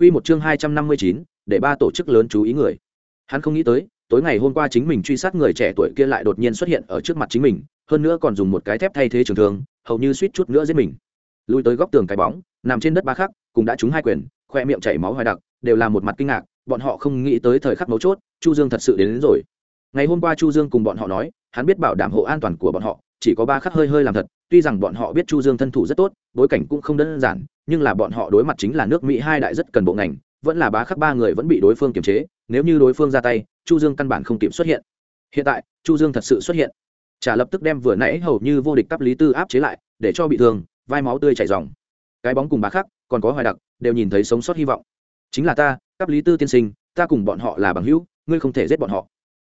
Quy một chương hai trăm năm mươi chín, để ba tổ chức lớn chú ý người. Hắn không nghĩ tới, tối ngày hôm qua chính mình truy sát người trẻ tuổi kia lại đột nhiên xuất hiện ở trước mặt chính mình, hơn nữa còn dùng một cái thép thay thế trường thương, hầu như suýt chút nữa giết mình. Lùi tới góc tường cái bóng, nằm trên đất ba khắc, cũng đã trúng hai quyền, khoe miệng chảy máu hoài đặc, đều là một mặt kinh ngạc, bọn họ không nghĩ tới thời khắc mấu chốt, Chu Dương thật sự đến, đến rồi. Ngày hôm qua Chu Dương cùng bọn họ nói, hắn biết bảo đảm hộ an toàn của bọn họ, chỉ có ba khắc hơi hơi làm thật, tuy rằng bọn họ biết Chu Dương thân thủ rất tốt, bối cảnh cũng không đơn giản, nhưng là bọn họ đối mặt chính là nước Mỹ hai đại rất cần bộ ngành, vẫn là bá khắc ba người vẫn bị đối phương kiềm chế, nếu như đối phương ra tay, Chu Dương căn bản không kịp xuất hiện. Hiện tại, Chu Dương thật sự xuất hiện, trả lập tức đem vừa nãy hầu như vô địch cấp lý tư áp chế lại, để cho bị thương, vai máu tươi chảy ròng. Cái bóng cùng bá khắc, còn có hoài đặc, đều nhìn thấy sống sót hy vọng. Chính là ta, cấp lý tư tiên sinh, ta cùng bọn họ là bằng hữu, ngươi không thể giết bọn họ.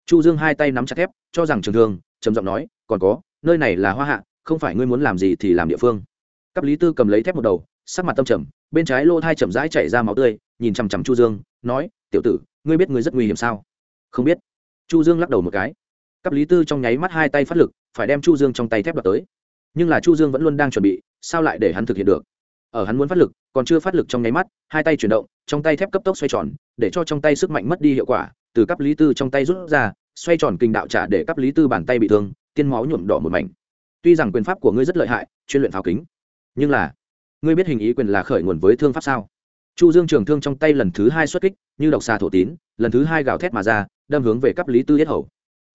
Chu Dương hai tay nắm chặt thép, cho rằng trường thương, trầm giọng nói, còn có, nơi này là Hoa Hạ, không phải ngươi muốn làm gì thì làm địa phương. Cấp lý tư cầm lấy thép một đầu sắc mặt tâm trầm bên trái lô thai chậm rãi chảy ra máu tươi nhìn chằm chằm chu dương nói tiểu tử ngươi biết ngươi rất nguy hiểm sao? Không biết. Chu dương lắc đầu một cái. Cấp lý tư trong nháy mắt hai tay phát lực phải đem chu dương trong tay thép đoạt tới. Nhưng là chu dương vẫn luôn đang chuẩn bị sao lại để hắn thực hiện được? Ở hắn muốn phát lực còn chưa phát lực trong nháy mắt hai tay chuyển động trong tay thép cấp tốc xoay tròn để cho trong tay sức mạnh mất đi hiệu quả từ cấp lý tư trong tay rút ra xoay tròn kinh đạo trả để cấp lý tư bàn tay bị thương, tiên máu nhuộm đỏ một mảnh. Tuy rằng quyền pháp của ngươi rất lợi hại, chuyên luyện pháo kính, nhưng là, ngươi biết hình ý quyền là khởi nguồn với thương pháp sao? Chu dương trường thương trong tay lần thứ hai xuất kích, như độc xà thổ tín, lần thứ hai gào thét mà ra, đâm hướng về cấp lý tư yết hầu.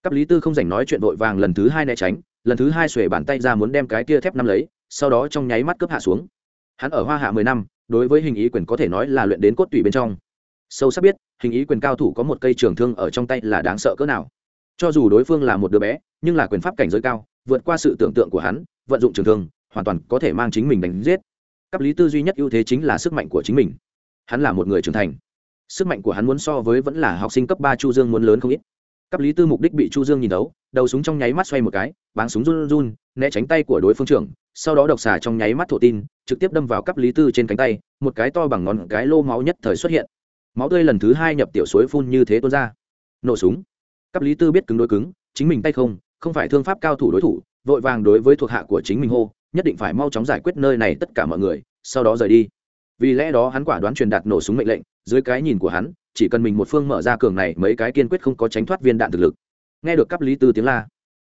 Cấp lý tư không dành nói chuyện vội vàng lần thứ hai né tránh, lần thứ hai xuề bàn tay ra muốn đem cái tia thép nắm lấy, sau đó trong nháy mắt cướp hạ xuống. Hắn ở hoa hạ mười năm, đối với hình ý quyền có thể nói là luyện đến cốt tủy bên trong sâu sắc biết, hình ý quyền cao thủ có một cây trường thương ở trong tay là đáng sợ cỡ nào. Cho dù đối phương là một đứa bé, nhưng là quyền pháp cảnh giới cao, vượt qua sự tưởng tượng của hắn, vận dụng trường thương, hoàn toàn có thể mang chính mình đánh giết. Cấp lý tư duy nhất ưu thế chính là sức mạnh của chính mình. Hắn là một người trưởng thành. Sức mạnh của hắn muốn so với vẫn là học sinh cấp ba chu dương muốn lớn không ít. Cấp lý tư mục đích bị chu dương nhìn đấu đầu súng trong nháy mắt xoay một cái, báng súng run run, né tránh tay của đối phương trưởng, sau đó độc xà trong nháy mắt thổ tin, trực tiếp đâm vào cấp lý tư trên cánh tay, một cái to bằng ngón cái lô máu nhất thời xuất hiện máu tươi lần thứ hai nhập tiểu suối phun như thế tuôn ra. Nổ súng. Cấp lý tư biết cứng đối cứng, chính mình tay không không phải thương pháp cao thủ đối thủ, vội vàng đối với thuộc hạ của chính mình hô, nhất định phải mau chóng giải quyết nơi này tất cả mọi người, sau đó rời đi. Vì lẽ đó hắn quả đoán truyền đạt nổ súng mệnh lệnh, dưới cái nhìn của hắn, chỉ cần mình một phương mở ra cường này, mấy cái kiên quyết không có tránh thoát viên đạn thực lực. Nghe được cấp lý tư tiếng la,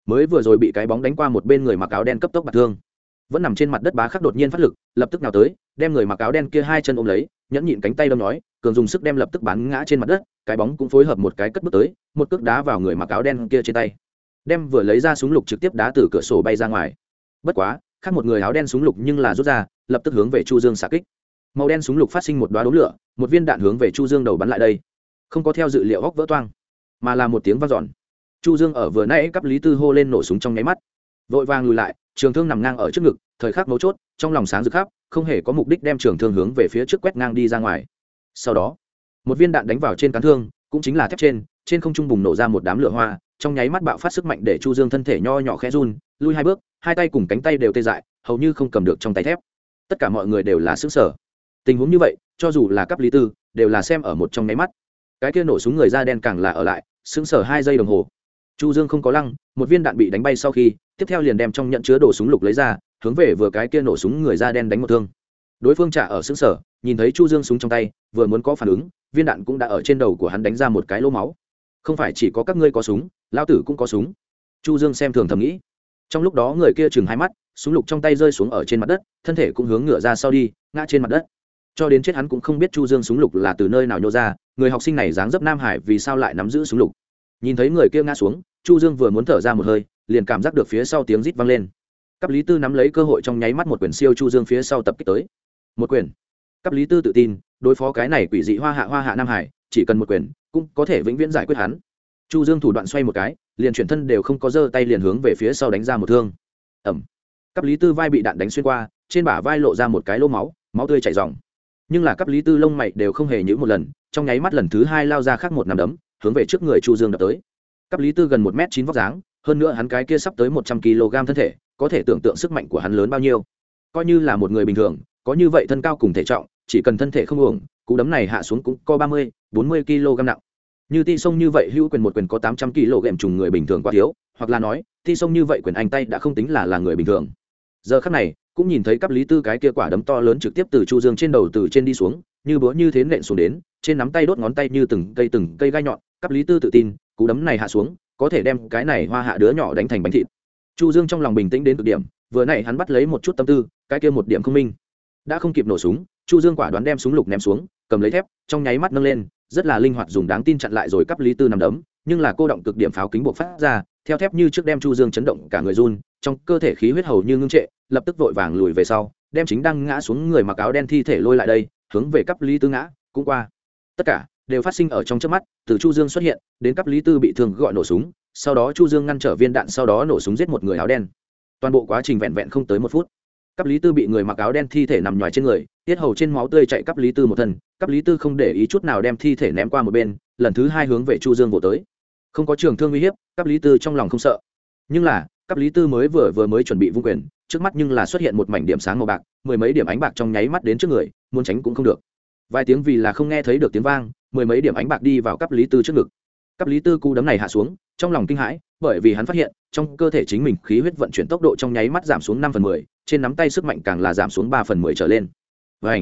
mới vừa rồi bị cái bóng đánh qua một bên người mặc áo đen cấp tốc bạc thương. Vẫn nằm trên mặt đất bá khắc đột nhiên phát lực, lập tức nào tới, đem người mặc áo đen kia hai chân ôm lấy, nhẫn nhịn cánh tay đâm nói cường dùng sức đem lập tức bắn ngã trên mặt đất, cái bóng cũng phối hợp một cái cất bước tới, một cước đá vào người mặc áo đen kia trên tay. Đem vừa lấy ra súng lục trực tiếp đá từ cửa sổ bay ra ngoài. Bất quá, khác một người áo đen súng lục nhưng là rút ra, lập tức hướng về chu dương xạ kích. Màu đen súng lục phát sinh một đoá đốm lửa, một viên đạn hướng về chu dương đầu bắn lại đây. Không có theo dự liệu góc vỡ toang, mà là một tiếng vang dọn. Chu dương ở vừa nãy cắp lý tư hô lên nổ súng trong nháy mắt. Vội vàng lùi lại, trường thương nằm ngang ở trước ngực, thời khắc mấu chốt, trong lòng sáng rực khắp, không hề có mục đích đem trường thương hướng về phía trước quét ngang đi ra ngoài sau đó, một viên đạn đánh vào trên cán thương, cũng chính là thép trên trên không trung bùng nổ ra một đám lửa hoa, trong nháy mắt bạo phát sức mạnh để chu dương thân thể nho nhỏ khẽ run, lui hai bước, hai tay cùng cánh tay đều tê dại, hầu như không cầm được trong tay thép. Tất cả mọi người đều là xứng sở tình huống như vậy, cho dù là cấp lý tư, đều là xem ở một trong nháy mắt. Cái kia nổ súng người da đen càng là ở lại xứng sở hai giây đồng hồ. Chu dương không có lăng, một viên đạn bị đánh bay sau khi, tiếp theo liền đem trong nhận chứa đồ súng lục lấy ra, hướng về vừa cái kia nổ súng người da đen đánh một thương đối phương trả ở xứng sở nhìn thấy chu dương súng trong tay, vừa muốn có phản ứng, viên đạn cũng đã ở trên đầu của hắn đánh ra một cái lỗ máu. Không phải chỉ có các ngươi có súng lao tử cũng có súng. Chu dương xem thường thầm nghĩ. Trong lúc đó người kia chừng hai mắt, súng lục trong tay rơi xuống ở trên mặt đất, thân thể cũng hướng ngựa ra sau đi, ngã trên mặt đất. Cho đến chết hắn cũng không biết chu dương súng lục là từ nơi nào nhô ra, người học sinh này dáng dấp nam hải vì sao lại nắm giữ súng lục. Nhìn thấy người kia ngã xuống, chu dương vừa muốn thở ra một hơi, liền cảm giác được phía sau tiếng rít vang lên. Cấp lý tư nắm lấy cơ hội trong nháy mắt một quyển siêu chu dương phía sau tập kích tới một quyển cấp lý tư tự tin, đối phó cái này quỷ dị hoa hạ hoa hạ nam hải, chỉ cần một quyền, cũng có thể vĩnh viễn giải quyết hắn. Chu dương thủ đoạn xoay một cái, liền chuyển thân đều không có giơ tay liền hướng về phía sau đánh ra một thương. Ẩm cấp lý tư vai bị đạn đánh xuyên qua, trên bả vai lộ ra một cái lỗ máu máu tươi chảy ròng. Nhưng là cấp lý tư lông mày đều không hề nhữ một lần, trong nháy mắt lần thứ hai lao ra khác một nằm đấm, hướng về trước người chu dương đập tới. Cấp lý tư gần một m chín vóc dáng, hơn nữa hắn cái kia sắp tới một trăm kg thân thể, có thể tưởng tượng sức mạnh của hắn lớn bao nhiêu. Coi như là một người bình thường có như vậy thân cao cùng thể trọng, chỉ cần thân thể không uổng, cú đấm này hạ xuống cũng có ba mươi, bốn mươi kg nặng. Như ti sông như vậy, hữu quyền một quyền có tám trăm kg ghệm trùng người bình thường quá thiếu, hoặc là nói, ti sông như vậy quyền anh tay đã không tính là là người bình thường. Giờ khắc này, cũng nhìn thấy cấp lý tư cái kia quả đấm to lớn trực tiếp từ chu dương trên đầu từ trên đi xuống, như búa như thế nện xuống đến, trên nắm tay đốt ngón tay như từng cây từng cây gai nhọn, cấp lý tư tự tin, cú đấm này hạ xuống, có thể đem cái này hoa hạ đứa nhỏ đánh thành bánh thịt. Chu dương trong lòng bình tĩnh đến cực điểm, vừa nãy hắn bắt lấy một chút tâm tư, cái kia một điểm không minh đã không kịp nổ súng, chu dương quả đoán đem súng lục ném xuống, cầm lấy thép, trong nháy mắt nâng lên, rất là linh hoạt dùng đáng tin chặn lại rồi cắp lý tư nằm đấm, nhưng là cô động cực điểm pháo kính buộc phát ra, theo thép như trước đem chu dương chấn động cả người run, trong cơ thể khí huyết hầu như ngưng trệ, lập tức vội vàng lùi về sau, đem chính đang ngã xuống người mặc áo đen thi thể lôi lại đây, hướng về cắp lý tư ngã, cũng qua. Tất cả đều phát sinh ở trong trước mắt, từ chu dương xuất hiện, đến cấp lý tư bị thương gọi nổ súng, sau đó chu dương ngăn trở viên đạn, sau đó nổ súng giết một người áo đen. Toàn bộ quá trình vẹn vẹn không tới một phút cấp lý tư bị người mặc áo đen thi thể nằm ngoài trên người, tiết hầu trên máu tươi chạy cấp lý tư một thân cấp lý tư không để ý chút nào đem thi thể ném qua một bên, lần thứ hai hướng về chu dương vỗ tới. Không có trường thương uy hiếp cấp lý tư trong lòng không sợ. Nhưng là cấp lý tư mới vừa vừa mới chuẩn bị vung quyền, trước mắt nhưng là xuất hiện một mảnh điểm sáng màu bạc, mười mấy điểm ánh bạc trong nháy mắt đến trước người, muốn tránh cũng không được. Vài tiếng vì là không nghe thấy được tiếng vang, mười mấy điểm ánh bạc đi vào cấp lý tư trước ngực cấp lý tư cú đấm này hạ xuống, trong lòng kinh hãi, bởi vì hắn phát hiện, trong cơ thể chính mình khí huyết vận chuyển tốc độ trong nháy mắt giảm xuống năm phần mười, trên nắm tay sức mạnh càng là giảm xuống ba phần mười trở lên. Và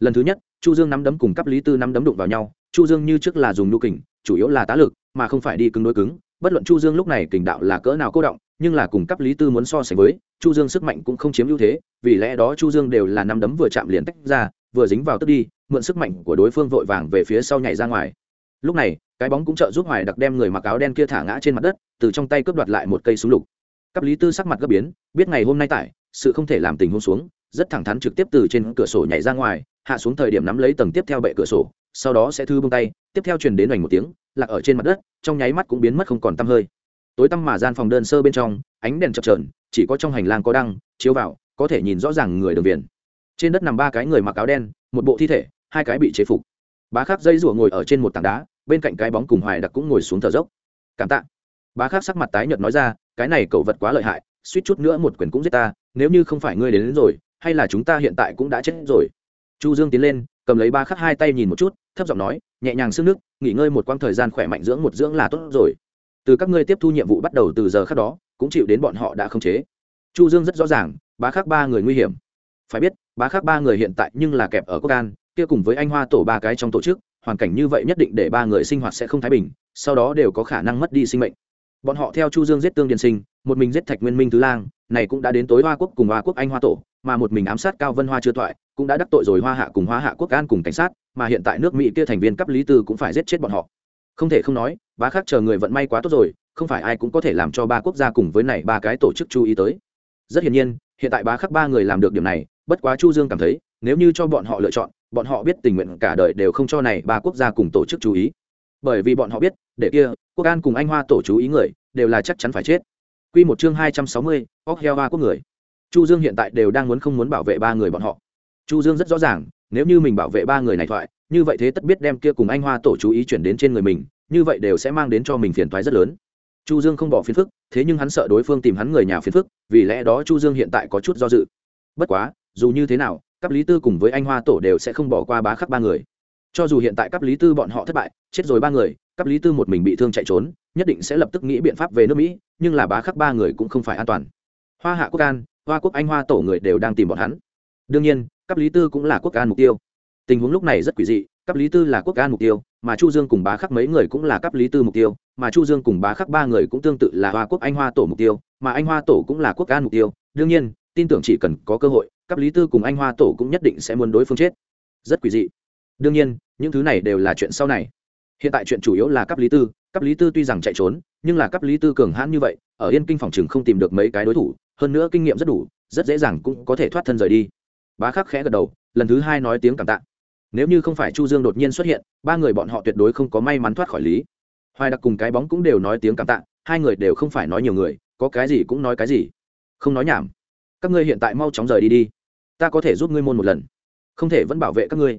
lần thứ nhất, chu dương nắm đấm cùng cấp lý tư nắm đấm đụng vào nhau, chu dương như trước là dùng nhu kình, chủ yếu là tá lực, mà không phải đi cứng đối cứng. Bất luận chu dương lúc này kình đạo là cỡ nào cô động, nhưng là cùng cấp lý tư muốn so sánh với, chu dương sức mạnh cũng không chiếm ưu thế, vì lẽ đó chu dương đều là nắm đấm vừa chạm liền tách ra, vừa dính vào tức đi, mượn sức mạnh của đối phương vội vàng về phía sau nhảy ra ngoài lúc này, cái bóng cũng trợ giúp hoài đặc đem người mặc áo đen kia thả ngã trên mặt đất, từ trong tay cướp đoạt lại một cây súng lục. Cấp lý tư sắc mặt gấp biến, biết ngày hôm nay tại sự không thể làm tình huống xuống, rất thẳng thắn trực tiếp từ trên cửa sổ nhảy ra ngoài, hạ xuống thời điểm nắm lấy tầng tiếp theo bệ cửa sổ, sau đó sẽ thư bông tay, tiếp theo truyền đến hoành một tiếng, lạc ở trên mặt đất, trong nháy mắt cũng biến mất không còn tăm hơi. Tối tăm mà gian phòng đơn sơ bên trong, ánh đèn chập trờn chỉ có trong hành lang có đăng, chiếu vào, có thể nhìn rõ ràng người đường viền. Trên đất nằm ba cái người mặc áo đen, một bộ thi thể, hai cái bị chế phục. Bá khắc dây rủa ngồi ở trên một tảng đá bên cạnh cái bóng cùng hoài đặc cũng ngồi xuống thở dốc. Cảm tạ. Bá khác sắc mặt tái nhợt nói ra cái này cậu vật quá lợi hại suýt chút nữa một quyền cũng giết ta nếu như không phải ngươi đến, đến rồi hay là chúng ta hiện tại cũng đã chết rồi. Chu dương tiến lên cầm lấy ba khắc hai tay nhìn một chút thấp giọng nói nhẹ nhàng sức nước nghỉ ngơi một quãng thời gian khỏe mạnh dưỡng một dưỡng là tốt rồi. Từ các ngươi tiếp thu nhiệm vụ bắt đầu từ giờ khắc đó cũng chịu đến bọn họ đã không chế. Chu dương rất rõ ràng bá khắc ba người nguy hiểm. Phải biết bá khắc ba người hiện tại nhưng là kẹp ở cốc an kia cùng với anh hoa tổ ba cái trong tổ chức hoàn cảnh như vậy nhất định để ba người sinh hoạt sẽ không thái bình, sau đó đều có khả năng mất đi sinh mệnh. Bọn họ theo chu dương giết tương điền sinh, một mình giết thạch nguyên minh thứ lang, này cũng đã đến tối hoa quốc cùng hoa quốc anh hoa tổ, mà một mình ám sát cao vân hoa chưa thoại, cũng đã đắc tội rồi hoa hạ cùng hoa hạ quốc an cùng cảnh sát, mà hiện tại nước mỹ kia thành viên cấp lý tư cũng phải giết chết bọn họ. Không thể không nói, bá khác chờ người vận may quá tốt rồi, không phải ai cũng có thể làm cho ba quốc gia cùng với này ba cái tổ chức chú ý tới. Rất hiển nhiên, hiện tại bá khắc ba người làm được điểm này, bất quá chu dương cảm thấy nếu như cho bọn họ lựa chọn bọn họ biết tình nguyện cả đời đều không cho này ba quốc gia cùng tổ chức chú ý. Bởi vì bọn họ biết để kia quốc an cùng anh hoa tổ chú ý người đều là chắc chắn phải chết. Quy một chương hai trăm sáu mươi, óc heo ba quốc người. Chu dương hiện tại đều đang muốn không muốn bảo vệ ba người bọn họ. Chu dương rất rõ ràng nếu như mình bảo vệ ba người này thoại như vậy thế tất biết đem kia cùng anh hoa tổ chú ý chuyển đến trên người mình như vậy đều sẽ mang đến cho mình phiền toái rất lớn. Chu dương không bỏ phiền phức thế nhưng hắn sợ đối phương tìm hắn người nhà phiền phức vì lẽ đó chu dương hiện tại có chút do dự. Bất quá dù như thế nào cấp lý tư cùng với anh hoa tổ đều sẽ không bỏ qua bá khắc ba người. Cho dù hiện tại cấp lý tư bọn họ thất bại, chết rồi ba người cấp lý tư một mình bị thương chạy trốn, nhất định sẽ lập tức nghĩ biện pháp về nước mỹ, nhưng là bá khắc ba người cũng không phải an toàn. Hoa hạ quốc an, hoa quốc anh hoa tổ người đều đang tìm bọn hắn. Đương nhiên cấp lý tư cũng là quốc an mục tiêu. Tình huống lúc này rất quỷ dị cấp lý tư là quốc an mục tiêu, mà chu dương cùng bá khắc mấy người cũng là cấp lý tư mục tiêu, mà chu dương cùng bá khắc ba người cũng tương tự là hoa quốc anh hoa tổ mục tiêu, mà anh hoa tổ cũng là quốc an mục tiêu. Đương nhiên, tin tưởng chỉ cần có cơ hội cấp lý tư cùng anh hoa tổ cũng nhất định sẽ muốn đối phương chết. Rất quỷ dị. Đương nhiên, những thứ này đều là chuyện sau này. Hiện tại chuyện chủ yếu là cấp lý tư. Cấp lý tư tuy rằng chạy trốn, nhưng là cấp lý tư cường hãn như vậy, ở yên kinh phòng trường không tìm được mấy cái đối thủ, hơn nữa kinh nghiệm rất đủ, rất dễ dàng cũng có thể thoát thân rời đi. Bá khắc khẽ gật đầu, lần thứ hai nói tiếng cảm tạ. Nếu như không phải chu dương đột nhiên xuất hiện, ba người bọn họ tuyệt đối không có may mắn thoát khỏi lý. Hoài đặc cùng cái bóng cũng đều nói tiếng cảm tạ, hai người đều không phải nói nhiều người, có cái gì cũng nói cái gì. Không nói nhảm. Các ngươi hiện tại mau chóng rời đi đi ta có thể giúp ngươi môn một lần. Không thể vẫn bảo vệ các ngươi.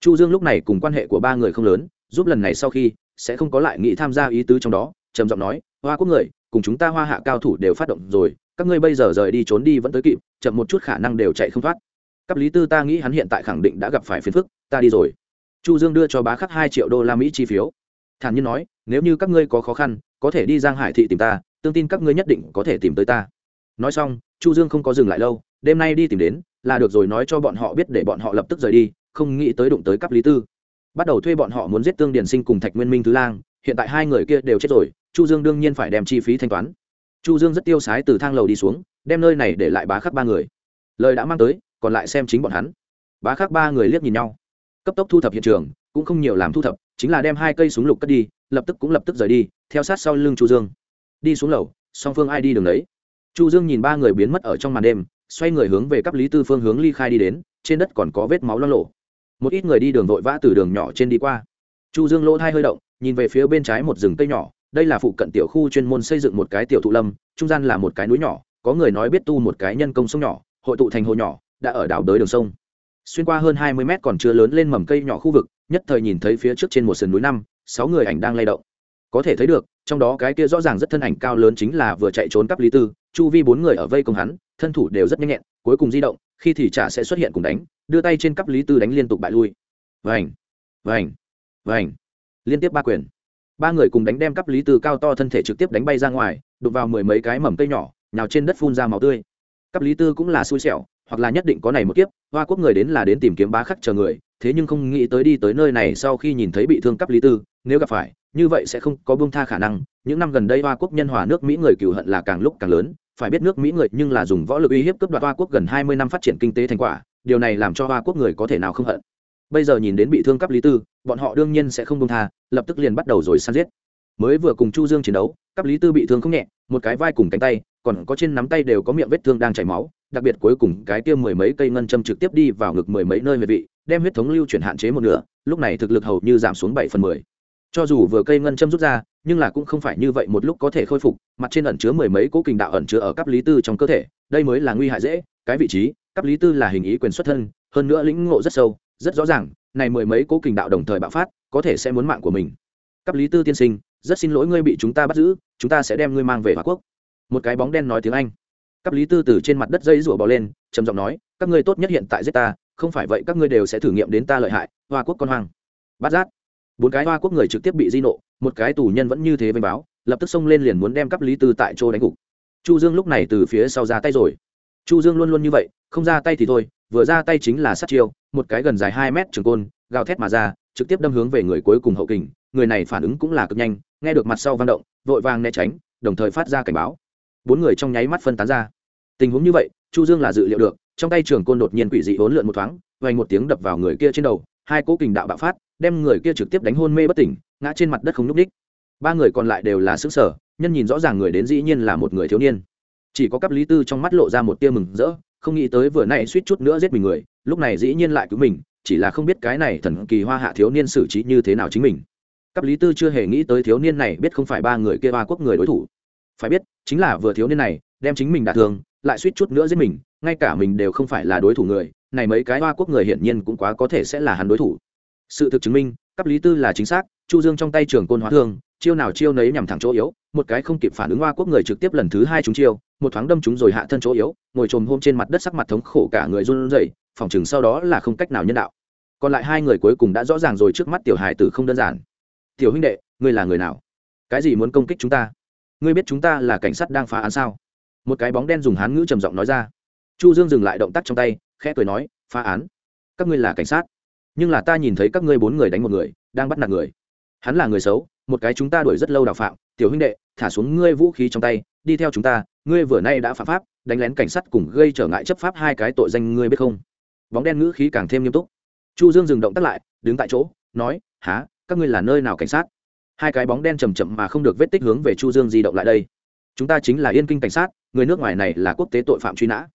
Chu dương lúc này cùng quan hệ của ba người không lớn, giúp lần này sau khi, sẽ không có lại nghĩ tham gia ý tứ trong đó, trầm giọng nói, hoa quốc người, cùng chúng ta hoa hạ cao thủ đều phát động rồi, các ngươi bây giờ rời đi trốn đi vẫn tới kịp, chậm một chút khả năng đều chạy không thoát. Cấp lý tư ta nghĩ hắn hiện tại khẳng định đã gặp phải phiền phức, ta đi rồi. Chu dương đưa cho bá khắc hai triệu đô la mỹ chi phiếu. Thản nhiên nói, nếu như các ngươi có khó khăn, có thể đi giang hải thị tìm ta, tương tin các ngươi nhất định có thể tìm tới ta. Nói xong, chu dương không có dừng lại lâu, đêm nay đi tìm đến là được rồi nói cho bọn họ biết để bọn họ lập tức rời đi, không nghĩ tới đụng tới cấp lý tư. Bắt đầu thuê bọn họ muốn giết tương điển sinh cùng thạch nguyên minh thứ lang, hiện tại hai người kia đều chết rồi, chu dương đương nhiên phải đem chi phí thanh toán. Chu dương rất tiêu sái từ thang lầu đi xuống, đem nơi này để lại bá khắc ba người. Lời đã mang tới, còn lại xem chính bọn hắn. Bá khắc ba người liếc nhìn nhau. Cấp tốc thu thập hiện trường, cũng không nhiều làm thu thập, chính là đem hai cây súng lục cất đi, lập tức cũng lập tức rời đi, theo sát sau lưng chu dương. Đi xuống lầu, song phương ai đi đường đấy? Chu dương nhìn ba người biến mất ở trong màn đêm xoay người hướng về cấp lý tư phương hướng ly khai đi đến, trên đất còn có vết máu loang lộ một ít người đi đường vội vã từ đường nhỏ trên đi qua. Chu dương lỗ thai hơi động, nhìn về phía bên trái một rừng cây nhỏ, đây là phụ cận tiểu khu chuyên môn xây dựng một cái tiểu thụ lâm, trung gian là một cái núi nhỏ, có người nói biết tu một cái nhân công sông nhỏ, hội tụ thành hồ nhỏ, đã ở đảo đới đường sông. Xuyên qua hơn hai mươi mét còn chưa lớn lên mầm cây nhỏ khu vực, nhất thời nhìn thấy phía trước trên một sườn núi năm, sáu người ảnh đang lay động. Có thể thấy được, trong đó cái kia rõ ràng rất thân ảnh cao lớn chính là vừa chạy trốn cắp lý tư, chu vi bốn người ở vây công hắn thân thủ đều rất nhanh nhẹn, cuối cùng di động, khi thì trả sẽ xuất hiện cùng đánh, đưa tay trên cắp lý tư đánh liên tục bại lui. Vành vành vành. Liên tiếp ba quyền. Ba người cùng đánh đem cắp lý tư cao to thân thể trực tiếp đánh bay ra ngoài, đụng vào mười mấy cái mầm cây nhỏ, nhào trên đất phun ra máu tươi. Cắp lý tư cũng là xui xẻo, hoặc là nhất định có này một kiếp, hoa quốc người đến là đến tìm kiếm bá khắc chờ người, thế nhưng không nghĩ tới đi tới nơi này sau khi nhìn thấy bị thương cấp lý tư, nếu gặp phải, như vậy sẽ không có bông tha khả năng, những năm gần đây hoa quốc nhân hòa nước mỹ người cựu hận là càng lúc càng lớn phải biết nước mỹ người nhưng là dùng võ lực uy hiếp cướp đoạt hoa quốc gần hai mươi năm phát triển kinh tế thành quả, điều này làm cho hoa quốc người có thể nào không hận. Bây giờ nhìn đến bị thương cấp lý tư, bọn họ đương nhiên sẽ không buông tha, lập tức liền bắt đầu rồi săn giết. Mới vừa cùng chu dương chiến đấu, cấp lý tư bị thương không nhẹ, một cái vai cùng cánh tay, còn có trên nắm tay đều có miệng vết thương đang chảy máu, đặc biệt cuối cùng cái tiêm mười mấy cây ngân châm trực tiếp đi vào ngực mười mấy nơi huyệt vị, đem huyết thống lưu chuyển hạn chế một nửa, lúc này thực lực hầu như giảm xuống bảy phần mười. Cho dù vừa cây ngân châm rút ra nhưng là cũng không phải như vậy một lúc có thể khôi phục, mặt trên ẩn chứa mười mấy cố kình đạo ẩn chứa ở cấp lý tư trong cơ thể, đây mới là nguy hại dễ, cái vị trí, cấp lý tư là hình ý quyền xuất thân, hơn nữa lĩnh ngộ rất sâu, rất rõ ràng, này mười mấy cố kình đạo đồng thời bạo phát, có thể sẽ muốn mạng của mình. Cấp lý tư tiên sinh, rất xin lỗi ngươi bị chúng ta bắt giữ, chúng ta sẽ đem ngươi mang về hòa quốc. Một cái bóng đen nói tiếng anh. Cấp lý tư từ trên mặt đất dây rủa bò lên, trầm giọng nói, các ngươi tốt nhất hiện tại giết ta, không phải vậy các ngươi đều sẽ thử nghiệm đến ta lợi hại, hoa quốc con hoang. Bắt giác. Bốn cái hoa quốc người trực tiếp bị di nộ một cái tù nhân vẫn như thế vênh báo, lập tức xông lên liền muốn đem cắp lý tư tại chỗ đánh gục. Chu dương lúc này từ phía sau ra tay rồi. Chu dương luôn luôn như vậy, không ra tay thì thôi, vừa ra tay chính là sát chiêu, một cái gần dài hai mét trường côn, gào thét mà ra, trực tiếp đâm hướng về người cuối cùng hậu kình, người này phản ứng cũng là cực nhanh, nghe được mặt sau văn động, vội vàng né tránh, đồng thời phát ra cảnh báo. Bốn người trong nháy mắt phân tán ra. Tình huống như vậy, chu dương là dự liệu được, trong tay trường côn đột nhiên quỷ dị hỗn lượn một thoáng, vang một tiếng đập vào người kia trên đầu hai cố kình đạo bạo phát, đem người kia trực tiếp đánh hôn mê bất tỉnh, ngã trên mặt đất không nhúc ních ba người còn lại đều là sức sở nhân nhìn rõ ràng người đến dĩ nhiên là một người thiếu niên. Chỉ có cấp lý tư trong mắt lộ ra một tia mừng rỡ, không nghĩ tới vừa nay suýt chút nữa giết mình người, lúc này dĩ nhiên lại cứu mình, chỉ là không biết cái này thần kỳ hoa hạ thiếu niên xử trí như thế nào chính mình. Cấp lý tư chưa hề nghĩ tới thiếu niên này biết không phải ba người kia ba quốc người đối thủ. Phải biết, chính là vừa thiếu niên này, đem chính mình đả thương, lại suýt chút nữa giết mình, ngay cả mình đều không phải là đối thủ người này mấy cái hoa quốc người hiển nhiên cũng quá có thể sẽ là hắn đối thủ. Sự thực chứng minh, cấp lý tư là chính xác, chu dương trong tay trường côn hóa thương, chiêu nào chiêu nấy nhằm thẳng chỗ yếu, một cái không kịp phản ứng hoa quốc người trực tiếp lần thứ hai chúng chiêu, một thoáng đâm chúng rồi hạ thân chỗ yếu, ngồi trồm hôm trên mặt đất sắc mặt thống khổ cả người run rẩy, phòng chừng sau đó là không cách nào nhân đạo. Còn lại hai người cuối cùng đã rõ ràng rồi trước mắt tiểu hải tử không đơn giản. Tiểu huynh đệ, ngươi là người nào? Cái gì muốn công kích chúng ta? Ngươi biết chúng ta là cảnh sát đang phá án sao? Một cái bóng đen dùng hán ngữ trầm giọng nói ra. Chu dương dừng lại động tác trong tay khẽ cười nói, phá án? Các ngươi là cảnh sát. Nhưng là ta nhìn thấy các ngươi bốn người đánh một người, đang bắt nạt người. Hắn là người xấu, một cái chúng ta đuổi rất lâu đào phạm. Tiểu huynh đệ, thả xuống ngươi vũ khí trong tay, đi theo chúng ta. Ngươi vừa nay đã phạm pháp, đánh lén cảnh sát cùng gây trở ngại chấp pháp hai cái tội danh ngươi biết không? Bóng đen ngữ khí càng thêm nghiêm túc. Chu dương dừng động tác lại, đứng tại chỗ, nói há các ngươi là nơi nào cảnh sát? Hai cái bóng đen chầm chậm mà không được vết tích hướng về chu dương di động lại đây. Chúng ta chính là yên kinh cảnh sát, người nước ngoài này là quốc tế tội phạm truy nã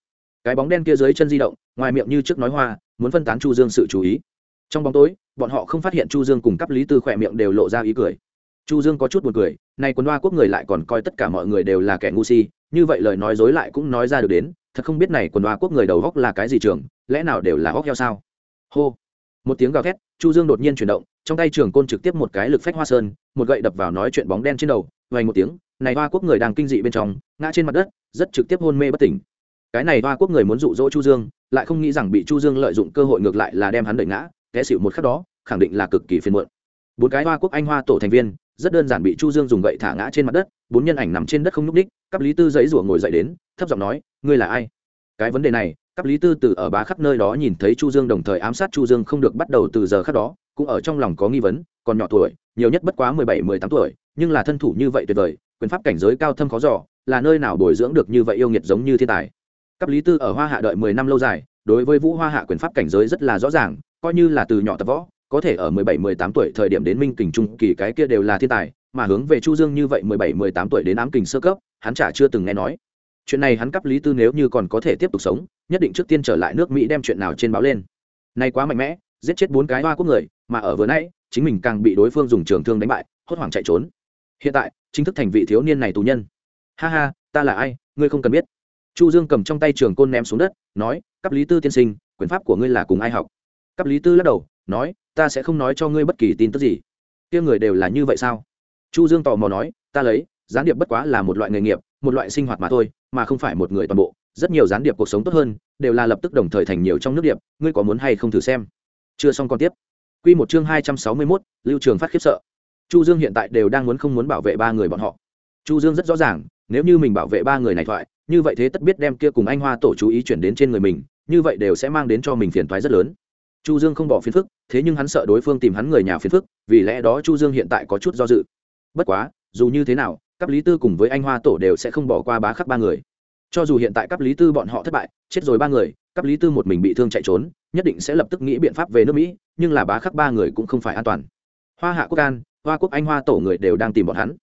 cái bóng đen kia dưới chân di động, ngoài miệng như trước nói hoa, muốn phân tán chu dương sự chú ý. Trong bóng tối, bọn họ không phát hiện chu dương cùng cấp lý tư khỏe miệng đều lộ ra ý cười. Chu dương có chút buồn cười này quân hoa quốc người lại còn coi tất cả mọi người đều là kẻ ngu si, như vậy lời nói dối lại cũng nói ra được đến, thật không biết này quân hoa quốc người đầu góc là cái gì trường, lẽ nào đều là góc heo sao? Hô. Một tiếng gào thét, chu dương đột nhiên chuyển động, trong tay trường côn trực tiếp một cái lực phách hoa sơn, một gậy đập vào nói chuyện bóng đen trên đầu, vang một tiếng, này hoa quốc người đang kinh dị bên trong, ngã trên mặt đất, rất trực tiếp hôn mê bất tỉnh cái này hoa quốc người muốn dụ dỗ chu dương, lại không nghĩ rằng bị chu dương lợi dụng cơ hội ngược lại là đem hắn đẩy ngã, té xịu một khắc đó, khẳng định là cực kỳ phiền muộn. Bốn cái hoa quốc anh hoa tổ thành viên, rất đơn giản bị chu dương dùng gậy thả ngã trên mặt đất, bốn nhân ảnh nằm trên đất không nhúc đích cấp lý tư giấy rủa ngồi dậy đến, thấp giọng nói, ngươi là ai? Cái vấn đề này cấp lý tư từ ở bá khắp nơi đó nhìn thấy chu dương đồng thời ám sát chu dương không được bắt đầu từ giờ khắc đó, cũng ở trong lòng có nghi vấn, còn nhỏ tuổi, nhiều nhất bất quá mười bảy, mười tám tuổi, nhưng là thân thủ như vậy tuyệt vời, quyền pháp cảnh giới cao thâm khó dò, là nơi nào bồi dưỡng được như vậy yêu nghiệt giống như thiên tài? Cấp lý tư ở hoa hạ đợi mười năm lâu dài, đối với vũ hoa hạ quyền pháp cảnh giới rất là rõ ràng, coi như là từ nhỏ tập võ, có thể ở mười bảy, mười tám tuổi thời điểm đến minh kình trung kỳ cái kia đều là thiên tài, mà hướng về chu dương như vậy mười bảy, mười tám tuổi đến ám kình sơ cấp, hắn chả chưa từng nghe nói. Chuyện này hắn cấp lý tư nếu như còn có thể tiếp tục sống, nhất định trước tiên trở lại nước mỹ đem chuyện nào trên báo lên. Nay quá mạnh mẽ, giết chết bốn cái hoa quốc người, mà ở vừa nãy, chính mình càng bị đối phương dùng trường thương đánh bại, hốt hoảng chạy trốn. Hiện tại, chính thức thành vị thiếu niên này tù nhân. Ha ha, ta là ai, ngươi không cần biết chu dương cầm trong tay trường côn ném xuống đất nói cấp lý tư tiên sinh quyền pháp của ngươi là cùng ai học? Cấp lý tư lắc đầu nói ta sẽ không nói cho ngươi bất kỳ tin tức gì. Kia người đều là như vậy sao? Chu dương tò mò nói ta lấy gián điệp bất quá là một loại nghề nghiệp một loại sinh hoạt mà thôi mà không phải một người toàn bộ. Rất nhiều gián điệp cuộc sống tốt hơn đều là lập tức đồng thời thành nhiều trong nước điệp ngươi có muốn hay không thử xem? Chưa xong còn tiếp. Quy một chương hai trăm sáu mươi 261, lưu trường phát khiếp sợ. Chu dương hiện tại đều đang muốn không muốn bảo vệ ba người bọn họ. Chu dương rất rõ ràng nếu như mình bảo vệ ba người này thoại như vậy thế tất biết đem kia cùng anh hoa tổ chú ý chuyển đến trên người mình, như vậy đều sẽ mang đến cho mình phiền toái rất lớn. Chu dương không bỏ phiền phức, thế nhưng hắn sợ đối phương tìm hắn người nhà phiền phức, vì lẽ đó chu dương hiện tại có chút do dự. Bất quá, dù như thế nào cấp lý tư cùng với anh hoa tổ đều sẽ không bỏ qua bá khắc ba người. Cho dù hiện tại cấp lý tư bọn họ thất bại, chết rồi ba người cấp lý tư một mình bị thương chạy trốn, nhất định sẽ lập tức nghĩ biện pháp về nước mỹ, nhưng là bá khắc ba người cũng không phải an toàn. Hoa hạ quốc an, hoa quốc anh hoa tổ người đều đang tìm bọn hắn.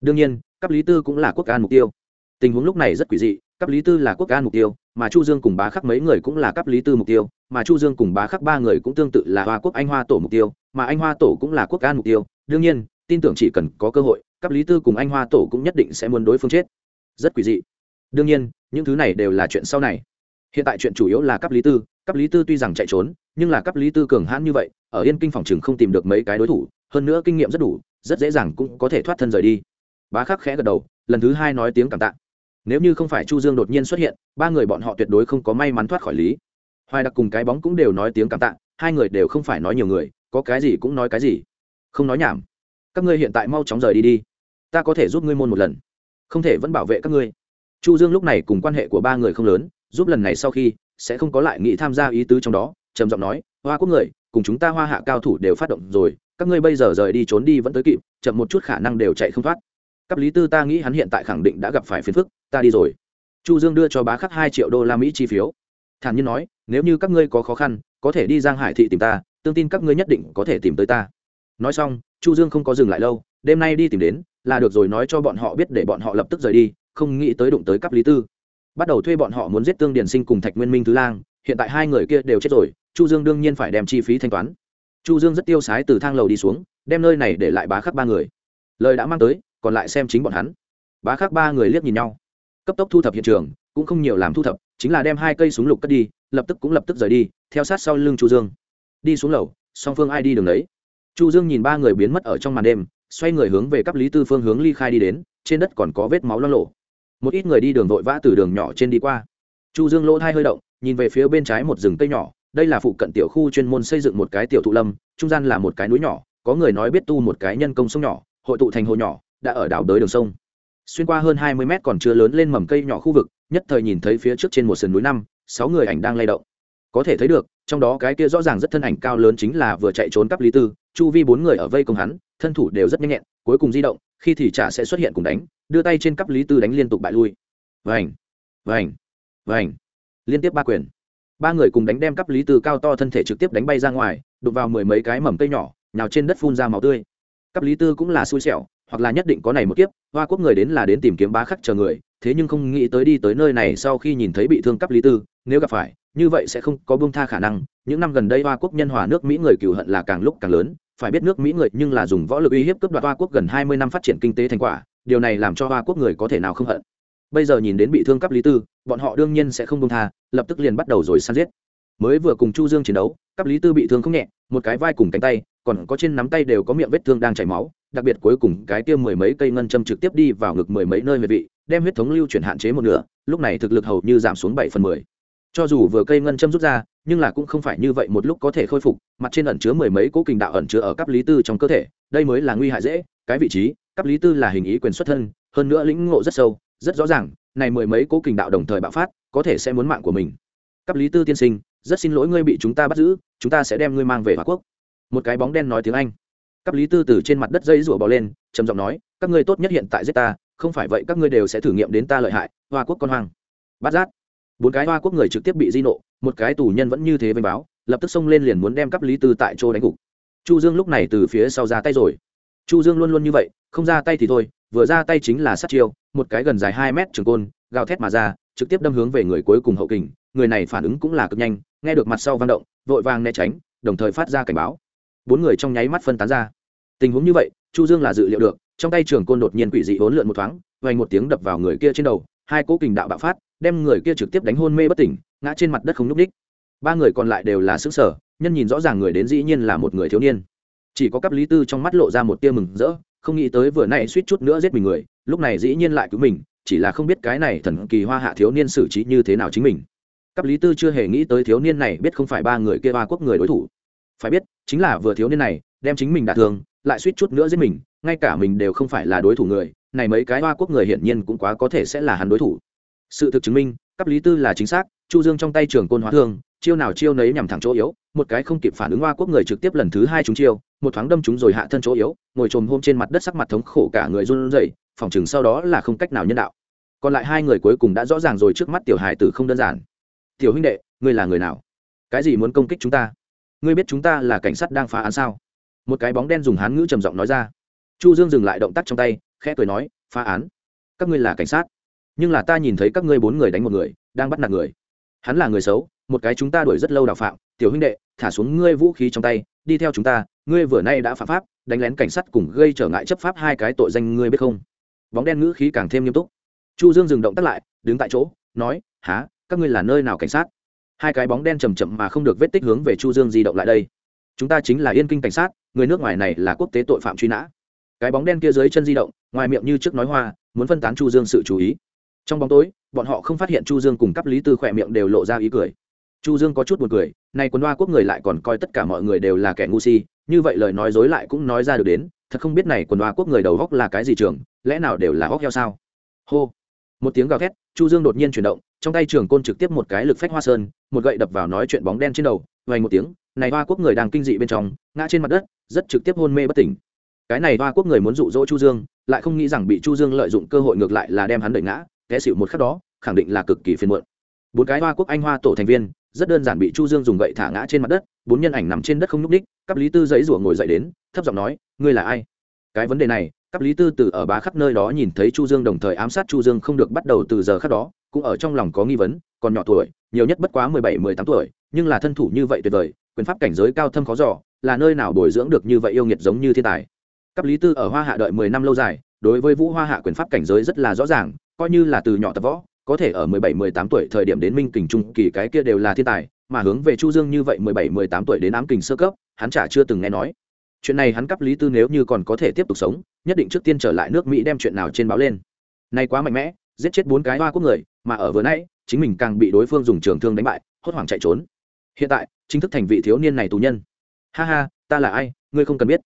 Đương nhiên cấp lý tư cũng là quốc an mục tiêu tình huống lúc này rất quỷ dị, cấp lý tư là quốc an mục tiêu, mà chu dương cùng bá khắc mấy người cũng là cấp lý tư mục tiêu, mà chu dương cùng bá khắc ba người cũng tương tự là hoa quốc anh hoa tổ mục tiêu, mà anh hoa tổ cũng là quốc an mục tiêu. Đương nhiên, tin tưởng chỉ cần có cơ hội, cấp lý tư cùng anh hoa tổ cũng nhất định sẽ muốn đối phương chết. Rất quỷ dị. Đương nhiên, những thứ này đều là chuyện sau này. Hiện tại chuyện chủ yếu là cấp lý tư, cấp lý tư tuy rằng chạy trốn, nhưng là cấp lý tư cường hãn như vậy, ở yên kinh phòng trường không tìm được mấy cái đối thủ, hơn nữa kinh nghiệm rất đủ, rất dễ dàng cũng có thể thoát thân rời đi. Bá khắc khẽ gật đầu, lần thứ hai nói tiếng cảm tạ nếu như không phải chu dương đột nhiên xuất hiện, ba người bọn họ tuyệt đối không có may mắn thoát khỏi lý. Hoài đặc cùng cái bóng cũng đều nói tiếng cảm tạ, hai người đều không phải nói nhiều người, có cái gì cũng nói cái gì. Không nói nhảm. Các ngươi hiện tại mau chóng rời đi đi. Ta có thể giúp ngươi môn một lần. Không thể vẫn bảo vệ các ngươi. Chu dương lúc này cùng quan hệ của ba người không lớn, giúp lần này sau khi, sẽ không có lại nghĩ tham gia ý tứ trong đó, trầm giọng nói, hoa quốc người, cùng chúng ta hoa hạ cao thủ đều phát động rồi, các ngươi bây giờ rời đi trốn đi vẫn tới kịp, chậm một chút khả năng đều chạy không thoát. Cấp lý tư ta nghĩ hắn hiện tại khẳng định đã gặp phải phiền phức ta đi rồi. Chu dương đưa cho bá khắc hai triệu đô la mỹ chi phiếu. Thản nhiên nói, nếu như các ngươi có khó khăn, có thể đi giang hải thị tìm ta, tương tin các ngươi nhất định có thể tìm tới ta. Nói xong, chu dương không có dừng lại lâu, đêm nay đi tìm đến, là được rồi nói cho bọn họ biết để bọn họ lập tức rời đi, không nghĩ tới đụng tới cấp lý tư. Bắt đầu thuê bọn họ muốn giết tương điển sinh cùng thạch nguyên minh thứ lang, hiện tại hai người kia đều chết rồi, chu dương đương nhiên phải đem chi phí thanh toán. Chu dương rất tiêu sái từ thang lầu đi xuống, đem nơi này để lại bá khắc ba người. Lời đã mang tới, còn lại xem chính bọn hắn. Bá khắc ba người liếc nhìn nhau cấp tốc thu thập hiện trường, cũng không nhiều làm thu thập, chính là đem hai cây súng lục cất đi, lập tức cũng lập tức rời đi, theo sát sau lưng chu dương. Đi xuống lầu, song phương ai đi đường đấy chu dương nhìn ba người biến mất ở trong màn đêm, xoay người hướng về cấp lý tư phương hướng ly khai đi đến, trên đất còn có vết máu loang lộ một ít người đi đường vội vã từ đường nhỏ trên đi qua. Chu dương lỗ thai hơi động, nhìn về phía bên trái một rừng cây nhỏ, đây là phụ cận tiểu khu chuyên môn xây dựng một cái tiểu thụ lâm, trung gian là một cái núi nhỏ, có người nói biết tu một cái nhân công sông nhỏ, hội tụ thành hồ nhỏ, đã ở đảo đới đường sông xuyên qua hơn hai mươi mét còn chưa lớn lên mầm cây nhỏ khu vực, nhất thời nhìn thấy phía trước trên một sườn núi năm, sáu người ảnh đang lay động. Có thể thấy được, trong đó cái kia rõ ràng rất thân ảnh cao lớn chính là vừa chạy trốn cấp lý tư, chu vi bốn người ở vây công hắn, thân thủ đều rất nhanh nhẹn, cuối cùng di động, khi thì trả sẽ xuất hiện cùng đánh, đưa tay trên cấp lý tư đánh liên tục bại lui. Vành vành vành. Liên tiếp ba quyền. Ba người cùng đánh đem cấp lý tư cao to thân thể trực tiếp đánh bay ra ngoài, đụng vào mười mấy cái mầm cây nhỏ, nhào trên đất phun ra máu tươi. Cấp lý tư cũng là xui xẻo hoặc là nhất định có này một kiếp, hoa quốc người đến là đến tìm kiếm bá khắc chờ người, thế nhưng không nghĩ tới đi tới nơi này sau khi nhìn thấy bị thương cấp lý tư, nếu gặp phải, như vậy sẽ không có buông tha khả năng. Những năm gần đây hoa quốc nhân hòa nước mỹ người cựu hận là càng lúc càng lớn, phải biết nước mỹ người nhưng là dùng võ lực uy hiếp cướp đoạt hoa quốc gần hai mươi năm phát triển kinh tế thành quả, điều này làm cho hoa quốc người có thể nào không hận. Bây giờ nhìn đến bị thương cấp lý tư, bọn họ đương nhiên sẽ không buông tha, lập tức liền bắt đầu rồi săn giết mới vừa cùng chu dương chiến đấu cấp lý tư bị thương không nhẹ, một cái vai cùng cánh tay, còn có trên nắm tay đều có miệng vết thương đang chảy máu, đặc biệt cuối cùng cái tiêm mười mấy cây ngân châm trực tiếp đi vào ngực mười mấy nơi huyệt vị, đem huyết thống lưu chuyển hạn chế một nửa, lúc này thực lực hầu như giảm xuống bảy phần mười. Cho dù vừa cây ngân châm rút ra, nhưng là cũng không phải như vậy một lúc có thể khôi phục, mặt trên ẩn chứa mười mấy cố kình đạo ẩn chứa ở cấp lý tư trong cơ thể, đây mới là nguy hại dễ, cái vị trí cấp lý tư là hình ý quyền xuất thân, hơn nữa lĩnh ngộ rất sâu, rất rõ ràng, này mười mấy cố kình đạo đồng thời bạo phát, có thể sẽ muốn mạng của mình. Cấp lý tư tiên sinh rất xin lỗi ngươi bị chúng ta bắt giữ, chúng ta sẽ đem ngươi mang về hoa quốc. Một cái bóng đen nói tiếng anh. Cấp lý tư từ trên mặt đất dây rủa bò lên, trầm giọng nói, các ngươi tốt nhất hiện tại giết ta, không phải vậy các ngươi đều sẽ thử nghiệm đến ta lợi hại, hoa quốc con hoang. Bắt giác. Bốn cái hoa quốc người trực tiếp bị di nộ, một cái tù nhân vẫn như thế vênh báo, lập tức xông lên liền muốn đem cấp lý tư tại chỗ đánh gục. Chu dương lúc này từ phía sau ra tay rồi. Chu dương luôn luôn như vậy, không ra tay thì thôi, vừa ra tay chính là sát chiêu, một cái gần dài hai mét trường côn, gào thét mà ra, trực tiếp đâm hướng về người cuối cùng hậu kình, người này phản ứng cũng là cực nhanh nghe được mặt sau vang động, vội vàng né tránh, đồng thời phát ra cảnh báo. Bốn người trong nháy mắt phân tán ra. Tình huống như vậy, chu dương là dự liệu được, trong tay trường côn đột nhiên quỷ dị hỗn lượn một thoáng, vang một tiếng đập vào người kia trên đầu, hai cỗ kình đạo bạo phát, đem người kia trực tiếp đánh hôn mê bất tỉnh, ngã trên mặt đất không nhúc ních ba người còn lại đều là xứ sở nhân nhìn rõ ràng người đến dĩ nhiên là một người thiếu niên. Chỉ có cấp lý tư trong mắt lộ ra một tia mừng rỡ, không nghĩ tới vừa nay suýt chút nữa giết mình người, lúc này dĩ nhiên lại cứu mình, chỉ là không biết cái này thần kỳ hoa hạ thiếu niên xử trí như thế nào chính mình cấp lý tư chưa hề nghĩ tới thiếu niên này biết không phải ba người kia ba quốc người đối thủ. Phải biết, chính là vừa thiếu niên này, đem chính mình đả thương, lại suýt chút nữa giết mình, ngay cả mình đều không phải là đối thủ người, này mấy cái hoa quốc người hiển nhiên cũng quá có thể sẽ là hắn đối thủ. Sự thực chứng minh cấp lý tư là chính xác, chu dương trong tay trường côn hóa thương, chiêu nào chiêu nấy nhằm thẳng chỗ yếu, một cái không kịp phản ứng hoa quốc người trực tiếp lần thứ hai chúng chiêu, một thoáng đâm chúng rồi hạ thân chỗ yếu, ngồi trồm hôm trên mặt đất sắc mặt thống khổ cả người run rẩy, phòng chừng sau đó là không cách nào nhân đạo. Còn lại hai người cuối cùng đã rõ ràng rồi trước mắt tiểu hải tử không đơn giản tiểu huynh đệ, ngươi là người nào? Cái gì muốn công kích chúng ta? Ngươi biết chúng ta là cảnh sát đang phá án sao? Một cái bóng đen dùng hán ngữ trầm giọng nói ra. Chu dương dừng lại động tác trong tay, khẽ cười nói, phá án? Các ngươi là cảnh sát. Nhưng là ta nhìn thấy các ngươi bốn người đánh một người, đang bắt nạt người. Hắn là người xấu, một cái chúng ta đuổi rất lâu đào phạm. Tiểu huynh đệ, thả xuống ngươi vũ khí trong tay, đi theo chúng ta. Ngươi vừa nay đã phạm pháp, đánh lén cảnh sát cùng gây trở ngại chấp pháp hai cái tội danh ngươi biết không? Bóng đen ngữ khí càng thêm nghiêm túc. Chu dương dừng động tắt lại, đứng tại chỗ, nói há các ngươi là nơi nào cảnh sát? Hai cái bóng đen chầm chậm mà không được vết tích hướng về chu dương di động lại đây. Chúng ta chính là yên kinh cảnh sát, người nước ngoài này là quốc tế tội phạm truy nã. Cái bóng đen kia dưới chân di động, ngoài miệng như trước nói hoa, muốn phân tán chu dương sự chú ý. Trong bóng tối, bọn họ không phát hiện chu dương cùng cấp lý tư khỏe miệng đều lộ ra ý cười. Chu dương có chút buồn cười, nay quân hoa quốc người lại còn coi tất cả mọi người đều là kẻ ngu si, như vậy lời nói dối lại cũng nói ra được đến, thật không biết này Quần hoa quốc người đầu góc là cái gì trường, lẽ nào đều là góc heo sao? Hô. Một tiếng gào thét, chu dương đột nhiên chuyển động trong tay trường côn trực tiếp một cái lực phách hoa sơn, một gậy đập vào nói chuyện bóng đen trên đầu, vang một tiếng, này hoa quốc người đang kinh dị bên trong, ngã trên mặt đất, rất trực tiếp hôn mê bất tỉnh. Cái này hoa quốc người muốn dụ dỗ chu dương, lại không nghĩ rằng bị chu dương lợi dụng cơ hội ngược lại là đem hắn đẩy ngã, té xịu một khắc đó, khẳng định là cực kỳ phiền muộn. Bốn cái hoa quốc anh hoa tổ thành viên, rất đơn giản bị chu dương dùng gậy thả ngã trên mặt đất, bốn nhân ảnh nằm trên đất không nhúc ních cấp lý tư giấy rủa ngồi dậy đến, thấp giọng nói, ngươi là ai? Cái vấn đề này cấp lý tư từ ở bá khắp nơi đó nhìn thấy chu dương đồng thời ám sát chu dương không được bắt đầu từ giờ khắc đó cũng ở trong lòng có nghi vấn, còn nhỏ tuổi, nhiều nhất bất quá mười bảy, mười tám tuổi, nhưng là thân thủ như vậy tuyệt vời, quyền pháp cảnh giới cao thâm khó dò, là nơi nào bồi dưỡng được như vậy yêu nghiệt giống như thiên tài. Cấp lý tư ở hoa hạ đợi mười năm lâu dài, đối với vũ hoa hạ quyền pháp cảnh giới rất là rõ ràng, coi như là từ nhỏ tập võ, có thể ở mười bảy, mười tám tuổi thời điểm đến minh kình trung kỳ cái kia đều là thiên tài, mà hướng về chu dương như vậy mười bảy, mười tám tuổi đến ám kình sơ cấp, hắn chả chưa từng nghe nói. Chuyện này hắn cấp lý tư nếu như còn có thể tiếp tục sống, nhất định trước tiên trở lại nước mỹ đem chuyện nào trên báo lên. Nay quá mạnh mẽ, giết chết bốn cái hoa quốc người mà ở vừa nãy, chính mình càng bị đối phương dùng trường thương đánh bại, hốt hoảng chạy trốn. Hiện tại, chính thức thành vị thiếu niên này tù nhân. Ha ha, ta là ai, ngươi không cần biết.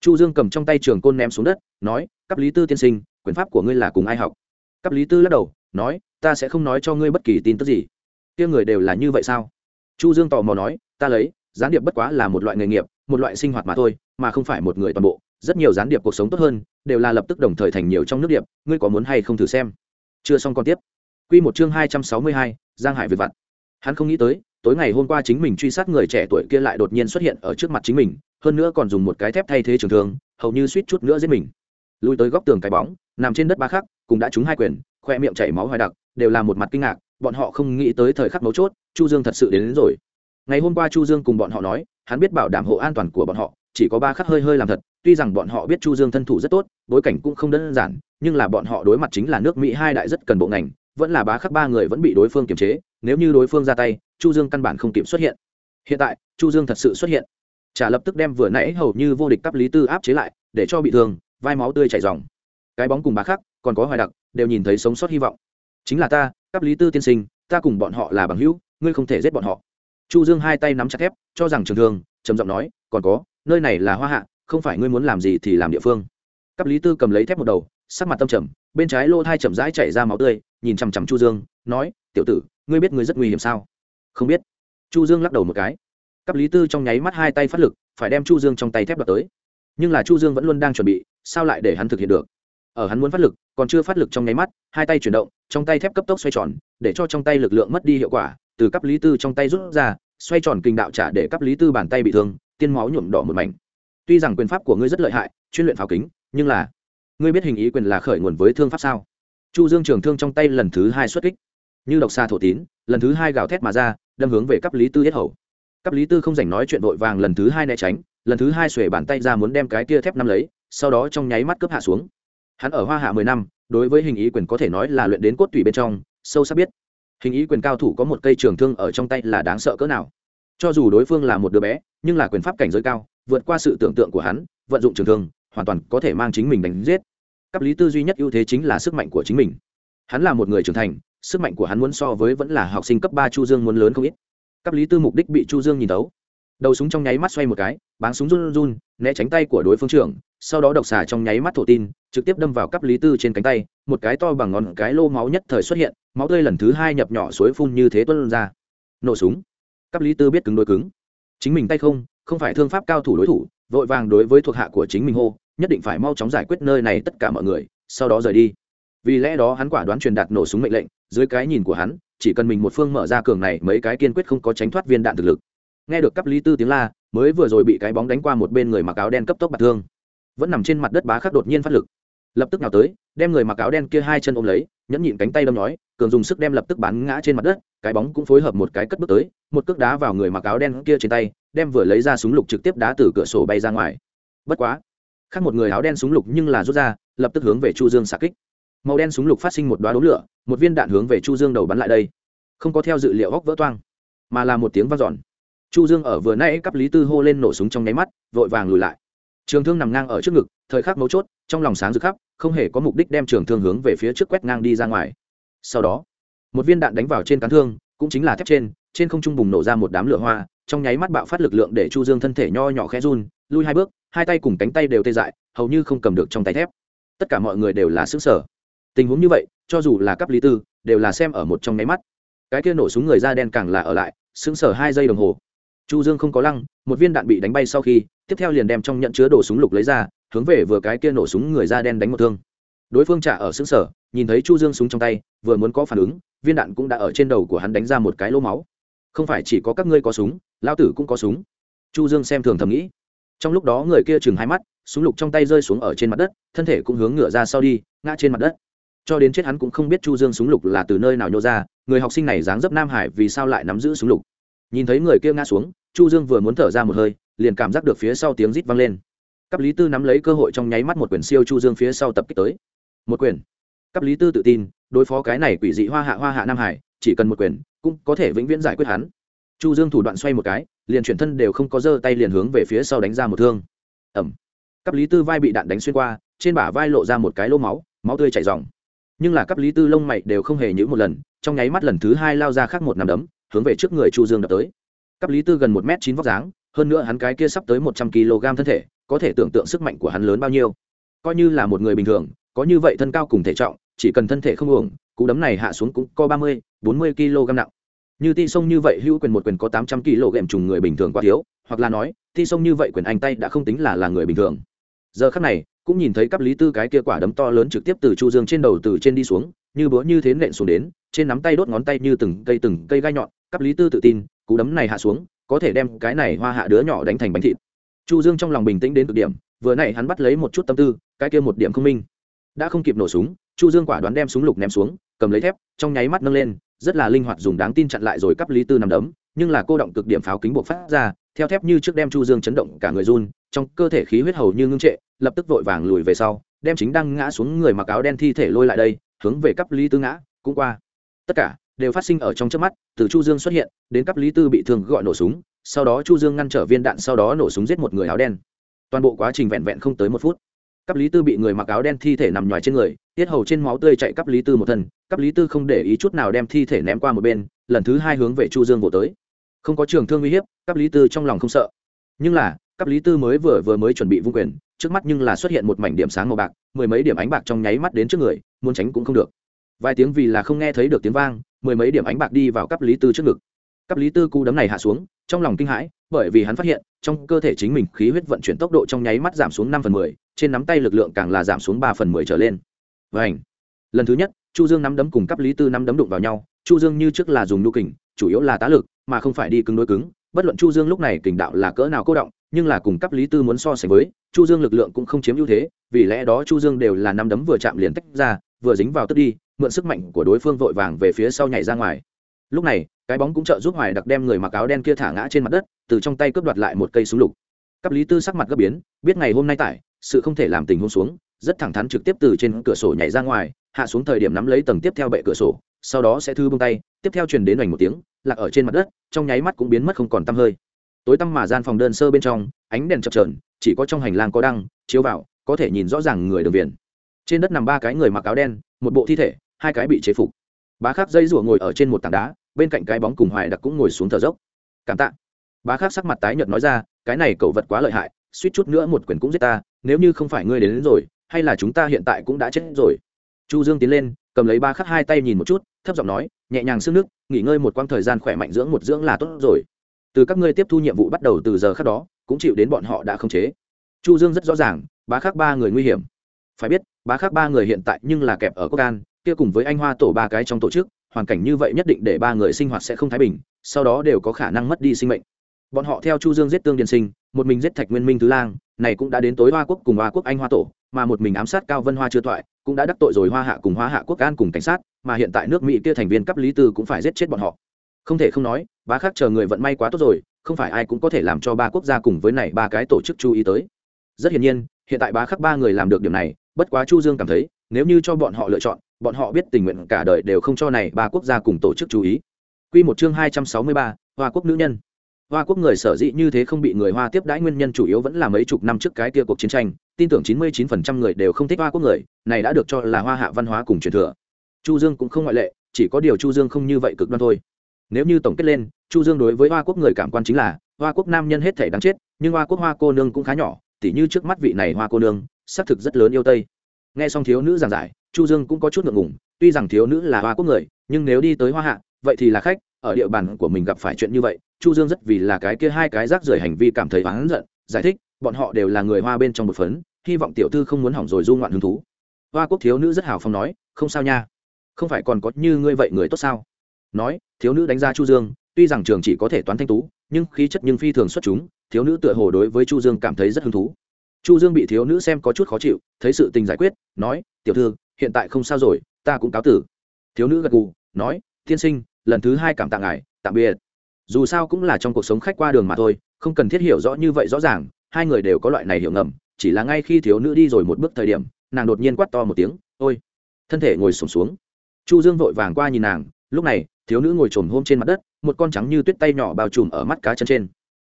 Chu dương cầm trong tay trường côn ném xuống đất, nói, cấp lý tư tiên sinh, quyền pháp của ngươi là cùng ai học? Cấp lý tư lắc đầu, nói, ta sẽ không nói cho ngươi bất kỳ tin tức gì. Kia người đều là như vậy sao? Chu dương tò mò nói, ta lấy, gián điệp bất quá là một loại nghề nghiệp, một loại sinh hoạt mà thôi, mà không phải một người toàn bộ. Rất nhiều gián điệp cuộc sống tốt hơn, đều là lập tức đồng thời thành nhiều trong nước điệp, ngươi có muốn hay không thử xem? Chưa xong còn tiếp quy một chương hai trăm sáu mươi hai, giang hải việc vặt. Hắn không nghĩ tới tối ngày hôm qua chính mình truy sát người trẻ tuổi kia lại đột nhiên xuất hiện ở trước mặt chính mình hơn nữa còn dùng một cái thép thay thế trường thương hầu như suýt chút nữa giết mình. Lùi tới góc tường cái bóng nằm trên đất ba khắc cũng đã trúng hai quyền khoe miệng chảy máu hoài đặc đều là một mặt kinh ngạc bọn họ không nghĩ tới thời khắc mấu chốt chu dương thật sự đến, đến rồi. Ngày hôm qua chu dương cùng bọn họ nói hắn biết bảo đảm hộ an toàn của bọn họ chỉ có ba khắc hơi hơi làm thật tuy rằng bọn họ biết chu dương thân thủ rất tốt bối cảnh cũng không đơn giản nhưng là bọn họ đối mặt chính là nước mỹ hai đại rất cần bộ ngành vẫn là bá khắc ba người vẫn bị đối phương kiềm chế, nếu như đối phương ra tay, chu dương căn bản không kịp xuất hiện. Hiện tại, chu dương thật sự xuất hiện. Trả lập tức đem vừa nãy hầu như vô địch cấp lý tư áp chế lại, để cho bị thương, vai máu tươi chảy ròng. Cái bóng cùng bá khắc, còn có hoài đặc, đều nhìn thấy sống sót hy vọng. Chính là ta cấp lý tư tiên sinh, ta cùng bọn họ là bằng hữu, ngươi không thể giết bọn họ. Chu dương hai tay nắm chặt thép, cho rằng trường thương, trầm giọng nói, còn có, nơi này là hoa hạ, không phải ngươi muốn làm gì thì làm địa phương. Cấp lý tư cầm lấy thép một đầu, sắc mặt tâm trầm, bên trái lô thai chậm rãi chảy ra máu tươi nhìn chằm chằm chu dương, nói, tiểu tử, ngươi biết ngươi rất nguy hiểm sao? Không biết. Chu dương lắc đầu một cái. Cấp lý tư trong nháy mắt hai tay phát lực, phải đem chu dương trong tay thép đập tới. Nhưng là chu dương vẫn luôn đang chuẩn bị, sao lại để hắn thực hiện được? Ở hắn muốn phát lực, còn chưa phát lực trong nháy mắt, hai tay chuyển động, trong tay thép cấp tốc xoay tròn, để cho trong tay lực lượng mất đi hiệu quả, từ cấp lý tư trong tay rút ra, xoay tròn kinh đạo trả để cấp lý tư bàn tay bị thương, tiên máu nhuộm đỏ một mảnh. Tuy rằng quyền pháp của ngươi rất lợi hại, chuyên luyện pháo kính, nhưng là, ngươi biết hình ý quyền là khởi nguồn với thương pháp sao? Chu dương trường thương trong tay lần thứ hai xuất kích. Như độc xa thổ tín, lần thứ hai gào thét mà ra, đâm hướng về cấp lý tư yết hầu. Cấp lý tư không dành nói chuyện vội vàng lần thứ hai né tránh, lần thứ hai xuể bàn tay ra muốn đem cái kia thép nắm lấy, sau đó trong nháy mắt cướp hạ xuống. Hắn ở hoa hạ mười năm, đối với hình ý quyền có thể nói là luyện đến cốt tủy bên trong, sâu sắc biết. Hình ý quyền cao thủ có một cây trường thương ở trong tay là đáng sợ cỡ nào. Cho dù đối phương là một đứa bé, nhưng là quyền pháp cảnh giới cao, vượt qua sự tưởng tượng của hắn, vận dụng trường thương, hoàn toàn có thể mang chính mình đánh giết cấp lý tư duy nhất ưu thế chính là sức mạnh của chính mình. Hắn là một người trưởng thành, sức mạnh của hắn muốn so với vẫn là học sinh cấp ba chu dương muốn lớn không ít. Cấp lý tư mục đích bị chu dương nhìn tấu đầu súng trong nháy mắt xoay một cái, báng súng run run né tránh tay của đối phương trưởng, sau đó độc xà trong nháy mắt thổ tin, trực tiếp đâm vào cấp lý tư trên cánh tay, một cái to bằng ngón cái lô máu nhất thời xuất hiện, máu tươi lần thứ hai nhập nhỏ suối phun như thế tuân ra. Nổ súng. Cấp lý tư biết cứng đối cứng. Chính mình tay không không phải thương pháp cao thủ đối thủ, vội vàng đối với thuộc hạ của chính mình hô nhất định phải mau chóng giải quyết nơi này tất cả mọi người, sau đó rời đi. Vì lẽ đó hắn quả đoán truyền đạt nổ súng mệnh lệnh, dưới cái nhìn của hắn, chỉ cần mình một phương mở ra cường này, mấy cái kiên quyết không có tránh thoát viên đạn thực lực. Nghe được cấp lý tư tiếng la, mới vừa rồi bị cái bóng đánh qua một bên người mặc áo đen cấp tốc bạt thương. Vẫn nằm trên mặt đất bá khắc đột nhiên phát lực. Lập tức nào tới, đem người mặc áo đen kia hai chân ôm lấy, nhẫn nhịn cánh tay đâm nói cường dùng sức đem lập tức bắn ngã trên mặt đất, cái bóng cũng phối hợp một cái cất bước tới, một cước đá vào người mặc áo đen kia trên tay, đem vừa lấy ra súng lục trực tiếp đá từ cửa sổ bay ra ngoài. Bất quá khác một người áo đen súng lục nhưng là rút ra, lập tức hướng về chu dương xạ kích. Màu đen súng lục phát sinh một đoá đốm lửa, một viên đạn hướng về chu dương đầu bắn lại đây. Không có theo dự liệu góc vỡ toang, mà là một tiếng vang dọn. Chu dương ở vừa nãy cắp lý tư hô lên nổ súng trong nháy mắt, vội vàng lùi lại. Trường thương nằm ngang ở trước ngực, thời khắc mấu chốt, trong lòng sáng rực khắp, không hề có mục đích đem trường thương hướng về phía trước quét ngang đi ra ngoài. Sau đó, một viên đạn đánh vào trên cán thương, cũng chính là thép trên trên không trung bùng nổ ra một đám lửa hoa, trong nháy mắt bạo phát lực lượng để chu dương thân thể nho nhỏ khẽ run, lui hai bước hai tay cùng cánh tay đều tê dại, hầu như không cầm được trong tay thép. Tất cả mọi người đều là xứng sở tình huống như vậy, cho dù là cấp lý tư, đều là xem ở một trong nháy mắt. Cái kia nổ súng người da đen càng là ở lại xứng sở hai giây đồng hồ. Chu dương không có lăng, một viên đạn bị đánh bay sau khi, tiếp theo liền đem trong nhận chứa đồ súng lục lấy ra, hướng về vừa cái kia nổ súng người da đen đánh một thương. Đối phương trả ở xứng sở nhìn thấy chu dương súng trong tay, vừa muốn có phản ứng, viên đạn cũng đã ở trên đầu của hắn đánh ra một cái lỗ máu. Không phải chỉ có các ngươi có súng lao tử cũng có súng. Chu dương xem thường thầm nghĩ trong lúc đó người kia chừng hai mắt, súng lục trong tay rơi xuống ở trên mặt đất, thân thể cũng hướng ngựa ra sau đi, ngã trên mặt đất. Cho đến chết hắn cũng không biết chu dương súng lục là từ nơi nào nhô ra, người học sinh này dáng dấp nam hải vì sao lại nắm giữ súng lục. Nhìn thấy người kia ngã xuống, chu dương vừa muốn thở ra một hơi, liền cảm giác được phía sau tiếng rít vang lên. Cấp lý tư nắm lấy cơ hội trong nháy mắt một quyển siêu chu dương phía sau tập kích tới. Một quyển. Cấp lý tư tự tin, đối phó cái này quỷ dị hoa hạ hoa hạ nam hải, chỉ cần một quyển, cũng có thể vĩnh viễn giải quyết hắn. Chu dương thủ đoạn xoay một cái liền chuyển thân đều không có giơ tay liền hướng về phía sau đánh ra một thương. Ẩm cấp lý tư vai bị đạn đánh xuyên qua, trên bả vai lộ ra một cái lỗ máu máu tươi chảy ròng. Nhưng là cấp lý tư lông mày đều không hề nhữ một lần, trong nháy mắt lần thứ hai lao ra khác một nằm đấm, hướng về trước người chu dương đập tới. Cấp lý tư gần một m chín vóc dáng, hơn nữa hắn cái kia sắp tới một trăm kg thân thể, có thể tưởng tượng sức mạnh của hắn lớn bao nhiêu. Coi như là một người bình thường, có như vậy thân cao cùng thể trọng, chỉ cần thân thể không uổng, cú đấm này hạ xuống cũng có ba mươi, bốn mươi kg nặng như ti sông như vậy hữu quyền một quyền có tám trăm kg ghẹm trùng người bình thường quá thiếu, hoặc là nói, ti sông như vậy quyền anh tay đã không tính là là người bình thường. Giờ khắc này, cũng nhìn thấy cấp lý tư cái kia quả đấm to lớn trực tiếp từ chu dương trên đầu từ trên đi xuống, như búa như thế nện xuống đến, trên nắm tay đốt ngón tay như từng cây từng cây gai nhọn cấp lý tư tự tin, cú đấm này hạ xuống, có thể đem cái này hoa hạ đứa nhỏ đánh thành bánh thịt. Chu dương trong lòng bình tĩnh đến cực điểm, vừa nãy hắn bắt lấy một chút tâm tư, cái kia một điểm không minh. Đã không kịp nổ súng, chu dương quả đoán đem súng lục ném xuống, cầm lấy thép, trong nháy mắt nâng lên rất là linh hoạt dùng đáng tin chặn lại rồi cấp lý tư nằm đấm, nhưng là cô động cực điểm pháo kính buộc phát ra, theo thép như trước đem chu dương chấn động cả người run, trong cơ thể khí huyết hầu như ngưng trệ, lập tức vội vàng lùi về sau, đem chính đang ngã xuống người mặc áo đen thi thể lôi lại đây, hướng về cấp lý tư ngã, cũng qua. Tất cả đều phát sinh ở trong trước mắt, từ chu dương xuất hiện, đến cấp lý tư bị thương gọi nổ súng, sau đó chu dương ngăn trở viên đạn sau đó nổ súng giết một người áo đen. Toàn bộ quá trình vẹn vẹn không tới một phút cấp lý tư bị người mặc áo đen thi thể nằm nhòi trên người tiết hầu trên máu tươi chạy cấp lý tư một thân cấp lý tư không để ý chút nào đem thi thể ném qua một bên, lần thứ hai hướng về chu dương vỗ tới. Không có trường thương uy hiếp cấp lý tư trong lòng không sợ. Nhưng là cấp lý tư mới vừa vừa mới chuẩn bị vung quyền, trước mắt nhưng là xuất hiện một mảnh điểm sáng màu bạc, mười mấy điểm ánh bạc trong nháy mắt đến trước người, muốn tránh cũng không được. Vài tiếng vì là không nghe thấy được tiếng vang, mười mấy điểm ánh bạc đi vào cấp lý tư trước ngực. Cấp lý tư cú đấm này hạ xuống, trong lòng kinh hãi, bởi vì hắn phát hiện, trong cơ thể chính mình khí huyết vận chuyển tốc độ trong nháy mắt giảm xuống năm phần mười, trên nắm tay lực lượng càng là giảm xuống ba phần mười trở lên và lần thứ nhất, chu dương nắm đấm cùng cấp lý tư nắm đấm đụng vào nhau, chu dương như trước là dùng nhu kình, chủ yếu là tá lực, mà không phải đi cứng đối cứng. Bất luận chu dương lúc này kình đạo là cỡ nào cô động, nhưng là cùng cấp lý tư muốn so sánh với, chu dương lực lượng cũng không chiếm ưu thế, vì lẽ đó chu dương đều là nắm đấm vừa chạm liền tách ra, vừa dính vào tức đi, mượn sức mạnh của đối phương vội vàng về phía sau nhảy ra ngoài. Lúc này, cái bóng cũng trợ giúp hoài đặc đem người mặc áo đen kia thả ngã trên mặt đất, từ trong tay cướp đoạt lại một cây súng lục. Cấp lý tư sắc mặt gấp biến, biết ngày hôm nay tại sự không thể làm tình huống xuống rất thẳng thắn trực tiếp từ trên cửa sổ nhảy ra ngoài hạ xuống thời điểm nắm lấy tầng tiếp theo bệ cửa sổ sau đó sẽ thư bông tay tiếp theo truyền đến hoành một tiếng lạc ở trên mặt đất trong nháy mắt cũng biến mất không còn tăm hơi. Tối tăm mà gian phòng đơn sơ bên trong ánh đèn chập trờn chỉ có trong hành lang có đăng chiếu vào có thể nhìn rõ ràng người đường viền. Trên đất nằm ba cái người mặc áo đen một bộ thi thể hai cái bị chế phục. Bá khắc dây rủa ngồi ở trên một tảng đá bên cạnh cái bóng cùng hoài đặc cũng ngồi xuống thở dốc. Cảm tạ. Bá khắc sắc mặt tái nhợt nói ra cái này cậu vật quá lợi hại suýt chút nữa một quyền cũng giết ta nếu như không phải ngươi đến, đến rồi hay là chúng ta hiện tại cũng đã chết rồi? Chu dương tiến lên, cầm lấy ba khắc hai tay nhìn một chút, thấp giọng nói, nhẹ nhàng sương nước, nghỉ ngơi một quãng thời gian khỏe mạnh dưỡng một dưỡng là tốt rồi. Từ các ngươi tiếp thu nhiệm vụ bắt đầu từ giờ khắc đó, cũng chịu đến bọn họ đã không chế. Chu dương rất rõ ràng bá khắc ba người nguy hiểm. Phải biết bá khắc ba người hiện tại nhưng là kẹp ở cốc an kia cùng với anh hoa tổ ba cái trong tổ chức, hoàn cảnh như vậy nhất định để ba người sinh hoạt sẽ không thái bình, sau đó đều có khả năng mất đi sinh mệnh. Bọn họ theo chu dương giết tương điền sinh, một mình giết thạch nguyên minh thứ lang này cũng đã đến tối hoa quốc cùng hoa quốc anh hoa tổ mà một mình ám sát cao vân hoa chưa thoại cũng đã đắc tội rồi hoa hạ cùng hoa hạ quốc an cùng cảnh sát mà hiện tại nước mỹ kia thành viên cấp lý tư cũng phải giết chết bọn họ. Không thể không nói bá khác chờ người vận may quá tốt rồi không phải ai cũng có thể làm cho ba quốc gia cùng với này ba cái tổ chức chú ý tới. Rất hiển nhiên hiện tại bá khắc ba người làm được điểm này bất quá chu dương cảm thấy nếu như cho bọn họ lựa chọn bọn họ biết tình nguyện cả đời đều không cho này ba quốc gia cùng tổ chức chú ý. Quy một chương hai trăm sáu mươi ba, hoa quốc nữ nhân hoa quốc người sở dĩ như thế không bị người hoa tiếp đãi nguyên nhân chủ yếu vẫn là mấy chục năm trước cái kia cuộc chiến tranh. Tin tưởng chín mươi 99% người đều không thích hoa quốc người, này đã được cho là hoa hạ văn hóa cùng truyền thừa. Chu dương cũng không ngoại lệ, chỉ có điều chu dương không như vậy cực đoan thôi. Nếu như tổng kết lên, chu dương đối với hoa quốc người cảm quan chính là, hoa quốc nam nhân hết thể đáng chết, nhưng hoa quốc hoa cô nương cũng khá nhỏ, tỉ như trước mắt vị này hoa cô nương, xác thực rất lớn yêu tây. Nghe xong thiếu nữ giảng giải, chu dương cũng có chút ngượng ngùng, tuy rằng thiếu nữ là hoa quốc người, nhưng nếu đi tới hoa hạ, vậy thì là khách ở địa bàn của mình gặp phải chuyện như vậy, chu dương rất vì là cái kia hai cái rác rưởi hành vi cảm thấy oán giận, giải thích, bọn họ đều là người hoa bên trong một phấn, hy vọng tiểu thư không muốn hỏng rồi du ngoạn hứng thú. Hoa quốc thiếu nữ rất hào phong nói, không sao nha. Không phải còn có như ngươi vậy người tốt sao? Nói, thiếu nữ đánh giá chu dương, tuy rằng trường chỉ có thể toán thanh tú, nhưng khí chất nhưng phi thường xuất chúng, thiếu nữ tựa hồ đối với chu dương cảm thấy rất hứng thú. Chu dương bị thiếu nữ xem có chút khó chịu, thấy sự tình giải quyết, nói, tiểu thư, hiện tại không sao rồi, ta cũng cáo tử. Thiếu nữ gật gù, nói, tiên sinh lần thứ hai cảm tạ ngài tạm biệt. Dù sao cũng là trong cuộc sống khách qua đường mà thôi không cần thiết hiểu rõ như vậy rõ ràng hai người đều có loại này hiểu ngầm chỉ là ngay khi thiếu nữ đi rồi một bước thời điểm nàng đột nhiên quát to một tiếng ôi! Thân thể ngồi sổm xuống, xuống chu dương vội vàng qua nhìn nàng lúc này thiếu nữ ngồi trồm hôm trên mặt đất một con trắng như tuyết tay nhỏ bao trùm ở mắt cá chân trên.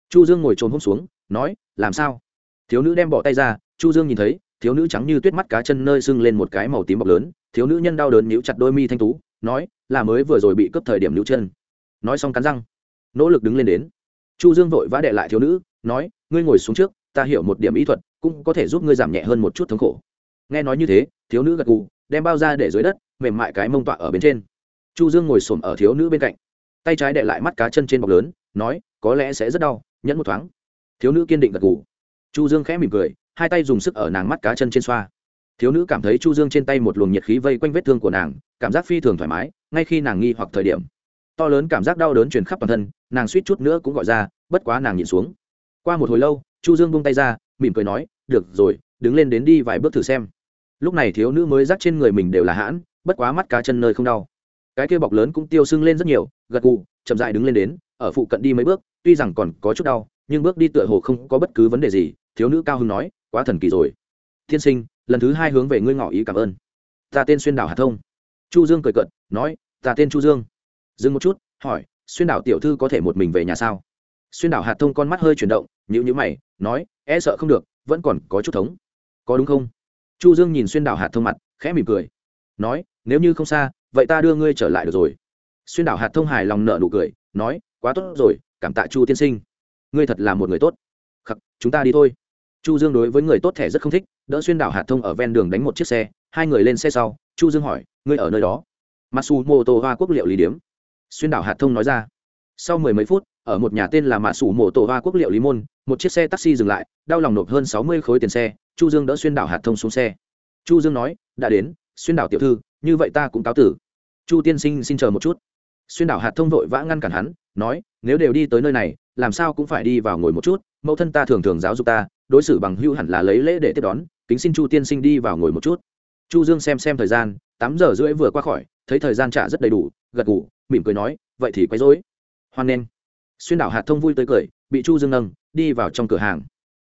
Chu dương ngồi trồm hôm xuống nói làm sao? Thiếu nữ đem bỏ tay ra chu dương nhìn thấy thiếu nữ trắng như tuyết mắt cá chân nơi sưng lên một cái màu tím bọc lớn thiếu nữ nhân đau đớn níu chặt đôi mi thanh tú nói, là mới vừa rồi bị cướp thời điểm lưu chân. Nói xong cắn răng, nỗ lực đứng lên đến. Chu dương vội vã đệ lại thiếu nữ, nói, ngươi ngồi xuống trước, ta hiểu một điểm ý thuật, cũng có thể giúp ngươi giảm nhẹ hơn một chút thống khổ. Nghe nói như thế, thiếu nữ gật gù, đem bao ra để dưới đất, mềm mại cái mông tọa ở bên trên. Chu dương ngồi xổm ở thiếu nữ bên cạnh, tay trái đệ lại mắt cá chân trên bọc lớn, nói, có lẽ sẽ rất đau, nhẫn một thoáng. Thiếu nữ kiên định gật gù. Chu dương khẽ mỉm cười, hai tay dùng sức ở nàng mắt cá chân trên xoa thiếu nữ cảm thấy chu dương trên tay một luồng nhiệt khí vây quanh vết thương của nàng, cảm giác phi thường thoải mái, ngay khi nàng nghi hoặc thời điểm. To lớn cảm giác đau đớn truyền khắp toàn thân, nàng suýt chút nữa cũng gọi ra, bất quá nàng nhìn xuống. Qua một hồi lâu, chu dương buông tay ra, mỉm cười nói, được rồi, đứng lên đến đi vài bước thử xem. Lúc này thiếu nữ mới rắc trên người mình đều là hãn, bất quá mắt cá chân nơi không đau. Cái kia bọc lớn cũng tiêu sưng lên rất nhiều, gật gù, chậm dại đứng lên đến, ở phụ cận đi mấy bước, tuy rằng còn có chút đau, nhưng bước đi tựa hồ không có bất cứ vấn đề gì, thiếu nữ cao hưng nói, quá thần kỳ rồi. Thiên sinh lần thứ hai hướng về ngươi ngỏ ý cảm ơn. Ta tên xuyên đảo hà thông. Chu dương cười cợt, nói ta tên chu dương. Dừng một chút hỏi xuyên đảo tiểu thư có thể một mình về nhà sao? Xuyên đảo hạt thông con mắt hơi chuyển động nhữ nhữ mày nói e sợ không được vẫn còn có chút thống. Có đúng không? Chu dương nhìn xuyên đảo hạt thông mặt khẽ mỉm cười nói nếu như không xa vậy ta đưa ngươi trở lại được rồi. Xuyên đảo hạt thông hài lòng nợ nụ cười nói quá tốt rồi cảm tạ chu tiên sinh. Ngươi thật là một người tốt. Khắc chúng ta đi thôi. Chu dương đối với người tốt thẻ rất không thích đỡ xuyên đảo hạt thông ở ven đường đánh một chiếc xe, hai người lên xe sau, chu dương hỏi, ngươi ở nơi đó? Masu mô tô hoa quốc liệu lý điếm. Xuyên đảo hạt thông nói ra, sau mười mấy phút, ở một nhà tên là mạ sủ mộ tổ hoa quốc liệu lý môn, một chiếc xe taxi dừng lại, đau lòng nộp hơn sáu mươi khối tiền xe, chu dương đỡ xuyên đảo hạt thông xuống xe. Chu dương nói, đã đến, xuyên đảo tiểu thư, như vậy ta cũng cáo tử. Chu tiên sinh xin chờ một chút. Xuyên đảo hạt thông vội vã ngăn cản hắn, nói, nếu đều đi tới nơi này, làm sao cũng phải đi vào ngồi một chút, mẫu thân ta thường thường giáo dục ta, đối xử bằng hưu hẳn là lấy lễ để tiếp đón kính xin chu tiên sinh đi vào ngồi một chút. Chu dương xem xem thời gian, tám giờ rưỡi vừa qua khỏi, thấy thời gian trả rất đầy đủ, gật ngủ mỉm cười nói, vậy thì quấy rối. Hoan nghênh. Xuyên đảo hạt thông vui tới cười, bị chu dương nâng, đi vào trong cửa hàng.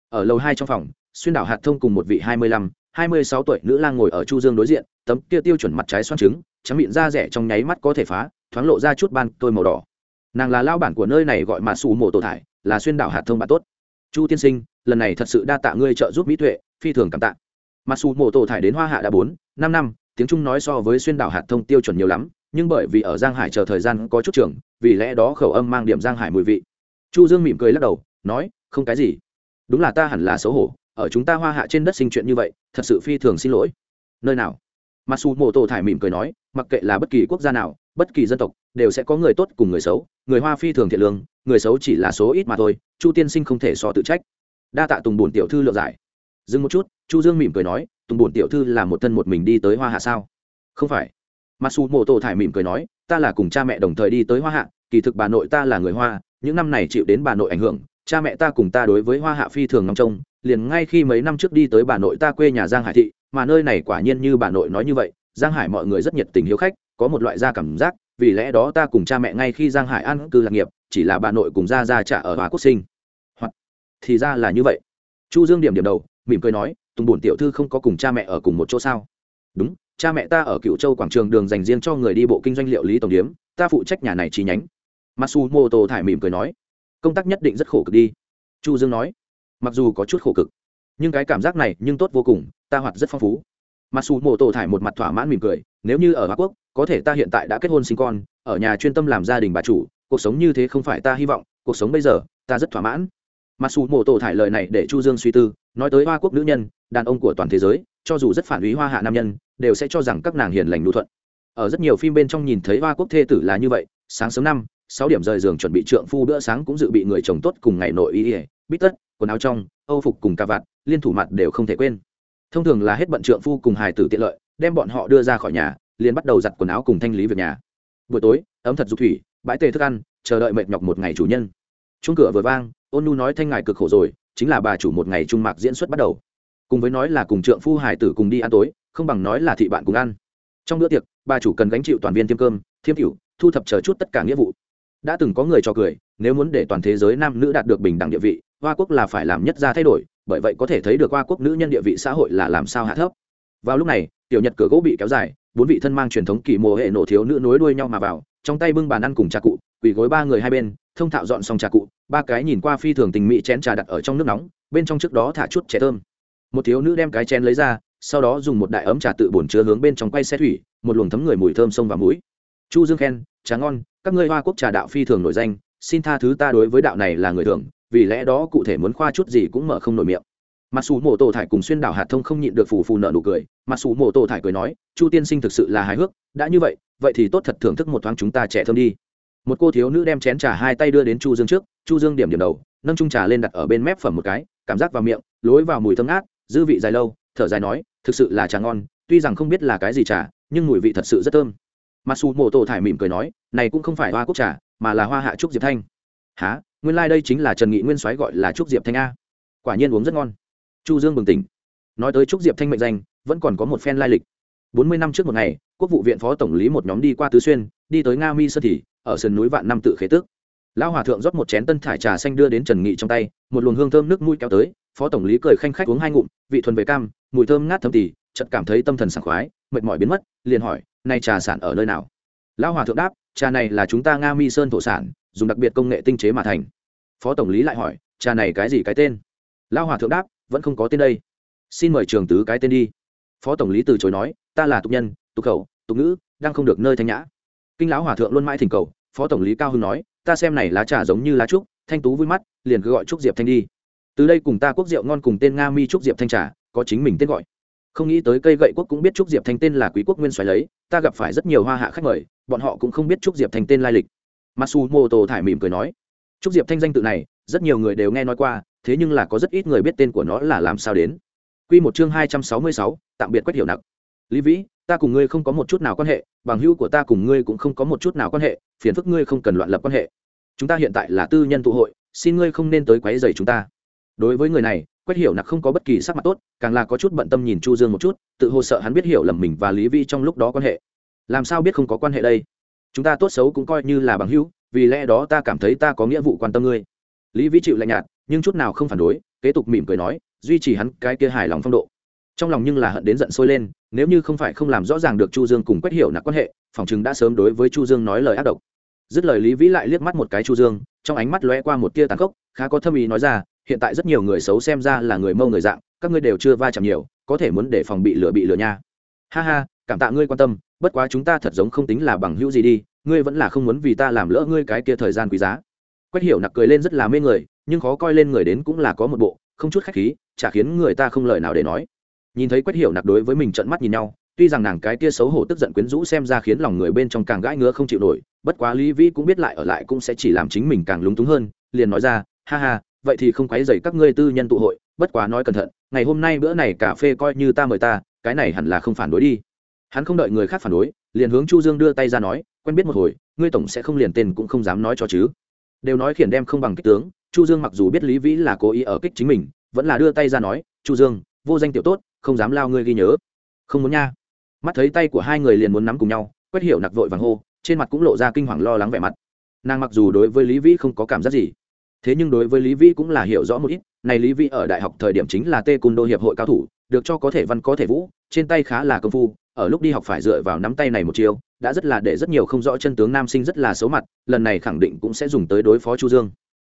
Ở lầu hai trong phòng, xuyên đảo hạt thông cùng một vị hai mươi lăm, hai mươi sáu tuổi nữ lang ngồi ở chu dương đối diện, tấm kia tiêu chuẩn mặt trái xoan trứng, trắng miệng da rẻ trong nháy mắt có thể phá, thoáng lộ ra chút ban tôi màu đỏ. Nàng là lao bản của nơi này gọi mà xù mổ tổ thải, là xuyên đảo hạt thông bạn tốt. Chu tiên sinh, lần này thật sự đa tạ ngươi trợ giúp mỹ tuệ phi thường cảm tạ. Mặc dù mổ tổ thải đến hoa hạ đã bốn, năm năm, tiếng trung nói so với xuyên đảo hạt thông tiêu chuẩn nhiều lắm, nhưng bởi vì ở giang hải chờ thời gian có chút trưởng vì lẽ đó khẩu âm mang điểm giang hải mùi vị. Chu dương mỉm cười lắc đầu, nói, không cái gì. Đúng là ta hẳn là xấu hổ, ở chúng ta hoa hạ trên đất sinh chuyện như vậy, thật sự phi thường xin lỗi. Nơi nào? Mặc dù mổ tổ thải mỉm cười nói, mặc kệ là bất kỳ quốc gia nào, bất kỳ dân tộc, đều sẽ có người tốt cùng người xấu, người hoa phi thường thiện lương, người xấu chỉ là số ít mà thôi, chu tiên sinh không thể so tự trách. Đa tạ tùng bổn tiểu thư lựa giải dừng một chút, chu dương mỉm cười nói, tùng bổn tiểu thư là một thân một mình đi tới hoa hạ sao? Không phải. Mặc dù mộ tổ thải mỉm cười nói, ta là cùng cha mẹ đồng thời đi tới hoa hạ, kỳ thực bà nội ta là người hoa, những năm này chịu đến bà nội ảnh hưởng, cha mẹ ta cùng ta đối với hoa hạ phi thường ngóng trông, liền ngay khi mấy năm trước đi tới bà nội ta quê nhà giang hải thị, mà nơi này quả nhiên như bà nội nói như vậy, giang hải mọi người rất nhiệt tình hiếu khách, có một loại da cảm giác, vì lẽ đó ta cùng cha mẹ ngay khi giang hải an cư lạc nghiệp, chỉ là bà nội cùng ra ra trả ở hòa quốc sinh. Hoặc, thì ra là như vậy. Chu dương điểm điểm đầu mỉm cười nói, tùng bổn tiểu thư không có cùng cha mẹ ở cùng một chỗ sao? Đúng, cha mẹ ta ở cựu châu quảng trường đường dành riêng cho người đi bộ kinh doanh liệu lý tổng điếm, ta phụ trách nhà này chi nhánh. Masu mô tô thải mỉm cười nói, công tác nhất định rất khổ cực đi. Chu dương nói, mặc dù có chút khổ cực, nhưng cái cảm giác này nhưng tốt vô cùng, ta hoạt rất phong phú. Masu mô tô thải một mặt thỏa mãn mỉm cười, nếu như ở hoa quốc, có thể ta hiện tại đã kết hôn sinh con, ở nhà chuyên tâm làm gia đình bà chủ, cuộc sống như thế không phải ta hy vọng, cuộc sống bây giờ, ta rất thỏa mãn mặc dù mổ tổ thải lời này để chu dương suy tư, nói tới hoa quốc nữ nhân, đàn ông của toàn thế giới, cho dù rất phản ý hoa hạ nam nhân, đều sẽ cho rằng các nàng hiền lành đu thuận. Ở rất nhiều phim bên trong nhìn thấy hoa quốc thê tử là như vậy, sáng sớm năm, sáu điểm rời giường chuẩn bị trượng phu bữa sáng cũng dự bị người chồng tốt cùng ngày nội ý ỉa bít tất, quần áo trong, âu phục cùng cà vạt, liên thủ mặt đều không thể quên. Thông thường là hết bận trượng phu cùng hài tử tiện lợi, đem bọn họ đưa ra khỏi nhà, liền bắt đầu giặt quần áo cùng thanh lý việc nhà. Buổi tối, ấm thật dục thủy, bãi tề thức ăn, chờ đợi mệt nhọc một ngày chủ nhân. Chung cửa vừa vang ôn nu nói thanh ngài cực khổ rồi, chính là bà chủ một ngày trung mạc diễn xuất bắt đầu. Cùng với nói là cùng trượng phu hải tử cùng đi ăn tối, không bằng nói là thị bạn cùng ăn. Trong bữa tiệc, bà chủ cần gánh chịu toàn viên thiêm cơm, thiêm cửu, thu thập chờ chút tất cả nghĩa vụ. Đã từng có người cho cười, nếu muốn để toàn thế giới nam nữ đạt được bình đẳng địa vị, hoa quốc là phải làm nhất ra thay đổi, bởi vậy có thể thấy được hoa quốc nữ nhân địa vị xã hội là làm sao hạ thấp. Vào lúc này, tiểu nhật cửa gỗ bị kéo dài, bốn vị thân mang truyền thống kỳ mùa hệ nổ thiếu nữ nối đuôi nhau mà vào, trong tay bưng bàn ăn cùng trà cụ, quỳ gối ba người hai bên thông thạo dọn xong trà cụ, ba cái nhìn qua phi thường tình mỹ chén trà đặt ở trong nước nóng, bên trong trước đó thả chút chè thơm. Một thiếu nữ đem cái chén lấy ra, sau đó dùng một đại ấm trà tự bổn chứa hướng bên trong quay xe thủy, một luồng thấm người mùi thơm sông vào mũi chu dương khen, trà ngon, các ngươi hoa quốc trà đạo phi thường nổi danh, xin tha thứ ta đối với đạo này là người thường, vì lẽ đó cụ thể muốn khoa chút gì cũng mở không nổi miệng. Mặc dù mổ tổ thải cùng xuyên đảo hạt thông không nhịn được phù phù nợ nụ cười. Mặc dù mổ tổ thải cười nói, chu tiên sinh thực sự là hài hước, đã như vậy vậy thì tốt thật thưởng thức một thoáng chúng ta trẻ thơm đi một cô thiếu nữ đem chén trà hai tay đưa đến chu dương trước, chu dương điểm điểm đầu, nâng trung trà lên đặt ở bên mép phẩm một cái, cảm giác vào miệng, lối vào mùi thơm ngát, dư vị dài lâu, thở dài nói, thực sự là trà ngon, tuy rằng không biết là cái gì trà, nhưng mùi vị thật sự rất thơm. Mặc dù mổ tổ thải mỉm cười nói, này cũng không phải hoa quốc trà, mà là hoa hạ trúc diệp thanh. Há nguyên lai like đây chính là trần nghị nguyên soái gọi là trúc diệp thanh a. Quả nhiên uống rất ngon. Chu dương bừng tỉnh. Nói tới trúc diệp thanh mệnh danh, vẫn còn có một phen lai lịch. Bốn mươi năm trước một ngày, quốc vụ viện phó tổng lý một nhóm đi qua tứ xuyên, đi tới nga mi sơn thì ở sườn núi vạn năm tự khế tước. Lão hòa thượng rót một chén tân thải trà xanh đưa đến trần nghị trong tay, một luồng hương thơm nước mũi kéo tới, phó tổng lý cười khanh khách uống hai ngụm, vị thuần về cam, mùi thơm ngát thơm tỉ chợt cảm thấy tâm thần sảng khoái, mệt mỏi biến mất, liền hỏi nay trà sản ở nơi nào? Lão hòa thượng đáp, trà này là chúng ta nga mi sơn thổ sản, dùng đặc biệt công nghệ tinh chế mà thành. Phó tổng lý lại hỏi, trà này cái gì cái tên? Lão hòa thượng đáp, vẫn không có tên đây. Xin mời trường tứ cái tên đi. Phó tổng lý từ chối nói, ta là tục nhân, tục khẩu, tục ngữ, đang không được nơi thanh nhã kinh lão hòa thượng luôn mãi thỉnh cầu phó tổng lý cao hưng nói ta xem này lá trà giống như lá trúc thanh tú vui mắt liền cứ gọi trúc diệp thanh đi. Từ đây cùng ta quốc rượu ngon cùng tên nga mi trúc diệp thanh trà có chính mình tên gọi. Không nghĩ tới cây gậy quốc cũng biết trúc diệp thanh tên là quý quốc nguyên xoáy lấy ta gặp phải rất nhiều hoa hạ khách mời bọn họ cũng không biết trúc diệp thanh tên lai lịch. Matsumoto thải mỉm cười nói trúc diệp thanh danh tự này rất nhiều người đều nghe nói qua thế nhưng là có rất ít người biết tên của nó là làm sao đến. Quy một chương hai trăm sáu mươi sáu, tạm biệt quách hiểu nặc. Lý vĩ ta cùng ngươi không có một chút nào quan hệ, bằng hữu của ta cùng ngươi cũng không có một chút nào quan hệ, phiền phức ngươi không cần loạn lập quan hệ. Chúng ta hiện tại là tư nhân tụ hội, xin ngươi không nên tới quấy rầy chúng ta. Đối với người này, quách hiểu nặc không có bất kỳ sắc mặt tốt, càng là có chút bận tâm nhìn chu dương một chút, tự hồ sợ hắn biết hiểu lầm mình và lý vi trong lúc đó quan hệ. Làm sao biết không có quan hệ đây? Chúng ta tốt xấu cũng coi như là bằng hữu, vì lẽ đó ta cảm thấy ta có nghĩa vụ quan tâm ngươi. Lý vi chịu lạnh nhạt, nhưng chút nào không phản đối, kế tục mỉm cười nói, duy trì hắn cái kia hài lòng phong độ trong lòng nhưng là hận đến giận sôi lên, nếu như không phải không làm rõ ràng được chu dương cùng quách hiểu nặc quan hệ, phòng chừng đã sớm đối với chu dương nói lời ác độc. Dứt lời lý vĩ lại liếc mắt một cái chu dương, trong ánh mắt lóe qua một tia tàn khốc, khá có thâm ý nói ra, hiện tại rất nhiều người xấu xem ra là người mâu người dạng, các ngươi đều chưa va chạm nhiều, có thể muốn để phòng bị lửa bị lửa nha. Ha ha, cảm tạ ngươi quan tâm, bất quá chúng ta thật giống không tính là bằng hữu gì đi, ngươi vẫn là không muốn vì ta làm lỡ ngươi cái kia thời gian quý giá. Quách hiểu nặc cười lên rất là mê người, nhưng khó coi lên người đến cũng là có một bộ, không chút khách khí, chả khiến người ta không lời nào để nói nhìn thấy quách hiểu nặc đối với mình trận mắt nhìn nhau, tuy rằng nàng cái kia xấu hổ tức giận quyến rũ xem ra khiến lòng người bên trong càng gãi ngứa không chịu nổi, bất quá lý vĩ cũng biết lại ở lại cũng sẽ chỉ làm chính mình càng lúng túng hơn, liền nói ra, ha ha, vậy thì không quấy dày các ngươi tư nhân tụ hội, bất quá nói cẩn thận, ngày hôm nay bữa này cà phê coi như ta mời ta, cái này hẳn là không phản đối đi. Hắn không đợi người khác phản đối, liền hướng chu dương đưa tay ra nói, quen biết một hồi, ngươi tổng sẽ không liền tên cũng không dám nói cho chứ. Đều nói khiển đem không bằng kích tướng, chu dương mặc dù biết lý vĩ là cố ý ở kích chính mình, vẫn là đưa tay ra nói, chu dương, vô danh tiểu tốt không dám lao ngươi ghi nhớ. Không muốn nha. Mắt thấy tay của hai người liền muốn nắm cùng nhau quét hiểu nặc vội vàng hô, trên mặt cũng lộ ra kinh hoàng lo lắng vẻ mặt. Nàng mặc dù đối với lý vĩ không có cảm giác gì, thế nhưng đối với lý vĩ cũng là hiểu rõ một ít, này lý vĩ ở đại học thời điểm chính là tê cung đô hiệp hội cao thủ, được cho có thể văn, có thể vũ, trên tay khá là công phu, ở lúc đi học phải dựa vào nắm tay này một chiều đã rất là để rất nhiều không rõ chân tướng nam sinh rất là xấu mặt, lần này khẳng định cũng sẽ dùng tới đối phó chu dương.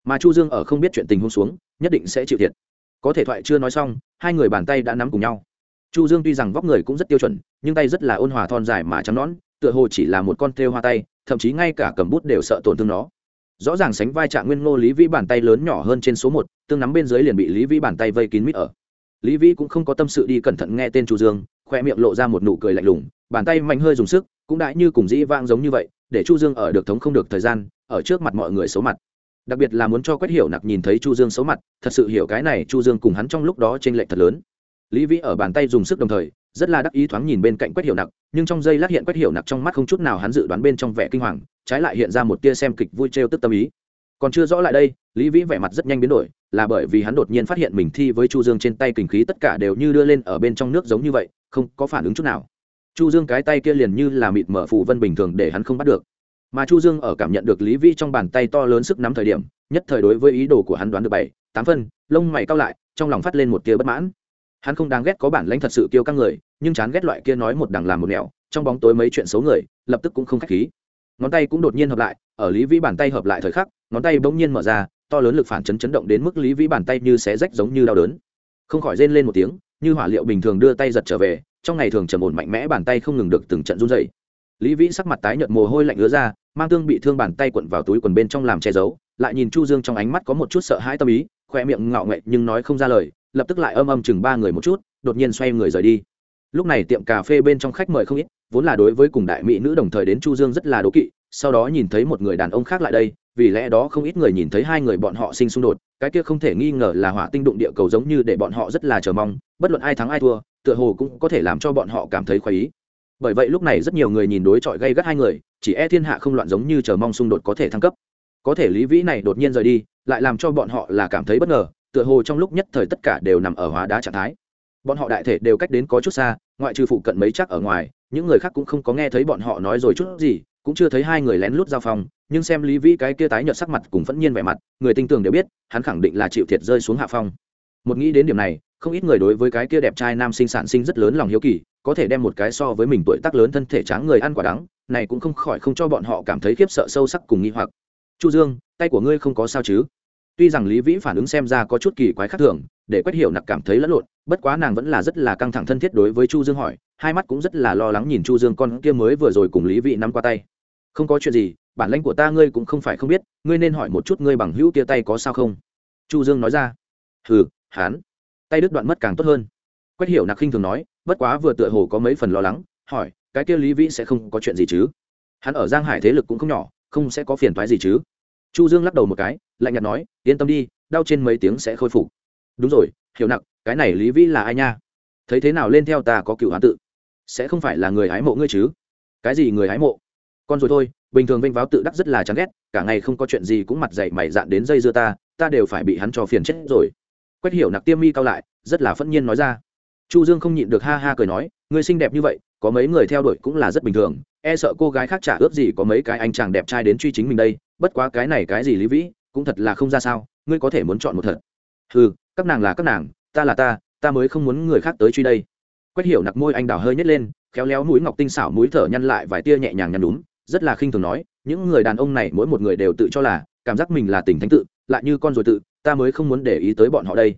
Mà chu dương ở không biết chuyện tình huống xuống, nhất định sẽ chịu thiệt có thể thoại chưa nói xong, hai người bàn tay đã nắm cùng nhau. Chu dương tuy rằng vóc người cũng rất tiêu chuẩn, nhưng tay rất là ôn hòa thon dài mà trắng nõn, tựa hồ chỉ là một con thêu hoa tay, thậm chí ngay cả cầm bút đều sợ tổn thương nó. Rõ ràng sánh vai trạng nguyên ngô, lý vĩ bàn tay lớn nhỏ hơn trên số một, tương nắm bên dưới liền bị lý vĩ bàn tay vây kín mít ở. Lý vĩ cũng không có tâm sự đi cẩn thận nghe tên chu dương, khoe miệng lộ ra một nụ cười lạnh lùng, bàn tay mạnh hơi dùng sức, cũng đã như cùng dĩ vang giống như vậy, để chu dương ở được thống không được thời gian, ở trước mặt mọi người xấu mặt đặc biệt là muốn cho quét hiểu nặc nhìn thấy chu dương xấu mặt, thật sự hiểu cái này chu dương cùng hắn trong lúc đó t r ê n lệch thật lớn. Lý vĩ ở bàn tay dùng sức đồng thời, rất là đắc ý thoáng nhìn bên cạnh quét hiểu nặc, nhưng trong giây lát hiện quét hiểu nặc trong mắt không chút nào hắn dự đoán bên trong vẻ kinh hoàng, trái lại hiện ra một tia xem kịch vui trêu tức tâm ý. Còn chưa rõ lại đây, lý vĩ vẻ mặt rất nhanh biến đổi, là bởi vì hắn đột nhiên phát hiện mình thi với chu dương trên tay kình khí tất cả đều như đưa lên ở bên trong nước giống như vậy, không có phản ứng chút nào. Chu dương cái tay kia liền như là mịt mở phù vân bình thường để hắn không bắt được mà chu dương ở cảm nhận được lý vĩ trong bàn tay to lớn sức nắm thời điểm, nhất thời đối với ý đồ của hắn đoán được bảy, tám phân, lông mày cao lại, trong lòng phát lên một tia bất mãn. Hắn không đáng ghét có bản lãnh thật sự kêu các người, nhưng chán ghét loại kia nói một đằng làm một nẻo, trong bóng tối mấy chuyện xấu người, lập tức cũng không khách khí. Ngón tay cũng đột nhiên hợp lại, ở lý vĩ bàn tay hợp lại thời khắc, ngón tay bỗng nhiên mở ra, to lớn lực phản chấn chấn động đến mức lý vĩ bàn tay như xé rách giống như đau đớn. Không khỏi rên lên một tiếng, như hỏa liệu bình thường đưa tay giật trở về, trong ngày thường trầm ổn mạnh mẽ bàn tay không ngừng được từng trận run dày lý vĩ sắc mặt tái nhợt, mồ hôi lạnh ứa ra, mang tương bị thương bàn tay quận vào túi quần bên trong làm che giấu, lại nhìn chu dương trong ánh mắt có một chút sợ hãi tâm ý khoe miệng ngạo nghệ nhưng nói không ra lời, lập tức lại âm âm chừng ba người một chút, đột nhiên xoay người rời đi. Lúc này tiệm cà phê bên trong khách mời không ít, vốn là đối với cùng đại mỹ nữ đồng thời đến chu dương rất là đố kỵ, sau đó nhìn thấy một người đàn ông khác lại đây, vì lẽ đó không ít người nhìn thấy hai người bọn họ sinh xung đột, cái kia không thể nghi ngờ là hỏa tinh đụng địa cầu giống như để bọn họ rất là chờ mong, bất luận ai thắng ai thua, tựa hồ cũng có thể làm cho bọn họ cảm thấy khoái ý bởi vậy lúc này rất nhiều người nhìn đối chọi gây gắt hai người, chỉ e thiên hạ không loạn giống như chờ mong xung đột có thể thăng cấp. Có thể lý vĩ này đột nhiên rời đi, lại làm cho bọn họ là cảm thấy bất ngờ, tựa hồ trong lúc nhất thời tất cả đều nằm ở hóa đá trạng thái. Bọn họ đại thể đều cách đến có chút xa, ngoại trừ phụ cận mấy chắc ở ngoài, những người khác cũng không có nghe thấy bọn họ nói rồi chút gì, cũng chưa thấy hai người lén lút giao phòng nhưng xem lý vĩ cái kia tái nhợt sắc mặt cùng phẫn nhiên vẻ mặt, người tinh tường đều biết, hắn khẳng định là chịu thiệt rơi xuống hạ phong. Một nghĩ đến điểm này, không ít người đối với cái kia đẹp trai nam sinh sản sinh rất lớn lòng hiếu kỳ có thể đem một cái so với mình tuổi tác lớn thân thể tráng người ăn quả đắng, này cũng không khỏi không cho bọn họ cảm thấy khiếp sợ sâu sắc cùng nghi hoặc. Chu dương, tay của ngươi không có sao chứ? Tuy rằng lý vĩ phản ứng xem ra có chút kỳ quái khác thường, để quét hiểu nặc cảm thấy lẫn lộn, bất quá nàng vẫn là rất là căng thẳng thân thiết đối với chu dương hỏi, hai mắt cũng rất là lo lắng nhìn chu dương con kia mới vừa rồi cùng lý vĩ nắm qua tay. Không có chuyện gì, bản lãnh của ta ngươi cũng không phải không biết, ngươi nên hỏi một chút ngươi bằng hữu kia tay có sao không? Chu dương nói ra. Hừ hán tay đứt đoạn mất càng tốt hơn quách hiểu nặc khinh thường nói, bất quá vừa tựa hồ có mấy phần lo lắng, hỏi, cái kia lý vĩ sẽ không có chuyện gì chứ? Hắn ở giang hải thế lực cũng không nhỏ, không sẽ có phiền thoái gì chứ? Chu dương lắc đầu một cái, lạnh nhạt nói, yên tâm đi, đau trên mấy tiếng sẽ khôi phục. Đúng rồi, hiểu nặng cái này lý vĩ là ai nha? Thấy thế nào lên theo ta có cựu hán tự? Sẽ không phải là người hái mộ ngươi chứ? Cái gì người hái mộ? Con rồi thôi, bình thường vênh váo tự đắc rất là chán ghét, cả ngày không có chuyện gì cũng mặt dậy mày dạn đến dây dưa ta ta đều phải bị hắn cho phiền chết rồi. Quét hiểu nặc tiêm mi cao lại, rất là phẫn nhiên nói ra chu dương không nhịn được ha ha cười nói người xinh đẹp như vậy, có mấy người theo đuổi cũng là rất bình thường e sợ cô gái khác trả ước gì có mấy cái anh chàng đẹp trai đến truy chính mình đây, bất quá cái này cái gì lý vĩ, cũng thật là không ra sao, ngươi có thể muốn chọn một thật. Ừ các nàng là các nàng, ta là ta ta mới không muốn người khác tới truy đây. Quét hiểu nặc môi anh đào hơi nhét lên, khéo léo mũi ngọc tinh xảo mũi thở nhăn lại vài tia nhẹ nhàng nhăn đúng rất là khinh thường nói, những người đàn ông này mỗi một người đều tự cho là cảm giác mình là tình thánh tự, lại như con rồi tự, ta mới không muốn để ý tới bọn họ đây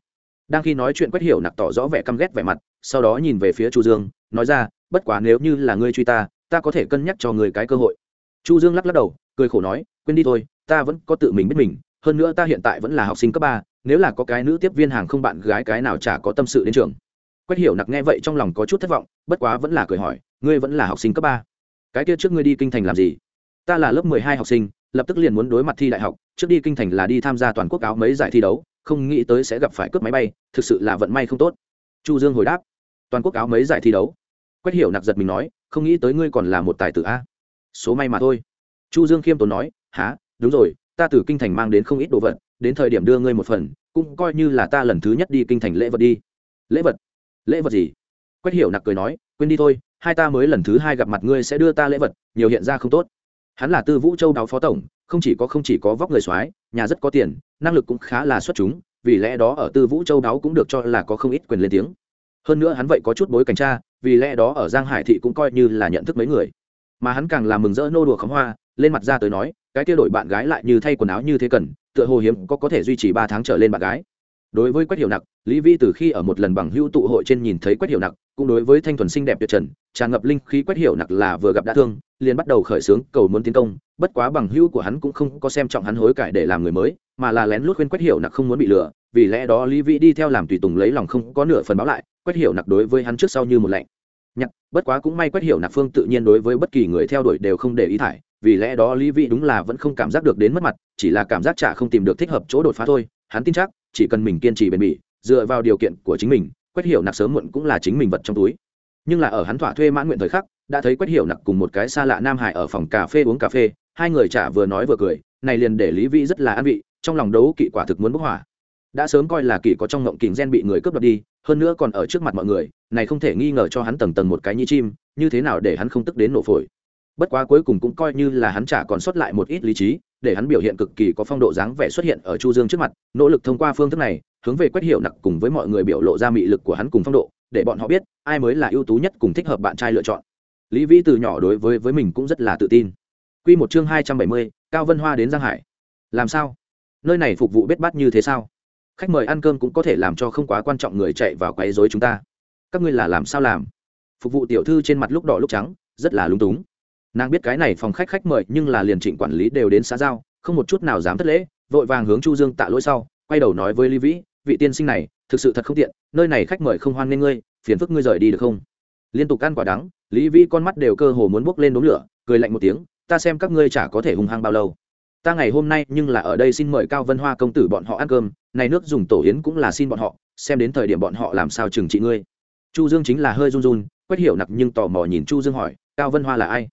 đang khi nói chuyện quét hiểu nặc tỏ rõ vẻ căm ghét vẻ mặt, sau đó nhìn về phía chu dương, nói ra, bất quá nếu như là ngươi truy ta ta có thể cân nhắc cho người cái cơ hội. Chu dương lắc lắc đầu, cười khổ nói, quên đi thôi, ta vẫn có tự mình biết mình, hơn nữa ta hiện tại vẫn là học sinh cấp ba, nếu là có cái nữ tiếp viên hàng không bạn gái cái nào chả có tâm sự đến trường. Quét hiểu nặc nghe vậy trong lòng có chút thất vọng, bất quá vẫn là cười hỏi, ngươi vẫn là học sinh cấp ba? Cái kia trước ngươi đi kinh thành làm gì? Ta là lớp mười hai học sinh, lập tức liền muốn đối mặt thi đại học, trước đi kinh thành là đi tham gia toàn quốc áo mấy giải thi đấu không nghĩ tới sẽ gặp phải cướp máy bay, thực sự là vận may không tốt. Chu dương hồi đáp, toàn quốc áo mấy giải thi đấu. Quách hiểu nặc giật mình nói, không nghĩ tới ngươi còn là một tài tử a. Số may mà thôi. Chu dương khiêm tốn nói há đúng rồi, ta từ kinh thành mang đến không ít đồ vật, đến thời điểm đưa ngươi một phần, cũng coi như là ta lần thứ nhất đi kinh thành lễ vật đi. Lễ vật? Lễ vật gì? Quách hiểu nặc cười nói, quên đi thôi, hai ta mới lần thứ hai gặp mặt ngươi sẽ đưa ta lễ vật, nhiều hiện ra không tốt. Hắn là tư vũ châu đáo phó tổng, không chỉ có không chỉ có vóc người soái nhà rất có tiền, năng lực cũng khá là xuất chúng, vì lẽ đó ở tư vũ châu đáo cũng được cho là có không ít quyền lên tiếng. Hơn nữa hắn vậy có chút bối cảnh tra, vì lẽ đó ở giang hải thị cũng coi như là nhận thức mấy người. Mà hắn càng làm mừng rỡ nô đùa khóm hoa, lên mặt ra tới nói, cái kia đổi bạn gái lại như thay quần áo như thế cần, tựa hồ hiếm có có thể duy trì ba tháng trở lên bạn gái đối với quách hiểu nặc, lý vi từ khi ở một lần bằng hưu tụ hội trên nhìn thấy quách hiểu nặc, cũng đối với thanh thuần xinh đẹp tuyệt trần, tràn ngập linh khí quách hiểu nặc là vừa gặp đã thương, liền bắt đầu khởi xướng cầu muốn tiến công. Bất quá bằng hưu của hắn cũng không có xem trọng hắn hối cải để làm người mới, mà là lén lút khuyên quách hiểu nặc không muốn bị lừa. Vì lẽ đó lý vi đi theo làm tùy tùng lấy lòng không có nửa phần báo lại, quách hiểu nặc đối với hắn trước sau như một lạnh. nhặt bất quá cũng may quách hiểu nặc phương tự nhiên đối với bất kỳ người theo đuổi đều không để ý thải, vì lẽ đó lý vi đúng là vẫn không cảm giác được đến mất mặt, chỉ là cảm giác chả không tìm được thích hợp chỗ đột phá thôi hắn tin chắc, chỉ cần mình kiên trì bền bỉ, dựa vào điều kiện của chính mình quét hiểu nặc sớm muộn cũng là chính mình vật trong túi. Nhưng là ở hắn thỏa thuê mãn nguyện thời khắc, đã thấy quét hiểu nặc cùng một cái xa lạ nam hải ở phòng cà phê uống cà phê, hai người chả vừa nói vừa cười, này liền để lý vĩ rất là an vị, trong lòng đấu kỵ quả thực muốn bốc hỏa. Đã sớm coi là kỵ có trong ngộng kình gen bị người cướp đoạt đi, hơn nữa còn ở trước mặt mọi người, này không thể nghi ngờ cho hắn tầng tầng một cái nhi chim, như thế nào để hắn không tức đến nổ phổi. Bất quá cuối cùng cũng coi như là hắn chả còn sót lại một ít lý trí để hắn biểu hiện cực kỳ có phong độ dáng vẻ xuất hiện ở chu dương trước mặt nỗ lực thông qua phương thức này hướng về quét hiểu nặc cùng với mọi người biểu lộ ra mị lực của hắn cùng phong độ để bọn họ biết ai mới là ưu tú nhất cùng thích hợp bạn trai lựa chọn. Lý vĩ từ nhỏ đối với với mình cũng rất là tự tin. Quy một chương hai trăm bảy mươi, cao vân hoa đến giang hải. Làm sao? Nơi này phục vụ bết bát như thế sao? Khách mời ăn cơm cũng có thể làm cho không quá quan trọng người chạy vào quấy rối chúng ta. Các ngươi là làm sao làm? Phục vụ tiểu thư trên mặt lúc đỏ lúc trắng rất là lúng túng nàng biết cái này phòng khách khách mời nhưng là liền trịnh quản lý đều đến xã giao, không một chút nào dám thất lễ, vội vàng hướng chu dương tạ lỗi sau, quay đầu nói với lý vĩ, vị tiên sinh này, thực sự thật không tiện, nơi này khách mời không hoan nghênh ngươi, phiền phức ngươi rời đi được không? Liên tục ăn quả đắng, lý vĩ con mắt đều cơ hồ muốn bốc lên đốm lửa, cười lạnh một tiếng, ta xem các ngươi chả có thể hung hăng bao lâu. Ta ngày hôm nay nhưng là ở đây xin mời cao vân hoa công tử bọn họ ăn cơm, này nước dùng tổ yến cũng là xin bọn họ, xem đến thời điểm bọn họ làm sao trừng trị ngươi. Chu dương chính là hơi run run, quét hiểu nặc nhưng tò mò nhìn chu dương hỏi, cao vân hoa là ai?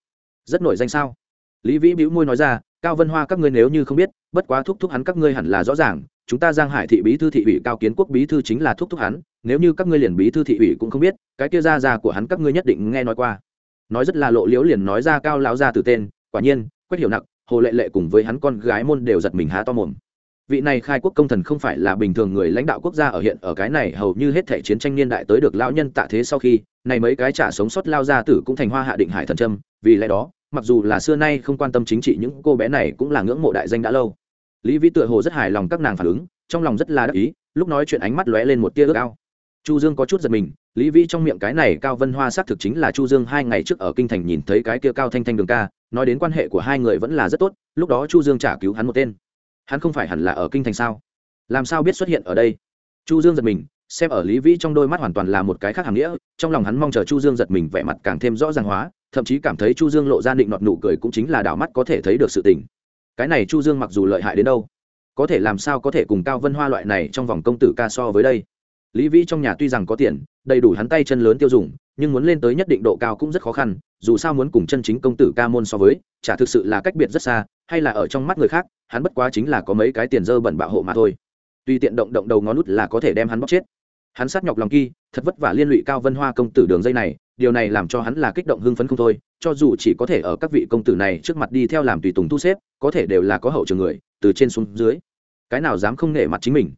Rất nổi danh sao? Lý vĩ bĩu môi nói ra, cao vân hoa các ngươi nếu như không biết, bất quá thúc thúc hắn các ngươi hẳn là rõ ràng, chúng ta giang hải thị bí thư thị ủy cao kiến quốc bí thư chính là thúc thúc hắn, nếu như các ngươi liền bí thư thị ủy cũng không biết, cái kia ra ra của hắn các ngươi nhất định nghe nói qua. Nói rất là lộ liễu liền nói ra cao lão ra từ tên, quả nhiên quét hiểu nặng hồ lệ lệ cùng với hắn con gái môn đều giật mình há to mồm. Vị này khai quốc công thần không phải là bình thường người lãnh đạo quốc gia ở hiện ở cái này, hầu như hết thể chiến tranh niên đại tới được lão nhân tạ thế sau khi, này mấy cái trả sống sót lao ra tử cũng thành hoa hạ định hải thần trâm vì lẽ đó mặc dù là xưa nay không quan tâm chính trị, những cô bé này cũng là ngưỡng mộ đại danh đã lâu. Lý vĩ tựa hồ rất hài lòng các nàng phản ứng, trong lòng rất là đắc ý, lúc nói chuyện ánh mắt lóe lên một tia ước ao. Chu dương có chút giật mình, lý vĩ trong miệng cái này cao vân hoa xác thực chính là chu dương hai ngày trước ở kinh thành nhìn thấy cái kia cao thanh thanh đường ca, nói đến quan hệ của hai người vẫn là rất tốt, lúc đó chu dương trả cứu hắn một tên. Hắn không phải hẳn là ở kinh thành sao? Làm sao biết xuất hiện ở đây? Chu dương giật mình, xem ở lý vĩ trong đôi mắt hoàn toàn là một cái khác hàm nghĩa, trong lòng hắn mong chờ chu dương giật mình vẻ mặt càng thêm rõ ràng hóa thậm chí cảm thấy chu dương lộ ra định nọt nụ cười cũng chính là đảo mắt có thể thấy được sự tình. Cái này chu dương mặc dù lợi hại đến đâu, có thể làm sao có thể cùng cao vân hoa loại này trong vòng công tử ca so với đây? Lý vĩ trong nhà tuy rằng có tiền, đầy đủ hắn tay chân lớn tiêu dùng, nhưng muốn lên tới nhất định độ cao cũng rất khó khăn, dù sao muốn cùng chân chính công tử ca môn so với, chả thực sự là cách biệt rất xa, hay là ở trong mắt người khác, hắn bất quá chính là có mấy cái tiền dơ bẩn bạo hộ mà thôi. Tuy tiện động động đầu ngón nút là có thể đem hắn bóc chết. Hắn sát nhọc lòng kỳ, thật vất vả liên lụy cao vân hoa công tử đường dây này điều này làm cho hắn là kích động hưng phấn không thôi, cho dù chỉ có thể ở các vị công tử này trước mặt đi theo làm tùy tùng thu xếp, có thể đều là có hậu trường người, từ trên xuống dưới. Cái nào dám không nể mặt chính mình?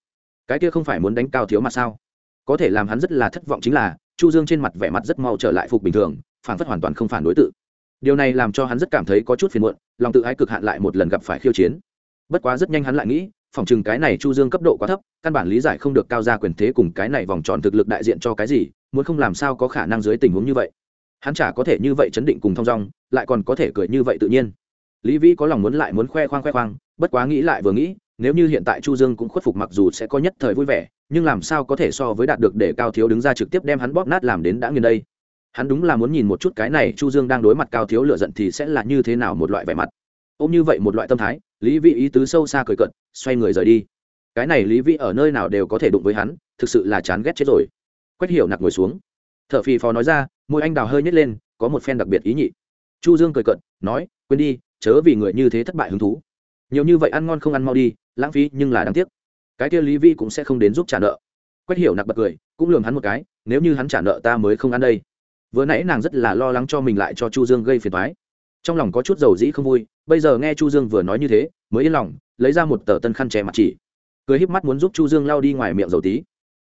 Cái kia không phải muốn đánh cao thiếu mặt sao? Có thể làm hắn rất là thất vọng chính là, chu dương trên mặt vẻ mặt rất mau trở lại phục bình thường, phản phất hoàn toàn không phản đối tự. Điều này làm cho hắn rất cảm thấy có chút phiền muộn, lòng tự ái cực hạn lại một lần gặp phải khiêu chiến. Bất quá rất nhanh hắn lại nghĩ, phòng chừng cái này chu dương cấp độ quá thấp, căn bản lý giải không được cao gia quyền thế cùng cái này vòng tròn thực lực đại diện cho cái gì muốn không làm sao có khả năng dưới tình huống như vậy. Hắn chả có thể như vậy chấn định cùng thong dong, lại còn có thể cười như vậy tự nhiên. Lý vĩ có lòng muốn lại muốn khoe khoang khoe khoang, bất quá nghĩ lại vừa nghĩ, nếu như hiện tại chu dương cũng khuất phục mặc dù sẽ có nhất thời vui vẻ, nhưng làm sao có thể so với đạt được để cao thiếu đứng ra trực tiếp đem hắn bóp nát làm đến đã nghiền đây. Hắn đúng là muốn nhìn một chút cái này, chu dương đang đối mặt cao thiếu lựa giận thì sẽ là như thế nào một loại vẻ mặt. Ôm như vậy một loại tâm thái, lý vị ý tứ sâu xa cười cận xoay người rời đi. Cái này lý vị ở nơi nào đều có thể đụng với hắn, thực sự là chán ghét chết rồi quách hiểu nặc ngồi xuống. Thợ phì phò nói ra, môi anh đào hơi nhét lên, có một phen đặc biệt ý nhị. Chu dương cười cận nói, quên đi, chớ vì người như thế thất bại hứng thú. Nhiều như vậy ăn ngon không ăn mau đi, lãng phí nhưng là đáng tiếc. Cái kia lý vi cũng sẽ không đến giúp trả nợ. Quách hiểu nặc bật cười, cũng lường hắn một cái, nếu như hắn trả nợ ta mới không ăn đây. Vừa nãy nàng rất là lo lắng cho mình lại cho chu dương gây phiền thoái trong lòng có chút dầu dĩ không vui, bây giờ nghe chu dương vừa nói như thế, mới yên lòng, lấy ra một tờ tân khăn che mặt chỉ. Cười híp mắt muốn giúp chu dương lao đi ngoài miệng dầu tí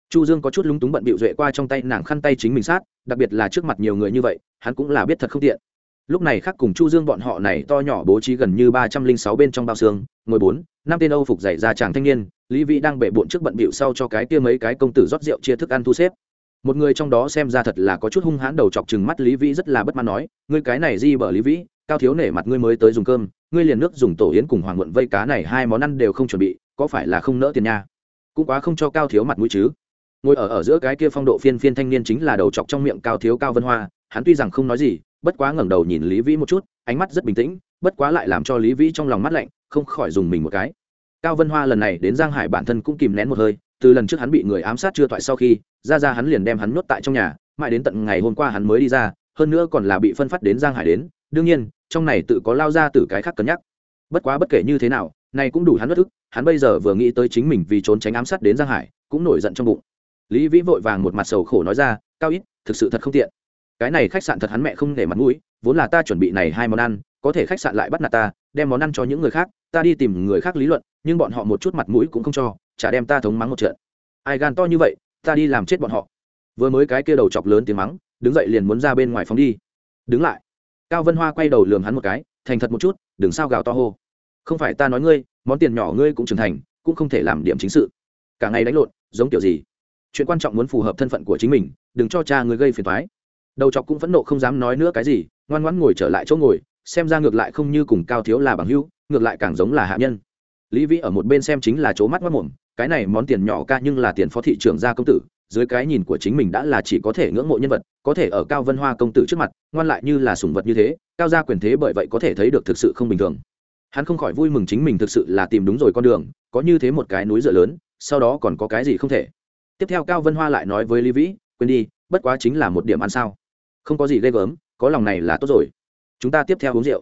chu dương có chút lúng túng bận bịu duệ qua trong tay nàng khăn tay chính mình sát, đặc biệt là trước mặt nhiều người như vậy, hắn cũng là biết thật không tiện. Lúc này khác cùng chu dương bọn họ này to nhỏ bố trí gần như ba trăm linh sáu bên trong bao xương, ngồi bốn, năm tên âu phục dày ra chàng thanh niên, lý vĩ đang bể bộn trước bận bịu sau cho cái kia mấy cái công tử rót rượu chia thức ăn thu xếp. Một người trong đó xem ra thật là có chút hung hãn đầu chọc chừng mắt lý vĩ rất là bất mãn nói, ngươi cái này di bở lý vĩ, cao thiếu nể mặt ngươi mới tới dùng cơm, ngươi liền nước dùng tổ yến cùng hoàng muộn vây cá này hai món ăn đều không chuẩn bị, có phải là không nỡ tiền nha? Cũng quá không cho cao thiếu mặt mũi chứ ngồi ở ở giữa cái kia phong độ phiên phiên thanh niên chính là đầu chọc trong miệng cao thiếu cao vân hoa, hắn tuy rằng không nói gì, bất quá ngẩng đầu nhìn lý vĩ một chút, ánh mắt rất bình tĩnh, bất quá lại làm cho lý vĩ trong lòng mắt lạnh, không khỏi dùng mình một cái. Cao vân hoa lần này đến giang hải bản thân cũng kìm nén một hơi, từ lần trước hắn bị người ám sát chưa toại sau khi, ra ra hắn liền đem hắn nhốt tại trong nhà, mãi đến tận ngày hôm qua hắn mới đi ra, hơn nữa còn là bị phân phát đến giang hải đến, đương nhiên, trong này tự có lao ra từ cái khác cân nhắc. Bất quá bất kể như thế nào, này cũng đủ hắn bất ức, hắn bây giờ vừa nghĩ tới chính mình vì trốn tránh ám sát đến giang hải, cũng nổi giận trong bụng lý vĩ vội vàng một mặt sầu khổ nói ra, cao ít, thực sự thật không tiện. Cái này khách sạn thật hắn mẹ không để mặt mũi, vốn là ta chuẩn bị này hai món ăn, có thể khách sạn lại bắt nạt ta, đem món ăn cho những người khác, ta đi tìm người khác lý luận, nhưng bọn họ một chút mặt mũi cũng không cho, chả đem ta thống mắng một trận. Ai gan to như vậy, ta đi làm chết bọn họ. Vừa mới cái kia đầu chọc lớn tiếng mắng, đứng dậy liền muốn ra bên ngoài phóng đi. Đứng lại. Cao vân hoa quay đầu lường hắn một cái, thành thật một chút, đừng sao gào to hô. Không phải ta nói ngươi, món tiền nhỏ ngươi cũng trưởng thành, cũng không thể làm điểm chính sự. Cả ngày đánh lộn, giống kiểu gì? Chuyện quan trọng muốn phù hợp thân phận của chính mình, đừng cho cha người gây phiền thoái đầu chọc cũng phẫn nộ không dám nói nữa cái gì, ngoan ngoãn ngồi trở lại chỗ ngồi, xem ra ngược lại không như cùng cao thiếu là bằng hữu, ngược lại càng giống là hạ nhân. Lý vĩ ở một bên xem chính là chỗ mắt mất mồm, cái này món tiền nhỏ ca nhưng là tiền phó thị trưởng gia công tử, dưới cái nhìn của chính mình đã là chỉ có thể ngưỡng mộ nhân vật, có thể ở cao vân hoa công tử trước mặt, ngoan lại như là sùng vật như thế, cao gia quyền thế bởi vậy có thể thấy được thực sự không bình thường. Hắn không khỏi vui mừng chính mình thực sự là tìm đúng rồi con đường, có như thế một cái núi dựa lớn, sau đó còn có cái gì không thể tiếp theo cao vân hoa lại nói với lý vĩ, quên đi, bất quá chính là một điểm ăn sao. Không có gì ghê gớm, có lòng này là tốt rồi. Chúng ta tiếp theo uống rượu.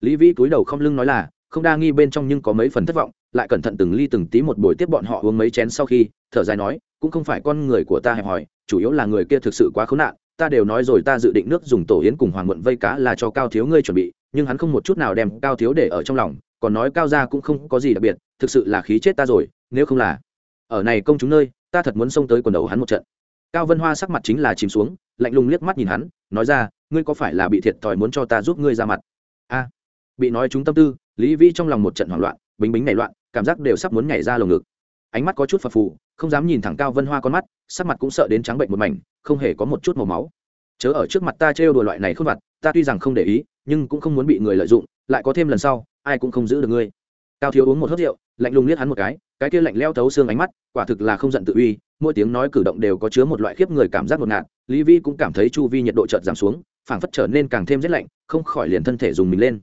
Lý vĩ cúi đầu không lưng nói là, không đa nghi bên trong nhưng có mấy phần thất vọng, lại cẩn thận từng ly từng tí một buổi tiếp bọn họ uống mấy chén sau khi, thở dài nói, cũng không phải con người của ta hẹp hòi, chủ yếu là người kia thực sự quá khốn nạn. Ta đều nói rồi ta dự định nước dùng tổ yến cùng hoàng mượn vây cá là cho cao thiếu ngươi chuẩn bị, nhưng hắn không một chút nào đem cao thiếu để ở trong lòng, còn nói cao ra cũng không có gì đặc biệt, thực sự là khí chết ta rồi, nếu không là ở này công chúng nơi ta thật muốn xông tới quần đầu hắn một trận. Cao vân hoa sắc mặt chính là chìm xuống, lạnh lùng liếc mắt nhìn hắn, nói ra, ngươi có phải là bị thiệt thòi muốn cho ta giúp ngươi ra mặt? A. Bị nói chúng tâm tư, lý vĩ trong lòng một trận hoảng loạn, bính bính nảy loạn, cảm giác đều sắp muốn nhảy ra lồng ngực. Ánh mắt có chút phập phù, không dám nhìn thẳng cao vân hoa con mắt, sắc mặt cũng sợ đến trắng bệnh một mảnh, không hề có một chút màu máu. Chớ ở trước mặt ta trêu đùa loại này không mặt, ta tuy rằng không để ý, nhưng cũng không muốn bị người lợi dụng, lại có thêm lần sau, ai cũng không giữ được ngươi. Cao thiếu uống một hớt rượu, lạnh lùng liếc hắn một cái cái kia lạnh leo thấu xương ánh mắt, quả thực là không giận tự uy, mỗi tiếng nói cử động đều có chứa một loại khiếp người cảm giác ngột ngạt, lý vi cũng cảm thấy chu vi nhiệt độ chợt giảm xuống, phảng phất trở nên càng thêm rét lạnh, không khỏi liền thân thể dùng mình lên.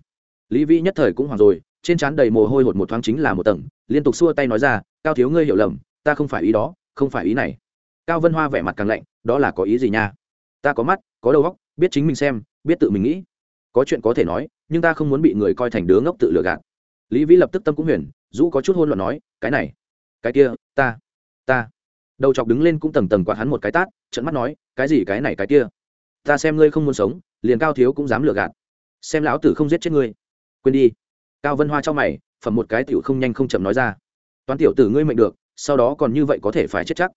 Lý Vi nhất thời cũng hoảng rồi, trên trán đầy mồ hôi hột một thoáng chính là một tầng, liên tục xua tay nói ra, cao thiếu ngươi hiểu lầm, ta không phải ý đó, không phải ý này. Cao vân hoa vẻ mặt càng lạnh, đó là có ý gì nha? Ta có mắt, có đầu óc, biết chính mình xem, biết tự mình nghĩ. Có chuyện có thể nói, nhưng ta không muốn bị người coi thành đứa ngốc tự lừa gạt. Lý vĩ lập tức tâm cũng huyền dũ có chút hôn luận nói, cái này, cái kia, ta ta. Đầu chọc đứng lên cũng tầng tầng quạt hắn một cái tát trận mắt nói, cái gì cái này cái kia? Ta xem ngươi không muốn sống, liền cao thiếu cũng dám lừa gạt. Xem lão tử không giết chết ngươi. Quên đi. Cao vân hoa cho mày, phẩm một cái tiểu không nhanh không chậm nói ra. Toán tiểu tử ngươi mệnh được, sau đó còn như vậy có thể phải chết chắc.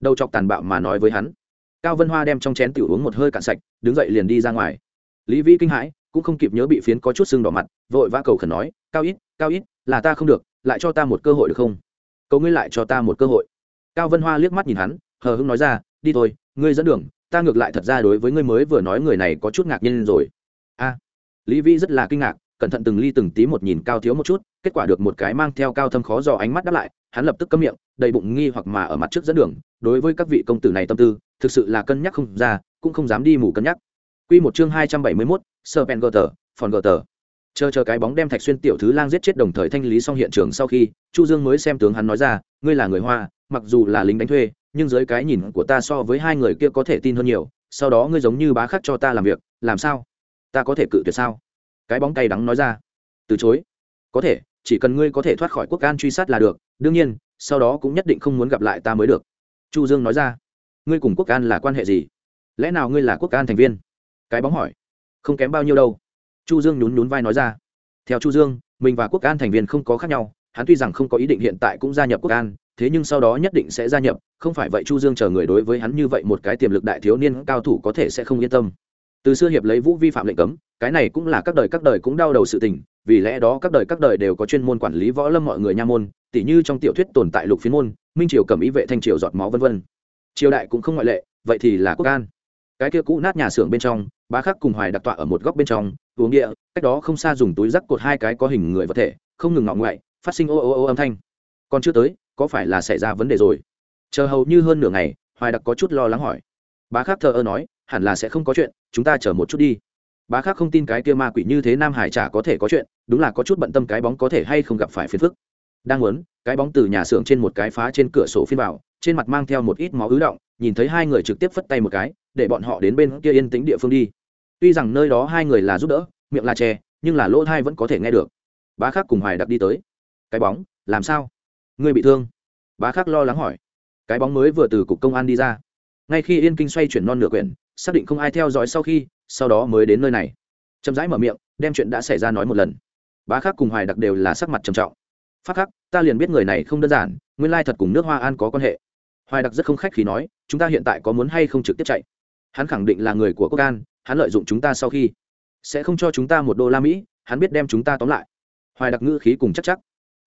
Đầu chọc tàn bạo mà nói với hắn. Cao vân hoa đem trong chén tiểu uống một hơi cạn sạch, đứng dậy liền đi ra ngoài. Lý vĩ kinh hãi, cũng không kịp nhớ bị phiến có chút sưng đỏ mặt, vội vã cầu khẩn nói, cao ít cao ít, là ta không được lại cho ta một cơ hội được không? Cầu ngươi lại cho ta một cơ hội. Cao vân hoa liếc mắt nhìn hắn hờ hưng nói ra đi thôi ngươi dẫn đường ta ngược lại thật ra đối với ngươi mới vừa nói người này có chút ngạc nhiên rồi. A lý vĩ rất là kinh ngạc cẩn thận từng ly từng tí một nhìn cao thiếu một chút kết quả được một cái mang theo cao thâm khó dò ánh mắt đáp lại hắn lập tức câm miệng đầy bụng nghi hoặc mà ở mặt trước dẫn đường đối với các vị công tử này tâm tư thực sự là cân nhắc không ra cũng không dám đi mù cân nhắc. Quy một chương hai trăm bảy mươi 271, Serpent Gutter, Phòn Gutter. Chờ chờ cái bóng đem Thạch Xuyên tiểu thứ lang giết chết đồng thời thanh lý xong hiện trường sau khi, Chu Dương mới xem tướng hắn nói ra, ngươi là người Hoa, mặc dù là lính đánh thuê, nhưng dưới cái nhìn của ta so với hai người kia có thể tin hơn nhiều, sau đó ngươi giống như bá khắc cho ta làm việc, làm sao? Ta có thể cự tuyệt sao? Cái bóng cay đắng nói ra. Từ chối. Có thể, chỉ cần ngươi có thể thoát khỏi quốc an truy sát là được, đương nhiên, sau đó cũng nhất định không muốn gặp lại ta mới được. Chu Dương nói ra. Ngươi cùng quốc an là quan hệ gì? Lẽ nào ngươi là quốc an thành viên? cái bóng hỏi không kém bao nhiêu đâu chu dương nhún nhún vai nói ra. Theo chu dương, mình và quốc an thành viên không có khác nhau, hắn tuy rằng không có ý định hiện tại cũng gia nhập quốc an, thế nhưng sau đó nhất định sẽ gia nhập, không phải vậy chu dương chờ người đối với hắn như vậy một cái tiềm lực đại thiếu niên cao thủ có thể sẽ không yên tâm. Từ xưa hiệp lấy vũ vi phạm lệnh cấm, cái này cũng là các đời các đời cũng đau đầu sự tình, vì lẽ đó các đời các đời đều có chuyên môn quản lý võ lâm mọi người nha môn, tỉ như trong tiểu thuyết tồn tại lục phiến môn, minh triều cầm ý vệ thanh triều giọt máu vân vân. Triều đại cũng không ngoại lệ, vậy thì là quốc an. Cái kia cũ nát nhà xưởng bên trong, bá khắc cùng hoài đặc tọa ở một góc bên trong uống địa, cách đó không xa dùng túi rắc cột hai cái có hình người vật thể, không ngừng ngọng ngoại, phát sinh ô ô ô âm thanh. Còn chưa tới, có phải là xảy ra vấn đề rồi? Chờ hầu như hơn nửa ngày, hoài đặc có chút lo lắng hỏi. Bá khắc thờ ơ nói, hẳn là sẽ không có chuyện, chúng ta chờ một chút đi. Bá khắc không tin cái kia ma quỷ như thế nam hải chả có thể có chuyện, đúng là có chút bận tâm cái bóng có thể hay không gặp phải phiền phức. Đang muốn, cái bóng từ nhà xưởng trên một cái phá trên cửa sổ phiên vào, trên mặt mang theo một ít máu ứ động, nhìn thấy hai người trực tiếp phất tay một cái, để bọn họ đến bên kia yên tĩnh địa phương đi tuy rằng nơi đó hai người là giúp đỡ, miệng là tre nhưng là lỗ thai vẫn có thể nghe được. Bá khắc cùng hoài đặc đi tới. Cái bóng, làm sao? Ngươi bị thương? Bá khắc lo lắng hỏi. Cái bóng mới vừa từ cục công an đi ra. Ngay khi yên kinh xoay chuyển non nửa quyển, xác định không ai theo dõi sau khi, sau đó mới đến nơi này. Chậm rãi mở miệng, đem chuyện đã xảy ra nói một lần. Bá khắc cùng hoài đặc đều là sắc mặt trầm trọng. Phát khắc, ta liền biết người này không đơn giản, nguyên lai thật cùng nước hoa an có quan hệ. Hoài đặc rất không khách khi nói, chúng ta hiện tại có muốn hay không trực tiếp chạy? Hắn khẳng định là người của quốc an hắn lợi dụng chúng ta sau khi, sẽ không cho chúng ta một đô la mỹ, hắn biết đem chúng ta tóm lại. Hoài đặc ngữ khí cùng chắc chắc.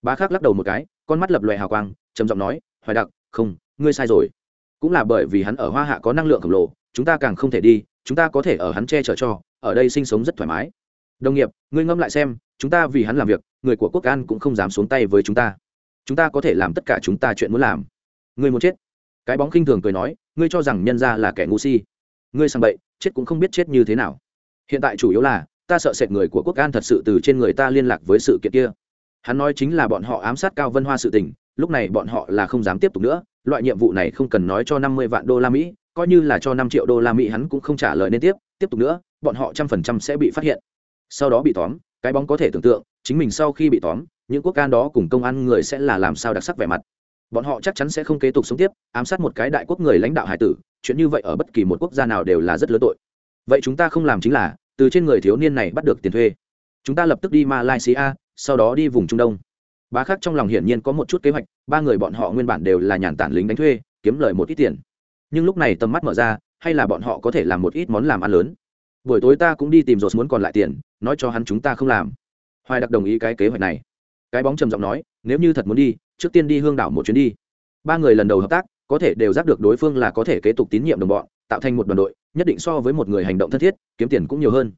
Bá khắc lắc đầu một cái, con mắt lập lòe hào quang, trầm giọng nói, hoài đặc, không, ngươi sai rồi. Cũng là bởi vì hắn ở hoa hạ có năng lượng khổng lồ, chúng ta càng không thể đi, chúng ta có thể ở hắn che chở cho, ở đây sinh sống rất thoải mái. Đồng nghiệp, ngươi ngẫm lại xem, chúng ta vì hắn làm việc, người của quốc an cũng không dám xuống tay với chúng ta. Chúng ta có thể làm tất cả chúng ta chuyện muốn làm. Ngươi muốn chết? Cái bóng khinh thường cười nói, ngươi cho rằng nhân ra là kẻ ngu si. Ngươi sang bậy chết cũng không biết chết như thế nào. Hiện tại chủ yếu là, ta sợ sệt người của quốc an thật sự từ trên người ta liên lạc với sự kiện kia. Hắn nói chính là bọn họ ám sát cao vân hoa sự tình, lúc này bọn họ là không dám tiếp tục nữa, loại nhiệm vụ này không cần nói cho năm mươi vạn đô la mỹ, coi như là cho năm triệu đô la mỹ hắn cũng không trả lời nên tiếp tiếp tục nữa, bọn họ trăm phần trăm sẽ bị phát hiện. Sau đó bị tóm, cái bóng có thể tưởng tượng, chính mình sau khi bị tóm, những quốc can đó cùng công an người sẽ là làm sao đặc sắc vẻ mặt bọn họ chắc chắn sẽ không kế tục sống tiếp, ám sát một cái đại quốc người lãnh đạo hải tử, chuyện như vậy ở bất kỳ một quốc gia nào đều là rất lớn tội. Vậy chúng ta không làm chính là, từ trên người thiếu niên này bắt được tiền thuê. Chúng ta lập tức đi malaysia, sau đó đi vùng trung đông. Bá khắc trong lòng hiển nhiên có một chút kế hoạch, ba người bọn họ nguyên bản đều là nhàn tản lính đánh thuê, kiếm lời một ít tiền. Nhưng lúc này tầm mắt mở ra, hay là bọn họ có thể làm một ít món làm ăn lớn. Buổi tối ta cũng đi tìm rột muốn còn lại tiền, nói cho hắn chúng ta không làm. Hoài đặc đồng ý cái kế hoạch này. Cái bóng trầm giọng nói, nếu như thật muốn đi trước tiên đi hương đảo một chuyến đi. Ba người lần đầu hợp tác, có thể đều giác được đối phương là có thể kế tục tín nhiệm đồng bọn, tạo thành một đoàn đội, nhất định so với một người hành động thân thiết, kiếm tiền cũng nhiều hơn.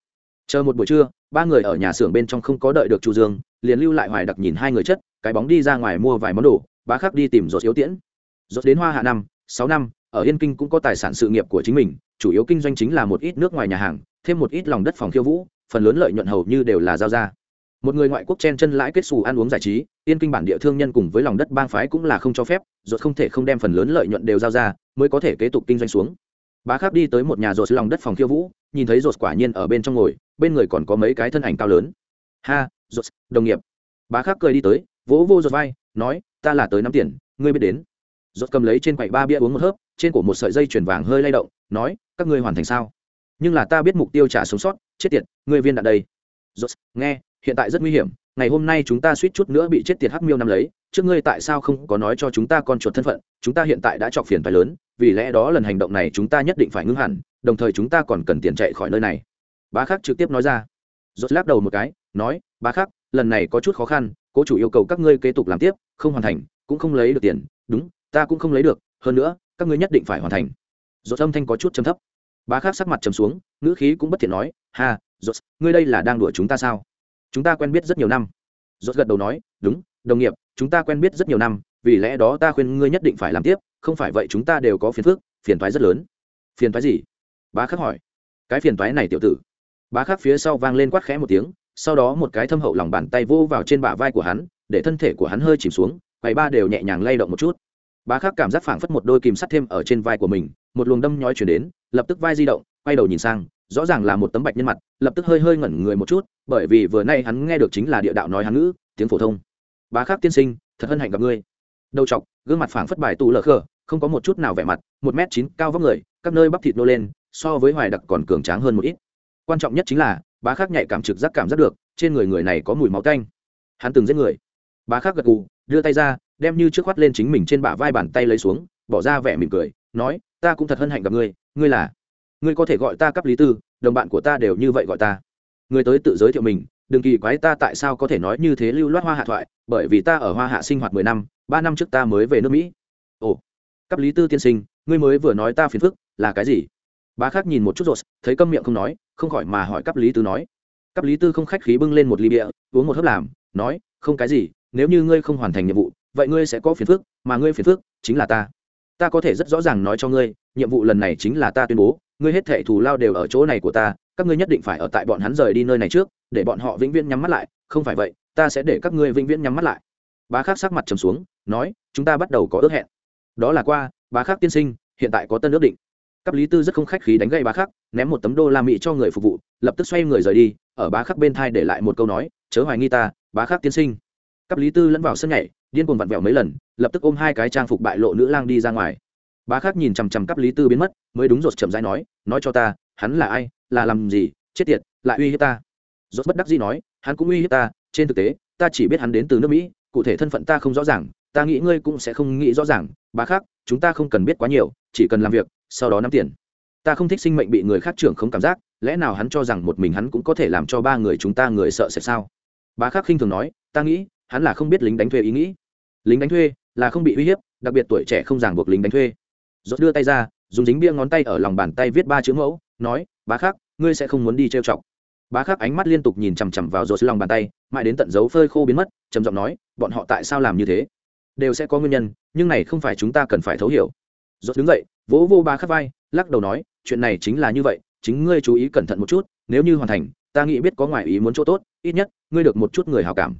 Chờ một buổi trưa, ba người ở nhà xưởng bên trong không có đợi được chu dương, liền lưu lại hoài đặc nhìn hai người chất, cái bóng đi ra ngoài mua vài món đồ, bá khắc đi tìm rột yếu tiễn. Rột đến hoa hạ năm, sáu năm, ở yên kinh cũng có tài sản sự nghiệp của chính mình, chủ yếu kinh doanh chính là một ít nước ngoài nhà hàng, thêm một ít lòng đất phòng khiêu vũ, phần lớn lợi nhuận hầu như đều là giao ra một người ngoại quốc chen chân lãi kết xù ăn uống giải trí, yên kinh bản địa thương nhân cùng với lòng đất bang phái cũng là không cho phép, ruột không thể không đem phần lớn lợi nhuận đều giao ra, mới có thể kế tục kinh doanh xuống. Bá khắc đi tới một nhà ruột lòng đất phòng khiêu vũ, nhìn thấy ruột quả nhiên ở bên trong ngồi, bên người còn có mấy cái thân ảnh cao lớn. Ha, ruột, đồng nghiệp. Bá khắc cười đi tới, vỗ vô ruột vai, nói, ta là tới nắm tiền, ngươi biết đến. Ruột cầm lấy trên quầy ba bia uống một hớp, trên cổ một sợi dây chuyền vàng hơi lay động, nói, các ngươi hoàn thành sao? Nhưng là ta biết mục tiêu trả sống sót, chết tiệt, ngươi viên đạn đây. Ruột, nghe hiện tại rất nguy hiểm, ngày hôm nay chúng ta suýt chút nữa bị chết tiệt hắc miêu năm lấy, trước ngươi tại sao không có nói cho chúng ta con chuột thân phận, chúng ta hiện tại đã chọc phiền phải lớn, vì lẽ đó lần hành động này chúng ta nhất định phải ngưng hẳn, đồng thời chúng ta còn cần tiền chạy khỏi nơi này. Bá khắc trực tiếp nói ra. Rốt lắc đầu một cái, nói, bá khắc, lần này có chút khó khăn, cố chủ yêu cầu các ngươi kế tục làm tiếp, không hoàn thành, cũng không lấy được tiền. Đúng, ta cũng không lấy được, hơn nữa, các ngươi nhất định phải hoàn thành. Rốt âm thanh có chút trầm thấp. Bá khắc sắc mặt trầm xuống, ngữ khí cũng bất thiện nói, ha, rốt, ngươi đây là đang đùa chúng ta sao? Chúng ta quen biết rất nhiều năm. Rốt gật đầu nói, đúng, đồng nghiệp, chúng ta quen biết rất nhiều năm, vì lẽ đó ta khuyên ngươi nhất định phải làm tiếp, không phải vậy chúng ta đều có phiền phức, phiền toái rất lớn. Phiền toái gì? Bá khắc hỏi. Cái phiền toái này tiểu tử. Bá khắc phía sau vang lên quát khẽ một tiếng, sau đó một cái thâm hậu lòng bàn tay vô vào trên bả vai của hắn, để thân thể của hắn hơi chìm xuống, quầy ba đều nhẹ nhàng lay động một chút. Bá khắc cảm giác phảng phất một đôi kìm sắt thêm ở trên vai của mình, một luồng đâm nhói chuyển đến, lập tức vai di động, quay đầu nhìn sang rõ ràng là một tấm bạch nhân mặt, lập tức hơi hơi ngẩn người một chút, bởi vì vừa nay hắn nghe được chính là địa đạo nói hắn ngữ, tiếng phổ thông. Bá khắc tiên sinh, thật hân hạnh gặp ngươi. Đầu chọc, gương mặt phảng phất bài tù lờ khờ, không có một chút nào vẻ mặt, một m chín cao vóc người, các nơi bắp thịt nô lên, so với hoài đặc còn cường tráng hơn một ít. Quan trọng nhất chính là, bá khắc nhạy cảm trực giác cảm giác được, trên người người này có mùi máu canh hắn từng giết người. Bá khắc gật gù, đưa tay ra, đem như trước khoắt lên chính mình trên bả vai bàn tay lấy xuống, bỏ ra vẻ mỉm cười, nói, ta cũng thật hân hạnh gặp ngươi ngươi là ngươi có thể gọi ta cấp lý tư, đồng bạn của ta đều như vậy gọi ta. Người tới tự giới thiệu mình, đừng kỳ quái ta tại sao có thể nói như thế lưu loát hoa hạ thoại, bởi vì ta ở hoa hạ sinh hoạt mười năm, ba năm trước ta mới về nước mỹ. Ồ, cấp lý tư tiên sinh, ngươi mới vừa nói ta phiền phức, là cái gì? Bá khắc nhìn một chút rồi, thấy câm miệng không nói, không khỏi mà hỏi cấp lý tư nói. Cấp lý tư không khách khí bưng lên một ly bia, uống một hớp làm, nói, không cái gì, nếu như ngươi không hoàn thành nhiệm vụ, vậy ngươi sẽ có phiền phức, mà ngươi phiền phức chính là ta. Ta có thể rất rõ ràng nói cho ngươi, nhiệm vụ lần này chính là ta tuyên bố ngươi hết thệ thù lao đều ở chỗ này của ta, các ngươi nhất định phải ở tại bọn hắn rời đi nơi này trước, để bọn họ vĩnh viễn nhắm mắt lại, không phải vậy, ta sẽ để các ngươi vĩnh viễn nhắm mắt lại. Bá khắc sắc mặt trầm xuống, nói, chúng ta bắt đầu có ước hẹn. Đó là qua, bá khắc tiên sinh, hiện tại có tân ước định. Cấp lý tư rất không khách khí đánh gậy bá khắc, ném một tấm đô la mỹ cho người phục vụ, lập tức xoay người rời đi, ở bá khắc bên thai để lại một câu nói, chớ hoài nghi ta, bá khắc tiên sinh. Cấp lý tư lẫn vào sân nhảy, điên cuồng vặn vẹo mấy lần, lập tức ôm hai cái trang phục bại lộ nữ lang đi ra ngoài bá khắc nhìn chằm chằm cắp lý tư biến mất, mới đúng rột chậm rãi nói nói cho ta, hắn là ai, là làm gì, chết tiệt, lại uy hiếp ta? Rột bất đắc dĩ nói, hắn cũng uy hiếp ta, trên thực tế, ta chỉ biết hắn đến từ nước mỹ, cụ thể thân phận ta không rõ ràng, ta nghĩ ngươi cũng sẽ không nghĩ rõ ràng. Bá khắc, chúng ta không cần biết quá nhiều, chỉ cần làm việc, sau đó nắm tiền. Ta không thích sinh mệnh bị người khác trưởng không cảm giác, lẽ nào hắn cho rằng một mình hắn cũng có thể làm cho ba người chúng ta người sợ sẽ sao? Bá khắc khinh thường nói, ta nghĩ, hắn là không biết lính đánh thuê ý nghĩ. Lính đánh thuê là không bị uy hiếp, đặc biệt tuổi trẻ không ràng buộc lính đánh thuê rốt đưa tay ra, dùng dính bia ngón tay ở lòng bàn tay viết ba chữ mẫu, nói, bá khắc, ngươi sẽ không muốn đi trêu chọc. Bá khắc ánh mắt liên tục nhìn chằm chằm vào rột lòng bàn tay, mãi đến tận dấu phơi khô biến mất, trầm giọng nói, bọn họ tại sao làm như thế? Đều sẽ có nguyên nhân, nhưng này không phải chúng ta cần phải thấu hiểu. Rốt đứng dậy, vỗ vô bá khắc vai, lắc đầu nói, chuyện này chính là như vậy, chính ngươi chú ý cẩn thận một chút, nếu như hoàn thành, ta nghĩ biết có ngoại ý muốn chỗ tốt, ít nhất, ngươi được một chút người hào cảm.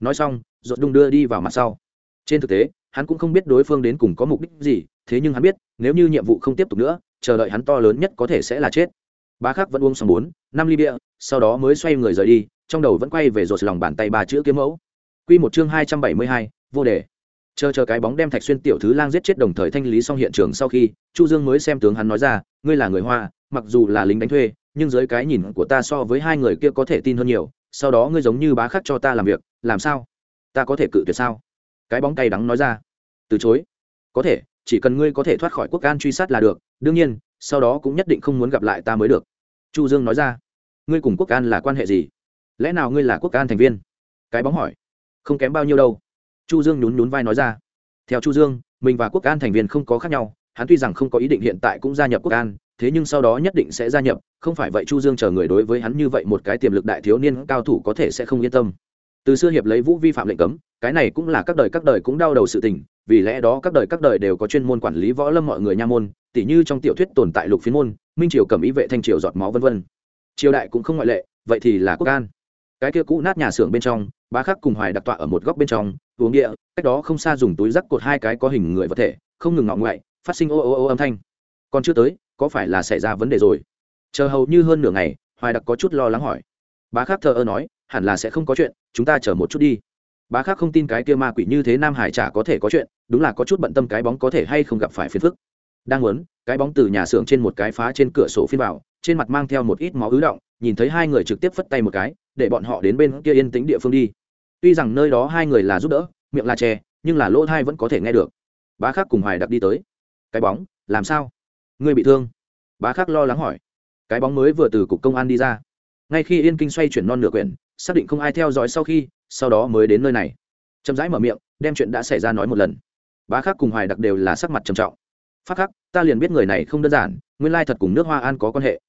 Nói xong rột đung đưa đi vào mặt sau. Trên thực tế hắn cũng không biết đối phương đến cùng có mục đích gì, thế nhưng hắn biết, nếu như nhiệm vụ không tiếp tục nữa, chờ đợi hắn to lớn nhất có thể sẽ là chết. Bá khắc vẫn uống xong bốn, năm ly bia, sau đó mới xoay người rời đi, trong đầu vẫn quay về rột lòng bàn tay ba chữ kiếm mẫu. Quy một chương hai trăm bảy mươi hai, vô đề. Chờ chờ cái bóng đem thạch xuyên tiểu thứ lang giết chết đồng thời thanh lý xong hiện trường sau khi, chu dương mới xem tướng hắn nói ra, ngươi là người hoa, mặc dù là lính đánh thuê, nhưng dưới cái nhìn của ta so với hai người kia có thể tin hơn nhiều, sau đó ngươi giống như bá khắc cho ta làm việc, làm sao? Ta có thể cự tuyệt sao? Cái bóng cay đắng nói ra. Từ chối. Có thể, chỉ cần ngươi có thể thoát khỏi quốc an truy sát là được, đương nhiên, sau đó cũng nhất định không muốn gặp lại ta mới được. Chu dương nói ra. Ngươi cùng quốc an là quan hệ gì? Lẽ nào ngươi là quốc an thành viên? Cái bóng hỏi. Không kém bao nhiêu đâu. Chu dương nhún nhún vai nói ra. Theo chu dương, mình và quốc an thành viên không có khác nhau, hắn tuy rằng không có ý định hiện tại cũng gia nhập quốc an thế nhưng sau đó nhất định sẽ gia nhập, không phải vậy chu dương chờ người đối với hắn như vậy một cái tiềm lực đại thiếu niên cao thủ có thể sẽ không yên tâm từ xưa hiệp lấy vũ vi phạm lệnh cấm, cái này cũng là các đời các đời cũng đau đầu sự tình, vì lẽ đó các đời các đời đều có chuyên môn quản lý võ lâm mọi người nha môn, tỉ như trong tiểu thuyết tồn tại lục phiến môn, minh triều cầm ý vệ thanh triều giọt máu vân vân. Triều đại cũng không ngoại lệ, vậy thì là quốc an. Cái kia cũ nát nhà xưởng bên trong, bá khắc cùng hoài đặc tọa ở một góc bên trong, uống địa, cách đó không xa dùng túi rắc cột hai cái có hình người vật thể, không ngừng ngọ ngoại, phát sinh ô ô ô âm thanh. Còn chưa tới, có phải là xảy ra vấn đề rồi? Chờ hầu như hơn nửa ngày, hoài đặc có chút lo lắng hỏi. Bá khắc thờ ơ nói hẳn là sẽ không có chuyện, chúng ta chờ một chút đi. Bá khác không tin cái kia ma quỷ như thế nam hải chả có thể có chuyện, đúng là có chút bận tâm cái bóng có thể hay không gặp phải phiền phức. Đang muốn, cái bóng từ nhà xưởng trên một cái phá trên cửa sổ phiên vào, trên mặt mang theo một ít máu ứ động, nhìn thấy hai người trực tiếp phất tay một cái, để bọn họ đến bên kia yên tĩnh địa phương đi. Tuy rằng nơi đó hai người là giúp đỡ, miệng là che nhưng là lỗ thai vẫn có thể nghe được. Bá khắc cùng hoài đặc đi tới. Cái bóng, làm sao? Người bị thương? Bá khắc lo lắng hỏi. Cái bóng mới vừa từ cục công an đi ra. Ngay khi yên kinh xoay chuyển non nửa quyển xác định không ai theo dõi sau khi, sau đó mới đến nơi này. Chậm rãi mở miệng, đem chuyện đã xảy ra nói một lần. Bá khắc cùng hoài đặc đều là sắc mặt trầm trọng. Phát khắc, ta liền biết người này không đơn giản, nguyên lai thật cùng nước hoa an có quan hệ.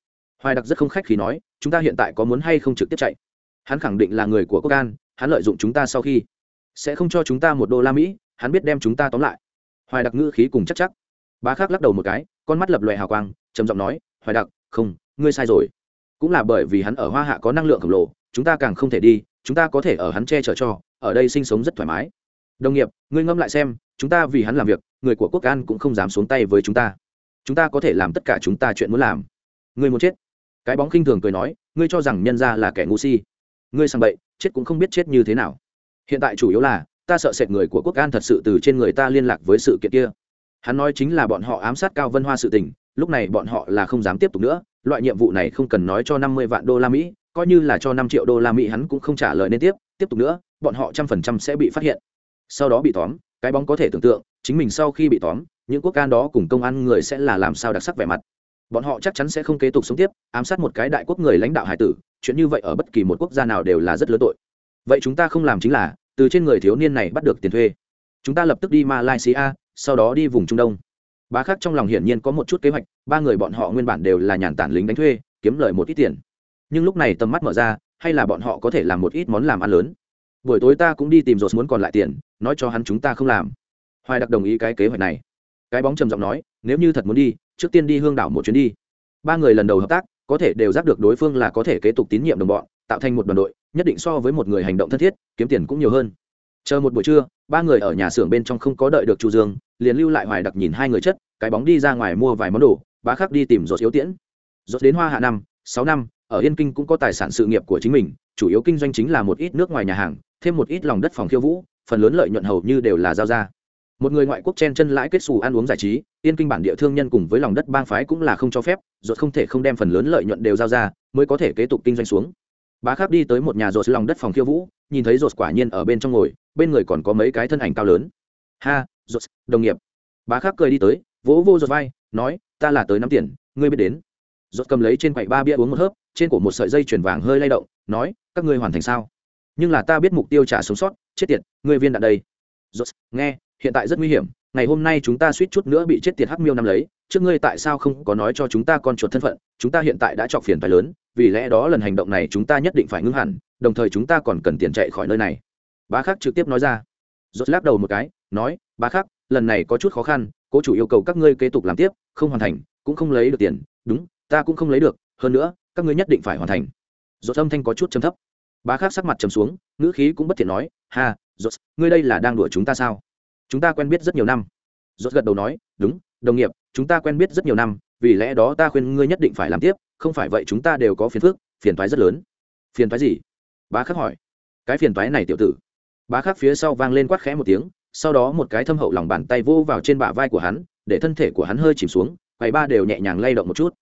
Hoài đặc rất không khách khi nói, chúng ta hiện tại có muốn hay không trực tiếp chạy? Hắn khẳng định là người của quốc an, hắn lợi dụng chúng ta sau khi. Sẽ không cho chúng ta một đô la mỹ, hắn biết đem chúng ta tóm lại. Hoài đặc ngữ khí cùng chắc chắc. Bá khắc lắc đầu một cái, con mắt lập lòe hào quang, trầm giọng nói, hoài đặc, không, ngươi sai rồi. Cũng là bởi vì hắn ở hoa hạ có năng lượng khổng lồ chúng ta càng không thể đi, chúng ta có thể ở hắn che chở cho, ở đây sinh sống rất thoải mái. Đồng nghiệp, ngươi ngâm lại xem, chúng ta vì hắn làm việc, người của quốc an cũng không dám xuống tay với chúng ta. Chúng ta có thể làm tất cả chúng ta chuyện muốn làm. Ngươi muốn chết? Cái bóng khinh thường cười nói, ngươi cho rằng nhân ra là kẻ ngu si. Ngươi sang bậy, chết cũng không biết chết như thế nào. Hiện tại chủ yếu là, ta sợ sệt người của quốc an thật sự từ trên người ta liên lạc với sự kiện kia. Hắn nói chính là bọn họ ám sát cao vân hoa sự tình, lúc này bọn họ là không dám tiếp tục nữa, loại nhiệm vụ này không cần nói cho năm mươi vạn đô la mỹ coi như là cho năm triệu đô la mỹ hắn cũng không trả lời nên tiếp tiếp tục nữa, bọn họ trăm phần trăm sẽ bị phát hiện. Sau đó bị tóm, cái bóng có thể tưởng tượng, chính mình sau khi bị tóm, những quốc can đó cùng công an người sẽ là làm sao đặc sắc vẻ mặt. Bọn họ chắc chắn sẽ không kế tục sống tiếp, ám sát một cái đại quốc người lãnh đạo hải tử, chuyện như vậy ở bất kỳ một quốc gia nào đều là rất lớn tội. Vậy chúng ta không làm chính là, từ trên người thiếu niên này bắt được tiền thuê. Chúng ta lập tức đi malaysia, sau đó đi vùng trung đông. Bá khắc trong lòng hiển nhiên có một chút kế hoạch, ba người bọn họ nguyên bản đều là nhàn tản lính đánh thuê, kiếm lời một ít tiền nhưng lúc này tầm mắt mở ra, hay là bọn họ có thể làm một ít món làm ăn lớn. Buổi tối ta cũng đi tìm rột muốn còn lại tiền, nói cho hắn chúng ta không làm. Hoài đặc đồng ý cái kế hoạch này. Cái bóng trầm giọng nói, nếu như thật muốn đi, trước tiên đi hương đảo một chuyến đi. Ba người lần đầu hợp tác, có thể đều giác được đối phương là có thể kế tục tín nhiệm đồng bọn, tạo thành một đoàn đội, nhất định so với một người hành động thân thiết, kiếm tiền cũng nhiều hơn. Chờ một buổi trưa, ba người ở nhà xưởng bên trong không có đợi được chu dương, liền lưu lại hoài đặc nhìn hai người chất, cái bóng đi ra ngoài mua vài món đồ, bá khắc đi tìm rột yếu tiễn. Rột đến hoa hạ năm, sáu năm ở yên kinh cũng có tài sản sự nghiệp của chính mình, chủ yếu kinh doanh chính là một ít nước ngoài nhà hàng, thêm một ít lòng đất phòng khiêu vũ, phần lớn lợi nhuận hầu như đều là giao ra. Một người ngoại quốc chen chân lãi kết xù ăn uống giải trí, yên kinh bản địa thương nhân cùng với lòng đất bang phái cũng là không cho phép ruột không thể không đem phần lớn lợi nhuận đều giao ra, mới có thể kế tục kinh doanh xuống. Bá khắc đi tới một nhà rột lòng đất phòng khiêu vũ, nhìn thấy rột quả nhiên ở bên trong ngồi, bên người còn có mấy cái thân ảnh cao lớn. Ha rột đồng nghiệp. Bá khắc cười đi tới, vỗ vô rột vai, nói, ta là tới nắm tiền, ngươi biết đến. Rột cầm lấy trên quầy ba bia uống một hớp trên cổ một sợi dây chuyền vàng hơi lay động nói các ngươi hoàn thành sao? Nhưng là ta biết mục tiêu trả sống sót chết tiệt ngươi viên đạn đây. Rốt, nghe hiện tại rất nguy hiểm ngày hôm nay chúng ta suýt chút nữa bị chết tiệt hắc miêu năm lấy trước ngươi tại sao không có nói cho chúng ta con chuột thân phận chúng ta hiện tại đã chọc phiền phải lớn vì lẽ đó lần hành động này chúng ta nhất định phải ngưng hẳn đồng thời chúng ta còn cần tiền chạy khỏi nơi này. Bá khắc trực tiếp nói ra. Rốt lắc đầu một cái nói bá khắc lần này có chút khó khăn cố chủ yêu cầu các ngươi kế tục làm tiếp không hoàn thành cũng không lấy được tiền. Đúng ta cũng không lấy được hơn nữa các ngươi nhất định phải hoàn thành. Rốt âm thanh có chút trầm thấp. Bá khắc sắc mặt trầm xuống, ngữ khí cũng bất thiện nói, ha, rốt, ngươi đây là đang đùa chúng ta sao? Chúng ta quen biết rất nhiều năm. Rốt gật đầu nói, đúng, đồng nghiệp, chúng ta quen biết rất nhiều năm, vì lẽ đó ta khuyên ngươi nhất định phải làm tiếp, không phải vậy chúng ta đều có phiền phức, phiền toái rất lớn. Phiền toái gì? Bá khắc hỏi. Cái phiền toái này tiểu tử. Bá khắc phía sau vang lên quát khẽ một tiếng, sau đó một cái thâm hậu lòng bàn tay vô vào trên bả vai của hắn, để thân thể của hắn hơi chìm xuống, quầy ba đều nhẹ nhàng lay động một chút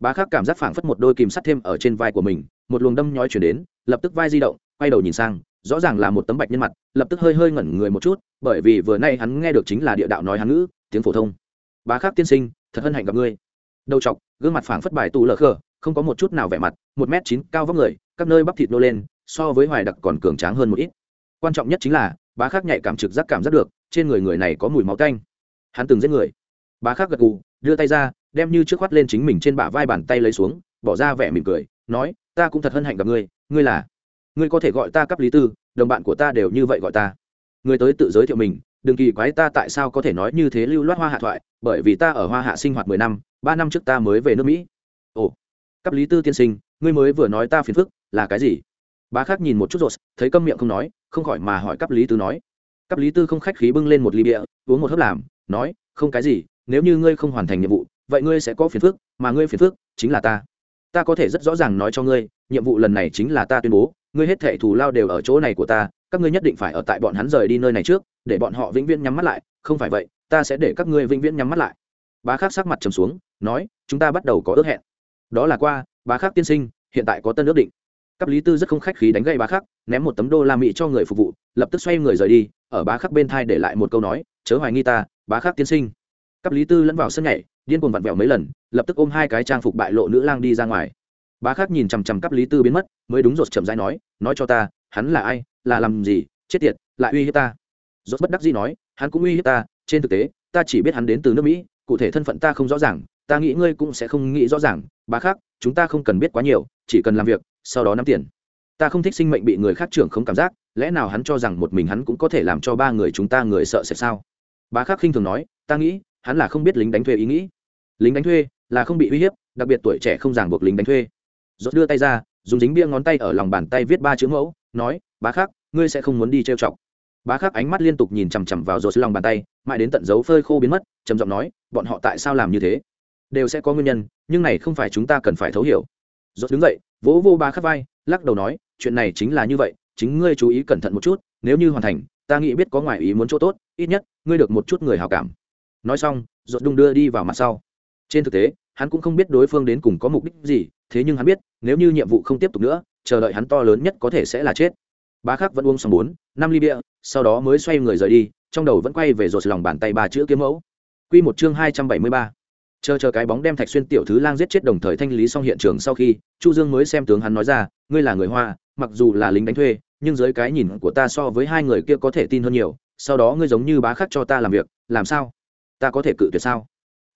bá khắc cảm giác phảng phất một đôi kìm sắt thêm ở trên vai của mình, một luồng đâm nhói chuyển đến, lập tức vai di động, quay đầu nhìn sang, rõ ràng là một tấm bạch nhân mặt, lập tức hơi hơi ngẩn người một chút, bởi vì vừa nay hắn nghe được chính là địa đạo nói hắn ngữ, tiếng phổ thông. Bá khắc tiên sinh, thật hân hạnh gặp ngươi. Đầu chọc, gương mặt phảng phất bài tù lờ khờ, không có một chút nào vẻ mặt, một m chín cao vóc người, các nơi bắp thịt nô lên, so với hoài đặc còn cường tráng hơn một ít. Quan trọng nhất chính là, bá khắc nhạy cảm trực giác cảm giác được, trên người người này có mùi máu tanh. Hắn từng giết người. Bá khắc gật gù, đưa tay ra đem như trước khoát lên chính mình trên bả vai bàn tay lấy xuống, bỏ ra vẻ mỉm cười, nói, ta cũng thật hân hạnh gặp ngươi ngươi là, ngươi có thể gọi ta cấp lý tư, đồng bạn của ta đều như vậy gọi ta. Người tới tự giới thiệu mình, đừng kỳ quái ta tại sao có thể nói như thế lưu loát hoa hạ thoại, bởi vì ta ở hoa hạ sinh hoạt mười năm, ba năm trước ta mới về nước mỹ. Ồ cấp lý tư tiên sinh, ngươi mới vừa nói ta phiền phức, là cái gì? Bá khác nhìn một chút rồi, thấy câm miệng không nói, không khỏi mà hỏi cấp lý tư nói. Cấp lý tư không khách khí bưng lên một ly bia, uống một hớp làm, nói, không cái gì, nếu như ngươi không hoàn thành nhiệm vụ vậy ngươi sẽ có phiền phức, mà ngươi phiền phức chính là ta. Ta có thể rất rõ ràng nói cho ngươi, nhiệm vụ lần này chính là ta tuyên bố, ngươi hết thệ thù lao đều ở chỗ này của ta, các ngươi nhất định phải ở tại bọn hắn rời đi nơi này trước, để bọn họ vĩnh viễn nhắm mắt lại, không phải vậy, ta sẽ để các ngươi vĩnh viễn nhắm mắt lại. Bá khắc sắc mặt trầm xuống, nói, chúng ta bắt đầu có ước hẹn. Đó là qua, bá khắc tiên sinh, hiện tại có tân ước định. Cấp lý tư rất không khách khí đánh gậy bá khắc, ném một tấm đô la mỹ cho người phục vụ, lập tức xoay người rời đi, ở bá khắc bên thai để lại một câu nói, chớ hoài nghi ta, bá khắc tiên sinh. Cấp lý tư lẫn vào sân nhảy điên cuồng vặn vẹo mấy lần, lập tức ôm hai cái trang phục bại lộ nữ lang đi ra ngoài. Bá khác nhìn chằm chằm cấp lý tư biến mất, mới đúng rột chậm rãi nói nói cho ta, hắn là ai, là làm gì, chết tiệt, lại uy hiếp ta? Rột bất đắc dĩ nói, hắn cũng uy hiếp ta, trên thực tế, ta chỉ biết hắn đến từ nước mỹ, cụ thể thân phận ta không rõ ràng, ta nghĩ ngươi cũng sẽ không nghĩ rõ ràng bá khác, chúng ta không cần biết quá nhiều, chỉ cần làm việc, sau đó nắm tiền. Ta không thích sinh mệnh bị người khác trưởng không cảm giác, lẽ nào hắn cho rằng một mình hắn cũng có thể làm cho ba người chúng ta người sợ sẽ sao? Bá khắc khinh thường nói, ta nghĩ, hắn là không biết lính đánh thuê ý nghĩ lính đánh thuê là không bị uy hiếp, đặc biệt tuổi trẻ không ràng buộc lính đánh thuê. Rốt đưa tay ra, dùng dính bia ngón tay ở lòng bàn tay viết ba chữ mẫu, nói, bá khắc, ngươi sẽ không muốn đi trêu chọc. Bá khắc ánh mắt liên tục nhìn chằm chằm vào dốt lòng bàn tay, mãi đến tận dấu phơi khô biến mất, trầm giọng nói, bọn họ tại sao làm như thế? Đều sẽ có nguyên nhân, nhưng này không phải chúng ta cần phải thấu hiểu. Dốt đứng dậy, vỗ vô bá khắc vai, lắc đầu nói, chuyện này chính là như vậy, chính ngươi chú ý cẩn thận một chút, nếu như hoàn thành, ta nghĩ biết có ngoài ý muốn chỗ tốt, ít nhất, ngươi được một chút người hào cảm. Nói xong dốt đung đưa đi vào mặt sau trên thực tế, hắn cũng không biết đối phương đến cùng có mục đích gì, thế nhưng hắn biết, nếu như nhiệm vụ không tiếp tục nữa, chờ đợi hắn to lớn nhất có thể sẽ là chết. Bá khắc vẫn uống xong bốn, năm ly bia, sau đó mới xoay người rời đi, trong đầu vẫn quay về rột lòng bàn tay ba chữ kiếm mẫu. Q một chương hai trăm bảy mươi ba. Chờ chờ cái bóng đem thạch xuyên tiểu thứ lang giết chết đồng thời thanh lý xong hiện trường sau khi, chu dương mới xem tướng hắn nói ra, ngươi là người hoa, mặc dù là lính đánh thuê, nhưng dưới cái nhìn của ta so với hai người kia có thể tin hơn nhiều, sau đó ngươi giống như bá khắc cho ta làm việc, làm sao? Ta có thể cự tuyệt sao?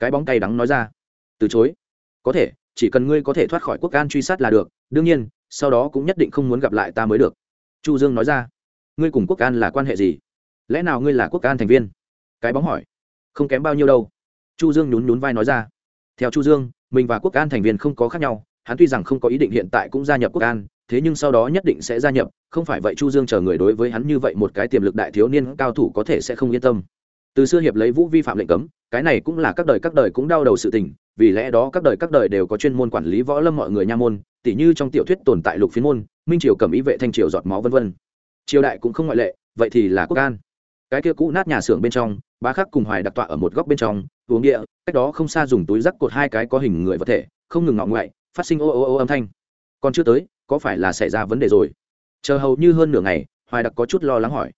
Cái bóng cay đắng nói ra. Từ chối. Có thể, chỉ cần ngươi có thể thoát khỏi quốc an truy sát là được, đương nhiên, sau đó cũng nhất định không muốn gặp lại ta mới được. Chu dương nói ra. Ngươi cùng quốc an là quan hệ gì? Lẽ nào ngươi là quốc an thành viên? Cái bóng hỏi. Không kém bao nhiêu đâu. Chu dương nhún nhún vai nói ra. Theo chu dương, mình và quốc an thành viên không có khác nhau, hắn tuy rằng không có ý định hiện tại cũng gia nhập quốc an, thế nhưng sau đó nhất định sẽ gia nhập, không phải vậy chu dương chờ người đối với hắn như vậy một cái tiềm lực đại thiếu niên cao thủ có thể sẽ không yên tâm từ xưa hiệp lấy vũ vi phạm lệnh cấm, cái này cũng là các đời các đời cũng đau đầu sự tình, vì lẽ đó các đời các đời đều có chuyên môn quản lý võ lâm mọi người nha môn, tỉ như trong tiểu thuyết tồn tại lục phiến môn, minh triều cầm ý vệ thanh triều giọt máu vân vân. Triều đại cũng không ngoại lệ, vậy thì là quốc an. Cái kia cũ nát nhà xưởng bên trong, bá khắc cùng hoài đặc tọa ở một góc bên trong, uống địa, cách đó không xa dùng túi rắc cột hai cái có hình người vật thể, không ngừng ngọ ngoại, phát sinh ô ô ô âm thanh. Còn chưa tới, có phải là xảy ra vấn đề rồi? Chờ hầu như hơn nửa ngày, hoài đặc có chút lo lắng hỏi.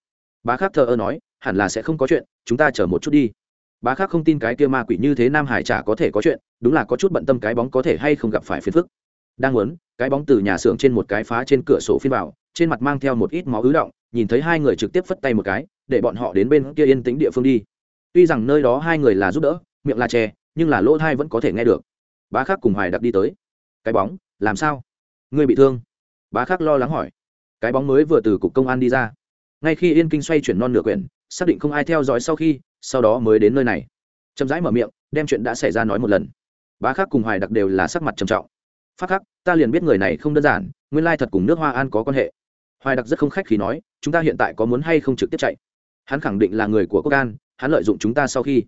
Bá khắc thờ ơ nói hẳn là sẽ không có chuyện, chúng ta chờ một chút đi. Bá khác không tin cái kia ma quỷ như thế nam hải chả có thể có chuyện, đúng là có chút bận tâm cái bóng có thể hay không gặp phải phiền phức. Đang muốn, cái bóng từ nhà xưởng trên một cái phá trên cửa sổ phiên vào, trên mặt mang theo một ít máu ứ động, nhìn thấy hai người trực tiếp phất tay một cái, để bọn họ đến bên kia yên tĩnh địa phương đi. Tuy rằng nơi đó hai người là giúp đỡ, miệng là che nhưng là lỗ thai vẫn có thể nghe được. Bá khác cùng hoài đặc đi tới. Cái bóng, làm sao? Ngươi bị thương? Bá khác lo lắng hỏi. Cái bóng mới vừa từ cục công an đi ra. Ngay khi yên kinh xoay chuyển non nửa quyển xác định không ai theo dõi sau khi, sau đó mới đến nơi này. Chậm rãi mở miệng, đem chuyện đã xảy ra nói một lần. Bá khắc cùng hoài đặc đều là sắc mặt trầm trọng. Phát khắc, ta liền biết người này không đơn giản, nguyên lai thật cùng nước hoa an có quan hệ. Hoài đặc rất không khách khi nói, chúng ta hiện tại có muốn hay không trực tiếp chạy? Hắn khẳng định là người của quốc an, hắn lợi dụng chúng ta sau khi.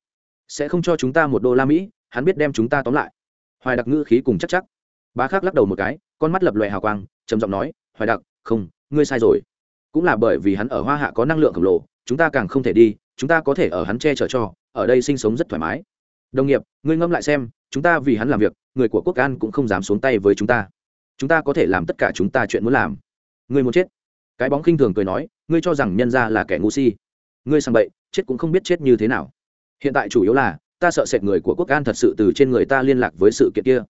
Sẽ không cho chúng ta một đô la mỹ, hắn biết đem chúng ta tóm lại. Hoài đặc ngữ khí cùng chắc chắc. Bá khắc lắc đầu một cái, con mắt lập lòe hào quang, trầm giọng nói, hoài đặc, không, ngươi sai rồi. Cũng là bởi vì hắn ở hoa hạ có năng lượng khổng lồ chúng ta càng không thể đi, chúng ta có thể ở hắn che chở cho, ở đây sinh sống rất thoải mái. Đồng nghiệp, ngươi ngâm lại xem, chúng ta vì hắn làm việc, người của quốc an cũng không dám xuống tay với chúng ta. Chúng ta có thể làm tất cả chúng ta chuyện muốn làm. Ngươi muốn chết? Cái bóng khinh thường cười nói, ngươi cho rằng nhân ra là kẻ ngu si. Ngươi sang bậy, chết cũng không biết chết như thế nào. Hiện tại chủ yếu là, ta sợ sệt người của quốc an thật sự từ trên người ta liên lạc với sự kiện kia.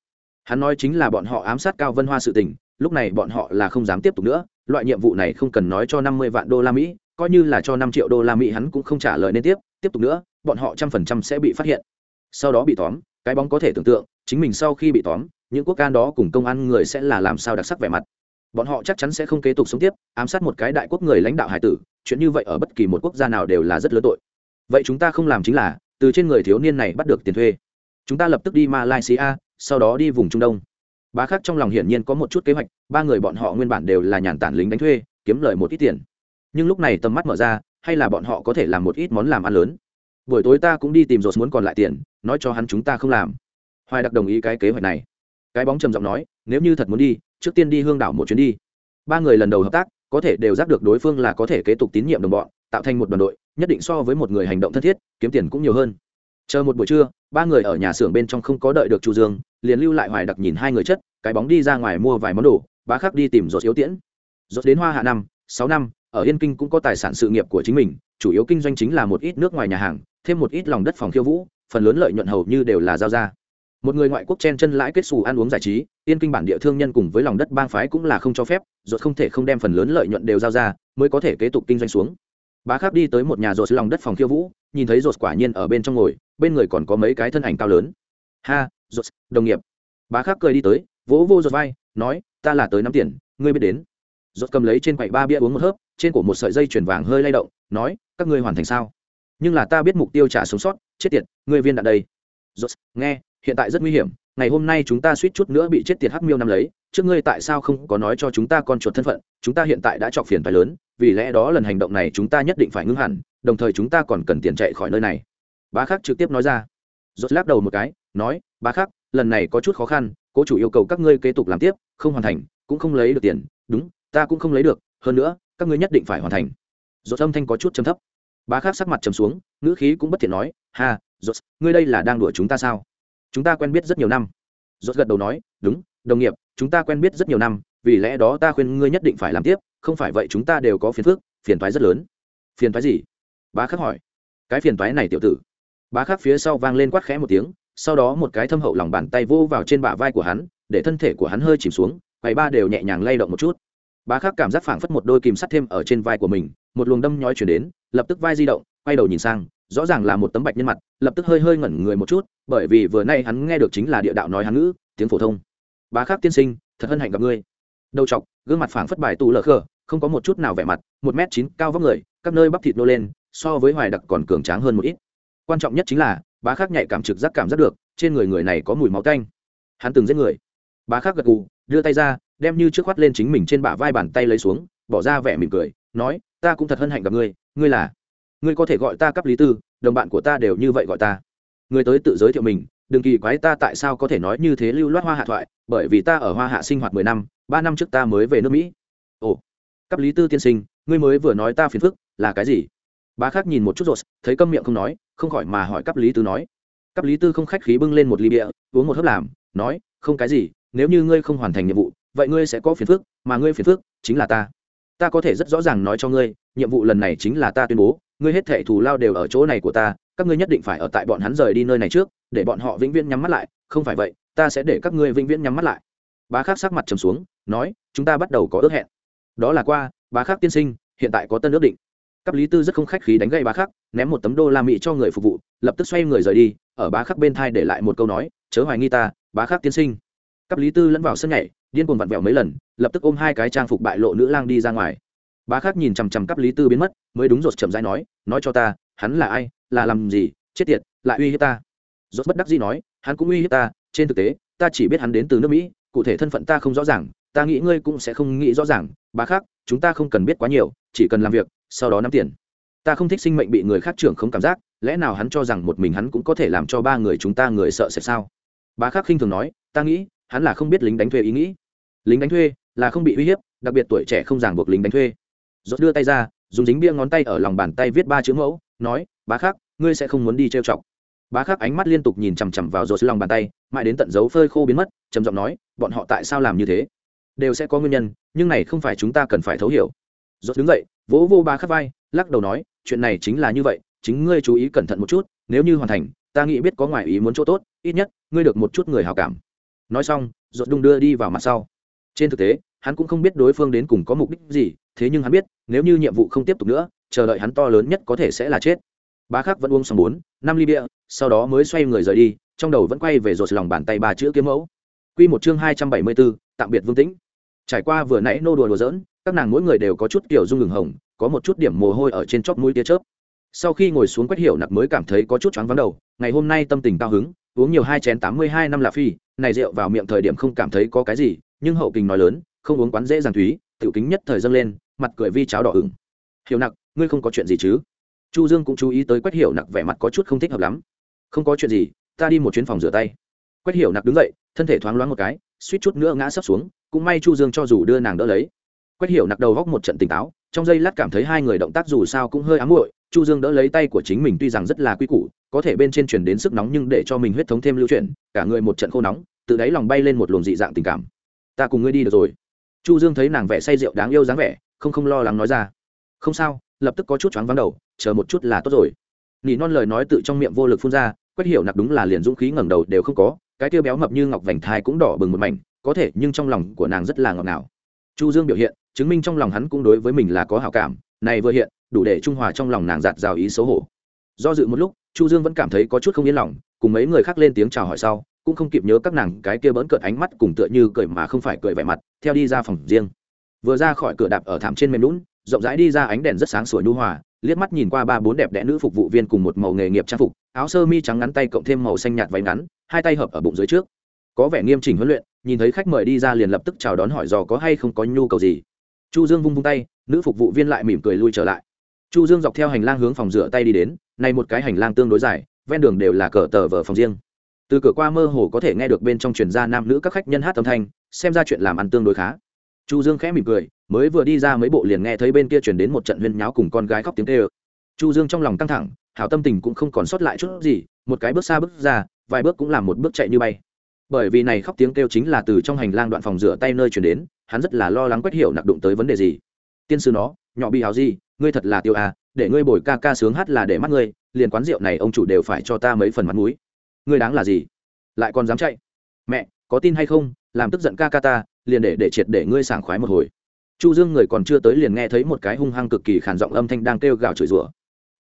Hắn nói chính là bọn họ ám sát cao vân hoa sự tình, lúc này bọn họ là không dám tiếp tục nữa loại nhiệm vụ này không cần nói cho năm mươi vạn đô la mỹ, coi như là cho năm triệu đô la mỹ hắn cũng không trả lời nên tiếp tiếp tục nữa, bọn họ trăm phần trăm sẽ bị phát hiện. Sau đó bị tóm, cái bóng có thể tưởng tượng, chính mình sau khi bị tóm, những quốc can đó cùng công an người sẽ là làm sao đặc sắc vẻ mặt. Bọn họ chắc chắn sẽ không kế tục sống tiếp, ám sát một cái đại quốc người lãnh đạo hải tử, chuyện như vậy ở bất kỳ một quốc gia nào đều là rất lớn tội. Vậy chúng ta không làm chính là, từ trên người thiếu niên này bắt được tiền thuê. Chúng ta lập tức đi malaysia, sau đó đi vùng trung đông bá khác trong lòng hiển nhiên có một chút kế hoạch, ba người bọn họ nguyên bản đều là nhàn tản lính đánh thuê, kiếm lời một ít tiền. Nhưng lúc này tầm mắt mở ra, hay là bọn họ có thể làm một ít món làm ăn lớn. Buổi tối ta cũng đi tìm rột muốn còn lại tiền, nói cho hắn chúng ta không làm. Hoài đặc đồng ý cái kế hoạch này. Cái bóng trầm giọng nói, nếu như thật muốn đi, trước tiên đi hương đảo một chuyến đi. Ba người lần đầu hợp tác, có thể đều giác được đối phương là có thể kế tục tín nhiệm đồng bọn, tạo thành một đoàn đội, nhất định so với một người hành động thân thiết, kiếm tiền cũng nhiều hơn chờ một buổi trưa, ba người ở nhà xưởng bên trong không có đợi được chu dương, liền lưu lại hoài đặc nhìn hai người chất, cái bóng đi ra ngoài mua vài món đồ, bá khắc đi tìm rột yếu tiễn. Rột đến hoa hạ năm, sáu năm, ở yên kinh cũng có tài sản sự nghiệp của chính mình, chủ yếu kinh doanh chính là một ít nước ngoài nhà hàng, thêm một ít lòng đất phòng khiêu vũ, phần lớn lợi nhuận hầu như đều là giao ra. Một người ngoại quốc chen chân lãi kết xù ăn uống giải trí, yên kinh bản địa thương nhân cùng với lòng đất bang phái cũng là không cho phép rột không thể không đem phần lớn lợi nhuận đều giao ra, mới có thể kế tục kinh doanh xuống. Bá khắc đi tới một nhà rột lòng đất phòng khiêu vũ, nhìn thấy rột quả nhiên ở bên trong ngồi bên người còn có mấy cái thân ảnh cao lớn. Ha rột đồng nghiệp. Bá khắc cười đi tới, vỗ vô rột vai, nói, ta là tới nắm tiền, ngươi biết đến. Rột cầm lấy trên quầy ba bia uống một hớp, trên cổ một sợi dây chuyền vàng hơi lay động, nói, các ngươi hoàn thành sao? Nhưng là ta biết mục tiêu trả sống sót, chết tiệt, ngươi viên đạn đây. Rột nghe, hiện tại rất nguy hiểm, ngày hôm nay chúng ta suýt chút nữa bị chết tiệt hắc miêu năm lấy, trước ngươi tại sao không có nói cho chúng ta con chuột thân phận, chúng ta hiện tại đã chọc phiền phải lớn, vì lẽ đó lần hành động này chúng ta nhất định phải ngưng hẳn, đồng thời chúng ta còn cần tiền chạy khỏi nơi này bá khắc trực tiếp nói ra. Rốt lắc đầu một cái, nói, bá khắc, lần này có chút khó khăn, cố chủ yêu cầu các ngươi kế tục làm tiếp, không hoàn thành, cũng không lấy được tiền. Đúng, ta cũng không lấy được, hơn nữa, các ngươi nhất định phải hoàn thành. Rốt âm thanh có chút trầm thấp. Bá khắc sắc mặt trầm xuống, ngữ khí cũng bất thiện nói, ha, rốt, ngươi đây là đang đuổi chúng ta sao? Chúng ta quen biết rất nhiều năm. Rốt gật đầu nói, đúng, đồng nghiệp, chúng ta quen biết rất nhiều năm, vì lẽ đó ta khuyên ngươi nhất định phải làm tiếp, không phải vậy chúng ta đều có phiền phức, phiền toái rất lớn. Phiền toái gì? Bá khắc hỏi. Cái phiền toái này tiểu tử bá khắc phía sau vang lên quát khẽ một tiếng, sau đó một cái thâm hậu lòng bàn tay vô vào trên bả vai của hắn, để thân thể của hắn hơi chìm xuống, quầy ba đều nhẹ nhàng lay động một chút. Bá khắc cảm giác phảng phất một đôi kìm sắt thêm ở trên vai của mình, một luồng đâm nhói chuyển đến, lập tức vai di động, quay đầu nhìn sang, rõ ràng là một tấm bạch nhân mặt, lập tức hơi hơi ngẩn người một chút, bởi vì vừa nay hắn nghe được chính là địa đạo nói hắn ngữ, tiếng phổ thông. Bá khắc tiên sinh, thật hân hạnh gặp ngươi. Đầu chọc, gương mặt phảng phất bài tù lờ khờ, không có một chút nào vẻ mặt, một m chín cao vóc người, các nơi bắp thịt nô lên, so với hoài đặc còn cường tráng hơn một ít quan trọng nhất chính là, bá khắc nhạy cảm trực giác cảm giác được, trên người người này có mùi máu canh hắn từng giết người. Bá khắc gật gù, đưa tay ra, đem như trước khoát lên chính mình trên bả vai bàn tay lấy xuống, bỏ ra vẻ mỉm cười, nói, ta cũng thật hân hạnh gặp ngươi ngươi là, ngươi có thể gọi ta cấp lý tư, đồng bạn của ta đều như vậy gọi ta. Người tới tự giới thiệu mình, đừng kỳ quái ta tại sao có thể nói như thế lưu loát hoa hạ thoại, bởi vì ta ở hoa hạ sinh hoạt mười năm, ba năm trước ta mới về nước mỹ. Ồ cấp lý tư tiên sinh, ngươi mới vừa nói ta phiền phức, là cái gì? Bá khác nhìn một chút rồi, thấy câm miệng không nói không khỏi mà hỏi cấp lý tư nói. Cấp lý tư không khách khí bưng lên một ly bia, uống một hớp làm, nói, không cái gì, nếu như ngươi không hoàn thành nhiệm vụ, vậy ngươi sẽ có phiền phức, mà ngươi phiền phức chính là ta. Ta có thể rất rõ ràng nói cho ngươi, nhiệm vụ lần này chính là ta tuyên bố, ngươi hết thệ thù lao đều ở chỗ này của ta, các ngươi nhất định phải ở tại bọn hắn rời đi nơi này trước, để bọn họ vĩnh viễn nhắm mắt lại, không phải vậy, ta sẽ để các ngươi vĩnh viễn nhắm mắt lại. Bá khác sắc mặt trầm xuống, nói, chúng ta bắt đầu có ước hẹn. Đó là qua, bá khác tiên sinh, hiện tại có tân ước định cấp lý tư rất không khách khí đánh gậy bá khắc ném một tấm đô la mỹ cho người phục vụ lập tức xoay người rời đi ở bá khắc bên thai để lại một câu nói chớ hoài nghi ta bá khắc tiên sinh. Cấp lý tư lẫn vào sân nhảy điên cuồng vặn vẹo mấy lần lập tức ôm hai cái trang phục bại lộ nữ lang đi ra ngoài. Bá khắc nhìn chằm chằm cấp lý tư biến mất mới đúng rột chậm rãi nói nói cho ta hắn là ai là làm gì chết tiệt lại uy hiếp ta? Rốt bất đắc dĩ nói hắn cũng uy hiếp ta trên thực tế ta chỉ biết hắn đến từ nước mỹ cụ thể thân phận ta không rõ ràng ta nghĩ ngươi cũng sẽ không nghĩ rõ ràng bá khắc, chúng ta không cần biết quá nhiều chỉ cần làm việc sau đó nắm tiền. Ta không thích sinh mệnh bị người khác trưởng không cảm giác, lẽ nào hắn cho rằng một mình hắn cũng có thể làm cho ba người chúng ta người sợ sẽ sao? Bá khắc khinh thường nói, ta nghĩ, hắn là không biết lính đánh thuê ý nghĩ. Lính đánh thuê là không bị uy hiếp, đặc biệt tuổi trẻ không ràng buộc lính đánh thuê. Rốt đưa tay ra, dùng dính bia ngón tay ở lòng bàn tay viết ba chữ mẫu, nói, bá khắc, ngươi sẽ không muốn đi trêu chọc. Bá khắc ánh mắt liên tục nhìn chằm chằm vào rột lòng bàn tay, mãi đến tận dấu phơi khô biến mất, trầm giọng nói, bọn họ tại sao làm như thế? Đều sẽ có nguyên nhân, nhưng này không phải chúng ta cần phải thấu hiểu. Rốt đứng dậy, vỗ vô ba khắc vai, lắc đầu nói, chuyện này chính là như vậy, chính ngươi chú ý cẩn thận một chút, nếu như hoàn thành, ta nghĩ biết có ngoài ý muốn chỗ tốt, ít nhất, ngươi được một chút người hảo cảm. Nói xong, rốt đung đưa đi vào mặt sau. Trên thực tế, hắn cũng không biết đối phương đến cùng có mục đích gì, thế nhưng hắn biết, nếu như nhiệm vụ không tiếp tục nữa, chờ đợi hắn to lớn nhất có thể sẽ là chết. Bá khắc vẫn uống xong bốn, năm ly bia, sau đó mới xoay người rời đi, trong đầu vẫn quay về rột lòng bàn tay ba chữ kiếm mẫu. Quy một chương hai trăm bảy mươi bốn, tạm biệt vương tĩnh. Trải qua vừa nãy nô đùa đùa dỡn các nàng mỗi người đều có chút kiểu dung ngừng hồng, có một chút điểm mồ hôi ở trên chóp mũi tia chớp. Sau khi ngồi xuống quét hiểu nặc mới cảm thấy có chút choáng vắng đầu, ngày hôm nay tâm tình cao hứng, uống nhiều hai chén tám mươi hai năm là phi, này rượu vào miệng thời điểm không cảm thấy có cái gì, nhưng hậu kình nói lớn, không uống quán dễ dàng thúy, tiểu kính nhất thời dâng lên, mặt cười vi cháo đỏ ửng. Hiểu nặc, ngươi không có chuyện gì chứ? Chu dương cũng chú ý tới quách hiểu nặc vẻ mặt có chút không thích hợp lắm. Không có chuyện gì, ta đi một chuyến phòng rửa tay. Quách hiểu nặc đứng dậy, thân thể thoáng loáng một cái, suýt chút nữa ngã sấp xuống, cũng may chu dương cho dù đưa nàng đỡ lấy quách hiểu nặc đầu góc một trận tỉnh táo, trong giây lát cảm thấy hai người động tác dù sao cũng hơi ám muội, chu dương đỡ lấy tay của chính mình tuy rằng rất là quy củ, có thể bên trên chuyển đến sức nóng nhưng để cho mình huyết thống thêm lưu chuyển, cả người một trận khô nóng, tự đáy lòng bay lên một luồng dị dạng tình cảm. Ta cùng ngươi đi được rồi. Chu dương thấy nàng vẻ say rượu đáng yêu dáng vẻ, không không lo lắng nói ra. Không sao, lập tức có chút choáng vắng đầu, chờ một chút là tốt rồi. Nỉ non lời nói tự trong miệng vô lực phun ra quét hiểu nặc đúng là liền dũng khí ngẩng đầu đều không có, cái tiêu béo mập như ngọc vành thai cũng đỏ bừng một mảnh, có thể nhưng trong lòng của nàng rất là ngọt ngào chu dương biểu hiện, chứng minh trong lòng hắn cũng đối với mình là có hảo cảm, này vừa hiện, đủ để trung hòa trong lòng nàng giạt rào ý xấu hổ. Do dự một lúc, chu dương vẫn cảm thấy có chút không yên lòng, cùng mấy người khác lên tiếng chào hỏi sau, cũng không kịp nhớ các nàng cái kia bỡn cợt ánh mắt cùng tựa như cười mà không phải cười vẻ mặt, theo đi ra phòng riêng. Vừa ra khỏi cửa đạp ở thảm trên mềm lún, rộng rãi đi ra ánh đèn rất sáng sủa nhu hòa, liếc mắt nhìn qua ba bốn đẹp đẽ nữ phục vụ viên cùng một màu nghề nghiệp trang phục, áo sơ mi trắng ngắn tay cộng thêm màu xanh nhạt váy ngắn, hai tay hợp ở bụng dưới trước có vẻ nghiêm chỉnh huấn luyện, nhìn thấy khách mời đi ra liền lập tức chào đón hỏi dò có hay không có nhu cầu gì. Chu dương vung vung tay, nữ phục vụ viên lại mỉm cười lui trở lại. Chu dương dọc theo hành lang hướng phòng rửa tay đi đến, này một cái hành lang tương đối dài, ven đường đều là cờ tờ vở phòng riêng. Từ cửa qua mơ hồ có thể nghe được bên trong truyền gia nam nữ các khách nhân hát âm thanh, xem ra chuyện làm ăn tương đối khá. Chu dương khẽ mỉm cười, mới vừa đi ra mấy bộ liền nghe thấy bên kia truyền đến một trận huyên nháo cùng con gái khóc tiếng kêu. Chu dương trong lòng căng thẳng, hảo tâm tình cũng không còn sót lại chút gì, một cái bước xa bước ra, vài bước cũng làm một bước chạy như bay bởi vì này khóc tiếng kêu chính là từ trong hành lang đoạn phòng rửa tay nơi truyền đến, hắn rất là lo lắng quét hiểu nặc đụng tới vấn đề gì. Tiên sư nó, nhỏ bị hào gì, ngươi thật là tiêu à để ngươi bồi ca ca sướng hát là để mắt ngươi, liền quán rượu này ông chủ đều phải cho ta mấy phần mặt mũi. Ngươi đáng là gì? Lại còn dám chạy? Mẹ, có tin hay không? Làm tức giận ca ca ta, liền để để triệt để ngươi sảng khoái một hồi. Chu dương người còn chưa tới liền nghe thấy một cái hung hăng cực kỳ khản giọng âm thanh đang kêu gào chửi rủa.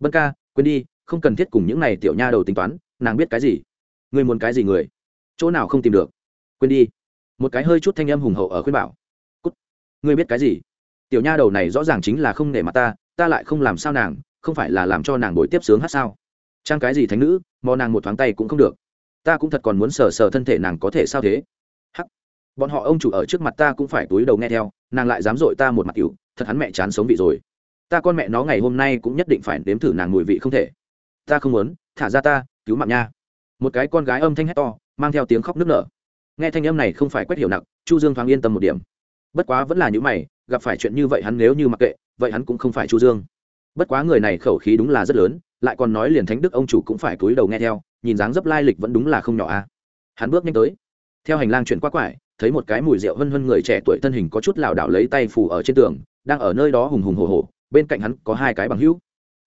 Bân ca, quên đi, không cần thiết cùng những này tiểu nha đầu tính toán, nàng biết cái gì? Ngươi muốn cái gì người? Chỗ nào không tìm được? Quên đi. Một cái hơi chút thanh âm hùng hậu ở khuyên bảo. Cút. Ngươi biết cái gì? Tiểu nha đầu này rõ ràng chính là không nể mặt ta ta lại không làm sao nàng, không phải là làm cho nàng bồi tiếp sướng hát sao? Trang cái gì thánh nữ, mò nàng một thoáng tay cũng không được. Ta cũng thật còn muốn sờ sờ thân thể nàng có thể sao thế? Hắc. Bọn họ ông chủ ở trước mặt ta cũng phải túi đầu nghe theo, nàng lại dám dội ta một mặt cựu thật hắn mẹ chán sống vị rồi. Ta con mẹ nó ngày hôm nay cũng nhất định phải nếm thử nàng mùi vị không thể. Ta không muốn, thả ra ta, cứu mạng nha. Một cái con gái âm thanh hét to mang theo tiếng khóc nức nở. Nghe thanh âm này không phải quét hiểu nặng chu dương thoáng yên tâm một điểm. Bất quá vẫn là những mày, gặp phải chuyện như vậy hắn nếu như mặc kệ, vậy hắn cũng không phải chu dương. Bất quá người này khẩu khí đúng là rất lớn, lại còn nói liền thánh đức ông chủ cũng phải cúi đầu nghe theo, nhìn dáng dấp lai lịch vẫn đúng là không nhỏ a. À. hắn bước nhanh tới. Theo hành lang chuyển qua quải, thấy một cái mùi rượu hân hân người trẻ tuổi thân hình có chút lảo đảo lấy tay phủ ở trên tường, đang ở nơi đó hùng hùng hồ hồ bên cạnh hắn có hai cái bằng hữu.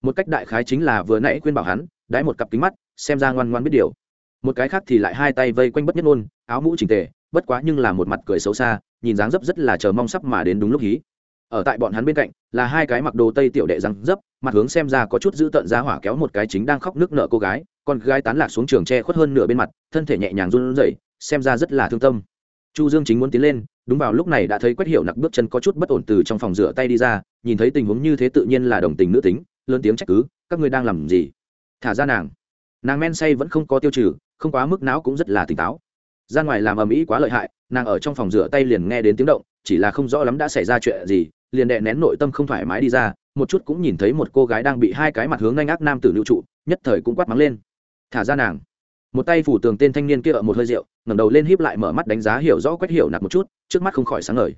Một cách đại khái chính là vừa nãy khuyên bảo hắn, đái một cặp kính mắt, xem ra ngoan ngoan biết điều một cái khác thì lại hai tay vây quanh bất nhất ngôn, áo mũ chỉnh tề, bất quá nhưng là một mặt cười xấu xa, nhìn dáng dấp rất là chờ mong sắp mà đến đúng lúc hí. Ở tại bọn hắn bên cạnh, là hai cái mặc đồ tây tiểu đệ răng dấp, mặt hướng xem ra có chút giữ tận ra hỏa kéo một cái chính đang khóc nước nợ cô gái, con gái tán lạc xuống trường tre khuất hơn nửa bên mặt, thân thể nhẹ nhàng run rẩy, xem ra rất là thương tâm. Chu dương chính muốn tiến lên, đúng vào lúc này đã thấy quách hiểu nặc bước chân có chút bất ổn từ trong phòng rửa tay đi ra, nhìn thấy tình huống như thế tự nhiên là đồng tình nữ tính, lớn tiếng trách cứ, các ngươi đang làm gì? Thả ra nàng. Nàng men say vẫn không có tiêu trừ không quá mức não cũng rất là tỉnh táo. Ra ngoài làm ầm ĩ quá lợi hại, nàng ở trong phòng rửa tay liền nghe đến tiếng động, chỉ là không rõ lắm đã xảy ra chuyện gì, liền đè nén nội tâm không thoải mái đi ra, một chút cũng nhìn thấy một cô gái đang bị hai cái mặt hướng nhanh ác nam tử lưu trụ, nhất thời cũng quát mắng lên. Thả ra nàng. Một tay phủ tường tên thanh niên kia ở một hơi rượu, ngẩng đầu lên híp lại mở mắt đánh giá hiểu rõ quét hiểu nặc một chút, trước mắt không khỏi sáng ngời.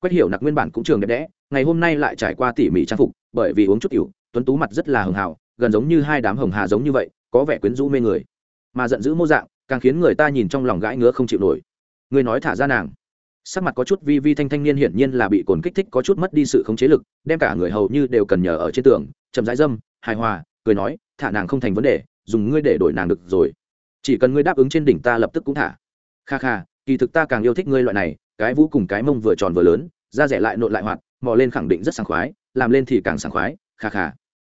Quét hiểu nặc nguyên bản cũng trường đẹp đẽ, ngày hôm nay lại trải qua tỉ mỉ trang phục, bởi vì uống chút rượu tuấn tú mặt rất là hường hào, gần giống như hai đám hồng hà giống như vậy, có vẻ quyến rũ mê người mà giận dữ mô dạng, càng khiến người ta nhìn trong lòng gãi ngứa không chịu nổi. Người nói thả ra nàng. Sắc mặt có chút vi vi thanh thanh niên hiển nhiên là bị cồn kích thích có chút mất đi sự khống chế lực, đem cả người hầu như đều cần nhờ ở trên tường, chậm rãi dâm, hài hòa, cười nói, thả nàng không thành vấn đề, dùng ngươi để đổi nàng được rồi. Chỉ cần ngươi đáp ứng trên đỉnh ta lập tức cũng thả. Kha kha, kỳ thực ta càng yêu thích ngươi loại này, cái vũ cùng cái mông vừa tròn vừa lớn, da rẻ lại nộn lại hoạt, mò lên khẳng định rất sảng khoái, làm lên thì càng sảng khoái, kha kha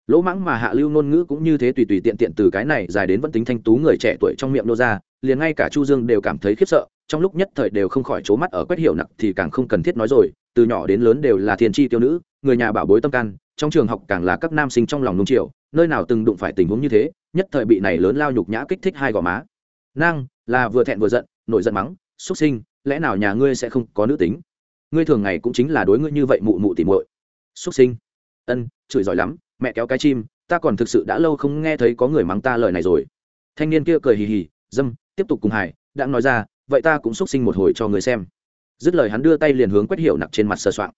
lỗ mãng mà hạ lưu ngôn ngữ cũng như thế tùy tùy tiện tiện từ cái này dài đến vẫn tính thanh tú người trẻ tuổi trong miệng nô ra, liền ngay cả chu dương đều cảm thấy khiếp sợ, trong lúc nhất thời đều không khỏi c mắt ở quét hiểu nặng thì càng không cần thiết nói rồi, từ nhỏ đến lớn đều là thiên tri tiêu nữ, người nhà bảo bối tâm can, trong trường học càng là các nam sinh trong lòng nung chiều, nơi nào từng đụng phải tình huống như thế, nhất thời bị này lớn lao nhục nhã kích thích hai gò má. Nang, là vừa thẹn vừa giận, nổi giận mắng xuất sinh, lẽ nào nhà ngươi sẽ không có nữ tính? Ngươi thường ngày cũng chính là đối ngươi như vậy mụ mụ tỉ muội. Xuất sinh. Ân, chửi giỏi lắm mẹ kéo cái chim, ta còn thực sự đã lâu không nghe thấy có người mắng ta lời này rồi. Thanh niên kia cười hì hì, dâm, tiếp tục cùng hải, đã nói ra, vậy ta cũng xuất sinh một hồi cho người xem. Dứt lời hắn đưa tay liền hướng quét hiểu nặc trên mặt sơ soạn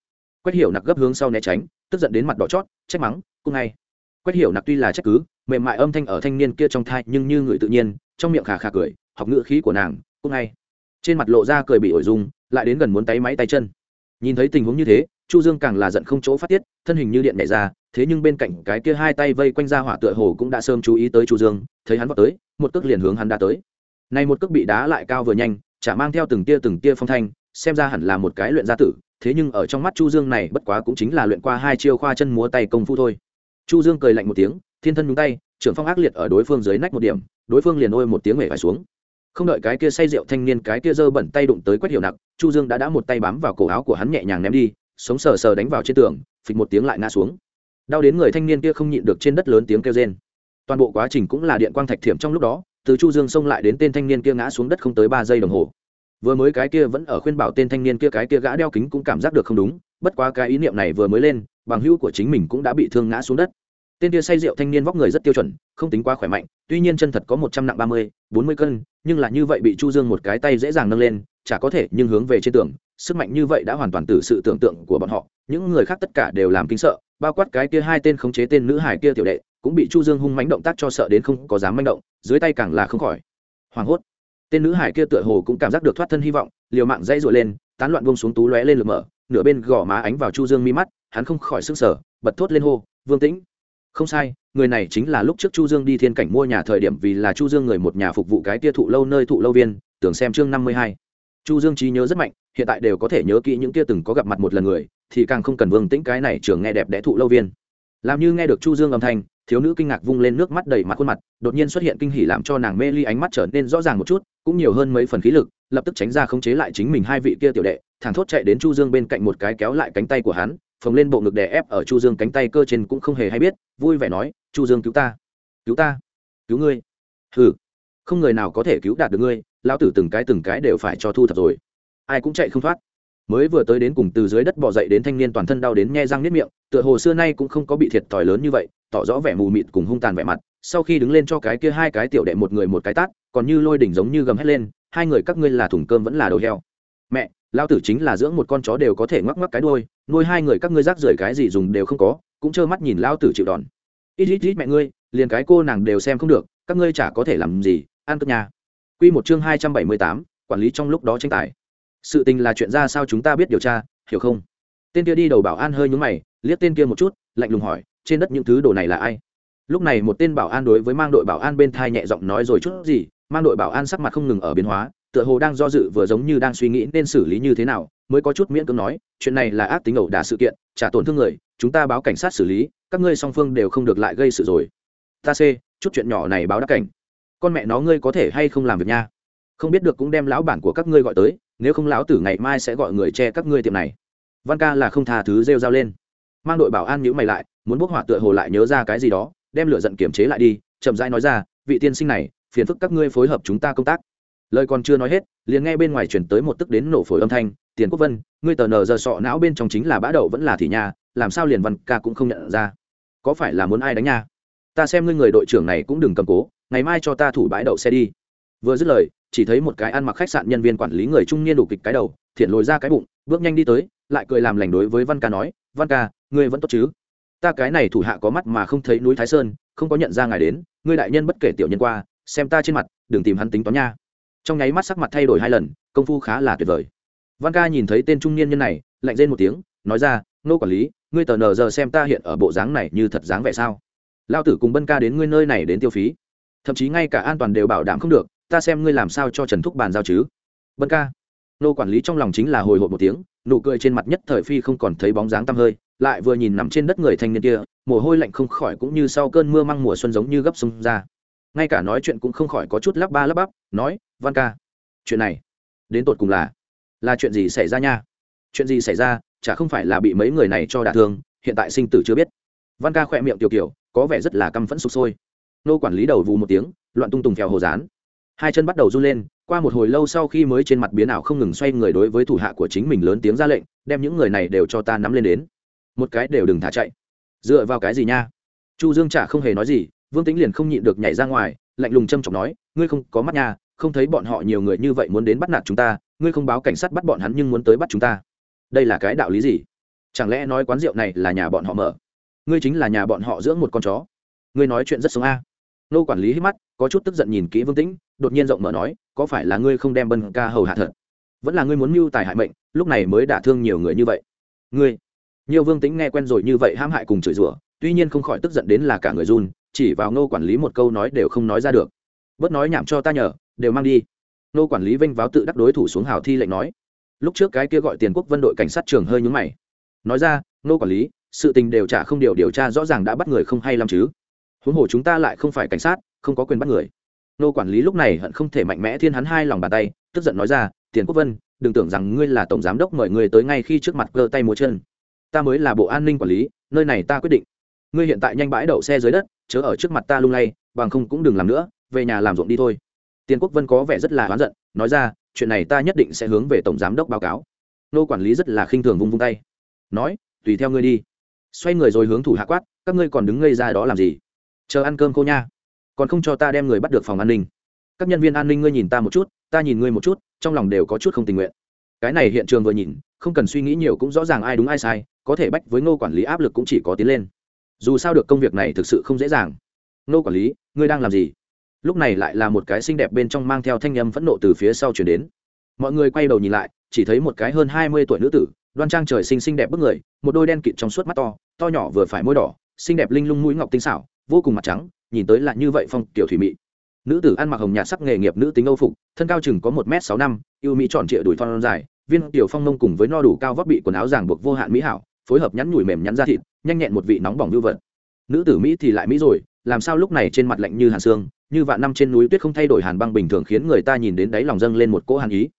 quét hiểu nặc gấp hướng sau né tránh, tức giận đến mặt đỏ chót, trách mắng cung ngay. Quét hiểu nặc tuy là trách cứ, mềm mại âm thanh ở thanh niên kia trong thai nhưng như người tự nhiên, trong miệng khà khà cười, học ngữ khí của nàng cung ngay. Trên mặt lộ ra cười bị ổi dung lại đến gần muốn tay máy tay chân. Nhìn thấy tình huống như thế, chu dương càng là giận không chỗ phát tiết, thân hình như điện nhảy ra thế nhưng bên cạnh cái kia hai tay vây quanh ra hỏa tựa hồ cũng đã sớm chú ý tới chu dương, thấy hắn vào tới, một cước liền hướng hắn đã tới. Này một cước bị đá lại cao vừa nhanh, chả mang theo từng tia từng tia phong thanh, xem ra hẳn là một cái luyện gia tử, thế nhưng ở trong mắt chu dương này bất quá cũng chính là luyện qua hai chiêu khoa chân múa tay công phu thôi. Chu dương cười lạnh một tiếng, thiên thân nhúng tay, trưởng phong ác liệt ở đối phương dưới nách một điểm, đối phương liền ôi một tiếng mể phải xuống. Không đợi cái kia say rượu thanh niên cái kia dơ bẩn tay đụng tới quét hiểu nặng, chu dương đã đã một tay bám vào cổ áo của hắn nhẹ nhàng ném đi, sống sờ sờ đánh vào trên tường, phịch một tiếng lại ngã xuống đau đến người thanh niên kia không nhịn được trên đất lớn tiếng kêu rên. Toàn bộ quá trình cũng là điện quang thạch thiểm trong lúc đó, từ chu dương xông lại đến tên thanh niên kia ngã xuống đất không tới ba giây đồng hồ. Vừa mới cái kia vẫn ở khuyên bảo tên thanh niên kia cái kia gã đeo kính cũng cảm giác được không đúng, bất quá cái ý niệm này vừa mới lên, bằng hữu của chính mình cũng đã bị thương ngã xuống đất. Tên kia say rượu thanh niên vóc người rất tiêu chuẩn, không tính quá khỏe mạnh, tuy nhiên chân thật có một trăm nặng ba mươi, bốn mươi cân, nhưng là như vậy bị chu dương một cái tay dễ dàng nâng lên, chả có thể, nhưng hướng về trên tường, sức mạnh như vậy đã hoàn toàn từ sự tưởng tượng của bọn họ, những người khác tất cả đều làm kinh sợ bao quát cái kia hai tên khống chế tên nữ hải kia tiểu đệ, cũng bị chu dương hung mánh động tác cho sợ đến không có dám manh động, dưới tay càng là không khỏi. Hoảng hốt. Tên nữ hải kia tựa hồ cũng cảm giác được thoát thân hy vọng, liều mạng dây dội lên, tán loạn buông xuống tú lóe lên lượt mở, nửa bên gò má ánh vào chu dương mi mắt, hắn không khỏi sức sở bật thốt lên hô, vương tĩnh. Không sai, người này chính là lúc trước chu dương đi thiên cảnh mua nhà thời điểm vì là chu dương người một nhà phục vụ cái tia thụ lâu nơi thụ lâu viên, tưởng xem chương năm mươi hai. Chu dương trí nhớ rất mạnh hiện tại đều có thể nhớ kỹ những kia từng có gặp mặt một lần người, thì càng không cần vương tĩnh cái này trường nghe đẹp đẽ thụ lâu viên. Làm như nghe được chu dương âm thanh, thiếu nữ kinh ngạc vung lên nước mắt đầy mặt khuôn mặt, đột nhiên xuất hiện kinh hỉ làm cho nàng mê ly ánh mắt trở nên rõ ràng một chút, cũng nhiều hơn mấy phần khí lực, lập tức tránh ra khống chế lại chính mình hai vị kia tiểu đệ, thẳng thốt chạy đến chu dương bên cạnh một cái kéo lại cánh tay của hắn, phồng lên bộ ngực đè ép ở chu dương cánh tay cơ trên cũng không hề hay biết, vui vẻ nói, chu dương cứu ta cứu ta, cứu ngươi. Ừ không người nào có thể cứu đạt được ngươi, lão tử từng cái từng cái đều phải cho thu thập rồi ai cũng chạy không thoát. Mới vừa tới đến cùng từ dưới đất bỏ dậy đến thanh niên toàn thân đau đến nhe răng nếp miệng, tựa hồ xưa nay cũng không có bị thiệt thòi lớn như vậy, tỏ rõ vẻ mù mịt cùng hung tàn vẻ mặt, sau khi đứng lên cho cái kia hai cái tiểu đệ một người một cái tát, còn như lôi đỉnh giống như gầm hét lên, hai người các ngươi là thùng cơm vẫn là đầu heo. Mẹ, lao tử chính là dưỡng một con chó đều có thể ngoắc ngoắc cái đôi nuôi hai người các ngươi rác rưởi cái gì dùng đều không có, cũng trơ mắt nhìn lao tử chịu đòn. Ít ít ít, mẹ ngươi, liền cái cô nàng đều xem không được, các ngươi chả có thể làm gì, ăn cơm nhà. Quy một chương hai trăm bảy mươi tám, quản lý trong lúc đó tranh tài sự tình là chuyện ra sao chúng ta biết điều tra, hiểu không? Tên kia đi đầu bảo an hơi nhúng mày, liếc tên kia một chút, lạnh lùng hỏi, trên đất những thứ đồ này là ai? Lúc này một tên bảo an đối với mang đội bảo an bên thai nhẹ giọng nói rồi chút gì, mang đội bảo an sắc mặt không ngừng ở biến hóa, tựa hồ đang do dự vừa giống như đang suy nghĩ nên xử lý như thế nào, mới có chút miễn cưỡng nói, chuyện này là ác tính ẩu đả sự kiện, trả tổn thương người, chúng ta báo cảnh sát xử lý, các ngươi song phương đều không được lại gây sự rồi. Ta c chút chuyện nhỏ này báo đắc cảnh. Con mẹ nó ngươi có thể hay không làm việc nha? Không biết được cũng đem lão bản của các ngươi gọi tới nếu không lão tử ngày mai sẽ gọi người che các ngươi tiệm này. Văn ca là không tha thứ rêu rao lên. Mang đội bảo an nhữ mày lại, muốn bốc hỏa tựa hồ lại nhớ ra cái gì đó, đem lửa giận kiểm chế lại đi, chậm rãi nói ra, vị tiên sinh này, phiền phức các ngươi phối hợp chúng ta công tác. Lời còn chưa nói hết, liền nghe bên ngoài chuyển tới một tức đến nổ phổi âm thanh, tiền quốc vân, ngươi tờ nờ giờ sọ não bên trong chính là bã đậu vẫn là thị nhà làm sao liền văn ca cũng không nhận ra? Có phải là muốn ai đánh nha? Ta xem ngươi người đội trưởng này cũng đừng cầm cố, ngày mai cho ta thủ bãi đậu xe đi. Vừa dứt lời chỉ thấy một cái ăn mặc khách sạn nhân viên quản lý người trung niên đủ kịch cái đầu, thiện lồi ra cái bụng, bước nhanh đi tới, lại cười làm lành đối với văn ca nói, văn ca, ngươi vẫn tốt chứ? Ta cái này thủ hạ có mắt mà không thấy núi thái sơn, không có nhận ra ngài đến, ngươi đại nhân bất kể tiểu nhân qua, xem ta trên mặt, đừng tìm hắn tính toán nha. Trong nháy mắt sắc mặt thay đổi hai lần, công phu khá là tuyệt vời. Văn ca nhìn thấy tên trung niên nhân này, lạnh rên một tiếng, nói ra, nô quản lý, ngươi tờ nờ giờ xem ta hiện ở bộ dáng này như thật dáng vẻ sao? Lao tử cùng bân ca đến ngươi nơi này đến tiêu phí. Thậm chí ngay cả an toàn đều bảo đảm không được ta xem ngươi làm sao cho trần thúc bàn giao chứ? Bân ca. Nô quản lý trong lòng chính là hồi hộp một tiếng, nụ cười trên mặt nhất thời phi không còn thấy bóng dáng tăm hơi, lại vừa nhìn nằm trên đất người thanh niên kia, mồ hôi lạnh không khỏi cũng như sau cơn mưa măng mùa xuân giống như gấp sông ra. Ngay cả nói chuyện cũng không khỏi có chút lắp ba lắp bắp, nói, văn ca, chuyện này, đến tột cùng là là chuyện gì xảy ra nha? Chuyện gì xảy ra? Chả không phải là bị mấy người này cho đả thương, hiện tại sinh tử chưa biết. Văn ca khỏe miệng tiểu kiểu, có vẻ rất là căm phẫn sụp sôi. Nô quản lý đầu vù một tiếng, loạn tung tùng phèo hồ dán hai chân bắt đầu run lên, qua một hồi lâu sau khi mới trên mặt biến ảo không ngừng xoay người đối với thủ hạ của chính mình lớn tiếng ra lệnh, đem những người này đều cho ta nắm lên đến. Một cái đều đừng thả chạy. Dựa vào cái gì nha? Chu dương chả không hề nói gì, vương tính liền không nhịn được nhảy ra ngoài, lạnh lùng châm chọc nói, ngươi không có mắt nha, không thấy bọn họ nhiều người như vậy muốn đến bắt nạt chúng ta, ngươi không báo cảnh sát bắt bọn hắn nhưng muốn tới bắt chúng ta. Đây là cái đạo lý gì? Chẳng lẽ nói quán rượu này là nhà bọn họ mở? Ngươi chính là nhà bọn họ dưỡng một con chó. Ngươi nói chuyện rất sống a. Nô quản lý hít mắt, có chút tức giận nhìn kỹ vương tĩnh đột nhiên rộng mở nói, có phải là ngươi không đem bân ca hầu hạ thật? Vẫn là ngươi muốn mưu tài hại mệnh, lúc này mới đả thương nhiều người như vậy. Ngươi nhiều vương tính nghe quen rồi như vậy hãm hại cùng chửi rủa, tuy nhiên không khỏi tức giận đến là cả người run, chỉ vào nô quản lý một câu nói đều không nói ra được. Bớt nói nhảm cho ta nhờ, đều mang đi. Nô quản lý vênh váo tự đắc đối thủ xuống hào thi lệnh nói. Lúc trước cái kia gọi tiền quốc vân đội cảnh sát trường hơi nhúng mày. Nói ra nô quản lý, sự tình đều trả không điều điều tra rõ ràng đã bắt người không hay lắm chứ. Huống hồ chúng ta lại không phải cảnh sát, không có quyền bắt người nô quản lý lúc này hận không thể mạnh mẽ thiên hắn hai lòng bàn tay, tức giận nói ra, tiền quốc vân, đừng tưởng rằng ngươi là tổng giám đốc mời người tới ngay khi trước mặt cơ tay múa chân. Ta mới là bộ an ninh quản lý, nơi này ta quyết định. Ngươi hiện tại nhanh bãi đậu xe dưới đất, chớ ở trước mặt ta lung lay, bằng không cũng đừng làm nữa, về nhà làm ruộng đi thôi. Tiền quốc vân có vẻ rất là oán giận, nói ra, chuyện này ta nhất định sẽ hướng về tổng giám đốc báo cáo. Nô quản lý rất là khinh thường vung vung tay, nói, tùy theo ngươi đi. Xoay người rồi hướng thủ hạ quát, các ngươi còn đứng ngây ra đó làm gì? Chờ ăn cơm cô nha còn không cho ta đem người bắt được phòng an ninh. Các nhân viên an ninh ngươi nhìn ta một chút, ta nhìn ngươi một chút, trong lòng đều có chút không tình nguyện. Cái này hiện trường vừa nhìn, không cần suy nghĩ nhiều cũng rõ ràng ai đúng ai sai, có thể bách với ngô quản lý áp lực cũng chỉ có tiến lên. Dù sao được công việc này thực sự không dễ dàng. Ngô quản lý, ngươi đang làm gì? Lúc này lại là một cái xinh đẹp bên trong mang theo thanh âm phẫn nộ từ phía sau chuyển đến. Mọi người quay đầu nhìn lại, chỉ thấy một cái hơn hai mươi tuổi nữ tử, đoan trang trời xinh xinh đẹp bức người, một đôi đen kịt trong suốt mắt to to nhỏ vừa phải môi đỏ, xinh đẹp linh lung mũi ngọc tinh xảo vô cùng mặt trắng, nhìn tới là như vậy phong tiểu thủy mị. Nữ tử ăn mặc hồng nhạt sắc nghề nghiệp nữ tính âu phục, thân cao chừng có một m sáu năm, yêu mỹ tròn trịa đùi thon dài, viên tiểu phong nông cùng với no đủ cao vóc bị quần áo ràng buộc vô hạn mỹ hảo, phối hợp nhắn nhủi mềm nhắn ra thịt, nhanh nhẹn một vị nóng bỏng như vật. Nữ tử mỹ thì lại mỹ rồi, làm sao lúc này trên mặt lạnh như hàn xương, như vạn năm trên núi tuyết không thay đổi hàn băng bình thường khiến người ta nhìn đến đáy lòng dâng lên một cỗ hàn ý.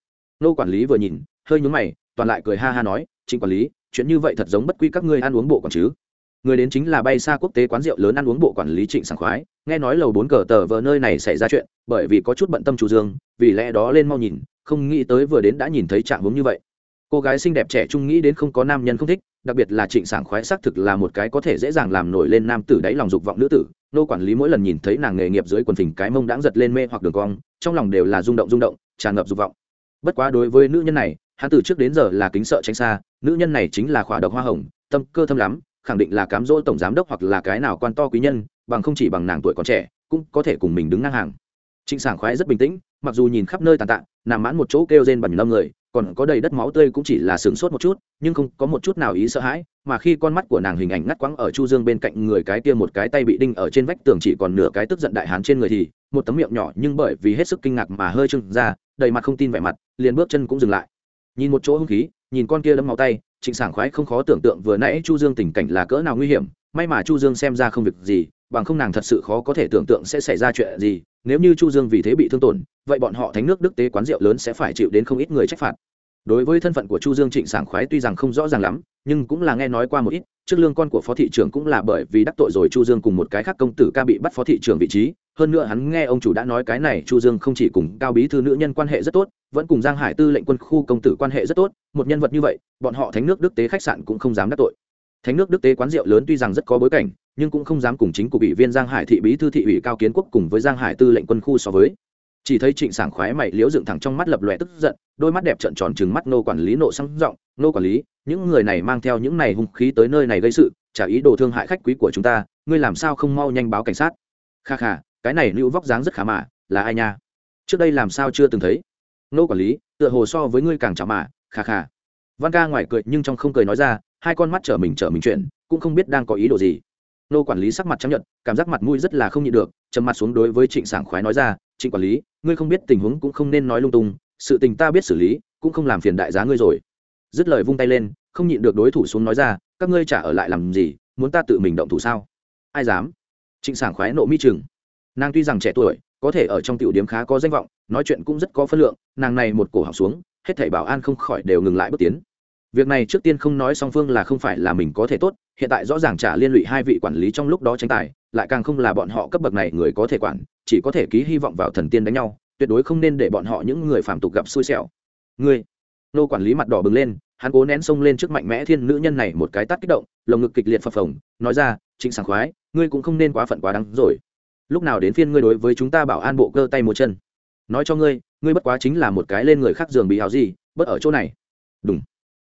Nô quản lý vừa nhìn, hơi nhúng mày, toàn lại cười ha ha nói, trịnh quản lý, chuyện như vậy thật giống bất quy các ngươi ăn uống bộ còn chứ? Người đến chính là bay xa quốc tế quán rượu lớn ăn uống bộ quản lý trịnh sảng khoái. Nghe nói lầu bốn cờ tờ vờ nơi này xảy ra chuyện, bởi vì có chút bận tâm chủ dương, vì lẽ đó lên mau nhìn, không nghĩ tới vừa đến đã nhìn thấy trạng hướng như vậy. Cô gái xinh đẹp trẻ trung nghĩ đến không có nam nhân không thích, đặc biệt là trịnh sảng khoái xác thực là một cái có thể dễ dàng làm nổi lên nam tử đáy lòng dục vọng nữ tử. Nô quản lý mỗi lần nhìn thấy nàng nghề nghiệp dưới quần phình cái mông đãng giật lên mê hoặc đường cong, trong lòng đều là rung động rung động, tràn ngập dục vọng. Bất quá đối với nữ nhân này, hắn từ trước đến giờ là kính sợ tránh xa, nữ nhân này chính là khỏa độc hoa hồng, tâm cơ thâm lắm khẳng định là cám dỗ tổng giám đốc hoặc là cái nào quan to quý nhân, bằng không chỉ bằng nàng tuổi còn trẻ, cũng có thể cùng mình đứng ngang hàng. Trịnh sảng khoái rất bình tĩnh, mặc dù nhìn khắp nơi tàn tạ, nằm mãn một chỗ kêu rên bằng năm người, còn có đầy đất máu tươi cũng chỉ là sướng sốt một chút, nhưng không có một chút nào ý sợ hãi, mà khi con mắt của nàng hình ảnh ngắt quãng ở chu dương bên cạnh người cái kia một cái tay bị đinh ở trên vách tường chỉ còn nửa cái tức giận đại hán trên người thì, một tấm miệng nhỏ nhưng bởi vì hết sức kinh ngạc mà hơi trưng ra, đầy mặt không tin vẻ mặt, liền bước chân cũng dừng lại. Nhìn một chỗ hung khí, nhìn con kia đấm máu tay trịnh sảng khoái không khó tưởng tượng vừa nãy chu dương tình cảnh là cỡ nào nguy hiểm, may mà chu dương xem ra không việc gì, bằng không nàng thật sự khó có thể tưởng tượng sẽ xảy ra chuyện gì, nếu như chu dương vì thế bị thương tổn, vậy bọn họ thánh nước đức tế quán rượu lớn sẽ phải chịu đến không ít người trách phạt đối với thân phận của chu dương trịnh sảng khoái tuy rằng không rõ ràng lắm, nhưng cũng là nghe nói qua một ít, trước lương con của phó thị trưởng cũng là bởi vì đắc tội rồi chu dương cùng một cái khác công tử ca bị bắt phó thị trưởng vị trí. Hơn nữa hắn nghe ông chủ đã nói cái này, chu dương không chỉ cùng cao bí thư nữ nhân quan hệ rất tốt, vẫn cùng giang hải tư lệnh quân khu công tử quan hệ rất tốt. Một nhân vật như vậy, bọn họ thánh nước đức tế khách sạn cũng không dám đắc tội. Thánh nước đức tế quán rượu lớn tuy rằng rất có bối cảnh, nhưng cũng không dám cùng chính cục ủy viên giang hải thị bí thư thị ủy cao kiến quốc cùng với giang hải tư lệnh quân khu so với chỉ thấy trịnh sảng khoái mày liếu dựng thẳng trong mắt lập lòe tức giận, đôi mắt đẹp trợn tròn trừng mắt nô quản lý nộ sang giọng nô quản lý, những người này mang theo những này hung khí tới nơi này gây sự trả ý đồ thương hại khách quý của chúng ta, ngươi làm sao không mau nhanh báo cảnh sát? Kha kha, cái này lưu vóc dáng rất khá mà, là ai nha? Trước đây làm sao chưa từng thấy. Nô quản lý, tựa hồ so với ngươi càng chả mà, kha kha. Văn ca ngoài cười nhưng trong không cười nói ra, hai con mắt chở mình chở mình chuyện, cũng không biết đang có ý đồ gì. Nô quản lý sắc mặt chấp nhận cảm giác mặt mũi rất là không nhịn được, trầm mặt xuống đối với trịnh sảng khoái nói ra trịnh quản lý, ngươi không biết tình huống cũng không nên nói lung tung, sự tình ta biết xử lý, cũng không làm phiền đại giá ngươi rồi. Dứt lời vung tay lên, không nhịn được đối thủ xuống nói ra, các ngươi trả ở lại làm gì, muốn ta tự mình động thủ sao? Ai dám? Trịnh sảng khoái nộ mi chừng nàng tuy rằng trẻ tuổi, có thể ở trong tiểu điếm khá có danh vọng, nói chuyện cũng rất có phân lượng, nàng này một cổ học xuống, hết thảy bảo an không khỏi đều ngừng lại bước tiến. Việc này trước tiên không nói song phương là không phải là mình có thể tốt, hiện tại rõ ràng trả liên lụy hai vị quản lý trong lúc đó tranh tài lại càng không là bọn họ cấp bậc này người có thể quản, chỉ có thể ký hy vọng vào thần tiên đánh nhau, tuyệt đối không nên để bọn họ những người phạm tục gặp xui xẻo. Ngươi, nô quản lý mặt đỏ bừng lên, hắn cố nén sông lên trước mạnh mẽ thiên nữ nhân này một cái tắt kích động, lồng ngực kịch liệt phập phồng, nói ra, trịnh sảng khoái, ngươi cũng không nên quá phận quá đắng rồi. Lúc nào đến phiên ngươi đối với chúng ta bảo an bộ cơ tay một chân. Nói cho ngươi ngươi bất quá chính là một cái lên người khác giường bị hào gì, bất ở chỗ này. Đúng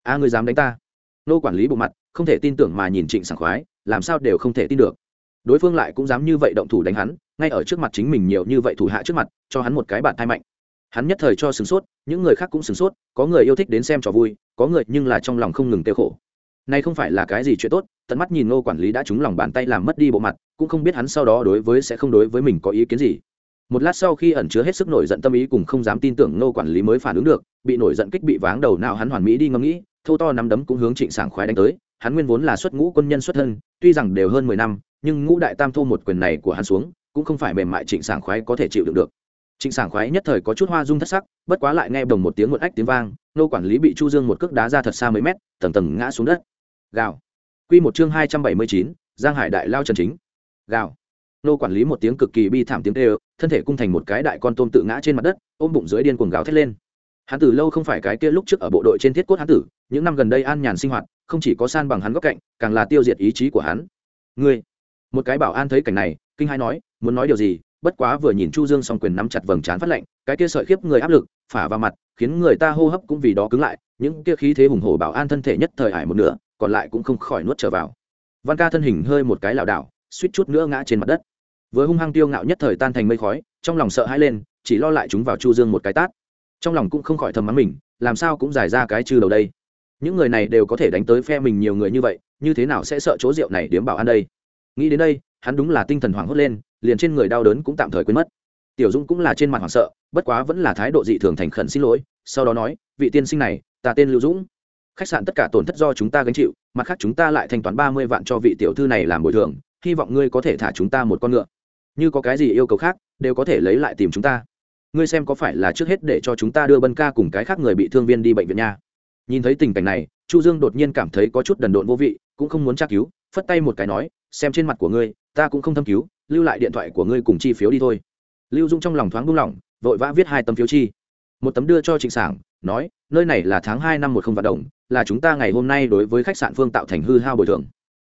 a, ngươi dám đánh ta. Nô quản lý bộ mặt, không thể tin tưởng mà nhìn trịnh sảng khoái, làm sao đều không thể tin được đối phương lại cũng dám như vậy động thủ đánh hắn, ngay ở trước mặt chính mình nhiều như vậy thủ hạ trước mặt, cho hắn một cái bản thai mạnh. Hắn nhất thời cho sửng sốt, những người khác cũng sửng sốt, có người yêu thích đến xem trò vui, có người nhưng là trong lòng không ngừng tiêu khổ. Nay không phải là cái gì chuyện tốt, tận mắt nhìn ngô quản lý đã trúng lòng bàn tay làm mất đi bộ mặt, cũng không biết hắn sau đó đối với sẽ không đối với mình có ý kiến gì. Một lát sau khi ẩn chứa hết sức nổi giận tâm ý cùng không dám tin tưởng ngô quản lý mới phản ứng được, bị nổi giận kích bị váng đầu nào hắn hoàn mỹ đi ngẫm nghĩ thâu to nắm đấm cũng hướng trịnh sảng khoái đánh tới, hắn nguyên vốn là xuất ngũ quân nhân xuất thân, tuy rằng đều hơn mười năm nhưng ngũ đại tam thô một quyền này của hắn xuống cũng không phải mềm mại trịnh sảng khoái có thể chịu đựng được. Trịnh sảng khoái nhất thời có chút hoa dung thất sắc bất quá lại nghe đồng một tiếng một ách tiếng vang nô quản lý bị chu dương một cước đá ra thật xa mấy mét tầng tầng ngã xuống đất. Gào. Quy một chương hai trăm bảy mươi chín, giang hải đại lao trần chính. Gào. Nô quản lý một tiếng cực kỳ bi thảm tiếng kêu thân thể cung thành một cái đại con tôm tự ngã trên mặt đất ôm bụng dưới điên cuồng gào thét lên. Hắn từ lâu không phải cái kia lúc trước ở bộ đội trên thiết cốt hắn tử những năm gần đây an nhàn sinh hoạt không chỉ có san bằng hắn góc cạnh càng là tiêu diệt ý chí của hắn. Ngươi một cái bảo an thấy cảnh này, kinh hai nói, muốn nói điều gì? Bất quá vừa nhìn chu dương song quyền nắm chặt vầng trán phát lạnh cái kia sợi khiếp người áp lực, phả vào mặt, khiến người ta hô hấp cũng vì đó cứng lại, những kia khí thế hùng hổ bảo an thân thể nhất thời hải một nửa, còn lại cũng không khỏi nuốt trở vào. Văn ca thân hình hơi một cái lảo đảo, suýt chút nữa ngã trên mặt đất. Với hung hăng tiêu ngạo nhất thời tan thành mây khói, trong lòng sợ hãi lên, chỉ lo lại chúng vào chu dương một cái tát. Trong lòng cũng không khỏi thầm mắng mình, làm sao cũng giải ra cái chư đầu đây. Những người này đều có thể đánh tới phe mình nhiều người như vậy, như thế nào sẽ sợ chỗ rượu này điếm bảo an đây? Nghĩ đến đây, hắn đúng là tinh thần hoảng hốt lên, liền trên người đau đớn cũng tạm thời quên mất. Tiểu dung cũng là trên mặt hoảng sợ, bất quá vẫn là thái độ dị thường thành khẩn xin lỗi, sau đó nói, vị tiên sinh này, ta tên lưu dũng. Khách sạn tất cả tổn thất do chúng ta gánh chịu, mặt khác chúng ta lại thanh toán ba mươi vạn cho vị tiểu thư này làm bồi thường, hy vọng ngươi có thể thả chúng ta một con ngựa. Như có cái gì yêu cầu khác, đều có thể lấy lại tìm chúng ta. Ngươi xem có phải là trước hết để cho chúng ta đưa bân ca cùng cái khác người bị thương viên đi bệnh viện nha? Nhìn thấy tình cảnh này, chu dương đột nhiên cảm thấy có chút đần độn vô vị, cũng không muốn tra cứu phất tay một cái nói, xem trên mặt của ngươi, ta cũng không thâm cứu, lưu lại điện thoại của ngươi cùng chi phiếu đi thôi. Lưu dung trong lòng thoáng buông lỏng, vội vã viết hai tấm phiếu chi. Một tấm đưa cho trịnh sảng, nói, nơi này là tháng hai năm một không vạn đồng, là chúng ta ngày hôm nay đối với khách sạn phương tạo thành hư hao bồi thường.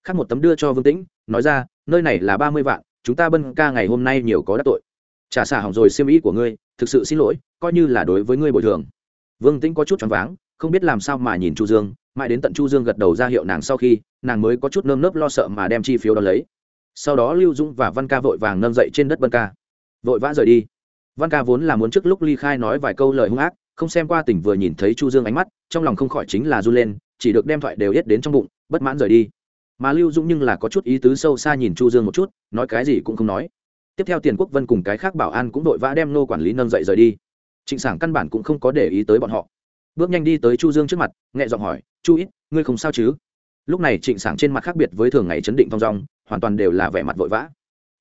Khác một tấm đưa cho vương tĩnh, nói ra, nơi này là ba mươi vạn, chúng ta bân ca ngày hôm nay nhiều có đắc tội. Trả xả hỏng rồi siêm ý của ngươi, thực sự xin lỗi, coi như là đối với ngươi bồi thường. Vương tĩnh có chút choáng váng, không biết làm sao mà nhìn chu dương mãi đến tận chu dương gật đầu ra hiệu nàng sau khi, nàng mới có chút nơm nớp lo sợ mà đem chi phiếu đó lấy. Sau đó lưu dũng và văn ca vội vàng nâng dậy trên đất vân ca. Vội vã rời đi. Văn ca vốn là muốn trước lúc ly khai nói vài câu lời hung ác, không xem qua tỉnh vừa nhìn thấy chu dương ánh mắt, trong lòng không khỏi chính là run lên, chỉ được đem thoại đều yết đến trong bụng, bất mãn rời đi. Mà lưu dũng nhưng là có chút ý tứ sâu xa nhìn chu dương một chút, nói cái gì cũng không nói. Tiếp theo tiền quốc vân cùng cái khác bảo an cũng vội vã đem nô quản lý nâng dậy rời đi. Trịnh sảng căn bản cũng không có để ý tới bọn họ bước nhanh đi tới chu dương trước mặt, nhẹ giọng hỏi, chu ít, ngươi không sao chứ? Lúc này trịnh sảng trên mặt khác biệt với thường ngày chấn định thong dong, hoàn toàn đều là vẻ mặt vội vã.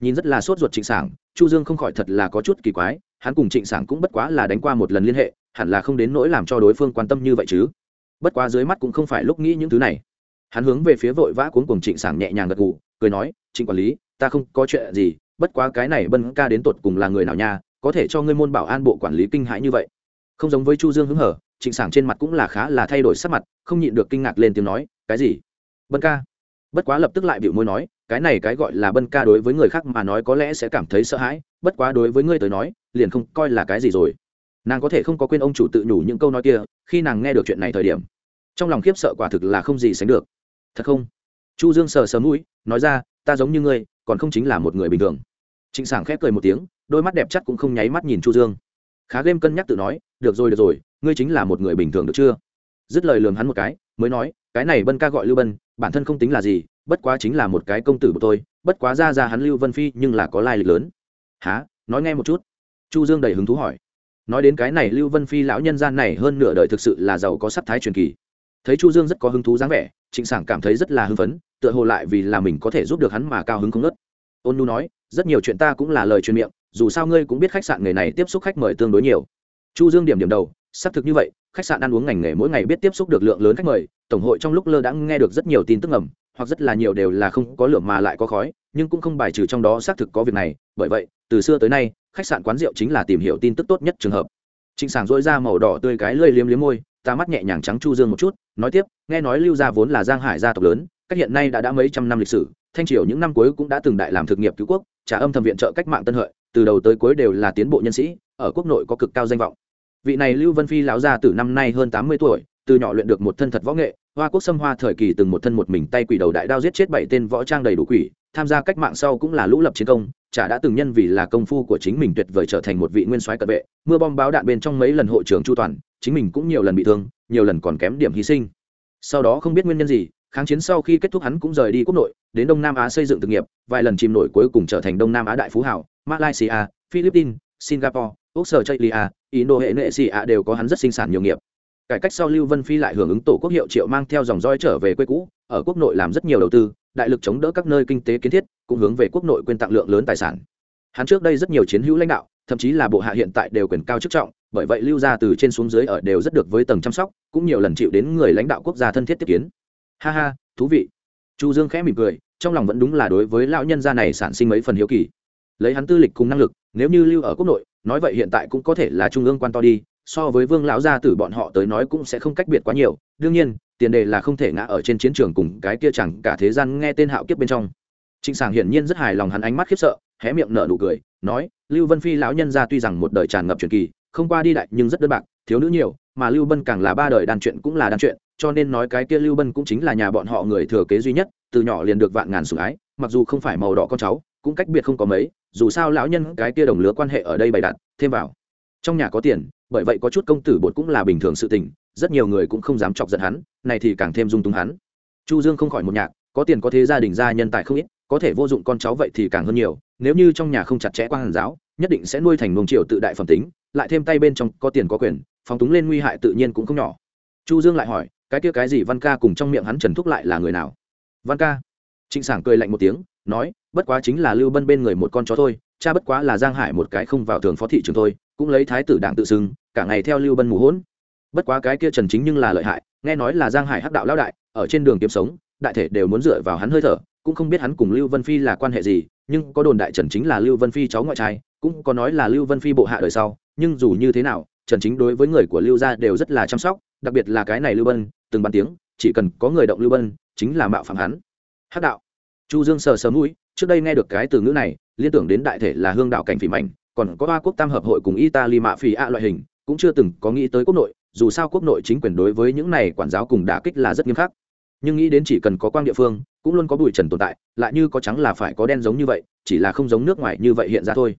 Nhìn rất là sốt ruột trịnh sảng, chu dương không khỏi thật là có chút kỳ quái, hắn cùng trịnh sảng cũng bất quá là đánh qua một lần liên hệ, hẳn là không đến nỗi làm cho đối phương quan tâm như vậy chứ. Bất quá dưới mắt cũng không phải lúc nghĩ những thứ này. Hắn hướng về phía vội vã cuốn cùng trịnh sảng nhẹ nhàng gật gù, cười nói, trịnh quản lý, ta không có chuyện gì, bất quá cái này bân ca đến tột cùng là người nào nha, có thể cho ngươi môn bảo an bộ quản lý kinh hãi như vậy. Không giống với chu dương hứng hở trịnh sảng trên mặt cũng là khá là thay đổi sắc mặt, không nhịn được kinh ngạc lên tiếng nói, cái gì? Bân ca? Bất quá lập tức lại biểu môi nói, cái này cái gọi là bân ca đối với người khác mà nói có lẽ sẽ cảm thấy sợ hãi, bất quá đối với ngươi tới nói, liền không coi là cái gì rồi. Nàng có thể không có quên ông chủ tự nhủ những câu nói kia, khi nàng nghe được chuyện này thời điểm, trong lòng khiếp sợ quả thực là không gì sánh được. Thật không? Chu dương sờ sờ mũi, nói ra, ta giống như ngươi, còn không chính là một người bình thường. Trịnh sảng khép cười một tiếng, đôi mắt đẹp chắc cũng không nháy mắt nhìn chu dương khá game cân nhắc tự nói, được rồi được rồi, ngươi chính là một người bình thường được chưa? Dứt lời lường hắn một cái, mới nói, cái này bân ca gọi lưu bân, bản thân không tính là gì, bất quá chính là một cái công tử của tôi, bất quá ra ra hắn lưu vân phi nhưng là có lai lịch lớn. Há nói nghe một chút. Chu dương đầy hứng thú hỏi. Nói đến cái này, lưu vân phi lão nhân gian này hơn nửa đời thực sự là giàu có sắc thái truyền kỳ. Thấy chu dương rất có hứng thú dáng vẻ, trịnh sảng cảm thấy rất là hưng phấn, tựa hồ lại vì là mình có thể giúp được hắn mà cao hứng không ngớt. ôn nu nói, rất nhiều chuyện ta cũng là lời truyền miệng dù sao ngươi cũng biết khách sạn nghề này tiếp xúc khách mời tương đối nhiều. Chu dương điểm điểm đầu, xác thực như vậy, khách sạn ăn uống ngành nghề mỗi ngày biết tiếp xúc được lượng lớn khách mời, tổng hội trong lúc lơ đãng nghe được rất nhiều tin tức ngầm, hoặc rất là nhiều đều là không có lửa mà lại có khói, nhưng cũng không bài trừ trong đó xác thực có việc này, bởi vậy, từ xưa tới nay, khách sạn quán rượu chính là tìm hiểu tin tức tốt nhất trường hợp. Trịnh sảng dỗi ra màu đỏ tươi cái lơi liếm liếm môi, ta mắt nhẹ nhàng trắng chu dương một chút, nói tiếp, nghe nói lưu gia vốn là giang hải gia tộc lớn, cách hiện nay đã đã mấy trăm năm lịch sử, thanh triều những năm cuối cũng đã từng đại làm thực nghiệp cứu quốc, trả âm thầm viện trợ cách mạng tân hợi từ đầu tới cuối đều là tiến bộ nhân sĩ, ở quốc nội có cực cao danh vọng. Vị này lưu vân phi lão gia từ năm nay hơn tám mươi tuổi, từ nhỏ luyện được một thân thật võ nghệ, hoa quốc xâm hoa thời kỳ từng một thân một mình tay quỷ đầu đại đao giết chết bảy tên võ trang đầy đủ quỷ, tham gia cách mạng sau cũng là lũ lập chiến công, chả đã từng nhân vì là công phu của chính mình tuyệt vời trở thành một vị nguyên soái cận vệ, mưa bom báo đạn bên trong mấy lần hộ trưởng chu toàn, chính mình cũng nhiều lần bị thương, nhiều lần còn kém điểm hy sinh. Sau đó không biết nguyên nhân gì, kháng chiến sau khi kết thúc hắn cũng rời đi quốc nội, đến đông nam á xây dựng thực nghiệp, vài lần chìm nổi cuối cùng trở thành đông nam á đại phú hảo malaysia, philippines, singapore, australia indo hệ nệ xì ạ đều có hắn rất sinh sản nhiều nghiệp. Cải cách sau lưu vân phi lại hưởng ứng tổ quốc hiệu triệu mang theo dòng roi trở về quê cũ, ở quốc nội làm rất nhiều đầu tư, đại lực chống đỡ các nơi kinh tế kiến thiết, cũng hướng về quốc nội quyên tặng lượng lớn tài sản. Hắn trước đây rất nhiều chiến hữu lãnh đạo, thậm chí là bộ hạ hiện tại đều quyền cao chức trọng, bởi vậy lưu ra từ trên xuống dưới ở đều rất được với tầng chăm sóc, cũng nhiều lần chịu đến người lãnh đạo quốc gia thân thiết tiếp kiến. Ha ha, thú vị. Chu dương khẽ mỉm cười, trong lòng vẫn đúng là đối với lão nhân gia này sản sinh mấy phần hiếu kỳ lấy hắn tư lịch cùng năng lực, nếu như lưu ở quốc nội, nói vậy hiện tại cũng có thể là trung ương quan to đi, so với vương lão gia tử bọn họ tới nói cũng sẽ không cách biệt quá nhiều. Đương nhiên, tiền đề là không thể ngã ở trên chiến trường cùng cái kia chẳng cả thế gian nghe tên hạo kiếp bên trong. Trịnh sàng hiển nhiên rất hài lòng hắn ánh mắt khiếp sợ, hé miệng nở nụ cười, nói, lưu vân phi lão nhân gia tuy rằng một đời tràn ngập truyền kỳ, không qua đi đại nhưng rất đơn bạc, thiếu nữ nhiều, mà lưu bân càng là ba đời đàn chuyện cũng là đàn chuyện, cho nên nói cái kia lưu bân cũng chính là nhà bọn họ người thừa kế duy nhất, từ nhỏ liền được vạn ngàn sủng ái, mặc dù không phải màu đỏ con cháu cũng cách biệt không có mấy, dù sao lão nhân cái kia đồng lứa quan hệ ở đây bày đặt, thêm vào. Trong nhà có tiền, bởi vậy có chút công tử bột cũng là bình thường sự tình, rất nhiều người cũng không dám chọc giận hắn, này thì càng thêm dung túng hắn. Chu dương không khỏi một nhạc, có tiền có thế gia đình gia nhân tài không ít, có thể vô dụng con cháu vậy thì càng hơn nhiều, nếu như trong nhà không chặt chẽ quan hàn giáo, nhất định sẽ nuôi thành nông triều tự đại phẩm tính, lại thêm tay bên trong có tiền có quyền, phóng túng lên nguy hại tự nhiên cũng không nhỏ. Chu dương lại hỏi, cái kia cái gì văn ca cùng trong miệng hắn trần thúc lại là người nào? Văn ca. Trịnh sảng cười lạnh một tiếng, nói bất quá chính là lưu bân bên người một con chó thôi, cha bất quá là giang hải một cái không vào thường phó thị trường thôi, cũng lấy thái tử đảng tự xưng, cả ngày theo lưu bân mù hỗn. Bất quá cái kia trần chính nhưng là lợi hại, nghe nói là giang hải hắc đạo lão đại, ở trên đường kiếm sống, đại thể đều muốn dựa vào hắn hơi thở, cũng không biết hắn cùng lưu vân phi là quan hệ gì, nhưng có đồn đại trần chính là lưu vân phi cháu ngoại trai, cũng có nói là lưu vân phi bộ hạ đời sau, nhưng dù như thế nào, trần chính đối với người của lưu gia đều rất là chăm sóc, đặc biệt là cái này lưu bân, từng bàn tiếng, chỉ cần có người động lưu bân, chính là mạo phạm hắn. Hắc đạo. Chu dương sờ sờ mũi trước đây nghe được cái từ ngữ này, liên tưởng đến đại thể là hương đạo cảnh phỉ mạnh còn có ba quốc tam hợp hội cùng italy mạ phỉ a loại hình, cũng chưa từng có nghĩ tới quốc nội, dù sao quốc nội chính quyền đối với những này quản giáo cùng đả kích là rất nghiêm khắc. Nhưng nghĩ đến chỉ cần có quang địa phương, cũng luôn có bụi trần tồn tại, lại như có trắng là phải có đen giống như vậy, chỉ là không giống nước ngoài như vậy hiện ra thôi.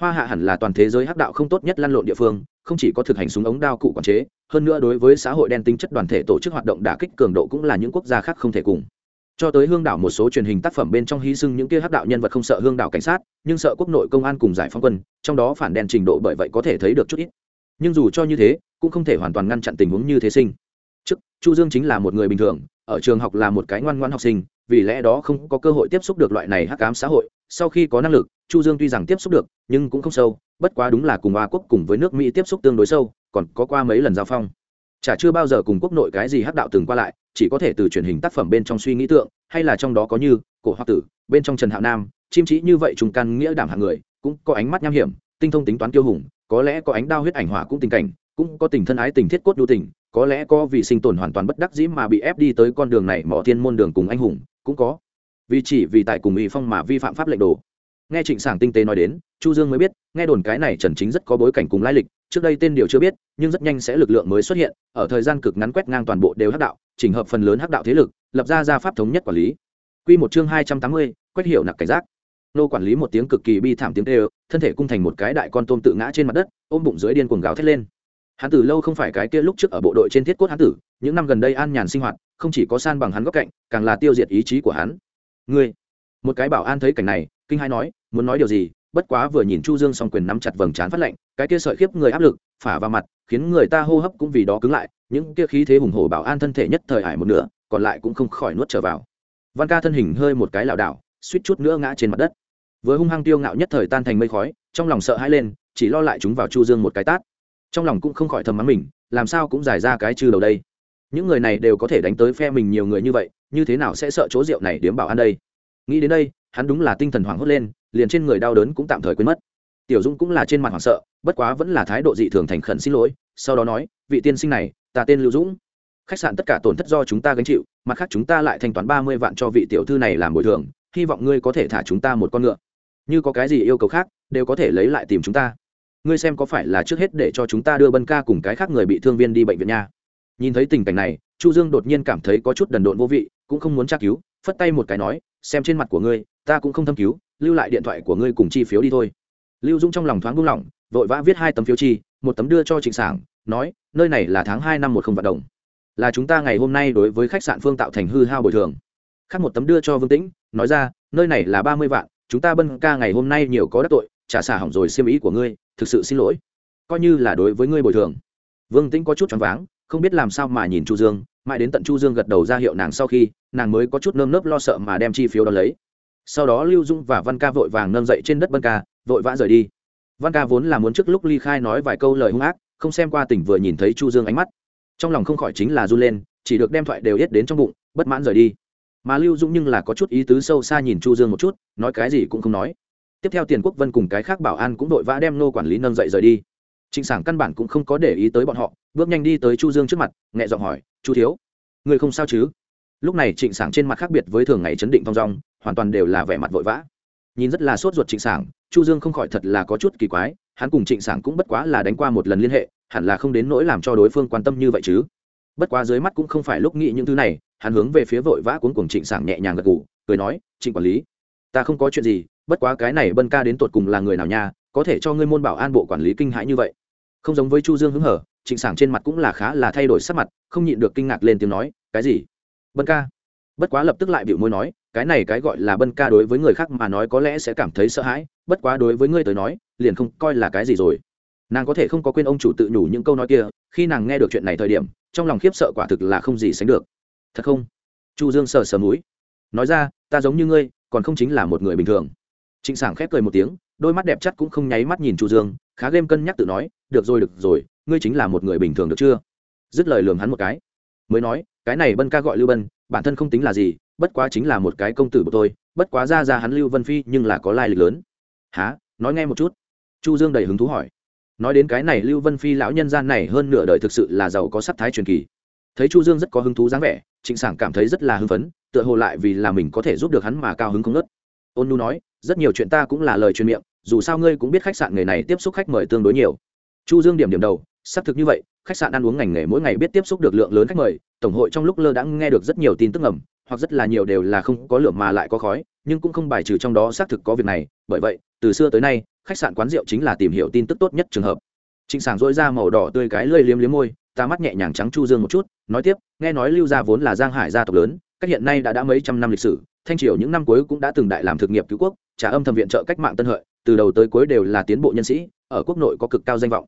Hoa hạ hẳn là toàn thế giới hắc đạo không tốt nhất lăn lộn địa phương, không chỉ có thực hành súng ống đao cụ quản chế, hơn nữa đối với xã hội đen tính chất đoàn thể tổ chức hoạt động đả kích cường độ cũng là những quốc gia khác không thể cùng cho tới hương đảo một số truyền hình tác phẩm bên trong hy sinh những kia hắc đạo nhân vật không sợ hương đảo cảnh sát, nhưng sợ quốc nội công an cùng giải phóng quân, trong đó phản đen trình độ bởi vậy có thể thấy được chút ít. Nhưng dù cho như thế, cũng không thể hoàn toàn ngăn chặn tình huống như thế sinh. Trước, chu dương chính là một người bình thường, ở trường học là một cái ngoan ngoãn học sinh, vì lẽ đó không có cơ hội tiếp xúc được loại này hắc ám xã hội. Sau khi có năng lực, chu dương tuy rằng tiếp xúc được, nhưng cũng không sâu, bất quá đúng là cùng hoa quốc cùng với nước mỹ tiếp xúc tương đối sâu, còn có qua mấy lần giao phong. Chả chưa bao giờ cùng quốc nội cái gì hắc đạo từng qua lại chỉ có thể từ truyền hình tác phẩm bên trong suy nghĩ tượng, hay là trong đó có như cổ hoa tử, bên trong trần hạo nam, chim chỉ như vậy trùng căn nghĩa đảm hạng người, cũng có ánh mắt nham hiểm, tinh thông tính toán kiêu hùng, có lẽ có ánh đao huyết ảnh hỏa cũng tình cảnh, cũng có tình thân ái tình thiết cốt đu tình, có lẽ có vì sinh tồn hoàn toàn bất đắc dĩ mà bị ép đi tới con đường này mỏ thiên môn đường cùng anh hùng, cũng có. Vì chỉ vì tại cùng y phong mà vi phạm pháp lệnh đồ. Nghe trịnh sảng tinh tế nói đến, chu dương mới biết, nghe đồn cái này trần chính rất có bối cảnh cùng lai lịch trước đây tên điều chưa biết nhưng rất nhanh sẽ lực lượng mới xuất hiện ở thời gian cực ngắn quét ngang toàn bộ đều hắc đạo chỉnh hợp phần lớn hắc đạo thế lực lập ra gia pháp thống nhất quản lý. Quy một chương hai trăm tám mươi, quét hiểu nặc cảnh giác. Nô quản lý một tiếng cực kỳ bi thảm tiếng kêu thân thể cung thành một cái đại con tôm tự ngã trên mặt đất ôm bụng dưới điên cuồng gào thét lên. Hắn từ lâu không phải cái kia lúc trước ở bộ đội trên thiết cốt hắn tử những năm gần đây an nhàn sinh hoạt không chỉ có san bằng hắn góc cạnh càng là tiêu diệt ý chí của hắn. Ngươi một cái bảo an thấy cảnh này kinh hai nói muốn nói điều gì bất quá vừa nhìn chu dương song quyền nắm chặt vầng trán phát lạnh cái kia sợi khiếp người áp lực, phả vào mặt, khiến người ta hô hấp cũng vì đó cứng lại, những kia khí thế hùng hổ bảo an thân thể nhất thời hải một nửa, còn lại cũng không khỏi nuốt trở vào. Văn ca thân hình hơi một cái lảo đảo, suýt chút nữa ngã trên mặt đất. Với hung hăng tiêu ngạo nhất thời tan thành mây khói, trong lòng sợ hãi lên, chỉ lo lại chúng vào chu dương một cái tát. Trong lòng cũng không khỏi thầm mắng mình, làm sao cũng giải ra cái chư đầu đây. Những người này đều có thể đánh tới phe mình nhiều người như vậy, như thế nào sẽ sợ chỗ rượu này điếm bảo ăn đây? Nghĩ đến đây, hắn đúng là tinh thần hoảng hốt lên liền trên người đau đớn cũng tạm thời quên mất. Tiểu dung cũng là trên mặt hoảng sợ, bất quá vẫn là thái độ dị thường thành khẩn xin lỗi, sau đó nói, vị tiên sinh này, ta tên lưu dũng. Khách sạn tất cả tổn thất do chúng ta gánh chịu, mặt khác chúng ta lại thanh toán ba mươi vạn cho vị tiểu thư này làm bồi thường, hy vọng ngươi có thể thả chúng ta một con ngựa. Như có cái gì yêu cầu khác, đều có thể lấy lại tìm chúng ta. Ngươi xem có phải là trước hết để cho chúng ta đưa bân ca cùng cái khác người bị thương viên đi bệnh viện nha. Nhìn thấy tình cảnh này, chu dương đột nhiên cảm thấy có chút đần độn vô vị, cũng không muốn tra cứu, phất tay một cái nói, xem trên mặt của ngươi, ta cũng không thâm cứu lưu lại điện thoại của ngươi cùng chi phiếu đi thôi. Lưu dũng trong lòng thoáng buông lỏng, vội vã viết hai tấm phiếu chi, một tấm đưa cho trịnh sảng, nói, nơi này là tháng hai năm một không vận động là chúng ta ngày hôm nay đối với khách sạn phương tạo thành hư hao bồi thường. Khác một tấm đưa cho vương tĩnh, nói ra, nơi này là ba mươi vạn, chúng ta bân ca ngày hôm nay nhiều có đắc tội, trả xả hỏng rồi siêm ý của ngươi, thực sự xin lỗi. Coi như là đối với ngươi bồi thường. Vương tĩnh có chút choáng váng, không biết làm sao mà nhìn chu dương, mãi đến tận chu dương gật đầu ra hiệu nàng sau khi, nàng mới có chút nơm nớp lo sợ mà đem chi phiếu đó lấy sau đó lưu dung và văn ca vội vàng nâng dậy trên đất văn ca, vội vã rời đi. Văn ca vốn là muốn trước lúc ly khai nói vài câu lời hung ác, không xem qua tỉnh vừa nhìn thấy chu dương ánh mắt. Trong lòng không khỏi chính là run lên, chỉ được đem thoại đều yết đến trong bụng, bất mãn rời đi. Mà lưu dũng nhưng là có chút ý tứ sâu xa nhìn chu dương một chút, nói cái gì cũng không nói. Tiếp theo tiền quốc vân cùng cái khác bảo an cũng vội vã đem nô quản lý nâng dậy rời đi. Trịnh sảng căn bản cũng không có để ý tới bọn họ, bước nhanh đi tới chu dương trước mặt, nhẹ giọng hỏi, chu thiếu, người không sao chứ? Lúc này trịnh sảng trên mặt khác biệt với thường ngày chấn định thong dong hoàn toàn đều là vẻ mặt vội vã. Nhìn rất là sốt ruột trịnh sảng, chu dương không khỏi thật là có chút kỳ quái, hắn cùng trịnh sảng cũng bất quá là đánh qua một lần liên hệ, hẳn là không đến nỗi làm cho đối phương quan tâm như vậy chứ. Bất quá dưới mắt cũng không phải lúc nghĩ những thứ này, hắn hướng về phía vội vã cuốn cuồng trịnh sảng nhẹ nhàng gật gù, cười nói, trịnh quản lý, ta không có chuyện gì, bất quá cái này bân ca đến tột cùng là người nào nha, có thể cho ngươi môn bảo an bộ quản lý kinh hãi như vậy. Không giống với chu dương hứng hở, trịnh sảng trên mặt cũng là khá là thay đổi sắc mặt, không nhịn được kinh ngạc lên tiếng nói, cái gì? Bân ca bất quá lập tức lại biểu môi nói, cái này cái gọi là bân ca đối với người khác mà nói có lẽ sẽ cảm thấy sợ hãi, bất quá đối với ngươi tới nói, liền không coi là cái gì rồi. Nàng có thể không có quên ông chủ tự nhủ những câu nói kia, khi nàng nghe được chuyện này thời điểm, trong lòng khiếp sợ quả thực là không gì sánh được. Thật không? Chu dương sờ sờ múi nói ra, ta giống như ngươi, còn không chính là một người bình thường. Trịnh sảng khép cười một tiếng, đôi mắt đẹp chắc cũng không nháy mắt nhìn chu dương, khá game cân nhắc tự nói, được rồi được rồi, ngươi chính là một người bình thường được chưa? Dứt lời lường hắn một cái. Mới nói, cái này bân ca gọi lưu bân bản thân không tính là gì, bất quá chính là một cái công tử của tôi, bất quá ra ra hắn lưu vân phi nhưng là có lai lịch lớn. Há nói nghe một chút. Chu dương đầy hứng thú hỏi. Nói đến cái này, lưu vân phi lão nhân gian này hơn nửa đời thực sự là giàu có sắc thái truyền kỳ. Thấy chu dương rất có hứng thú dáng vẻ, trịnh sảng cảm thấy rất là hưng phấn, tựa hồ lại vì là mình có thể giúp được hắn mà cao hứng không ngớt. ôn nu nói, rất nhiều chuyện ta cũng là lời truyền miệng, dù sao ngươi cũng biết khách sạn người này tiếp xúc khách mời tương đối nhiều. Chu dương điểm điểm đầu, xác thực như vậy khách sạn ăn uống ngành nghề mỗi ngày biết tiếp xúc được lượng lớn khách mời, tổng hội trong lúc lơ đãng nghe được rất nhiều tin tức ngầm, hoặc rất là nhiều đều là không có lửa mà lại có khói, nhưng cũng không bài trừ trong đó xác thực có việc này. Bởi vậy, từ xưa tới nay, khách sạn quán rượu chính là tìm hiểu tin tức tốt nhất trường hợp. Trịnh sảng dỗi ra màu đỏ tươi cái lơi liếm liếm môi, ta mắt nhẹ nhàng trắng chu dương một chút, nói tiếp, nghe nói lưu gia vốn là giang hải gia tộc lớn, cách hiện nay đã đã mấy trăm năm lịch sử, thanh triều những năm cuối cũng đã từng đại làm thực nghiệp cứu quốc trả âm thầm viện trợ cách mạng tân hợi, từ đầu tới cuối đều là tiến bộ nhân sĩ, ở quốc nội có cực cao danh vọng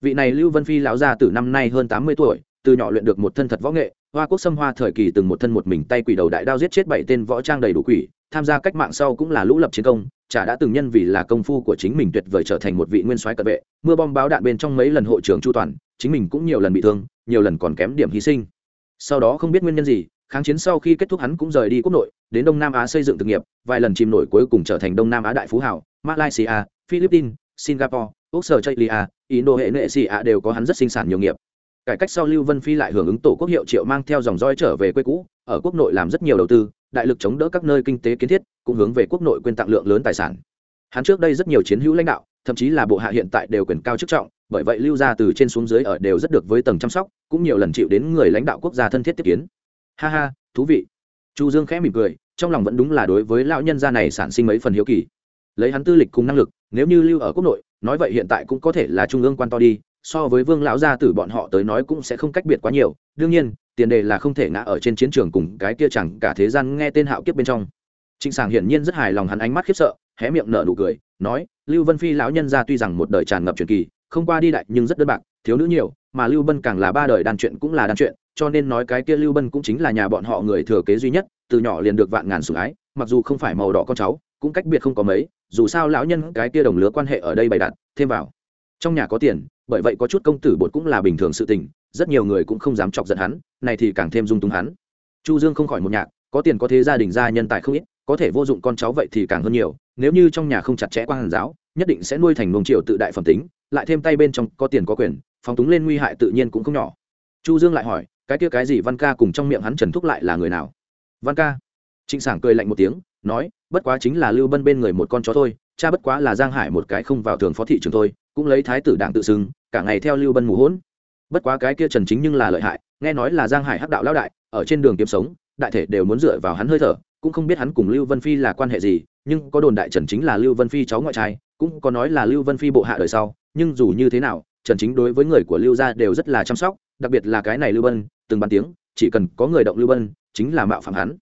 vị này lưu vân phi lão gia từ năm nay hơn tám mươi tuổi, từ nhỏ luyện được một thân thật võ nghệ, hoa quốc xâm hoa thời kỳ từng một thân một mình tay quỷ đầu đại đao giết chết bảy tên võ trang đầy đủ quỷ, tham gia cách mạng sau cũng là lũ lập chiến công, chả đã từng nhân vì là công phu của chính mình tuyệt vời trở thành một vị nguyên soái cận vệ, mưa bom báo đạn bên trong mấy lần hộ trưởng chu toàn, chính mình cũng nhiều lần bị thương, nhiều lần còn kém điểm hy sinh. Sau đó không biết nguyên nhân gì, kháng chiến sau khi kết thúc hắn cũng rời đi quốc nội, đến đông nam á xây dựng thực nghiệp, vài lần chìm nổi cuối cùng trở thành đông nam á đại phú hảo malaysia, philippines, singapore, australia indo hệ nệ xì ạ đều có hắn rất sinh sản nhiều nghiệp. Cải cách sau lưu vân phi lại hưởng ứng tổ quốc hiệu triệu mang theo dòng roi trở về quê cũ, ở quốc nội làm rất nhiều đầu tư, đại lực chống đỡ các nơi kinh tế kiến thiết, cũng hướng về quốc nội quyên tặng lượng lớn tài sản. Hắn trước đây rất nhiều chiến hữu lãnh đạo, thậm chí là bộ hạ hiện tại đều quyền cao chức trọng, bởi vậy lưu ra từ trên xuống dưới ở đều rất được với tầng chăm sóc, cũng nhiều lần chịu đến người lãnh đạo quốc gia thân thiết tiếp kiến. Ha ha, thú vị. Chu dương khẽ mỉm cười, trong lòng vẫn đúng là đối với lão nhân gia này sản sinh mấy phần hiếu kỳ. Lấy hắn tư lịch cùng năng lực, nếu như lưu ở quốc nội nói vậy hiện tại cũng có thể là trung ương quan to đi, so với vương lão gia tử bọn họ tới nói cũng sẽ không cách biệt quá nhiều. Đương nhiên, tiền đề là không thể ngã ở trên chiến trường cùng cái kia chẳng cả thế gian nghe tên hạo kiếp bên trong. Trịnh sảng hiển nhiên rất hài lòng hắn ánh mắt khiếp sợ, hé miệng nở nụ cười, nói, lưu vân phi lão nhân gia tuy rằng một đời tràn ngập truyền kỳ, không qua đi đại nhưng rất đơn bạc, thiếu nữ nhiều, mà lưu bân càng là ba đời đan chuyện cũng là đan chuyện, cho nên nói cái kia lưu bân cũng chính là nhà bọn họ người thừa kế duy nhất, từ nhỏ liền được vạn ngàn sủng ái, mặc dù không phải màu đỏ con cháu cũng cách biệt không có mấy, dù sao lão nhân cái kia đồng lứa quan hệ ở đây bày đặt, thêm vào. Trong nhà có tiền, bởi vậy có chút công tử bột cũng là bình thường sự tình, rất nhiều người cũng không dám chọc giận hắn, này thì càng thêm dung túng hắn. Chu dương không khỏi một nhạc, có tiền có thế gia đình gia nhân tài không ít, có thể vô dụng con cháu vậy thì càng hơn nhiều, nếu như trong nhà không chặt chẽ quan hàn giáo, nhất định sẽ nuôi thành nông triều tự đại phẩm tính, lại thêm tay bên trong có tiền có quyền, phóng túng lên nguy hại tự nhiên cũng không nhỏ. Chu dương lại hỏi, cái kia cái gì văn ca cùng trong miệng hắn trần thúc lại là người nào? Văn ca. Trịnh sảng cười lạnh một tiếng, nói bất quá chính là lưu bân bên người một con chó thôi, cha bất quá là giang hải một cái không vào thường phó thị trường thôi, cũng lấy thái tử đảng tự xưng, cả ngày theo lưu bân mù hỗn. Bất quá cái kia trần chính nhưng là lợi hại, nghe nói là giang hải hắc đạo lão đại, ở trên đường kiếm sống, đại thể đều muốn dựa vào hắn hơi thở, cũng không biết hắn cùng lưu vân phi là quan hệ gì, nhưng có đồn đại trần chính là lưu vân phi cháu ngoại trai, cũng có nói là lưu vân phi bộ hạ đời sau, nhưng dù như thế nào, trần chính đối với người của lưu gia đều rất là chăm sóc, đặc biệt là cái này lưu bân, từng bàn tiếng, chỉ cần có người động lưu bân, chính là mạo phạm hắn.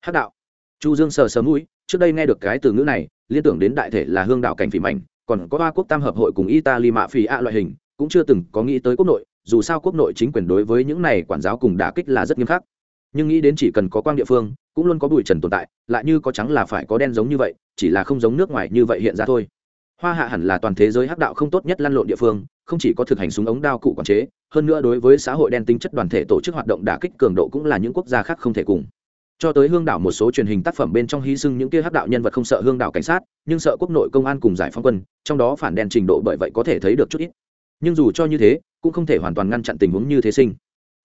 Hắc đạo. Chu dương sờ sờ mũi trước đây nghe được cái từ ngữ này, liên tưởng đến đại thể là hương đạo cảnh phỉ mảnh, còn có ba quốc tam hợp hội cùng italy mạ phỉ a loại hình, cũng chưa từng có nghĩ tới quốc nội, dù sao quốc nội chính quyền đối với những này quản giáo cùng đả kích là rất nghiêm khắc. Nhưng nghĩ đến chỉ cần có quang địa phương, cũng luôn có bụi trần tồn tại, lại như có trắng là phải có đen giống như vậy, chỉ là không giống nước ngoài như vậy hiện ra thôi. Hoa hạ hẳn là toàn thế giới hắc đạo không tốt nhất lăn lộn địa phương, không chỉ có thực hành súng ống đao cụ quản chế, hơn nữa đối với xã hội đen tinh chất đoàn thể tổ chức hoạt động đả kích cường độ cũng là những quốc gia khác không thể cùng cho tới hương đảo một số truyền hình tác phẩm bên trong hy sinh những kia hắc đạo nhân vật không sợ hương đảo cảnh sát, nhưng sợ quốc nội công an cùng giải phóng quân, trong đó phản đen trình độ bởi vậy có thể thấy được chút ít. Nhưng dù cho như thế, cũng không thể hoàn toàn ngăn chặn tình huống như thế sinh.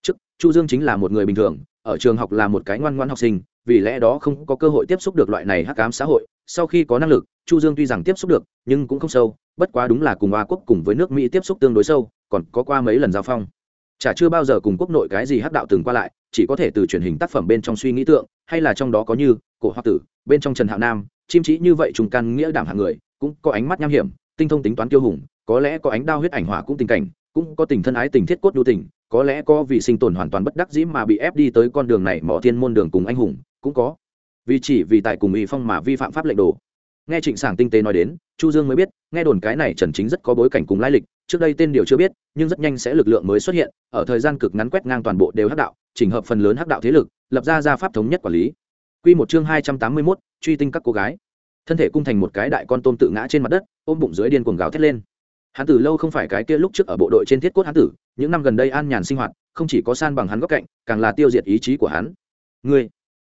Trước, chu dương chính là một người bình thường, ở trường học là một cái ngoan ngoan học sinh, vì lẽ đó không có cơ hội tiếp xúc được loại này hắc ám xã hội. Sau khi có năng lực, chu dương tuy rằng tiếp xúc được, nhưng cũng không sâu, bất quá đúng là cùng hoa quốc cùng với nước mỹ tiếp xúc tương đối sâu, còn có qua mấy lần giao phong. Chả chưa bao giờ cùng quốc nội cái gì hắc đạo từng qua lại chỉ có thể từ truyền hình tác phẩm bên trong suy nghĩ tượng, hay là trong đó có như cổ hoa tử, bên trong trần hạo nam, chim chỉ như vậy trùng căn nghĩa đảm hạng người, cũng có ánh mắt nham hiểm, tinh thông tính toán tiêu hùng, có lẽ có ánh đao huyết ảnh hỏa cũng tình cảnh, cũng có tình thân ái tình thiết cốt đu tình, có lẽ có vì sinh tồn hoàn toàn bất đắc dĩ mà bị ép đi tới con đường này mỏ thiên môn đường cùng anh hùng, cũng có. Vì chỉ vì tại cùng y phong mà vi phạm pháp lệnh đồ nghe trịnh sảng tinh tế nói đến chu dương mới biết nghe đồn cái này trần chính rất có bối cảnh cùng lai lịch trước đây tên điều chưa biết nhưng rất nhanh sẽ lực lượng mới xuất hiện ở thời gian cực ngắn quét ngang toàn bộ đều hắc đạo chỉnh hợp phần lớn hắc đạo thế lực lập ra gia pháp thống nhất quản lý. Quy một chương hai trăm tám mươi 281, truy tinh các cô gái. Thân thể cung thành một cái đại con tôm tự ngã trên mặt đất ôm bụng dưới điên cuồng gào thét lên. Hắn tử lâu không phải cái kia lúc trước ở bộ đội trên thiết cốt hắn tử những năm gần đây an nhàn sinh hoạt không chỉ có san bằng hắn góc cạnh càng là tiêu diệt ý chí của hắn. Ngươi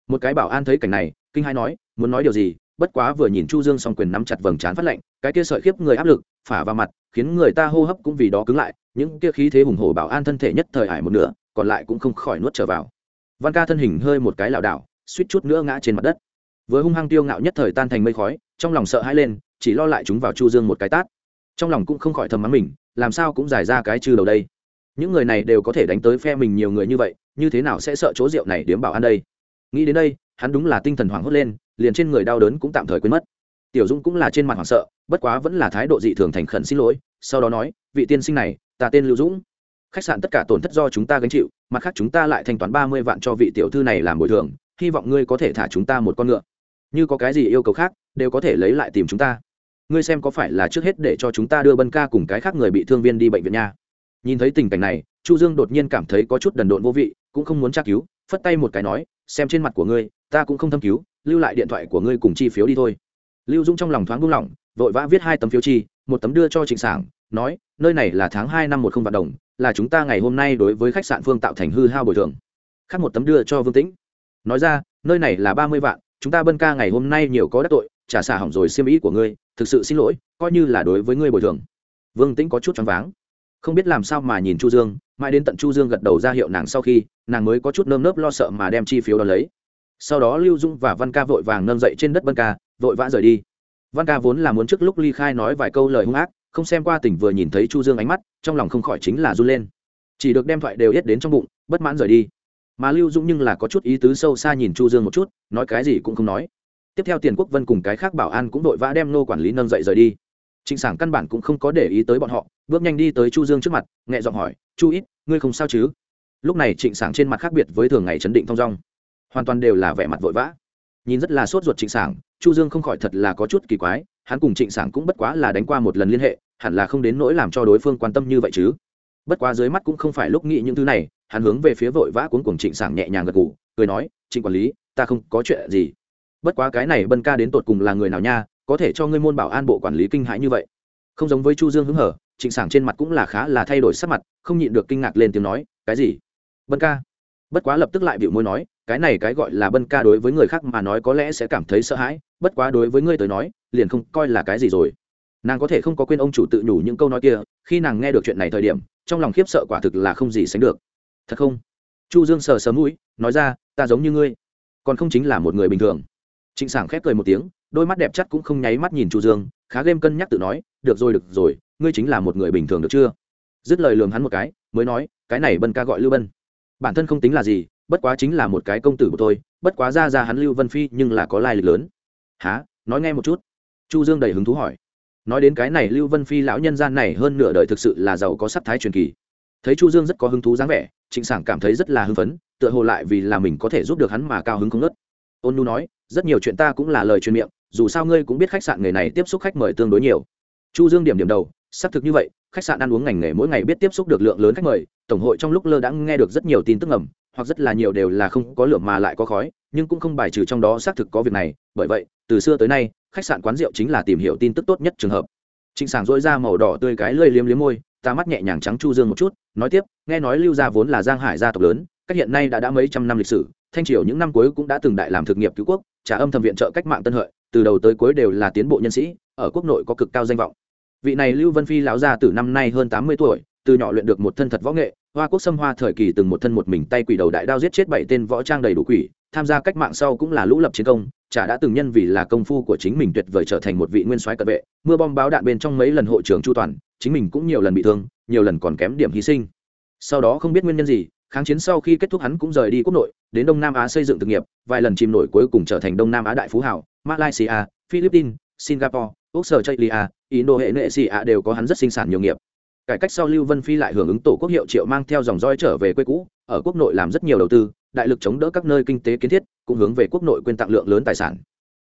một cái bảo an thấy cảnh này kinh hai nói muốn nói điều gì bất quá vừa nhìn chu dương song quyền nắm chặt vầng trán phát lạnh cái kia sợi khiếp người áp lực, phả vào mặt, khiến người ta hô hấp cũng vì đó cứng lại, những kia khí thế hùng hổ bảo an thân thể nhất thời ải một nửa, còn lại cũng không khỏi nuốt trở vào. Văn ca thân hình hơi một cái lảo đảo, suýt chút nữa ngã trên mặt đất. Với hung hăng tiêu ngạo nhất thời tan thành mây khói, trong lòng sợ hãi lên, chỉ lo lại chúng vào chu dương một cái tát. Trong lòng cũng không khỏi thầm mắng mình, làm sao cũng giải ra cái chư đầu đây. Những người này đều có thể đánh tới phe mình nhiều người như vậy, như thế nào sẽ sợ chỗ rượu này điếm bảo an đây? Nghĩ đến đây, hắn đúng là tinh thần hoảng hốt lên, liền trên người đau đớn cũng tạm thời quên mất. Tiểu dung cũng là trên mặt hoảng sợ, bất quá vẫn là thái độ dị thường thành khẩn xin lỗi, sau đó nói, vị tiên sinh này, ta tên lưu dũng. Khách sạn tất cả tổn thất do chúng ta gánh chịu, mặt khác chúng ta lại thanh toán ba mươi vạn cho vị tiểu thư này làm bồi thường, hy vọng ngươi có thể thả chúng ta một con ngựa. Như có cái gì yêu cầu khác, đều có thể lấy lại tìm chúng ta. Ngươi xem có phải là trước hết để cho chúng ta đưa bân ca cùng cái khác người bị thương viên đi bệnh viện nha. Nhìn thấy tình cảnh này, chu dương đột nhiên cảm thấy có chút đần độn vô vị, cũng không muốn tra cứu, phất tay một cái nói xem trên mặt của ngươi, ta cũng không thâm cứu, lưu lại điện thoại của ngươi cùng chi phiếu đi thôi. Lưu dũng trong lòng thoáng buông lỏng, vội vã viết hai tấm phiếu chi, một tấm đưa cho trịnh sảng, nói, nơi này là tháng hai năm một không vạn đồng, là chúng ta ngày hôm nay đối với khách sạn phương tạo thành hư hao bồi thường. Khác một tấm đưa cho vương tĩnh, nói ra, nơi này là ba mươi vạn, chúng ta bân ca ngày hôm nay nhiều có đắc tội, trả xả hỏng rồi siêm ý của ngươi, thực sự xin lỗi, coi như là đối với ngươi bồi thường. Vương tĩnh có chút choáng váng không biết làm sao mà nhìn chu dương, mãi đến tận chu dương gật đầu ra hiệu nàng sau khi, nàng mới có chút nơm nớp lo sợ mà đem chi phiếu đó lấy. Sau đó lưu dung và văn ca vội vàng nâng dậy trên đất văn ca, vội vã rời đi. Văn ca vốn là muốn trước lúc ly khai nói vài câu lời hung ác, không xem qua tỉnh vừa nhìn thấy chu dương ánh mắt, trong lòng không khỏi chính là run lên. Chỉ được đem thoại đều hết đến trong bụng, bất mãn rời đi. Mà lưu dung nhưng là có chút ý tứ sâu xa nhìn chu dương một chút, nói cái gì cũng không nói. Tiếp theo tiền quốc vân cùng cái khác bảo an cũng vội vã đem nô quản lý nâng dậy rời đi trịnh sảng căn bản cũng không có để ý tới bọn họ, bước nhanh đi tới chu dương trước mặt, nhẹ giọng hỏi, chu ít, ngươi không sao chứ? Lúc này trịnh sảng trên mặt khác biệt với thường ngày chấn định thong dong. Hoàn toàn đều là vẻ mặt vội vã. Nhìn rất là sốt ruột trịnh sảng, chu dương không khỏi thật là có chút kỳ quái, hắn cùng trịnh sảng cũng bất quá là đánh qua một lần liên hệ, hẳn là không đến nỗi làm cho đối phương quan tâm như vậy chứ. Bất quá dưới mắt cũng không phải lúc nghĩ những thứ này, hắn hướng về phía vội vã cuốn cuồng trịnh sảng nhẹ nhàng gật gù, cười nói, trịnh quản lý, ta không có chuyện gì. Bất quá cái này bân ca đến tột cùng là người nào nha có thể cho ngươi môn bảo an bộ quản lý kinh hãi như vậy. Không giống với chu dương hứng hở, trịnh sảng trên mặt cũng là khá là thay đổi sắc mặt, không nhịn được kinh ngạc lên tiếng nói, cái gì? Bân ca? Bất quá lập tức lại biểu môi nói, cái này cái gọi là bân ca đối với người khác mà nói có lẽ sẽ cảm thấy sợ hãi, bất quá đối với ngươi tới nói, liền không coi là cái gì rồi. Nàng có thể không có quên ông chủ tự nhủ những câu nói kia, khi nàng nghe được chuyện này thời điểm, trong lòng khiếp sợ quả thực là không gì sánh được. Thật không? Chu dương sờ sờ mũi, nói ra, ta giống như ngươi, còn không chính là một người bình thường. Trịnh sảng khép cười một tiếng đôi mắt đẹp chắc cũng không nháy mắt nhìn chu dương, khá game cân nhắc tự nói, được rồi được rồi, ngươi chính là một người bình thường được chưa? Dứt lời lường hắn một cái, mới nói, cái này bân ca gọi lưu bân. Bản thân không tính là gì, bất quá chính là một cái công tử của tôi, bất quá ra ra hắn lưu vân phi nhưng là có lai lịch lớn. Há nói nghe một chút. Chu dương đầy hứng thú hỏi. Nói đến cái này lưu vân phi lão nhân gian này hơn nửa đời thực sự là giàu có sắc thái truyền kỳ. Thấy chu dương rất có hứng thú dáng vẻ, trịnh sảng cảm thấy rất là hưng phấn, tựa hồ lại vì là mình có thể giúp được hắn mà cao hứng không ngớt. Ôn nu nói, rất nhiều chuyện ta cũng là lời truyền miệng dù sao ngươi cũng biết khách sạn nghề này tiếp xúc khách mời tương đối nhiều. Chu dương điểm điểm đầu, xác thực như vậy, khách sạn ăn uống ngành nghề mỗi ngày biết tiếp xúc được lượng lớn khách mời, tổng hội trong lúc lơ đãng nghe được rất nhiều tin tức ngầm, hoặc rất là nhiều đều là không có lửa mà lại có khói, nhưng cũng không bài trừ trong đó xác thực có việc này, bởi vậy, từ xưa tới nay, khách sạn quán rượu chính là tìm hiểu tin tức tốt nhất trường hợp. Trịnh sảng dỗi ra màu đỏ tươi cái lơi liếm liếm môi, ta mắt nhẹ nhàng trắng chu dương một chút, nói tiếp, nghe nói lưu gia vốn là giang hải gia tộc lớn, cách hiện nay đã đã mấy trăm năm lịch sử, thanh triều những năm cuối cũng đã từng đại làm thực nghiệp cứu quốc, trả âm thầm viện trợ cách mạng tân hợi từ đầu tới cuối đều là tiến bộ nhân sĩ, ở quốc nội có cực cao danh vọng. Vị này lưu vân phi lão gia từ năm nay hơn tám mươi tuổi, từ nhỏ luyện được một thân thật võ nghệ, hoa quốc xâm hoa thời kỳ từng một thân một mình tay quỷ đầu đại đao giết chết bảy tên võ trang đầy đủ quỷ, tham gia cách mạng sau cũng là lũ lập chiến công, chả đã từng nhân vì là công phu của chính mình tuyệt vời trở thành một vị nguyên soái cận vệ, mưa bom báo đạn bên trong mấy lần hội trưởng chu toàn, chính mình cũng nhiều lần bị thương, nhiều lần còn kém điểm hy sinh. Sau đó không biết nguyên nhân gì, kháng chiến sau khi kết thúc hắn cũng rời đi quốc nội, đến đông nam á xây dựng thực nghiệp, vài lần chìm nổi cuối cùng trở thành đông nam á đại phú hảo malaysia, philippines, singapore, australia, indonesia đều có hắn rất sinh sản nhiều nghiệp. Cải cách sau lưu vân phi lại hưởng ứng tổ quốc hiệu triệu mang theo dòng roi trở về quê cũ, ở quốc nội làm rất nhiều đầu tư, đại lực chống đỡ các nơi kinh tế kiến thiết, cũng hướng về quốc nội quyên tặng lượng lớn tài sản.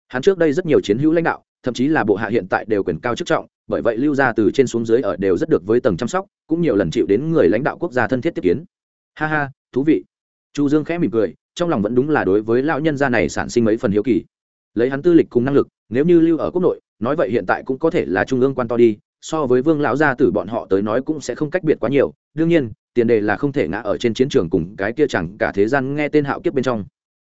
Hắn trước đây rất nhiều chiến hữu lãnh đạo, thậm chí là bộ hạ hiện tại đều quyền cao chức trọng, bởi vậy lưu ra từ trên xuống dưới ở đều rất được với tầng chăm sóc, cũng nhiều lần chịu đến người lãnh đạo quốc gia thân thiết tiếp kiến. Ha ha, thú vị. Chu dương khẽ mỉm cười, trong lòng vẫn đúng là đối với lão nhân gia này sản sinh mấy phần hiếu kỳ lấy hắn tư lịch cùng năng lực, nếu như lưu ở quốc nội, nói vậy hiện tại cũng có thể là trung ương quan to đi, so với vương lão gia tử bọn họ tới nói cũng sẽ không cách biệt quá nhiều. Đương nhiên, tiền đề là không thể ngã ở trên chiến trường cùng cái kia chẳng cả thế gian nghe tên hạo kiếp bên trong.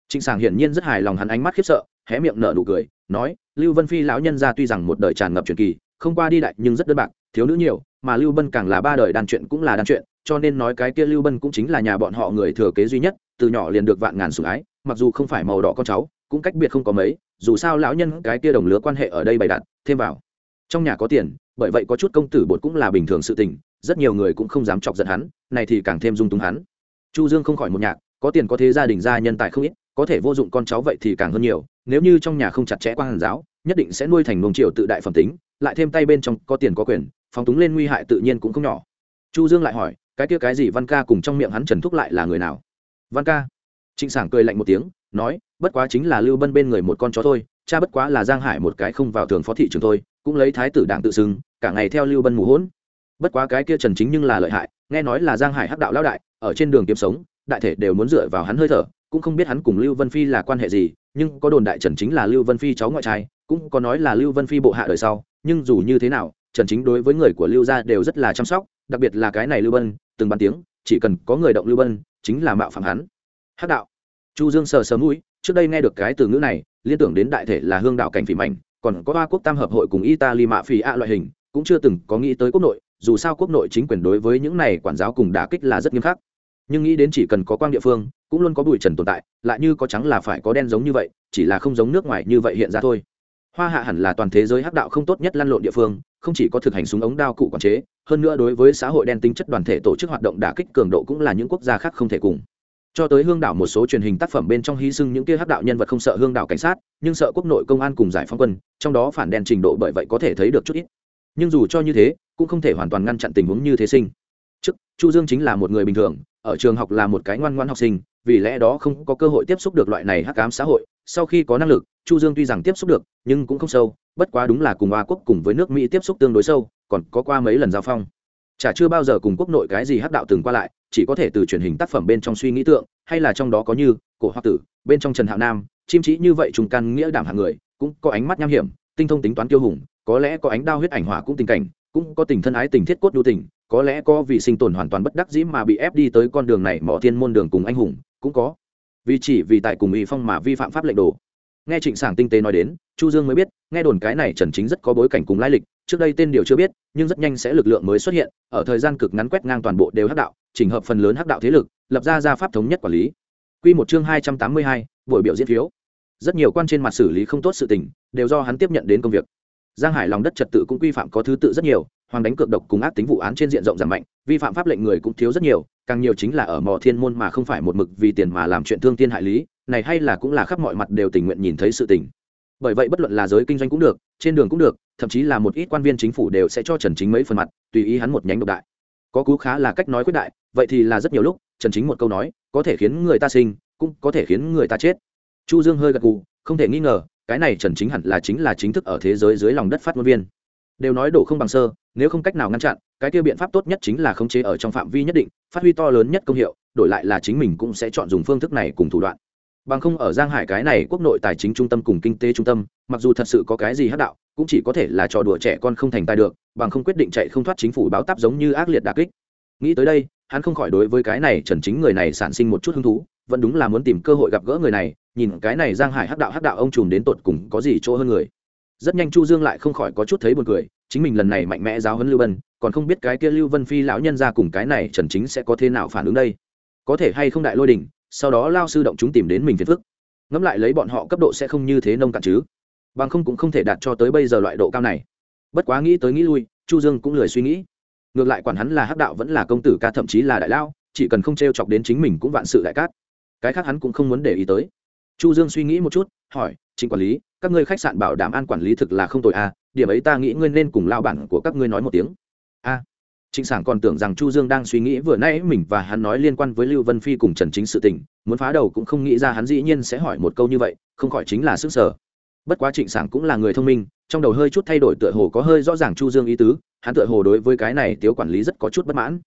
Trịnh sảng hiển nhiên rất hài lòng hắn ánh mắt khiếp sợ, hé miệng nở nụ cười, nói, lưu vân phi lão nhân gia tuy rằng một đời tràn ngập truyền kỳ, không qua đi đại nhưng rất đơn bạc, thiếu nữ nhiều, mà lưu bân càng là ba đời đàn chuyện cũng là đàn chuyện, cho nên nói cái kia lưu bân cũng chính là nhà bọn họ người thừa kế duy nhất, từ nhỏ liền được vạn ngàn sủng ái mặc dù không phải màu đỏ con cháu, cũng cách biệt không có mấy, dù sao lão nhân cái kia đồng lứa quan hệ ở đây bày đặt, thêm vào. Trong nhà có tiền, bởi vậy có chút công tử bột cũng là bình thường sự tình, rất nhiều người cũng không dám chọc giận hắn, này thì càng thêm dung túng hắn. Chu dương không khỏi một nhạc, có tiền có thế gia đình gia nhân tài không ít, có thể vô dụng con cháu vậy thì càng hơn nhiều, nếu như trong nhà không chặt chẽ quan hàn giáo, nhất định sẽ nuôi thành nông triều tự đại phẩm tính, lại thêm tay bên trong có tiền có quyền, phóng túng lên nguy hại tự nhiên cũng không nhỏ. Chu dương lại hỏi, cái kia cái gì văn ca cùng trong miệng hắn trần thúc lại là người nào? Văn ca trịnh sảng cười lạnh một tiếng, nói, bất quá chính là lưu bân bên người một con chó thôi, cha bất quá là giang hải một cái không vào thường phó thị trường thôi, cũng lấy thái tử đảng tự xưng, cả ngày theo lưu bân mù hỗn. Bất quá cái kia trần chính nhưng là lợi hại, nghe nói là giang hải hắc đạo lão đại, ở trên đường kiếm sống, đại thể đều muốn dựa vào hắn hơi thở, cũng không biết hắn cùng lưu vân phi là quan hệ gì, nhưng có đồn đại trần chính là lưu vân phi cháu ngoại trai, cũng có nói là lưu vân phi bộ hạ đời sau, nhưng dù như thế nào, trần chính đối với người của lưu gia đều rất là chăm sóc, đặc biệt là cái này lưu bân, từng bàn tiếng, chỉ cần có người động lưu bân, chính là mạo phạm hắn hắc đạo. Chu dương sờ sờ mũi, trước đây nghe được cái từ ngữ này, liên tưởng đến đại thể là hương đạo cảnh phỉ mảnh, còn có ba quốc tam hợp hội cùng italy mạ phỉ ạ loại hình, cũng chưa từng có nghĩ tới quốc nội, dù sao quốc nội chính quyền đối với những này quản giáo cùng đả kích là rất nghiêm khắc. Nhưng nghĩ đến chỉ cần có quang địa phương, cũng luôn có bụi trần tồn tại, lại như có trắng là phải có đen giống như vậy, chỉ là không giống nước ngoài như vậy hiện ra thôi. Hoa hạ hẳn là toàn thế giới hắc đạo không tốt nhất lăn lộn địa phương, không chỉ có thực hành súng ống đao cụ quản chế, hơn nữa đối với xã hội đen tính chất đoàn thể tổ chức hoạt động đả kích cường độ cũng là những quốc gia khác không thể cùng cho tới hương đảo một số truyền hình tác phẩm bên trong hy sinh những kia hắc đạo nhân vật không sợ hương đảo cảnh sát, nhưng sợ quốc nội công an cùng giải phóng quân, trong đó phản đen trình độ bởi vậy có thể thấy được chút ít. Nhưng dù cho như thế, cũng không thể hoàn toàn ngăn chặn tình huống như thế sinh. Trước, chu dương chính là một người bình thường, ở trường học là một cái ngoan ngoan học sinh, vì lẽ đó không có cơ hội tiếp xúc được loại này hắc ám xã hội. Sau khi có năng lực, chu dương tuy rằng tiếp xúc được, nhưng cũng không sâu, bất quá đúng là cùng hoa quốc cùng với nước mỹ tiếp xúc tương đối sâu, còn có qua mấy lần giao phong. Chả chưa bao giờ cùng quốc nội cái gì hắc đạo từng qua lại chỉ có thể từ truyền hình tác phẩm bên trong suy nghĩ tượng, hay là trong đó có như cổ hoa tử, bên trong trần hạo nam, chim trí như vậy trùng căn nghĩa đảm hạng người, cũng có ánh mắt nham hiểm, tinh thông tính toán kiêu hùng, có lẽ có ánh đao huyết ảnh hỏa cũng tình cảnh, cũng có tình thân ái tình thiết cốt nhu tình, có lẽ có vì sinh tồn hoàn toàn bất đắc dĩ mà bị ép đi tới con đường này mỏ thiên môn đường cùng anh hùng, cũng có. Vì chỉ vì tại cùng ủy phong mà vi phạm pháp lệnh đồ nghe trịnh sảng tinh tế nói đến chu dương mới biết nghe đồn cái này trần chính rất có bối cảnh cùng lai lịch trước đây tên điều chưa biết nhưng rất nhanh sẽ lực lượng mới xuất hiện ở thời gian cực ngắn quét ngang toàn bộ đều hắc đạo chỉnh hợp phần lớn hắc đạo thế lực lập ra gia pháp thống nhất quản lý. Quy một chương hai trăm tám mươi hai, buổi biểu diễn phiếu. Rất nhiều quan trên mặt xử lý không tốt sự tình đều do hắn tiếp nhận đến công việc. Giang hải lòng đất trật tự cũng quy phạm có thứ tự rất nhiều hoàng đánh cược độc cùng ác tính vụ án trên diện rộng giảm mạnh, vi phạm pháp lệnh người cũng thiếu rất nhiều, càng nhiều chính là ở mò thiên môn mà không phải một mực vì tiền mà làm chuyện thương thiên hại lý, này hay là cũng là khắp mọi mặt đều tình nguyện nhìn thấy sự tình. Bởi vậy bất luận là giới kinh doanh cũng được, trên đường cũng được, thậm chí là một ít quan viên chính phủ đều sẽ cho trần chính mấy phần mặt, tùy ý hắn một nhánh độc đại. Có cú khá là cách nói quyết đại, vậy thì là rất nhiều lúc, trần chính một câu nói, có thể khiến người ta sinh, cũng có thể khiến người ta chết. Chu dương hơi gật gù, không thể nghi ngờ, cái này trần chính hẳn là chính là chính thức ở thế giới dưới lòng đất phát ngôn viên đều nói đổ không bằng sơ, nếu không cách nào ngăn chặn, cái kia biện pháp tốt nhất chính là khống chế ở trong phạm vi nhất định, phát huy to lớn nhất công hiệu, đổi lại là chính mình cũng sẽ chọn dùng phương thức này cùng thủ đoạn. Bằng không ở giang hải cái này quốc nội tài chính trung tâm cùng kinh tế trung tâm, mặc dù thật sự có cái gì hát đạo, cũng chỉ có thể là trò đùa trẻ con không thành tài được, bằng không quyết định chạy không thoát chính phủ báo táp giống như ác liệt đà kích. Nghĩ tới đây, hắn không khỏi đối với cái này trần chính người này sản sinh một chút hứng thú, vẫn đúng là muốn tìm cơ hội gặp gỡ người này, nhìn cái này giang hải hắc đạo hắc đạo ông trùm đến tột cùng có gì chỗ hơn người rất nhanh chu dương lại không khỏi có chút thấy buồn cười, chính mình lần này mạnh mẽ giáo huấn lưu vân, còn không biết cái kia lưu vân phi lão nhân ra cùng cái này trần chính sẽ có thế nào phản ứng đây. Có thể hay không đại lôi đình sau đó lao sư động chúng tìm đến mình phiền phức. Ngẫm lại lấy bọn họ cấp độ sẽ không như thế nông cạn chứ. Bằng không cũng không thể đạt cho tới bây giờ loại độ cao này. Bất quá nghĩ tới nghĩ lui, chu dương cũng lười suy nghĩ. Ngược lại quản hắn là hắc đạo vẫn là công tử ca thậm chí là đại lao, chỉ cần không t chọc đến chính mình cũng vạn sự đại cát. Cái khác hắn cũng không muốn để ý tới. Chu dương suy nghĩ một chút, hỏi, chính quản lý các ngươi khách sạn bảo đảm an quản lý thực là không tồi à điểm ấy ta nghĩ ngươi nên cùng lao bản của các ngươi nói một tiếng. A à, trịnh sản còn tưởng rằng chu dương đang suy nghĩ vừa nãy mình và hắn nói liên quan với lưu vân phi cùng trần chính sự tình muốn phá đầu cũng không nghĩ ra hắn dĩ nhiên sẽ hỏi một câu như vậy không khỏi chính là sức sở. Bất quá trịnh sản cũng là người thông minh trong đầu hơi chút thay đổi tựa hồ có hơi rõ ràng chu dương ý tứ hắn tựa hồ đối với cái này tiếu quản lý rất có chút bất mãn.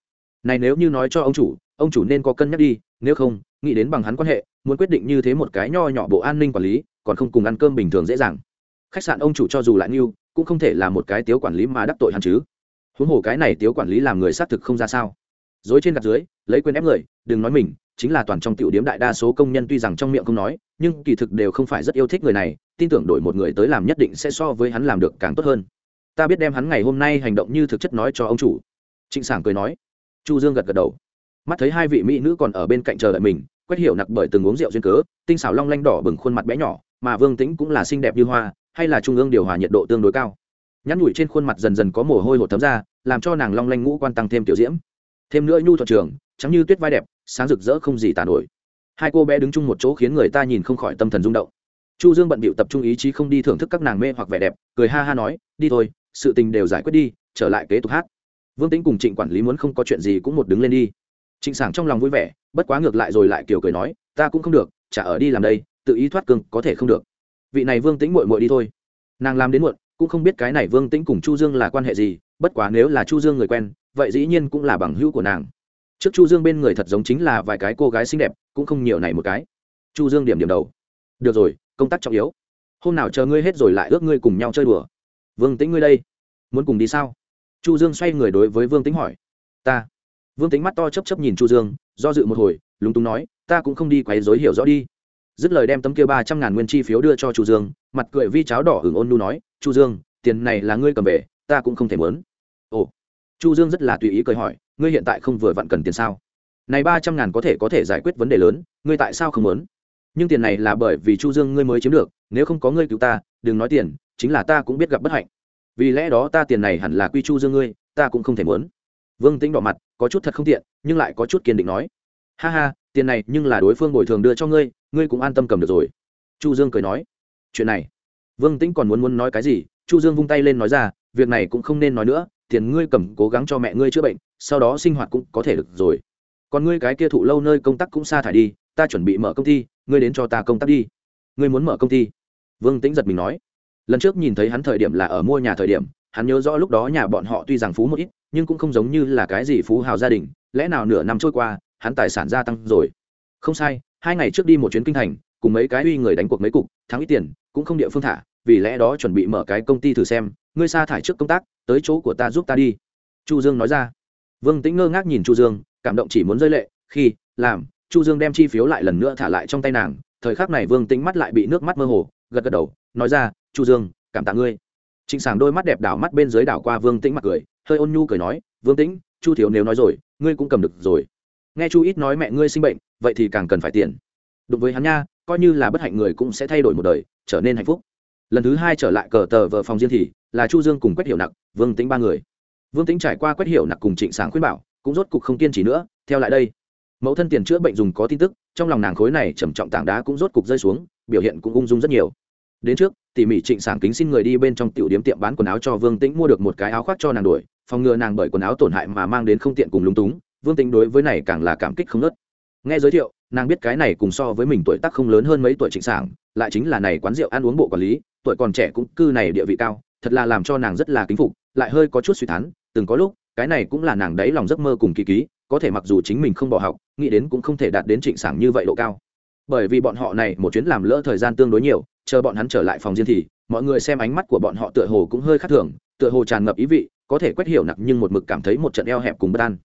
Này nếu như nói cho ông chủ ông chủ nên có cân nhắc đi nếu không nghĩ đến bằng hắn quan hệ muốn quyết định như thế một cái nho nhỏ bộ an ninh quản lý còn không cùng ăn cơm bình thường dễ dàng. Khách sạn ông chủ cho dù lại nghiêu, cũng không thể là một cái tiếu quản lý mà đắc tội hắn chứ. Huống hồ cái này tiếu quản lý làm người xác thực không ra sao. Dối trên gạt dưới, lấy quên ép người, đừng nói mình, chính là toàn trong tiểu điếm đại đa số công nhân tuy rằng trong miệng không nói, nhưng kỳ thực đều không phải rất yêu thích người này, tin tưởng đổi một người tới làm nhất định sẽ so với hắn làm được càng tốt hơn. Ta biết đem hắn ngày hôm nay hành động như thực chất nói cho ông chủ. Trịnh sảng cười nói. Chu dương gật gật đầu. Mắt thấy hai vị mỹ nữ còn ở bên cạnh chờ đợi mình quét hiểu nặc bởi từng uống rượu duyên cớ, tinh xảo long lanh đỏ bừng khuôn mặt bé nhỏ, mà vương tĩnh cũng là xinh đẹp như hoa, hay là trung ương điều hòa nhiệt độ tương đối cao. Nhắn nhủi trên khuôn mặt dần dần có mồ hôi hột thấm ra, làm cho nàng long lanh ngũ quan tăng thêm tiểu diễm. Thêm nữa nhu thuật trường, trắng như tuyết vai đẹp, sáng rực rỡ không gì tàn nổi. Hai cô bé đứng chung một chỗ khiến người ta nhìn không khỏi tâm thần rung động. Chu dương bận bịu tập trung ý chí không đi thưởng thức các nàng mê hoặc vẻ đẹp, cười ha ha nói, đi thôi, sự tình đều giải quyết đi, trở lại kế tục hát. Vương tĩnh cùng trịnh quản lý muốn không có chuyện gì cũng một đứng lên đi. Trịnh sảng trong lòng vui vẻ bất quá ngược lại rồi lại kiều cười nói, ta cũng không được, chả ở đi làm đây, tự ý thoát cương, có thể không được. Vị này vương tĩnh muội muội đi thôi. Nàng làm đến muộn, cũng không biết cái này vương tĩnh cùng chu dương là quan hệ gì, bất quá nếu là chu dương người quen, vậy dĩ nhiên cũng là bằng hữu của nàng. Trước chu dương bên người thật giống chính là vài cái cô gái xinh đẹp, cũng không nhiều này một cái. Chu dương điểm điểm đầu. Được rồi, công tác trọng yếu. Hôm nào chờ ngươi hết rồi lại ước ngươi cùng nhau chơi đùa. Vương tĩnh ngươi đây, muốn cùng đi sao? Chu dương xoay người đối với vương tĩnh hỏi. Ta. Vương tĩnh mắt to chấp chấp nhìn chu dương do dự một hồi, lúng túng nói, ta cũng không đi quấy dối hiểu rõ đi. Dứt lời đem tấm kia ba trăm ngàn nguyên chi phiếu đưa cho chu dương, mặt cười vi cháo đỏ hưởng ôn nu nói, chu dương, tiền này là ngươi cầm về, ta cũng không thể mớn ồ, chu dương rất là tùy ý cười hỏi, ngươi hiện tại không vừa vặn cần tiền sao? Này ba trăm ngàn có thể có thể giải quyết vấn đề lớn, ngươi tại sao không mớn nhưng tiền này là bởi vì chu dương ngươi mới chiếm được, nếu không có ngươi cứu ta, đừng nói tiền, chính là ta cũng biết gặp bất hạnh. Vì lẽ đó ta tiền này hẳn là quy chu dương ngươi, ta cũng không thể mớn vương tĩnh đỏ mặt, có chút thật không tiện, nhưng lại có chút kiên định nói. Ha ha, tiền này nhưng là đối phương bồi thường đưa cho ngươi ngươi cũng an tâm cầm được rồi. Chu dương cười nói. Chuyện này. Vương tĩnh còn muốn muốn nói cái gì, chu dương vung tay lên nói ra, việc này cũng không nên nói nữa, tiền ngươi cầm cố gắng cho mẹ ngươi chữa bệnh, sau đó sinh hoạt cũng có thể được rồi. Còn ngươi cái kia thụ lâu nơi công tác cũng xa thải đi, ta chuẩn bị mở công ty, ngươi đến cho ta công tác đi. Ngươi muốn mở công ty? Vương tĩnh giật mình nói. Lần trước nhìn thấy hắn thời điểm là ở mua nhà thời điểm hắn nhớ rõ lúc đó nhà bọn họ tuy rằng phú một ít, nhưng cũng không giống như là cái gì phú hào gia đình, lẽ nào nửa năm trôi qua, hắn tài sản gia tăng rồi? Không sai, hai ngày trước đi một chuyến kinh thành, cùng mấy cái uy người đánh cuộc mấy cục, thắng ít tiền, cũng không địa phương thả, vì lẽ đó chuẩn bị mở cái công ty thử xem, ngươi sa thải trước công tác, tới chỗ của ta giúp ta đi. Chu dương nói ra. Vương tĩnh ngơ ngác nhìn chu dương, cảm động chỉ muốn rơi lệ, khi, làm. Chu dương đem chi phiếu lại lần nữa thả lại trong tay nàng, thời khắc này vương tĩnh mắt lại bị nước mắt mơ hồ, gật gật đầu, nói ra, chu dương, cảm tạ ngươi trịnh sảng đôi mắt đẹp đảo mắt bên dưới đảo qua vương tĩnh mặt cười, hơi ôn nhu cười nói, vương tĩnh, chu thiếu nếu nói rồi, ngươi cũng cầm được rồi. Nghe chu ít nói mẹ ngươi sinh bệnh, vậy thì càng cần phải tiền. Đối với hắn nha, coi như là bất hạnh người cũng sẽ thay đổi một đời, trở nên hạnh phúc. Lần thứ hai trở lại cờ tờ vợ phòng riêng thì, là chu dương cùng quét hiểu nặc, vương tĩnh ba người. Vương tĩnh trải qua quét hiểu nặc cùng trịnh sáng khuyên bảo, cũng rốt cục không kiên trì nữa, theo lại đây. Mẫu thân tiền chữa bệnh dùng có tin tức, trong lòng nàng khối này trầm trọng tảng đá cũng rốt cục rơi xuống, biểu hiện cũng ung dung rất nhiều. Đến trước tỉ mỉ trịnh sảng kính xin người đi bên trong tiểu điếm tiệm bán quần áo cho vương tĩnh mua được một cái áo khoác cho nàng đổi, phòng ngừa nàng bởi quần áo tổn hại mà mang đến không tiện cùng lúng túng, vương tĩnh đối với này càng là cảm kích không nớt nghe giới thiệu, nàng biết cái này cùng so với mình tuổi tác không lớn hơn mấy tuổi trịnh sảng, lại chính là này quán rượu ăn uống bộ quản lý, tuổi còn trẻ cũng cư này địa vị cao, thật là làm cho nàng rất là kính phục, lại hơi có chút suy thán, từng có lúc, cái này cũng là nàng đấy lòng giấc mơ cùng kỳ ký, có thể mặc dù chính mình không bỏ học, nghĩ đến cũng không thể đạt đến trịnh sảng như vậy độ cao. Bởi vì bọn họ này một chuyến làm lỡ thời gian tương đối nhiều chờ bọn hắn trở lại phòng riêng thì, mọi người xem ánh mắt của bọn họ tựa hồ cũng hơi khác thường, tựa hồ tràn ngập ý vị, có thể quét hiểu nặng nhưng một mực cảm thấy một trận eo hẹp cùng bất an.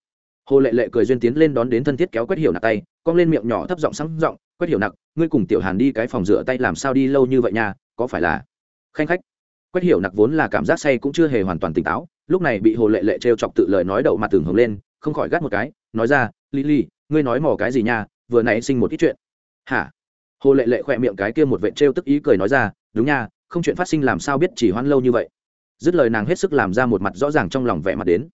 Hồ lệ lệ cười duyên tiến lên đón đến thân thiết kéo quét hiểu nặng tay, cong lên miệng nhỏ thấp giọng sáng giọng, quét hiểu nặng ngươi cùng tiểu hàn đi cái phòng rửa tay làm sao đi lâu như vậy nha, có phải là khanh khách? Quét hiểu nặng vốn là cảm giác say cũng chưa hề hoàn toàn tỉnh táo, lúc này bị hồ lệ lệ t chọc tự lời nói đậu mặt tường hồng lên, không khỏi gắt một cái, nói ra lili ngươi nói mò cái gì nha, vừa nãy sinh một ít chuyện. Hả? Hồ lệ lệ khỏe miệng cái kia một vệ trêu tức ý cười nói ra, đúng nha, không chuyện phát sinh làm sao biết chỉ hoan lâu như vậy? Dứt lời nàng hết sức làm ra một mặt rõ ràng trong lòng vẻ mặt đến.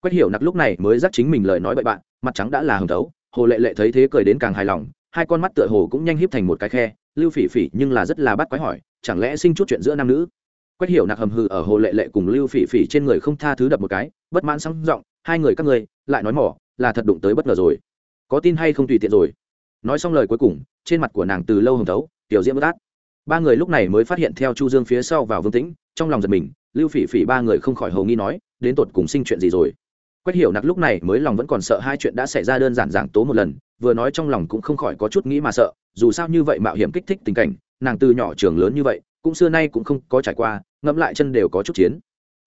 Quét hiểu nặc lúc này mới dắt chính mình lời nói bậy bạn, mặt trắng đã là hồng thấu, hồ lệ lệ thấy thế cười đến càng hài lòng, hai con mắt tựa hồ cũng nhanh híp thành một cái khe, lưu phỉ phỉ nhưng là rất là bắt quái hỏi, chẳng lẽ sinh chút chuyện giữa nam nữ? Quét hiểu nặc hầm hừ ở hồ lệ lệ cùng lưu phỉ phỉ trên người không tha thứ đập một cái, bất mãn sáng giọng, hai người các ngươi, lại nói mỏ, là thật đụng tới bất ngờ rồi. Có tin hay không tùy tiện rồi nói xong lời cuối cùng, trên mặt của nàng từ lâu hồng thấu, tiểu diễm bất át. Ba người lúc này mới phát hiện theo chu dương phía sau vào vương tĩnh, trong lòng giật mình, lưu phỉ phỉ ba người không khỏi hầu nghi nói, đến tột cùng sinh chuyện gì rồi? Quét hiểu nặc lúc này mới lòng vẫn còn sợ hai chuyện đã xảy ra đơn giản giảng tố một lần, vừa nói trong lòng cũng không khỏi có chút nghĩ mà sợ, dù sao như vậy mạo hiểm kích thích tình cảnh, nàng từ nhỏ trường lớn như vậy, cũng xưa nay cũng không có trải qua, ngẫm lại chân đều có chút chiến.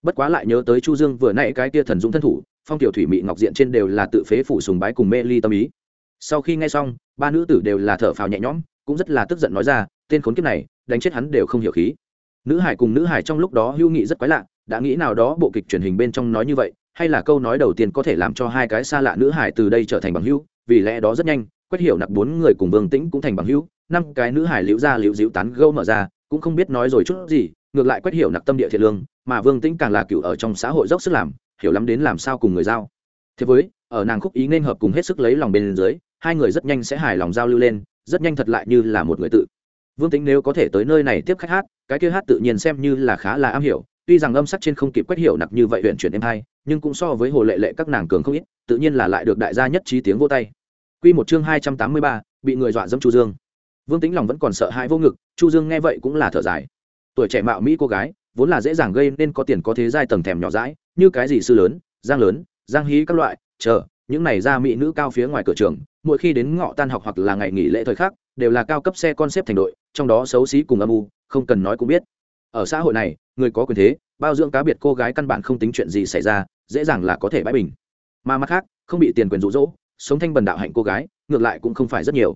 Bất quá lại nhớ tới chu dương vừa nãy cái tia thần dũng thân thủ, phong tiểu thủy mị ngọc diện trên đều là tự phế phủ sùng bái cùng mê ly tâm ý sau khi nghe xong, ba nữ tử đều là thở phào nhẹ nhõm, cũng rất là tức giận nói ra, tên khốn kiếp này, đánh chết hắn đều không hiểu khí. Nữ hải cùng nữ hải trong lúc đó hưu nghị rất quái lạ, đã nghĩ nào đó bộ kịch truyền hình bên trong nói như vậy, hay là câu nói đầu tiên có thể làm cho hai cái xa lạ nữ hải từ đây trở thành bằng hưu vì lẽ đó rất nhanh quét hiểu nặc bốn người cùng vương tĩnh cũng thành bằng hưu năm cái nữ hải liễu ra liễu dịu tán gâu mở ra, cũng không biết nói rồi chút gì, ngược lại quét hiểu nặc tâm địa thiện lương, mà vương tĩnh càng là cựu ở trong xã hội dốc sức làm, hiểu lắm đến làm sao cùng người giao. Thế với, ở nàng khúc ý nên hợp cùng hết sức lấy lòng bên dưới hai người rất nhanh sẽ hài lòng giao lưu lên rất nhanh thật lại như là một người tự vương tính nếu có thể tới nơi này tiếp khách hát cái kia hát tự nhiên xem như là khá là am hiểu tuy rằng âm sắc trên không kịp quét hiểu nặc như vậy huyện chuyển em hai nhưng cũng so với hồ lệ lệ các nàng cường không ít tự nhiên là lại được đại gia nhất trí tiếng vô tay Quy một chương hai trăm tám mươi ba, bị người dọa dẫm Chu Dương. Vương Tĩnh lòng vẫn còn sợ hãi vô ngực, Chu Dương nghe vậy cũng là thở dài. Tuổi trẻ mạo mỹ cô gái, vốn là dễ dàng gây nên có tiền có thế giai tầng thèm nhỏ dãi, như cái gì sư lớn, giang lớn, giang hí các loại, chờ, những này ra mỹ nữ cao phía ngoài cửa trường, mỗi khi đến ngọ tan học hoặc là ngày nghỉ lễ thời khắc, đều là cao cấp xe con xếp thành đội, trong đó xấu xí cùng âm u, không cần nói cũng biết. Ở xã hội này, người có quyền thế, bao dưỡng cá biệt cô gái căn bản không tính chuyện gì xảy ra, dễ dàng là có thể bãi bình. Mà mặt khác, không bị tiền quyền rụ rỗ, sống thanh bần đạo hạnh cô gái, ngược lại cũng không phải rất nhiều.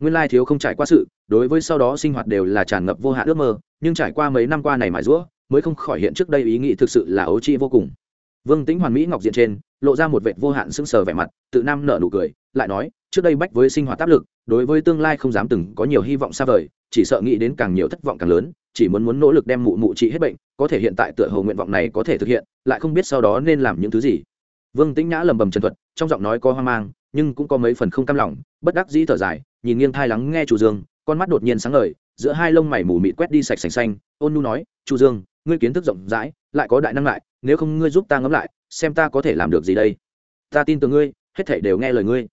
Nguyên lai thiếu không trải qua sự, đối với sau đó sinh hoạt đều là tràn ngập vô hạn ước mơ, nhưng trải qua mấy năm qua này mải rũa, mới không khỏi hiện trước đây ý nghĩ thực sự là ấu trĩ vô cùng. Vương tính hoàn mỹ ngọc diện trên lộ ra một vẻ vô hạn sững sờ vẻ mặt, tự nam nở nụ cười, lại nói, trước đây bách với sinh hoạt áp lực, đối với tương lai không dám từng có nhiều hy vọng xa vời, chỉ sợ nghĩ đến càng nhiều thất vọng càng lớn, chỉ muốn muốn nỗ lực đem mụ mụ trị hết bệnh, có thể hiện tại tựa hồ nguyện vọng này có thể thực hiện, lại không biết sau đó nên làm những thứ gì. Vương tĩnh nhã lầm bầm trần thuật, trong giọng nói có hoang mang, nhưng cũng có mấy phần không cam lòng, bất đắc dĩ thở dài, nhìn nghiêng thai lắng nghe chủ dương, con mắt đột nhiên sáng ngời, giữa hai lông mày mù mịt quét đi sạch sành xanh, ôn nu nói, chu dương, ngươi kiến thức rộng rãi, lại có đại năng lại, nếu không ngươi giúp ta ngẫm lại xem ta có thể làm được gì đây. Ta tin tưởng ngươi, hết thảy đều nghe lời ngươi.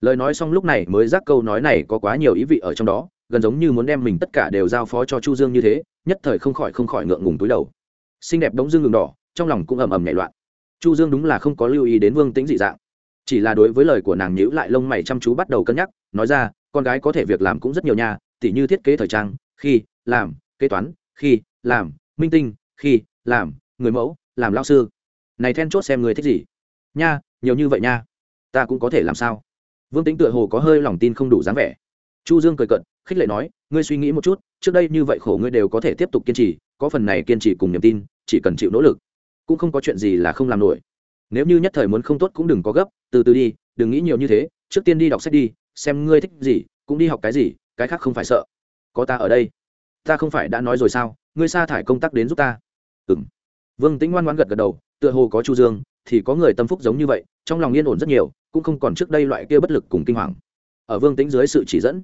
Lời nói xong lúc này mới giác câu nói này có quá nhiều ý vị ở trong đó, gần giống như muốn đem mình tất cả đều giao phó cho chu dương như thế, nhất thời không khỏi không khỏi ngượng ngùng túi đầu. Xinh đẹp đống dương ngừng đỏ, trong lòng cũng ầm ầm nhảy loạn. Chu dương đúng là không có lưu ý đến vương tĩnh dị dạng, chỉ là đối với lời của nàng nhữ lại lông mày chăm chú bắt đầu cân nhắc, nói ra, con gái có thể việc làm cũng rất nhiều nha, tỉ như thiết kế thời trang, khi, làm, kế toán, khi, làm, minh tinh, khi, làm, người mẫu, làm lao sư này then chốt xem người thích gì. Nha, nhiều như vậy nha. Ta cũng có thể làm sao? Vương tính tựa hồ có hơi lòng tin không đủ dáng vẻ. Chu dương cười cận khích lệ nói, ngươi suy nghĩ một chút, trước đây như vậy khổ ngươi đều có thể tiếp tục kiên trì, có phần này kiên trì cùng niềm tin, chỉ cần chịu nỗ lực, cũng không có chuyện gì là không làm nổi. Nếu như nhất thời muốn không tốt cũng đừng có gấp, từ từ đi, đừng nghĩ nhiều như thế, trước tiên đi đọc sách đi, xem ngươi thích gì, cũng đi học cái gì, cái khác không phải sợ. Có ta ở đây. Ta không phải đã nói rồi sao, ngươi sa thải công tác đến giúp ta. Ừng vương tĩnh ngoan ngoan gật gật đầu tựa hồ có chu dương, thì có người tâm phúc giống như vậy, trong lòng yên ổn rất nhiều, cũng không còn trước đây loại kia bất lực cùng kinh hoàng. Ở vương tĩnh dưới sự chỉ dẫn,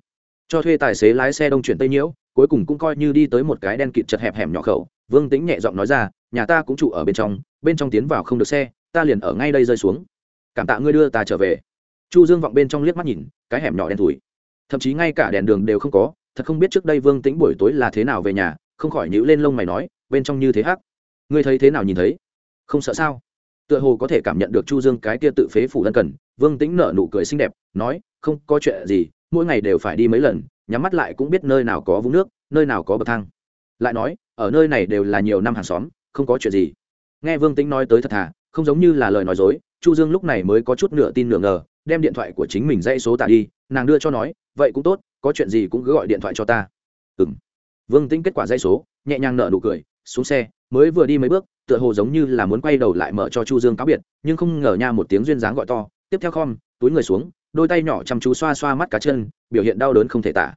cho thuê tài xế lái xe đông chuyển tây nhiễu, cuối cùng cũng coi như đi tới một cái đen kịt chật hẹp hẻm nhỏ khẩu. Vương tĩnh nhẹ giọng nói ra, nhà ta cũng trụ ở bên trong bên trong tiến vào không được xe, ta liền ở ngay đây rơi xuống. Cảm tạ ngươi đưa ta trở về. Chu dương vọng bên trong liếc mắt nhìn, cái hẻm nhỏ đen thủi thậm chí ngay cả đèn đường đều không có, thật không biết trước đây vương tĩnh buổi tối là thế nào về nhà, không khỏi nhữ lên lông mày nói, bên trong như thế hắc. Ngươi thấy thế nào nhìn thấy? Không sợ sao? Tựa hồ có thể cảm nhận được chu dương cái kia tự phế phủ lân cần, vương tĩnh nở nụ cười xinh đẹp, nói, không có chuyện gì, mỗi ngày đều phải đi mấy lần, nhắm mắt lại cũng biết nơi nào có vũng nước, nơi nào có bậc thang. Lại nói, ở nơi này đều là nhiều năm hàng xóm, không có chuyện gì. Nghe vương tĩnh nói tới thật thà, không giống như là lời nói dối, chu dương lúc này mới có chút nửa tin nửa ngờ, đem điện thoại của chính mình dãy số tạ đi, nàng đưa cho nói, vậy cũng tốt, có chuyện gì cũng cứ gọi điện thoại cho ta. Ừm. Vương tĩnh kết quả dãy số, nhẹ nhàng nở nụ cười, xuống xe mới vừa đi mấy bước, tựa hồ giống như là muốn quay đầu lại mở cho chu dương cáo biệt, nhưng không ngờ nha một tiếng duyên dáng gọi to. Tiếp theo khom, túi người xuống, đôi tay nhỏ chăm chú xoa xoa mắt cá chân, biểu hiện đau đớn không thể tả.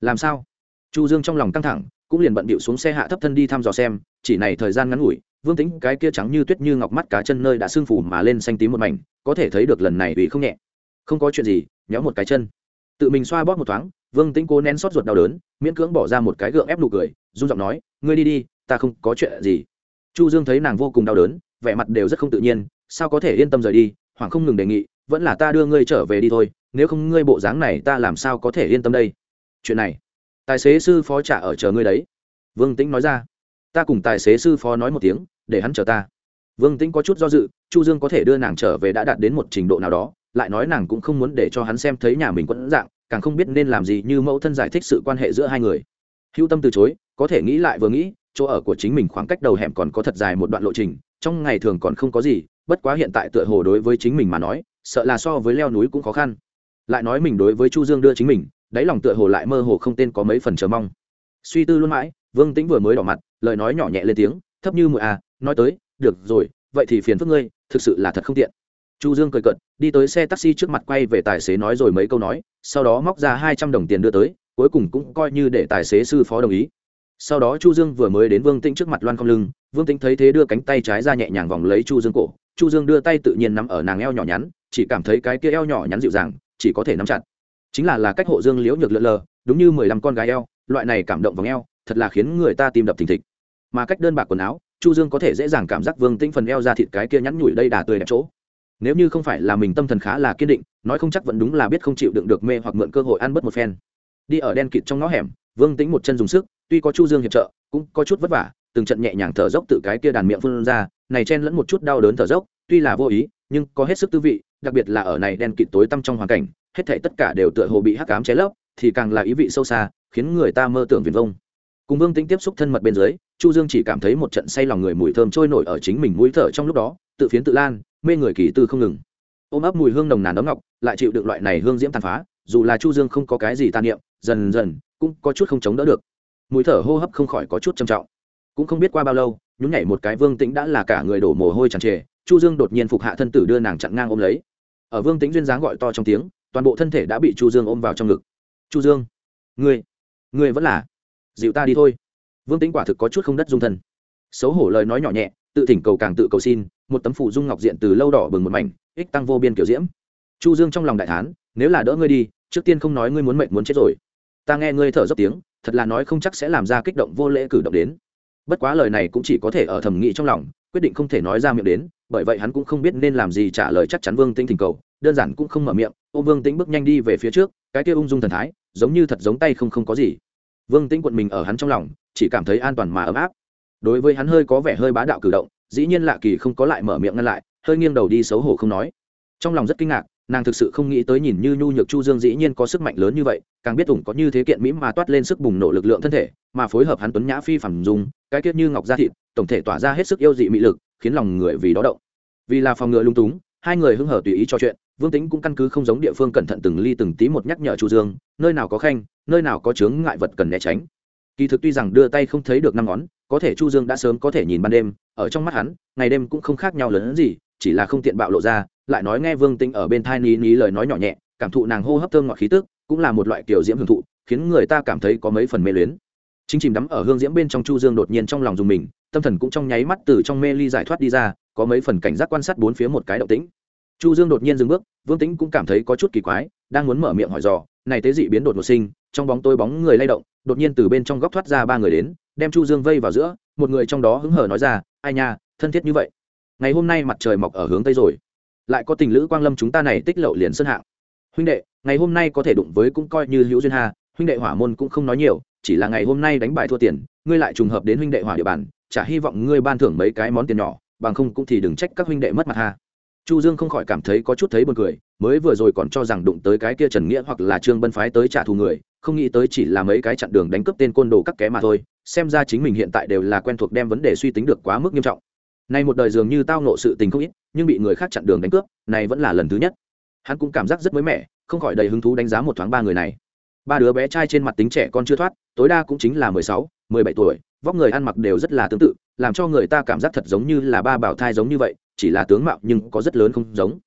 Làm sao? Chu dương trong lòng căng thẳng, cũng liền bận bịu xuống xe hạ thấp thân đi thăm dò xem, chỉ này thời gian ngắn ngủi, vương tính cái kia trắng như tuyết như ngọc mắt cá chân nơi đã sưng phù mà lên xanh tím một mảnh, có thể thấy được lần này vì không nhẹ. Không có chuyện gì, nhéo một cái chân. Tự mình xoa bóp một thoáng, vương tĩnh cố nén xót ruột đau đớn, miễn cưỡng bỏ ra một cái gượng ép nụ cười, run giọng nói, ngươi đi đi ta không có chuyện gì. Chu dương thấy nàng vô cùng đau đớn, vẻ mặt đều rất không tự nhiên, sao có thể yên tâm rời đi, hoàng không ngừng đề nghị, vẫn là ta đưa ngươi trở về đi thôi, nếu không ngươi bộ dáng này ta làm sao có thể yên tâm đây? Chuyện này, tài xế sư phó trả ở chờ ngươi đấy. Vương tĩnh nói ra. Ta cùng tài xế sư phó nói một tiếng, để hắn chờ ta. Vương tĩnh có chút do dự, chu dương có thể đưa nàng trở về đã đạt đến một trình độ nào đó, lại nói nàng cũng không muốn để cho hắn xem thấy nhà mình quẫn dạng, càng không biết nên làm gì như mẫu thân giải thích sự quan hệ giữa hai người. Hữu tâm từ chối, có thể nghĩ lại vừa nghĩ chỗ ở của chính mình khoảng cách đầu hẻm còn có thật dài một đoạn lộ trình, trong ngày thường còn không có gì, bất quá hiện tại tựa hồ đối với chính mình mà nói, sợ là so với leo núi cũng khó khăn. Lại nói mình đối với chu dương đưa chính mình, đáy lòng tựa hồ lại mơ hồ không tên có mấy phần chờ mong. Suy tư luôn mãi, vương tĩnh vừa mới đỏ mặt, lời nói nhỏ nhẹ lên tiếng, thấp như mùi à nói tới, được rồi, vậy thì phiền phức ngươi, thực sự là thật không tiện. Chu dương cười cận đi tới xe taxi trước mặt quay về tài xế nói rồi mấy câu nói, sau đó móc ra hai trăm đồng tiền đưa tới, cuối cùng cũng coi như để tài xế sư phó đồng ý sau đó chu dương vừa mới đến vương tĩnh trước mặt loan không lưng, vương tĩnh thấy thế đưa cánh tay trái ra nhẹ nhàng vòng lấy chu dương cổ. Chu dương đưa tay tự nhiên nắm ở nàng eo nhỏ nhắn, chỉ cảm thấy cái kia eo nhỏ nhắn dịu dàng, chỉ có thể nắm chặt. Chính là là cách hộ dương liễu nhược lượn lờ, đúng như mười lăm con gái eo, loại này cảm động vòng eo, thật là khiến người ta tim đập thình thịch. Mà cách đơn bạc quần áo, chu dương có thể dễ dàng cảm giác vương tĩnh phần eo ra thịt cái kia nhắn nhủi đây đà tươi đẹp chỗ. Nếu như không phải là mình tâm thần khá là kiên định, nói không chắc vẫn đúng là biết không chịu đựng được mê hoặc mượn cơ hội ăn bớt một phen. Đi ở đen kịt trong ngõ hẻm, vương tĩnh một chân dùng sức tuy có chu dương hiệp trợ, cũng có chút vất vả, từng trận nhẹ nhàng thở dốc tự cái kia đàn miệng phun ra, này chen lẫn một chút đau đớn thở dốc, tuy là vô ý, nhưng có hết sức tư vị, đặc biệt là ở này đen kịt tối tăm trong hoàn cảnh, hết thảy tất cả đều tựa hồ bị hắc ám che lấp, thì càng là ý vị sâu xa, khiến người ta mơ tưởng viền vông. Cùng vương tĩnh tiếp xúc thân mật bên dưới, chu dương chỉ cảm thấy một trận say lòng người mùi thơm trôi nổi ở chính mình mũi thở trong lúc đó, tự phiến tự lan, mê người kỳ tư không ngừng. Ôm ấp mùi hương nồng nàn ấm ngọc, lại chịu được loại này hương diễm tàn phá, dù là chu dương không có cái gì tàn niệm, dần dần cũng có chút không chống đỡ được mũi thở hô hấp không khỏi có chút trầm trọng. Cũng không biết qua bao lâu, nhún nhảy một cái vương tĩnh đã là cả người đổ mồ hôi tràn trề, chu dương đột nhiên phục hạ thân tử đưa nàng chặn ngang ôm lấy. Ở vương tĩnh duyên dáng gọi to trong tiếng, toàn bộ thân thể đã bị chu dương ôm vào trong ngực. Chu dương, ngươi ngươi vẫn là, dịu ta đi thôi. Vương tĩnh quả thực có chút không đất dung thân. Xấu hổ lời nói nhỏ nhẹ, tự thỉnh cầu càng tự cầu xin, một tấm phủ dung ngọc diện từ lâu đỏ bừng một mảnh, ích tăng vô biên kiểu diễm. Chu dương trong lòng đại thán, nếu là đỡ ngươi đi, trước tiên không nói ngươi muốn mệnh muốn chết rồi. Ta nghe ngươi thở dốc tiếng thật là nói không chắc sẽ làm ra kích động vô lễ cử động đến. Bất quá lời này cũng chỉ có thể ở thầm nghĩ trong lòng, quyết định không thể nói ra miệng đến, bởi vậy hắn cũng không biết nên làm gì trả lời chắc chắn vương tĩnh thỉnh cầu, đơn giản cũng không mở miệng ô vương tĩnh bước nhanh đi về phía trước, cái kia ung dung thần thái, giống như thật giống tay không không có gì. Vương tĩnh quận mình ở hắn trong lòng, chỉ cảm thấy an toàn mà ấm áp. Đối với hắn hơi có vẻ hơi bá đạo cử động, dĩ nhiên lạ kỳ không có lại mở miệng ngăn lại, hơi nghiêng đầu đi xấu hổ không nói. Trong lòng rất kinh ngạc nàng thực sự không nghĩ tới nhìn như nhu nhược chu dương dĩ nhiên có sức mạnh lớn như vậy, càng biết ủng có như thế kiện mỹ mà toát lên sức bùng nổ lực lượng thân thể, mà phối hợp hắn tuấn nhã phi phản dùng, cái kiết như ngọc gia thịt, tổng thể tỏa ra hết sức yêu dị mị lực, khiến lòng người vì đó động. Vì là phòng ngừa lung túng, hai người hưng hở tùy ý trò chuyện, vương tính cũng căn cứ không giống địa phương cẩn thận từng ly từng tí một nhắc nhở chu dương, nơi nào có khanh, nơi nào có chướng ngại vật cần né tránh. Kỳ thực tuy rằng đưa tay không thấy được năm ngón, có thể chu dương đã sớm có thể nhìn ban đêm, ở trong mắt hắn, ngày đêm cũng không khác nhau lớn hơn gì chỉ là không tiện bạo lộ ra, lại nói nghe vương tinh ở bên thai ní ní lời nói nhỏ nhẹ, cảm thụ nàng hô hấp thơm ngọt khí tức, cũng là một loại kiểu diễm hưởng thụ, khiến người ta cảm thấy có mấy phần mê luyến. Chính chìm đắm ở hương diễm bên trong chu dương đột nhiên trong lòng dùng mình, tâm thần cũng trong nháy mắt từ trong mê ly giải thoát đi ra, có mấy phần cảnh giác quan sát bốn phía một cái động tĩnh. Chu dương đột nhiên dừng bước, vương tĩnh cũng cảm thấy có chút kỳ quái, đang muốn mở miệng hỏi dò, này tế dị biến đột một sinh, trong bóng tôi bóng người lay động, đột nhiên từ bên trong góc thoát ra ba người đến, đem chu dương vây vào giữa, một người trong đó hứng hở nói ra, ai nha, thân thiết như vậy ngày hôm nay mặt trời mọc ở hướng tây rồi. Lại có tình lữ quang lâm chúng ta này tích lậu liền sơn hạng. Huynh đệ, ngày hôm nay có thể đụng với cũng coi như hữu duyên hà, huynh đệ hỏa môn cũng không nói nhiều, chỉ là ngày hôm nay đánh bại thua tiền, ngươi lại trùng hợp đến huynh đệ hỏa địa bàn, chả hy vọng ngươi ban thưởng mấy cái món tiền nhỏ, bằng không cũng thì đừng trách các huynh đệ mất mặt ha. Chu dương không khỏi cảm thấy có chút thấy buồn cười, mới vừa rồi còn cho rằng đụng tới cái kia trần nghĩa hoặc là trương bân phái tới trả thù người, không nghĩ tới chỉ là mấy cái chặn đường đánh cướp tên côn đồ các ké mà thôi, xem ra chính mình hiện tại đều là quen thuộc đem vấn đề suy tính được quá mức nghiêm trọng nay một đời dường như tao nộ sự tình không ít nhưng bị người khác chặn đường đánh cướp này vẫn là lần thứ nhất. Hắn cũng cảm giác rất mới mẻ không khỏi đầy hứng thú đánh giá một thoáng ba người này. Ba đứa bé trai trên mặt tính trẻ con chưa thoát tối đa cũng chính là mười sáu mười bảy tuổi vóc người ăn mặc đều rất là tương tự làm cho người ta cảm giác thật giống như là ba bảo thai giống như vậy chỉ là tướng mạo nhưng có rất lớn không giống.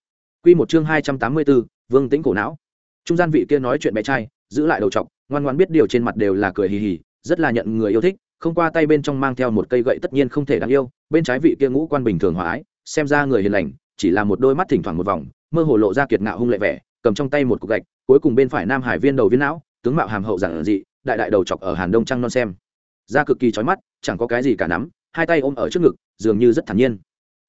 Quy một chương hai trăm tám mươi bốn Vương Tĩnh cổ não. Trung gian vị kia nói chuyện bé trai, giữ lại đầu trọc, ngoan ngoan biết điều trên mặt đều là cười hì hì, rất là nhận người yêu thích, không qua tay bên trong mang theo một cây gậy tất nhiên không thể đáng yêu, bên trái vị kia ngũ quan bình thường hòa ái, xem ra người hiền lành, chỉ là một đôi mắt thỉnh thoảng một vòng, mơ hồ lộ ra kiệt ngạo hung lệ vẻ, cầm trong tay một cục gạch, cuối cùng bên phải Nam Hải viên đầu viên não, tướng mạo hàm hậu giản dị, đại đại đầu chọc ở Hàn Đông trăng non xem. Da cực kỳ chói mắt, chẳng có cái gì cả nắm, hai tay ôm ở trước ngực, dường như rất thản nhiên.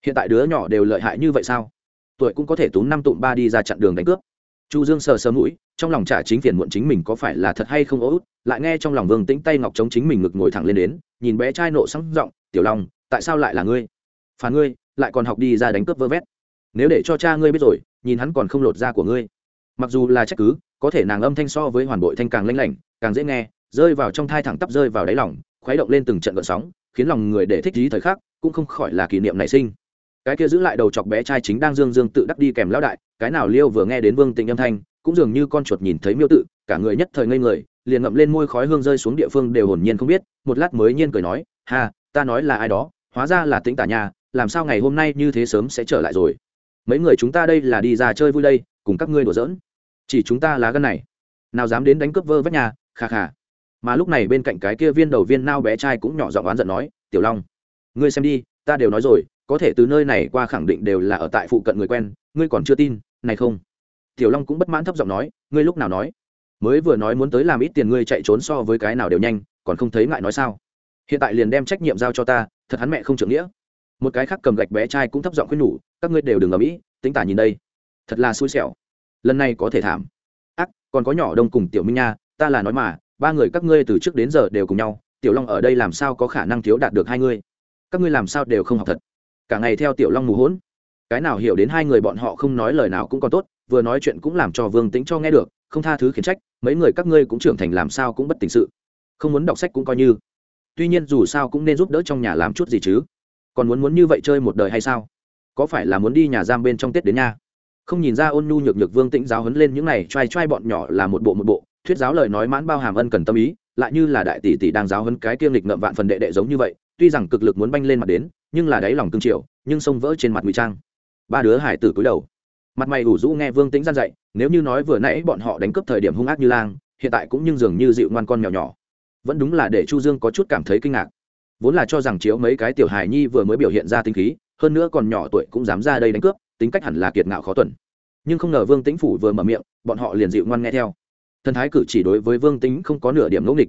Hiện tại đứa nhỏ đều lợi hại như vậy sao? Tuổi cũng có thể túm năm tụm ba đi ra chặn đường đánh cướp chu dương sờ sờ mũi, trong lòng trả chính phiền muộn chính mình có phải là thật hay không ố lại nghe trong lòng vương tĩnh tay ngọc chống chính mình ngực ngồi thẳng lên đến, nhìn bé trai nộ sáng giọng, tiểu long, tại sao lại là ngươi? Phản ngươi, lại còn học đi ra đánh cướp vơ vét. Nếu để cho cha ngươi biết rồi, nhìn hắn còn không lột da của ngươi. Mặc dù là trách cứ, có thể nàng âm thanh so với hoàn bội thanh càng lanh lảnh, càng dễ nghe, rơi vào trong thai thẳng tắp rơi vào đáy lòng, khuấy động lên từng trận gợn sóng, khiến lòng người để thích trí thời khắc, cũng không khỏi là kỷ niệm nảy sinh cái kia giữ lại đầu chọc bé trai chính đang dương dương tự đắc đi kèm lão đại, cái nào liêu vừa nghe đến vương tịnh âm thanh, cũng dường như con chuột nhìn thấy miêu tự, cả người nhất thời ngây người, liền ngậm lên môi khói hương rơi xuống địa phương đều hồn nhiên không biết, một lát mới nhiên cười nói, ha, ta nói là ai đó, hóa ra là tính tả nhà làm sao ngày hôm nay như thế sớm sẽ trở lại rồi? Mấy người chúng ta đây là đi ra chơi vui đây, cùng các ngươi đùa giỡn. Chỉ chúng ta lá gân này, nào dám đến đánh cướp vơ vách nhà khà khà mà lúc này bên cạnh cái kia viên đầu viên nao bé trai cũng nhỏ giọng oán giận nói, tiểu long, ngươi xem đi, ta đều nói rồi có thể từ nơi này qua khẳng định đều là ở tại phụ cận người quen, ngươi còn chưa tin, này không? Tiểu long cũng bất mãn thấp giọng nói, ngươi lúc nào nói? Mới vừa nói muốn tới làm ít tiền ngươi chạy trốn so với cái nào đều nhanh, còn không thấy ngại nói sao? Hiện tại liền đem trách nhiệm giao cho ta, thật hắn mẹ không trưởng nghĩa. Một cái khác cầm gạch bé trai cũng thấp giọng khuyên nhủ, các ngươi đều đừng ở mỹ tính tả nhìn đây. Thật là xui xẻo. Lần này có thể thảm. Ác, còn có nhỏ đông cùng tiểu minh nha, ta là nói mà, ba người các ngươi từ trước đến giờ đều cùng nhau, tiểu long ở đây làm sao có khả năng thiếu đạt được hai ngươi? Các ngươi làm sao đều không học thật? Cả ngày theo tiểu long mù hỗn cái nào hiểu đến hai người bọn họ không nói lời nào cũng còn tốt, vừa nói chuyện cũng làm cho vương tính cho nghe được, không tha thứ khiển trách, mấy người các ngươi cũng trưởng thành làm sao cũng bất tình sự. Không muốn đọc sách cũng coi như. Tuy nhiên dù sao cũng nên giúp đỡ trong nhà làm chút gì chứ. Còn muốn muốn như vậy chơi một đời hay sao? Có phải là muốn đi nhà giam bên trong tết đến nha? Không nhìn ra ôn nhu nhược nhược vương tĩnh giáo hấn lên những này t r a i t r a i bọn nhỏ là một bộ một bộ, thuyết giáo lời nói mãn bao hàm ân cần tâm ý, lại như là đại tỷ tỷ đang giáo hấn cái kiêng lịch ngậm vạn phần đệ đệ giống như vậy, tuy rằng cực lực muốn banh lên mặt đến nhưng là đáy lòng tương triệu nhưng sông vỡ trên mặt ngụy trang. Ba đứa hải tử cúi đầu. Mặt mày ủ rũ nghe vương tính gian dạy, nếu như nói vừa nãy bọn họ đánh cướp thời điểm hung ác như lang, hiện tại cũng nhưng dường như dịu ngoan con mèo nhỏ. Vẫn đúng là để chu dương có chút cảm thấy kinh ngạc. Vốn là cho rằng chiếu mấy cái tiểu hài nhi vừa mới biểu hiện ra tinh khí, hơn nữa còn nhỏ tuổi cũng dám ra đây đánh cướp, tính cách hẳn là kiệt ngạo khó tuần. Nhưng không ngờ vương tĩnh phủ vừa mở miệng, bọn họ liền dịu ngoan nghe theo. Thần thái cử chỉ đối với vương tĩnh không có nửa điểm ngẫu nghịch.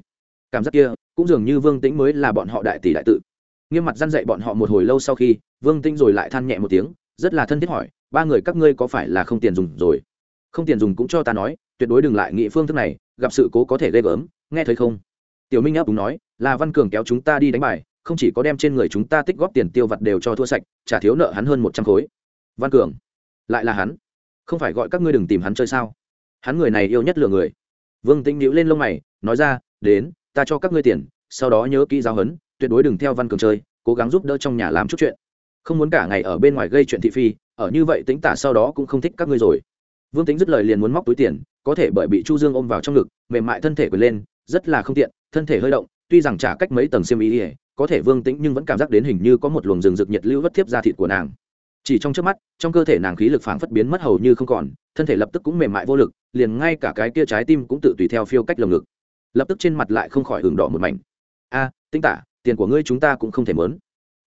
Cảm giác kia, cũng dường như vương tĩnh mới là bọn họ đại tỷ đại tự nghiêm mặt răn dạy bọn họ một hồi lâu sau khi, vương tinh rồi lại than nhẹ một tiếng, rất là thân thiết hỏi, ba người các ngươi có phải là không tiền dùng rồi? Không tiền dùng cũng cho ta nói, tuyệt đối đừng lại nghị phương thức này, gặp sự cố có thể ghê gớm, nghe thấy không? Tiểu minh áp đúng nói, là văn cường kéo chúng ta đi đánh bài, không chỉ có đem trên người chúng ta tích góp tiền tiêu vặt đều cho thua sạch trả thiếu nợ hắn hơn một trăm khối. Văn cường, lại là hắn? Không phải gọi các ngươi đừng tìm hắn chơi sao? Hắn người này yêu nhất lừa người. Vương tĩnh nhíu lên lông mày, nói ra, đến, ta cho các ngươi tiền, sau đó nhớ kỹ giáo hấn tuyệt đối đừng theo văn cường chơi cố gắng giúp đỡ trong nhà làm chút chuyện. Không muốn cả ngày ở bên ngoài gây chuyện thị phi ở như vậy tính tả sau đó cũng không thích các ngươi rồi. Vương tính dứt lời liền muốn móc túi tiền có thể bởi bị chu dương ôm vào trong ngực mềm mại thân thể quyền lên rất là không tiện thân thể hơi động tuy rằng trả cách mấy tầng xiêm ý ỉa có thể vương tĩnh nhưng vẫn cảm giác đến hình như có một luồng rừng rực nhiệt lưu vất thiếp ra thịt của nàng. Chỉ trong trước mắt trong cơ thể nàng khí lực phảng phất biến mất hầu như không còn thân thể lập tức cũng mềm mại vô lực liền ngay cả cái kia trái tim cũng tự tùy theo phiêu cách lồng ngực. Lập tức trên mặt lại không khỏi hưởng đỏ một mảnh. A à, tinh tả tiền của ngươi chúng ta cũng không thể mớn.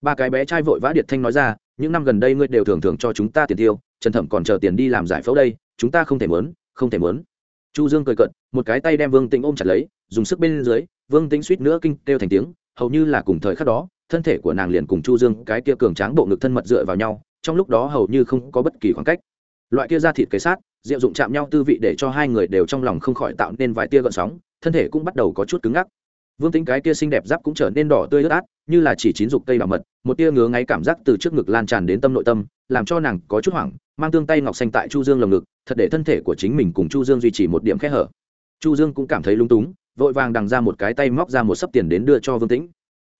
Ba cái bé trai vội vã điệt thanh nói ra, những năm gần đây ngươi đều thường thường cho chúng ta tiền tiêu, trần thẩm còn chờ tiền đi làm giải phẫu đây, chúng ta không thể mớn, không thể mớn. Chu dương cười cận một cái tay đem vương tĩnh ôm chặt lấy, dùng sức bên dưới, vương tĩnh suýt nữa kinh kêu thành tiếng, hầu như là cùng thời khắc đó, thân thể của nàng liền cùng chu dương, cái kia cường tráng bộ ngực thân mật dựa vào nhau, trong lúc đó hầu như không có bất kỳ khoảng cách. Loại kia da thịt kế sát, diệu dụng chạm nhau tư vị để cho hai người đều trong lòng không khỏi tạo nên vài tia gợn sóng, thân thể cũng bắt đầu có chút cứng ngắc vương tính cái kia xinh đẹp giáp cũng trở nên đỏ tươi ướt át, như là chỉ chín dục cây bảo mật, một tia ngứa ngáy cảm giác từ trước ngực lan tràn đến tâm nội tâm, làm cho nàng có chút hoảng, mang tương tay ngọc xanh tại chu dương lồng ngực, thật để thân thể của chính mình cùng chu dương duy trì một điểm khe hở. Chu dương cũng cảm thấy lung túng, vội vàng đằng ra một cái tay móc ra một sấp tiền đến đưa cho vương tĩnh.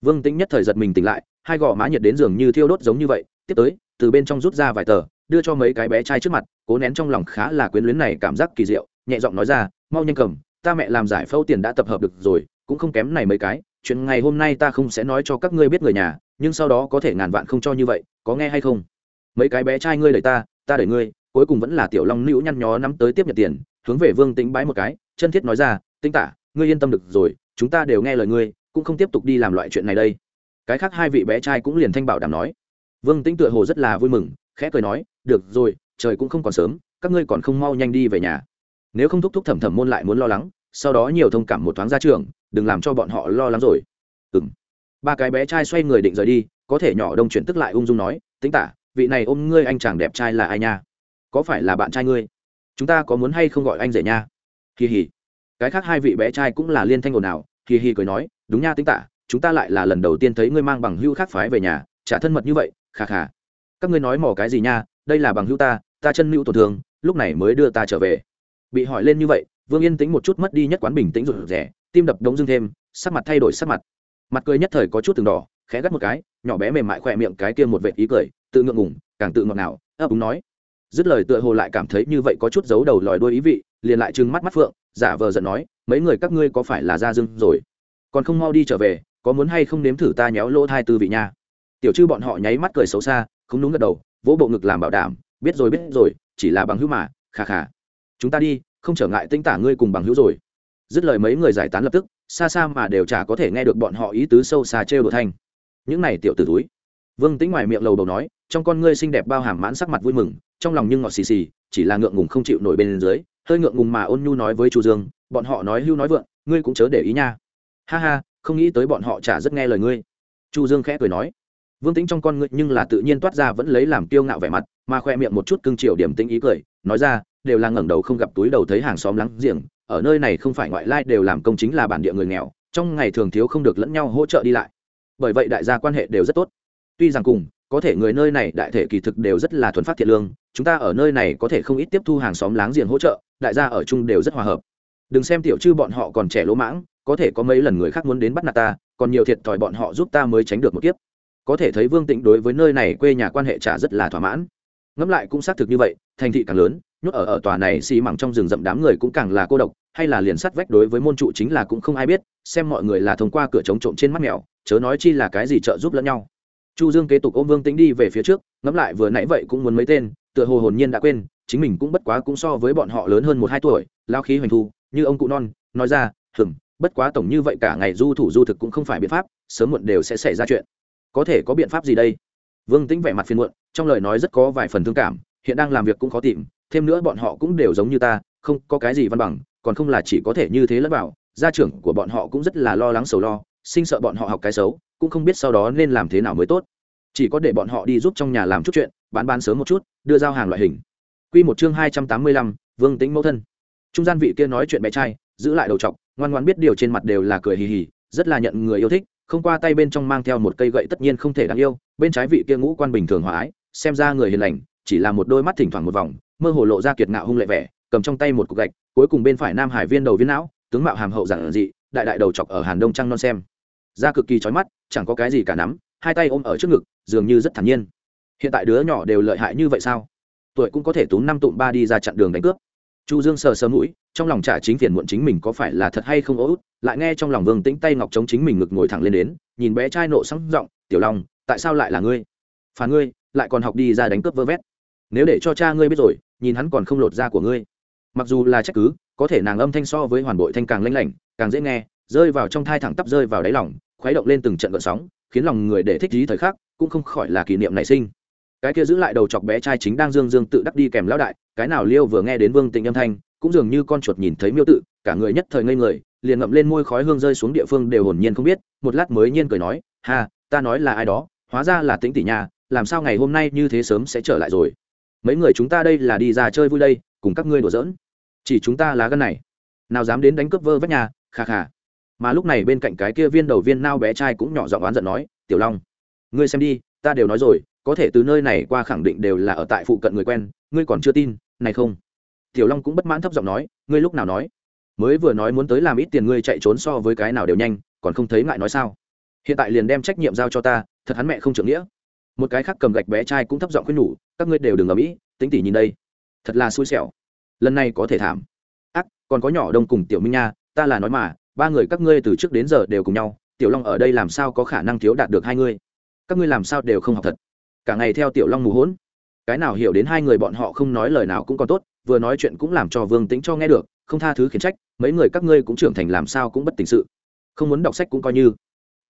Vương tĩnh nhất thời giật mình tỉnh lại, hai gò má nhiệt đến giường như thiêu đốt giống như vậy, tiếp tới, từ bên trong rút ra vài tờ, đưa cho mấy cái bé trai trước mặt, cố nén trong lòng khá là quyến luyến này cảm giác kỳ diệu, nhẹ giọng nói ra, mau nhanh cầm, ta mẹ làm giải phẫu tiền đã tập hợp được rồi cũng không kém này mấy cái, chuyện ngày hôm nay ta không sẽ nói cho các ngươi biết người nhà, nhưng sau đó có thể ngàn vạn không cho như vậy, có nghe hay không? Mấy cái bé trai ngươi đẩy ta ta đẩy ngươi, cuối cùng vẫn là tiểu long nữu nhăn nhó nắm tới tiếp nhận tiền, hướng về vương tính bái một cái, chân thiết nói ra tinh tả, ngươi yên tâm được rồi, chúng ta đều nghe lời ngươi, cũng không tiếp tục đi làm loại chuyện này đây. Cái khác hai vị bé trai cũng liền thanh bảo đảm nói. Vương tĩnh tựa hồ rất là vui mừng, khẽ cười nói, được rồi, trời cũng không còn sớm, các ngươi còn không mau nhanh đi về nhà. Nếu không thúc thúc thẩm thẩm môn lại muốn lo lắng sau đó nhiều thông cảm một thoáng ra trường, đừng làm cho bọn họ lo lắng rồi. Ừ m ba cái bé trai xoay người định rời đi, có thể nhỏ đông chuyển tức lại ung dung nói tính tả, vị này ôm ngươi anh chàng đẹp trai là ai nha? Có phải là bạn trai ngươi? Chúng ta có muốn hay không gọi anh rể nha? Kỳ hỉ. Cái khác hai vị bé trai cũng là liên thanh ồn ào, kỳ hỉ cười nói, đúng nha tính tả, chúng ta lại là lần đầu tiên thấy ngươi mang bằng hưu khác phái về nhà trả thân mật như vậy khà khà các ngươi nói mỏ cái gì nha, đây là bằng hưu ta ta chân mưu tổn thương, lúc này mới đưa ta trở về. Bị hỏi lên như vậy vương yên tĩnh một chút mất đi nhất quán bình tĩnh rụt rẻ tim đập đống dưng thêm, sắc mặt thay đổi sắc mặt. Mặt cười nhất thời có chút từng đỏ, khẽ gắt một cái, nhỏ bé mềm mại khỏe miệng cái kia một vệt ý cười, tự ngượng ngùng, càng tự ngọt nào ấp úng nói. Dứt lời tựa hồ lại cảm thấy như vậy có chút giấu đầu lòi đuôi ý vị, liền lại trừng mắt mắt phượng, giả vờ giận nói, mấy người các ngươi có phải là ra dưng rồi? Còn không mau đi trở về, có muốn hay không nếm thử ta nhéo lỗ thai tư vị nha? Tiểu chư bọn họ nháy mắt cười xấu xa, không đúng gật đầu, vỗ bộ ngực làm bảo đảm, biết rồi biết rồi, chỉ là bằng hữu mà khà khà chúng ta đi không trở ngại tinh tả ngươi cùng bằng hữu rồi. Dứt lời mấy người giải tán lập tức, xa xa mà đều chả có thể nghe được bọn họ ý tứ sâu xa trêu đồ thanh. Những này tiểu t ử túi. Vương tính ngoài miệng lầu đầu nói, trong con ngươi xinh đẹp bao hàm mãn sắc mặt vui mừng, trong lòng nhưng ngọt xì xì, chỉ là ngượng ngùng không chịu nổi bên dưới, hơi ngượng ngùng mà ôn nhu nói với chu dương, bọn họ nói hưu nói vượng, ngươi cũng chớ để ý nha. Ha ha, không nghĩ tới bọn họ chả rất nghe lời ngươi. Chu dương khẽ cười nói. Vương tính trong con ngươi nhưng là tự nhiên toát ra vẫn lấy làm kiêu ngạo vẻ mặt, mà khoe miệng một chút cưng chiều điểm tính ý cười, nói ra đều là ngẩng đầu không gặp túi đầu thấy hàng xóm láng giềng, ở nơi này không phải ngoại lai đều làm công chính là bản địa người nghèo, trong ngày thường thiếu không được lẫn nhau hỗ trợ đi lại. Bởi vậy đại gia quan hệ đều rất tốt. Tuy rằng cùng, có thể người nơi này đại thể kỳ thực đều rất là thuần phát thiện lương, chúng ta ở nơi này có thể không ít tiếp thu hàng xóm láng giềng hỗ trợ, đại gia ở chung đều rất hòa hợp. Đừng xem tiểu chư bọn họ còn trẻ lỗ mãng, có thể có mấy lần người khác muốn đến bắt nạt ta, còn nhiều thiệt thòi bọn họ giúp ta mới tránh được một kiếp. Có thể thấy vương tịnh đối với nơi này quê nhà quan hệ trả rất là thỏa mãn ngẫm lại cũng xác thực như vậy, thành thị càng lớn, nhốt ở ở tòa này xì mẳng trong rừng rậm đám người cũng càng là cô độc, hay là liền sắt vách đối với môn trụ chính là cũng không ai biết, xem mọi người là thông qua cửa chống trộm trên mắt mèo, chớ nói chi là cái gì trợ giúp lẫn nhau. Chu dương kế tục ôm vương tính đi về phía trước, ngẫm lại vừa nãy vậy cũng muốn mấy tên, tựa hồ hồn nhiên đã quên, chính mình cũng bất quá cũng so với bọn họ lớn hơn một hai tuổi, lao khí hoành thu, như ông cụ non, nói ra hừng bất quá tổng như vậy cả ngày du thủ du thực cũng không phải biện pháp, sớm muộn đều sẽ xảy ra chuyện. Có thể có biện pháp gì đây? Vương tĩnh vẻ mặt phiền muộn trong lời nói rất có vài phần thương cảm hiện đang làm việc cũng khó tìm thêm nữa bọn họ cũng đều giống như ta không có cái gì văn bằng còn không là chỉ có thể như thế lẫn vào gia trưởng của bọn họ cũng rất là lo lắng sầu lo sinh sợ bọn họ học cái xấu cũng không biết sau đó nên làm thế nào mới tốt chỉ có để bọn họ đi giúp trong nhà làm chút chuyện bán bán sớm một chút đưa giao hàng loại hình Quy một chương hai trăm tám mươi lăm, Vương Tĩnh mẫu thân. Trung gian vị kia nói chuyện bé trai, giữ lại đầu trọc, ngoan ngoãn biết điều trên mặt đều là cười hì hì, rất là nhận người yêu thích, không qua tay bên trong mang theo một cây gậy tất nhiên không thể đáng yêu, bên trái vị kia ngũ quan bình thường hòa ái, xem ra người hiền lành, chỉ là một đôi mắt thỉnh thoảng một vòng, mơ hồ lộ ra kiệt ngạo hung lệ vẻ, cầm trong tay một cục gạch, cuối cùng bên phải Nam Hải viên đầu viên não, tướng mạo hàm hậu giản dị, đại đại đầu chọc ở Hàn Đông trăng non xem. Da cực kỳ chói mắt, chẳng có cái gì cả nắm, hai tay ôm ở trước ngực dường như rất thản nhiên. Hiện tại đứa nhỏ đều lợi hại như vậy sao? Tuổi cũng có thể túm năm tụm ba đi ra chặn đường đánh cướp chu dương sờ sờ mũi, trong lòng trả chính phiền muộn chính mình có phải là thật hay không ố lại nghe trong lòng vương tĩnh tay ngọc chống chính mình ngực ngồi thẳng lên đến, nhìn bé trai nộ sáng giọng, tiểu long, tại sao lại là ngươi? Phản ngươi, lại còn học đi ra đánh cướp vơ vét. Nếu để cho cha ngươi biết rồi, nhìn hắn còn không lột da của ngươi. Mặc dù là trách cứ, có thể nàng âm thanh so với hoàn bội thanh càng lanh lảnh, càng dễ nghe, rơi vào trong thai thẳng tắp rơi vào đáy lòng, khuấy động lên từng trận gợn sóng, khiến lòng người để thích trí thời khắc, cũng không khỏi là kỷ niệm nảy sinh cái kia giữ lại đầu chọc bé trai chính đang dương dương tự đắc đi kèm lão đại, cái nào liêu vừa nghe đến vương tịnh âm thanh, cũng dường như con chuột nhìn thấy miêu tự, cả người nhất thời ngây người, liền ngậm lên môi khói hương rơi xuống địa phương đều hồn nhiên không biết, một lát mới nhiên cười nói, ha, ta nói là ai đó, hóa ra là tĩnh tỷ nhà làm sao ngày hôm nay như thế sớm sẽ trở lại rồi? Mấy người chúng ta đây là đi ra chơi vui đây, cùng các ngươi đùa giỡn. Chỉ chúng ta lá gân này, nào dám đến đánh cướp vơ vách nhà, kha kha. Mà lúc này bên cạnh cái kia viên đầu viên nao bé trai cũng nhỏ giọng oán giận nói, tiểu long, ngươi xem đi, ta đều nói rồi có thể từ nơi này qua khẳng định đều là ở tại phụ cận người quen, ngươi còn chưa tin, này không? Tiểu long cũng bất mãn thấp giọng nói, ngươi lúc nào nói? Mới vừa nói muốn tới làm ít tiền ngươi chạy trốn so với cái nào đều nhanh, còn không thấy ngại nói sao? Hiện tại liền đem trách nhiệm giao cho ta, thật hắn mẹ không trưởng nghĩa. Một cái khác cầm gạch bé trai cũng thấp giọng khuyên nhủ, các ngươi đều đừng ở mỹ, tính tỉ nhìn đây. Thật là xui xẻo. Lần này có thể thảm. Ác, còn có nhỏ đông cùng tiểu minh nha, ta là nói mà, ba người các ngươi từ trước đến giờ đều cùng nhau, tiểu long ở đây làm sao có khả năng thiếu đạt được hai ngươi? Các ngươi làm sao đều không học thật? Cả ngày theo tiểu long mù hỗn. Cái nào hiểu đến hai người bọn họ không nói lời nào cũng còn tốt, vừa nói chuyện cũng làm cho vương tính cho nghe được, không tha thứ khiển trách, mấy người các ngươi cũng trưởng thành làm sao cũng bất tình sự. Không muốn đọc sách cũng coi như.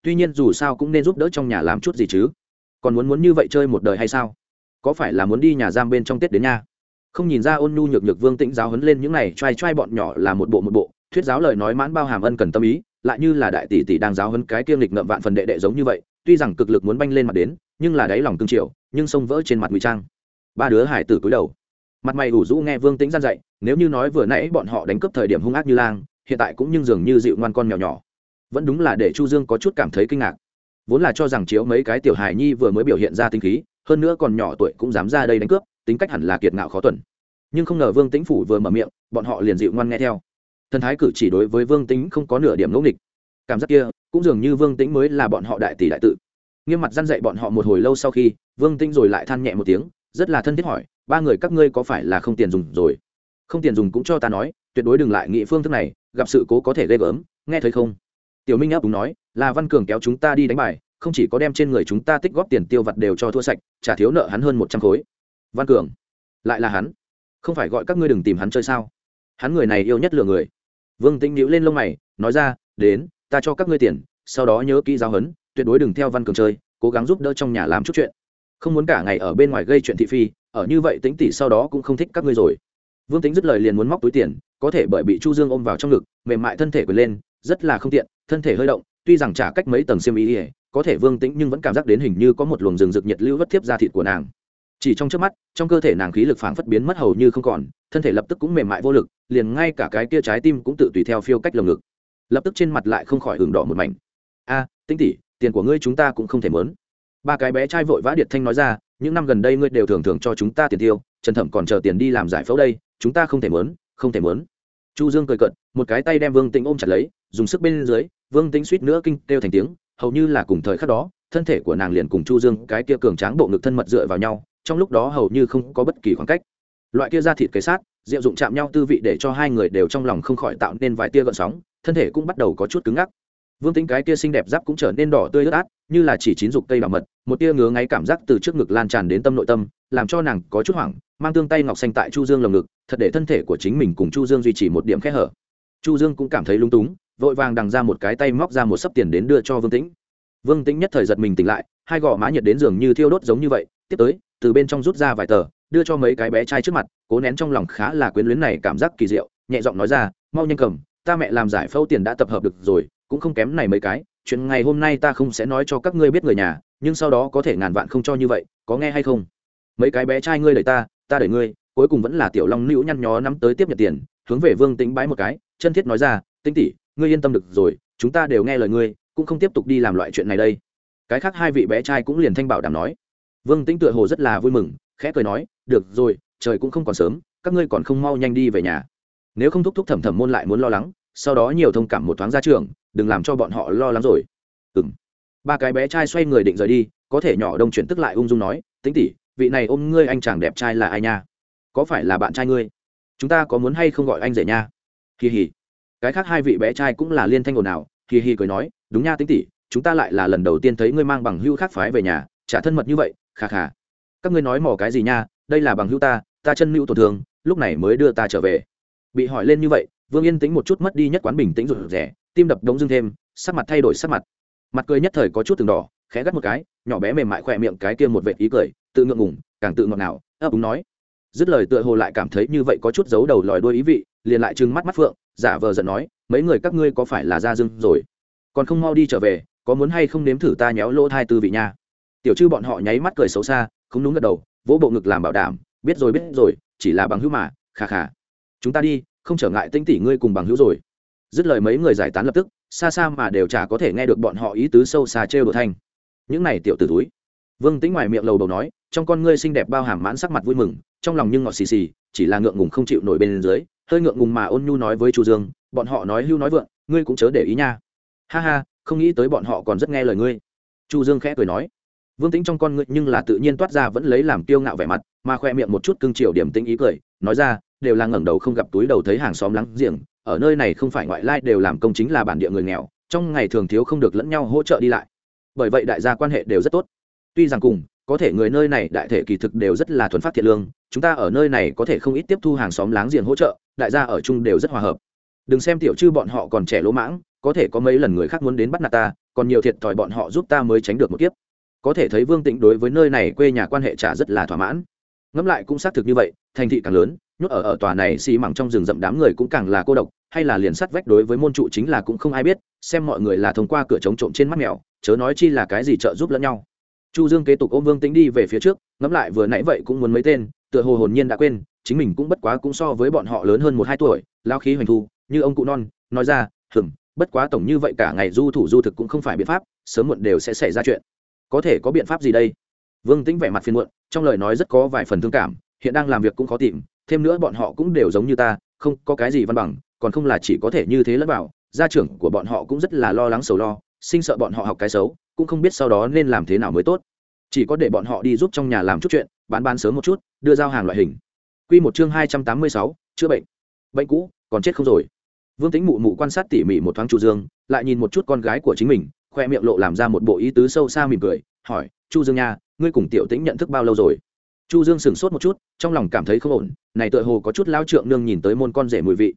Tuy nhiên dù sao cũng nên giúp đỡ trong nhà làm chút gì chứ. Còn muốn muốn như vậy chơi một đời hay sao? Có phải là muốn đi nhà giam bên trong tết đến nha? Không nhìn ra ôn nhu nhược nhược vương tĩnh giáo hấn lên những này t r a i t r a i bọn nhỏ là một bộ một bộ, thuyết giáo lời nói mãn bao hàm ân cần tâm ý, lại như là đại tỷ tỷ đang giáo hấn cái kiêng lịch ngậm vạn phần đệ đệ giống như vậy, tuy rằng cực lực muốn banh lên mặt đến nhưng là đáy lòng cương triều, nhưng sông vỡ trên mặt ngụy trang. Ba đứa hải tử cúi đầu. Mặt mày ủ rũ nghe vương tĩnh gian dạy nếu như nói vừa nãy bọn họ đánh cướp thời điểm hung ác như lang hiện tại cũng nhưng dường như dịu ngoan con mèo nhỏ. Vẫn đúng là để chu dương có chút cảm thấy kinh ngạc. Vốn là cho rằng chiếu mấy cái tiểu hài nhi vừa mới biểu hiện ra tinh khí hơn nữa còn nhỏ tuổi cũng dám ra đây đánh cướp tính cách hẳn là kiệt ngạo khó tuần. Nhưng không ngờ vương tĩnh phủ vừa mở miệng bọn họ liền dịu ngoan nghe theo. Thần thái cử chỉ đối với vương tĩnh không có nửa điểm ngẫu nghịch. Cảm giác kia cũng dường như vương tĩnh mới là bọn họ đại tỷ đại tự nghiêm mặt dăn dạy bọn họ một hồi lâu sau khi, vương Tinh rồi lại than nhẹ một tiếng, rất là thân thiết hỏi, ba người các ngươi có phải là không tiền dùng rồi? Không tiền dùng cũng cho ta nói, tuyệt đối đừng lại nghĩ phương thức này, gặp sự cố có thể ghê gớm, nghe thấy không? Tiểu minh áp đúng nói, là văn cường kéo chúng ta đi đánh bài, không chỉ có đem trên người chúng ta tích góp tiền tiêu vặt đều cho thua sạch trả thiếu nợ hắn hơn một trăm khối. Văn cường, lại là hắn? Không phải gọi các ngươi đừng tìm hắn chơi sao? Hắn người này yêu nhất lừa người. Vương tĩnh nhíu lên lông mày, nói ra, đến, ta cho các ngươi tiền, sau đó nhớ kỹ giáo huấn tuyệt đối đừng theo văn cường chơi cố gắng giúp đỡ trong nhà làm chút chuyện. Không muốn cả ngày ở bên ngoài gây chuyện thị phi ở như vậy tính tỷ sau đó cũng không thích các ngươi rồi. Vương tính dứt lời liền muốn móc túi tiền có thể bởi bị chu dương ôm vào trong ngực mềm mại thân thể quỳ lên rất là không tiện thân thể hơi động tuy rằng trả cách mấy tầng xiêm ý ỉa có thể vương tĩnh nhưng vẫn cảm giác đến hình như có một luồng rừng rực nhiệt lưu vất thiếp ra thịt của nàng. Chỉ trong trước mắt trong cơ thể nàng khí lực phảng phất biến mất hầu như không còn thân thể lập tức cũng mềm mại vô lực liền ngay cả cái kia trái tim cũng tự tùy theo phiêu cách lồng ngực. Lập tức trên mặt lại không khỏi hưởng đỏ một mảnh. A à, tinh tỉ tiền của ngươi chúng ta cũng không thể mớn. Ba cái bé trai vội vã điệt thanh nói ra, những năm gần đây ngươi đều thường thường cho chúng ta tiền tiêu, trần thẩm còn chờ tiền đi làm giải phẫu đây, chúng ta không thể mớn, không thể mớn. Chu dương cười cận một cái tay đem vương tĩnh ôm chặt lấy, dùng sức bên dưới, vương tĩnh suýt nữa kinh kêu thành tiếng, hầu như là cùng thời khắc đó, thân thể của nàng liền cùng chu dương, cái kia cường tráng bộ ngực thân mật dựa vào nhau, trong lúc đó hầu như không có bất kỳ khoảng cách. Loại kia da thịt kế sát, diệu dụng chạm nhau tư vị để cho hai người đều trong lòng không khỏi tạo nên vài tia gợn sóng, thân thể cũng bắt đầu có chút cứng ngắc vương tính cái kia xinh đẹp giáp cũng trở nên đỏ tươi ướt át, như là chỉ chín dục cây bảo mật, một tia ngứa ngáy cảm giác từ trước ngực lan tràn đến tâm nội tâm, làm cho nàng có chút hoảng, mang tương tay ngọc xanh tại chu dương lồng ngực, thật để thân thể của chính mình cùng chu dương duy trì một điểm khẽ hở. Chu dương cũng cảm thấy lung túng, vội vàng đằng ra một cái tay móc ra một sấp tiền đến đưa cho vương tĩnh. Vương tĩnh nhất thời giật mình tỉnh lại, hai gò má nhiệt đến giường như thiêu đốt giống như vậy, tiếp tới, từ bên trong rút ra vài tờ, đưa cho mấy cái bé trai trước mặt, cố nén trong lòng khá là quyến luyến này cảm giác kỳ diệu, nhẹ giọng nói ra, mau nhanh cầm, ta mẹ làm giải phẫu tiền đã tập hợp được rồi cũng không kém này mấy cái, chuyện ngày hôm nay ta không sẽ nói cho các ngươi biết người nhà, nhưng sau đó có thể ngàn vạn không cho như vậy, có nghe hay không? Mấy cái bé trai ngươi đẩy ta ta đẩy ngươi, cuối cùng vẫn là tiểu long nữ nhăn nhó nắm tới tiếp nhận tiền, hướng về vương tính bái một cái, chân thiết nói ra tinh tỷ, ngươi yên tâm được rồi, chúng ta đều nghe lời ngươi, cũng không tiếp tục đi làm loại chuyện này đây. Cái khác hai vị bé trai cũng liền thanh bảo đảm nói. Vương tĩnh tựa hồ rất là vui mừng, khẽ cười nói, được rồi, trời cũng không còn sớm, các ngươi còn không mau nhanh đi về nhà. Nếu không thúc thúc thẩm thẩm môn lại muốn lo lắng sau đó nhiều thông cảm một thoáng ra trường, đừng làm cho bọn họ lo lắng rồi. Ừ m ba cái bé trai xoay người định rời đi, có thể nhỏ đông chuyển tức lại ung dung nói tính tỉ vị này ôm ngươi anh chàng đẹp trai là ai nha? Có phải là bạn trai ngươi? Chúng ta có muốn hay không gọi anh rể nha? Kỳ hì cái khác hai vị bé trai cũng là liên thanh ồn ào kỳ hì cười nói, đúng nha tính tỉ chúng ta lại là lần đầu tiên thấy ngươi mang bằng hưu khác phái về nhà trả thân mật như vậy khà khà các ngươi nói mò cái gì nha, đây là bằng hưu ta ta chân mưu tổn thương, lúc này mới đưa ta trở về. Bị hỏi lên như vậy vương yên tính một chút mất đi nhất quán bình tĩnh rụt rẻ tim đập đống dưng thêm, sắc mặt thay đổi sắc mặt. Mặt cười nhất thời có chút từng đỏ, khẽ gắt một cái, nhỏ bé mềm mại khỏe miệng cái kia một vệ ý cười, tự ngượng ngùng, càng tự ngọt nào ấp úng nói. Dứt lời tựa hồ lại cảm thấy như vậy có chút giấu đầu lòi đuôi ý vị, liền lại trừng mắt mắt phượng, giả vờ giận nói, mấy người các ngươi có phải là ra dưng rồi? Còn không mau đi trở về, có muốn hay không nếm thử ta nhéo lỗ thai tư vị nha? Tiểu chư bọn họ nháy mắt cười xấu xa, không đúng gật đầu, vỗ bộ ngực làm bảo đảm, biết rồi biết rồi, chỉ là bằng hữu mà khà khà chúng ta đi không trở ngại tinh tỷ ngươi cùng bằng hữu rồi. Dứt lời mấy người giải tán lập tức, xa xa mà đều chả có thể nghe được bọn họ ý tứ sâu xa trêu đồ thanh. Những này tiểu t ử túi. Vương tĩnh ngoài miệng lầu đầu nói, trong con ngươi xinh đẹp bao hàm mãn sắc mặt vui mừng, trong lòng nhưng ngọt xì xì, chỉ là ngượng ngùng không chịu nổi bên dưới, hơi ngượng ngùng mà ôn nhu nói với chu dương, bọn họ nói hưu nói vượng, ngươi cũng chớ để ý nha. Ha ha, không nghĩ tới bọn họ còn rất nghe lời ngươi. Chu dương khẽ cười nói. Vương tĩnh trong con ngươi nhưng là tự nhiên toát ra vẫn lấy làm kiêu ngạo vẻ mặt, mà khoe miệng một chút cưng chiều điểm tính ý cười, nói ra đều là ngẩng đầu không gặp túi đầu thấy hàng xóm láng giềng, ở nơi này không phải ngoại lai đều làm công chính là bản địa người nghèo, trong ngày thường thiếu không được lẫn nhau hỗ trợ đi lại. Bởi vậy đại gia quan hệ đều rất tốt. Tuy rằng cùng, có thể người nơi này đại thể kỳ thực đều rất là thuần phát thiện lương, chúng ta ở nơi này có thể không ít tiếp thu hàng xóm láng giềng hỗ trợ, đại gia ở chung đều rất hòa hợp. Đừng xem tiểu chư bọn họ còn trẻ lỗ mãng, có thể có mấy lần người khác muốn đến bắt nạt ta, còn nhiều thiệt thòi bọn họ giúp ta mới tránh được một kiếp. Có thể thấy vương tịnh đối với nơi này quê nhà quan hệ trả rất là thỏa mãn. Ngẫm lại cũng xác thực như vậy, thành thị càng lớn nhốt ở ở tòa này xì mẳng trong rừng rậm đám người cũng càng là cô độc, hay là liền sắt vách đối với môn trụ chính là cũng không ai biết, xem mọi người là thông qua cửa chống trộm trên mắt mèo, chớ nói chi là cái gì trợ giúp lẫn nhau. Chu dương kế tục ôm vương tĩnh đi về phía trước, ngẫm lại vừa nãy vậy cũng muốn mấy tên, tựa hồ hồn nhiên đã quên, chính mình cũng bất quá cũng so với bọn họ lớn hơn một hai tuổi, lao khí hoành thu, như ông cụ non, nói ra, hừm, bất quá tổng như vậy cả ngày du thủ du thực cũng không phải biện pháp, sớm muộn đều sẽ xảy ra chuyện. Có thể có biện pháp gì đây? Vương tĩnh vẻ mặt phiền muộn, trong lời nói rất có vài phần thương cảm, hiện đang làm việc cũng khó tìm thêm nữa bọn họ cũng đều giống như ta, không có cái gì văn bằng, còn không là chỉ có thể như thế lẫn vào. Gia trưởng của bọn họ cũng rất là lo lắng sầu lo, sinh sợ bọn họ học cái xấu, cũng không biết sau đó nên làm thế nào mới tốt. Chỉ có để bọn họ đi giúp trong nhà làm chút chuyện, bán bán sớm một chút, đưa giao hàng loại hình. Q một chương hai trăm tám mươi sáu, chữa bệnh. Bệnh cũ, còn chết không rồi. Vương tính mụ mụ quan sát tỉ mỉ một thoáng chu dương, lại nhìn một chút con gái của chính mình, khoe miệng lộ làm ra một bộ ý tứ sâu xa mỉm cười, hỏi, chu dương nha, ngươi cùng tiểu tĩnh nhận thức bao lâu rồi? Chu dương sửng sốt một chút, trong lòng cảm thấy không ổn, này tựa hồ có chút lao trượng nương nhìn tới môn con rể mùi vị.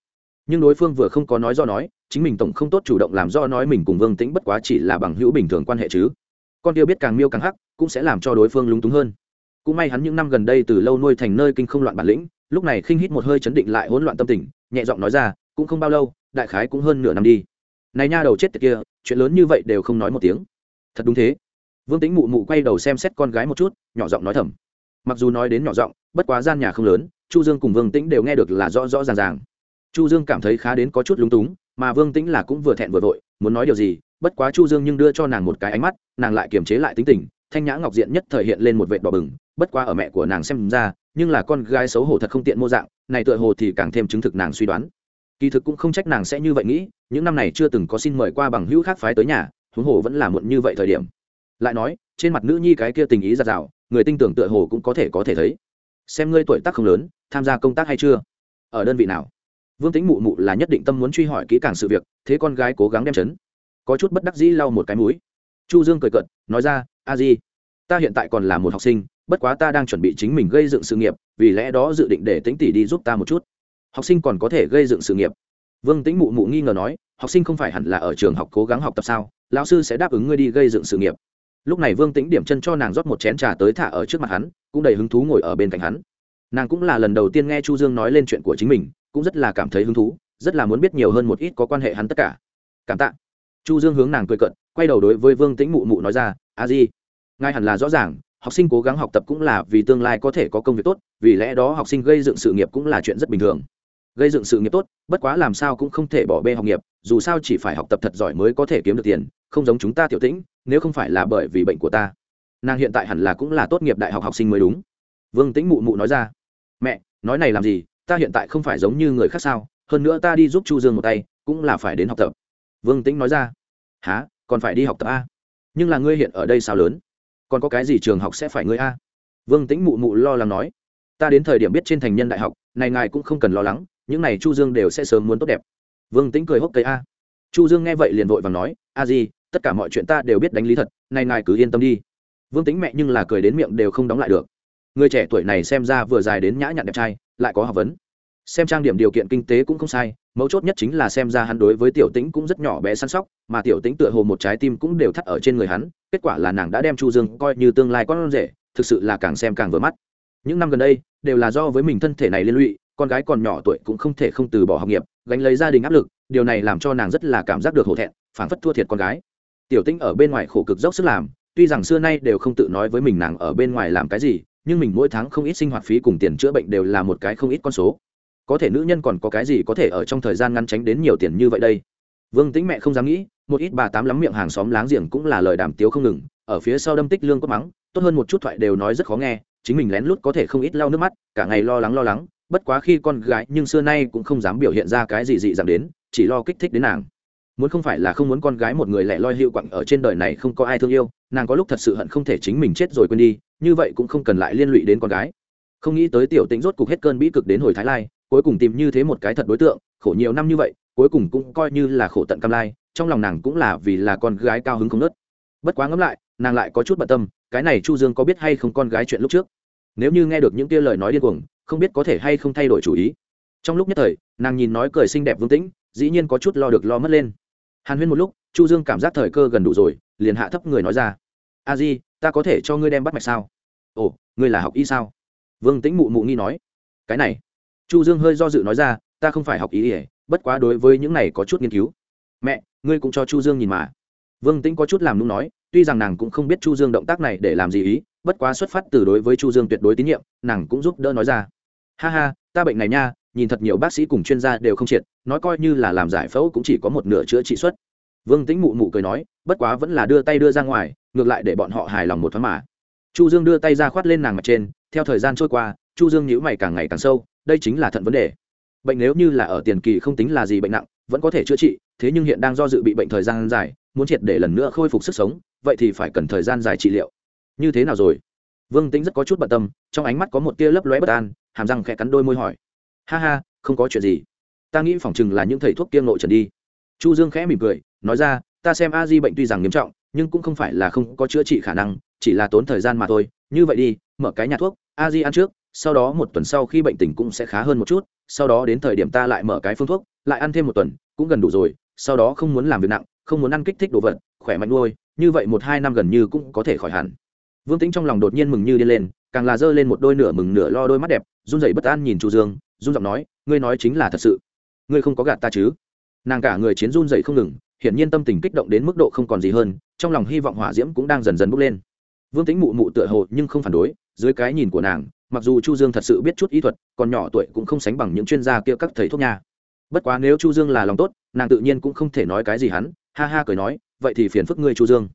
Nhưng đối phương vừa không có nói do nói, chính mình tổng không tốt chủ động làm do nói mình cùng vương tĩnh bất quá chỉ là bằng hữu bình thường quan hệ chứ. Con tiêu biết càng miêu càng hắc, cũng sẽ làm cho đối phương lúng túng hơn. Cũng may hắn những năm gần đây từ lâu nuôi thành nơi kinh không loạn bản lĩnh, lúc này khinh hít một hơi chấn định lại hỗn loạn tâm tình, nhẹ giọng nói ra, cũng không bao lâu, đại khái cũng hơn nửa năm đi. Này nha đầu chết tiệt kia, chuyện lớn như vậy đều không nói một tiếng. Thật đúng thế. Vương tính mụ mụ quay đầu xem xét con gái một chút, nhỏ giọng nói thầm mặc dù nói đến nhỏ giọng, bất quá gian nhà không lớn, chu dương cùng vương tĩnh đều nghe được là rõ rõ ràng ràng. Chu dương cảm thấy khá đến có chút lúng túng, mà vương tĩnh là cũng vừa thẹn vừa vội, muốn nói điều gì, bất quá chu dương nhưng đưa cho nàng một cái ánh mắt, nàng lại kiềm chế lại tính tình, thanh nhã ngọc diện nhất thời hiện lên một vệt đỏ bừng, bất quá ở mẹ của nàng xem ra, nhưng là con gái xấu hổ thật không tiện mô dạng, này tựa hồ thì càng thêm chứng thực nàng suy đoán. Kỳ thực cũng không trách nàng sẽ như vậy nghĩ, những năm này chưa từng có xin mời qua bằng hữu khác phái tới nhà, huống hồ vẫn là muộn như vậy thời điểm lại nói, trên mặt nữ nhi cái kia tình ý giặt rào, người tin tưởng tựa hồ cũng có thể có thể thấy. Xem ngươi tuổi tác không lớn, tham gia công tác hay chưa? Ở đơn vị nào? Vương tính mụ mụ là nhất định tâm muốn truy hỏi kỹ càng sự việc, thế con gái cố gắng đem chấn. Có chút bất đắc dĩ lau một cái mũi. Chu dương cười cận nói ra, a di, ta hiện tại còn là một học sinh, bất quá ta đang chuẩn bị chính mình gây dựng sự nghiệp, vì lẽ đó dự định để tính tỷ đi giúp ta một chút. Học sinh còn có thể gây dựng sự nghiệp. Vương tính mụ mụ nghi ngờ nói, học sinh không phải hẳn là ở trường học cố gắng học tập sao? Lão sư sẽ đáp ứng ngươi đi gây dựng sự nghiệp lúc này vương tĩnh điểm chân cho nàng rót một chén trà tới thả ở trước mặt hắn, cũng đầy hứng thú ngồi ở bên cạnh hắn. Nàng cũng là lần đầu tiên nghe chu dương nói lên chuyện của chính mình, cũng rất là cảm thấy hứng thú, rất là muốn biết nhiều hơn một ít có quan hệ hắn tất cả. Cảm tạ. Chu dương hướng nàng cười cận quay đầu đối với vương tĩnh mụ mụ nói ra, a di ngay hẳn là rõ ràng, học sinh cố gắng học tập cũng là vì tương lai có thể có công việc tốt, vì lẽ đó học sinh gây dựng sự nghiệp cũng là chuyện rất bình thường. Gây dựng sự nghiệp tốt, bất quá làm sao cũng không thể bỏ bê học nghiệp, dù sao chỉ phải học tập thật giỏi mới có thể kiếm được tiền, không giống chúng ta tiểu tĩnh nếu không phải là bởi vì bệnh của ta, nàng hiện tại hẳn là cũng là tốt nghiệp đại học học sinh mới đúng. Vương tĩnh mụ mụ nói ra. Mẹ, nói này làm gì? Ta hiện tại không phải giống như người khác sao? Hơn nữa ta đi giúp chu dương một tay, cũng là phải đến học tập. Vương tĩnh nói ra. Há còn phải đi học tập a? Nhưng là ngươi hiện ở đây sao lớn? Còn có cái gì trường học sẽ phải ngươi a? Vương tĩnh mụ mụ lo lắng nói. Ta đến thời điểm biết trên thành nhân đại học, này ngài cũng không cần lo lắng, những này chu dương đều sẽ sớm muốn tốt đẹp. Vương tĩnh cười hốc cây a. Chu dương nghe vậy liền vội và nói, a gì tất cả mọi chuyện ta đều biết đánh lý thật, nay ngài cứ yên tâm đi. Vương tĩnh mẹ nhưng là cười đến miệng đều không đóng lại được. Người trẻ tuổi này xem ra vừa dài đến nhã nhặn đẹp trai, lại có học vấn. Xem trang điểm điều kiện kinh tế cũng không sai, mấu chốt nhất chính là xem ra hắn đối với tiểu tĩnh cũng rất nhỏ bé săn sóc, mà tiểu tĩnh tựa hồ một trái tim cũng đều thắt ở trên người hắn, kết quả là nàng đã đem chu dương coi như tương lai con rể, thực sự là càng xem càng vừa mắt. Những năm gần đây, đều là do với mình thân thể này liên lụy, con gái còn nhỏ tuổi cũng không thể không từ bỏ học nghiệp, gánh lấy gia đình áp lực, điều này làm cho nàng rất là cảm giác được hổ thẹn, phảng phất thua thiệt con gái tiểu tĩnh ở bên ngoài khổ cực dốc sức làm, tuy rằng xưa nay đều không tự nói với mình nàng ở bên ngoài làm cái gì, nhưng mình mỗi tháng không ít sinh hoạt phí cùng tiền chữa bệnh đều là một cái không ít con số. Có thể nữ nhân còn có cái gì có thể ở trong thời gian ngăn tránh đến nhiều tiền như vậy đây? Vương tĩnh mẹ không dám nghĩ, một ít bà tám lắm miệng hàng xóm láng giềng cũng là lời đàm tiếu không ngừng, ở phía sau đâm tích lương cốt mắng, tốt hơn một chút thoại đều nói rất khó nghe, chính mình lén lút có thể không ít lau nước mắt, cả ngày lo lắng lo lắng, bất quá khi con gái nhưng xưa nay cũng không dám biểu hiện ra cái gì dị dạng đến, chỉ lo kích thích đến nàng muốn không phải là không muốn con gái một người lẻ loi hiệu quặng ở trên đời này không có ai thương yêu, nàng có lúc thật sự hận không thể chính mình chết rồi quên đi, như vậy cũng không cần lại liên lụy đến con gái. Không nghĩ tới tiểu tĩnh rốt cục hết cơn bĩ cực đến hồi thái lai, cuối cùng tìm như thế một cái thật đối tượng, khổ nhiều năm như vậy, cuối cùng cũng coi như là khổ tận cam lai, trong lòng nàng cũng là vì là con gái cao hứng không nớt. Bất quá ngẫm lại, nàng lại có chút bận tâm, cái này chu dương có biết hay không con gái chuyện lúc trước? Nếu như nghe được những kia lời nói điên cuồng, không biết có thể hay không thay đổi chủ ý. Trong lúc nhất thời, nàng nhìn nói cười xinh đẹp vương tĩnh, dĩ nhiên có chút lo được lo mất lên hàn huyên một lúc, chu dương cảm giác thời cơ gần đủ rồi, liền hạ thấp người nói ra. A di, ta có thể cho ngươi đem bắt mạch sao? Ồ, ngươi là học y sao? Vương tĩnh mụ mụ nghi nói. Cái này. Chu dương hơi do dự nói ra, ta không phải học y ỉa bất quá đối với những này có chút nghiên cứu. Mẹ, ngươi cũng cho chu dương nhìn mà. Vương tĩnh có chút làm nung nói, tuy rằng nàng cũng không biết chu dương động tác này để làm gì ý, bất quá xuất phát từ đối với chu dương tuyệt đối tín nhiệm, nàng cũng giúp đỡ nói ra. Ha ha, ta bệnh này nha nhìn thật nhiều bác sĩ cùng chuyên gia đều không triệt, nói coi như là làm giải phẫu cũng chỉ có một nửa chữa trị xuất vương tĩnh mụ mụ cười nói, bất quá vẫn là đưa tay đưa ra ngoài, ngược lại để bọn họ hài lòng một thoáng mà. Chu dương đưa tay ra khoát lên nàng mặt trên, theo thời gian trôi qua, chu dương nhíu mày càng ngày càng sâu, đây chính là thận vấn đề. Bệnh nếu như là ở tiền kỳ không tính là gì bệnh nặng, vẫn có thể chữa trị, thế nhưng hiện đang do dự bị bệnh thời gian dài, muốn triệt để lần nữa khôi phục sức sống, vậy thì phải cần thời gian dài trị liệu. Như thế nào rồi? Vương tĩnh rất có chút bận tâm, trong ánh mắt có một tia lấp lóe bất an, hàm răng khẽ cắn đôi môi hỏi ha ha, không có chuyện gì. Ta nghĩ phỏng chừng là những thầy thuốc kiêng nội trần đi. Chu dương khẽ mỉm cười, nói ra, ta xem a di bệnh tuy rằng nghiêm trọng, nhưng cũng không phải là không có chữa trị khả năng, chỉ là tốn thời gian mà thôi. Như vậy đi, mở cái nhà thuốc, a di ăn trước, sau đó một tuần sau khi bệnh tình cũng sẽ khá hơn một chút, sau đó đến thời điểm ta lại mở cái phương thuốc, lại ăn thêm một tuần, cũng gần đủ rồi, sau đó không muốn làm việc nặng, không muốn ăn kích thích đồ vật, khỏe mạnh nuôi, như vậy một hai năm gần như cũng có thể khỏi hẳn. Vương tĩnh trong lòng đột nhiên mừng như điên lên, càng là giơ lên một đôi nửa mừng nửa lo đôi mắt đẹp, run rẩy bất an nhìn chu dương run giọng nói, ngươi nói chính là thật sự. Ngươi không có gạt ta chứ? Nàng cả người chiến run rẩy không ngừng, hiển nhiên tâm tình kích động đến mức độ không còn gì hơn, trong lòng hy vọng hỏa diễm cũng đang dần dần bốc lên. Vương tính mụ mụ tựa hồ nhưng không phản đối, dưới cái nhìn của nàng, mặc dù chu dương thật sự biết chút y thuật, còn nhỏ tuổi cũng không sánh bằng những chuyên gia kia các thầy thuốc nhà. bất quá nếu chu dương là lòng tốt, nàng tự nhiên cũng không thể nói cái gì hắn, ha ha cười nói, vậy thì phiền phức ngươi, chu dương.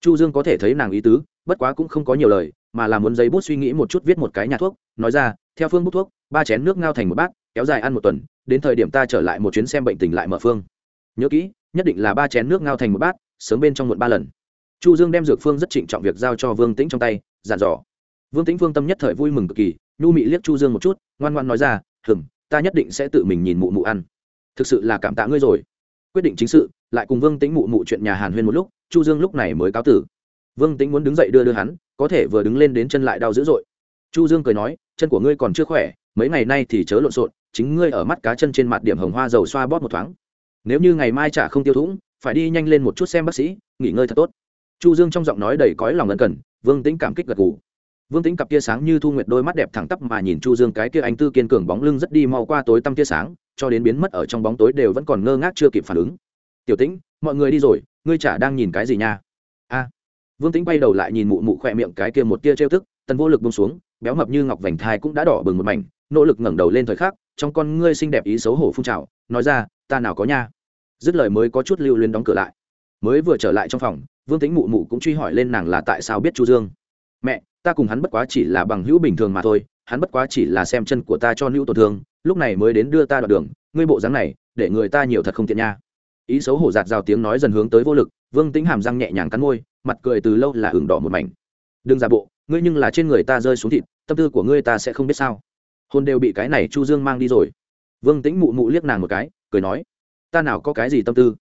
Chu dương có thể thấy nàng ý tứ, bất quá cũng không có nhiều lời, mà là muốn giấy bút suy nghĩ một chút viết một cái nhà thuốc, nói ra theo phương bút thuốc, ba chén nước ngao thành một bát, kéo dài ăn một tuần, đến thời điểm ta trở lại một chuyến xem bệnh tình lại mở phương. Nhớ kỹ, nhất định là ba chén nước ngao thành một bát, sớm bên trong một ba lần. Chu dương đem dược phương rất trịnh trọng việc giao cho vương tĩnh trong tay giàn dò. Vương tĩnh phương tâm nhất thời vui mừng cực kỳ, nhu mị liếc chu dương một chút, ngoan ngoan nói ra, hừm, ta nhất định sẽ tự mình nhìn mụ mụ ăn. Thực sự là cảm tạ ngươi rồi. Quyết định chính sự, lại cùng vương tĩnh mụ mụ chuyện nhà hàn huyên một lúc, chu dương lúc này mới cáo tử. Vương tĩnh muốn đứng dậy đưa đưa hắn, có thể vừa đứng lên đến chân lại đau dữ dội chu dương cười nói, chân của ngươi còn chưa khỏe, mấy ngày nay thì chớ lộn xộn, chính ngươi ở mắt cá chân trên mặt điểm hồng hoa dầu xoa bóp một thoáng. Nếu như ngày mai chả không tiêu thủng, phải đi nhanh lên một chút xem bác sĩ, nghỉ ngơi thật tốt. Chu dương trong giọng nói đầy cõi lòng ân cần, vương tĩnh cảm kích gật gù. Vương tĩnh cặp tia sáng như thu nguyệt đôi mắt đẹp thẳng tắp mà nhìn chu dương, cái kia anh tư kiên cường bóng lưng rất đi mau qua tối tăm tia sáng, cho đến biến mất ở trong bóng tối đều vẫn còn ngơ ngác chưa kịp phản ứng. Tiểu tĩnh, mọi người đi rồi, ngươi chả đang nhìn cái gì nha? A. Vương tĩnh bay đầu lại nhìn mụ mụ khỏe miệng cái kia một tia trêu tức, tần vô lực bông xuống béo mập như ngọc vành thai cũng đã đỏ bừng một mảnh, nỗ lực ngẩng đầu lên thời khắc, trong con ngươi xinh đẹp ý xấu hổ phun trào, nói ra, ta nào có nha. Dứt lời mới có chút lưu luyến đóng cửa lại. Mới vừa trở lại trong phòng, vương tính mụ mụ cũng truy hỏi lên nàng là tại sao biết chu dương. Mẹ, ta cùng hắn bất quá chỉ là bằng hữu bình thường mà thôi, hắn bất quá chỉ là xem chân của ta cho nữ tổn thương, lúc này mới đến đưa ta đoạn đường, ngươi bộ dáng này, để người ta nhiều thật không tiện nha. Ý xấu hổ giạt rào tiếng nói dần hướng tới vô lực, vương tính hàm răng nhẹ nhàng cắn môi, mặt cười từ lâu là hưởng đỏ một mảnh. Đừng giả bộ, ngươi nhưng là trên người ta rơi xuống thịt tâm tư của ngươi ta sẽ không biết sao. Hôn đều bị cái này chu dương mang đi rồi. Vương tĩnh mụ mụ liếc nàng một cái, cười nói, ta nào có cái gì tâm tư?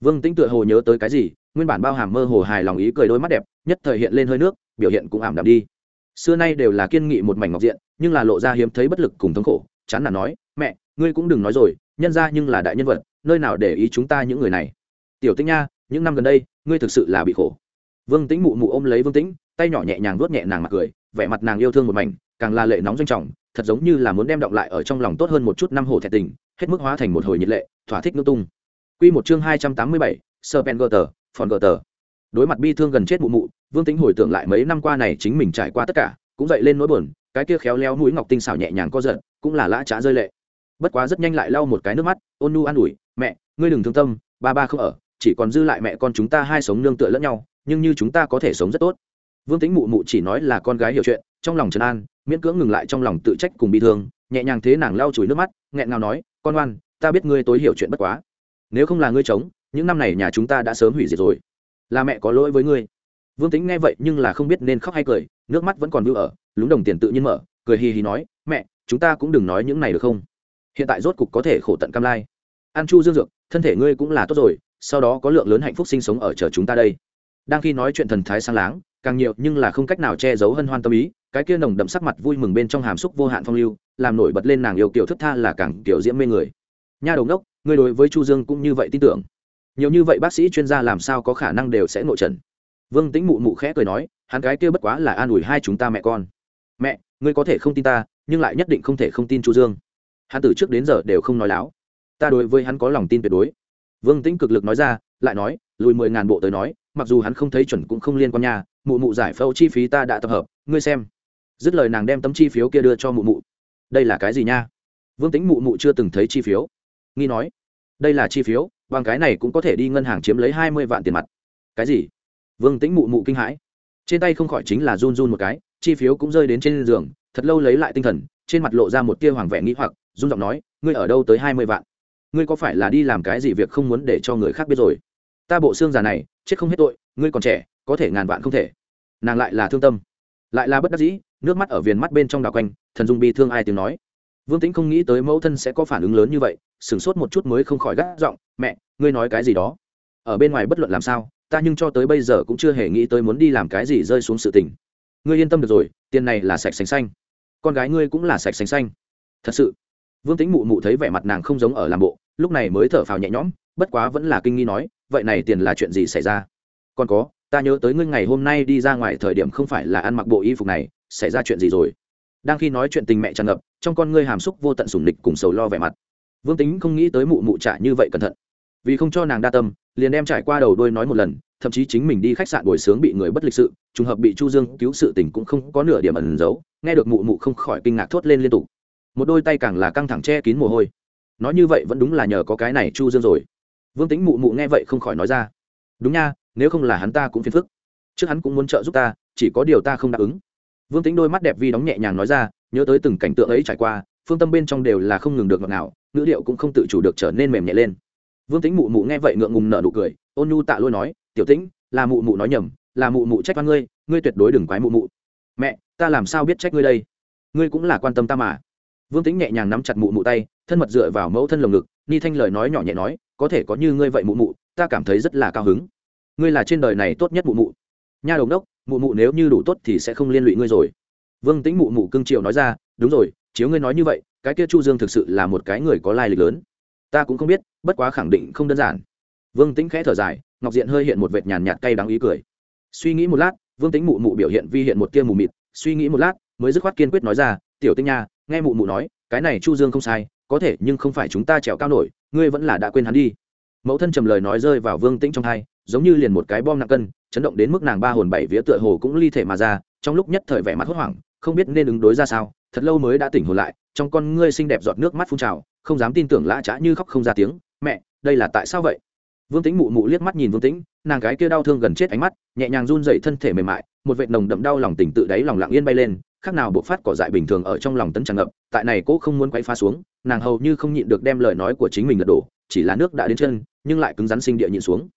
Vương tĩnh tựa hồ nhớ tới cái gì, nguyên bản bao hàm mơ hồ hài lòng ý cười đôi mắt đẹp, nhất thời hiện lên hơi nước, biểu hiện cũng ảm đạm đi. Xưa nay đều là kiên nghị một mảnh ngọc diện, nhưng là lộ ra hiếm thấy bất lực cùng thống khổ, chán là nói, mẹ, ngươi cũng đừng nói rồi, nhân ra nhưng là đại nhân vật, nơi nào để ý chúng ta những người này? Tiểu tĩnh nha, những năm gần đây, ngươi thực sự là bị khổ. Vương tĩnh mụ mụ ôm lấy vương tĩnh, tay nhỏ nhẹ nhàng vuốt nhẹ nàng mặt cười vẻ mặt nàng yêu thương một mảnh càng là lệ nóng doanh trọng thật giống như là muốn đem động lại ở trong lòng tốt hơn một chút năm hồ thẹn tình hết mức hóa thành một hồi nhiệt lệ thỏa thích nước tung Quy một chương hai trăm tám mươi bảy, Serpent Gutter, Phòn tờ. Đối mặt bi thương gần chết mụ mụ, Vương Tĩnh hồi tưởng lại mấy năm qua này chính mình trải qua tất cả, cũng dậy lên nỗi buồn, cái kia khéo léo mũi ngọc tinh xảo nhẹ nhàng co giật, cũng là lã chã rơi lệ. Bất quá rất nhanh lại lau một cái nước mắt, ôn nu an ủi, "Mẹ, ngươi đừng thương tâm, ba ba không ở, chỉ còn dư lại mẹ con chúng ta hai sống nương tựa lẫn nhau, nhưng như chúng ta có thể sống rất tốt." Vương Tĩnh mụ mụ chỉ nói là con gái hiểu chuyện, trong lòng trấn an, miễn cưỡng ngừng lại trong lòng tự trách cùng bi thương, nhẹ nhàng thế nàng lau chùi nước mắt, nghẹn ngào nói, "Con ngoan, ta biết ngươi tối hiểu chuyện bất quá." nếu không là ngươi chống những năm này nhà chúng ta đã sớm hủy diệt rồi. Là mẹ có lỗi với ngươi. Vương tính nghe vậy nhưng là không biết nên khóc hay cười nước mắt vẫn còn vưu ở lúng đồng tiền tự nhiên mở cười hì hì nói mẹ chúng ta cũng đừng nói những này được không? Hiện tại rốt cục có thể khổ tận cam lai. An chu dương dược thân thể ngươi cũng là tốt rồi sau đó có lượng lớn hạnh phúc sinh sống ở chờ chúng ta đây. Đang khi nói chuyện thần thái sang láng càng nhiều nhưng là không cách nào che giấu hân hoan tâm ý, cái kia nồng đậm sắc mặt vui mừng bên trong hàm xúc vô hạn phong lưu, làm nổi bật lên nàng yêu kiểu thức tha là càng kiểu diễm mê người. Nha đầu ngốc, ngươi đối với chu dương cũng như vậy tin tưởng. Nhiều như vậy bác sĩ chuyên gia làm sao có khả năng đều sẽ nội trần? Vương tĩnh mụ mụ khẽ cười nói, hắn cái kia bất quá là an ủi hai chúng ta mẹ con. Mẹ, ngươi có thể không tin ta, nhưng lại nhất định không thể không tin chu dương. Hắn từ trước đến giờ đều không nói láo. Ta đối với hắn có lòng tin tuyệt đối. Vương tĩnh cực lực nói ra, lại nói, lùi mười ngàn bộ tới nói, mặc dù hắn không thấy chuẩn cũng không liên quan nhà mụ mụ giải phẫu chi phí ta đã tập hợp, ngươi xem. Dứt lời nàng đem tấm chi phiếu kia đưa cho mụ mụ. Đây là cái gì nha? Vương tĩnh mụ mụ chưa từng thấy chi phiếu. Nghi nói, đây là chi phiếu, bằng cái này cũng có thể đi ngân hàng chiếm lấy hai mươi vạn tiền mặt. Cái gì? Vương tĩnh mụ mụ kinh hãi. Trên tay không khỏi chính là run run một cái, chi phiếu cũng rơi đến trên giường, thật lâu lấy lại tinh thần, trên mặt lộ ra một tia hoàng vẻ nghĩ hoặc, run giọng nói, ngươi ở đâu tới hai mươi vạn? Ngươi có phải là đi làm cái gì việc không muốn để cho người khác biết rồi? Ta bộ xương già này, chết không hết tội, ngươi còn trẻ có thể ngàn vạn không thể. Nàng lại là thương tâm. Lại là bất đắc dĩ, nước mắt ở viền mắt bên trong đào quanh, thần dung bi thương ai tiếng nói. Vương tĩnh không nghĩ tới mẫu thân sẽ có phản ứng lớn như vậy, sửng sốt một chút mới không khỏi gác giọng, mẹ, ngươi nói cái gì đó? Ở bên ngoài bất luận làm sao, ta nhưng cho tới bây giờ cũng chưa hề nghĩ tới muốn đi làm cái gì rơi xuống sự tình. Ngươi yên tâm được rồi, tiền này là sạch sành xanh. Con gái ngươi cũng là sạch sành xanh. Thật sự? Vương tính mụ mụ thấy vẻ mặt nàng không giống ở làm bộ, lúc này mới thở phào nhẹ nhõm, bất quá vẫn là kinh nghi nói, vậy này tiền là chuyện gì xảy ra? Còn có ta nhớ tới ngươi ngày hôm nay đi ra ngoài thời điểm không phải là ăn mặc bộ y phục này, xảy ra chuyện gì rồi? Đang khi nói chuyện tình mẹ tràn ngập, trong con ngươi hàm xúc vô tận sủng nịch cùng sầu lo vẻ mặt. Vương tính không nghĩ tới mụ mụ trả như vậy cẩn thận. Vì không cho nàng đa tâm, liền đem trải qua đầu đôi nói một lần, thậm chí chính mình đi khách sạn buổi sướng bị người bất lịch sự, trùng hợp bị chu dương cứu sự tình cũng không có nửa điểm ẩn giấu, nghe được mụ mụ không khỏi kinh ngạc thốt lên liên tục. Một đôi tay càng là căng thẳng che kín mồ hôi. Nói như vậy vẫn đúng là nhờ có cái này chu dương rồi. Vương tính mụ mụ nghe vậy không khỏi nói ra. Đúng nha nếu không là hắn ta cũng phiền phức. Trước hắn cũng muốn trợ giúp ta, chỉ có điều ta không đáp ứng. Vương tính đôi mắt đẹp vi đóng nhẹ nhàng nói ra, nhớ tới từng cảnh tượng ấy trải qua, phương tâm bên trong đều là không ngừng được ngọt ngào, ngữ điệu cũng không tự chủ được trở nên mềm nhẹ lên. Vương tính mụ mụ nghe vậy ngượng ngùng nở nụ cười, ôn nhu tạ lôi nói, tiểu tĩnh, là mụ mụ nói nhầm, là mụ mụ trách văn ngươi ngươi tuyệt đối đừng quái mụ mụ. Mẹ, ta làm sao biết trách ngươi đây? Ngươi cũng là quan tâm ta mà. Vương tính nhẹ nhàng nắm chặt mụ mụ tay, thân mật dựa vào mẫu thân lồng ngực, ni thanh lời nói nhỏ nhẹ nói, có thể có như ngươi vậy mụ mụ, ta cảm thấy rất là cao hứng ngươi là trên đời này tốt nhất mụ mụ. Nha đồng đốc, mụ mụ nếu như đủ tốt thì sẽ không liên lụy ngươi rồi. Vương tĩnh mụ mụ cưng triệu nói ra, đúng rồi, chiếu ngươi nói như vậy, cái kia chu dương thực sự là một cái người có lai lịch lớn. Ta cũng không biết, bất quá khẳng định không đơn giản. Vương tĩnh khẽ thở dài, ngọc diện hơi hiện một vệt nhàn nhạt cay đắng ý cười. Suy nghĩ một lát, vương tĩnh mụ mụ biểu hiện vi hiện một tia mù mịt, suy nghĩ một lát, mới dứt khoát kiên quyết nói ra, tiểu tinh nha, nghe mụ mụ nói, cái này chu dương không sai, có thể, nhưng không phải chúng ta trèo cao nổi, ngươi vẫn là đã quên hắn đi. Mẫu thân trầm lời nói rơi vào vương tĩnh trong hai giống như liền một cái bom nặng cân, chấn động đến mức nàng ba hồn bảy vía tựa hồ cũng ly thể mà ra, trong lúc nhất thời vẻ mặt hốt hoảng, không biết nên ứng đối ra sao, thật lâu mới đã tỉnh hồn lại, trong con ngươi xinh đẹp giọt nước mắt phun trào, không dám tin tưởng lã trá như khóc không ra tiếng, mẹ, đây là tại sao vậy? Vương tính mụ mụ liếc mắt nhìn vương tính nàng gái kia đau thương gần chết ánh mắt, nhẹ nhàng run dậy thân thể mềm mại, một vệt nồng đậm đau lòng tỉnh tự đáy lòng lặng yên bay lên, khác nào bộ phát cỏ dại bình thường ở trong lòng tấn tràn ngập, tại này cô không muốn quay phá xuống, nàng hầu như không nhịn được đem lời nói của chính mình lật đổ, chỉ là nước đã đến chân, nhưng lại cứng rắn sinh địa nhịn xuống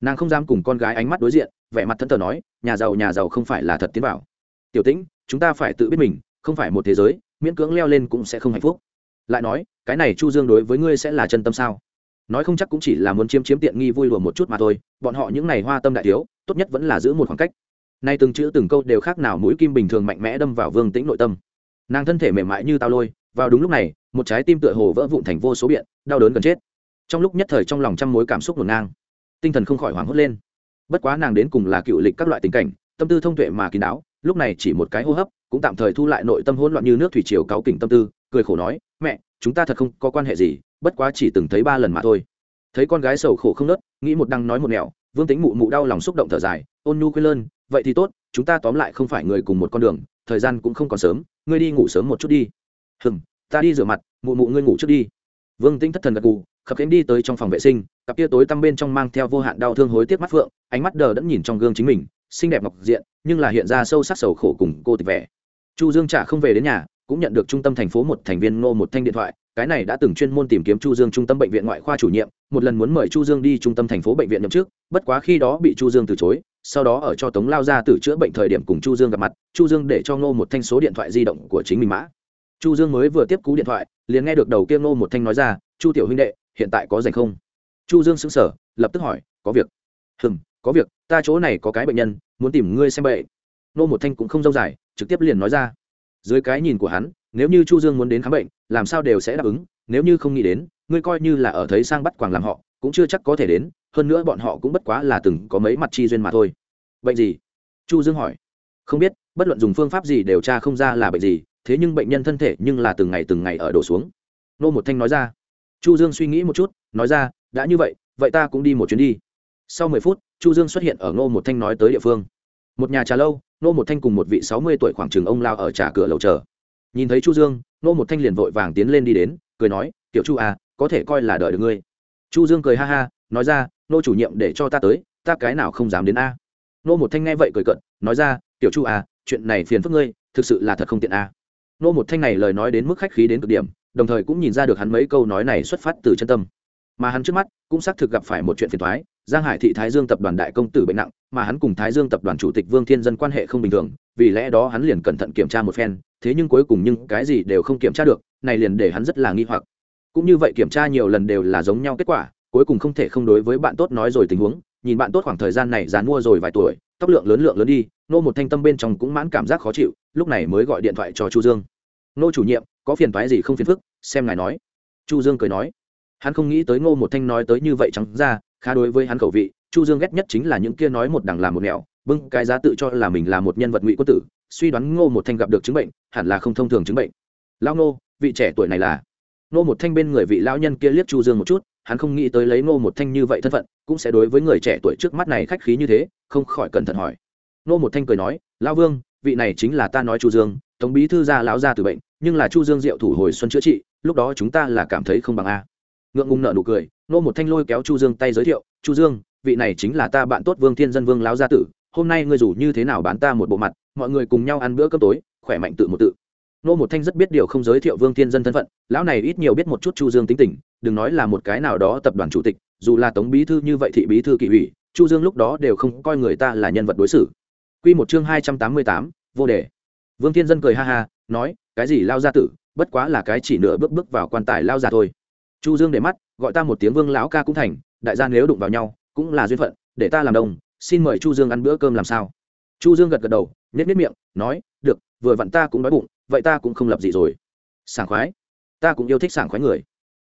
nàng không dám cùng con gái ánh mắt đối diện, vẻ mặt thân thờ nói, nhà giàu nhà giàu không phải là thật tiến vào. Tiểu tĩnh, chúng ta phải tự biết mình, không phải một thế giới, miễn cưỡng leo lên cũng sẽ không hạnh phúc. Lại nói, cái này chu dương đối với ngươi sẽ là chân tâm sao? Nói không chắc cũng chỉ là muốn chiếm chiếm tiện nghi vui lùa một chút mà thôi, bọn họ những này hoa tâm đại thiếu, tốt nhất vẫn là giữ một khoảng cách. Nay từng chữ từng câu đều khác nào mũi kim bình thường mạnh mẽ đâm vào vương tĩnh nội tâm. Nàng thân thể mềm mại như tao lôi, vào đúng lúc này, một trái tim tựa hồ vỡ vụn thành vô số biện, đau đớn gần chết. Trong lúc nhất thời trong lòng trăm mối cảm xúc ngổn ngang tinh thần không khỏi hoảng hốt lên. Bất quá nàng đến cùng là cựu lịch các loại tình cảnh, tâm tư thông tuệ mà kín đáo, lúc này chỉ một cái hô hấp, cũng tạm thời thu lại nội tâm hỗn loạn như nước thủy triều cáu kỉnh tâm tư, cười khổ nói, mẹ, chúng ta thật không có quan hệ gì, bất quá chỉ từng thấy ba lần mà thôi. Thấy con gái sầu khổ không nớt, nghĩ một đăng nói một nẻo, vương tính mụ mụ đau lòng xúc động thở dài, ôn nhu quê lơn, vậy thì tốt, chúng ta tóm lại không phải người cùng một con đường, thời gian cũng không còn sớm, ngươi đi ngủ sớm một chút đi. Hừm, ta đi rửa mặt, mụ mụ ngươi ngủ trước đi vương tĩnh thất thần gật gù, khập khiễng đi tới trong phòng vệ sinh, cặp tia tối tăm bên trong mang theo vô hạn đau thương hối tiếc mắt phượng, ánh mắt đờ đẫn nhìn trong gương chính mình, xinh đẹp ngọc diện, nhưng là hiện ra sâu sắc sầu khổ cùng cô tịch vẻ. Chu dương trả không về đến nhà, cũng nhận được trung tâm thành phố một thành viên ngô một thanh điện thoại, cái này đã từng chuyên môn tìm kiếm chu dương trung tâm bệnh viện ngoại khoa chủ nhiệm, một lần muốn mời chu dương đi trung tâm thành phố bệnh viện nhậm chức, bất quá khi đó bị chu dương từ chối, sau đó ở cho tống lao ra từ chữa bệnh thời điểm cùng chu dương gặp mặt, chu dương để cho ngô một thanh số điện thoại di động của chính mình mã chu dương mới vừa tiếp cú điện thoại, liền nghe được đầu kia ngô một thanh nói ra, chu tiểu huynh đệ, hiện tại có rảnh không? Chu dương sững sờ, lập tức hỏi, có việc. Hừm, có việc, ta chỗ này có cái bệnh nhân, muốn tìm ngươi xem bệnh. Ngô một thanh cũng không dâu dài, trực tiếp liền nói ra, dưới cái nhìn của hắn, nếu như chu dương muốn đến khám bệnh, làm sao đều sẽ đáp ứng, nếu như không nghĩ đến, ngươi coi như là ở thấy sang bắt quàng làm họ, cũng chưa chắc có thể đến, hơn nữa bọn họ cũng bất quá là từng có mấy mặt chi duyên mà thôi. Bệnh gì? Chu dương hỏi. Không biết, bất luận dùng phương pháp gì điều tra không ra là bệnh gì thế nhưng bệnh nhân thân thể nhưng là từng ngày từng ngày ở đổ xuống. Nô một thanh nói ra. Chu dương suy nghĩ một chút, nói ra, đã như vậy vậy ta cũng đi một chuyến đi. Sau mười phút, chu dương xuất hiện ở ngô một thanh nói tới địa phương. Một nhà trà lâu, nô một thanh cùng một vị sáu mươi tuổi khoảng trường ông lao ở trà cửa lầu chờ. Nhìn thấy chu dương, nô một thanh liền vội vàng tiến lên đi đến, cười nói, tiểu chu à có thể coi là đợi được ngươi. Chu dương cười ha ha, nói ra, nô chủ nhiệm để cho ta tới, ta cái nào không dám đến a? Nô một thanh nghe vậy cười cận nói ra, tiểu chu à chuyện này phiền phức ngươi, thực sự là thật không tiện a nô một thanh này lời nói đến mức khách khí đến cực điểm, đồng thời cũng nhìn ra được hắn mấy câu nói này xuất phát từ chân tâm. Mà hắn trước mắt, cũng xác thực gặp phải một chuyện phiền toái, giang hải thị thái dương tập đoàn đại công tử bệnh nặng, mà hắn cùng thái dương tập đoàn chủ tịch vương thiên dân quan hệ không bình thường, vì lẽ đó hắn liền cẩn thận kiểm tra một phen, thế nhưng cuối cùng nhưng cái gì đều không kiểm tra được, này liền để hắn rất là nghi hoặc. Cũng như vậy kiểm tra nhiều lần đều là giống nhau kết quả, cuối cùng không thể không đối với bạn tốt nói rồi tình huống nhìn bạn tốt khoảng thời gian này dán mua rồi vài tuổi, tóc lượng lớn lượng lớn đi, nô một thanh tâm bên trong cũng mãn cảm giác khó chịu, lúc này mới gọi điện thoại cho chu dương. Nô chủ nhiệm, có phiền thoái gì không phiền phức, xem ngài nói. Chu dương cười nói. Hắn không nghĩ tới ngô một thanh nói tới như vậy trắng ra, khá đối với hắn khẩu vị, chu dương ghét nhất chính là những kia nói một đằng làm một nẻo, bưng cái giá tự cho là mình là một nhân vật ngụy quân tử, suy đoán ngô một thanh gặp được chứng bệnh, hẳn là không thông thường chứng bệnh. Lao ngô vị trẻ tuổi này là. Ngô một thanh bên người vị lão nhân kia liếc chu dương một chút hắn không nghĩ tới lấy ngô một thanh như vậy thân phận, cũng sẽ đối với người trẻ tuổi trước mắt này khách khí như thế, không khỏi cẩn thận hỏi. Ngô một thanh cười nói, lão vương, vị này chính là ta nói chu dương tổng bí thư gia lão gia từ bệnh, nhưng là chu dương diệu thủ hồi xuân chữa trị, lúc đó chúng ta là cảm thấy không bằng a. Ngượng ngùng nợ nụ cười nô một thanh lôi kéo chu dương tay giới thiệu, chu dương, vị này chính là ta bạn tốt vương thiên dân vương lão gia tử, hôm nay ngươi rủ như thế nào bán ta một bộ mặt, mọi người cùng nhau ăn bữa cơm tối, khỏe mạnh tự một tự nô một thanh rất biết điều không giới thiệu vương thiên dân thân phận lão này ít nhiều biết một chút chu dương tính tình đừng nói là một cái nào đó tập đoàn chủ tịch dù là tống bí thư như vậy thị bí thư kỳ ủy chu dương lúc đó đều không coi người ta là nhân vật đối xử. Quy một chương hai trăm tám mươi tám, vô đề. Vương thiên dân cười ha ha nói cái gì lao gia tử bất quá là cái chỉ nửa bước bước vào quan tài lao già thôi. Chu dương để mắt gọi ta một tiếng vương lão ca cũng thành đại gia nếu đụng vào nhau cũng là duyên phận để ta làm đồng xin mời chu dương ăn bữa cơm làm sao? Chu dương gật gật đầu nhếch nhếch miệng nói được vừa vặn ta cũng đói bụng vậy ta cũng không lập gì rồi. Sảng khoái. Ta cũng yêu thích sảng khoái người.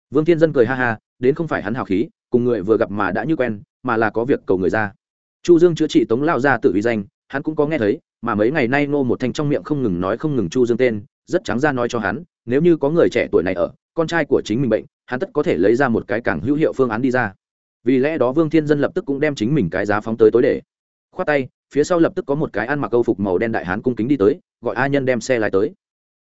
Vương thiên dân cười ha ha, đến không phải hắn hào khí, cùng người vừa gặp mà đã như quen, mà là có việc cầu người ra. Chu dương chữa trị tống lao ra tự uy danh, hắn cũng có nghe thấy, mà mấy ngày nay nô một thanh trong miệng không ngừng nói không ngừng chu dương tên, rất trắng ra nói cho hắn, nếu như có người trẻ tuổi này ở, con trai của chính mình bệnh, hắn tất có thể lấy ra một cái càng hữu hiệu phương án đi ra. Vì lẽ đó vương thiên dân lập tức cũng đem chính mình cái giá phóng tới tối để. Khoát tay, phía sau lập tức có một cái ăn mặc câu phục màu đen đại hán cung kính đi tới, gọi a nhân đem xe lái tới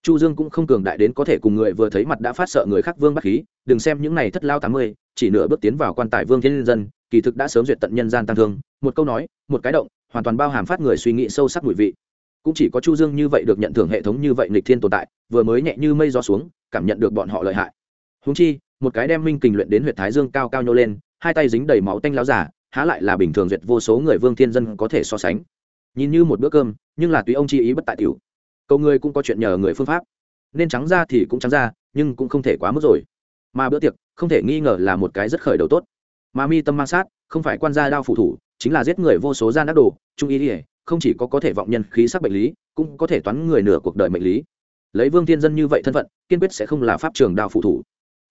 chu dương cũng không cường đại đến có thể cùng người vừa thấy mặt đã phát sợ người khác vương bắt khí, đừng xem những này thất lao tám mươi, chỉ nửa bước tiến vào quan tài vương thiên dân, kỳ thực đã sớm duyệt tận nhân gian tăng thương. Một câu nói, một cái động, hoàn toàn bao hàm phát người suy nghĩ sâu sắc mùi vị. Cũng chỉ có chu dương như vậy được nhận thưởng hệ thống như vậy nghịch thiên tồn tại, vừa mới nhẹ như mây gió xuống, cảm nhận được bọn họ lợi hại. Húng chi, một cái đem minh kình luyện đến huyệt thái dương cao cao nhô lên, hai tay dính đầy máu tanh láo giả, há lại là bình thường duyệt vô số người vương thiên dân có thể so sánh. Nhìn như một bữa cơm, nhưng là tùy ông chi ý bất tại tiểu cầu người cũng có chuyện nhờ người phương pháp. Nên trắng ra thì cũng trắng ra, nhưng cũng không thể quá mức rồi. Mà bữa tiệc, không thể nghi ngờ là một cái rất khởi đầu tốt. Mà mi tâm mang sát, không phải quan gia đao phụ thủ, chính là giết người vô số gian ác đồ, trung ý ỉa không chỉ có có thể vọng nhân khí sắc bệnh lý, cũng có thể toán người nửa cuộc đời mệnh lý. Lấy vương thiên dân như vậy thân phận, kiên quyết sẽ không là pháp trường đao phụ thủ.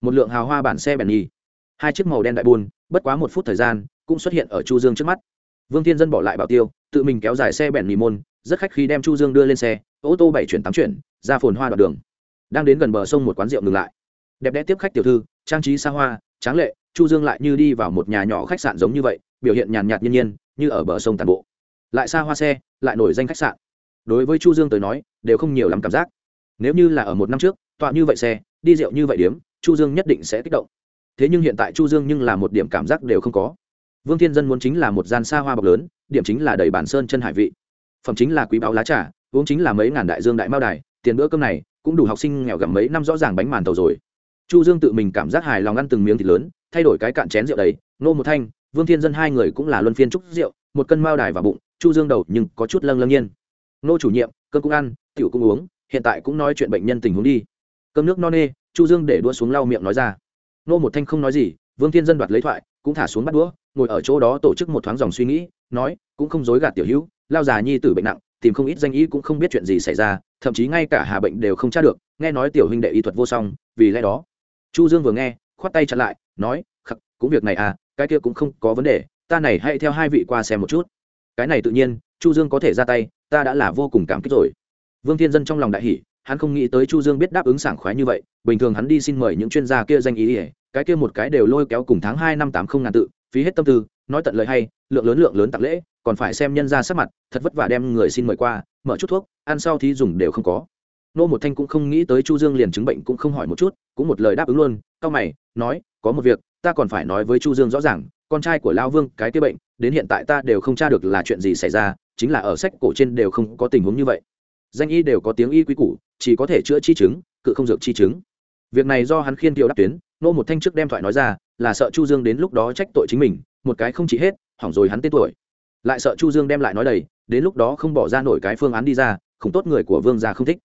Một lượng hào hoa bản xe bèn nhi hai chiếc màu đen đại buôn, bất quá một phút thời gian, cũng xuất hiện ở chu dương trước mắt. Vương thiên dân bỏ lại bảo tiêu, tự mình kéo dài xe bèn nhi môn rất khách khi đem chu dương đưa lên xe, ô tô bảy chuyển tám chuyển, ra phồn hoa đoạn đường. Đang đến gần bờ sông một quán rượu ngừng lại. Đẹp đẽ tiếp khách tiểu thư, trang trí xa hoa, tráng lệ, chu dương lại như đi vào một nhà nhỏ khách sạn giống như vậy, biểu hiện nhàn nhạt nhiên nhiên, như ở bờ sông tàn bộ. Lại xa hoa xe, lại nổi danh khách sạn. Đối với chu dương tới nói, đều không nhiều lắm cảm giác. Nếu như là ở một năm trước, tọa như vậy xe, đi rượu như vậy điếm, chu dương nhất định sẽ kích động. Thế nhưng hiện tại chu dương nhưng là một điểm cảm giác đều không có. Vương thiên dân muốn chính là một gian xa hoa bậc lớn, điểm chính là đầy bản sơn chân hải vị phẩm chính là quý báo lá trà, uống chính là mấy ngàn đại dương đại mao đài, tiền bữa cơm này cũng đủ học sinh nghèo gặm mấy năm rõ ràng bánh màn tàu rồi. Chu dương tự mình cảm giác hài lòng ăn từng miếng thịt lớn, thay đổi cái cạn chén rượu đầy, nô một thanh, vương thiên dân hai người cũng là luân phiên trúc rượu, một cân mao đài vào bụng, chu dương đầu nhưng có chút lâng lâng nhiên. Nô chủ nhiệm, cơm cũng ăn, tiểu cũng uống, hiện tại cũng nói chuyện bệnh nhân tình huống đi. Cơm nước no nê, chu dương để đua xuống lau miệng nói ra. Nô một thanh không nói gì, vương thiên dân đoạt lấy thoại, cũng thả xuống bắt đũa, ngồi ở chỗ đó tổ chức một thoáng dòng suy nghĩ, nói, cũng không dối gạt tiểu hữu lao già nhi tử bệnh nặng, tìm không ít danh y cũng không biết chuyện gì xảy ra, thậm chí ngay cả hà bệnh đều không tra được, nghe nói tiểu huynh đệ y thuật vô song, vì lẽ đó, chu dương vừa nghe, khoát tay chặn lại, nói, khắc, cũng việc này à cái kia cũng không có vấn đề, ta này hãy theo hai vị qua xem một chút. Cái này tự nhiên, chu dương có thể ra tay, ta đã là vô cùng cảm kích rồi. Vương thiên dân trong lòng đại hỷ hắn không nghĩ tới chu dương biết đáp ứng sảng khoái như vậy, bình thường hắn đi xin mời những chuyên gia kia danh ý ỉa cái kia một cái đều lôi kéo cùng tháng hai năm tám không ngàn tự, phí hết tâm tư nói tận lời hay, lượng lớn lượng lớn tặng lễ, còn phải xem nhân ra sắc mặt, thật vất vả đem người xin mời qua, mở chút thuốc, ăn sau thì dùng đều không có. Nô một thanh cũng không nghĩ tới chu dương liền chứng bệnh cũng không hỏi một chút, cũng một lời đáp ứng luôn cao mày, nói, có một việc, ta còn phải nói với chu dương rõ ràng, con trai của lao vương, cái kia bệnh, đến hiện tại ta đều không tra được là chuyện gì xảy ra, chính là ở sách cổ trên đều không có tình huống như vậy. Danh y đều có tiếng y quý củ, chỉ có thể chữa chi chứng, cự không dược chi chứng. Việc này do hắn khiên kiều đáp tuyến, nô một thanh trước đem thoại nói ra, là sợ chu dương đến lúc đó trách tội chính mình một cái không chỉ hết hỏng rồi hắn tên tuổi. Lại sợ chu dương đem lại nói đầy đến lúc đó không bỏ ra nổi cái phương án đi ra không tốt người của vương gia không thích.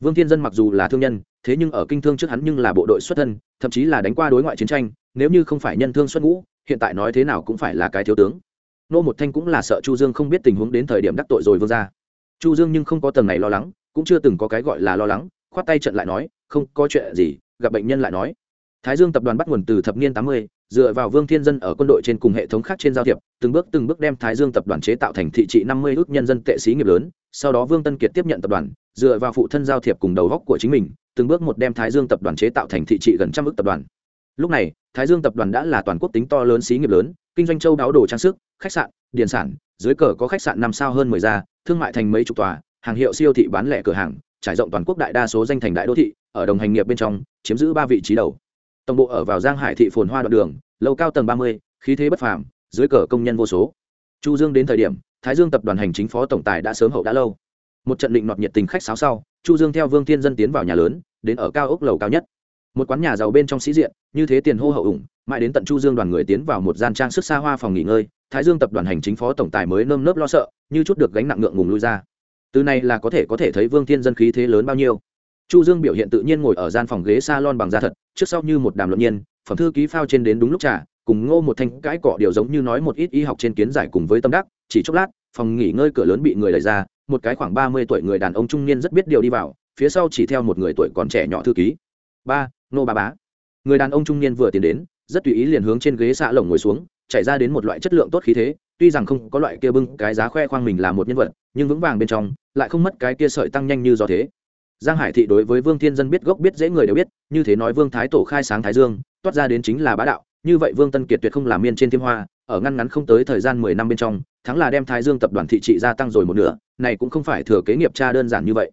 Vương thiên dân mặc dù là thương nhân thế nhưng ở kinh thương trước hắn nhưng là bộ đội xuất thân thậm chí là đánh qua đối ngoại chiến tranh nếu như không phải nhân thương xuất ngũ hiện tại nói thế nào cũng phải là cái thiếu tướng. Nô một thanh cũng là sợ chu dương không biết tình huống đến thời điểm đắc tội rồi vương gia. Chu dương nhưng không có tầng này lo lắng cũng chưa từng có cái gọi là lo lắng khoát tay trận lại nói không có chuyện gì gặp bệnh nhân lại nói. Thái dương tập đoàn bắt nguồn từ thập niên tám mươi, dựa vào vương thiên dân ở quân đội trên cùng hệ thống khác trên giao thiệp, từng bước từng bước đem thái dương tập đoàn chế tạo thành thị trị năm mươi ước nhân dân tệ xí nghiệp lớn, sau đó vương tân kiệt tiếp nhận tập đoàn, dựa vào phụ thân giao thiệp cùng đầu góc của chính mình, từng bước một đem thái dương tập đoàn chế tạo thành thị trị gần trăm ước tập đoàn. Lúc này, thái dương tập đoàn đã là toàn quốc tính to lớn xí nghiệp lớn, kinh doanh châu đáo đồ trang sức, khách sạn, điện sản, dưới cờ có khách sạn năm sao hơn mười gia, thương mại thành mấy chục tòa, hàng hiệu siêu thị bán lẻ cửa hàng, trải rộng toàn quốc đại đa số danh thành đại đô thị, ở đồng hành nghiệp bên trong, chiếm giữ ba vị trí đầu. Tổng bộ ở vào giang hải thị phồn hoa đoạn đường lầu cao tầng ba mươi, khí thế bất phàm, dưới cờ công nhân vô số. Chu dương đến thời điểm, thái dương tập đoàn hành chính phó tổng tài đã sớm hậu đã lâu. Một trận định nọt nhiệt tình khách sáo sau, chu dương theo vương thiên dân tiến vào nhà lớn, đến ở cao ốc lầu cao nhất. Một quán nhà giàu bên trong sĩ diện, như thế tiền hô hậu ủng, mãi đến tận chu dương đoàn người tiến vào một gian trang sức xa hoa phòng nghỉ ngơi, thái dương tập đoàn hành chính phó tổng tài mới nơm nớp lo sợ, như chút được gánh nặng ngượng ngùng lui ra. Từ này là có thể có thể thấy vương thiên dân khí thế lớn bao nhiêu. Chu dương biểu hiện tự nhiên ngồi ở gian phòng ghế salon bằng da thật, trước sau như một đàm luận nhiên phẩm thư ký phao trên đến đúng lúc trà, cùng ngô một thanh cãi cọ điều giống như nói một ít y học trên kiến giải cùng với tâm đắc, chỉ chốc lát, phòng nghỉ ngơi cửa lớn bị người đẩy ra, một cái khoảng ba mươi tuổi người đàn ông trung niên rất biết điều đi vào, phía sau chỉ theo một người tuổi còn trẻ nhỏ thư ký. Ba nô ba bá. Người đàn ông trung niên vừa tiến đến, rất tùy ý liền hướng trên ghế xạ lồng ngồi xuống, chạy ra đến một loại chất lượng tốt khí thế, tuy rằng không có loại kia bưng cái giá khoe khoang mình là một nhân vật, nhưng vững vàng bên trong, lại không mất cái kia sợi tăng nhanh như do thế giang hải thị đối với vương thiên dân biết gốc biết dễ người đều biết, như thế nói vương thái tổ khai sáng thái dương, toát ra đến chính là bá đạo, như vậy vương tân kiệt tuyệt không làm miên trên thiên hoa, ở ngăn ngắn không tới thời gian mười năm bên trong, thắng là đem thái dương tập đoàn thị trị gia tăng rồi một nửa, này cũng không phải thừa kế nghiệp cha đơn giản như vậy.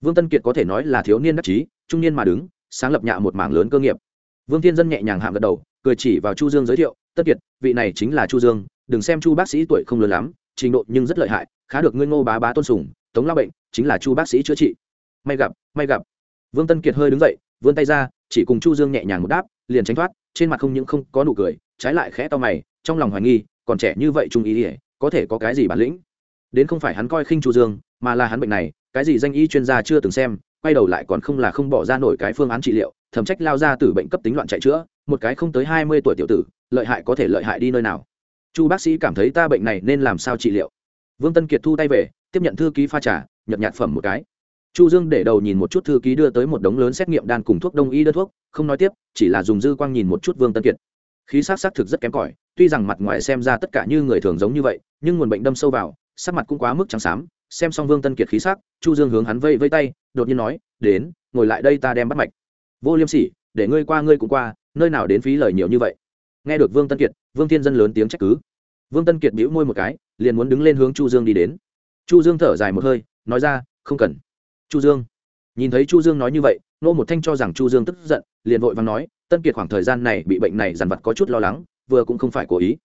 Vương tân kiệt có thể nói là thiếu niên đắc chí, trung niên mà đứng, sáng lập nhạ một mảng lớn cơ nghiệp. Vương thiên dân nhẹ nhàng hạng gật đầu, cười chỉ vào chu dương giới thiệu tất kiệt, vị này chính là chu dương, đừng xem chu bác sĩ tuổi không lớn lắm, trình độ nhưng rất lợi hại, khá được ngươi ngô bá bá tôn sùng, tống lao bệnh chính là chu bác sĩ chữa trị may gặp may gặp. Vương tân kiệt hơi đứng dậy, vươn tay ra, chỉ cùng chu dương nhẹ nhàng một đáp, liền tránh thoát, trên mặt không những không có nụ cười, trái lại khẽ to mày, trong lòng hoài nghi, còn trẻ như vậy trung ý ỉa có thể có cái gì bản lĩnh? Đến không phải hắn coi khinh chu dương, mà là hắn bệnh này, cái gì danh y chuyên gia chưa từng xem, quay đầu lại còn không là không bỏ ra nổi cái phương án trị liệu, thẩm trách lao ra từ bệnh cấp tính loạn chạy chữa, một cái không tới hai mươi tuổi tiểu tử, lợi hại có thể lợi hại đi nơi nào? Chu bác sĩ cảm thấy ta bệnh này nên làm sao trị liệu? Vương tân kiệt thu tay về, tiếp nhận thư ký pha trà nhập nhạt phẩm một cái chu dương để đầu nhìn một chút thư ký đưa tới một đống lớn xét nghiệm đan cùng thuốc đông y đơn thuốc, không nói tiếp, chỉ là dùng dư quang nhìn một chút vương tân kiệt. Khí sắc sắc thực rất kém cỏi, tuy rằng mặt ngoài xem ra tất cả như người thường giống như vậy, nhưng nguồn bệnh đâm sâu vào, sắc mặt cũng quá mức trắng xám. Xem xong vương tân kiệt khí sắc, chu dương hướng hắn vây vây tay, đột nhiên nói, đến, ngồi lại đây ta đem bắt mạch. Vô liêm sỉ, để ngươi qua, ngươi cũng qua, nơi nào đến phí lời nhiều như vậy? Nghe được vương tân kiệt, vương thiên dân lớn tiếng trách cứ. Vương tân kiệt bĩu môi một cái, liền muốn đứng lên hướng chu dương đi đến. Chu dương thở dài một hơi, nói ra, không cần chu dương. Nhìn thấy chu dương nói như vậy nô một thanh cho rằng chu dương tức giận, liền vội vàng nói, tân kiệt khoảng thời gian này bị bệnh này dằn vặt có chút lo lắng, vừa cũng không phải cố ý.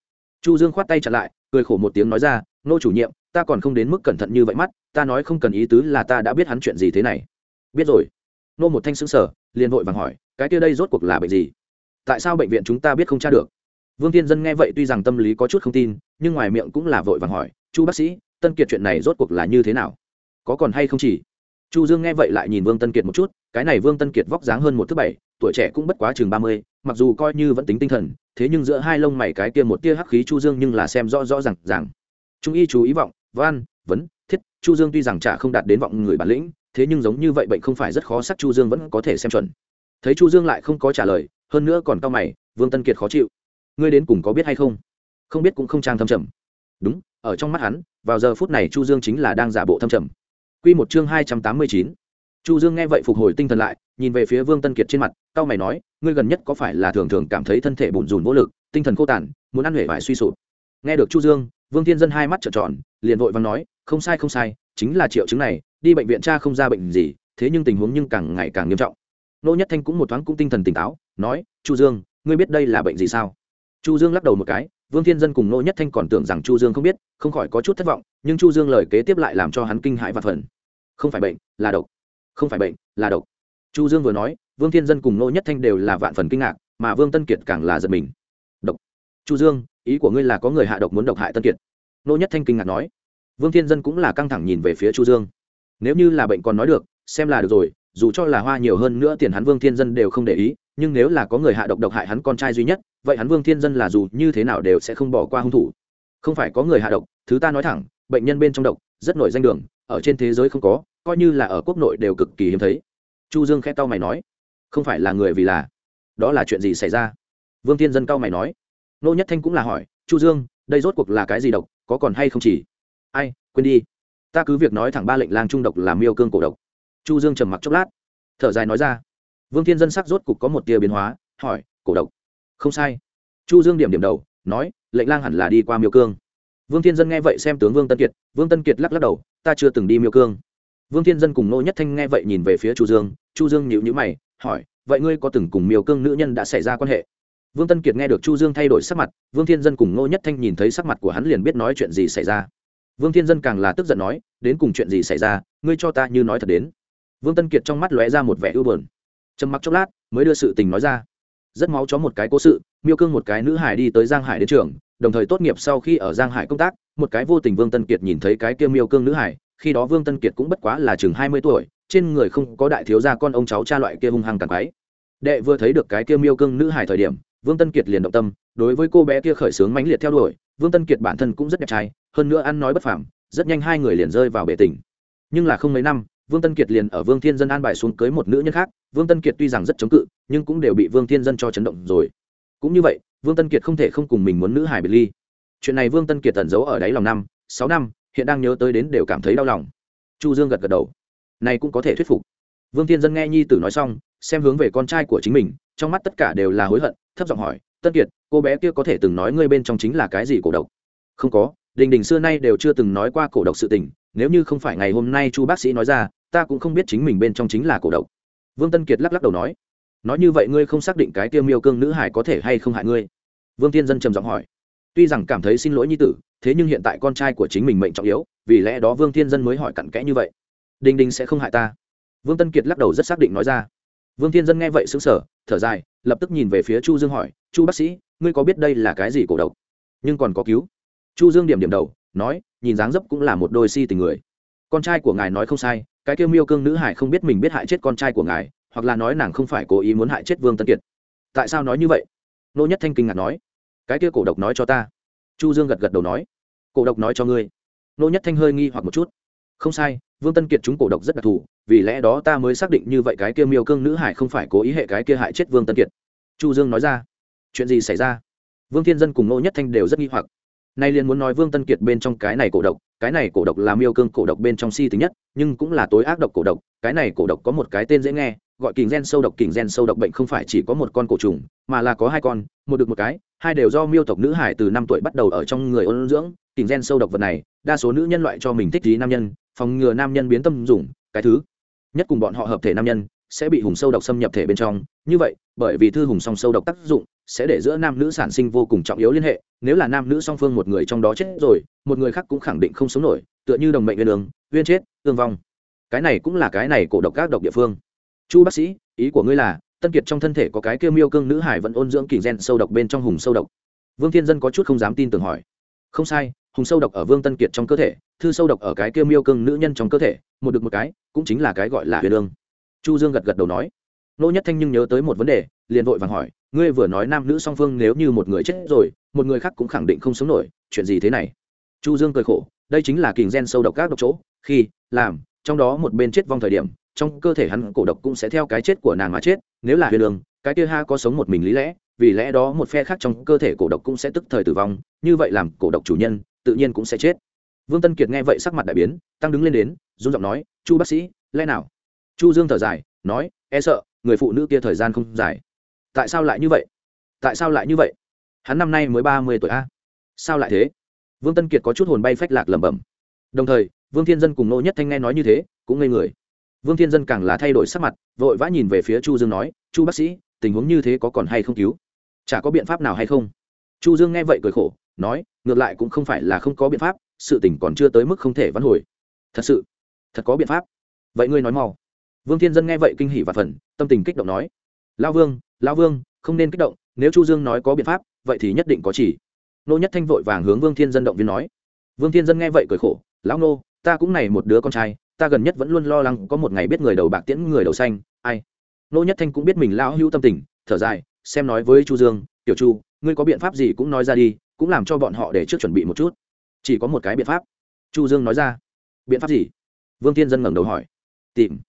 Chu dương khoát tay chặn lại, cười khổ một tiếng nói ra nô chủ nhiệm, ta còn không đến mức cẩn thận như vậy mắt, ta nói không cần ý tứ là ta đã biết hắn chuyện gì thế này. Biết rồi. Nô một thanh xứng sở liền vội vàng hỏi, cái kia đây rốt cuộc là bệnh gì? Tại sao bệnh viện chúng ta biết không tra được? Vương tiên dân nghe vậy tuy rằng tâm lý có chút không tin, nhưng ngoài miệng cũng là vội vàng hỏi, chu bác sĩ, tân kiệt chuyện này rốt cuộc là như thế nào? Có còn hay không chỉ? Chu dương nghe vậy lại nhìn vương tân kiệt một chút, cái này vương tân kiệt vóc dáng hơn một thứ bảy, tuổi trẻ cũng bất quá chừng ba mươi, mặc dù coi như vẫn tính tinh thần, thế nhưng giữa hai lông mày cái kia một tia hắc khí chu dương nhưng là xem rõ rõ rằng rằng trung y chú ý vọng, văn, vấn, thiết, chu dương tuy rằng chả không đạt đến vọng người bản lĩnh, thế nhưng giống như vậy bệnh không phải rất khó sắc chu dương vẫn có thể xem chuẩn. Thấy chu dương lại không có trả lời, hơn nữa còn cao mày, vương tân kiệt khó chịu. Ngươi đến cùng có biết hay không? Không biết cũng không trang thâm trầm. Đúng, ở trong mắt hắn, vào giờ phút này chu dương chính là đang giả bộ thâm trầm quy một chương hai trăm tám mươi chín. Chu dương nghe vậy phục hồi tinh thần lại, nhìn về phía vương tân kiệt trên mặt, cao mày nói, ngươi gần nhất có phải là thường thường cảm thấy thân thể bùn rùn vô lực, tinh thần cô tàn, muốn ăn huệ vải suy sụp? Nghe được chu dương, vương thiên dân hai mắt trợn tròn, liền vội vàng nói, không sai không sai, chính là triệu chứng này, đi bệnh viện cha không ra bệnh gì, thế nhưng tình huống nhưng càng ngày càng nghiêm trọng. Nô nhất thanh cũng một thoáng cũng tinh thần tỉnh táo, nói, chu dương, ngươi biết đây là bệnh gì sao? Chu dương lắc đầu một cái vương thiên dân cùng nô nhất thanh còn tưởng rằng chu dương không biết, không khỏi có chút thất vọng, nhưng chu dương lời kế tiếp lại làm cho hắn kinh hãi và phần không phải bệnh, là độc. Không phải bệnh, là độc. Chu dương vừa nói, vương thiên dân cùng nô nhất thanh đều là vạn phần kinh ngạc, mà vương tân kiệt càng là giật mình. Độc. Chu dương, ý của ngươi là có người hạ độc muốn độc hại tân kiệt. Nô nhất thanh kinh ngạc nói. Vương thiên dân cũng là căng thẳng nhìn về phía chu dương. Nếu như là bệnh còn nói được, xem là được rồi, dù cho là hoa nhiều hơn nữa tiền hắn vương thiên dân đều không để ý nhưng nếu là có người hạ độc độc hại hắn con trai duy nhất, vậy hắn vương thiên dân là dù như thế nào đều sẽ không bỏ qua hung thủ. Không phải có người hạ độc, thứ ta nói thẳng, bệnh nhân bên trong độc, rất nổi danh đường, ở trên thế giới không có, coi như là ở quốc nội đều cực kỳ hiếm thấy. Chu dương khẽ tao mày nói, không phải là người vì là, đó là chuyện gì xảy ra? Vương thiên dân cao mày nói, nô nhất thanh cũng là hỏi, chu dương, đây rốt cuộc là cái gì độc, có còn hay không chỉ? Ai, quên đi, ta cứ việc nói thẳng ba lệnh lang trung độc làm miêu cương cổ độc. Chu dương trầm mặc chốc lát, thở dài nói ra vương thiên dân sắc rốt cục có một tia biến hóa, hỏi, cổ độc? Không sai. Chu dương điểm điểm đầu, nói, lệnh lang hẳn là đi qua miêu cương. Vương thiên dân nghe vậy xem tướng vương tân kiệt, vương tân kiệt lắc lắc đầu, ta chưa từng đi miêu cương. Vương thiên dân cùng nô nhất thanh nghe vậy nhìn về phía chu dương chu dương nhíu nhíu mày, hỏi, vậy ngươi có từng cùng miêu cương nữ nhân đã xảy ra quan hệ? Vương tân kiệt nghe được chu dương thay đổi sắc mặt, vương thiên dân cùng nô nhất thanh nhìn thấy sắc mặt của hắn liền biết nói chuyện gì xảy ra. Vương thiên dân càng là tức giận nói, đến cùng chuyện gì xảy ra? Ngươi cho ta như nói thật đến. Vương tân kiệt trong mắt lóe ra một vẻ ưu bờn trầm mặc chốc lát, mới đưa sự tình nói ra. Rất máu chó một cái cố sự, miêu cương một cái nữ hải đi tới giang hải đến trường, đồng thời tốt nghiệp sau khi ở giang hải công tác, một cái vô tình vương tân kiệt nhìn thấy cái kia miêu cương nữ hải, khi đó vương tân kiệt cũng bất quá là chừng hai mươi tuổi, trên người không có đại thiếu gia con ông cháu cha loại kia hung hăng càng quái. Đệ vừa thấy được cái kia miêu cương nữ hải thời điểm, vương tân kiệt liền động tâm, đối với cô bé kia khởi xướng mãnh liệt theo đuổi, vương tân kiệt bản thân cũng rất đẹp trai, hơn nữa ăn nói bất phẳng rất nhanh hai người liền rơi vào bể tình. Nhưng là không mấy năm vương tân kiệt liền ở vương thiên dân an bài xuống cưới một nữ nhân khác. Vương tân kiệt tuy rằng rất chống cự, nhưng cũng đều bị vương thiên dân cho chấn động rồi. Cũng như vậy, vương tân kiệt không thể không cùng mình muốn nữ hải biệt ly. Chuyện này vương tân kiệt tẩn giấu ở đáy lòng năm, sáu năm, hiện đang nhớ tới đến đều cảm thấy đau lòng. Chu dương gật gật đầu. Này cũng có thể thuyết phục. Vương thiên dân nghe nhi tử nói xong, xem hướng về con trai của chính mình, trong mắt tất cả đều là hối hận, thấp giọng hỏi, tân kiệt, cô bé kia có thể từng nói ngươi bên trong chính là cái gì cổ độc? Không có, đình đình xưa nay đều chưa từng nói qua cổ độc sự tình, nếu như không phải ngày hôm nay chu bác sĩ nói ra ta cũng không biết chính mình bên trong chính là cổ độc. Vương tân kiệt lắc lắc đầu nói nói như vậy ngươi không xác định cái tiêu miêu cương nữ hải có thể hay không hại ngươi? Vương tiên dân trầm giọng hỏi, tuy rằng cảm thấy xin lỗi nhi tử, thế nhưng hiện tại con trai của chính mình mệnh trọng yếu, vì lẽ đó vương tiên dân mới hỏi cặn kẽ như vậy. Đình đình sẽ không hại ta. Vương tân kiệt lắc đầu rất xác định nói ra. Vương tiên dân nghe vậy xứng sở thở dài, lập tức nhìn về phía chu dương hỏi, chu bác sĩ, ngươi có biết đây là cái gì cổ độc? Nhưng còn có cứu. Chu dương điểm điểm đầu, nói, nhìn dáng dấp cũng là một đôi si tình người. Con trai của ngài nói không sai cái kêu miêu cương nữ hải không biết mình biết hại chết con trai của ngài, hoặc là nói nàng không phải cố ý muốn hại chết vương tân kiệt. Tại sao nói như vậy? Nô nhất thanh kinh ngạc nói. Cái kia cổ độc nói cho ta. Chu dương gật gật đầu nói. Cổ độc nói cho ngươi. Nô nhất thanh hơi nghi hoặc một chút. Không sai, vương tân kiệt chúng cổ độc rất đặc thù, vì lẽ đó ta mới xác định như vậy cái kia miêu cương nữ hải không phải cố ý hệ cái kia hại chết vương tân kiệt. Chu dương nói ra. Chuyện gì xảy ra? Vương thiên dân cùng nô nhất thanh đều rất nghi hoặc nay liền muốn nói vương tân kiệt bên trong cái này cổ độc, cái này cổ độc là miêu cương cổ độc bên trong si tính nhất, nhưng cũng là tối ác độc cổ độc, cái này cổ độc có một cái tên dễ nghe, gọi kình gen sâu độc. Kình gen sâu độc bệnh không phải chỉ có một con cổ trùng, mà là có hai con, một được một cái, hai đều do miêu tộc nữ hải từ năm tuổi bắt đầu ở trong người ôn dưỡng. Kình gen sâu độc vật này, đa số nữ nhân loại cho mình thích trí nam nhân, phòng ngừa nam nhân biến tâm dùng, cái thứ nhất cùng bọn họ hợp thể nam nhân sẽ bị hùng sâu độc xâm nhập thể bên trong. Như vậy, bởi vì thư hùng song sâu độc tác dụng, sẽ để giữa nam nữ sản sinh vô cùng trọng yếu liên hệ. Nếu là nam nữ song phương một người trong đó chết rồi, một người khác cũng khẳng định không sống nổi, tựa như đồng mệnh viên đường viên chết, tương vong. Cái này cũng là cái này cổ độc các độc địa phương. Chu bác sĩ, ý của ngươi là, tân kiệt trong thân thể có cái kêu miêu cương nữ hải vẫn ôn dưỡng kỳ gen sâu độc bên trong hùng sâu độc. Vương thiên dân có chút không dám tin tưởng hỏi. Không sai, hùng sâu độc ở vương tân kiệt trong cơ thể, thư sâu độc ở cái kêu miêu cương nữ nhân trong cơ thể, một được một cái, cũng chính là cái gọi là huyền lương chu dương gật gật đầu nói. Nô nhất thanh nhưng nhớ tới một vấn đề, liền vội vàng hỏi, ngươi vừa nói nam nữ song phương nếu như một người chết rồi, một người khác cũng khẳng định không sống nổi, chuyện gì thế này? Chu dương cười khổ, đây chính là kình gen sâu độc các độc chỗ, khi, làm, trong đó một bên chết vong thời điểm, trong cơ thể hắn cổ độc cũng sẽ theo cái chết của nàng mà chết, nếu là huyền lương cái kia ha có sống một mình lý lẽ, vì lẽ đó một phe khác trong cơ thể cổ độc cũng sẽ tức thời tử vong, như vậy làm cổ độc chủ nhân, tự nhiên cũng sẽ chết. Vương tân kiệt nghe vậy sắc mặt đại biến, tăng đứng lên đến, run giọng nói, chu bác sĩ, lẽ nào chu dương thở dài, nói e sợ, người phụ nữ kia thời gian không dài. Tại sao lại như vậy? Tại sao lại như vậy? Hắn năm nay mới ba mươi tuổi a. Sao lại thế? Vương tân kiệt có chút hồn bay phách lạc lẩm bẩm. Đồng thời, vương thiên dân cùng nô nhất thanh nghe nói như thế, cũng ngây người. Vương thiên dân càng là thay đổi sắc mặt, vội vã nhìn về phía chu dương nói, chu bác sĩ, tình huống như thế có còn hay không cứu? Chả có biện pháp nào hay không? Chu dương nghe vậy cười khổ, nói, ngược lại cũng không phải là không có biện pháp, sự tình còn chưa tới mức không thể vãn hồi. Thật sự? Thật có biện pháp? Vậy ngươi nói mau vương thiên dân nghe vậy kinh hỉ và phần, tâm tình kích động nói lao vương lao vương, không nên kích động, nếu chu dương nói có biện pháp, vậy thì nhất định có chỉ. Nô nhất thanh vội vàng hướng vương thiên dân động viên nói. Vương thiên dân nghe vậy cười khổ, lão nô, ta cũng này một đứa con trai, ta gần nhất vẫn luôn lo lắng có một ngày biết người đầu bạc tiễn người đầu xanh, ai? Nô nhất thanh cũng biết mình lão hữu tâm tình, thở dài, xem nói với chu dương, tiểu chu, ngươi có biện pháp gì cũng nói ra đi, cũng làm cho bọn họ để trước chuẩn bị một chút. Chỉ có một cái biện pháp. Chu dương nói ra. Biện pháp gì? Vương thiên dân ngẩng đầu hỏi. Tìm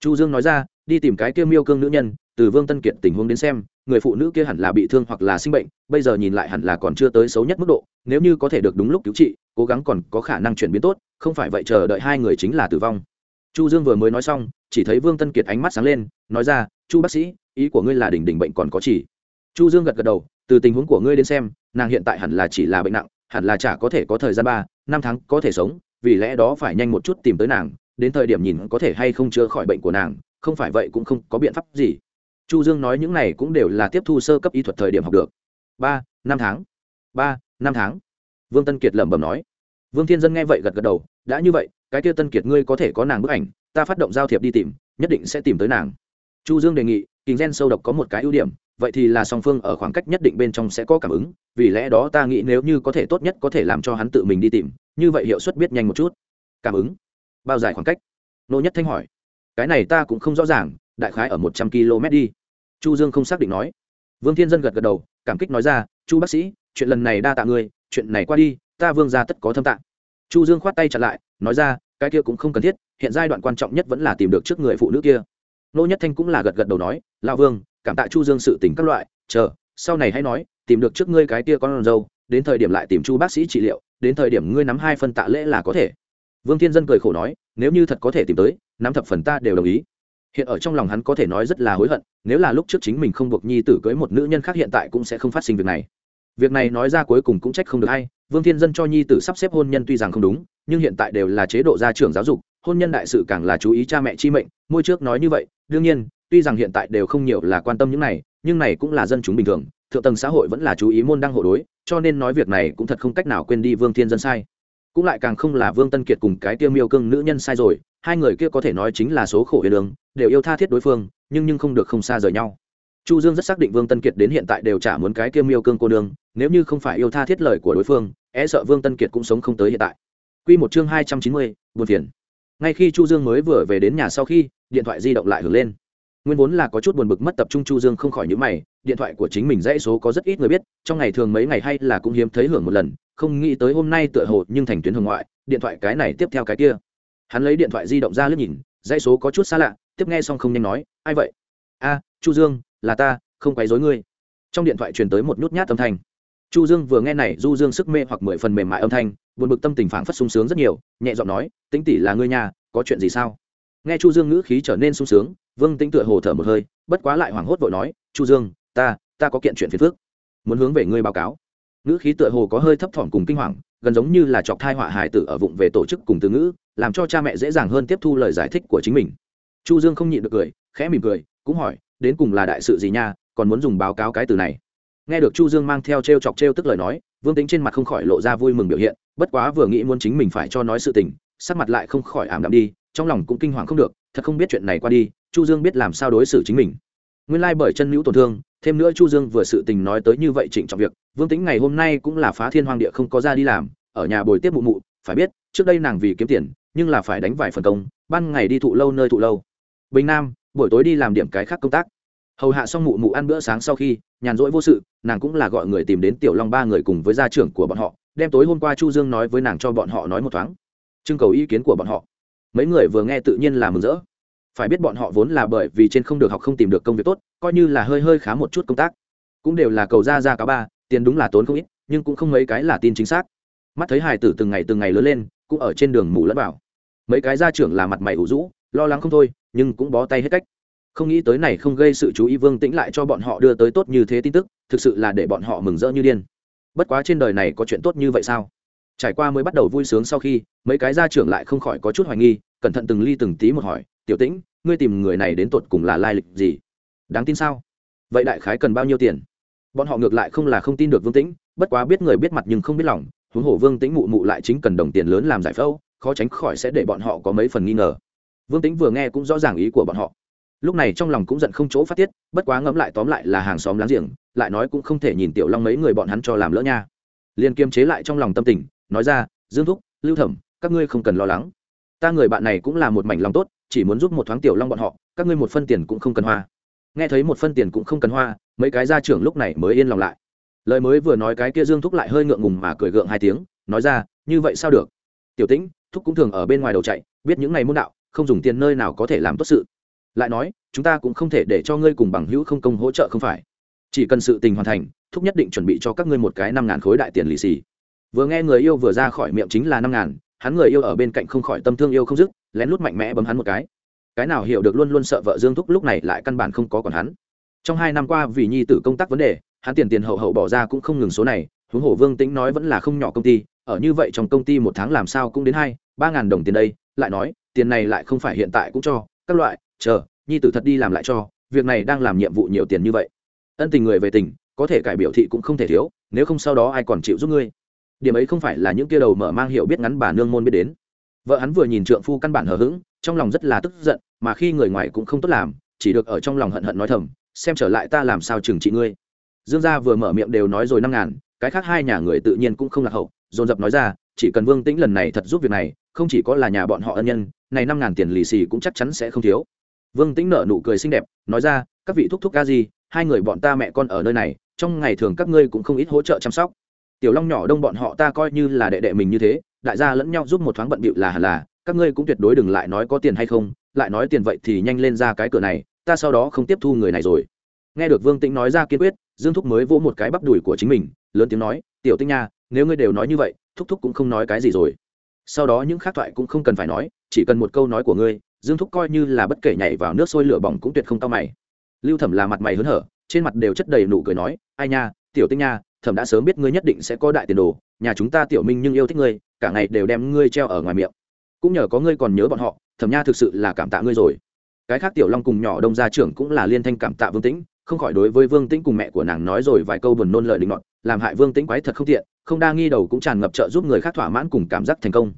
chu dương nói ra, đi tìm cái kia miêu cương nữ nhân, từ vương tân kiệt tình huống đến xem, người phụ nữ kia hẳn là bị thương hoặc là sinh bệnh, bây giờ nhìn lại hẳn là còn chưa tới xấu nhất mức độ, nếu như có thể được đúng lúc cứu trị, cố gắng còn có khả năng chuyển biến tốt, không phải vậy chờ đợi hai người chính là tử vong. Chu dương vừa mới nói xong, chỉ thấy vương tân kiệt ánh mắt sáng lên, nói ra, chu bác sĩ, ý của ngươi là đỉnh đỉnh bệnh còn có chỉ. Chu dương gật gật đầu, từ tình huống của ngươi đến xem, nàng hiện tại hẳn là chỉ là bệnh nặng, hẳn là chả có thể có thời gian ba, năm tháng có thể sống, vì lẽ đó phải nhanh một chút tìm tới nàng đến thời điểm nhìn có thể hay không chữa khỏi bệnh của nàng, không phải vậy cũng không có biện pháp gì. Chu dương nói những này cũng đều là tiếp thu sơ cấp y thuật thời điểm học được. Ba, năm tháng. Ba, năm tháng. Vương tân kiệt lẩm bẩm nói. Vương thiên dân nghe vậy gật gật đầu, đã như vậy, cái kia tân kiệt ngươi có thể có nàng bức ảnh, ta phát động giao thiệp đi tìm, nhất định sẽ tìm tới nàng. Chu dương đề nghị kinh gen sâu độc có một cái ưu điểm, vậy thì là song phương ở khoảng cách nhất định bên trong sẽ có cảm ứng, vì lẽ đó ta nghĩ nếu như có thể tốt nhất có thể làm cho hắn tự mình đi tìm, như vậy hiệu suất biết nhanh một chút. Cảm ứng bao dài khoảng cách. Nô nhất thanh hỏi, cái này ta cũng không rõ ràng, đại khái ở một trăm km đi. Chu dương không xác định nói. Vương thiên dân gật gật đầu, cảm kích nói ra, chu bác sĩ, chuyện lần này đa tạ ngươi, chuyện này qua đi, ta vương ra tất có thâm tạng chu dương khoát tay chặn lại, nói ra, cái kia cũng không cần thiết, hiện giai đoạn quan trọng nhất vẫn là tìm được trước người phụ nữ kia. Nô nhất thanh cũng là gật gật đầu nói, lão vương, cảm tạ chu dương sự tình các loại, chờ, sau này hãy nói, tìm được trước ngươi cái kia con dâu đến thời điểm lại tìm chu bác sĩ trị liệu, đến thời điểm ngươi nắm hai phân tạ lễ là có thể vương thiên dân cười khổ nói, nếu như thật có thể tìm tới, nắm thập phần ta đều đồng ý. Hiện ở trong lòng hắn có thể nói rất là hối hận, nếu là lúc trước chính mình không buộc nhi tử cưới một nữ nhân khác hiện tại cũng sẽ không phát sinh việc này. Việc này nói ra cuối cùng cũng trách không được hay vương thiên dân cho nhi tử sắp xếp hôn nhân tuy rằng không đúng, nhưng hiện tại đều là chế độ gia trưởng giáo dục, hôn nhân đại sự càng là chú ý cha mẹ chi mệnh, môi trước nói như vậy, đương nhiên, tuy rằng hiện tại đều không nhiều là quan tâm những này, nhưng này cũng là dân chúng bình thường, thượng tầng xã hội vẫn là chú ý môn đăng hộ đối, cho nên nói việc này cũng thật không cách nào quên đi vương thiên dân sai cũng lại càng không là vương tân kiệt cùng cái tiêu miêu cương nữ nhân sai rồi hai người kia có thể nói chính là số khổ huyền đường đều yêu tha thiết đối phương nhưng nhưng không được không xa rời nhau. Chu dương rất xác định vương tân kiệt đến hiện tại đều trả muốn cái kia miêu cương cô nương nếu như không phải yêu tha thiết lời của đối phương e sợ vương tân kiệt cũng sống không tới hiện tại. Quy một chương hai trăm chín mươi, buồn phiền. Ngay khi chu dương mới vừa về đến nhà sau khi điện thoại di động lại hưởng lên. Nguyên vốn là có chút buồn bực mất tập trung chu dương không khỏi nhíu mày điện thoại của chính mình dãy số có rất ít người biết trong ngày thường mấy ngày hay là cũng hiếm thấy hưởng một lần không nghĩ tới hôm nay tựa hồ nhưng thành tuyến hồng ngoại, điện thoại cái này tiếp theo cái kia. Hắn lấy điện thoại di động ra lướt nhìn, dãy số có chút xa lạ, tiếp nghe xong không nhanh nói, ai vậy? A, chu dương, là ta, không quấy rối ngươi. Trong điện thoại truyền tới một nút nhát âm thanh. Chu dương vừa nghe này, du dương sức mê hoặc mười phần mềm mại âm thanh, buồn bực tâm tình phảng phất sung sướng rất nhiều, nhẹ giọng nói, tĩnh tỷ là ngươi nhà, có chuyện gì sao? Nghe chu dương ngữ khí trở nên sung sướng, vương tĩnh tựa hồ thở một hơi, bất quá lại hoảng hốt vội nói, chu dương, ta ta có kiện chuyện phiền phức, muốn hướng về ngươi báo cáo ngữ khí tựa hồ có hơi thấp thỏm cùng kinh hoàng, gần giống như là chọc thai họa hải tử ở vụng về tổ chức cùng từ ngữ, làm cho cha mẹ dễ dàng hơn tiếp thu lời giải thích của chính mình. Chu dương không nhịn được cười, khẽ mỉm cười, cũng hỏi, đến cùng là đại sự gì nha, còn muốn dùng báo cáo cái từ này? Nghe được chu dương mang theo treo chọc treo tức lời nói, vương tính trên mặt không khỏi lộ ra vui mừng biểu hiện, bất quá vừa nghĩ muốn chính mình phải cho nói sự tình, sắc mặt lại không khỏi ảm đạm đi, trong lòng cũng kinh hoàng không được, thật không biết chuyện này qua đi, chu dương biết làm sao đối xử chính mình. Nguyên lai bởi chân nữ tổn thương thêm nữa chu dương vừa sự tình nói tới như vậy chỉnh trọng việc, vương tính ngày hôm nay cũng là phá thiên hoang địa không có ra đi làm, ở nhà bồi tiếp mụ mụ, phải biết, trước đây nàng vì kiếm tiền, nhưng là phải đánh vài phần công, ban ngày đi thụ lâu nơi thụ lâu. Bình nam, buổi tối đi làm điểm cái khác công tác. Hầu hạ xong mụ mụ ăn bữa sáng sau khi, nhàn rỗi vô sự, nàng cũng là gọi người tìm đến tiểu long ba người cùng với gia trưởng của bọn họ, đem tối hôm qua chu dương nói với nàng cho bọn họ nói một thoáng. Trưng cầu ý kiến của bọn họ. Mấy người vừa nghe tự nhiên là mừng rỡ phải biết bọn họ vốn là bởi vì trên không được học không tìm được công việc tốt, coi như là hơi hơi khá một chút công tác. Cũng đều là cầu ra ra cá ba, tiền đúng là tốn không ít, nhưng cũng không mấy cái là tin chính xác. Mắt thấy hải tử từng ngày từng ngày lớn lên, cũng ở trên đường mù lẫn vào. Mấy cái gia trưởng là mặt mày ủ rũ, lo lắng không thôi, nhưng cũng bó tay hết cách. Không nghĩ tới này không gây sự chú ý vương tĩnh lại cho bọn họ đưa tới tốt như thế tin tức, thực sự là để bọn họ mừng rỡ như điên. Bất quá trên đời này có chuyện tốt như vậy sao? Trải qua mới bắt đầu vui sướng sau khi, mấy cái gia trưởng lại không khỏi có chút hoài nghi, cẩn thận từng ly từng tí một hỏi, tiểu tĩnh ngươi tìm người này đến tột cùng là lai lịch gì? Đáng tin sao? Vậy đại khái cần bao nhiêu tiền? Bọn họ ngược lại không là không tin được vương tĩnh, bất quá biết người biết mặt nhưng không biết lòng, huống hồ vương tĩnh mụ mụ lại chính cần đồng tiền lớn làm giải phẫu, khó tránh khỏi sẽ để bọn họ có mấy phần nghi ngờ. Vương tĩnh vừa nghe cũng rõ ràng ý của bọn họ. Lúc này trong lòng cũng giận không chỗ phát tiết, bất quá ngẫm lại tóm lại là hàng xóm láng giềng, lại nói cũng không thể nhìn tiểu long mấy người bọn hắn cho làm lỡ nha. Liền kiềm chế lại trong lòng tâm tình, nói ra, dương thúc, lưu thẩm, các ngươi không cần lo lắng. Ta người bạn này cũng là một mảnh lòng tốt chỉ muốn giúp một thoáng tiểu long bọn họ, các ngươi một phân tiền cũng không cần hoa. Nghe thấy một phân tiền cũng không cần hoa, mấy cái gia trưởng lúc này mới yên lòng lại. Lời mới vừa nói cái kia dương thúc lại hơi ngượng ngùng mà cười gượng hai tiếng, nói ra, như vậy sao được? Tiểu tĩnh, thúc cũng thường ở bên ngoài đầu chạy, biết những ngày môn đạo, không dùng tiền nơi nào có thể làm tốt sự. Lại nói, chúng ta cũng không thể để cho ngươi cùng bằng hữu không công hỗ trợ không phải. Chỉ cần sự tình hoàn thành, thúc nhất định chuẩn bị cho các ngươi một cái năm ngàn khối đại tiền lì xì. Vừa nghe người yêu vừa ra khỏi miệng chính là năm ngàn, hắn người yêu ở bên cạnh không khỏi tâm thương yêu không dứt lén lút mạnh mẽ bấm hắn một cái. Cái nào hiểu được luôn luôn sợ vợ dương thúc lúc này lại căn bản không có còn hắn. Trong hai năm qua vì nhi tử công tác vấn đề, hắn tiền tiền hậu hậu bỏ ra cũng không ngừng số này, huống hồ vương tĩnh nói vẫn là không nhỏ công ty, ở như vậy trong công ty một tháng làm sao cũng đến hai, ba ngàn đồng tiền đây, lại nói, tiền này lại không phải hiện tại cũng cho, các loại, chờ, nhi tử thật đi làm lại cho, việc này đang làm nhiệm vụ nhiều tiền như vậy. Ân tình người về tình, có thể cải biểu thị cũng không thể thiếu, nếu không sau đó ai còn chịu giúp ngươi? Điểm ấy không phải là những kia đầu mở mang hiểu biết ngắn bà nương môn biết đến vợ hắn vừa nhìn trượng phu căn bản hờ hững, trong lòng rất là tức giận, mà khi người ngoài cũng không tốt làm, chỉ được ở trong lòng hận hận nói thầm, xem trở lại ta làm sao trừng trị ngươi. Dương gia vừa mở miệng đều nói rồi năm ngàn, cái khác hai nhà người tự nhiên cũng không lạc hậu, dồn dập nói ra, chỉ cần vương tĩnh lần này thật giúp việc này, không chỉ có là nhà bọn họ ân nhân, này năm ngàn tiền lì xì cũng chắc chắn sẽ không thiếu. Vương tĩnh nở nụ cười xinh đẹp, nói ra, các vị thúc thúc ca gì hai người bọn ta mẹ con ở nơi này, trong ngày thường các ngươi cũng không ít hỗ trợ chăm sóc. Tiểu long nhỏ đông bọn họ ta coi như là đệ đệ mình như thế đại gia lẫn nhau giúp một thoáng bận bịu là hẳn là, các ngươi cũng tuyệt đối đừng lại nói có tiền hay không, lại nói tiền vậy thì nhanh lên ra cái cửa này, ta sau đó không tiếp thu người này rồi. Nghe được vương tĩnh nói ra kiên quyết, dương thúc mới vỗ một cái bắp đùi của chính mình, lớn tiếng nói, tiểu tinh nha, nếu ngươi đều nói như vậy, thúc thúc cũng không nói cái gì rồi. Sau đó những khác thoại cũng không cần phải nói, chỉ cần một câu nói của ngươi, dương thúc coi như là bất kể nhảy vào nước sôi lửa bỏng cũng tuyệt không tao mày. Lưu thẩm là mặt mày hớn hở, trên mặt đều chất đầy nụ cười nói, ai nha, tiểu tinh nha, thẩm đã sớm biết ngươi nhất định sẽ có đại tiền đồ, nhà chúng ta tiểu minh nhưng yêu thích ngươi cả ngày đều đem ngươi treo ở ngoài miệng. Cũng nhờ có ngươi còn nhớ bọn họ, thẩm nha thực sự là cảm tạ ngươi rồi. Cái khác tiểu long cùng nhỏ đông gia trưởng cũng là liên thanh cảm tạ vương tĩnh, không khỏi đối với vương tĩnh cùng mẹ của nàng nói rồi vài câu buồn nôn lợi định ngọn làm hại vương tĩnh quái thật không tiện, không đa nghi đầu cũng tràn ngập trợ giúp người khác thỏa mãn cùng cảm giác thành công.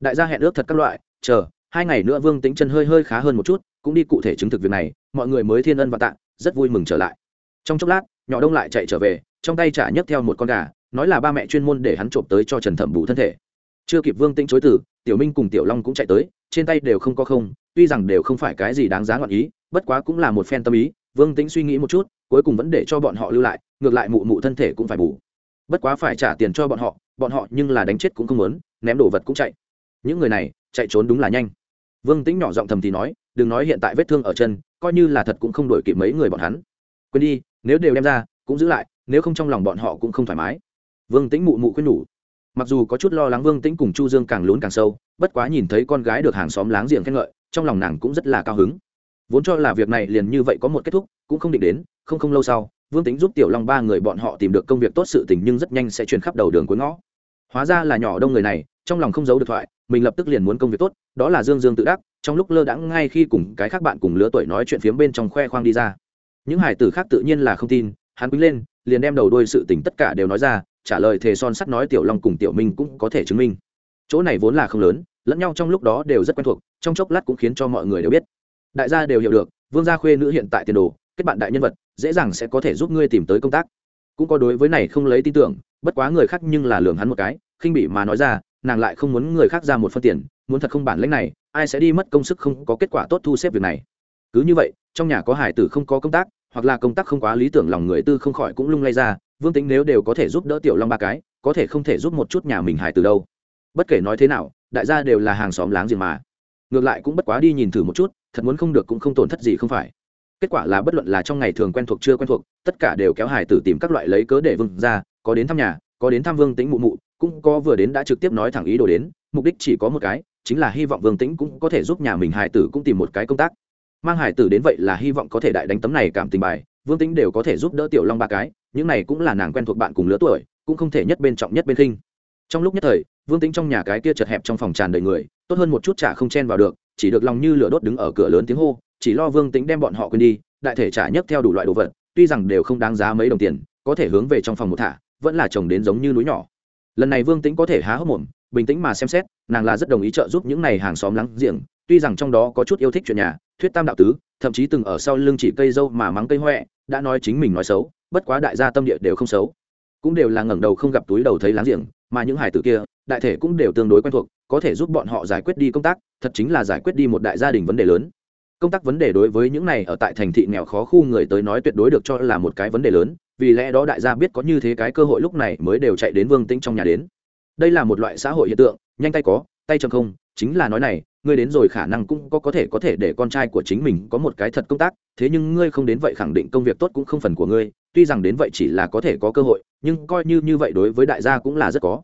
Đại gia hẹn ước thật các loại, chờ, hai ngày nữa vương tĩnh chân hơi hơi khá hơn một chút, cũng đi cụ thể chứng thực việc này, mọi người mới thiên ân và tạ, rất vui mừng trở lại. Trong chốc lát, nhỏ đông lại chạy trở về, trong tay trả nhấc theo một con gà, nói là ba mẹ chuyên môn để hắn trộm tới cho trần thẩm bù thân thể chưa kịp vương tĩnh chối từ, tiểu minh cùng tiểu long cũng chạy tới, trên tay đều không có không, tuy rằng đều không phải cái gì đáng giá ngọn ý, bất quá cũng là một phen tâm ý. Vương tĩnh suy nghĩ một chút, cuối cùng vẫn để cho bọn họ lưu lại, ngược lại mụ mụ thân thể cũng phải bù. Bất quá phải trả tiền cho bọn họ bọn họ nhưng là đánh chết cũng không muốn, ném đồ vật cũng chạy. Những người này, chạy trốn đúng là nhanh. Vương tĩnh nhỏ giọng thầm thì nói, đừng nói hiện tại vết thương ở chân, coi như là thật cũng không đổi kịp mấy người bọn hắn. Quên đi, nếu đều đem ra, cũng giữ lại, nếu không trong lòng bọn họ cũng không thoải mái. Vương tĩnh mụ mụ khuyên nhủ mặc dù có chút lo lắng vương tĩnh cùng chu dương càng lún càng sâu, bất quá nhìn thấy con gái được hàng xóm láng giềng khen ngợi, trong lòng nàng cũng rất là cao hứng. Vốn cho là việc này liền như vậy có một kết thúc, cũng không định đến, không không lâu sau, vương tính giúp tiểu long ba người bọn họ tìm được công việc tốt sự tình nhưng rất nhanh sẽ chuyển khắp đầu đường cuối ngõ. Hóa ra là nhỏ đông người này, trong lòng không giấu được thoại, mình lập tức liền muốn công việc tốt, đó là dương dương tự đắc, trong lúc lơ đãng ngay khi cùng cái khác bạn cùng lứa tuổi nói chuyện phiếm bên trong khoe khoang đi ra. Những hải tử khác tự nhiên là không tin, hắn quý lên, liền đem đầu đuôi sự tình tất cả đều nói ra trả lời thề son sắt nói tiểu long cùng tiểu minh cũng có thể chứng minh. Chỗ này vốn là không lớn, lẫn nhau trong lúc đó đều rất quen thuộc, trong chốc lát cũng khiến cho mọi người đều biết. Đại gia đều hiểu được, vương gia khuê nữ hiện tại tiền đồ, kết bạn đại nhân vật, dễ dàng sẽ có thể giúp ngươi tìm tới công tác. Cũng có đối với này không lấy tin tưởng, bất quá người khác nhưng là lường hắn một cái, khinh bị mà nói ra, nàng lại không muốn người khác ra một phân tiền, muốn thật không bản lãnh này, ai sẽ đi mất công sức không có kết quả tốt thu xếp việc này. Cứ như vậy, trong nhà có hải tử không có công tác, hoặc là công tác không quá lý tưởng lòng người tư không khỏi cũng lung lay ra vương tính nếu đều có thể giúp đỡ tiểu long ba cái, có thể không thể giúp một chút nhà mình hải từ đâu. Bất kể nói thế nào, đại gia đều là hàng xóm láng giềng mà. Ngược lại cũng bất quá đi nhìn thử một chút, thật muốn không được cũng không tổn thất gì không phải. Kết quả là bất luận là trong ngày thường quen thuộc chưa quen thuộc, tất cả đều kéo hải tử tìm các loại lấy cớ để vương ra, có đến thăm nhà, có đến thăm vương tính mụ mụ, cũng có vừa đến đã trực tiếp nói thẳng ý đồ đến, mục đích chỉ có một cái, chính là hy vọng vương tĩnh cũng có thể giúp nhà mình hải tử cũng tìm một cái công tác. Mang hải tử đến vậy là hy vọng có thể đại đánh tấm này cảm tình bài vương tĩnh đều có thể giúp đỡ tiểu long ba cái, những này cũng là nàng quen thuộc bạn cùng lứa tuổi, cũng không thể nhất bên trọng nhất bên khinh. Trong lúc nhất thời, vương tĩnh trong nhà cái kia chật hẹp trong phòng tràn đầy người, tốt hơn một chút chả không chen vào được, chỉ được lòng như lửa đốt đứng ở cửa lớn tiếng hô, chỉ lo vương tĩnh đem bọn họ quên đi, đại thể trả nhất theo đủ loại đồ vật, tuy rằng đều không đáng giá mấy đồng tiền, có thể hướng về trong phòng một thả, vẫn là chồng đến giống như núi nhỏ. Lần này vương tĩnh có thể há hốc mồm, bình tĩnh mà xem xét, nàng là rất đồng ý trợ giúp những này hàng xóm lắng giềng, tuy rằng trong đó có chút yêu thích chuyện nhà, thuyết tam đạo tứ thậm chí từng ở sau lưng chỉ cây dâu mà mắng cây hoẹ, đã nói chính mình nói xấu, bất quá đại gia tâm địa đều không xấu. Cũng đều là ngẩng đầu không gặp túi đầu thấy láng giềng, mà những hải tử kia, đại thể cũng đều tương đối quen thuộc, có thể giúp bọn họ giải quyết đi công tác, thật chính là giải quyết đi một đại gia đình vấn đề lớn. Công tác vấn đề đối với những này ở tại thành thị nghèo khó khu người tới nói tuyệt đối được cho là một cái vấn đề lớn, vì lẽ đó đại gia biết có như thế cái cơ hội lúc này mới đều chạy đến vương tĩnh trong nhà đến. Đây là một loại xã hội hiện tượng, nhanh tay có, tay chậm không chính là nói này ngươi đến rồi khả năng cũng có có thể có thể để con trai của chính mình có một cái thật công tác thế nhưng ngươi không đến vậy khẳng định công việc tốt cũng không phần của ngươi tuy rằng đến vậy chỉ là có thể có cơ hội nhưng coi như như vậy đối với đại gia cũng là rất có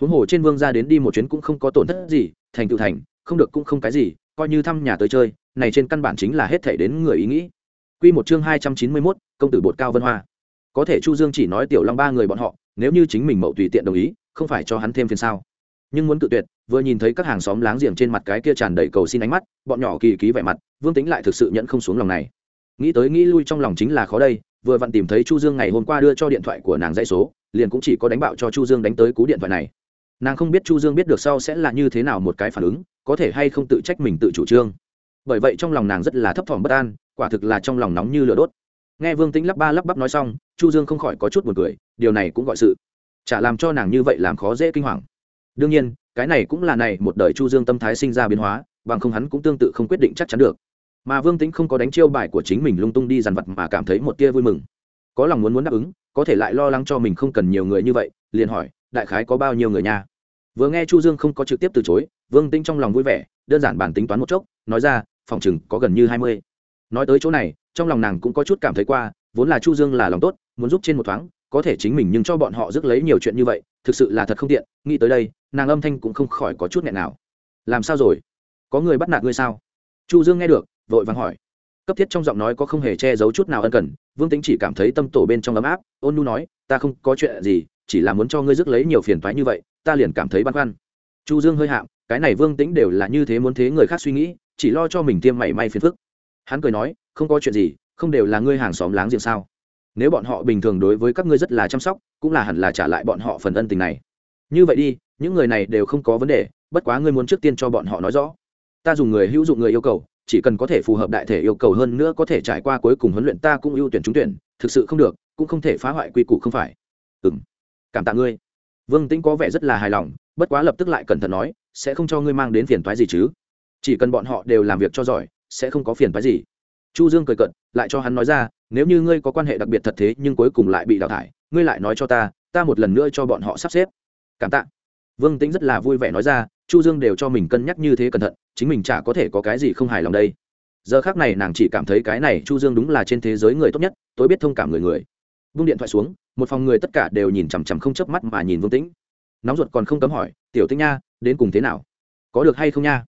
huống hồ trên vương gia đến đi một chuyến cũng không có tổn thất gì thành tựu thành không được cũng không cái gì coi như thăm nhà tới chơi này trên căn bản chính là hết thể đến người ý nghĩ Quy một chương hai trăm chín mươi 291, công tử bột cao vân hoa. Có thể Chu Dương chỉ nói tiểu long ba người bọn họ, nếu như chính mình mậu tùy tiện đồng ý, không phải cho hắn thêm phiền sao? Nhưng muốn cự tuyệt, vừa nhìn thấy các hàng xóm láng giềng trên mặt cái kia tràn đầy cầu xin ánh mắt, bọn nhỏ kỳ ký vẻ mặt, Vương Tính lại thực sự nhẫn không xuống lòng này. Nghĩ tới nghĩ lui trong lòng chính là khó đây, vừa vặn tìm thấy Chu Dương ngày hôm qua đưa cho điện thoại của nàng dãy số, liền cũng chỉ có đánh bạo cho Chu Dương đánh tới cú điện thoại này. Nàng không biết Chu Dương biết được sau sẽ là như thế nào một cái phản ứng, có thể hay không tự trách mình tự chủ trương bởi vậy trong lòng nàng rất là thấp thỏm bất an quả thực là trong lòng nóng như lửa đốt nghe vương tĩnh lắp ba lắp bắp nói xong chu dương không khỏi có chút buồn cười điều này cũng gọi sự chả làm cho nàng như vậy làm khó dễ kinh hoàng đương nhiên, cái này cũng là này một đời chu dương tâm thái sinh ra biến hóa, bằng không hắn cũng tương tự không quyết định chắc chắn được. Mà vương tĩnh không có đánh chiêu bài của chính mình lung tung đi dàn vật mà cảm thấy một tia vui mừng. Có lòng muốn muốn đáp ứng, có thể lại lo lắng cho mình không cần nhiều người như vậy, liền hỏi, đại khái có bao nhiêu người nha? Vừa nghe chu dương không có trực tiếp từ chối, vương tĩnh trong lòng vui vẻ, đơn giản bản tính toán một chốc, nói ra, phòng chừng có gần như hai mươi. Nói tới chỗ này, trong lòng nàng cũng có chút cảm thấy qua, vốn là chu dương là lòng tốt, muốn giúp trên một thoáng, có thể chính mình nhưng cho bọn họ rước lấy nhiều chuyện như vậy thực sự là thật không tiện, nghĩ tới đây, nàng âm thanh cũng không khỏi có chút nghẹn nào. Làm sao rồi? Có người bắt nạt ngươi sao? Chu dương nghe được, vội vàng hỏi. Cấp thiết trong giọng nói có không hề che giấu chút nào ân cần, vương tính chỉ cảm thấy tâm tổ bên trong ấm áp, ôn nu nói, ta không có chuyện gì, chỉ là muốn cho ngươi rước lấy nhiều phiền toái như vậy, ta liền cảm thấy băn khoăn. Chu dương hơi hạm, cái này vương tính đều là như thế muốn thế người khác suy nghĩ, chỉ lo cho mình tiêm mảy may phiền phức. Hắn cười nói, không có chuyện gì, không đều là ngươi hàng xóm láng giềng sao? Nếu bọn họ bình thường đối với các ngươi rất là chăm sóc, cũng là hẳn là trả lại bọn họ phần ân tình này. Như vậy đi, những người này đều không có vấn đề, bất quá ngươi muốn trước tiên cho bọn họ nói rõ. Ta dùng người hữu dụng người yêu cầu, chỉ cần có thể phù hợp đại thể yêu cầu hơn nữa có thể trải qua cuối cùng huấn luyện ta cũng ưu tuyển trúng tuyển, thực sự không được, cũng không thể phá hoại quy củ không phải. Ừ m cảm tạ ngươi. Vương tĩnh có vẻ rất là hài lòng, bất quá lập tức lại cẩn thận nói, sẽ không cho ngươi mang đến phiền toái gì chứ. Chỉ cần bọn họ đều làm việc cho giỏi, sẽ không có phiền toái gì chu dương cười cận lại cho hắn nói ra, nếu như ngươi có quan hệ đặc biệt thật thế nhưng cuối cùng lại bị đào thải, ngươi lại nói cho ta ta một lần nữa cho bọn họ sắp xếp. Cảm tạ. Vương tĩnh rất là vui vẻ nói ra, chu dương đều cho mình cân nhắc như thế cẩn thận, chính mình chả có thể có cái gì không hài lòng đây. Giờ khác này nàng chỉ cảm thấy cái này chu dương đúng là trên thế giới người tốt nhất, tối biết thông cảm người người. Vung điện thoại xuống, một phòng người tất cả đều nhìn chằm chằm không chớp mắt mà nhìn vương tĩnh. Nóng ruột còn không cấm hỏi, tiểu tĩnh nha, đến cùng thế nào? Có được hay không nha?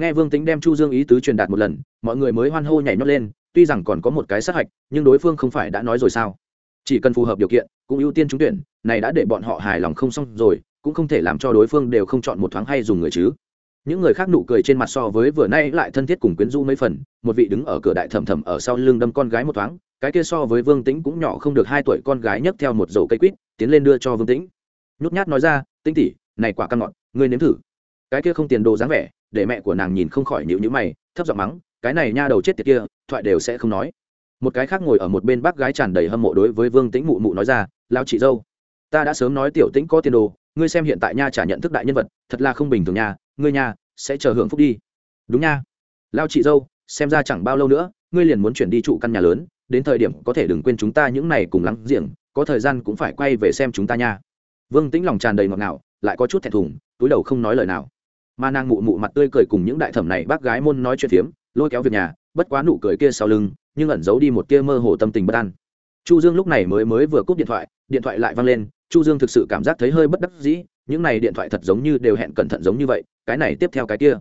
Nghe vương tĩnh đem chu dương ý tứ truyền đạt một lần, mọi người mới hoan hô nhảy nhót lên, tuy rằng còn có một cái sát hạch, nhưng đối phương không phải đã nói rồi sao? Chỉ cần phù hợp điều kiện, cũng ưu tiên trúng tuyển, này đã để bọn họ hài lòng không xong rồi, cũng không thể làm cho đối phương đều không chọn một thoáng hay dùng người chứ. Những người khác nụ cười trên mặt so với vừa nay lại thân thiết cùng quyến rũ mấy phần, một vị đứng ở cửa đại thầm thầm ở sau lưng đâm con gái một thoáng, cái kia so với vương tĩnh cũng nhỏ không được hai tuổi con gái nhấc theo một dầu cây quýt, tiến lên đưa cho vương tĩnh. Nhút nhát nói ra tinh tỉ này quả căn ngọt, ngươi nếm thử. Cái kia không tiền đồ dáng vẻ để mẹ của nàng nhìn không khỏi nhịu nhữ mày, thấp giọng mắng, cái này nha đầu chết tiệt kia, thoại đều sẽ không nói. Một cái khác ngồi ở một bên bác gái tràn đầy hâm mộ đối với vương tĩnh mụ mụ nói ra lao chị dâu, ta đã sớm nói tiểu tĩnh có tiền đồ, ngươi xem hiện tại nha trả nhận thức đại nhân vật, thật là không bình thường nha, ngươi nha, sẽ chờ hưởng phúc đi. Đúng nha. Lao chị dâu, xem ra chẳng bao lâu nữa, ngươi liền muốn chuyển đi trụ căn nhà lớn, đến thời điểm có thể đừng quên chúng ta những này cùng lắng giềng, có thời gian cũng phải quay về xem chúng ta nha. Vương tĩnh lòng tràn đầy ngọt ngào, lại có chút thẹn thùng, túi đầu không nói lời nào mà nàng mụ mụ mặt tươi cười cùng những đại thẩm này bác gái môn nói chuyện phiếm, lôi kéo việc nhà, bất quá nụ cười kia sau lưng, nhưng ẩn giấu đi một tia mơ hồ tâm tình bất an. Chu dương lúc này mới mới vừa cúp điện thoại điện thoại lại văng lên, chu dương thực sự cảm giác thấy hơi bất đắc dĩ, những này điện thoại thật giống như đều hẹn cẩn thận giống như vậy, cái này tiếp theo cái kia.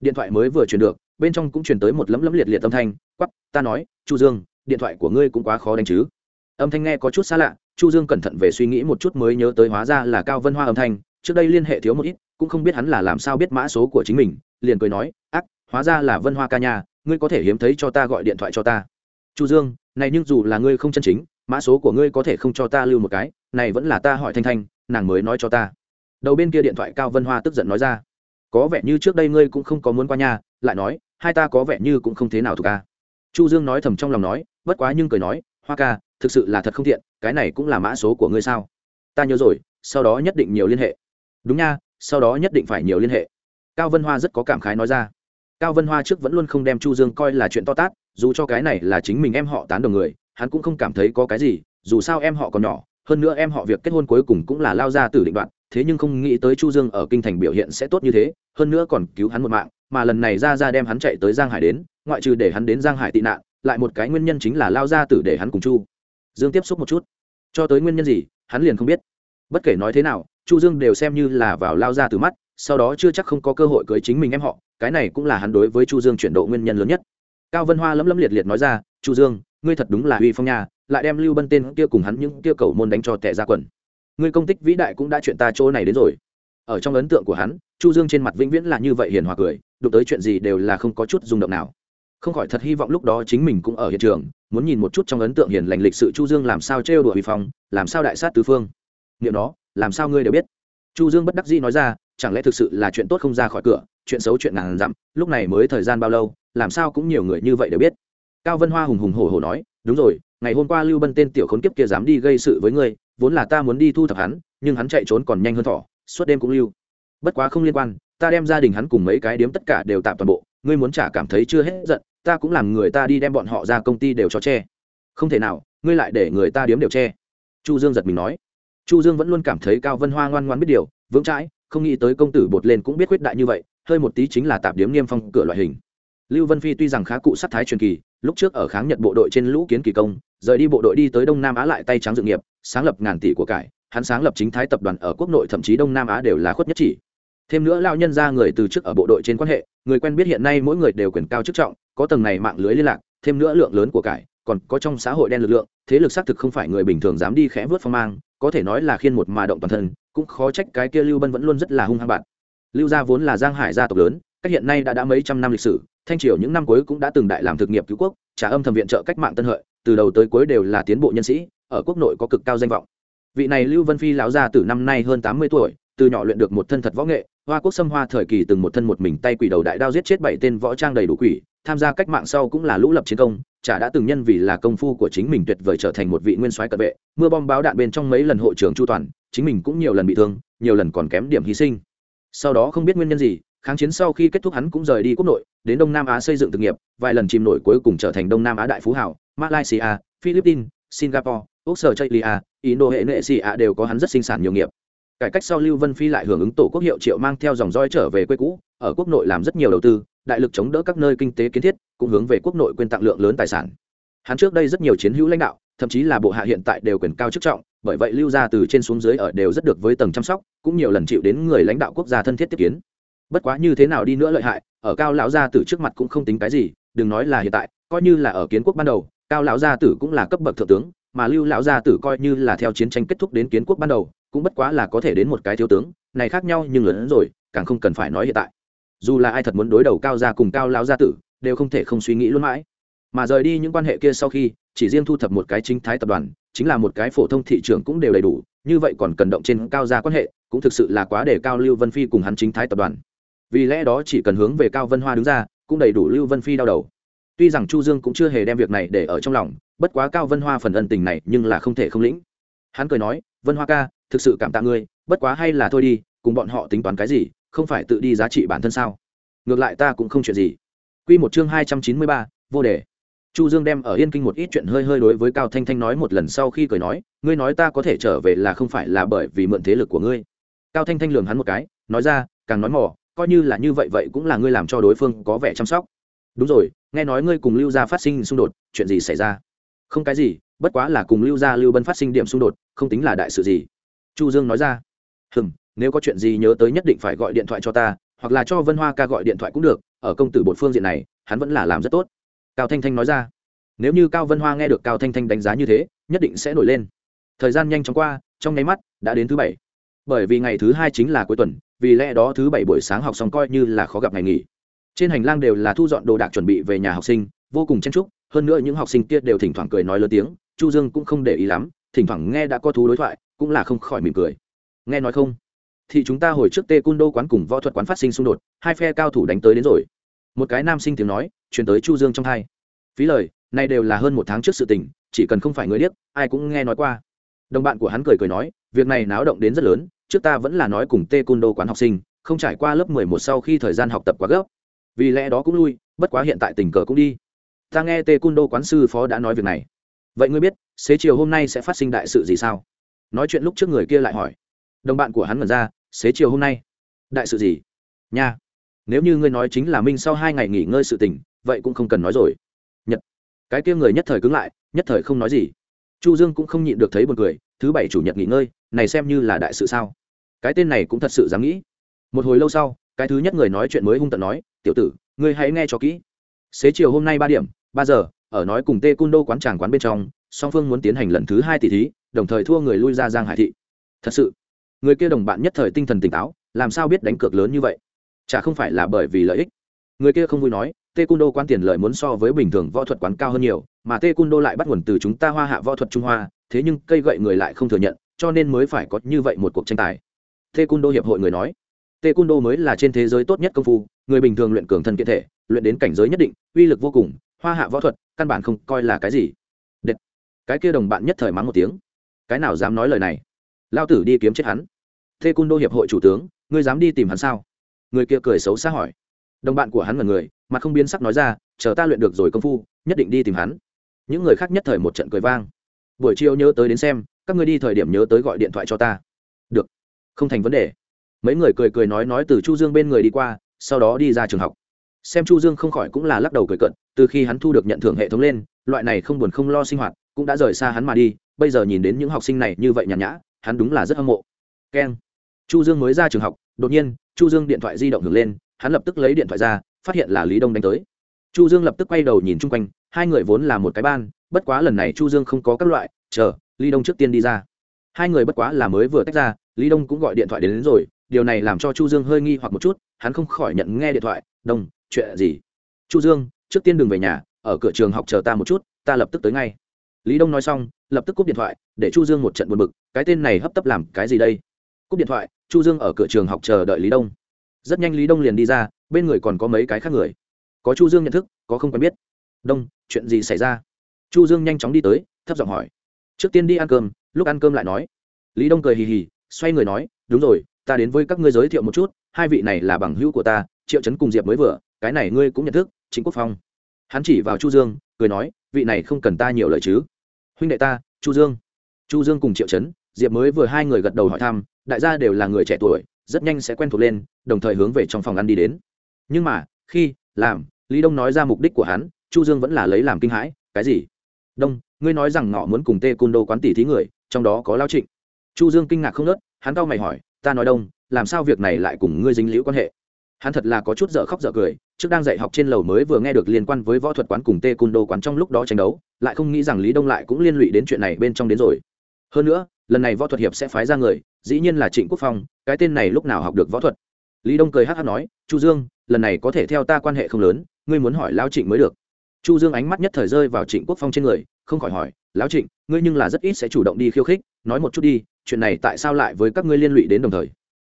Điện thoại mới vừa truyền được, bên trong cũng truyền tới một lấm lấm liệt liệt âm thanh quắp ta nói, chu dương, điện thoại của ngươi cũng quá khó đánh chứ. Âm thanh nghe có chút xa lạ, chu dương cẩn thận về suy nghĩ một chút mới nhớ tới hóa ra là cao vân hoa âm thanh, trước đây liên hệ thiếu một ít cũng không biết hắn là làm sao biết mã số của chính mình, liền cười nói, ác, hóa ra là vân hoa ca nhà ngươi có thể hiếm thấy cho ta gọi điện thoại cho ta. Chu dương, này nhưng dù là ngươi không chân chính, mã số của ngươi có thể không cho ta lưu một cái, này vẫn là ta hỏi thanh thanh, nàng mới nói cho ta. Đầu bên kia điện thoại cao vân hoa tức giận nói ra, có vẻ như trước đây ngươi cũng không có muốn qua nhà lại nói, hai ta có vẻ như cũng không thế nào thuộc ca chu dương nói thầm trong lòng nói, bất quá nhưng cười nói, hoa ca, thực sự là thật không thiện cái này cũng là mã số của ngươi sao? Ta nhớ rồi, sau đó nhất định nhiều liên hệ. Đúng nha sau đó nhất định phải nhiều liên hệ. Cao vân hoa rất có cảm khái nói ra. Cao vân hoa trước vẫn luôn không đem chu dương coi là chuyện to tát, dù cho cái này là chính mình em họ tán đồng người, hắn cũng không cảm thấy có cái gì, dù sao em họ còn nhỏ, hơn nữa em họ việc kết hôn cuối cùng cũng là lao ra từ định đoạn, thế nhưng không nghĩ tới chu dương ở kinh thành biểu hiện sẽ tốt như thế, hơn nữa còn cứu hắn một mạng, mà lần này ra ra đem hắn chạy tới giang hải đến, ngoại trừ để hắn đến giang hải tị nạn, lại một cái nguyên nhân chính là lao ra tử để hắn cùng chu dương tiếp xúc một chút. Cho tới nguyên nhân gì, hắn liền không biết. Bất kể nói thế nào chu dương đều xem như là vào lao ra từ mắt, sau đó chưa chắc không có cơ hội cưới chính mình em họ, cái này cũng là hắn đối với chu dương chuyển độ nguyên nhân lớn nhất. Cao vân hoa lấm lấm liệt liệt nói ra, chu dương, ngươi thật đúng là uy phong nha, lại đem lưu bân tên kia cùng hắn những kia cầu môn đánh cho tệ ra quần. Ngươi công tích vĩ đại cũng đã chuyện ta chỗ này đến rồi. Ở trong ấn tượng của hắn, chu dương trên mặt vĩnh viễn là như vậy hiền hòa cười, đụng tới chuyện gì đều là không có chút rung động nào. Không khỏi thật hy vọng lúc đó chính mình cũng ở hiện trường, muốn nhìn một chút trong ấn tượng hiền lành lịch sự chu dương làm sao trêu đùa huy phong, làm sao đại sát tứ phương niệm đó làm sao ngươi đều biết? Chu dương bất đắc dĩ nói ra, chẳng lẽ thực sự là chuyện tốt không ra khỏi cửa, chuyện xấu chuyện ngàn dặm, lúc này mới thời gian bao lâu, làm sao cũng nhiều người như vậy đều biết. Cao vân hoa hùng hùng hổ hổ nói, đúng rồi, ngày hôm qua lưu bân tên tiểu khốn kiếp kia dám đi gây sự với ngươi, vốn là ta muốn đi thu thập hắn, nhưng hắn chạy trốn còn nhanh hơn thỏ, suốt đêm cũng lưu. Bất quá không liên quan, ta đem gia đình hắn cùng mấy cái điếm tất cả đều tạm toàn bộ, ngươi muốn trả cảm thấy chưa hết giận, ta cũng làm người ta đi đem bọn họ ra công ty đều cho che. Không thể nào, ngươi lại để người ta điếm đều che. Chu dương giật mình nói chu dương vẫn luôn cảm thấy cao vân hoa ngoan ngoan biết điều, vững chãi, không nghĩ tới công tử bột lên cũng biết quyết đại như vậy, hơi một tí chính là tạp điếm niêm phong cửa loại hình. Lưu vân phi tuy rằng khá cụ sát thái truyền kỳ, lúc trước ở kháng nhật bộ đội trên lũ kiến kỳ công, rời đi bộ đội đi tới đông nam á lại tay trắng dự nghiệp, sáng lập ngàn tỷ của cải, hắn sáng lập chính thái tập đoàn ở quốc nội thậm chí đông nam á đều là khuất nhất chỉ. Thêm nữa lao nhân ra người từ trước ở bộ đội trên quan hệ, người quen biết hiện nay mỗi người đều quyền cao chức trọng, có tầng này mạng lưới liên lạc, thêm nữa lượng lớn của cải, còn có trong xã hội đen lực lượng, thế lực xác thực không phải người bình thường dám đi khẽ vớt phong mang có thể nói là khiên một mà động toàn thân, cũng khó trách cái kia lưu bân vẫn luôn rất là hung hăng bạn. Lưu gia vốn là giang hải gia tộc lớn, cách hiện nay đã đã mấy trăm năm lịch sử, thanh triều những năm cuối cũng đã từng đại làm thực nghiệp cứu quốc, trả âm thầm viện trợ cách mạng tân hợi, từ đầu tới cuối đều là tiến bộ nhân sĩ, ở quốc nội có cực cao danh vọng. Vị này lưu vân phi lão gia từ năm nay hơn tám mươi tuổi, từ nhỏ luyện được một thân thật võ nghệ, hoa quốc xâm hoa thời kỳ từng một thân một mình tay quỷ đầu đại đao giết chết bảy tên võ trang đầy đủ quỷ tham gia cách mạng sau cũng là lũ lập chiến công, chả đã từng nhân vì là công phu của chính mình tuyệt vời trở thành một vị nguyên soái cận vệ. Mưa bom báo đạn bên trong mấy lần hộ trưởng chu toàn, chính mình cũng nhiều lần bị thương, nhiều lần còn kém điểm hy sinh. Sau đó không biết nguyên nhân gì, kháng chiến sau khi kết thúc hắn cũng rời đi quốc nội, đến đông nam á xây dựng thực nghiệp, vài lần chìm nổi cuối cùng trở thành đông nam á đại phú hảo malaysia, philippines, singapore, australia indo hệ nệ xì đều có hắn rất sinh sản nhiều nghiệp. Cải cách sau lưu vân phi lại hưởng ứng tổ quốc hiệu triệu mang theo dòng roi trở về quê cũ, ở quốc nội làm rất nhiều đầu tư đại lực chống đỡ các nơi kinh tế kiến thiết, cũng hướng về quốc nội quyên tặng lượng lớn tài sản. Hắn trước đây rất nhiều chiến hữu lãnh đạo, thậm chí là bộ hạ hiện tại đều quyền cao chức trọng, bởi vậy lưu ra từ trên xuống dưới ở đều rất được với tầng chăm sóc, cũng nhiều lần chịu đến người lãnh đạo quốc gia thân thiết tiếp kiến. Bất quá như thế nào đi nữa lợi hại, ở cao lão gia tử trước mặt cũng không tính cái gì, đừng nói là hiện tại, coi như là ở kiến quốc ban đầu, cao lão gia tử cũng là cấp bậc thượng tướng, mà lưu lão gia tử coi như là theo chiến tranh kết thúc đến kiến quốc ban đầu, cũng bất quá là có thể đến một cái thiếu tướng, này khác nhau nhưng lớn hơn rồi, càng không cần phải nói hiện tại dù là ai thật muốn đối đầu cao gia cùng cao lão gia tử, đều không thể không suy nghĩ luôn mãi. Mà rời đi những quan hệ kia sau khi, chỉ riêng thu thập một cái chính thái tập đoàn, chính là một cái phổ thông thị trường cũng đều đầy đủ, như vậy còn cần động trên cao gia quan hệ, cũng thực sự là quá để cao lưu vân phi cùng hắn chính thái tập đoàn. Vì lẽ đó chỉ cần hướng về cao vân hoa đứng ra, cũng đầy đủ lưu vân phi đau đầu. Tuy rằng chu dương cũng chưa hề đem việc này để ở trong lòng, bất quá cao vân hoa phần ân tình này nhưng là không thể không lĩnh. Hắn cười nói, vân hoa ca, thực sự cảm tạ ngươi, bất quá hay là thôi đi, cùng bọn họ tính toán cái gì không phải tự đi giá trị bản thân sao? Ngược lại ta cũng không chuyện gì. Quy một chương hai trăm chín mươi ba, vô đề. Chu dương đem ở yên kinh một ít chuyện hơi hơi đối với cao thanh thanh nói một lần sau khi cười nói ngươi nói ta có thể trở về là không phải là bởi vì mượn thế lực của ngươi. Cao thanh thanh lường hắn một cái nói ra càng nói mỏ coi như là như vậy vậy cũng là ngươi làm cho đối phương có vẻ chăm sóc. Đúng rồi nghe nói ngươi cùng lưu gia phát sinh xung đột chuyện gì xảy ra? Không cái gì bất quá là cùng lưu gia lưu bân phát sinh điểm xung đột không tính là đại sự gì. Chu dương nói ra hừm nếu có chuyện gì nhớ tới nhất định phải gọi điện thoại cho ta, hoặc là cho vân hoa ca gọi điện thoại cũng được, ở công tử bột phương diện này, hắn vẫn là làm rất tốt. Cao thanh thanh nói ra. Nếu như cao vân hoa nghe được cao thanh thanh đánh giá như thế, nhất định sẽ nổi lên. Thời gian nhanh chóng qua, trong nháy mắt, đã đến thứ bảy. Bởi vì ngày thứ hai chính là cuối tuần, vì lẽ đó thứ bảy buổi sáng học xong coi như là khó gặp ngày nghỉ. Trên hành lang đều là thu dọn đồ đạc chuẩn bị về nhà học sinh, vô cùng chen chúc, hơn nữa những học sinh kia đều thỉnh thoảng cười nói lớn tiếng, chu dương cũng không để ý lắm, thỉnh thoảng nghe đã có thú đối thoại, cũng là không khỏi mỉm cười. Nghe nói không? Thì chúng ta hồi trước tê cung đô quán cùng võ thuật quán phát sinh xung đột, hai phe cao thủ đánh tới đến rồi. Một cái nam sinh tiếng nói chuyển tới chu dương trong hai. Phí lời này đều là hơn một tháng trước sự tình, chỉ cần không phải người điếc, ai cũng nghe nói qua. Đồng bạn của hắn cười cười nói, việc này náo động đến rất lớn, trước ta vẫn là nói cùng tê cung đô quán học sinh, không trải qua lớp mười một sau khi thời gian học tập quá gấp. Vì lẽ đó cũng lui, bất quá hiện tại tình cờ cũng đi. Ta nghe tê cung đô quán sư phó đã nói việc này. Vậy ngươi biết, xế chiều hôm nay sẽ phát sinh đại sự gì sao? Nói chuyện lúc trước người kia lại hỏi. Đồng bạn của hắn mở ra xế chiều hôm nay. Đại sự gì? Nha. Nếu như ngươi nói chính là minh sau hai ngày nghỉ ngơi sự tình, vậy cũng không cần nói rồi. Nhật. Cái kia người nhất thời cứng lại, nhất thời không nói gì. Chu dương cũng không nhịn được thấy buồn cười, thứ bảy chủ nhật nghỉ ngơi, này xem như là đại sự sao? Cái tên này cũng thật sự dám nghĩ. Một hồi lâu sau, cái thứ nhất người nói chuyện mới hung tận nói, tiểu tử, ngươi hãy nghe cho kỹ. Xế chiều hôm nay ba điểm, ba giờ, ở nói cùng tê cung đô quán tràng quán bên trong, song phương muốn tiến hành lần thứ hai tỷ thí, đồng thời thua người lui ra giang hải thị. Thật sự người kia đồng bạn nhất thời tinh thần tỉnh táo, làm sao biết đánh cược lớn như vậy? Chả không phải là bởi vì lợi ích. Người kia không vui nói tê cung đô quan tiền lợi muốn so với bình thường võ thuật quán cao hơn nhiều, mà tê cung đô lại bắt nguồn từ chúng ta hoa hạ võ thuật trung hoa, thế nhưng cây gậy người lại không thừa nhận, cho nên mới phải có như vậy một cuộc tranh tài. Tê cung đô hiệp hội người nói tê cung đô mới là trên thế giới tốt nhất công phu, người bình thường luyện cường thân kiện thể, luyện đến cảnh giới nhất định, uy lực vô cùng, hoa hạ võ thuật, căn bản không coi là cái gì. Đệt. cái kia đồng bạn nhất thời mắng một tiếng. Cái nào dám nói lời này? Lao tử đi kiếm chết hắn. Thê cung đô hiệp hội chủ tướng, ngươi dám đi tìm hắn sao? Người kia cười xấu xa hỏi. Đồng bạn của hắn là người mà không biến sắc nói ra, chờ ta luyện được rồi công phu, nhất định đi tìm hắn. Những người khác nhất thời một trận cười vang. Buổi chiều nhớ tới đến xem, các ngươi đi thời điểm nhớ tới gọi điện thoại cho ta. Được. Không thành vấn đề. Mấy người cười cười nói nói từ chu dương bên người đi qua, sau đó đi ra trường học. Xem chu dương không khỏi cũng là lắc đầu cười cận từ khi hắn thu được nhận thưởng hệ thống lên, loại này không buồn không lo sinh hoạt, cũng đã rời xa hắn mà đi, bây giờ nhìn đến những học sinh này như vậy nhàn nhã hắn đúng là rất hâm mộ. Keng. Chu dương mới ra trường học đột nhiên chu dương điện thoại di động hưởng lên hắn lập tức lấy điện thoại ra phát hiện là lý đông đánh tới. Chu dương lập tức quay đầu nhìn chung quanh hai người vốn là một cái ban bất quá lần này chu dương không có các loại chờ lý đông trước tiên đi ra. Hai người bất quá là mới vừa tách ra lý đông cũng gọi điện thoại đến, đến rồi điều này làm cho chu dương hơi nghi hoặc một chút hắn không khỏi nhận nghe điện thoại đông chuyện gì? Chu dương trước tiên đừng về nhà ở cửa trường học chờ ta một chút ta lập tức tới ngay lý đông nói xong, lập tức cúp điện thoại, để chu dương một trận buồn bực, cái tên này hấp tấp làm cái gì đây? Cúp điện thoại, chu dương ở cửa trường học chờ đợi lý đông. Rất nhanh lý đông liền đi ra, bên người còn có mấy cái khác người. Có chu dương nhận thức, có không quen biết. Đông, chuyện gì xảy ra? Chu dương nhanh chóng đi tới, thấp giọng hỏi. Trước tiên đi ăn cơm, lúc ăn cơm lại nói. Lý đông cười hì hì, xoay người nói, đúng rồi, ta đến với các ngươi giới thiệu một chút, hai vị này là bằng hữu của ta, triệu chấn cùng diệp mới vừa, cái này ngươi cũng nhận thức chính quốc phong hắn chỉ vào chu dương, cười nói, vị này không cần ta nhiều lời chứ. Huynh đệ ta, chu dương. Chu dương cùng triệu chấn diệp mới vừa hai người gật đầu hỏi thăm, đại gia đều là người trẻ tuổi, rất nhanh sẽ quen thuộc lên, đồng thời hướng về trong phòng ăn đi đến. Nhưng mà, khi làm, lý đông nói ra mục đích của hắn, chu dương vẫn là lấy làm kinh hãi, cái gì? Đông, ngươi nói rằng ngọ muốn cùng tê côn đô quán tỷ thí người, trong đó có lao trịnh. Chu dương kinh ngạc không nớt, hắn cau mày hỏi, ta nói đông, làm sao việc này lại cùng ngươi dính liễu quan hệ? Hắn thật là có chút dở khóc dở cười trước đang dạy học trên lầu mới vừa nghe được liên quan với võ thuật quán cùng tê cung đô quán trong lúc đó tranh đấu, lại không nghĩ rằng lý đông lại cũng liên lụy đến chuyện này bên trong đến rồi. Hơn nữa, lần này võ thuật hiệp sẽ phái ra người, dĩ nhiên là trịnh quốc phong, cái tên này lúc nào học được võ thuật? Lý đông cười hát hát nói, chu dương, lần này có thể theo ta quan hệ không lớn, ngươi muốn hỏi lão trịnh mới được. Chu dương ánh mắt nhất thời rơi vào trịnh quốc phong trên người, không khỏi hỏi, lão trịnh, ngươi nhưng là rất ít sẽ chủ động đi khiêu khích, nói một chút đi, chuyện này tại sao lại với các ngươi liên lụy đến đồng thời?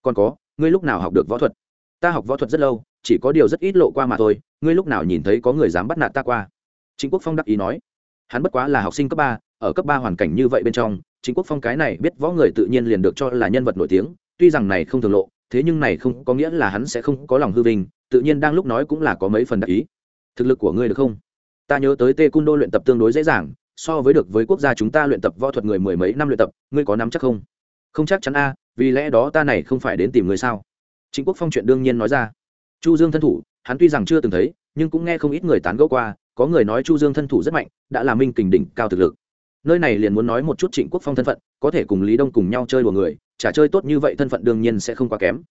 Còn có, ngươi lúc nào học được võ thuật? Ta học võ thuật rất lâu chỉ có điều rất ít lộ qua mà thôi, ngươi lúc nào nhìn thấy có người dám bắt nạt ta qua? Chính quốc phong đắc ý nói. Hắn bất quá là học sinh cấp ba, ở cấp ba hoàn cảnh như vậy bên trong chính quốc phong cái này biết võ người tự nhiên liền được cho là nhân vật nổi tiếng, tuy rằng này không thường lộ, thế nhưng này không có nghĩa là hắn sẽ không có lòng hư vinh, tự nhiên đang lúc nói cũng là có mấy phần đặc ý. Thực lực của ngươi được không? Ta nhớ tới tê cung đô luyện tập tương đối dễ dàng, so với được với quốc gia chúng ta luyện tập võ thuật người mười mấy năm luyện tập, ngươi có nắm chắc không? Không chắc chắn a, vì lẽ đó ta này không phải đến tìm người sao? Chính quốc phong chuyện đương nhiên nói ra chu dương thân thủ, hắn tuy rằng chưa từng thấy, nhưng cũng nghe không ít người tán gẫu qua, có người nói chu dương thân thủ rất mạnh, đã là minh kình đỉnh cao thực lực. Nơi này liền muốn nói một chút trịnh quốc phong thân phận, có thể cùng lý đông cùng nhau chơi đùa người trả chơi tốt như vậy thân phận đương nhiên sẽ không quá kém.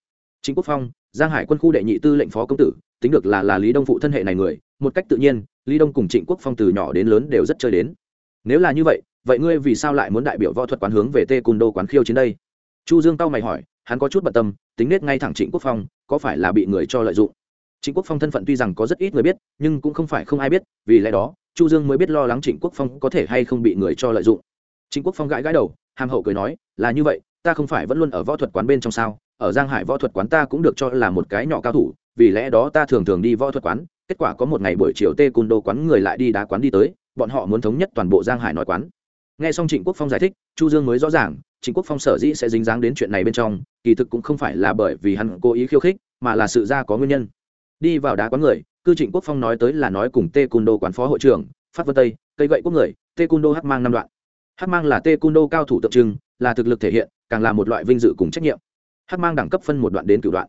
Trịnh quốc phong, giang hải quân khu đệ nhị tư lệnh phó công tử, tính được là là lý đông phụ thân hệ này người, một cách tự nhiên, lý đông cùng trịnh quốc phong từ nhỏ đến lớn đều rất chơi đến. Nếu là như vậy vậy ngươi vì sao lại muốn đại biểu võ thuật quán hướng về tê cùn đô quán khiêu chiến đây? Chu dương tao mày hỏi, hắn có chút bận tâm, tính nết ngay thẳng trịnh quốc phong có phải là bị người cho lợi dụng? Trịnh quốc phong thân phận tuy rằng có rất ít người biết, nhưng cũng không phải không ai biết, vì lẽ đó, chu dương mới biết lo lắng trịnh quốc phong có thể hay không bị người cho lợi dụng. Trịnh quốc phong gãi gãi đầu, hàm hậu cười nói, là như vậy, ta không phải vẫn luôn ở võ thuật quán bên trong sao? Ở giang hải võ thuật quán ta cũng được cho là một cái nhỏ cao thủ, vì lẽ đó ta thường thường đi võ thuật quán, kết quả có một ngày buổi chiều tê Côn đô quán người lại đi đá quán đi tới, bọn họ muốn thống nhất toàn bộ giang hải nói quán. Nghe xong trịnh quốc phong giải thích, chu dương mới rõ ràng trịnh quốc phong sở dĩ sẽ dính dáng đến chuyện này bên trong, kỳ thực cũng không phải là bởi vì hắn cố ý khiêu khích, mà là sự ra có nguyên nhân. Đi vào đá quán người, cư trịnh quốc phong nói tới là nói cùng tê cùn đô quán phó hội trưởng phát vân tây, cây gậy quốc người tê cùn đô hắc mang năm đoạn. Hắc mang là tê cùn đô cao thủ tượng trưng, là thực lực thể hiện, càng là một loại vinh dự cùng trách nhiệm. Hắc mang đẳng cấp phân một đoạn đến cửu đoạn.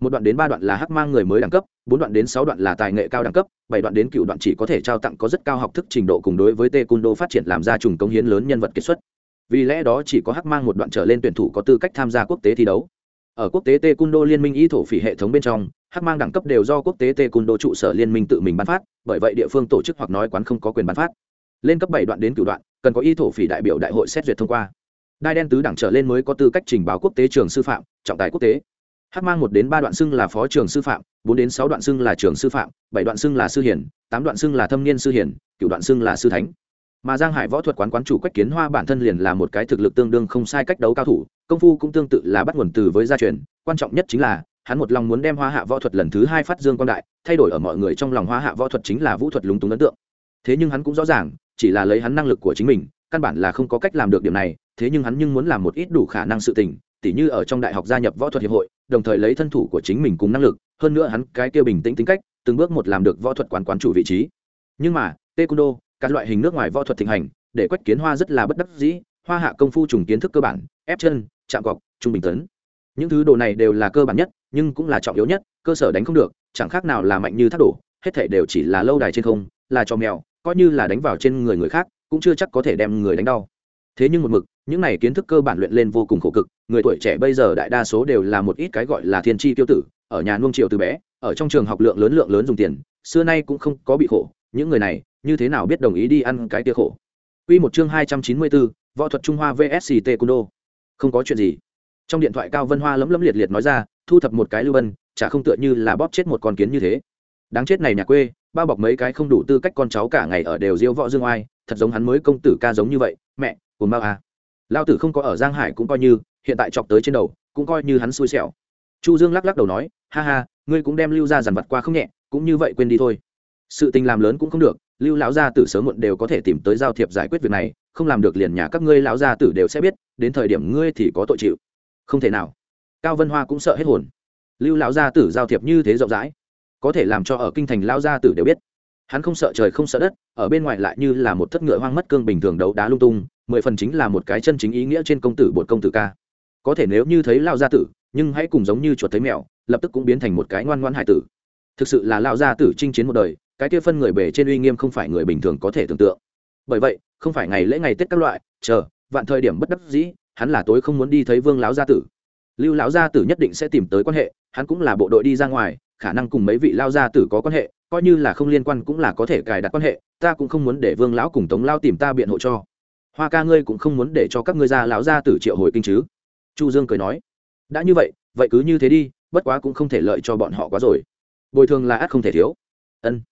Một đoạn đến ba đoạn là hắc mang người mới đẳng cấp, bốn đoạn đến sáu đoạn là tài nghệ cao đẳng cấp, bảy đoạn đến cựu đoạn chỉ có thể trao tặng có rất cao học thức trình độ cùng đối với tê cung đô phát triển làm ra trùng công hiến lớn nhân vật kết xuất vì lẽ đó chỉ có hắc mang một đoạn trở lên tuyển thủ có tư cách tham gia quốc tế thi đấu. Ở quốc tế tê cung đô liên minh y thổ phỉ hệ thống bên trong, hắc mang đẳng cấp đều do quốc tế tê cung đô trụ sở liên minh tự mình bán phát, bởi vậy địa phương tổ chức hoặc nói quán không có quyền bán phát. Lên cấp bảy đoạn đến cửu đoạn, cần có y thổ phỉ đại biểu đại hội xét duyệt thông qua. Đai đen tứ đẳng trở lên mới có tư cách trình báo quốc tế trường sư phạm, trọng tài quốc tế. Hắc mang một đến ba đoạn xưng là phó trường sư phạm, bốn đến sáu đoạn xưng là trường sư phạm, bảy đoạn xưng là sư hiển, tám đoạn xưng là thâm niên sư hiển cựu đoạn xưng là sư thánh mà giang hải võ thuật quán quán chủ quách kiến hoa bản thân liền là một cái thực lực tương đương không sai cách đấu cao thủ, công phu cũng tương tự là bắt nguồn từ với gia truyền, quan trọng nhất chính là, hắn một lòng muốn đem hoa hạ võ thuật lần thứ hai phát dương quan đại, thay đổi ở mọi người trong lòng hoa hạ võ thuật chính là vũ thuật lúng túng ấn tượng. Thế nhưng hắn cũng rõ ràng, chỉ là lấy hắn năng lực của chính mình, căn bản là không có cách làm được điểm này, thế nhưng hắn nhưng muốn làm một ít đủ khả năng sự tình, tỉ như ở trong đại học gia nhập võ thuật hiệp hội, đồng thời lấy thân thủ của chính mình cùng năng lực, hơn nữa hắn cái kia bình tĩnh tính cách, từng bước một làm được võ thuật quán quán chủ vị trí. Nhưng mà taekwondo các loại hình nước ngoài võ thuật thịnh hành, để quách kiến hoa rất là bất đắc dĩ, hoa hạ công phu trùng kiến thức cơ bản, ép chân, chạm cọc, trung bình tấn. Những thứ đồ này đều là cơ bản nhất, nhưng cũng là trọng yếu nhất, cơ sở đánh không được, chẳng khác nào là mạnh như thác đổ, hết thể đều chỉ là lâu đài trên không, là cho mèo, coi như là đánh vào trên người người khác, cũng chưa chắc có thể đem người đánh đau. Thế nhưng một mực, những này kiến thức cơ bản luyện lên vô cùng khổ cực, người tuổi trẻ bây giờ đại đa số đều là một ít cái gọi là thiên tri tiêu tử, ở nhà nuông triệu từ bé, ở trong trường học lượng lớn lượng lớn dùng tiền, xưa nay cũng không có bị khổ những người này như thế nào biết đồng ý đi ăn cái tia khổ Quy một chương hai trăm chín mươi bốn, võ thuật Trung Hoa VS Taekwondo. Không có chuyện gì. Trong điện thoại Cao Vân Hoa lấm lấm liệt liệt nói ra, thu thập một cái lưu bân, chả không tựa như là bóp chết một con kiến như thế. Đáng chết này nhà quê, bao bọc mấy cái không đủ tư cách con cháu cả ngày ở đều diêu võ dương oai, thật giống hắn mới công tử ca giống như vậy, mẹ, cuồng bao à Lão tử không có ở giang hải cũng coi như hiện tại chọc tới trên đầu cũng coi như hắn xui xẻo chu dương lắc lắc đầu nói ha ha ngươi cũng đem lưu ra dàn vật qua không nhẹ cũng như vậy quên đi thôi sự tình làm lớn cũng không được, lưu lão gia tử sớm muộn đều có thể tìm tới giao thiệp giải quyết việc này, không làm được liền nhà các ngươi lão gia tử đều sẽ biết, đến thời điểm ngươi thì có tội chịu. Không thể nào. Cao vân hoa cũng sợ hết hồn. Lưu lão gia tử giao thiệp như thế rộng rãi, có thể làm cho ở kinh thành lão gia tử đều biết. Hắn không sợ trời không sợ đất, ở bên ngoài lại như là một thất ngựa hoang mất cương bình thường đấu đá lung tung, mười phần chính là một cái chân chính ý nghĩa trên công tử bột công tử ca. Có thể nếu như thấy lão gia tử, nhưng hãy cùng giống như chuột thấy mèo, lập tức cũng biến thành một cái ngoan ngoan hải tử. Thực sự là lão gia tử chinh chiến một đời cái kia phân người bề trên uy nghiêm không phải người bình thường có thể tưởng tượng. Bởi vậy, không phải ngày lễ ngày tết các loại, chờ, vạn thời điểm bất đắc dĩ, hắn là tối không muốn đi thấy vương lão gia tử. Lưu lão gia tử nhất định sẽ tìm tới quan hệ, hắn cũng là bộ đội đi ra ngoài, khả năng cùng mấy vị lao gia tử có quan hệ, coi như là không liên quan cũng là có thể cài đặt quan hệ, ta cũng không muốn để vương lão cùng tống lao tìm ta biện hộ cho. Hoa ca ngươi cũng không muốn để cho các ngươi gia lão gia tử triệu hồi kinh chứ? Chu dương cười nói. Đã như vậy vậy cứ như thế đi, bất quá cũng không thể lợi cho bọn họ quá rồi. Bồi thường là ắt không thể thiếu. Ân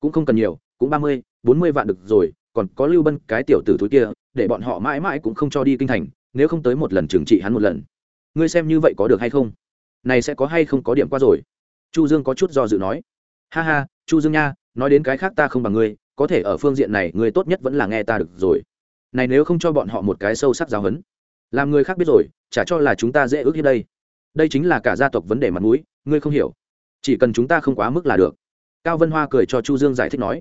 cũng không cần nhiều, cũng ba mươi, bốn mươi vạn được rồi, còn có lưu bân, cái tiểu tử thúi kia, để bọn họ mãi mãi cũng không cho đi kinh thành, nếu không tới một lần trừng trị hắn một lần. Ngươi xem như vậy có được hay không? Này sẽ có hay không có điểm qua rồi? Chu dương có chút do dự nói. Ha ha, chu dương nha, nói đến cái khác ta không bằng ngươi, có thể ở phương diện này ngươi tốt nhất vẫn là nghe ta được rồi. Này nếu không cho bọn họ một cái sâu sắc giáo hấn làm người khác biết rồi, chả cho là chúng ta dễ ước hiếp đây. Đây chính là cả gia tộc vấn đề mặt mũi, ngươi không hiểu. Chỉ cần chúng ta không quá mức là được cao vân hoa cười cho chu dương giải thích nói,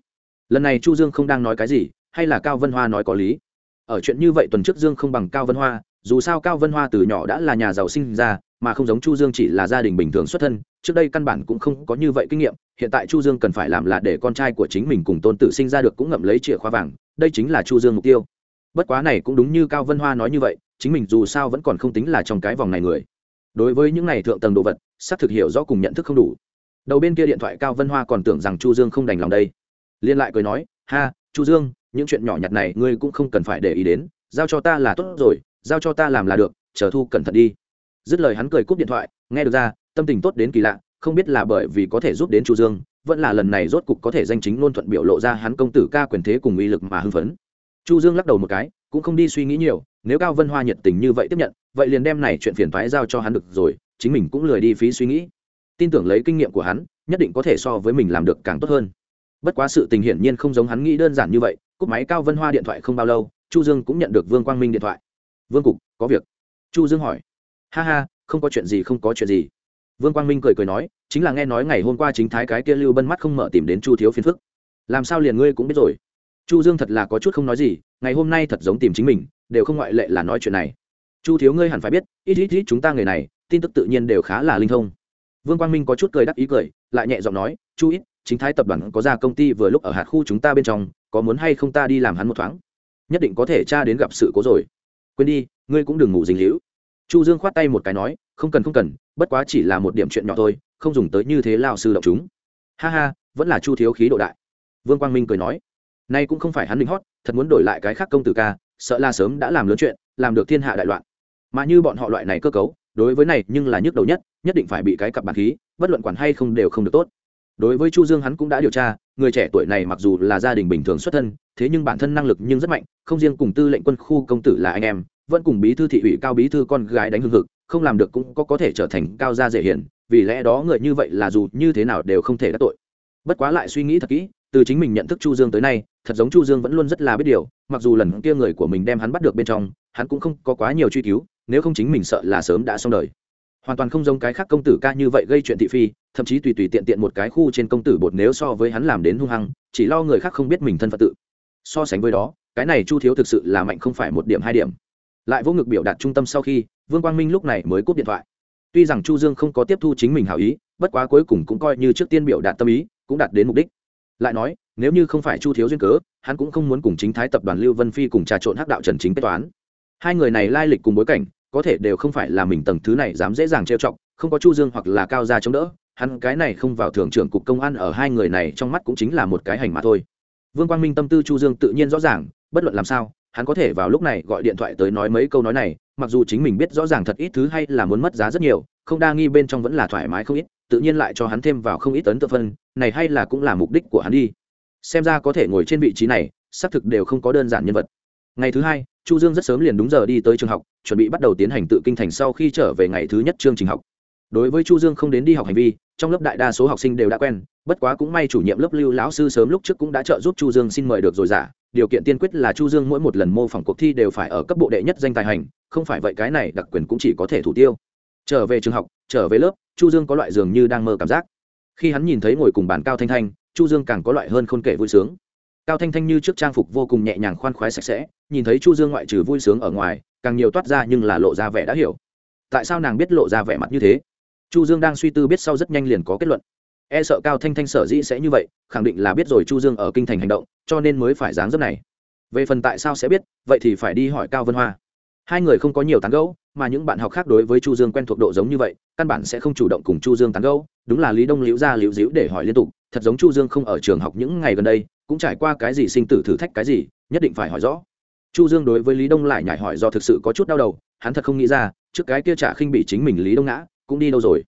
lần này chu dương không đang nói cái gì, hay là cao vân hoa nói có lý? Ở chuyện như vậy tuần trước dương không bằng cao vân hoa, dù sao cao vân hoa từ nhỏ đã là nhà giàu sinh ra, mà không giống chu dương chỉ là gia đình bình thường xuất thân, trước đây căn bản cũng không có như vậy kinh nghiệm, hiện tại chu dương cần phải làm là để con trai của chính mình cùng tôn tử sinh ra được cũng ngậm lấy chìa khóa vàng, đây chính là chu dương mục tiêu. Bất quá này cũng đúng như cao vân hoa nói như vậy, chính mình dù sao vẫn còn không tính là trong cái vòng này người. Đối với những này thượng tầng đồ vật sắp thực hiểu rõ cùng nhận thức không đủ đầu bên kia điện thoại cao vân hoa còn tưởng rằng chu dương không đành lòng đây. Liên lại cười nói, ha, chu dương, những chuyện nhỏ nhặt này ngươi cũng không cần phải để ý đến. Giao cho ta là tốt rồi, giao cho ta làm là được, chờ thu cẩn thận đi. Dứt lời hắn cười cúp điện thoại, nghe được ra, tâm tình tốt đến kỳ lạ, không biết là bởi vì có thể giúp đến chu dương, vẫn là lần này rốt cục có thể danh chính ngôn thuận biểu lộ ra hắn công tử ca quyền thế cùng uy lực mà hưng phấn. Chu dương lắc đầu một cái, cũng không đi suy nghĩ nhiều, nếu cao vân hoa nhiệt tình như vậy tiếp nhận, vậy liền đem này chuyện phiền toái giao cho hắn được rồi, chính mình cũng lười đi phí suy nghĩ tin tưởng lấy kinh nghiệm của hắn, nhất định có thể so với mình làm được càng tốt hơn. Bất quá sự tình hiển nhiên không giống hắn nghĩ đơn giản như vậy, cúp máy cao vân hoa điện thoại không bao lâu, chu dương cũng nhận được vương quang minh điện thoại. Vương cục, có việc. Chu dương hỏi. Ha ha, không có chuyện gì, không có chuyện gì. Vương quang minh cười cười nói, chính là nghe nói ngày hôm qua chính thái cái kia lưu bân mắt không mở tìm đến chu thiếu phiền phức. Làm sao liền ngươi cũng biết rồi? Chu dương thật là có chút không nói gì, ngày hôm nay thật giống tìm chính mình, đều không ngoại lệ là nói chuyện này. Chu thiếu ngươi hẳn phải biết, ít ít ít chúng ta người này, tin tức tự nhiên đều khá là linh thông vương quang minh có chút cười đắc ý cười, lại nhẹ giọng nói, chu ít, chính thái tập đoàn có ra công ty vừa lúc ở hạt khu chúng ta bên trong, có muốn hay không ta đi làm hắn một thoáng? Nhất định có thể tra đến gặp sự cố rồi. Quên đi, ngươi cũng đừng ngủ dính hữu chu dương khoát tay một cái nói, không cần không cần, bất quá chỉ là một điểm chuyện nhỏ thôi, không dùng tới như thế lao sư động chúng. Ha ha, vẫn là chu thiếu khí độ đại. Vương quang minh cười nói, nay cũng không phải hắn định hót, thật muốn đổi lại cái khác công tử ca, sợ là sớm đã làm lớn chuyện, làm được thiên hạ đại loạn. Mà như bọn họ loại này cơ cấu đối với này, nhưng là nhức đầu nhất nhất định phải bị cái cặp bản khí, bất luận quản hay không đều không được tốt. Đối với chu dương hắn cũng đã điều tra, người trẻ tuổi này mặc dù là gia đình bình thường xuất thân, thế nhưng bản thân năng lực nhưng rất mạnh, không riêng cùng tư lệnh quân khu công tử là anh em, vẫn cùng bí thư thị ủy cao bí thư con gái đánh hưng hực, không làm được cũng có có thể trở thành cao gia dễ hiển, vì lẽ đó người như vậy là dù như thế nào đều không thể đắc tội. Bất quá lại suy nghĩ thật kỹ, từ chính mình nhận thức chu dương tới nay, thật giống chu dương vẫn luôn rất là biết điều, mặc dù lần kia người của mình đem hắn bắt được bên trong, hắn cũng không có quá nhiều truy cứu nếu không chính mình sợ là sớm đã xong đời. Hoàn toàn không giống cái khác công tử ca như vậy gây chuyện thị phi, thậm chí tùy tùy tiện tiện một cái khu trên công tử bột nếu so với hắn làm đến hung hăng, chỉ lo người khác không biết mình thân phận tự. So sánh với đó, cái này chu thiếu thực sự là mạnh không phải một điểm hai điểm. Lại vô ngực biểu đạt trung tâm sau khi, vương quang minh lúc này mới cúp điện thoại. Tuy rằng chu dương không có tiếp thu chính mình hảo ý, bất quá cuối cùng cũng coi như trước tiên biểu đạt tâm ý, cũng đạt đến mục đích. Lại nói, nếu như không phải chu thiếu duyên cớ, hắn cũng không muốn cùng chính thái tập đoàn lưu vân phi cùng trà trộn hắc đạo trần chính kế toán. Hai người này lai lịch cùng bối cảnh có thể đều không phải là mình tầng thứ này dám dễ dàng trêu chọc, không có chu dương hoặc là cao gia chống đỡ, hắn cái này không vào thường trưởng cục công an ở hai người này trong mắt cũng chính là một cái hành mà thôi. Vương quang minh tâm tư chu dương tự nhiên rõ ràng, bất luận làm sao, hắn có thể vào lúc này gọi điện thoại tới nói mấy câu nói này, mặc dù chính mình biết rõ ràng thật ít thứ hay là muốn mất giá rất nhiều, không đa nghi bên trong vẫn là thoải mái không ít, tự nhiên lại cho hắn thêm vào không ít tấn tự phân, này hay là cũng là mục đích của hắn đi. Xem ra có thể ngồi trên vị trí này, xác thực đều không có đơn giản nhân vật ngày thứ hai, chu dương rất sớm liền đúng giờ đi tới trường học, chuẩn bị bắt đầu tiến hành tự kinh thành sau khi trở về ngày thứ nhất chương trình học. Đối với chu dương không đến đi học hành vi, trong lớp đại đa số học sinh đều đã quen, bất quá cũng may chủ nhiệm lớp lưu lão sư sớm lúc trước cũng đã trợ giúp chu dương xin mời được rồi giả. Điều kiện tiên quyết là chu dương mỗi một lần mô phỏng cuộc thi đều phải ở cấp bộ đệ nhất danh tài hành, không phải vậy cái này đặc quyền cũng chỉ có thể thủ tiêu. Trở về trường học, trở về lớp, chu dương có loại dường như đang mơ cảm giác. Khi hắn nhìn thấy ngồi cùng bàn cao thanh thanh, chu dương càng có loại hơn khôn kể vui sướng cao thanh thanh như trước trang phục vô cùng nhẹ nhàng khoan khoái sạch sẽ, nhìn thấy chu dương ngoại trừ vui sướng ở ngoài, càng nhiều toát ra nhưng là lộ ra vẻ đã hiểu. Tại sao nàng biết lộ ra vẻ mặt như thế? Chu dương đang suy tư biết sau rất nhanh liền có kết luận. E sợ cao thanh thanh sở dĩ sẽ như vậy, khẳng định là biết rồi chu dương ở kinh thành hành động, cho nên mới phải dáng dấp này. Về phần tại sao sẽ biết, vậy thì phải đi hỏi cao vân hoa. Hai người không có nhiều tán gẫu, mà những bạn học khác đối với chu dương quen thuộc độ giống như vậy, căn bản sẽ không chủ động cùng chu dương tán gẫu, đúng là lý đông liễu ra liễu díu để hỏi liên tục, thật giống chu dương không ở trường học những ngày gần đây cũng trải qua cái gì sinh tử thử thách cái gì, nhất định phải hỏi rõ. Chu dương đối với lý đông lại nhảy hỏi do thực sự có chút đau đầu, hắn thật không nghĩ ra, trước cái kia trả khinh bị chính mình lý đông ngã, cũng đi đâu rồi.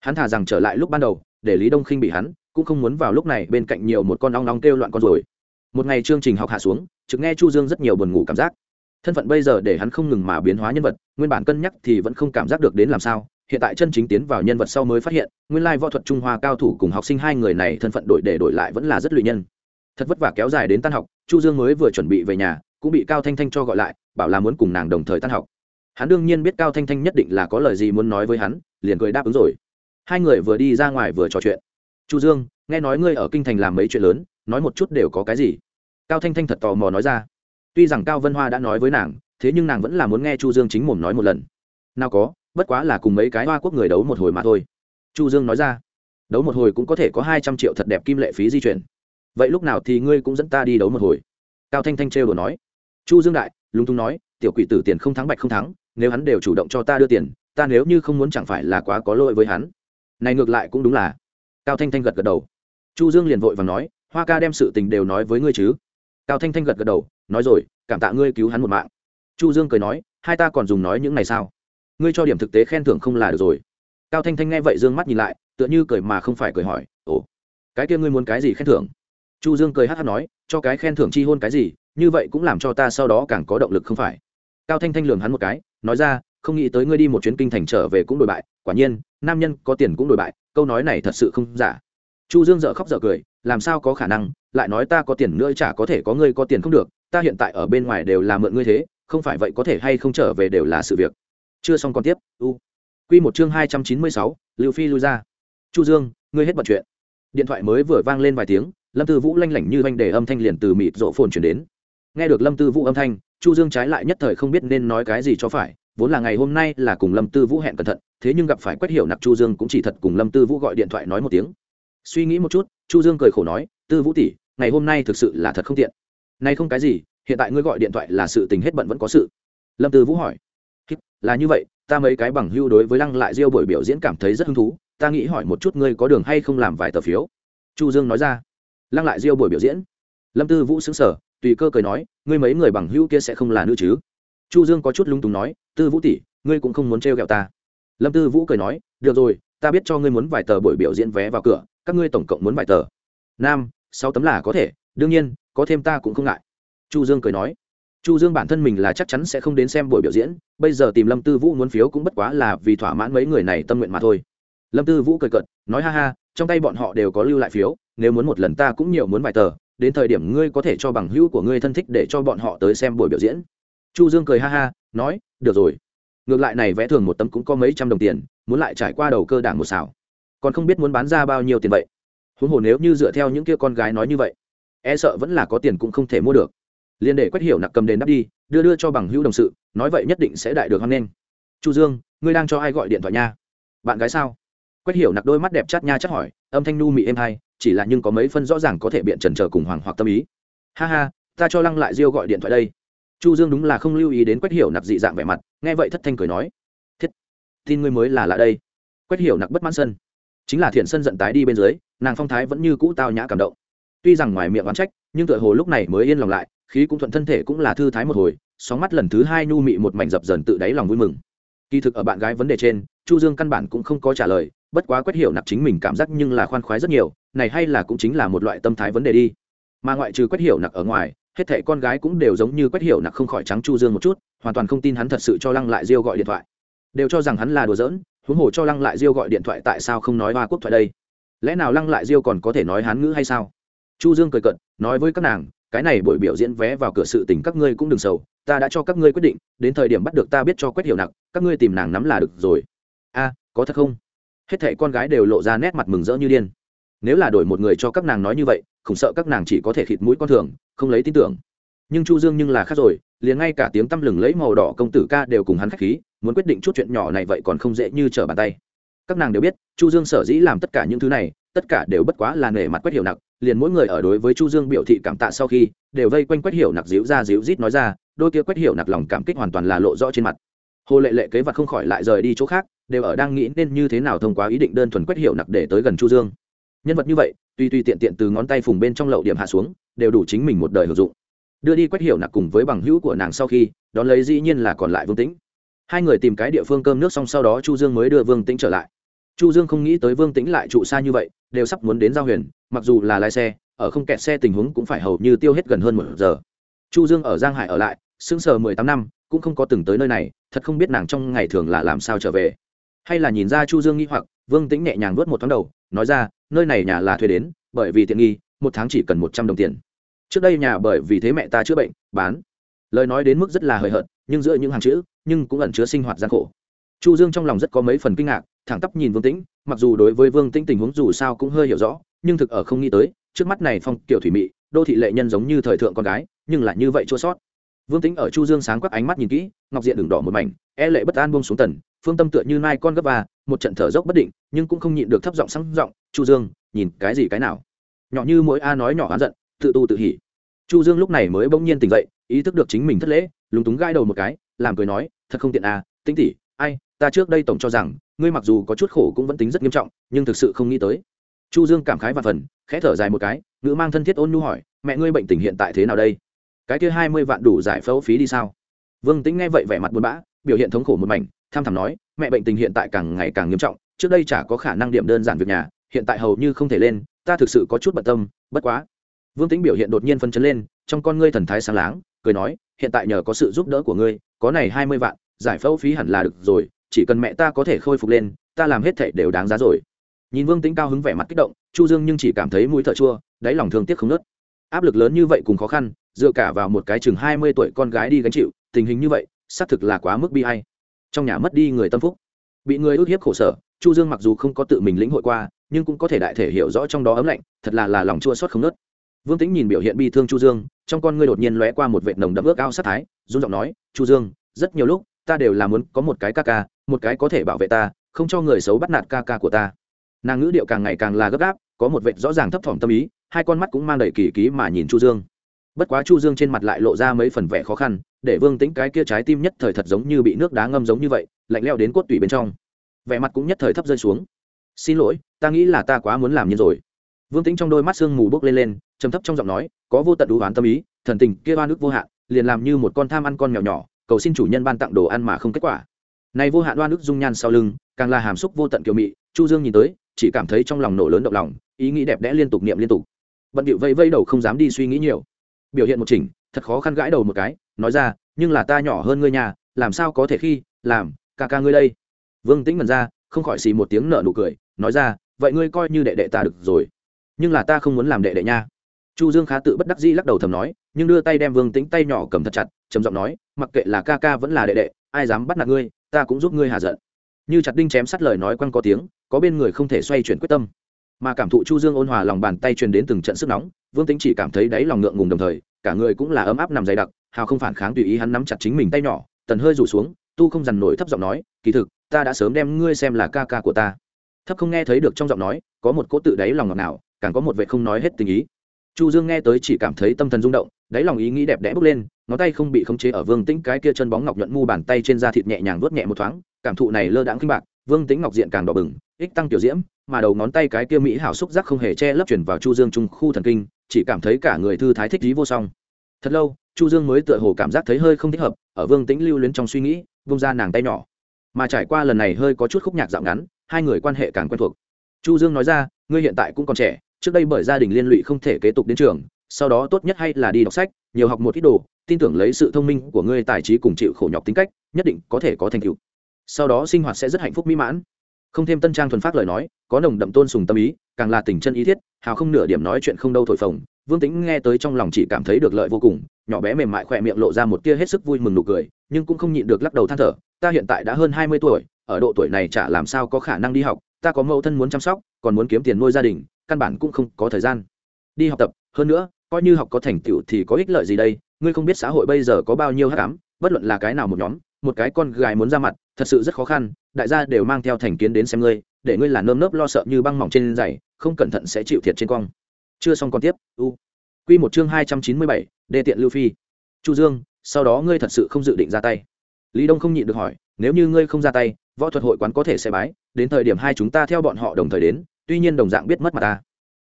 Hắn thả rằng trở lại lúc ban đầu, để lý đông khinh bị hắn, cũng không muốn vào lúc này bên cạnh nhiều một con ong ong kêu loạn con rồi. Một ngày chương trình học hạ xuống trực nghe chu dương rất nhiều buồn ngủ cảm giác. Thân phận bây giờ để hắn không ngừng mà biến hóa nhân vật, nguyên bản cân nhắc thì vẫn không cảm giác được đến làm sao, hiện tại chân chính tiến vào nhân vật sau mới phát hiện, nguyên lai võ thuật trung hoa cao thủ cùng học sinh hai người này thân phận đổi để đổi lại vẫn là rất lụy nhân thật vất vả kéo dài đến tan học, chu dương mới vừa chuẩn bị về nhà, cũng bị cao thanh thanh cho gọi lại, bảo là muốn cùng nàng đồng thời tan học. Hắn đương nhiên biết cao thanh thanh nhất định là có lời gì muốn nói với hắn, liền cười đáp ứng rồi. Hai người vừa đi ra ngoài vừa trò chuyện. Chu dương, nghe nói ngươi ở kinh thành làm mấy chuyện lớn, nói một chút đều có cái gì? Cao thanh thanh thật tò mò nói ra. Tuy rằng cao vân hoa đã nói với nàng, thế nhưng nàng vẫn là muốn nghe chu dương chính mồm nói một lần. Nào có, bất quá là cùng mấy cái hoa quốc người đấu một hồi mà thôi. Chu dương nói ra. Đấu một hồi cũng có thể có hai trăm triệu thật đẹp kim lệ phí di chuyển vậy lúc nào thì ngươi cũng dẫn ta đi đấu một hồi cao thanh thanh trêu đồ nói chu dương đại lúng túng nói tiểu quỷ tử tiền không thắng bạch không thắng nếu hắn đều chủ động cho ta đưa tiền ta nếu như không muốn chẳng phải là quá có lỗi với hắn này ngược lại cũng đúng là cao thanh thanh gật gật đầu chu dương liền vội và nói hoa ca đem sự tình đều nói với ngươi chứ cao thanh thanh gật gật đầu nói rồi cảm tạ ngươi cứu hắn một mạng chu dương cười nói hai ta còn dùng nói những này sao ngươi cho điểm thực tế khen thưởng không là được rồi cao thanh thanh nghe vậy dương mắt nhìn lại tựa như cười mà không phải cười hỏi ồ cái kia ngươi muốn cái gì khen thưởng chu dương cười hát hát nói cho cái khen thưởng chi hôn cái gì như vậy cũng làm cho ta sau đó càng có động lực không phải. Cao thanh thanh lường hắn một cái nói ra không nghĩ tới ngươi đi một chuyến kinh thành trở về cũng đổi bại quả nhiên nam nhân có tiền cũng đổi bại câu nói này thật sự không giả. Chu dương dợ khóc dợ cười làm sao có khả năng lại nói ta có tiền nữa chả có thể có ngươi có tiền không được ta hiện tại ở bên ngoài đều là mượn ngươi thế không phải vậy có thể hay không trở về đều là sự việc. Chưa xong còn tiếp u. Quy một chương hai trăm chín mươi sáu, lưu phi lui ra. Chu dương ngươi hết bận chuyện. Điện thoại mới vừa vang lên vài tiếng lâm tư vũ lanh lảnh như vanh để âm thanh liền từ mịt rộ phồn chuyển đến. Nghe được lâm tư vũ âm thanh, chu dương trái lại nhất thời không biết nên nói cái gì cho phải, vốn là ngày hôm nay là cùng lâm tư vũ hẹn cẩn thận, thế nhưng gặp phải quét hiểu nặc chu dương cũng chỉ thật cùng lâm tư vũ gọi điện thoại nói một tiếng. Suy nghĩ một chút, chu dương cười khổ nói, tư vũ tỷ, ngày hôm nay thực sự là thật không tiện. Nay không cái gì, hiện tại ngươi gọi điện thoại là sự tình hết bận vẫn có sự. Lâm tư vũ hỏi là như vậy, ta mấy cái bằng hưu đối với lăng lại diêu buổi biểu diễn cảm thấy rất hứng thú, ta nghĩ hỏi một chút ngươi có đường hay không làm vài tờ phiếu? Chu dương nói ra lăng lại diêu buổi biểu diễn. Lâm tư vũ xứng sở tùy cơ cười nói, ngươi mấy người bằng hữu kia sẽ không là nữ chứ? Chu dương có chút lung túng nói, tư vũ tỷ, ngươi cũng không muốn trêu ghẹo ta. Lâm tư vũ cười nói, được rồi, ta biết cho ngươi muốn vài tờ buổi biểu diễn vé vào cửa, các ngươi tổng cộng muốn vài tờ. Nam, sáu tấm là có thể, đương nhiên, có thêm ta cũng không ngại. Chu dương cười nói, chu dương bản thân mình là chắc chắn sẽ không đến xem buổi biểu diễn, bây giờ tìm lâm tư vũ muốn phiếu cũng bất quá là vì thỏa mãn mấy người này tâm nguyện mà thôi. Lâm tư vũ cười cợt, nói, ha ha, trong tay bọn họ đều có lưu lại phiếu nếu muốn một lần ta cũng nhiều muốn vài tờ, đến thời điểm ngươi có thể cho bằng hữu của ngươi thân thích để cho bọn họ tới xem buổi biểu diễn. Chu dương cười ha ha, nói, được rồi. Ngược lại này vẽ thường một tấm cũng có mấy trăm đồng tiền, muốn lại trải qua đầu cơ đảng một xảo còn không biết muốn bán ra bao nhiêu tiền vậy. Huống hồ nếu như dựa theo những kia con gái nói như vậy e sợ vẫn là có tiền cũng không thể mua được. Liên để quét hiểu nặc cầm đến đắp đi, đưa đưa cho bằng hữu đồng sự, nói vậy nhất định sẽ đại được hoan nghênh. Chu dương, ngươi đang cho ai gọi điện thoại nha? Bạn gái sao? Quét hiểu nặc đôi mắt đẹp chát nha chắc hỏi, âm thanh nu mị êm hay chỉ là nhưng có mấy phân rõ ràng có thể biện trần trở cùng hoàng hoặc tâm ý. Ha ha, ta cho lăng lại diêu gọi điện thoại đây. Chu dương đúng là không lưu ý đến quách hiểu nặc dị dạng vẻ mặt, nghe vậy thất thanh cười nói. Thiết, tin ngươi mới là lạ đây. Quách hiểu nặc bất mãn sân. Chính là thiện sân giận tái đi bên dưới, nàng phong thái vẫn như cũ tao nhã cảm động. Tuy rằng ngoài miệng oán trách, nhưng tựa hồ lúc này mới yên lòng lại, khí cũng thuận thân thể cũng là thư thái một hồi, sóng mắt lần thứ hai nhu mị một mảnh dập dần tự đáy lòng vui mừng. Kỳ thực ở bạn gái vấn đề trên, chu dương căn bản cũng không có trả lời bất quá quét hiểu nặc chính mình cảm giác nhưng là khoan khoái rất nhiều, này hay là cũng chính là một loại tâm thái vấn đề đi. Mà ngoại trừ quét hiểu nặc ở ngoài, hết thệ con gái cũng đều giống như quét hiểu nặc không khỏi trắng chu dương một chút, hoàn toàn không tin hắn thật sự cho lăng lại diêu gọi điện thoại. Đều cho rằng hắn là đùa giỡn, huống hồ cho lăng lại diêu gọi điện thoại tại sao không nói hoa quốc thoại đây? Lẽ nào lăng lại diêu còn có thể nói hán ngữ hay sao? Chu dương cười cận nói với các nàng, cái này buổi biểu diễn vé vào cửa sự tình các ngươi cũng đừng sầu, ta đã cho các ngươi quyết định, đến thời điểm bắt được ta biết cho quét hiểu nặng các ngươi tìm nàng nắm là được rồi. A, có thật không? Hết thảy con gái đều lộ ra nét mặt mừng rỡ như điên. Nếu là đổi một người cho các nàng nói như vậy không sợ các nàng chỉ có thể khịt mũi con thường, không lấy tin tưởng. Nhưng chu dương nhưng là khác rồi, liền ngay cả tiếng tăm lừng lấy màu đỏ công tử ca đều cùng hắn khách khí, muốn quyết định chút chuyện nhỏ này vậy còn không dễ như trở bàn tay. Các nàng đều biết, chu dương sở dĩ làm tất cả những thứ này, tất cả đều bất quá là nể mặt quét hiểu nặng liền mỗi người ở đối với chu dương biểu thị cảm tạ sau khi, đều vây quanh quét hiểu nặc díu ra díu rít nói ra, đôi kia quét hiểu nặc lòng cảm kích hoàn toàn là lộ rõ trên mặt. Hồ lệ lệ kế vật không khỏi lại rời đi chỗ khác đều ở đang nghĩ nên như thế nào thông qua ý định đơn thuần quét hiệu nặc để tới gần chu dương. Nhân vật như vậy tuy tuy tiện tiện từ ngón tay phùng bên trong lậu điểm hạ xuống, đều đủ chính mình một đời hưởng dụng. Đưa đi quét hiệu nặc cùng với bằng hữu của nàng sau khi, đón lấy dĩ nhiên là còn lại vương tĩnh. Hai người tìm cái địa phương cơm nước xong sau đó chu dương mới đưa vương tĩnh trở lại. Chu dương không nghĩ tới vương tĩnh lại trụ xa như vậy, đều sắp muốn đến giao huyền, mặc dù là lái xe, ở không kẹt xe tình huống cũng phải hầu như tiêu hết gần hơn một giờ. Chu dương ở giang hải ở lại, sững sờ mười tám năm, cũng không có từng tới nơi này, thật không biết nàng trong ngày thường là làm sao trở về hay là nhìn ra chu dương nghĩ hoặc, vương tĩnh nhẹ nhàng vuốt một tháng đầu, nói ra, nơi này nhà là thuê đến, bởi vì tiện nghi, một tháng chỉ cần một trăm đồng tiền. Trước đây nhà bởi vì thế mẹ ta chữa bệnh, bán. Lời nói đến mức rất là hời hợt, nhưng giữa những hàng chữ, nhưng cũng ẩn chứa sinh hoạt gian khổ. Chu dương trong lòng rất có mấy phần kinh ngạc, thẳng tắp nhìn vương tĩnh, mặc dù đối với vương tĩnh tình huống dù sao cũng hơi hiểu rõ, nhưng thực ở không nghĩ tới, trước mắt này phong kiểu thủy mị, đô thị lệ nhân giống như thời thượng con gái, nhưng lại như vậy chua sót. Vương tĩnh ở chu dương sáng quắc ánh mắt nhìn kỹ, ngọc diện đường đỏ một mảnh e lệ bất an buông xuống tần phương tâm tựa như nai con gấp ba một trận thở dốc bất định, nhưng cũng không nhịn được thấp giọng sang giọng, chu dương, nhìn cái gì cái nào? Nhỏ như mỗi a nói nhỏ oán giận, tự tu tự hỉ. Chu dương lúc này mới bỗng nhiên tỉnh dậy, ý thức được chính mình thất lễ, lúng túng gai đầu một cái, làm cười nói, thật không tiện à tinh tỉ ai, ta trước đây tổng cho rằng, ngươi mặc dù có chút khổ cũng vẫn tính rất nghiêm trọng, nhưng thực sự không nghĩ tới. Chu dương cảm khái và phần, khẽ thở dài một cái, ngữ mang thân thiết ôn nhu hỏi, mẹ ngươi bệnh tình hiện tại thế nào đây? Cái kia hai mươi vạn đủ giải phẫu phí đi sao? Vương tính nghe vậy vẻ mặt buồn bã, biểu hiện thống khổ một mảnh tham thẳm nói, mẹ bệnh tình hiện tại càng ngày càng nghiêm trọng, trước đây chả có khả năng điểm đơn giản việc nhà, hiện tại hầu như không thể lên, ta thực sự có chút bận tâm, bất quá. Vương tính biểu hiện đột nhiên phân chấn lên, trong con ngươi thần thái sáng láng, cười nói, hiện tại nhờ có sự giúp đỡ của ngươi, có này hai mươi vạn, giải phẫu phí hẳn là được rồi, chỉ cần mẹ ta có thể khôi phục lên, ta làm hết thảy đều đáng giá rồi. Nhìn vương tính cao hứng vẻ mặt kích động, chu dương nhưng chỉ cảm thấy mũi thở chua, đáy lòng thương tiếc không nớt. Áp lực lớn như vậy cùng khó khăn, dựa cả vào một cái chừng hai mươi tuổi con gái đi gánh chịu, tình hình như vậy, xác thực là quá mức bi hay trong nhà mất đi người tâm phúc. Bị người ức hiếp khổ sở, chu dương mặc dù không có tự mình lĩnh hội qua, nhưng cũng có thể đại thể hiểu rõ trong đó ấm lạnh, thật là là lòng chua xót không nớt. Vương tĩnh nhìn biểu hiện bi thương chu dương, trong con ngươi đột nhiên lóe qua một vệt nồng đậm ước ao sát thái, run giọng nói, chu dương, rất nhiều lúc, ta đều là muốn có một cái ca ca, một cái có thể bảo vệ ta, không cho người xấu bắt nạt ca ca của ta. Nàng ngữ điệu càng ngày càng là gấp gáp, có một vệt rõ ràng thấp thỏm tâm ý, hai con mắt cũng mang đầy kỳ ký mà nhìn chu dương bất quá chu dương trên mặt lại lộ ra mấy phần vẻ khó khăn, để vương tĩnh cái kia trái tim nhất thời thật giống như bị nước đá ngâm giống như vậy, lạnh leo đến cốt tủy bên trong. Vẻ mặt cũng nhất thời thấp rơi xuống. Xin lỗi, ta nghĩ là ta quá muốn làm như rồi. Vương tĩnh trong đôi mắt sương mù bốc lên lên, trầm thấp trong giọng nói, có vô tận đủ oán tâm ý, thần tình kia oan ức vô hạn, liền làm như một con tham ăn con mèo nhỏ, cầu xin chủ nhân ban tặng đồ ăn mà không kết quả. Này vô hạn oan ức dung nhan sau lưng, càng là hàm xúc vô tận kiều mị, chu dương nhìn tới, chỉ cảm thấy trong lòng nổ lớn động lòng, ý nghĩ đẹp đẽ liên tục niệm liên tục. Bận điệu vây vây đầu không dám đi suy nghĩ nhiều biểu hiện một chỉnh, thật khó khăn gãi đầu một cái, nói ra, nhưng là ta nhỏ hơn ngươi nhà, làm sao có thể khi, làm, ca ca ngươi đây? Vương tĩnh mần ra, không khỏi xì một tiếng nợ nụ cười, nói ra, vậy ngươi coi như đệ đệ ta được rồi, nhưng là ta không muốn làm đệ đệ nha. Chu dương khá tự bất đắc dĩ lắc đầu thầm nói, nhưng đưa tay đem vương tĩnh tay nhỏ cầm thật chặt, trầm giọng nói, mặc kệ là ca ca vẫn là đệ đệ, ai dám bắt nạt ngươi, ta cũng giúp ngươi hà giận. Như chặt đinh chém sắt lời nói quăng có tiếng, có bên người không thể xoay chuyển quyết tâm. Mà cảm thụ chu dương ôn hòa lòng bàn tay truyền đến từng trận sức nóng, vương tính chỉ cảm thấy đáy lòng ngượng ngùng đồng thời cả người cũng là ấm áp nằm dày đặc, hào không phản kháng tùy ý hắn nắm chặt chính mình tay nhỏ, tần hơi rủ xuống, tu không dằn nổi thấp giọng nói, kỳ thực, ta đã sớm đem ngươi xem là ca ca của ta. Thấp không nghe thấy được trong giọng nói, có một cỗ tự đáy lòng ngọt nào càng có một vệ không nói hết tình ý. Chu dương nghe tới chỉ cảm thấy tâm thần rung động, đáy lòng ý nghĩ đẹp đẽ bốc lên, ngón tay không bị khống chế ở vương tĩnh cái kia chân bóng ngọc nhuận mu bàn tay trên da thịt nhẹ nhàng vuốt nhẹ một thoáng, cảm thụ này lơ đãng kinh bạc, vương tĩnh ngọc diện càng đỏ bừng, ích tăng tiểu diễm, mà đầu ngón tay cái kia mỹ hảo xúc giác không hề che lấp chuyển vào chu dương trung khu thần kinh chỉ cảm thấy cả người thư thái thích trí vô song. Thật lâu, chu dương mới tựa hồ cảm giác thấy hơi không thích hợp, ở vương tĩnh lưu luyến trong suy nghĩ, vung ra nàng tay nhỏ. Mà trải qua lần này hơi có chút khúc nhạc dạo ngắn, hai người quan hệ càng quen thuộc. Chu dương nói ra, ngươi hiện tại cũng còn trẻ, trước đây bởi gia đình liên lụy không thể kế tục đến trường, sau đó tốt nhất hay là đi đọc sách, nhiều học một ít đồ, tin tưởng lấy sự thông minh của ngươi tài trí cùng chịu khổ nhọc tính cách, nhất định có thể có thành tựu. Sau đó sinh hoạt sẽ rất hạnh phúc mỹ mãn không thêm tân trang thuần phát lời nói, có nồng đậm tôn sùng tâm ý, càng là tình chân ý thiết, hào không nửa điểm nói chuyện không đâu thổi phồng. Vương tính nghe tới trong lòng chỉ cảm thấy được lợi vô cùng, nhỏ bé mềm mại khỏe miệng lộ ra một tia hết sức vui mừng nụ cười, nhưng cũng không nhịn được lắc đầu than thở, ta hiện tại đã hơn hai mươi tuổi, ở độ tuổi này chả làm sao có khả năng đi học, ta có mẫu thân muốn chăm sóc, còn muốn kiếm tiền nuôi gia đình, căn bản cũng không có thời gian đi học tập. Hơn nữa, coi như học có thành tựu thì có ích lợi gì đây? Ngươi không biết xã hội bây giờ có bao nhiêu hát cám bất luận là cái nào một nhóm, một cái con gái muốn ra mặt thật sự rất khó khăn, đại gia đều mang theo thành kiến đến xem ngươi, để ngươi là nơm nớp lo sợ như băng mỏng trên giày, không cẩn thận sẽ chịu thiệt trên cong chưa xong còn tiếp, u. Q một chương hai trăm chín mươi bảy, đê tiện lưu phi. Chu dương, sau đó ngươi thật sự không dự định ra tay. Lý đông không nhịn được hỏi, nếu như ngươi không ra tay, võ thuật hội quán có thể sẽ bái, đến thời điểm hai chúng ta theo bọn họ đồng thời đến, tuy nhiên đồng dạng biết mất mặt ta.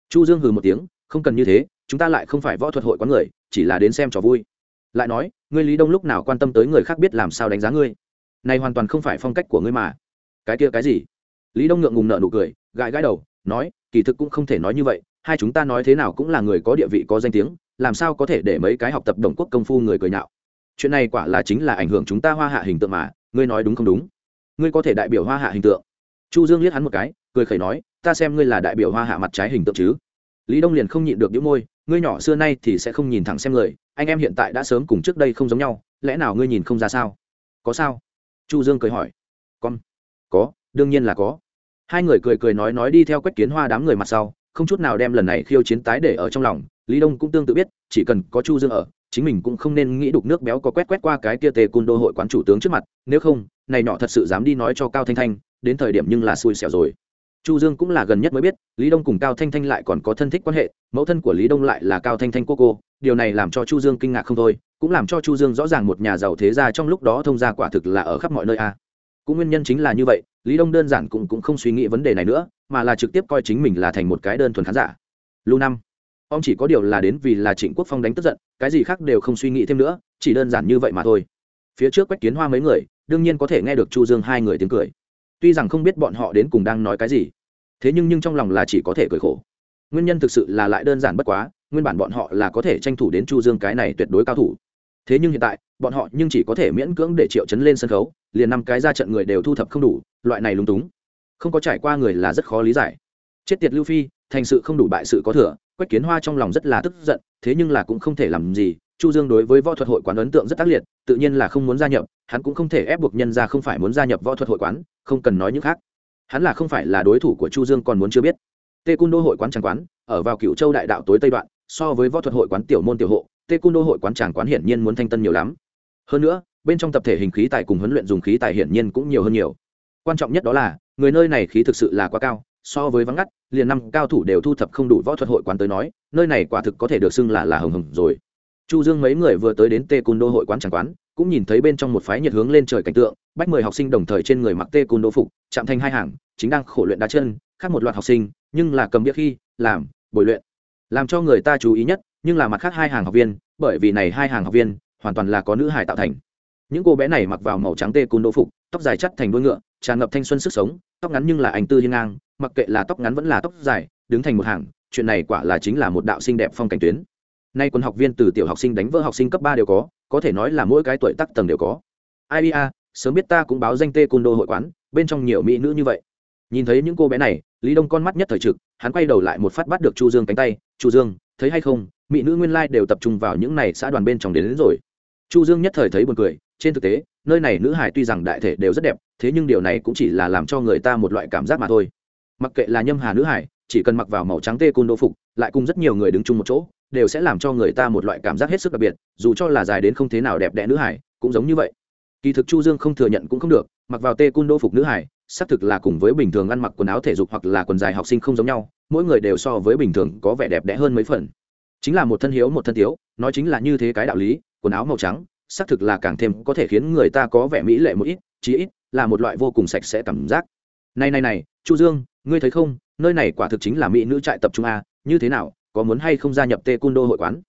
Chu dương hừ một tiếng, không cần như thế, chúng ta lại không phải võ thuật hội quán người, chỉ là đến xem trò vui. Lại nói, ngươi lý đông lúc nào quan tâm tới người khác biết làm sao đánh giá ngươi? Này hoàn toàn không phải phong cách của ngươi mà. Cái kia cái gì? Lý đông ngượng ngùng nợ nụ cười, gãi gãi đầu, nói, kỳ thực cũng không thể nói như vậy, hai chúng ta nói thế nào cũng là người có địa vị có danh tiếng, làm sao có thể để mấy cái học tập đồng quốc công phu người cười nhạo? Chuyện này quả là chính là ảnh hưởng chúng ta hoa hạ hình tượng mà, ngươi nói đúng không đúng? Ngươi có thể đại biểu hoa hạ hình tượng. Chu dương liếc hắn một cái, cười khẩy nói, ta xem ngươi là đại biểu hoa hạ mặt trái hình tượng chứ. Lý đông liền không nhịn được những môi, ngươi nhỏ xưa nay thì sẽ không nhìn thẳng xem người, anh em hiện tại đã sớm cùng trước đây không giống nhau, lẽ nào ngươi nhìn không ra sao? Có sao? Chu dương cười hỏi. Con, có, đương nhiên là có. Hai người cười cười nói nói đi theo quách kiến hoa đám người mặt sau, không chút nào đem lần này khiêu chiến tái để ở trong lòng. Lý đông cũng tương tự biết, chỉ cần có chu dương ở, chính mình cũng không nên nghĩ đục nước béo có quét quét qua cái kia tề cun đô hội quán chủ tướng trước mặt. Nếu không, này nọ thật sự dám đi nói cho cao thanh thanh, đến thời điểm nhưng là xui xẻo rồi. Chu dương cũng là gần nhất mới biết, lý đông cùng cao thanh thanh lại còn có thân thích quan hệ, mẫu thân của lý đông lại là cao thanh thanh cô cô điều này làm cho chu dương kinh ngạc không thôi, cũng làm cho chu dương rõ ràng một nhà giàu thế gia trong lúc đó thông gia quả thực là ở khắp mọi nơi a. Cũng nguyên nhân chính là như vậy, lý đông đơn giản cũng cũng không suy nghĩ vấn đề này nữa, mà là trực tiếp coi chính mình là thành một cái đơn thuần khán giả. Lưu năm, ông chỉ có điều là đến vì là trịnh quốc phong đánh tức giận, cái gì khác đều không suy nghĩ thêm nữa, chỉ đơn giản như vậy mà thôi. Phía trước quách kiến hoa mấy người, đương nhiên có thể nghe được chu dương hai người tiếng cười. Tuy rằng không biết bọn họ đến cùng đang nói cái gì, thế nhưng nhưng trong lòng là chỉ có thể cười khổ. Nguyên nhân thực sự là lại đơn giản bất quá nguyên bản bọn họ là có thể tranh thủ đến chu dương cái này tuyệt đối cao thủ. Thế nhưng hiện tại, bọn họ nhưng chỉ có thể miễn cưỡng để triệu chấn lên sân khấu, liền năm cái ra trận người đều thu thập không đủ, loại này lúng túng. Không có trải qua người là rất khó lý giải. Chết tiệt lưu phi, thành sự không đủ bại sự có thừa, quách kiến hoa trong lòng rất là tức giận, thế nhưng là cũng không thể làm gì, chu dương đối với võ thuật hội quán ấn tượng rất tác liệt, tự nhiên là không muốn gia nhập, hắn cũng không thể ép buộc nhân ra không phải muốn gia nhập võ thuật hội quán, không cần nói những khác. Hắn là không phải là đối thủ của chu dương còn muốn chưa biết. Tê cung đô hội quán tràng quán, ở vào cựu châu đại đạo tối tây đoạn so với võ thuật hội quán tiểu môn tiểu hộ tê cung đô hội quán tràng quán hiển nhiên muốn thanh tân nhiều lắm. Hơn nữa, bên trong tập thể hình khí tài cùng huấn luyện dùng khí tài hiển nhiên cũng nhiều hơn nhiều. Quan trọng nhất đó là, người nơi này khí thực sự là quá cao, so với vắng ngắt, liền năm cao thủ đều thu thập không đủ võ thuật hội quán tới nói, nơi này quả thực có thể được xưng là là hồng hồng rồi. Chu dương mấy người vừa tới đến tê cung đô hội quán tràng quán, cũng nhìn thấy bên trong một phái nhiệt hướng lên trời cảnh tượng, bách mười học sinh đồng thời trên người mặc tê cung đô phục, chạm thành hai hàng, chính đang khổ luyện đá chân, khác một loạt học sinh, nhưng là cầm bia khi, làm, bồi luyện làm cho người ta chú ý nhất, nhưng là mặt khác hai hàng học viên, bởi vì này hai hàng học viên, hoàn toàn là có nữ hải tạo thành. Những cô bé này mặc vào màu trắng tê côn đỗ phục, tóc dài chắt thành đuôi ngựa, tràn ngập thanh xuân sức sống, tóc ngắn nhưng là anh tư hiên ngang, mặc kệ là tóc ngắn vẫn là tóc dài, đứng thành một hàng, chuyện này quả là chính là một đạo sinh đẹp phong cảnh tuyến. Nay quân học viên từ tiểu học sinh đánh vỡ học sinh cấp ba đều có có thể nói là mỗi cái tuổi tác tầng đều có. Ai à, sớm biết ta cũng báo danh tê côn đô hội quán, bên trong nhiều mỹ nữ như vậy. Nhìn thấy những cô bé này, lý đông con mắt nhất thời trực, hắn quay đầu lại một phát bắt được chu dương cánh tay chu dương thấy hay không? Mỹ nữ nguyên lai đều tập trung vào những này xã đoàn bên trong đến, đến rồi. Chu dương nhất thời thấy buồn cười trên thực tế nơi này nữ hải tuy rằng đại thể đều rất đẹp thế nhưng điều này cũng chỉ là làm cho người ta một loại cảm giác mà thôi. Mặc kệ là nhâm hà nữ hải chỉ cần mặc vào màu trắng tê côn đô phục lại cùng rất nhiều người đứng chung một chỗ đều sẽ làm cho người ta một loại cảm giác hết sức đặc biệt dù cho là dài đến không thế nào đẹp đẽ nữ hải cũng giống như vậy. Kỳ thực chu dương không thừa nhận cũng không được mặc vào tê côn đô phục nữ hải xác thực là cùng với bình thường ăn mặc quần áo thể dục hoặc là quần dài học sinh không giống nhau mỗi người đều so với bình thường có vẻ đẹp đẽ hơn mấy phần. Chính là một thân hiếu, một thân thiếu nói chính là như thế cái đạo lý, quần áo màu trắng, xác thực là càng thêm có thể khiến người ta có vẻ mỹ lệ một ít, chí ít là một loại vô cùng sạch sẽ cảm giác. Này này này, chu dương, ngươi thấy không, nơi này quả thực chính là mỹ nữ trại tập trung a, như thế nào, có muốn hay không gia nhập tê cung đô hội quán?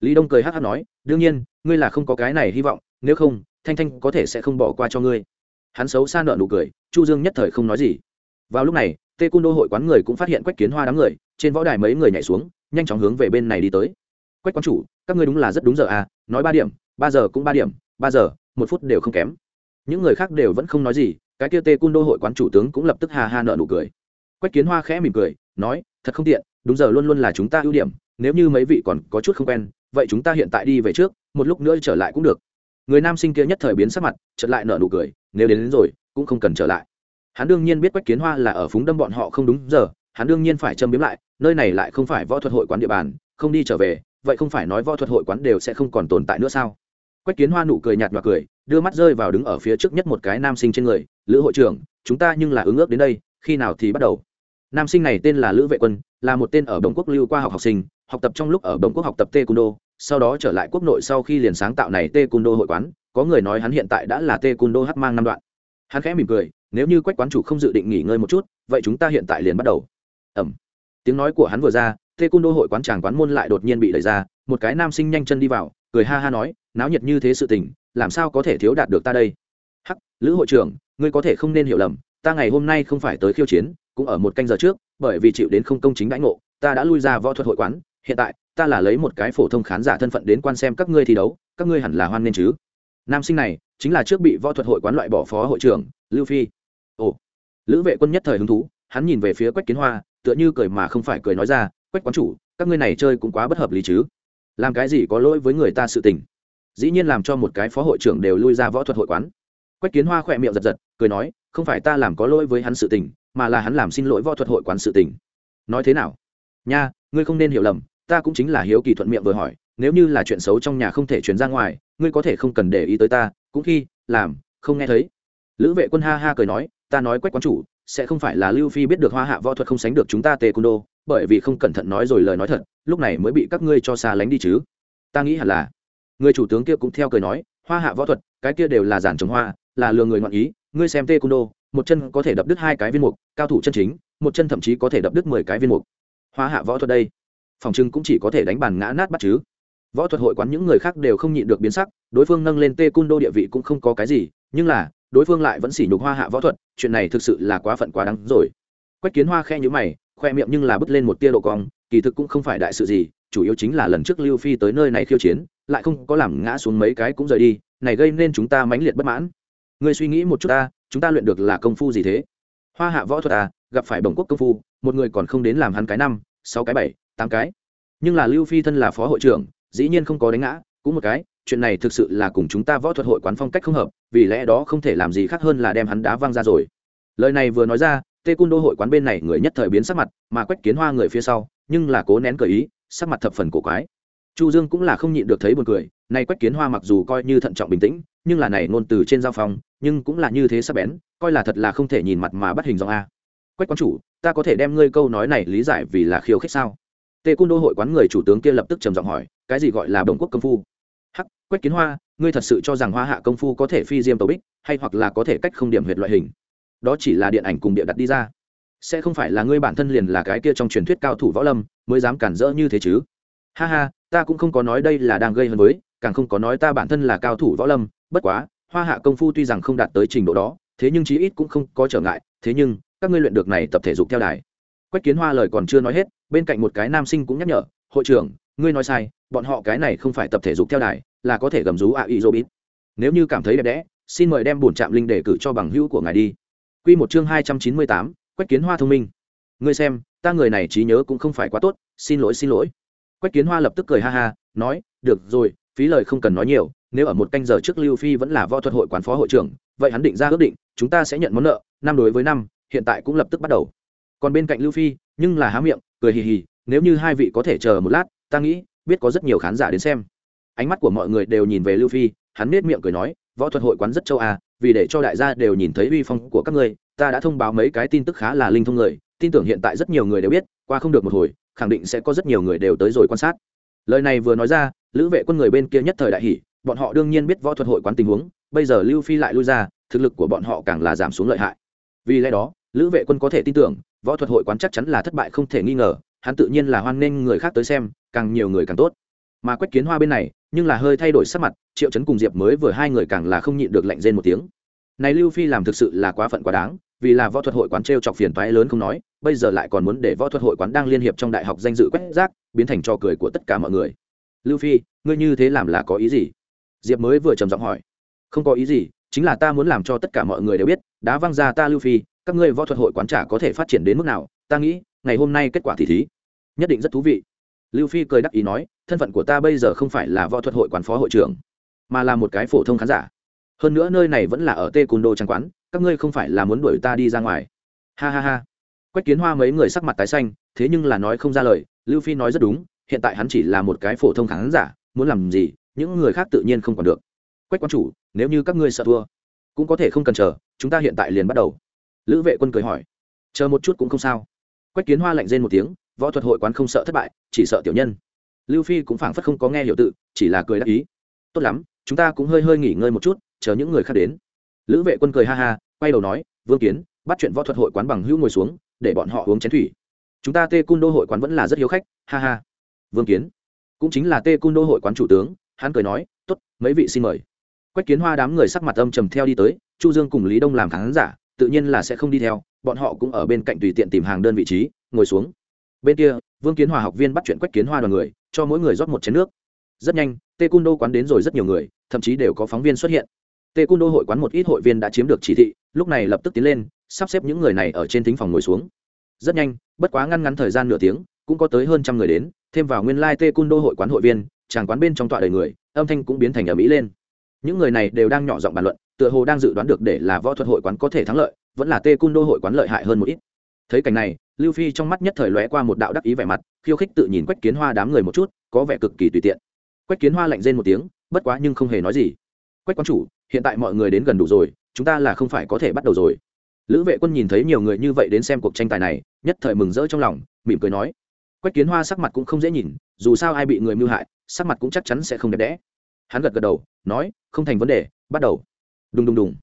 Lý đông cười hát hát nói, đương nhiên, ngươi là không có cái này hy vọng, nếu không, thanh thanh có thể sẽ không bỏ qua cho ngươi. Hắn xấu xa nợ nụ cười, chu dương nhất thời không nói gì. Vào lúc này tê cung đô hội quán người cũng phát hiện quách kiến hoa đám người trên võ đài mấy người nhảy xuống nhanh chóng hướng về bên này đi tới. Quách quán chủ các ngươi đúng là rất đúng giờ à nói ba điểm ba giờ cũng ba điểm ba giờ một phút đều không kém. Những người khác đều vẫn không nói gì cái kia tê cung đô hội quán chủ tướng cũng lập tức hà ha nợ nụ cười. Quách kiến hoa khẽ mỉm cười nói thật không tiện đúng giờ luôn luôn là chúng ta ưu điểm nếu như mấy vị còn có chút không quen vậy chúng ta hiện tại đi về trước một lúc nữa trở lại cũng được. Người nam sinh kia nhất thời biến sắc mặt chợt lại nợ nụ cười nếu đến, đến rồi cũng không cần trở lại hắn đương nhiên biết quách kiến hoa là ở phúng đâm bọn họ không đúng giờ, hắn đương nhiên phải châm biếm lại, nơi này lại không phải võ thuật hội quán địa bàn, không đi trở về, vậy không phải nói võ thuật hội quán đều sẽ không còn tồn tại nữa sao? Quách kiến hoa nụ cười nhạt và cười, đưa mắt rơi vào đứng ở phía trước nhất một cái nam sinh trên người, lữ hội trưởng, chúng ta nhưng là ứng ước đến đây, khi nào thì bắt đầu? Nam sinh này tên là lữ vệ quân, là một tên ở đồng quốc lưu qua học học sinh, học tập trong lúc ở đồng quốc học tập tê cung đô sau đó trở lại quốc nội sau khi liền sáng tạo này tê cung đô hội quán, có người nói hắn hiện tại đã là tê cung đô hắc mang năm đoạn. Hắn khẽ mỉm cười nếu như quách quán chủ không dự định nghỉ ngơi một chút, vậy chúng ta hiện tại liền bắt đầu. Ẩm. Tiếng nói của hắn vừa ra, tê cung đô hội quán tràng quán môn lại đột nhiên bị đẩy ra, một cái nam sinh nhanh chân đi vào, cười ha ha nói, náo nhiệt như thế sự tình, làm sao có thể thiếu đạt được ta đây? Hắc, lữ hội trưởng, ngươi có thể không nên hiểu lầm, ta ngày hôm nay không phải tới khiêu chiến, cũng ở một canh giờ trước, bởi vì chịu đến không công chính đãi ngộ, ta đã lui ra võ thuật hội quán, hiện tại, ta là lấy một cái phổ thông khán giả thân phận đến quan xem các ngươi thi đấu, các ngươi hẳn là hoan nên chứ. Nam sinh này, chính là trước bị võ thuật hội quán loại bỏ phó hội trưởng, lưu phi ồ. Lữ vệ quân nhất thời hứng thú, hắn nhìn về phía quách kiến hoa, tựa như cười mà không phải cười nói ra, quách quán chủ, các ngươi này chơi cũng quá bất hợp lý chứ. Làm cái gì có lỗi với người ta sự tình? Dĩ nhiên làm cho một cái phó hội trưởng đều lui ra võ thuật hội quán. Quách kiến hoa khỏe miệng giật giật, cười nói, không phải ta làm có lỗi với hắn sự tình, mà là hắn làm xin lỗi võ thuật hội quán sự tình. Nói thế nào? Nha, ngươi không nên hiểu lầm, ta cũng chính là hiếu kỳ thuận miệng vừa hỏi, nếu như là chuyện xấu trong nhà không thể chuyển ra ngoài, ngươi có thể không cần để ý tới ta, cũng khi, làm, không nghe thấy. Lữ vệ quân ha ha cười nói ta nói quách quán chủ, sẽ không phải là lưu phi biết được hoa hạ võ thuật không sánh được chúng ta Tê cung đô, bởi vì không cẩn thận nói rồi lời nói thật, lúc này mới bị các ngươi cho xa lánh đi chứ. Ta nghĩ hẳn là. Người chủ tướng kia cũng theo cười nói, hoa hạ võ thuật, cái kia đều là giản trồng hoa, là lừa người ngoạn ý, ngươi xem tê cung đô, một chân có thể đập đứt hai cái viên mục, cao thủ chân chính, một chân thậm chí có thể đập đứt mười cái viên mục. Hoa hạ võ thuật đây, phòng trưng cũng chỉ có thể đánh bàn ngã nát bắt chứ. Võ thuật hội quán những người khác đều không nhịn được biến sắc, đối phương nâng lên tê cung đô địa vị cũng không có cái gì, nhưng là đối phương lại vẫn xỉ nhục hoa hạ võ thuật, chuyện này thực sự là quá phận quá đáng rồi. Quách kiến hoa khe nhữ mày, khoe miệng nhưng là bứt lên một tia độ cong, kỳ thực cũng không phải đại sự gì, chủ yếu chính là lần trước lưu phi tới nơi này khiêu chiến, lại không có làm ngã xuống mấy cái cũng rời đi, này gây nên chúng ta mãnh liệt bất mãn. Ngươi suy nghĩ một chút ta, chúng ta luyện được là công phu gì thế? Hoa hạ võ thuật à gặp phải bồng quốc công phu, một người còn không đến làm hắn cái năm, sáu cái bảy, tám cái. Nhưng là lưu phi thân là phó hội trưởng, dĩ nhiên không có đánh ngã, cũng một cái chuyện này thực sự là cùng chúng ta võ thuật hội quán phong cách không hợp, vì lẽ đó không thể làm gì khác hơn là đem hắn đá văng ra rồi. Lời này vừa nói ra tê cung đô hội quán bên này người nhất thời biến sắc mặt, mà quách kiến hoa người phía sau, nhưng là cố nén cờ ý, sắc mặt thập phần cổ quái. Chu dương cũng là không nhịn được thấy buồn cười nay quách kiến hoa mặc dù coi như thận trọng bình tĩnh, nhưng là này ngôn từ trên giao phong, nhưng cũng là như thế sắc bén, coi là thật là không thể nhìn mặt mà bắt hình dòng a. Quách quán chủ, ta có thể đem ngươi câu nói này lý giải vì là khiêu khích sao? Tê cung đô hội quán người chủ tướng kia lập tức trầm giọng hỏi, cái gì gọi là đồng quốc công phu? Quách kiến hoa, ngươi thật sự cho rằng hoa hạ công phu có thể phi diêm tàu bích, hay hoặc là có thể cách không điểm huyệt loại hình? Đó chỉ là điện ảnh cùng địa đặt đi ra. Sẽ không phải là ngươi bản thân liền là cái kia trong truyền thuyết cao thủ võ lâm, mới dám cản rỡ như thế chứ? Ha ha, ta cũng không có nói đây là đang gây hấn với, càng không có nói ta bản thân là cao thủ võ lâm, bất quá, hoa hạ công phu tuy rằng không đạt tới trình độ đó, thế nhưng chí ít cũng không có trở ngại, thế nhưng, các ngươi luyện được này tập thể dục theo đài. Quách kiến hoa lời còn chưa nói hết, bên cạnh một cái nam sinh cũng nhắc nhở, hội trưởng, ngươi nói sai, bọn họ cái này không phải tập thể dục theo đài là có thể gầm rú ạ ý dô bít nếu như cảm thấy đẹp đẽ, xin mời đem bổn trạm linh để cử cho bằng hữu của ngài đi. Quy một chương hai trăm chín mươi tám, quách kiến hoa thông minh. Ngươi xem, ta người này trí nhớ cũng không phải quá tốt, xin lỗi xin lỗi. Quách kiến hoa lập tức cười ha ha, nói, được rồi, phí lời không cần nói nhiều, nếu ở một canh giờ trước lưu phi vẫn là võ thuật hội quán phó hội trưởng, vậy hắn định ra ước định, chúng ta sẽ nhận món nợ, năm đối với năm, hiện tại cũng lập tức bắt đầu. Còn bên cạnh lưu phi, nhưng là há miệng, cười hì hì, nếu như hai vị có thể chờ một lát, ta nghĩ, biết có rất nhiều khán giả đến xem ánh mắt của mọi người đều nhìn về lưu phi, hắn nết miệng cười nói, võ thuật hội quán rất châu à vì để cho đại gia đều nhìn thấy uy phong của các ngươi, ta đã thông báo mấy cái tin tức khá là linh thông người, tin tưởng hiện tại rất nhiều người đều biết, qua không được một hồi, khẳng định sẽ có rất nhiều người đều tới rồi quan sát. Lời này vừa nói ra, lữ vệ quân người bên kia nhất thời đại hỷ bọn họ đương nhiên biết võ thuật hội quán tình huống, bây giờ lưu phi lại lui ra, thực lực của bọn họ càng là giảm xuống lợi hại. Vì lẽ đó, lữ vệ quân có thể tin tưởng, võ thuật hội quán chắc chắn là thất bại không thể nghi ngờ, hắn tự nhiên là hoan nghênh người khác tới xem, càng nhiều người càng tốt mà quách kiến hoa bên này, nhưng là hơi thay đổi sắc mặt, triệu chấn cùng diệp mới vừa hai người càng là không nhịn được lạnh rên một tiếng. Này lưu phi làm thực sự là quá phận quá đáng, vì là võ thuật hội quán t r e o chọc phiền toái lớn không nói, bây giờ lại còn muốn để võ thuật hội quán đang liên hiệp trong đại học danh dự quét rác, biến thành trò cười của tất cả mọi người. Lưu phi, ngươi như thế làm là có ý gì? Diệp mới vừa trầm giọng hỏi. Không có ý gì, chính là ta muốn làm cho tất cả mọi người đều biết, đá văng ra ta lưu phi, các ngươi võ thuật hội quán trả có thể phát triển đến mức nào, ta nghĩ, ngày hôm nay kết quả thì thí. Nhất định rất thú vị lưu phi cười đắc ý nói, thân phận của ta bây giờ không phải là võ thuật hội quán phó hội trưởng, mà là một cái phổ thông khán giả. Hơn nữa nơi này vẫn là ở tê cùn đô trang quán, các ngươi không phải là muốn đuổi ta đi ra ngoài. Ha ha ha. Quách kiến hoa mấy người sắc mặt tái xanh, thế nhưng là nói không ra lời, lưu phi nói rất đúng, hiện tại hắn chỉ là một cái phổ thông khán giả, muốn làm gì, những người khác tự nhiên không còn được. Quách quan chủ, nếu như các ngươi sợ thua, cũng có thể không cần chờ, chúng ta hiện tại liền bắt đầu. Lữ vệ quân cười hỏi, chờ một chút cũng không sao. Quách kiến hoa lạnh rên một tiếng võ thuật hội quán không sợ thất bại, chỉ sợ tiểu nhân. Lưu phi cũng phảng phất không có nghe hiểu tự, chỉ là cười đáp ý. Tốt lắm, chúng ta cũng hơi hơi nghỉ ngơi một chút, chờ những người khác đến. Lữ vệ quân cười ha ha, quay đầu nói, vương kiến, bắt chuyện võ thuật hội quán bằng hữu ngồi xuống, để bọn họ uống chén thủy. Chúng ta tê cung đô hội quán vẫn là rất hiếu khách, ha ha. Vương kiến, cũng chính là tê cung đô hội quán chủ tướng, hắn cười nói t ố t mấy vị xin mời. Quách kiến hoa đám người sắc mặt âm trầm theo đi tới, chu dương cùng lý đông làm khán giả, tự nhiên là sẽ không đi theo, bọn họ cũng ở bên cạnh tùy tiện tìm hàng đơn vị trí, ngồi xuống bên kia, vương kiến hòa học viên bắt chuyện quách kiến hoa đoàn người, cho mỗi người rót một chén nước. Rất nhanh tê cung đô quán đến rồi rất nhiều người, thậm chí đều có phóng viên xuất hiện. Tê cung đô hội quán một ít hội viên đã chiếm được chỉ thị, lúc này lập tức tiến lên, sắp xếp những người này ở trên thính phòng ngồi xuống. Rất nhanh, bất quá ngăn ngắn thời gian nửa tiếng, cũng có tới hơn trăm người đến, thêm vào nguyên lai cung đô hội quán hội viên, chàng quán bên trong tọa đầy người, âm thanh cũng biến thành ở mỹ lên. Những người này đều đang nhỏ giọng bàn luận, tựa hồ đang dự đoán được để là võ thuật hội quán có thể thắng lợi, vẫn là tê cung đô hội quán lợi hại hơn một ít thấy cảnh này, lưu phi trong mắt nhất thời lóe qua một đạo đắc ý vẻ mặt, khiêu khích tự nhìn quách kiến hoa đám người một chút, có vẻ cực kỳ tùy tiện. Quách kiến hoa lạnh rên một tiếng, bất quá nhưng không hề nói gì. Quách quan chủ, hiện tại mọi người đến gần đủ rồi, chúng ta là không phải có thể bắt đầu rồi. Lữ vệ quân nhìn thấy nhiều người như vậy đến xem cuộc tranh tài này, nhất thời mừng rỡ trong lòng, mỉm cười nói. Quách kiến hoa sắc mặt cũng không dễ nhìn, dù sao ai bị người mưu hại, sắc mặt cũng chắc chắn sẽ không đẹp đẽ. Hắn gật gật đầu, nói, không thành vấn đề, bắt đầu. Đùng đùng đùng.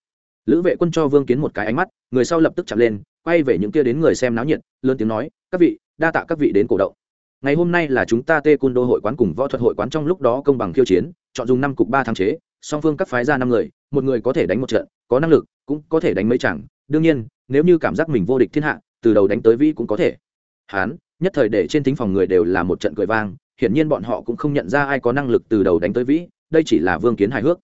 Lữ vệ quân cho vương kiến một cái ánh mắt, người sau lập tức chạm lên quay về những kia đến người xem náo nhiệt, lớn tiếng nói, các vị, đa tạ các vị đến cổ động. Ngày hôm nay là chúng ta tê cun đô hội quán cùng võ thuật hội quán trong lúc đó công bằng khiêu chiến, chọn dùng năm cục ba tháng chế, song phương các phái ra năm người, một người có thể đánh một trận, có năng lực, cũng có thể đánh mấy chẳng đương nhiên, nếu như cảm giác mình vô địch thiên hạ, từ đầu đánh tới vĩ cũng có thể. Hán, nhất thời để trên thính phòng người đều là một trận cười vang, hiển nhiên bọn họ cũng không nhận ra ai có năng lực từ đầu đánh tới vĩ, đây chỉ là vương kiến hài hước.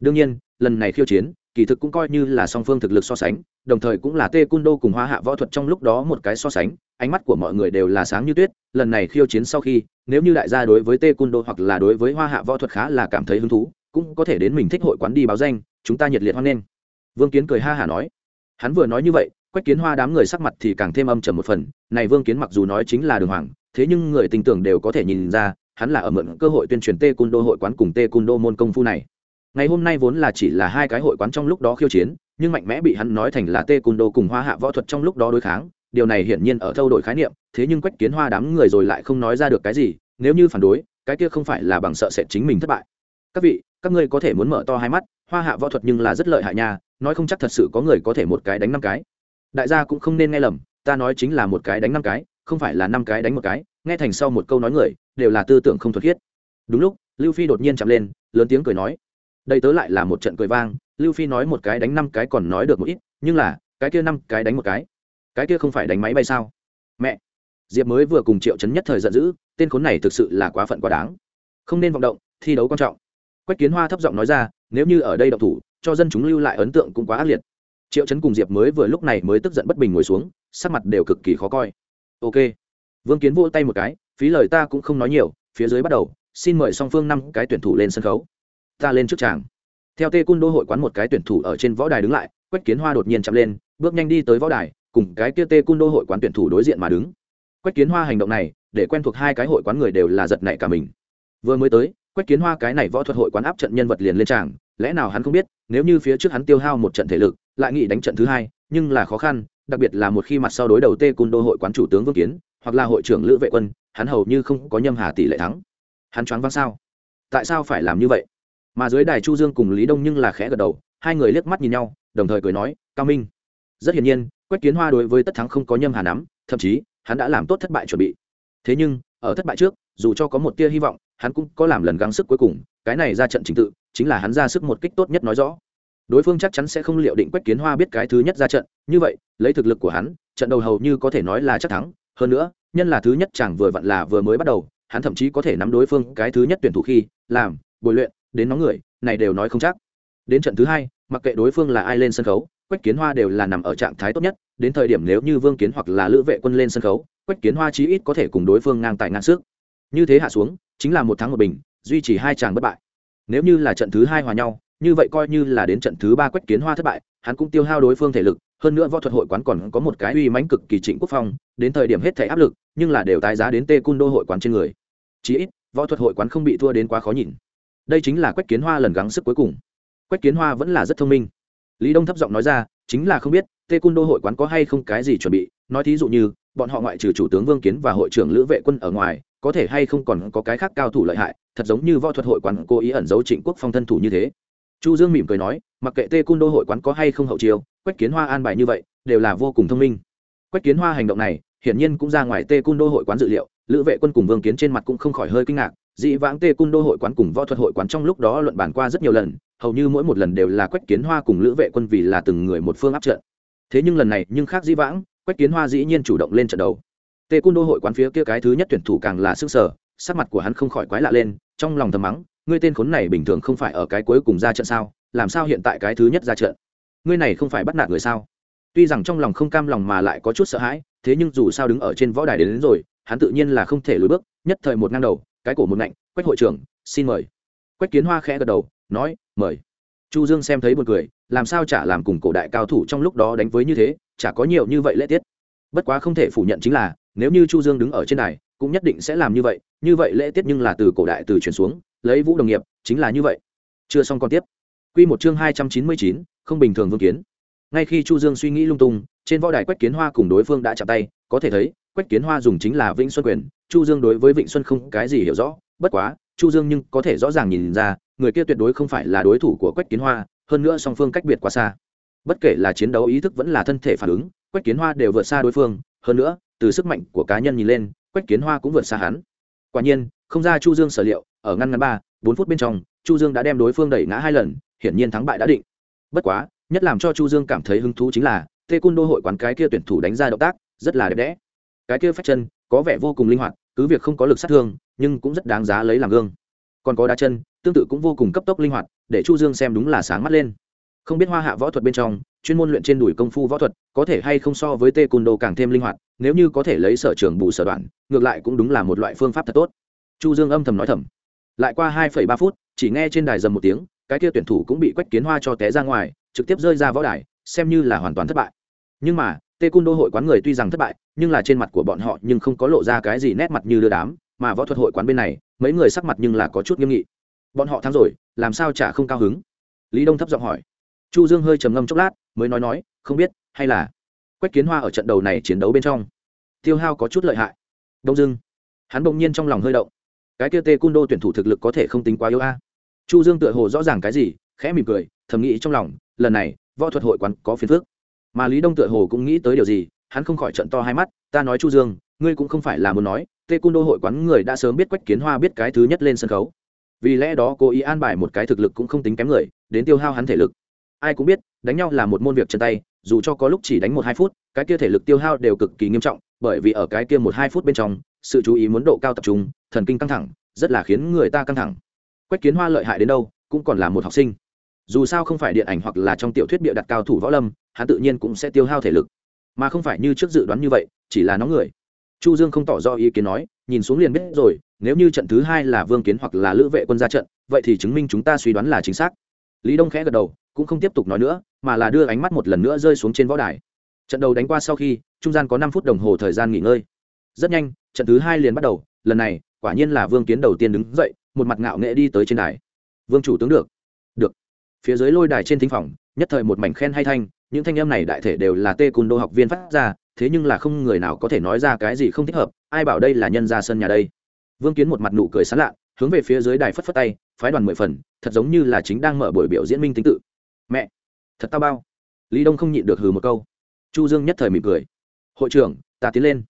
Đương nhiên, lần này khiêu chiến kỳ thực cũng coi như là song phương thực lực so sánh, đồng thời cũng là tê cung đô cùng hoa hạ võ thuật trong lúc đó một cái so sánh, ánh mắt của mọi người đều là sáng như tuyết, lần này khiêu chiến sau khi, nếu như đại gia đối với tê cung đô hoặc là đối với hoa hạ võ thuật khá là cảm thấy hứng thú, cũng có thể đến mình thích hội quán đi báo danh, chúng ta nhiệt liệt hoan nghênh. Vương kiến cười ha hả nói. Hắn vừa nói như vậy, quách kiến hoa đám người sắc mặt thì càng thêm âm trầm một phần, này vương kiến mặc dù nói chính là đường hoàng, thế nhưng người tình tưởng đều có thể nhìn ra, hắn là ở mượn cơ hội tuyên truyền tê cung đô hội quán cùng tê cung đô môn công phu này ngày hôm nay vốn là chỉ là hai cái hội quán trong lúc đó khiêu chiến, nhưng mạnh mẽ bị hắn nói thành là tê cung đô cùng hoa hạ võ thuật trong lúc đó đối kháng. Điều này hiển nhiên ở thâu đổi khái niệm, thế nhưng quách kiến hoa đám người rồi lại không nói ra được cái gì, nếu như phản đối, cái kia không phải là bằng sợ sệt chính mình thất bại. Các vị, các ngươi có thể muốn mở to hai mắt, hoa hạ võ thuật nhưng là rất lợi hại nha, nói không chắc thật sự có người có thể một cái đánh năm cái. Đại gia cũng không nên nghe lầm, ta nói chính là một cái đánh năm cái, không phải là năm cái đánh một cái, nghe thành sau một câu nói người, đều là tư tưởng không thuật khiết. Đúng lúc, lưu phi đột nhiên chạm lên, lớn tiếng cười nói đây tớ lại là một trận cười vang, lưu phi nói một cái đánh năm cái còn nói được một ít, nhưng là, cái kia năm cái đánh một cái. Cái kia không phải đánh máy bay sao? Mẹ! Diệp mới vừa cùng triệu chấn nhất thời giận dữ, tên khốn này thực sự là quá phận quá đáng. Không nên vọng động, thi đấu quan trọng. Quách kiến hoa thấp giọng nói ra, nếu như ở đây đậu thủ, cho dân chúng lưu lại ấn tượng cũng quá ác liệt. Triệu chấn cùng diệp mới vừa lúc này mới tức giận bất bình ngồi xuống, sắc mặt đều cực kỳ khó coi. Ok. Vương kiến vỗ tay một cái, phí lời ta cũng không nói nhiều, phía dưới bắt đầu, xin mời song phương năm cái tuyển thủ lên sân khấu ta lên trước tràng. Theo tê cung đô hội quán một cái tuyển thủ ở trên võ đài đứng lại, quách kiến hoa đột nhiên chậm lên, bước nhanh đi tới võ đài, cùng cái kia tê cung đô hội quán tuyển thủ đối diện mà đứng. Quách kiến hoa hành động này, để quen thuộc hai cái hội quán người đều là giật nảy cả mình. Vừa mới tới, quách kiến hoa cái này võ thuật hội quán áp trận nhân vật liền lên tràng, lẽ nào hắn không biết, nếu như phía trước hắn tiêu hao một trận thể lực, lại nghĩ đánh trận thứ hai, nhưng là khó khăn, đặc biệt là một khi mặt sau đối đầu tê cung đô hội quán chủ tướng vương kiến, hoặc là hội trưởng lữ vệ quân, hắn hầu như không có nhâm hà tỷ lệ thắng. Hắn choáng váng sao? Tại sao phải làm như vậy? Mà dưới đài chu dương cùng lý đông nhưng là khẽ gật đầu, hai người liếc mắt nhìn nhau, đồng thời cười nói, cao minh. Rất hiển nhiên, quách kiến hoa đối với tất thắng không có nhâm hà nắm, thậm chí, hắn đã làm tốt thất bại chuẩn bị. Thế nhưng, ở thất bại trước, dù cho có một tia hy vọng, hắn cũng có làm lần gắng sức cuối cùng, cái này ra trận trình tự, chính là hắn ra sức một kích tốt nhất nói rõ. Đối phương chắc chắn sẽ không liệu định quách kiến hoa biết cái thứ nhất ra trận, như vậy, lấy thực lực của hắn, trận đầu hầu như có thể nói là chắc thắng. Hơn nữa, nhân là thứ nhất chẳng vừa vặn là vừa mới bắt đầu, hắn thậm chí có thể nắm đối phương cái thứ nhất tuyển thủ khi, làm, bồi luyện đến nóng người, này đều nói không chắc. Đến trận thứ hai, mặc kệ đối phương là ai lên sân khấu, quách kiến hoa đều là nằm ở trạng thái tốt nhất, đến thời điểm nếu như vương kiến hoặc là lữ vệ quân lên sân khấu, quách kiến hoa chí ít có thể cùng đối phương ngang tài ngang sức. Như thế hạ xuống, chính là một thắng một bình, duy trì hai chàng bất bại. Nếu như là trận thứ hai hòa nhau, như vậy coi như là đến trận thứ ba quách kiến hoa thất bại, hắn cũng tiêu hao đối phương thể lực, hơn nữa võ thuật hội quán còn có một cái uy mãnh cực kỳ trịnh quốc phong, đến thời điểm hết thể áp lực, nhưng là đều tái giá đến tê cung đô hội quán trên người. Chí ít, võ thuật hội quán không bị thua đến quá khó nhìn đây chính là quách kiến hoa lần gắng sức cuối cùng. Quách kiến hoa vẫn là rất thông minh. Lý đông thấp giọng nói ra, chính là không biết, tê cung đô hội quán có hay không cái gì chuẩn bị, nói thí dụ như, bọn họ ngoại trừ chủ tướng vương kiến và hội trưởng lữ vệ quân ở ngoài, có thể hay không còn có cái khác cao thủ lợi hại, thật giống như võ thuật hội quán cố ý ẩn giấu trịnh quốc phong thân thủ như thế. Chu dương mỉm cười nói, mặc kệ tê cung đô hội quán có hay không hậu chiêu, quách kiến hoa an bài như vậy, đều là vô cùng thông minh. Quách kiến hoa hành động này, hiển nhiên cũng ra ngoài tê cung đô hội quán dự liệu, lữ vệ quân cùng vương kiến trên mặt cũng không khỏi hơi kinh ngạc dị vãng tê cung đô hội quán cùng võ thuật hội quán trong lúc đó luận bàn qua rất nhiều lần hầu như mỗi một lần đều là quách kiến hoa cùng lữ vệ quân vì là từng người một phương áp trận. Thế nhưng lần này nhưng khác dĩ vãng quách kiến hoa dĩ nhiên chủ động lên trận đấu. tê cung đô hội quán phía kia cái thứ nhất tuyển thủ càng là sức sở sắc mặt của hắn không khỏi quái lạ lên trong lòng thầm mắng ngươi tên khốn này bình thường không phải ở cái cuối cùng ra trận sao? Làm sao hiện tại cái thứ nhất ra trận? Ngươi này không phải bắt nạt người sao? Tuy rằng trong lòng không cam lòng mà lại có chút sợ hãi thế nhưng dù sao đứng ở trên võ đài đến, đến rồi hắn tự nhiên là không thể lùi bước nhất thời một ngang đầu cái cổ một ngạnh quách hội trưởng xin mời. Quách kiến hoa khẽ gật đầu nói mời. Chu dương xem thấy một người làm sao chả làm cùng cổ đại cao thủ trong lúc đó đánh với như thế chả có nhiều như vậy lễ tiết. Bất quá không thể phủ nhận chính là nếu như chu dương đứng ở trên này, cũng nhất định sẽ làm như vậy như vậy lễ tiết nhưng là từ cổ đại từ truyền xuống lấy vũ đồng nghiệp chính là như vậy. Chưa xong còn tiếp. Quy một chương hai trăm chín mươi chín, không bình thường vương kiến. Ngay khi chu dương suy nghĩ lung tung trên võ đài quách kiến hoa cùng đối phương đã chạm tay có thể thấy quách kiến hoa dùng chính là vĩnh xuân quyền chu dương đối với vịnh xuân không cái gì hiểu rõ, bất quá, chu dương nhưng có thể rõ ràng nhìn ra, người kia tuyệt đối không phải là đối thủ của quách kiến hoa, hơn nữa song phương cách biệt quá xa. Bất kể là chiến đấu ý thức vẫn là thân thể phản ứng, quách kiến hoa đều vượt xa đối phương, hơn nữa, từ sức mạnh của cá nhân nhìn lên, quách kiến hoa cũng vượt xa hắn. Quả nhiên, không ra chu dương sở liệu, ở ngăn ngắn ba, bốn phút bên trong, chu dương đã đem đối phương đẩy ngã hai lần, hiển nhiên thắng bại đã định. Bất quá, nhất làm cho chu dương cảm thấy hứng thú chính là, tê cung đô hội quán cái kia tuyển thủ đánh ra động tác, rất là đẹp đẽ. Cái kia phát chân, có vẻ vô cùng linh hoạt cứ việc không có lực sát thương, nhưng cũng rất đáng giá lấy làm gương. Còn có đá chân, tương tự cũng vô cùng cấp tốc linh hoạt, để chu dương xem đúng là sáng mắt lên. Không biết hoa hạ võ thuật bên trong, chuyên môn luyện trên đùi công phu võ thuật, có thể hay không so với tê cùn đồ càng thêm linh hoạt, nếu như có thể lấy sở trường bù sở đoạn, ngược lại cũng đúng là một loại phương pháp thật tốt. Chu dương âm thầm nói thầm. Lại qua hai ba phút, chỉ nghe trên đài dầm một tiếng, cái kia tuyển thủ cũng bị quách kiến hoa cho té ra ngoài, trực tiếp rơi ra võ đài, xem như là hoàn toàn thất bại. Nhưng mà tê cung đô hội quán người tuy rằng thất bại, nhưng là trên mặt của bọn họ nhưng không có lộ ra cái gì nét mặt như đưa đám, mà võ thuật hội quán bên này, mấy người sắc mặt nhưng là có chút nghiêm nghị. Bọn họ thắng rồi, làm sao chả không cao hứng? Lý đông thấp giọng hỏi. Chu dương hơi trầm ngâm chốc lát, mới nói nói, không biết, hay là quách kiến hoa ở trận đầu này chiến đấu bên trong, tiêu hao có chút lợi hại. Đông dưng hắn bỗng nhiên trong lòng hơi động. Cái kia tê cung đô tuyển thủ thực lực có thể không tính quá yếu a. Chu dương tựa hồ rõ ràng cái gì, khẽ mỉm cười, thầm nghĩ trong lòng, lần này, võ thuật hội quán có phiền phức mà lý đông tựa hồ cũng nghĩ tới điều gì, hắn không khỏi trận to hai mắt, ta nói chu dương, ngươi cũng không phải là muốn nói tê cung đô hội quán người đã sớm biết quách kiến hoa biết cái thứ nhất lên sân khấu. Vì lẽ đó cô ý an bài một cái thực lực cũng không tính kém người, đến tiêu hao hắn thể lực. Ai cũng biết, đánh nhau là một môn việc chân tay, dù cho có lúc chỉ đánh một hai phút, cái kia thể lực tiêu hao đều cực kỳ nghiêm trọng, bởi vì ở cái kia một hai phút bên trong, sự chú ý muốn độ cao tập trung, thần kinh căng thẳng, rất là khiến người ta căng thẳng. Quách kiến hoa lợi hại đến đâu, cũng còn là một học sinh dù sao không phải điện ảnh hoặc là trong tiểu thuyết bịa đặt cao thủ võ lâm, hắn tự nhiên cũng sẽ tiêu hao thể lực. Mà không phải như trước dự đoán như vậy, chỉ là nóng người. Chu dương không tỏ rõ ý kiến nói, nhìn xuống liền biết rồi, nếu như trận thứ hai là vương kiến hoặc là lữ vệ quân ra trận, vậy thì chứng minh chúng ta suy đoán là chính xác. Lý đông khẽ gật đầu, cũng không tiếp tục nói nữa, mà là đưa ánh mắt một lần nữa rơi xuống trên võ đài. Trận đầu đánh qua sau khi, trung gian có năm phút đồng hồ thời gian nghỉ ngơi. Rất nhanh, trận thứ hai liền bắt đầu, lần này, quả nhiên là vương kiến đầu tiên đứng dậy, một mặt ngạo nghệ đi tới trên đài. Vương chủ tướng được được phía dưới lôi đài trên thính phòng, nhất thời một mảnh khen hay thanh, những thanh âm này đại thể đều là tê cùn đô học viên phát ra, thế nhưng là không người nào có thể nói ra cái gì không thích hợp, ai bảo đây là nhân ra sân nhà đây. Vương kiến một mặt nụ cười sán lạ, hướng về phía dưới đài phất phất tay, phái đoàn mười phần, thật giống như là chính đang mở buổi biểu diễn minh tính tự. Mẹ, thật tao bao. Lý đông không nhịn được hừ một câu. Chu dương nhất thời mỉm cười. Hội trưởng, ta tiến lên.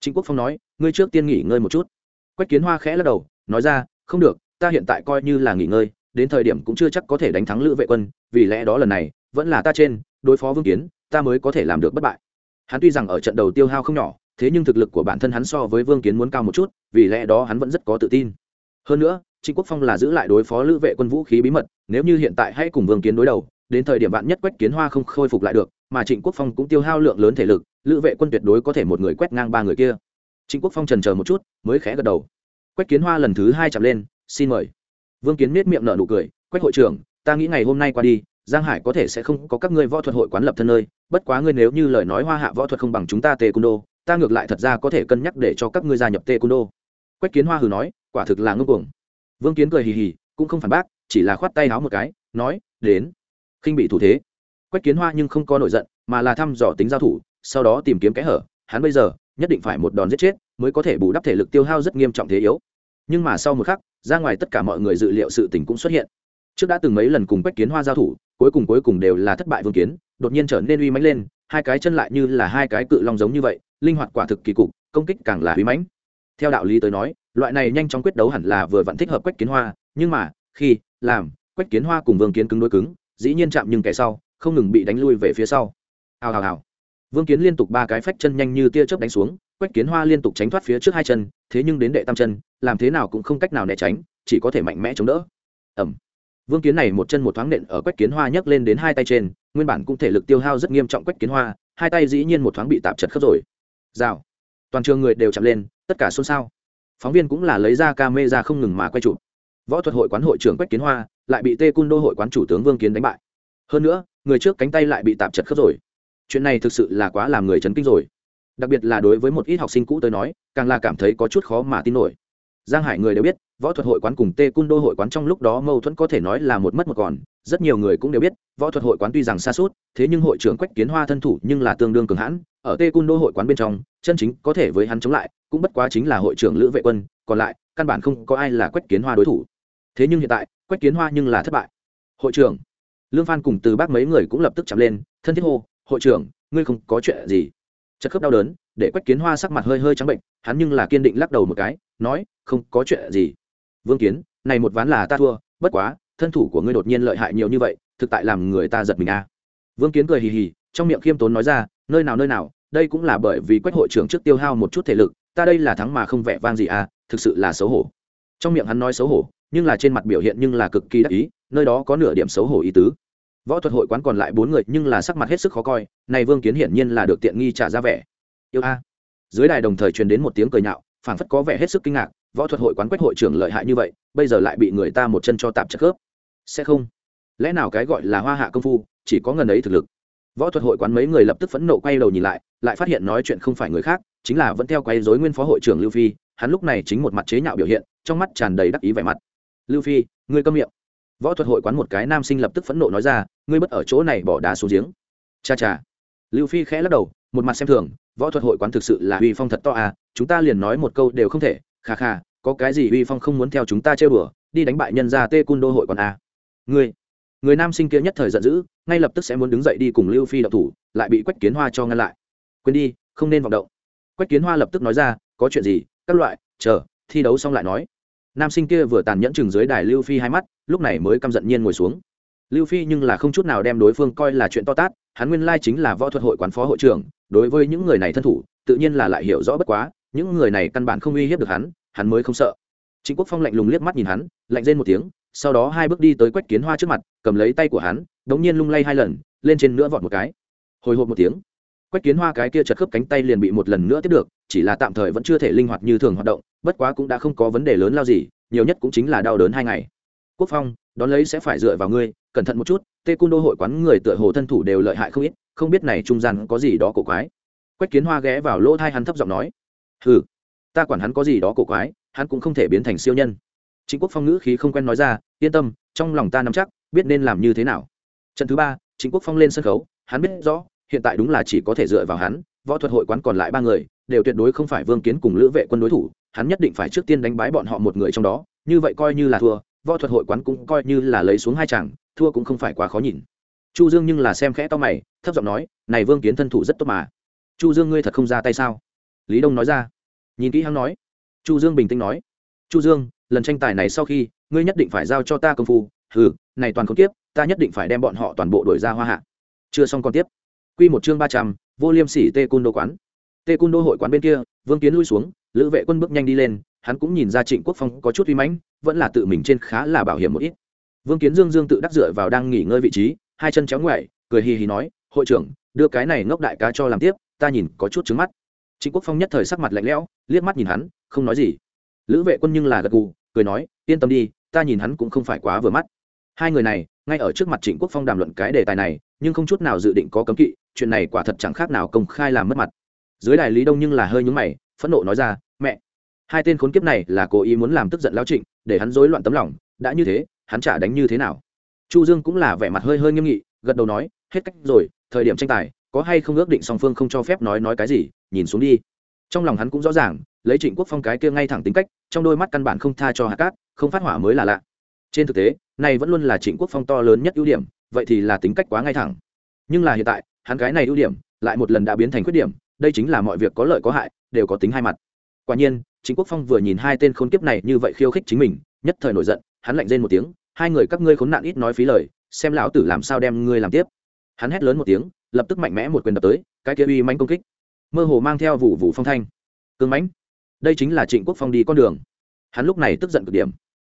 Trịnh quốc phong nói, ngươi trước tiên nghỉ ngơi một chút. Quách kiến hoa khẽ lắc đầu, nói ra, không được, ta hiện tại coi như là nghỉ ngơi đến thời điểm cũng chưa chắc có thể đánh thắng lữ vệ quân, vì lẽ đó lần này, vẫn là ta trên, đối phó vương kiến, ta mới có thể làm được bất bại. Hắn tuy rằng ở trận đầu tiêu hao không nhỏ, thế nhưng thực lực của bản thân hắn so với vương kiến muốn cao một chút, vì lẽ đó hắn vẫn rất có tự tin. Hơn nữa, trịnh quốc phong là giữ lại đối phó lữ vệ quân vũ khí bí mật, nếu như hiện tại hãy cùng vương kiến đối đầu, đến thời điểm bạn nhất quách kiến hoa không khôi phục lại được, mà trịnh quốc phong cũng tiêu hao lượng lớn thể lực, lữ vệ quân tuyệt đối có thể một người quét ngang ba người kia. Trịnh quốc phong trần chờ một chút, mới khẽ gật đầu. Quách kiến hoa lần thứ hai chạm lên, xin mời vương kiến miết miệng nở nụ cười, quách hội trưởng, ta nghĩ ngày hôm nay qua đi, giang hải có thể sẽ không có các ngươi võ thuật hội quán lập thân nơi, bất quá ngươi nếu như lời nói hoa hạ võ thuật không bằng chúng ta tê cung đô, ta ngược lại thật ra có thể cân nhắc để cho các ngươi gia nhập tê cung đô. Quách kiến hoa hừ nói, quả thực là ngưng cuồng. Vương kiến cười hì hì, cũng không phản bác, chỉ là khoát tay háo một cái, nói, đến. Khinh bị thủ thế. Quách kiến hoa nhưng không có nổi giận, mà là thăm dò tính giao thủ, sau đó tìm kiếm kẽ hở, hắn bây giờ nhất định phải một đòn giết chết, mới có thể bù đắp thể lực tiêu hao rất nghiêm trọng thế yếu nhưng mà sau một khắc, ra ngoài tất cả mọi người dự liệu sự tình cũng xuất hiện. Trước đã từng mấy lần cùng quách kiến hoa giao thủ, cuối cùng cuối cùng đều là thất bại vương kiến, đột nhiên trở nên uy mãnh lên, hai cái chân lại như là hai cái cự long giống như vậy, linh hoạt quả thực kỳ cục, công kích càng là uy mãnh. Theo đạo lý tới nói, loại này nhanh chóng quyết đấu hẳn là vừa vẫn thích hợp quách kiến hoa, nhưng mà, khi, làm, quách kiến hoa cùng vương kiến cứng đối cứng, dĩ nhiên chạm nhưng kẻ sau, không ngừng bị đánh lui về phía sau. Hào hào hào. Vương kiến liên tục ba cái phách chân nhanh như tia chớp đánh xuống quách kiến hoa liên tục tránh thoát phía trước hai chân, thế nhưng đến đệ tam chân, làm thế nào cũng không cách nào né tránh, chỉ có thể mạnh mẽ chống đỡ. Ẩm. Vương kiến này một chân một thoáng nện ở quách kiến hoa nhấc lên đến hai tay trên, nguyên bản cũng thể lực tiêu hao rất nghiêm trọng quách kiến hoa, hai tay dĩ nhiên một thoáng bị tạp chật khớp rồi. Rào. Toàn trường người đều chạm lên, tất cả xôn xao. Phóng viên cũng là lấy ra ca mê ra không ngừng mà quay chụp. Võ thuật hội quán hội trưởng quách kiến hoa lại bị tê cun đô hội quán chủ tướng vương kiến đánh bại. Hơn nữa, người trước cánh tay lại bị tạp chật khớp rồi. Chuyện này thực sự là quá làm người chấn kinh rồi đặc biệt là đối với một ít học sinh cũ tới nói, càng là cảm thấy có chút khó mà tin nổi. Giang hải người đều biết, võ thuật hội quán cùng tê Cung đô hội quán trong lúc đó mâu thuẫn có thể nói là một mất một còn, rất nhiều người cũng đều biết, võ thuật hội quán tuy rằng xa suốt, thế nhưng hội trưởng quách kiến hoa thân thủ nhưng là tương đương cường hãn, ở tê Cung đô hội quán bên trong, chân chính có thể với hắn chống lại, cũng bất quá chính là hội trưởng lữ vệ quân, còn lại, căn bản không có ai là quách kiến hoa đối thủ. Thế nhưng hiện tại, quách kiến hoa nhưng là thất bại. Hội trưởng lương phan cùng từ bác mấy người cũng lập tức chạm lên, thân thiết hô, hội trưởng, ngươi không có chuyện gì chất khớp đau đớn, để quách kiến hoa sắc mặt hơi hơi trắng bệnh, hắn nhưng là kiên định lắc đầu một cái, nói, không có chuyện gì. Vương kiến, này một ván là ta thua, bất quá, thân thủ của ngươi đột nhiên lợi hại nhiều như vậy, thực tại làm người ta giật mình a. À. vương kiến cười hì hì, trong miệng khiêm tốn nói ra, nơi nào nơi nào, đây cũng là bởi vì quách hội trưởng trước tiêu hao một chút thể lực, ta đây là thắng mà không vẻ vang gì à thực sự là xấu hổ. Trong miệng hắn nói xấu hổ, nhưng là trên mặt biểu hiện nhưng là cực kỳ đắc ý, nơi đó có nửa điểm xấu hổ ý tứ võ thuật hội quán còn lại bốn người, nhưng là sắc mặt hết sức khó coi, này vương kiến hiển nhiên là được tiện nghi trả ra vẻ. Yêu a. Dưới đài đồng thời truyền đến một tiếng cười nhạo, phảng phất có vẻ hết sức kinh ngạc, võ thuật hội quán quách hội trưởng lợi hại như vậy, bây giờ lại bị người ta một chân cho tạm chặt khớp. Sẽ không. Lẽ nào cái gọi là hoa hạ công phu, chỉ có ngần ấy thực lực? Võ thuật hội quán mấy người lập tức phẫn nộ quay đầu nhìn lại lại phát hiện nói chuyện không phải người khác, chính là vẫn theo quay dối nguyên phó hội trưởng lưu phi, hắn lúc này chính một mặt chế nhạo biểu hiện, trong mắt tràn đầy đắc ý vẻ mặt. Lưu phi, ngươi câm miệng võ thuật hội quán một cái nam sinh lập tức phẫn nộ nói ra, ngươi bất ở chỗ này bỏ đá xuống giếng. Cha cha. Lưu phi khẽ lắc đầu, một mặt xem thường, võ thuật hội quán thực sự là uy phong thật to à chúng ta liền nói một câu đều không thể. Kha kha, có cái gì uy phong không muốn theo chúng ta chơi bừa, đi đánh bại nhân gia tê cun đô hội quán à. ngươi, người nam sinh kia nhất thời giận dữ, ngay lập tức sẽ muốn đứng dậy đi cùng lưu phi đậu thủ, lại bị quách kiến hoa cho ngăn lại. Quên đi, không nên vọng động. Quách kiến hoa lập tức nói ra, có chuyện gì, các loại, chờ, thi đấu xong lại nói. Nam sinh kia vừa tàn nhẫn chừng dưới đài lưu phi hai mắt lúc này mới căm giận nhiên ngồi xuống. Lưu phi nhưng là không chút nào đem đối phương coi là chuyện to tát, hắn nguyên lai chính là võ thuật hội quán phó hội trưởng, đối với những người này thân thủ, tự nhiên là lại hiểu rõ bất quá, những người này căn bản không uy hiếp được hắn hắn mới không sợ. Chính quốc phong lạnh lùng liếc mắt nhìn hắn, lạnh rên một tiếng, sau đó hai bước đi tới quách kiến hoa trước mặt, cầm lấy tay của hắn, đống nhiên lung lay hai lần, lên trên nữa vọt một cái. Hồi hộp một tiếng, quách kiến hoa cái kia chật khớp cánh tay liền bị một lần nữa tiếp được, chỉ là tạm thời vẫn chưa thể linh hoạt như thường hoạt động, bất quá cũng đã không có vấn đề lớn lao gì, nhiều nhất cũng chính là đau đớn hai ngày quốc phong, đón lấy sẽ phải dựa vào ngươi, cẩn thận một chút tê cung đô hội quán người tựa hồ thân thủ đều lợi hại không ít, không biết này trung gian có gì đó cổ quái. Quách kiến hoa ghé vào lỗ thai hắn thấp giọng nói ừ ta quản hắn có gì đó cổ quái, hắn cũng không thể biến thành siêu nhân. Chính quốc phong ngữ khí không quen nói ra, yên tâm, trong lòng ta nắm chắc, biết nên làm như thế nào. Trận thứ ba chính quốc phong lên sân khấu, hắn biết rõ, hiện tại đúng là chỉ có thể dựa vào hắn, võ thuật hội quán còn lại ba người, đều tuyệt đối không phải vương kiến cùng lữ vệ quân đối thủ, hắn nhất định phải trước tiên đánh bái bọn họ một người trong đó, như vậy coi như là thua võ thuật hội quán cũng coi như là lấy xuống hai chàng, thua cũng không phải quá khó nhìn. Chu dương nhưng là xem khẽ to mày, thấp giọng nói, này vương kiến thân thủ rất tốt mà. Chu dương ngươi thật không ra tay sao? Lý đông nói ra. Nhìn kỹ hắn nói. Chu dương bình tĩnh nói, chu dương, lần tranh tài này sau khi, ngươi nhất định phải giao cho ta công phu. Hừ, này toàn không tiếp, ta nhất định phải đem bọn họ toàn bộ đổi ra hoa hạ. Chưa xong còn tiếp. Quy một chương ba trăm, vô liêm sỉ tê cun đô quán. Tê cun đô hội quán bên kia, vương kiến lui xuống, lữ vệ quân bước nhanh đi lên hắn cũng nhìn ra trịnh quốc phong có chút uy mãnh, vẫn là tự mình trên khá là bảo hiểm một ít. Vương kiến dương dương tự đắc dựa vào đang nghỉ ngơi vị trí, hai chân chéo ngoại cười hì hì nói, hội trưởng, đưa cái này ngốc đại ca cho làm tiếp, ta nhìn có chút trứng mắt. Trịnh quốc phong nhất thời sắc mặt lạnh lẽo, liếc mắt nhìn hắn, không nói gì. Lữ vệ quân nhưng là gật gù, cười nói, yên tâm đi, ta nhìn hắn cũng không phải quá vừa mắt. Hai người này, ngay ở trước mặt trịnh quốc phong đàm luận cái đề tài này, nhưng không chút nào dự định có cấm kỵ, chuyện này quả thật chẳng khác nào công khai làm mất mặt. Dưới đài lý đông nhưng là hơi nhúng mày, phẫn nộ nói ra, mẹ hai tên khốn kiếp này là cố ý muốn làm tức giận lao trịnh, để hắn rối loạn tấm lòng, đã như thế, hắn trả đánh như thế nào? Chu dương cũng là vẻ mặt hơi hơi nghiêm nghị, gật đầu nói, hết cách rồi, thời điểm tranh tài, có hay không ước định song phương không cho phép nói nói cái gì, nhìn xuống đi. Trong lòng hắn cũng rõ ràng, lấy trịnh quốc phong cái kia ngay thẳng tính cách, trong đôi mắt căn bản không tha cho hạ cát, không phát hỏa mới là lạ. Trên thực tế, này vẫn luôn là trịnh quốc phong to lớn nhất ưu điểm, vậy thì là tính cách quá ngay thẳng. Nhưng là hiện tại, hắn cái này ưu điểm, lại một lần đã biến thành khuyết điểm, đây chính là mọi việc có lợi có hại, đều có tính hai mặt. Quả nhiên trịnh quốc phong vừa nhìn hai tên khốn kiếp này như vậy khiêu khích chính mình, nhất thời nổi giận, hắn lạnh rên một tiếng, hai người các ngươi khốn nạn ít nói phí lời, xem lão tử làm sao đem ngươi làm tiếp. Hắn hét lớn một tiếng, lập tức mạnh mẽ một quyền đập tới, cái kia uy manh công kích, mơ hồ mang theo vụ vụ phong thanh. Cương mãnh, đây chính là trịnh quốc phong đi con đường. Hắn lúc này tức giận cực điểm.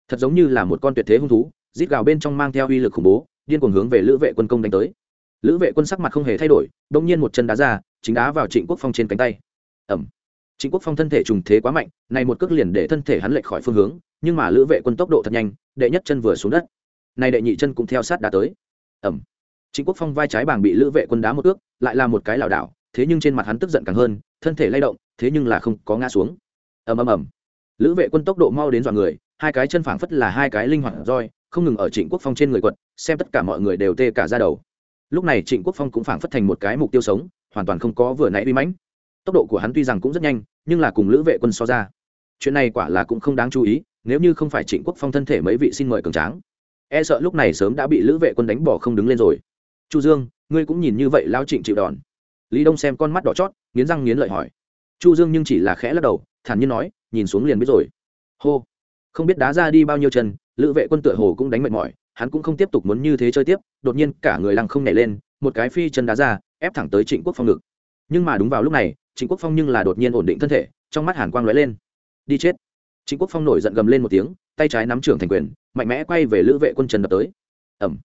Thật giống như là một con tuyệt thế hung thú, rít gào bên trong mang theo uy lực khủng bố, điên cuồng hướng về lữ vệ quân công đánh tới. Lữ vệ quân sắc mặt không hề thay đổi đông nhiên một chân đá ra, chính đá vào trịnh quốc phong trên cánh tay. Ẩm trịnh quốc phong thân thể trùng thế quá mạnh này một cước liền để thân thể hắn lệch khỏi phương hướng nhưng mà lữ vệ quân tốc độ thật nhanh đệ nhất chân vừa xuống đất. Này đệ nhị chân cũng theo sát đã tới. Ẩm trịnh quốc phong vai trái bảng bị lữ vệ quân đá một cước, lại là một cái lảo đảo thế nhưng trên mặt hắn tức giận càng hơn thân thể lay động thế nhưng là không có ngã xuống. Ầm ầm ầm. Lữ vệ quân tốc độ mau đến dọa người hai cái chân phảng phất là hai cái linh hoạt roi không ngừng ở trịnh quốc phong trên người quật xem tất cả mọi người đều tê cả ra đầu. Lúc này trịnh quốc phong cũng phảng phất thành một cái mục tiêu sống hoàn toàn không có vừa nãy uy mãnh. Tốc độ của hắn tuy rằng cũng rất nhanh nhưng là cùng lữ vệ quân so ra. Chuyện này quả là cũng không đáng chú ý, nếu như không phải trịnh quốc phong thân thể mấy vị xin mời cường tráng. E sợ lúc này sớm đã bị lữ vệ quân đánh bỏ không đứng lên rồi. Chu dương, ngươi cũng nhìn như vậy lao trịnh chịu đòn. Lý đông xem con mắt đỏ chót, nghiến răng nghiến lợi hỏi. Chu dương nhưng chỉ là khẽ lắc đầu, thản nhiên nói, nhìn xuống liền biết rồi. Hô. Không biết đá ra đi bao nhiêu chân, lữ vệ quân tựa hồ cũng đánh mệt mỏi, hắn cũng không tiếp tục muốn như thế chơi tiếp, đột nhiên cả người lăng không nhảy lên, một cái phi chân đá ra, ép thẳng tới trịnh quốc phong ngực. Nhưng mà đúng vào lúc này trịnh quốc phong nhưng là đột nhiên ổn định thân thể, trong mắt hàn quang lóe lên. Đi chết. Trịnh quốc phong nổi giận gầm lên một tiếng, tay trái nắm trưởng thành quyền, mạnh mẽ quay về lữ vệ quân trần đập tới. Ẩm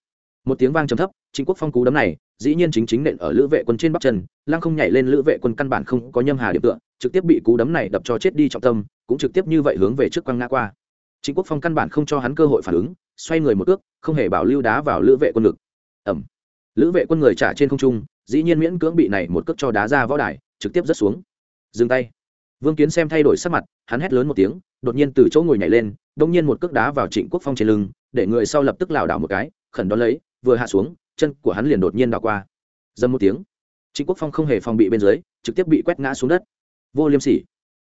một tiếng vang trầm thấp, trịnh quốc phong cú đấm này, dĩ nhiên chính chính nện ở lữ vệ quân trên bắp chân, lăng không nhảy lên lữ vệ quân căn bản không có nhâm hà điểm tựa, trực tiếp bị cú đấm này đập cho chết đi trọng tâm, cũng trực tiếp như vậy hướng về trước quăng ngã qua. Trịnh quốc phong căn bản không cho hắn cơ hội phản ứng, xoay người một ước không hề bảo lưu đá vào lữ vệ quân ngực. Ẩm lữ vệ quân người trả trên không trung dĩ nhiên miễn cưỡng bị này một cước cho đá ra võ đài, trực tiếp rớt xuống. Dừng tay. Vương kiến xem thay đổi sắc mặt, hắn hét lớn một tiếng, đột nhiên từ chỗ ngồi nhảy lên đông nhiên một cước đá vào trịnh quốc phong trên lưng, để người sau lập tức lảo đảo một cái, khẩn đón lấy, vừa hạ xuống, chân của hắn liền đột nhiên đảo qua. Dâm một tiếng, trịnh quốc phong không hề phòng bị bên dưới, trực tiếp bị quét ngã xuống đất. Vô liêm sỉ.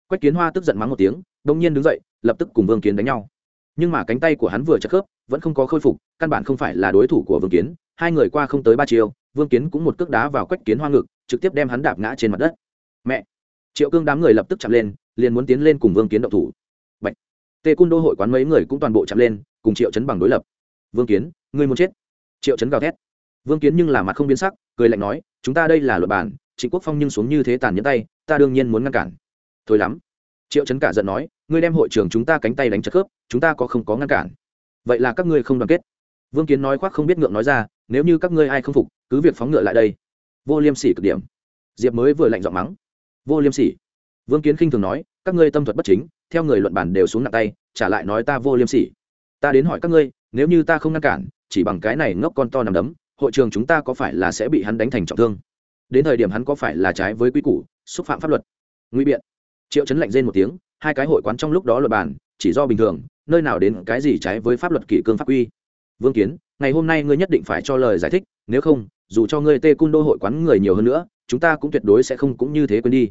Quách kiến hoa tức giận mắng một tiếng đông nhiên đứng dậy, lập tức cùng vương kiến đánh nhau. Nhưng mà cánh tay của hắn vừa chắc khớp, vẫn không có khôi phục, căn bản không phải là đối thủ của vương kiến, hai người qua không tới ba chiều vương kiến cũng một cước đá vào quách kiến hoa ngực, trực tiếp đem hắn đạp ngã trên mặt đất. Mẹ! Triệu cương đám người lập tức chạm lên, liền muốn tiến lên cùng vương kiến động thủ. Bạch. tê cung đô hội quán mấy người cũng toàn bộ chạm lên, cùng triệu chấn bằng đối lập. Vương kiến, ngươi muốn chết? Triệu chấn gào thét. Vương kiến nhưng là mặt không biến sắc, cười lạnh nói, chúng ta đây là luật bản, trịnh quốc phong nhưng xuống như thế tàn nhẫn tay, ta đương nhiên muốn ngăn cản. Thôi lắm. Triệu chấn cả giận nói, ngươi đem hội trưởng chúng ta cánh tay đánh chất khớp, chúng ta có không có ngăn cản? Vậy là các ngươi không đoàn kết. Vương kiến nói khoác không biết ngượng nói ra, nếu như các ngươi ai không phục cứ việc phóng ngựa lại đây. Vô liêm sỉ cực điểm. Diệp mới vừa lạnh giọng mắng. Vô liêm sỉ. Vương kiến khinh thường nói, các ngươi tâm thuật bất chính, theo người luận bản đều xuống nặng tay, trả lại nói ta vô liêm sỉ. Ta đến hỏi các ngươi, nếu như ta không ngăn cản, chỉ bằng cái này ngốc con to nằm đấm, hội trường chúng ta có phải là sẽ bị hắn đánh thành trọng thương? Đến thời điểm hắn có phải là trái với quy củ, xúc phạm pháp luật? Nguy biện. Triệu chấn lạnh rên một tiếng, hai cái hội quán trong lúc đó luật bàn, chỉ do bình thường, nơi nào đến cái gì trái với pháp luật kỷ cương pháp quy. Vương kiến, ngày hôm nay ngươi nhất định phải cho lời giải thích, nếu không dù cho ngươi tê cung đô hội quán người nhiều hơn nữa, chúng ta cũng tuyệt đối sẽ không cũng như thế quên đi.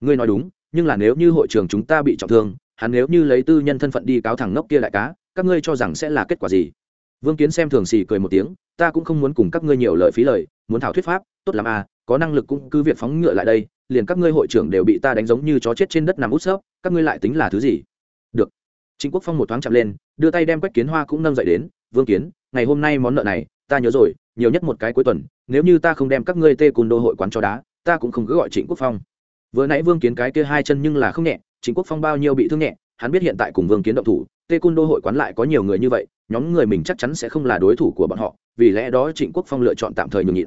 Ngươi nói đúng, nhưng là nếu như hội trường chúng ta bị trọng thương, hắn nếu như lấy tư nhân thân phận đi cáo thẳng ngốc kia lại cá, các ngươi cho rằng sẽ là kết quả gì? Vương kiến xem thường xì cười một tiếng, ta cũng không muốn cùng các ngươi nhiều lời phí lời, muốn thảo thuyết pháp, tốt làm à có năng lực cũng cứ việc phóng ngựa lại đây, liền các ngươi hội trưởng đều bị ta đánh giống như chó chết trên đất nằm út xớp các ngươi lại tính là thứ gì? Được. Chính quốc phong một thoáng chạm lên, đưa tay đem quách kiến hoa cũng nâng dậy đến, vương kiến, ngày hôm nay món nợ này ta nhớ rồi, nhiều nhất một cái cuối tuần, nếu như ta không đem các ngươi tê cùn đô hội quán cho đá, ta cũng không cứ gọi trịnh quốc phong. Vừa nãy vương kiến cái kia hai chân nhưng là không nhẹ, trịnh quốc phong bao nhiêu bị thương nhẹ, hắn biết hiện tại cùng vương kiến động thủ tê cùn đô hội quán lại có nhiều người như vậy, nhóm người mình chắc chắn sẽ không là đối thủ của bọn họ, vì lẽ đó trịnh quốc phong lựa chọn tạm thời nhường nhịn.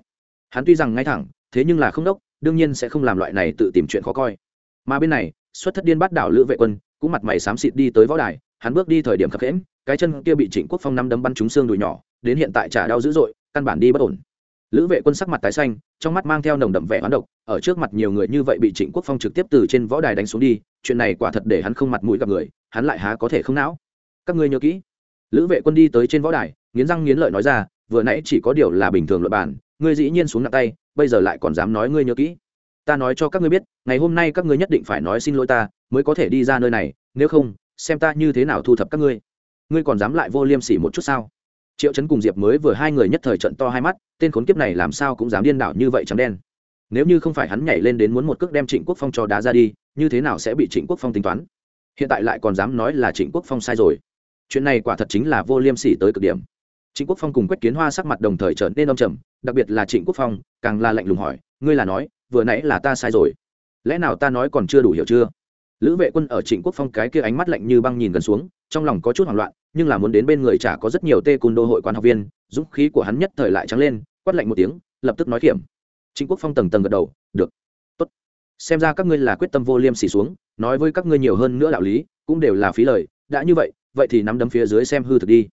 Hắn tuy rằng ngay thẳng, thế nhưng là không đốc, đương nhiên sẽ không làm loại này tự tìm chuyện khó coi. Mà bên này, xuất thất điên bắt đảo lữ vệ quân, cũng mặt mày xám xịt đi tới võ đài hắn bước đi thời điểm khập khẽm cái chân kia bị trịnh quốc phong năm đấm bắn trúng xương đùi nhỏ, đến hiện tại trả đau dữ dội, căn bản đi bất ổn. Lữ vệ quân sắc mặt tái xanh, trong mắt mang theo nồng đậm vẻ hoán độc, ở trước mặt nhiều người như vậy bị trịnh quốc phong trực tiếp từ trên võ đài đánh xuống đi, chuyện này quả thật để hắn không mặt mũi gặp người, hắn lại há có thể không não. Các ngươi nhớ kỹ. Lữ vệ quân đi tới trên võ đài, nghiến răng nghiến lợi nói ra, vừa nãy chỉ có điều là bình thường luật bản ngươi dĩ nhiên xuống nặng tay, bây giờ lại còn dám nói ngươi nhớ kỹ. Ta nói cho các ngươi biết, ngày hôm nay các ngươi nhất định phải nói xin lỗi ta, mới có thể đi ra nơi này, nếu không xem ta như thế nào thu thập các ngươi. Ngươi còn dám lại vô liêm sỉ một chút sao? Triệu chấn cùng diệp mới vừa hai người nhất thời trận to hai mắt, tên khốn kiếp này làm sao cũng dám điên đảo như vậy trắng đen. Nếu như không phải hắn nhảy lên đến muốn một cước đem trịnh quốc phong cho đá ra đi, như thế nào sẽ bị trịnh quốc phong tính toán? Hiện tại lại còn dám nói là trịnh quốc phong sai rồi. Chuyện này quả thật chính là vô liêm sỉ tới cực điểm. Trịnh quốc phong cùng quách kiến hoa sắc mặt đồng thời trở nên đông trầm, đặc biệt là trịnh quốc phong, càng là lạnh lùng hỏi, ngươi là nói, vừa nãy là ta sai rồi. Lẽ nào ta nói còn chưa đủ hiểu chưa? Lữ vệ quân ở trịnh quốc phong cái kia ánh mắt lạnh như băng nhìn gần xuống, trong lòng có chút hoảng loạn, nhưng là muốn đến bên người chả có rất nhiều tê cùn đô hội quan học viên, dũng khí của hắn nhất thời lại trắng lên, quát lạnh một tiếng, lập tức nói kiểm trịnh quốc phong tầng tầng gật đầu, được, tốt. Xem ra các ngươi là quyết tâm vô liêm sỉ xuống, nói với các ngươi nhiều hơn nữa đạo lý, cũng đều là phí lời. Đã như vậy vậy thì nắm đấm phía dưới xem hư thực đi.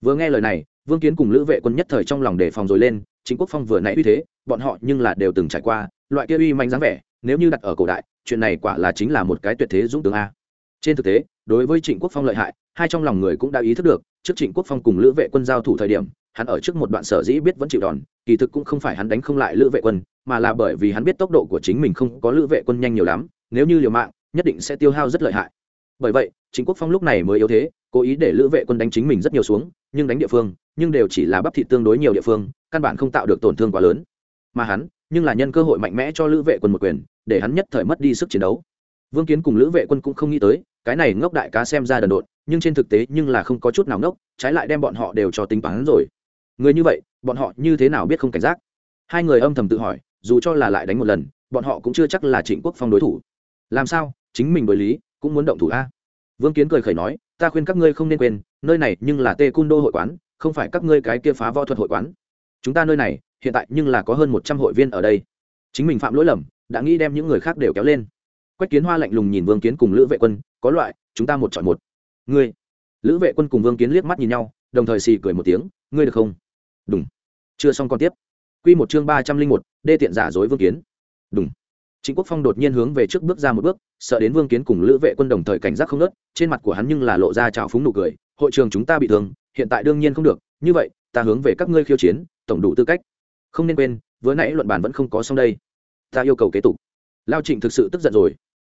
Vừa nghe lời này, vương kiến cùng lữ vệ quân nhất thời trong lòng đề phòng rồi lên chính quốc phong vừa nãy uy thế, bọn họ nhưng là đều từng trải qua, loại kia uy manh dáng vẻ, nếu như đặt ở cổ đại chuyện này quả là chính là một cái tuyệt thế dũng tướng a. Trên thực tế, đối với trịnh quốc phong lợi hại, hai trong lòng người cũng đã ý thức được, trước trịnh quốc phong cùng lữ vệ quân giao thủ thời điểm, hắn ở trước một đoạn sở dĩ biết vẫn chịu đòn, kỳ thực cũng không phải hắn đánh không lại lữ vệ quân, mà là bởi vì hắn biết tốc độ của chính mình không có lữ vệ quân nhanh nhiều lắm, nếu như liều mạng, nhất định sẽ tiêu hao rất lợi hại. Bởi vậy chính quốc phong lúc này mới yếu thế, cố ý để lữ vệ quân đánh chính mình rất nhiều xuống, nhưng đánh địa phương, nhưng đều chỉ là bắp thịt tương đối nhiều địa phương, căn bản không tạo được tổn thương quá lớn. Mà hắn nhưng là nhân cơ hội mạnh mẽ cho lữ vệ quân một quyền, để hắn nhất thời mất đi sức chiến đấu. Vương kiến cùng lữ vệ quân cũng không nghĩ tới, cái này ngốc đại cá xem ra đần độn, nhưng trên thực tế nhưng là không có chút nào ngốc, trái lại đem bọn họ đều cho tính toán rồi. Người như vậy, bọn họ như thế nào biết không cảnh giác? Hai người âm thầm tự hỏi, dù cho là lại đánh một lần, bọn họ cũng chưa chắc là trịnh quốc phong đối thủ. Làm sao? Chính mình bởi lý, cũng muốn động thủ a? Vương kiến cười khẩy nói, ta khuyên các ngươi không nên quên, nơi này nhưng là tê cun đô hội quán, không phải các ngươi cái kia phá võ thuật hội quán. Chúng ta nơi này hiện tại nhưng là có hơn một trăm hội viên ở đây. Chính mình phạm lỗi lầm đã nghĩ đem những người khác đều kéo lên. Quách kiến hoa lạnh lùng nhìn vương kiến cùng lữ vệ quân có loại chúng ta một chọn một. Ngươi? Lữ vệ quân cùng vương kiến liếc mắt nhìn nhau đồng thời xì cười một tiếng ngươi được không? Đúng chưa xong còn tiếp. Quy một chương ba trăm linh một đê tiện giả dối vương kiến. Đúng Trịnh Quốc Phong đột nhiên hướng về trước bước ra một bước, sợ đến Vương Kiến cùng Lữ Vệ Quân đồng thời cảnh giác không ngớt, trên mặt của hắn nhưng là lộ ra trào phúng nụ cười, hội trường chúng ta bị thương, hiện tại đương nhiên không được, như vậy, ta hướng về các ngươi khiêu chiến, tổng đủ tư cách. Không nên quên, vừa nãy luận bàn vẫn không có xong đây. Ta yêu cầu kế tục. Lao Trịnh thực sự tức giận rồi.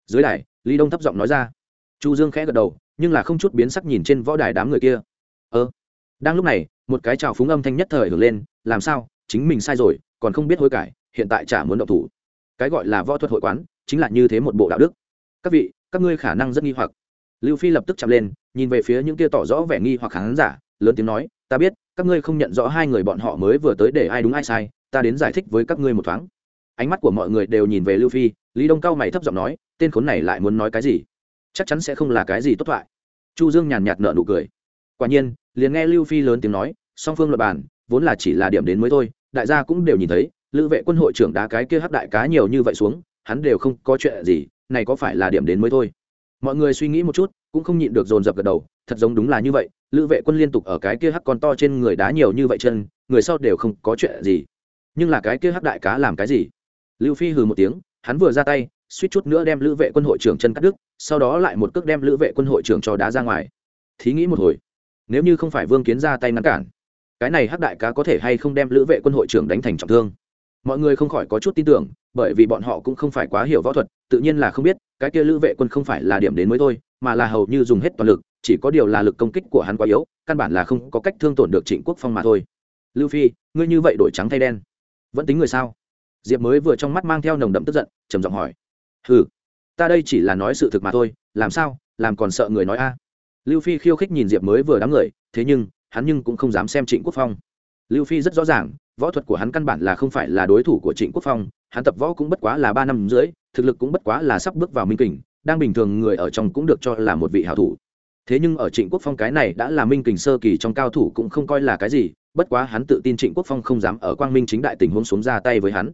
Dưới đài, Lý Đông thấp giọng nói ra. Chu Dương khẽ gật đầu, nhưng là không chút biến sắc nhìn trên võ đài đám người kia. Ơ. Đang lúc này, một cái trào phúng âm thanh nhất thời hưởng lên, làm sao, chính mình sai rồi, còn không biết hối cải, hiện tại chả muốn động thủ cái gọi là võ thuật hội quán chính là như thế một bộ đạo đức các vị các ngươi khả năng rất nghi hoặc lưu phi lập tức chạm lên nhìn về phía những kia tỏ rõ vẻ nghi hoặc khán giả lớn tiếng nói ta biết các ngươi không nhận rõ hai người bọn họ mới vừa tới để ai đúng ai sai, ta đến giải thích với các ngươi một thoáng. Ánh mắt của mọi người đều nhìn về lưu phi, lý đông cao mày thấp giọng nói, tên khốn này lại muốn nói cái gì? Chắc chắn sẽ không là cái gì tốt thoại. Chu dương nhàn nhạt nợ nụ cười. Quả nhiên, liền nghe lưu phi lớn tiếng nói, song phương luật bàn, vốn là chỉ là điểm đến mới thôi, đại gia cũng đều nhìn thấy, lữ vệ quân hội trưởng đá cái kia hắc đại cá nhiều như vậy xuống, hắn đều không có chuyện gì, này có phải là điểm đến mới thôi? Mọi người suy nghĩ một chút cũng không nhịn được dồn dập gật đầu, thật giống đúng là như vậy, lữ vệ quân liên tục ở cái kia hắc con to trên người đá nhiều như vậy chân, người sau đều không có chuyện gì. Nhưng là cái kia hắc đại cá làm cái gì? Lưu phi hừ một tiếng, hắn vừa ra tay, suýt chút nữa đem lữ vệ quân hội trưởng chân cắt đứt, sau đó lại một cước đem lữ vệ quân hội trưởng cho đá ra ngoài. Thí nghĩ một hồi, nếu như không phải vương kiến ra tay ngăn cản, cái này hắc đại cá có thể hay không đem lữ vệ quân hội trưởng đánh thành trọng thương? Mọi người không khỏi có chút tin tưởng, bởi vì bọn họ cũng không phải quá hiểu võ thuật, tự nhiên là không biết, cái kia lữ vệ quân không phải là điểm đến mới thôi mà là hầu như dùng hết toàn lực, chỉ có điều là lực công kích của hắn quá yếu, căn bản là không có cách thương tổn được trịnh quốc phong mà thôi. Lưu phi, ngươi như vậy đổi trắng thay đen, vẫn tính người sao? Diệp mới vừa trong mắt mang theo nồng đậm tức giận, trầm giọng hỏi. Ừ ta đây chỉ là nói sự thực mà thôi, làm sao, làm còn sợ người nói a? Lưu phi khiêu khích nhìn diệp mới vừa đám người, thế nhưng, hắn nhưng cũng không dám xem trịnh quốc phong. Lưu phi rất rõ ràng, võ thuật của hắn căn bản là không phải là đối thủ của trịnh quốc phong, hắn tập võ cũng bất quá là ba năm dưới thực lực cũng bất quá là sắp bước vào minh kình đang bình thường người ở trong cũng được cho là một vị hảo thủ. Thế nhưng ở trịnh quốc phong cái này đã là minh kình sơ kỳ trong cao thủ cũng không coi là cái gì, bất quá hắn tự tin trịnh quốc phong không dám ở quang minh chính đại tình huống xuống ra tay với hắn.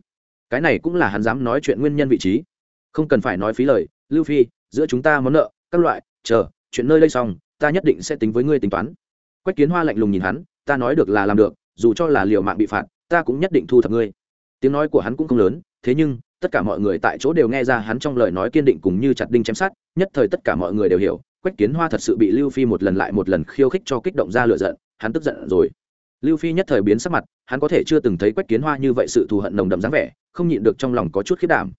Cái này cũng là hắn dám nói chuyện nguyên nhân vị trí. Không cần phải nói phí lời, lưu phi, giữa chúng ta món nợ, các loại, chờ, chuyện nơi đây xong, ta nhất định sẽ tính với ngươi tính toán. Quách kiến hoa lạnh lùng nhìn hắn, ta nói được là làm được, dù cho là liều mạng bị phạt, ta cũng nhất định thu thập ngươi. Tiếng nói của hắn cũng không lớn, thế nhưng tất cả mọi người tại chỗ đều nghe ra hắn trong lời nói kiên định cùng như chặt đinh chém sát, nhất thời tất cả mọi người đều hiểu, quách kiến hoa thật sự bị lưu phi một lần lại một lần khiêu khích cho kích động ra lựa giận, hắn tức giận rồi. Lưu phi nhất thời biến sắc mặt, hắn có thể chưa từng thấy quách kiến hoa như vậy sự thù hận nồng đậm dáng vẻ, không nhịn được trong lòng có chút khiết đảm.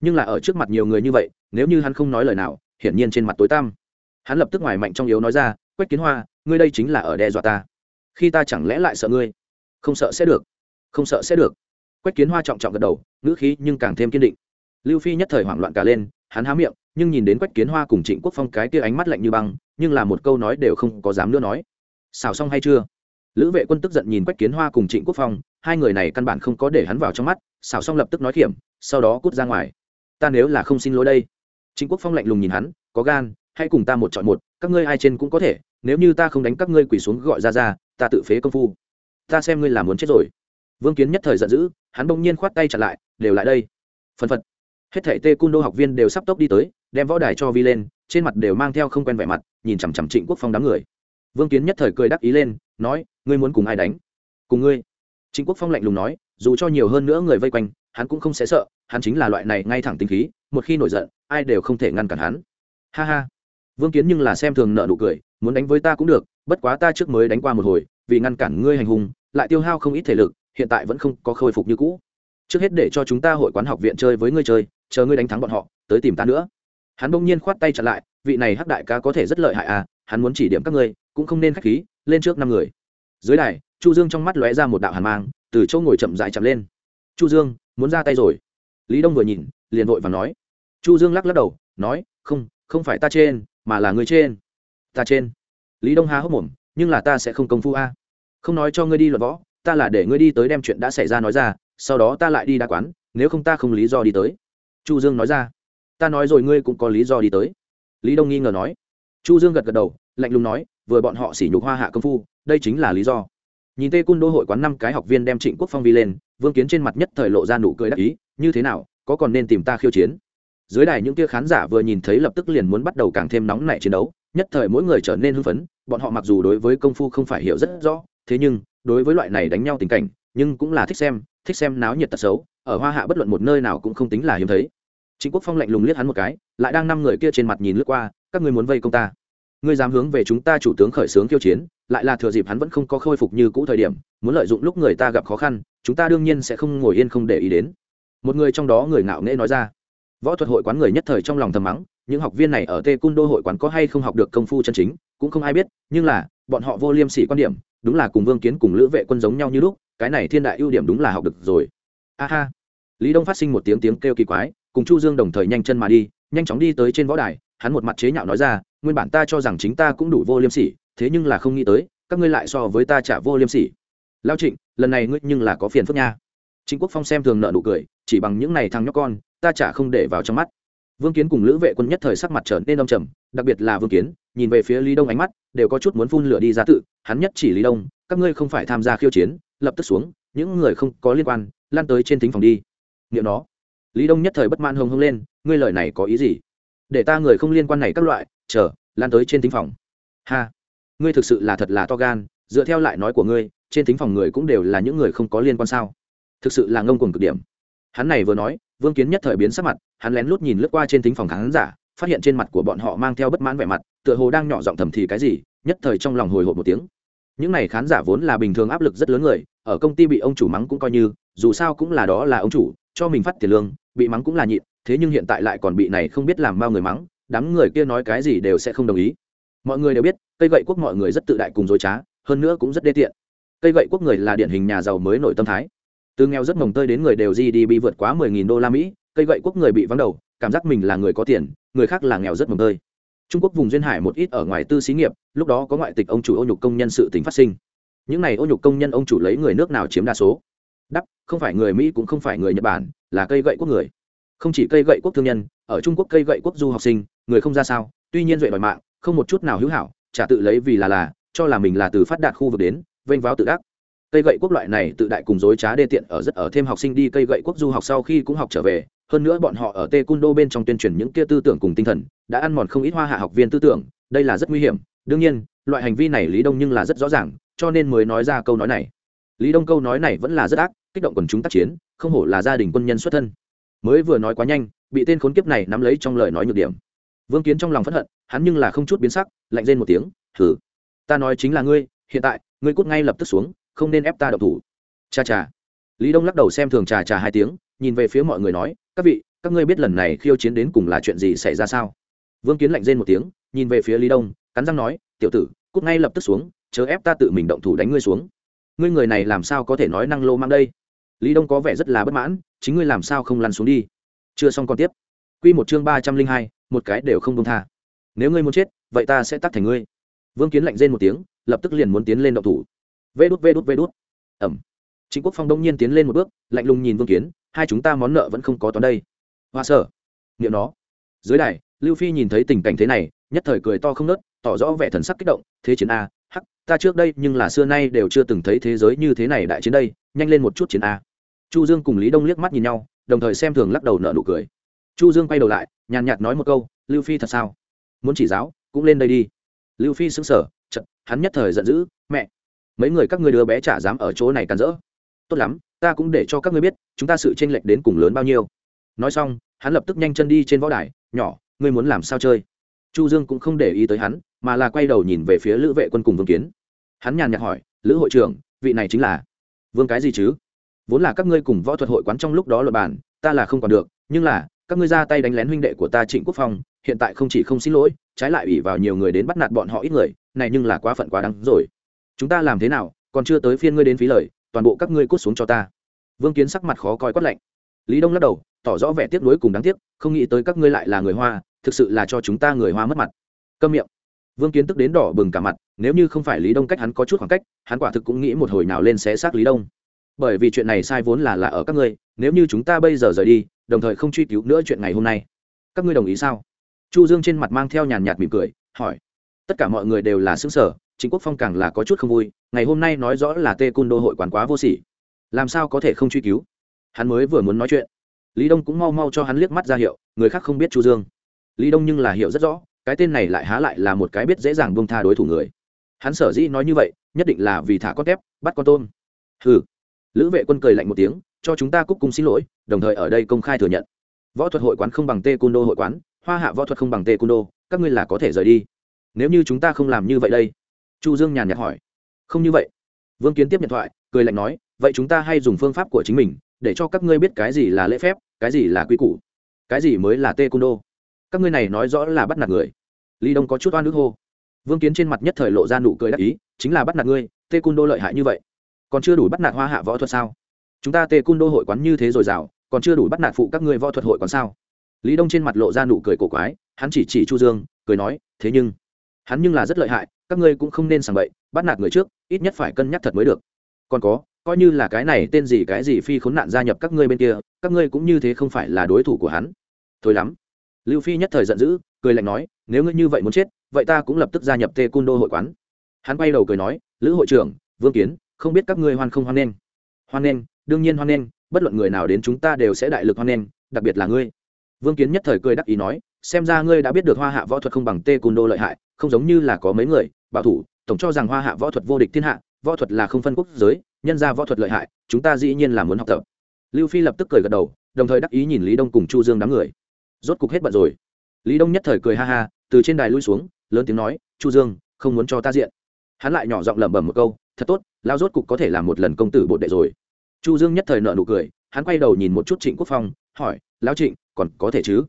Nhưng là ở trước mặt nhiều người như vậy, nếu như hắn không nói lời nào, hiển nhiên trên mặt tối tăm. Hắn lập tức ngoài mạnh trong yếu nói ra, quách kiến hoa, ngươi đây chính là ở đe dọa ta. Khi ta chẳng lẽ lại sợ ngươi? Không sợ sẽ được. Không sợ sẽ được. Quách kiến hoa trọng trọng gật đầu ngữ khí nhưng càng thêm kiên định. Lưu phi nhất thời hoảng loạn cả lên, hắn há miệng, nhưng nhìn đến quách kiến hoa cùng trịnh quốc phong cái kia ánh mắt lạnh như băng, nhưng là một câu nói đều không có dám nữa nói. Xào xong hay chưa? Lữ vệ quân tức giận nhìn quách kiến hoa cùng trịnh quốc phong, hai người này căn bản không có để hắn vào trong mắt, xào xong lập tức nói kiểm sau đó cút ra ngoài. Ta nếu là không xin lỗi đây. Trịnh quốc phong lạnh lùng nhìn hắn, có gan, hãy cùng ta một chọn một, các ngươi ai trên cũng có thể, nếu như ta không đánh các ngươi quỳ xuống gọi ra ra, ta tự phế công phu. Ta xem ngươi là muốn chết rồi. Vương kiến nhất thời giận dữ, hắn bỗng nhiên khoát tay trả lại đều lại đây. Phân phật. Hết thảy tê cung đô học viên đều sắp tốc đi tới, đem võ đài cho vi lên, trên mặt đều mang theo không quen vẻ mặt, nhìn chằm chằm trịnh quốc phong đám người. Vương kiến nhất thời cười đắc ý lên, nói, ngươi muốn cùng ai đánh? Cùng ngươi. Trịnh quốc phong lạnh lùng nói, dù cho nhiều hơn nữa người vây quanh, hắn cũng không sẽ sợ, hắn chính là loại này ngay thẳng tính khí, một khi nổi giận, ai đều không thể ngăn cản hắn. Ha ha. Vương kiến nhưng là xem thường nợ nụ cười, muốn đánh với ta cũng được, bất quá ta trước mới đánh qua một hồi, vì ngăn cản ngươi hành hung, lại tiêu hao không ít thể lực, hiện tại vẫn không có khôi phục như cũ trước hết để cho chúng ta hội quán học viện chơi với ngươi chơi, chờ ngươi đánh thắng bọn họ, tới tìm ta nữa. Hắn bỗng nhiên khoát tay chặn lại, vị này hắc đại ca có thể rất lợi hại à hắn muốn chỉ điểm các ngươi, cũng không nên khách khí, lên trước năm người. Dưới đài, chu dương trong mắt lóe ra một đạo hàn mang, từ chỗ ngồi chậm dại chậm lên. Chu dương, muốn ra tay rồi. Lý đông vừa nhìn, liền vội và nói. Chu dương lắc lắc đầu, nói, không không phải ta trên, mà là người trên. Ta trên. Lý đông há hốc mồm, nhưng là ta sẽ không công phu a. Không nói cho ngươi đi luận võ, ta là để ngươi đi tới đem chuyện đã xảy ra nói ra sau đó ta lại đi đa quán, nếu không ta không lý do đi tới. Chu dương nói ra. Ta nói rồi ngươi cũng có lý do đi tới. Lý đông nghi ngờ nói. Chu dương gật gật đầu, lạnh lùng nói, vừa bọn họ xỉ nhục hoa hạ công phu, đây chính là lý do. Nhìn tê cun đô hội quán năm cái học viên đem trịnh quốc phong vi lên, vương kiến trên mặt nhất thời lộ ra nụ cười đắc ý, như thế nào, có còn nên tìm ta khiêu chiến? Dưới đài những kia khán giả vừa nhìn thấy lập tức liền muốn bắt đầu càng thêm nóng nảy chiến đấu, nhất thời mỗi người trở nên hưng phấn, bọn họ mặc dù đối với công phu không phải hiểu rất rõ, thế nhưng, đối với loại này đánh nhau tình cảnh nhưng cũng là thích xem thích xem náo nhiệt tật xấu, ở hoa hạ bất luận một nơi nào cũng không tính là hiếm thấy. Chính quốc phong lạnh lùng liếc hắn một cái, lại đang năm người kia trên mặt nhìn lướt qua, các ngươi muốn vây công ta. Ngươi dám hướng về chúng ta chủ tướng khởi xướng kiêu chiến, lại là thừa dịp hắn vẫn không có khôi phục như cũ thời điểm, muốn lợi dụng lúc người ta gặp khó khăn, chúng ta đương nhiên sẽ không ngồi yên không để ý đến. Một người trong đó người ngạo nghễ nói ra. Võ thuật hội quán người nhất thời trong lòng thầm mắng, những học viên này ở tê cung đô hội quán có hay không học được công phu chân chính, cũng không ai biết, nhưng là, bọn họ vô liêm sỉ quan điểm, đúng là cùng vương kiến cùng lữ vệ quân giống nhau như lúc cái này thiên đại ưu điểm đúng là học được rồi. A ha. Lý đông phát sinh một tiếng tiếng kêu kỳ quái, cùng chu dương đồng thời nhanh chân mà đi, nhanh chóng đi tới trên võ đài, hắn một mặt chế nhạo nói ra, nguyên bản ta cho rằng chính ta cũng đủ vô liêm sỉ, thế nhưng là không nghĩ tới, các ngươi lại so với ta trả vô liêm sỉ. Lao trịnh, lần này ngươi nhưng là có phiền phức nha. Chính quốc phong xem thường nợ nụ cười, chỉ bằng những này thằng nhóc con, ta chả không để vào trong mắt. Vương kiến cùng lữ vệ quân nhất thời sắc mặt trở nên đông trầm, đặc biệt là vương kiến, nhìn về phía lý đông ánh mắt, đều có chút muốn phun lửa đi ra tự, hắn nhất chỉ lý đông, các ngươi không phải tham gia khiêu chiến lập tức xuống, những người không có liên quan, lan tới trên thính phòng đi. Niệm nó. Lý đông nhất thời bất mãn hồng hông lên, ngươi lời này có ý gì? Để ta người không liên quan này các loại, chờ, lan tới trên thính phòng. Ha. Ngươi thực sự là thật là to gan, dựa theo lại nói của ngươi, trên thính phòng người cũng đều là những người không có liên quan sao? Thực sự là ngông cuồng cực điểm. Hắn này vừa nói, vương kiến nhất thời biến sắc mặt, hắn lén lút nhìn lướt qua trên thính phòng khán giả, phát hiện trên mặt của bọn họ mang theo bất mãn vẻ mặt, tựa hồ đang nhỏ giọng thầm thì cái gì, nhất thời trong lòng hồi hộp một tiếng. Những này khán giả vốn là bình thường áp lực rất lớn người ở công ty bị ông chủ mắng cũng coi như, dù sao cũng là đó là ông chủ, cho mình phát tiền lương, bị mắng cũng là nhịn, thế nhưng hiện tại lại còn bị này không biết làm bao người mắng, đám người kia nói cái gì đều sẽ không đồng ý. Mọi người đều biết, cây gậy quốc mọi người rất tự đại cùng dối trá, hơn nữa cũng rất đê tiện. Cây gậy quốc người là điển hình nhà giàu mới nổi tâm thái. Từ nghèo rất mồng tơi đến người đều gdp vượt quá mười nghìn đô la mỹ, cây gậy quốc người bị vắng đầu, cảm giác mình là người có tiền, người khác là nghèo rất mồng tơi. Trung quốc vùng duyên hải một ít ở ngoài tư xí nghiệp, lúc đó có ngoại tịch ông chủ ô nhục công nhân sự tính phát sinh những này ô nhục công nhân ông chủ lấy người nước nào chiếm đa số? Đắp, không phải người mỹ cũng không phải người nhật bản, là cây gậy quốc người. Không chỉ cây gậy quốc thương nhân, ở trung quốc cây gậy quốc du học sinh, người không ra sao, tuy nhiên duệ đòi mạng, không một chút nào hữu hảo trả tự lấy vì là là, cho là mình là từ phát đạt khu vực đến, vênh váo tự đắc. Cây gậy quốc loại này tự đại cùng dối trá đê tiện ở rất ở thêm học sinh đi cây gậy quốc du học sau khi cũng học trở về, hơn nữa bọn họ ở tê cung đô bên trong tuyên truyền những kia tư tưởng cùng tinh thần, đã ăn mòn không ít hoa hạ học viên tư tưởng, đây là rất nguy hiểm. Đương nhiên, loại hành vi này lý đông nhưng là rất rõ ràng cho nên mới nói ra câu nói này. Lý đông câu nói này vẫn là rất ác, kích động quần chúng tác chiến, không hổ là gia đình quân nhân xuất thân. Mới vừa nói quá nhanh, bị tên khốn kiếp này nắm lấy trong lời nói nhược điểm. Vương kiến trong lòng phẫn hận, hắn nhưng là không chút biến sắc, lạnh lên một tiếng thử ta nói chính là ngươi, hiện tại, ngươi cút ngay lập tức xuống, không nên ép ta độc thủ. Cha cha. Lý đông lắc đầu xem thường trà trà hai tiếng, nhìn về phía mọi người nói, các vị, các ngươi biết lần này khiêu chiến đến cùng là chuyện gì xảy ra sao? Vương kiến lạnh rên một tiếng, nhìn về phía lý đông, cắn răng nói, tiểu tử, cút ngay lập tức xuống chớ ép ta tự mình động thủ đánh ngươi xuống. Ngươi người này làm sao có thể nói năng lô mang đây? Lý đông có vẻ rất là bất mãn, chính ngươi làm sao không lăn xuống đi? Chưa xong còn tiếp. Q một chương ba trăm linh hai, một cái đều không công tha. Nếu ngươi muốn chết, vậy ta sẽ tắt thành ngươi. Vương kiến lạnh rên một tiếng, lập tức liền muốn tiến lên động thủ. Vê đút vê đút vê đút. Ẩm. Chính quốc phong đông nhiên tiến lên một bước, lạnh lùng nhìn vương kiến, hai chúng ta món nợ vẫn không có toán đây. Hoa sở. Niệm nó. Dưới đài, lưu phi nhìn thấy tình cảnh thế này, nhất thời cười to không nớt, tỏ rõ vẻ thần sắc kích động, thế chiến a ta trước đây nhưng là xưa nay đều chưa từng thấy thế giới như thế này đại chiến đây, nhanh lên một chút chiến a. Chu dương cùng lý đông liếc mắt nhìn nhau, đồng thời xem thường lắc đầu nợ nụ cười. Chu dương quay đầu lại, nhàn nhạt nói một câu, lưu phi thật sao? Muốn chỉ giáo, cũng lên đây đi. Lưu phi sững sờ chật hắn nhất thời giận dữ, mẹ, mấy người các ngươi đứa bé chả dám ở chỗ này càn rỡ. Tốt lắm, ta cũng để cho các ngươi biết, chúng ta sự chênh lệch đến cùng lớn bao nhiêu. Nói xong, hắn lập tức nhanh chân đi trên võ đài, nhỏ, ngươi muốn làm sao chơi? Chu dương cũng không để ý tới hắn, mà là quay đầu nhìn về phía lữ vệ quân cùng vương kiến hắn nhàn nhạt hỏi, lữ hội trưởng, vị này chính là vương cái gì chứ? Vốn là các ngươi cùng võ thuật hội quán trong lúc đó luật bản ta là không còn được, nhưng là, các ngươi ra tay đánh lén huynh đệ của ta trịnh quốc phong, hiện tại không chỉ không xin lỗi, trái lại ủy vào nhiều người đến bắt nạt bọn họ ít người, này nhưng là quá phận quá đắng rồi. Chúng ta làm thế nào, còn chưa tới phiên ngươi đến phí lời, toàn bộ các ngươi cút xuống cho ta. Vương kiến sắc mặt khó coi quát lạnh. Lý đông lắc đầu, tỏ rõ vẻ tiếc nuối cùng đáng tiếc, không nghĩ tới các ngươi lại là người hoa, thực sự là cho chúng ta người hoa mất mặt. Câm miệng vương kiến tức đến đỏ bừng cả mặt, nếu như không phải lý đông cách hắn có chút khoảng cách, hắn quả thực cũng nghĩ một hồi nào lên xé xác lý đông. Bởi vì chuyện này sai vốn là là ở các ngươi, nếu như chúng ta bây giờ rời đi, đồng thời không truy cứu nữa chuyện ngày hôm nay, các ngươi đồng ý sao? Chu dương trên mặt mang theo nhàn nhạt mỉm cười, hỏi. Tất cả mọi người đều là xứng sở chính quốc phong càng là có chút không vui, ngày hôm nay nói rõ là tê cun đô hội quán quá vô sỉ. Làm sao có thể không truy cứu? Hắn mới vừa muốn nói chuyện. Lý đông cũng mau mau cho hắn liếc mắt ra hiệu, người khác không biết chu dương. Lý đông nhưng là hiểu rất rõ cái tên này lại há lại là một cái biết dễ dàng buông tha đối thủ người. Hắn sở dĩ nói như vậy, nhất định là vì thả con tép bắt con tôm. Hừ. Lữ vệ quân cười lạnh một tiếng, cho chúng ta cúc cung xin lỗi, đồng thời ở đây công khai thừa nhận. Võ thuật hội quán không bằng tê cun đô hội quán, hoa hạ võ thuật không bằng tê cun đô các ngươi là có thể rời đi. Nếu như chúng ta không làm như vậy đây. Chu dương nhàn nhạt hỏi. Không như vậy. Vương kiến tiếp điện thoại, cười lạnh nói, vậy chúng ta hay dùng phương pháp của chính mình, để cho các ngươi biết cái gì là lễ phép, cái gì là quy củ. Cái gì mới là tê đô các ngươi này nói rõ là bắt nạt người. Lý đông có chút oan nước hô. Vương kiến trên mặt nhất thời lộ ra nụ cười đắc ý, chính là bắt nạt ngươi, tê cung đô lợi hại như vậy. Còn chưa đủ bắt nạt hoa hạ võ thuật sao? Chúng ta tê cung đô hội quán như thế rồi rào, còn chưa đủ bắt nạt phụ các ngươi võ thuật hội quán sao? Lý đông trên mặt lộ ra nụ cười cổ quái, hắn chỉ chỉ chu dương, cười nói, thế nhưng, hắn nhưng là rất lợi hại, các ngươi cũng không nên sàng bậy, bắt nạt người trước, ít nhất phải cân nhắc thật mới được. Còn có, coi như là cái này tên gì cái gì phi khốn nạn gia nhập các ngươi bên kia, các ngươi cũng như thế không phải là đối thủ của hắn. Thôi lắm lưu phi nhất thời giận dữ, cười lạnh nói, nếu ngươi như vậy muốn chết, vậy ta cũng lập tức gia nhập tê cung đô hội quán. Hắn quay đầu cười nói, lữ hội trưởng, vương kiến, không biết các ngươi hoan không hoan nghênh? Hoan nghênh, đương nhiên hoan nghênh, bất luận người nào đến chúng ta đều sẽ đại lực hoan nghênh, đặc biệt là ngươi. Vương kiến nhất thời cười đắc ý nói, xem ra ngươi đã biết được hoa hạ võ thuật không bằng tê cung đô lợi hại, không giống như là có mấy người, bảo thủ, tổng cho rằng hoa hạ võ thuật vô địch thiên hạ, võ thuật là không phân quốc giới, nhân ra võ thuật lợi hại, chúng ta dĩ nhiên là muốn học tập. Lưu phi lập tức cười gật đầu, đồng thời đắc ý nhìn lý đông cùng chu dương đám người rốt cục hết bận rồi. Lý đông nhất thời cười ha ha, từ trên đài lui xuống, lớn tiếng nói, chu dương, không muốn cho ta diện. Hắn lại nhỏ giọng lẩm bẩm một câu, thật tốt lao rốt cục có thể làm một lần công tử bộ đệ rồi. Chu dương nhất thời nợ nụ cười, hắn quay đầu nhìn một chút trịnh quốc phong, hỏi, lão trịnh, còn có thể chứ?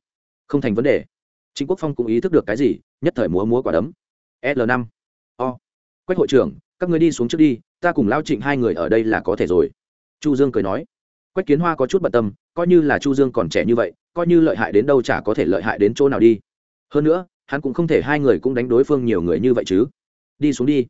Không thành vấn đề. Trịnh quốc phong cũng ý thức được cái gì, nhất thời múa múa quả đấm. L năm. O. Quách hội trưởng, các người đi xuống trước đi, ta cùng lao trịnh hai người ở đây là có thể rồi. Chu dương cười nói. Quách kiến hoa có chút bận tâm, coi như là chu dương còn trẻ như vậy coi như lợi hại đến đâu chả có thể lợi hại đến chỗ nào đi. Hơn nữa, hắn cũng không thể hai người cũng đánh đối phương nhiều người như vậy chứ. Đi xuống đi.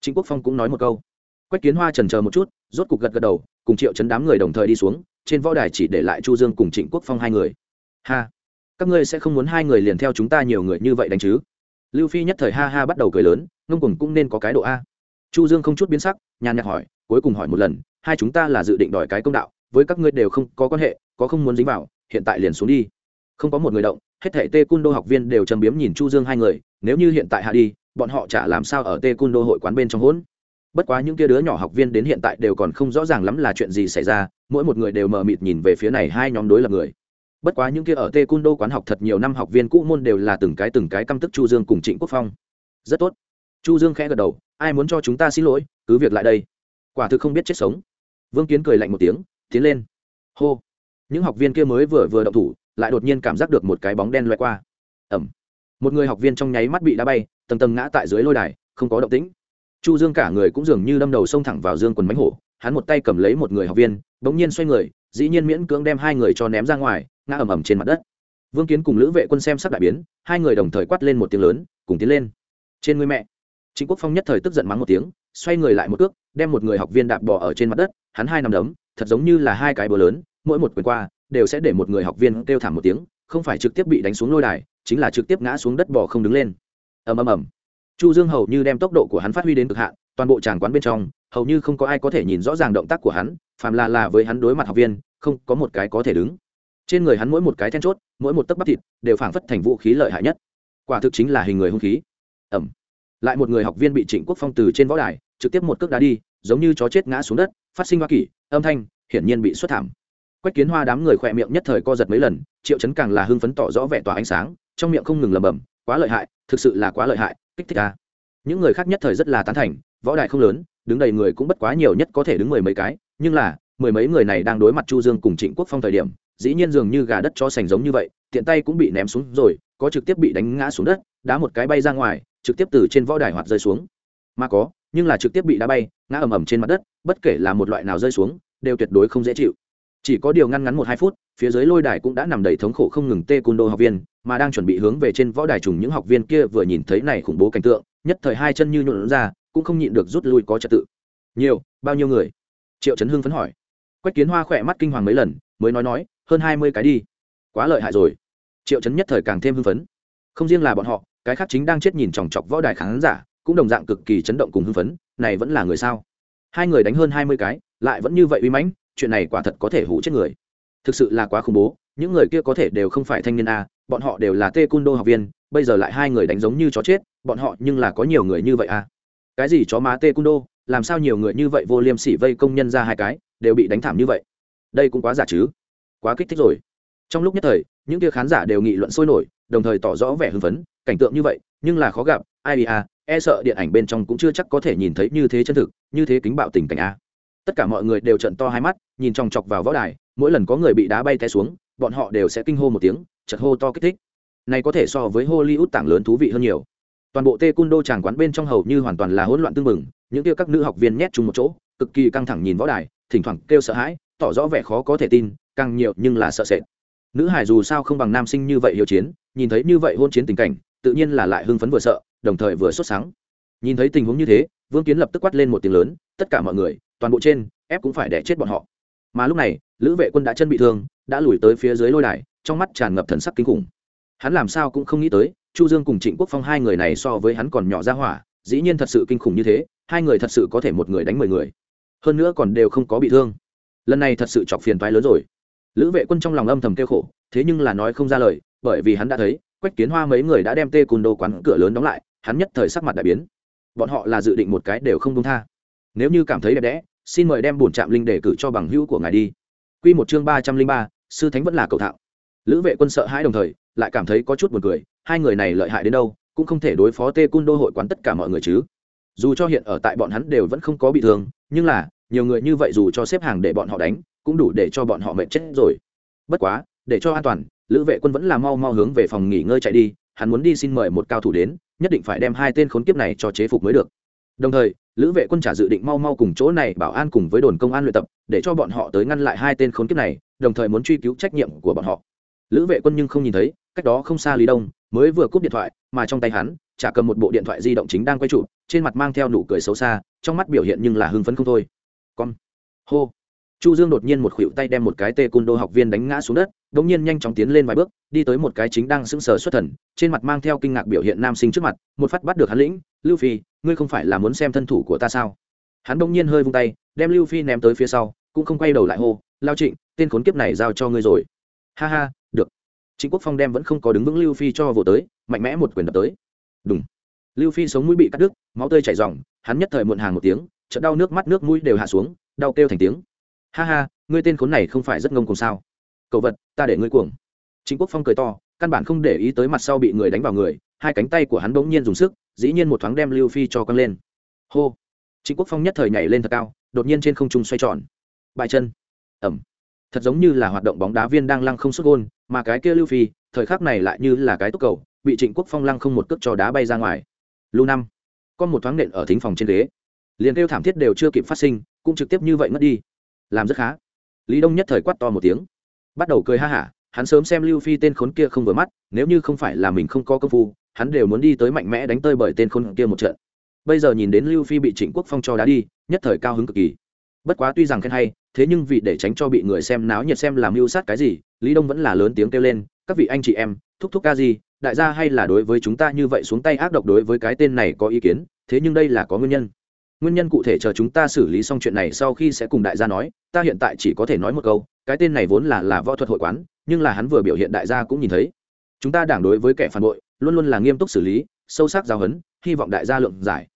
Chính quốc phong cũng nói một câu. Quách kiến hoa trần chờ một chút, rốt cục gật gật đầu, cùng triệu chấn đám người đồng thời đi xuống, trên võ đài chỉ để lại chu dương cùng trịnh quốc phong hai người. Ha, các ngươi sẽ không muốn hai người liền theo chúng ta nhiều người như vậy đánh chứ? Lưu phi nhất thời ha ha bắt đầu cười lớn, ngông cùng cũng nên có cái độ a. Chu dương không chút biến sắc, nhàn nhạt hỏi, cuối cùng hỏi một lần, hai chúng ta là dự định đòi cái công đạo, với các ngươi đều không có quan hệ có không muốn dính vào, hiện tại liền xuống đi. Không có một người động, hết thảy tê cung đô học viên đều trầm biếm nhìn chu dương hai người, nếu như hiện tại hạ đi, bọn họ chả làm sao ở tê cung đô hội quán bên trong hỗn. Bất quá những kia đứa nhỏ học viên đến hiện tại đều còn không rõ ràng lắm là chuyện gì xảy ra, mỗi một người đều mờ mịt nhìn về phía này hai nhóm đối lập người. Bất quá những kia ở tê cung đô quán học thật nhiều năm học viên cũ môn đều là từng cái từng cái căm tức chu dương cùng trịnh quốc phong. Rất tốt. Chu dương khẽ gật đầu, ai muốn cho chúng ta xin lỗi, cứ việc lại đây. Quả thực không biết chết sống. Vương kiến cười lạnh một tiếng, tiến lên. Hô những học viên kia mới vừa vừa động thủ, lại đột nhiên cảm giác được một cái bóng đen loại qua. Ẩm một người học viên trong nháy mắt bị đá bay, tầng tầng ngã tại dưới lôi đài, không có động tĩnh. Chu dương cả người cũng dường như đâm đầu xông thẳng vào dương quần bánh hổ, hắn một tay cầm lấy một người học viên, bỗng nhiên xoay người, dĩ nhiên miễn cưỡng đem hai người cho ném ra ngoài, ngã ầm ầm trên mặt đất. Vương kiến cùng lữ vệ quân xem sắc đại biến, hai người đồng thời quát lên một tiếng lớn, cùng tiến lên. Trên người mẹ. Chính quốc phong nhất thời tức giận mắng một tiếng, xoay người lại một cước, đem một người học viên đạp bỏ ở trên mặt đất, hắn hai nằm đấm, thật giống như là hai cái bờ lớn mỗi một quyền qua, đều sẽ để một người học viên kêu thảm một tiếng, không phải trực tiếp bị đánh xuống lôi đài, chính là trực tiếp ngã xuống đất bỏ không đứng lên. Ầm ầm ầm. Chu dương hầu như đem tốc độ của hắn phát huy đến cực hạn, toàn bộ tràng quán bên trong, hầu như không có ai có thể nhìn rõ ràng động tác của hắn, phàm là là với hắn đối mặt học viên, không có một cái có thể đứng. Trên người hắn mỗi một cái then chốt, mỗi một tấc bắp thịt, đều phảng phất thành vũ khí lợi hại nhất. Quả thực chính là hình người hung khí. Ẩm lại một người học viên bị trịnh quốc phong từ trên võ đài, trực tiếp một cước đá đi, giống như chó chết ngã xuống đất, phát sinh hoa kỷ, âm thanh hiển nhiên bị xuất thảm quách kiến hoa đám người khỏe miệng nhất thời co giật mấy lần, triệu chấn càng là hưng phấn tỏ rõ vẻ tỏa ánh sáng, trong miệng không ngừng lầm bầm quá lợi hại, thực sự là quá lợi hại, kích thích ta những người khác nhất thời rất là tán thành, võ đại không lớn, đứng đầy người cũng bất quá nhiều nhất có thể đứng mười mấy cái, nhưng là, mười mấy người này đang đối mặt chu dương cùng trịnh quốc phong thời điểm, dĩ nhiên dường như gà đất cho sành giống như vậy, tiện tay cũng bị ném xuống rồi, có trực tiếp bị đánh ngã xuống đất, đá một cái bay ra ngoài, trực tiếp từ trên võ đài hoạt rơi xuống. Mà có, nhưng là trực tiếp bị đá bay, ngã ầm ầm trên mặt đất, bất kể là một loại nào rơi xuống, đều tuyệt đối không dễ chịu chỉ có điều ngăn ngắn một hai phút, phía dưới lôi đài cũng đã nằm đầy thống khổ không ngừng tê côn đô học viên, mà đang chuẩn bị hướng về trên võ đài trùng những học viên kia vừa nhìn thấy này khủng bố cảnh tượng, nhất thời hai chân như nhuộn ra, cũng không nhịn được rút lui có trật tự. Nhiều, bao nhiêu người? Triệu trấn hưng phấn hỏi. Quách kiến hoa khỏe mắt kinh hoàng mấy lần, mới nói nói, hơn hai mươi cái đi. Quá lợi hại rồi. Triệu trấn nhất thời càng thêm hưng phấn. Không riêng là bọn họ, cái khác chính đang chết nhìn chòng chọc võ đài khán giả, cũng đồng dạng cực kỳ chấn động cùng hưng phấn, này vẫn là người sao? Hai người đánh hơn hai mươi cái, lại vẫn như vậy uy mãnh chuyện này quả thật có thể hủ chết người. Thực sự là quá khủng bố, những người kia có thể đều không phải thanh niên a, bọn họ đều là tê cun đô học viên, bây giờ lại hai người đánh giống như chó chết, bọn họ nhưng là có nhiều người như vậy a. Cái gì chó má tê cun đô làm sao nhiều người như vậy vô liêm sỉ vây công nhân ra hai cái, đều bị đánh thảm như vậy? Đây cũng quá giả chứ. Quá kích thích rồi. Trong lúc nhất thời, những kia khán giả đều nghị luận sôi nổi, đồng thời tỏ rõ vẻ hưng phấn, cảnh tượng như vậy, nhưng là khó gặp, ai à e sợ điện ảnh bên trong cũng chưa chắc có thể nhìn thấy như thế chân thực, như thế kính bạo tình cảnh a tất cả mọi người đều trận to hai mắt, nhìn chòng chọc vào võ đài, mỗi lần có người bị đá bay té xuống, bọn họ đều sẽ kinh hô một tiếng chật hô to kích thích. Này có thể so với hollywood tảng lớn thú vị hơn nhiều. Toàn bộ tê cung đô tràng quán bên trong hầu như hoàn toàn là hỗn loạn tương mừng những kia các nữ học viên nhét chung một chỗ, cực kỳ căng thẳng nhìn võ đài, thỉnh thoảng kêu sợ hãi, tỏ rõ vẻ khó có thể tin, càng nhiều nhưng là sợ sệt. Nữ hải dù sao không bằng nam sinh như vậy hiệu chiến, nhìn thấy như vậy hôn chiến tình cảnh, tự nhiên là lại hưng phấn vừa sợ, đồng thời vừa sốt sáng nhìn thấy tình huống như thế, vương kiến lập tức quát lên một tiếng lớn, tất cả mọi người toàn bộ trên, ép cũng phải đẻ chết bọn họ. Mà lúc này, lữ vệ quân đã chân bị thương, đã lùi tới phía dưới lôi đài, trong mắt tràn ngập thần sắc kinh khủng. Hắn làm sao cũng không nghĩ tới, chu dương cùng trịnh quốc phong hai người này so với hắn còn nhỏ ra hỏa, dĩ nhiên thật sự kinh khủng như thế, hai người thật sự có thể một người đánh mười người. Hơn nữa còn đều không có bị thương. Lần này thật sự chọc phiền toái lớn rồi. Lữ vệ quân trong lòng âm thầm kêu khổ, thế nhưng là nói không ra lời, bởi vì hắn đã thấy, quách kiến hoa mấy người đã đem tê cùn đồ quán cửa lớn đóng lại, hắn nhất thời sắc mặt đại biến. Bọn họ là dự định một cái đều không đúng tha nếu như cảm thấy đẹp đẽ, xin mời đem bổn trạm linh để cử cho bằng hữu của ngài đi. Quy một chương ba trăm linh ba, sư thánh vẫn là cầu thạo. Lữ vệ quân sợ hãi đồng thời, lại cảm thấy có chút buồn cười, hai người này lợi hại đến đâu, cũng không thể đối phó tê cun đô hội quán tất cả mọi người chứ. Dù cho hiện ở tại bọn hắn đều vẫn không có bị thương, nhưng là, nhiều người như vậy dù cho xếp hàng để bọn họ đánh, cũng đủ để cho bọn họ mệt chết rồi. Bất quá, để cho an toàn, lữ vệ quân vẫn là mau mau hướng về phòng nghỉ ngơi chạy đi, hắn muốn đi xin mời một cao thủ đến, nhất định phải đem hai tên khốn kiếp này cho chế phục mới được. Đồng thời lữ vệ quân trả dự định mau mau cùng chỗ này bảo an cùng với đồn công an luyện tập, để cho bọn họ tới ngăn lại hai tên khốn kiếp này, đồng thời muốn truy cứu trách nhiệm của bọn họ. Lữ vệ quân nhưng không nhìn thấy, cách đó không xa lý đông, mới vừa cúp điện thoại, mà trong tay hắn, chả cầm một bộ điện thoại di động chính đang quay trụ, trên mặt mang theo nụ cười xấu xa, trong mắt biểu hiện nhưng là hưng phấn không thôi. Con. Hô. Chu dương đột nhiên một khuỷu tay đem một cái tê cung đô học viên đánh ngã xuống đất đống nhiên nhanh chóng tiến lên vài bước, đi tới một cái chính đang sững sờ xuất thần, trên mặt mang theo kinh ngạc biểu hiện nam sinh trước mặt, một phát bắt được hắn lĩnh, lưu phi ngươi không phải là muốn xem thân thủ của ta sao? Hắn bỗng nhiên hơi vung tay, đem lưu phi ném tới phía sau, cũng không quay đầu lại hô, lao trịnh, tên khốn kiếp này giao cho ngươi rồi. Ha ha, được. Trịnh quốc phong đem vẫn không có đứng vững lưu phi cho vỗ tới, mạnh mẽ một quyền đập tới. Đúng lưu phi sống mũi bị cắt đứt, máu tươi chảy r hắn nhất thời muộn hàng một tiếng, chợt đau nước mắt nước mũi đều hạ xuống, đau kêu thành tiếng. Ha ha, ngươi tên khốn này không phải rất ngông cùng sao? Cậu vật, ta để ngươi cuồng. Chính quốc phong cười to, căn bản không để ý tới mặt sau bị người đánh vào người, hai cánh tay của hắn bỗng nhiên dùng sức dĩ nhiên một thoáng đem lưu phi cho căng lên. Hô. Trịnh quốc phong nhất thời nhảy lên thật cao, đột nhiên trên không trung xoay tròn. Bài chân. Ẩm. Thật giống như là hoạt động bóng đá viên đang lăng không xuất gôn, mà cái kia lưu phi, thời khắc này lại như là cái túc cầu, bị trịnh quốc phong lăng không một cước cho đá bay ra ngoài. Lưu năm. Con một thoáng nện ở thính phòng trên ghế. Liền kêu thảm thiết đều chưa kịp phát sinh, cũng trực tiếp như vậy mất đi. Làm rất khá. Lý đông nhất thời quát to một tiếng. Bắt đầu cười ha hả, hắn sớm xem lưu phi tên khốn kia không vừa mắt, nếu như không phải là mình không có công phu hắn đều muốn đi tới mạnh mẽ đánh tơi bởi tên khốn kia một trận. Bây giờ nhìn đến lưu phi bị trịnh quốc phong cho đá đi, nhất thời cao hứng cực kỳ. Bất quá tuy rằng khen hay, thế nhưng vì để tránh cho bị người xem náo nhiệt xem làm mưu sát cái gì, lý đông vẫn là lớn tiếng kêu lên, các vị anh chị em, thúc thúc ca gì, đại gia hay là đối với chúng ta như vậy xuống tay ác độc đối với cái tên này có ý kiến, thế nhưng đây là có nguyên nhân. Nguyên nhân cụ thể chờ chúng ta xử lý xong chuyện này sau khi sẽ cùng đại gia nói, ta hiện tại chỉ có thể nói một câu, cái tên này vốn là là võ thuật hội quán, nhưng là hắn vừa biểu hiện đại gia cũng nhìn thấy. Chúng ta đảng đối với kẻ phản bội luôn luôn là nghiêm túc xử lý, sâu sắc giáo hấn hy vọng đại gia lượng giải.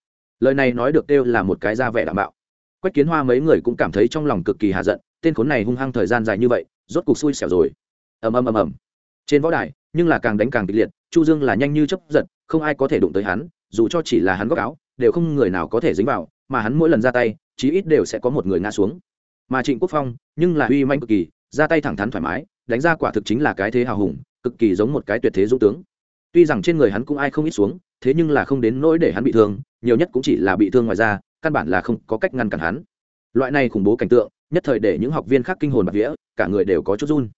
Lời này nói được kêu là một cái ra vẻ đảm bảo. Quách kiến hoa mấy người cũng cảm thấy trong lòng cực kỳ hạ giận, tên khốn này hung hăng thời gian dài như vậy, rốt cục xui xẻo rồi. Ầm ầm ầm ầm. Trên võ đài, nhưng là càng đánh càng kịch liệt, chu dương là nhanh như chấp giật, không ai có thể đụng tới hắn, dù cho chỉ là hắn góc áo, đều không người nào có thể dính vào, mà hắn mỗi lần ra tay, chí ít đều sẽ có một người ngã xuống. Mà trịnh quốc phong, nhưng là uy manh cực kỳ, ra tay thẳng thắn thoải mái, đánh ra quả thực chính là cái thế hào hùng, cực kỳ giống một cái tuyệt thế dũng tướng tuy rằng trên người hắn cũng ai không ít xuống, thế nhưng là không đến nỗi để hắn bị thương, nhiều nhất cũng chỉ là bị thương ngoài ra căn bản là không có cách ngăn cản hắn. Loại này khủng bố cảnh tượng, nhất thời để những học viên khác kinh hồn bạc vía, cả người đều có chút run.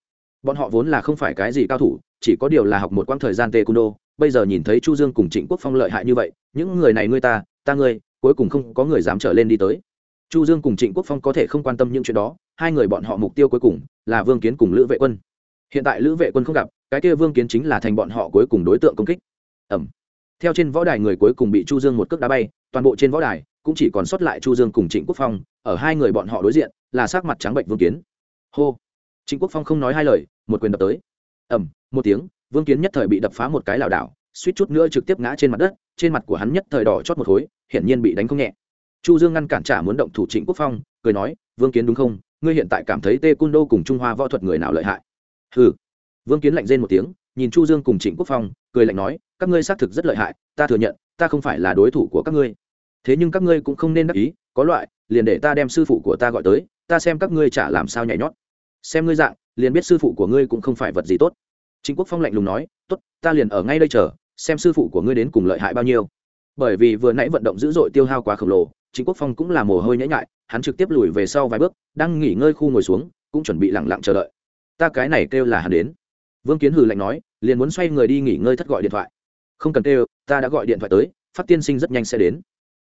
Bọn họ vốn là không phải cái gì cao thủ, chỉ có điều là học một quãng thời gian tê cung đô bây giờ nhìn thấy chu dương cùng trịnh quốc phong lợi hại như vậy, những người này ngươi ta ta ngươi, cuối cùng không có người dám trở lên đi tới. Chu dương cùng trịnh quốc phong có thể không quan tâm những chuyện đó, hai người bọn họ mục tiêu cuối cùng là vương kiến cùng lữ vệ quân hiện tại lữ vệ quân không gặp, cái kia vương kiến chính là thành bọn họ cuối cùng đối tượng công kích. Ẩm. Theo trên võ đài người cuối cùng bị chu dương một cước đá bay, toàn bộ trên võ đài cũng chỉ còn sót lại chu dương cùng trịnh quốc phong, ở hai người bọn họ đối diện, là sắc mặt trắng bệnh vương kiến. Hô. Trịnh quốc phong không nói hai lời, một quyền đập tới. Ẩm, một tiếng, vương kiến nhất thời bị đập phá một cái lảo đảo, suýt chút nữa trực tiếp ngã trên mặt đất, trên mặt của hắn nhất thời đỏ chót một khối, hiển nhiên bị đánh không nhẹ. Chu dương ngăn cản trả muốn động thủ trịnh quốc phong, cười nói, vương kiến đúng không? Ngươi hiện tại cảm thấy tê cung đô cùng trung hoa võ thuật người nào lợi hại? Hừ. Vương kiến lạnh rên một tiếng, nhìn chu dương cùng trịnh quốc phong, cười lạnh nói, các ngươi xác thực rất lợi hại, ta thừa nhận, ta không phải là đối thủ của các ngươi. Thế nhưng các ngươi cũng không nên đắc ý, có loại, liền để ta đem sư phụ của ta gọi tới, ta xem các ngươi chả làm sao nhảy nhót. Xem ngươi dạng, liền biết sư phụ của ngươi cũng không phải vật gì tốt. Trịnh quốc phong lạnh lùng nói, tốt, ta liền ở ngay đây chờ, xem sư phụ của ngươi đến cùng lợi hại bao nhiêu. Bởi vì vừa nãy vận động dữ dội tiêu hao quá khổng lồ chính quốc phong cũng là mồ hôi nhễ nhại, hắn trực tiếp lùi về sau vài bước, đang nghỉ ngơi khu ngồi xuống, cũng chuẩn bị lẳng lặng chờ đợi ta cái này kêu là hắn đến. Vương kiến hừ lạnh nói, liền muốn xoay người đi nghỉ ngơi thất gọi điện thoại. Không cần kêu, ta đã gọi điện thoại tới, phát tiên sinh rất nhanh sẽ đến.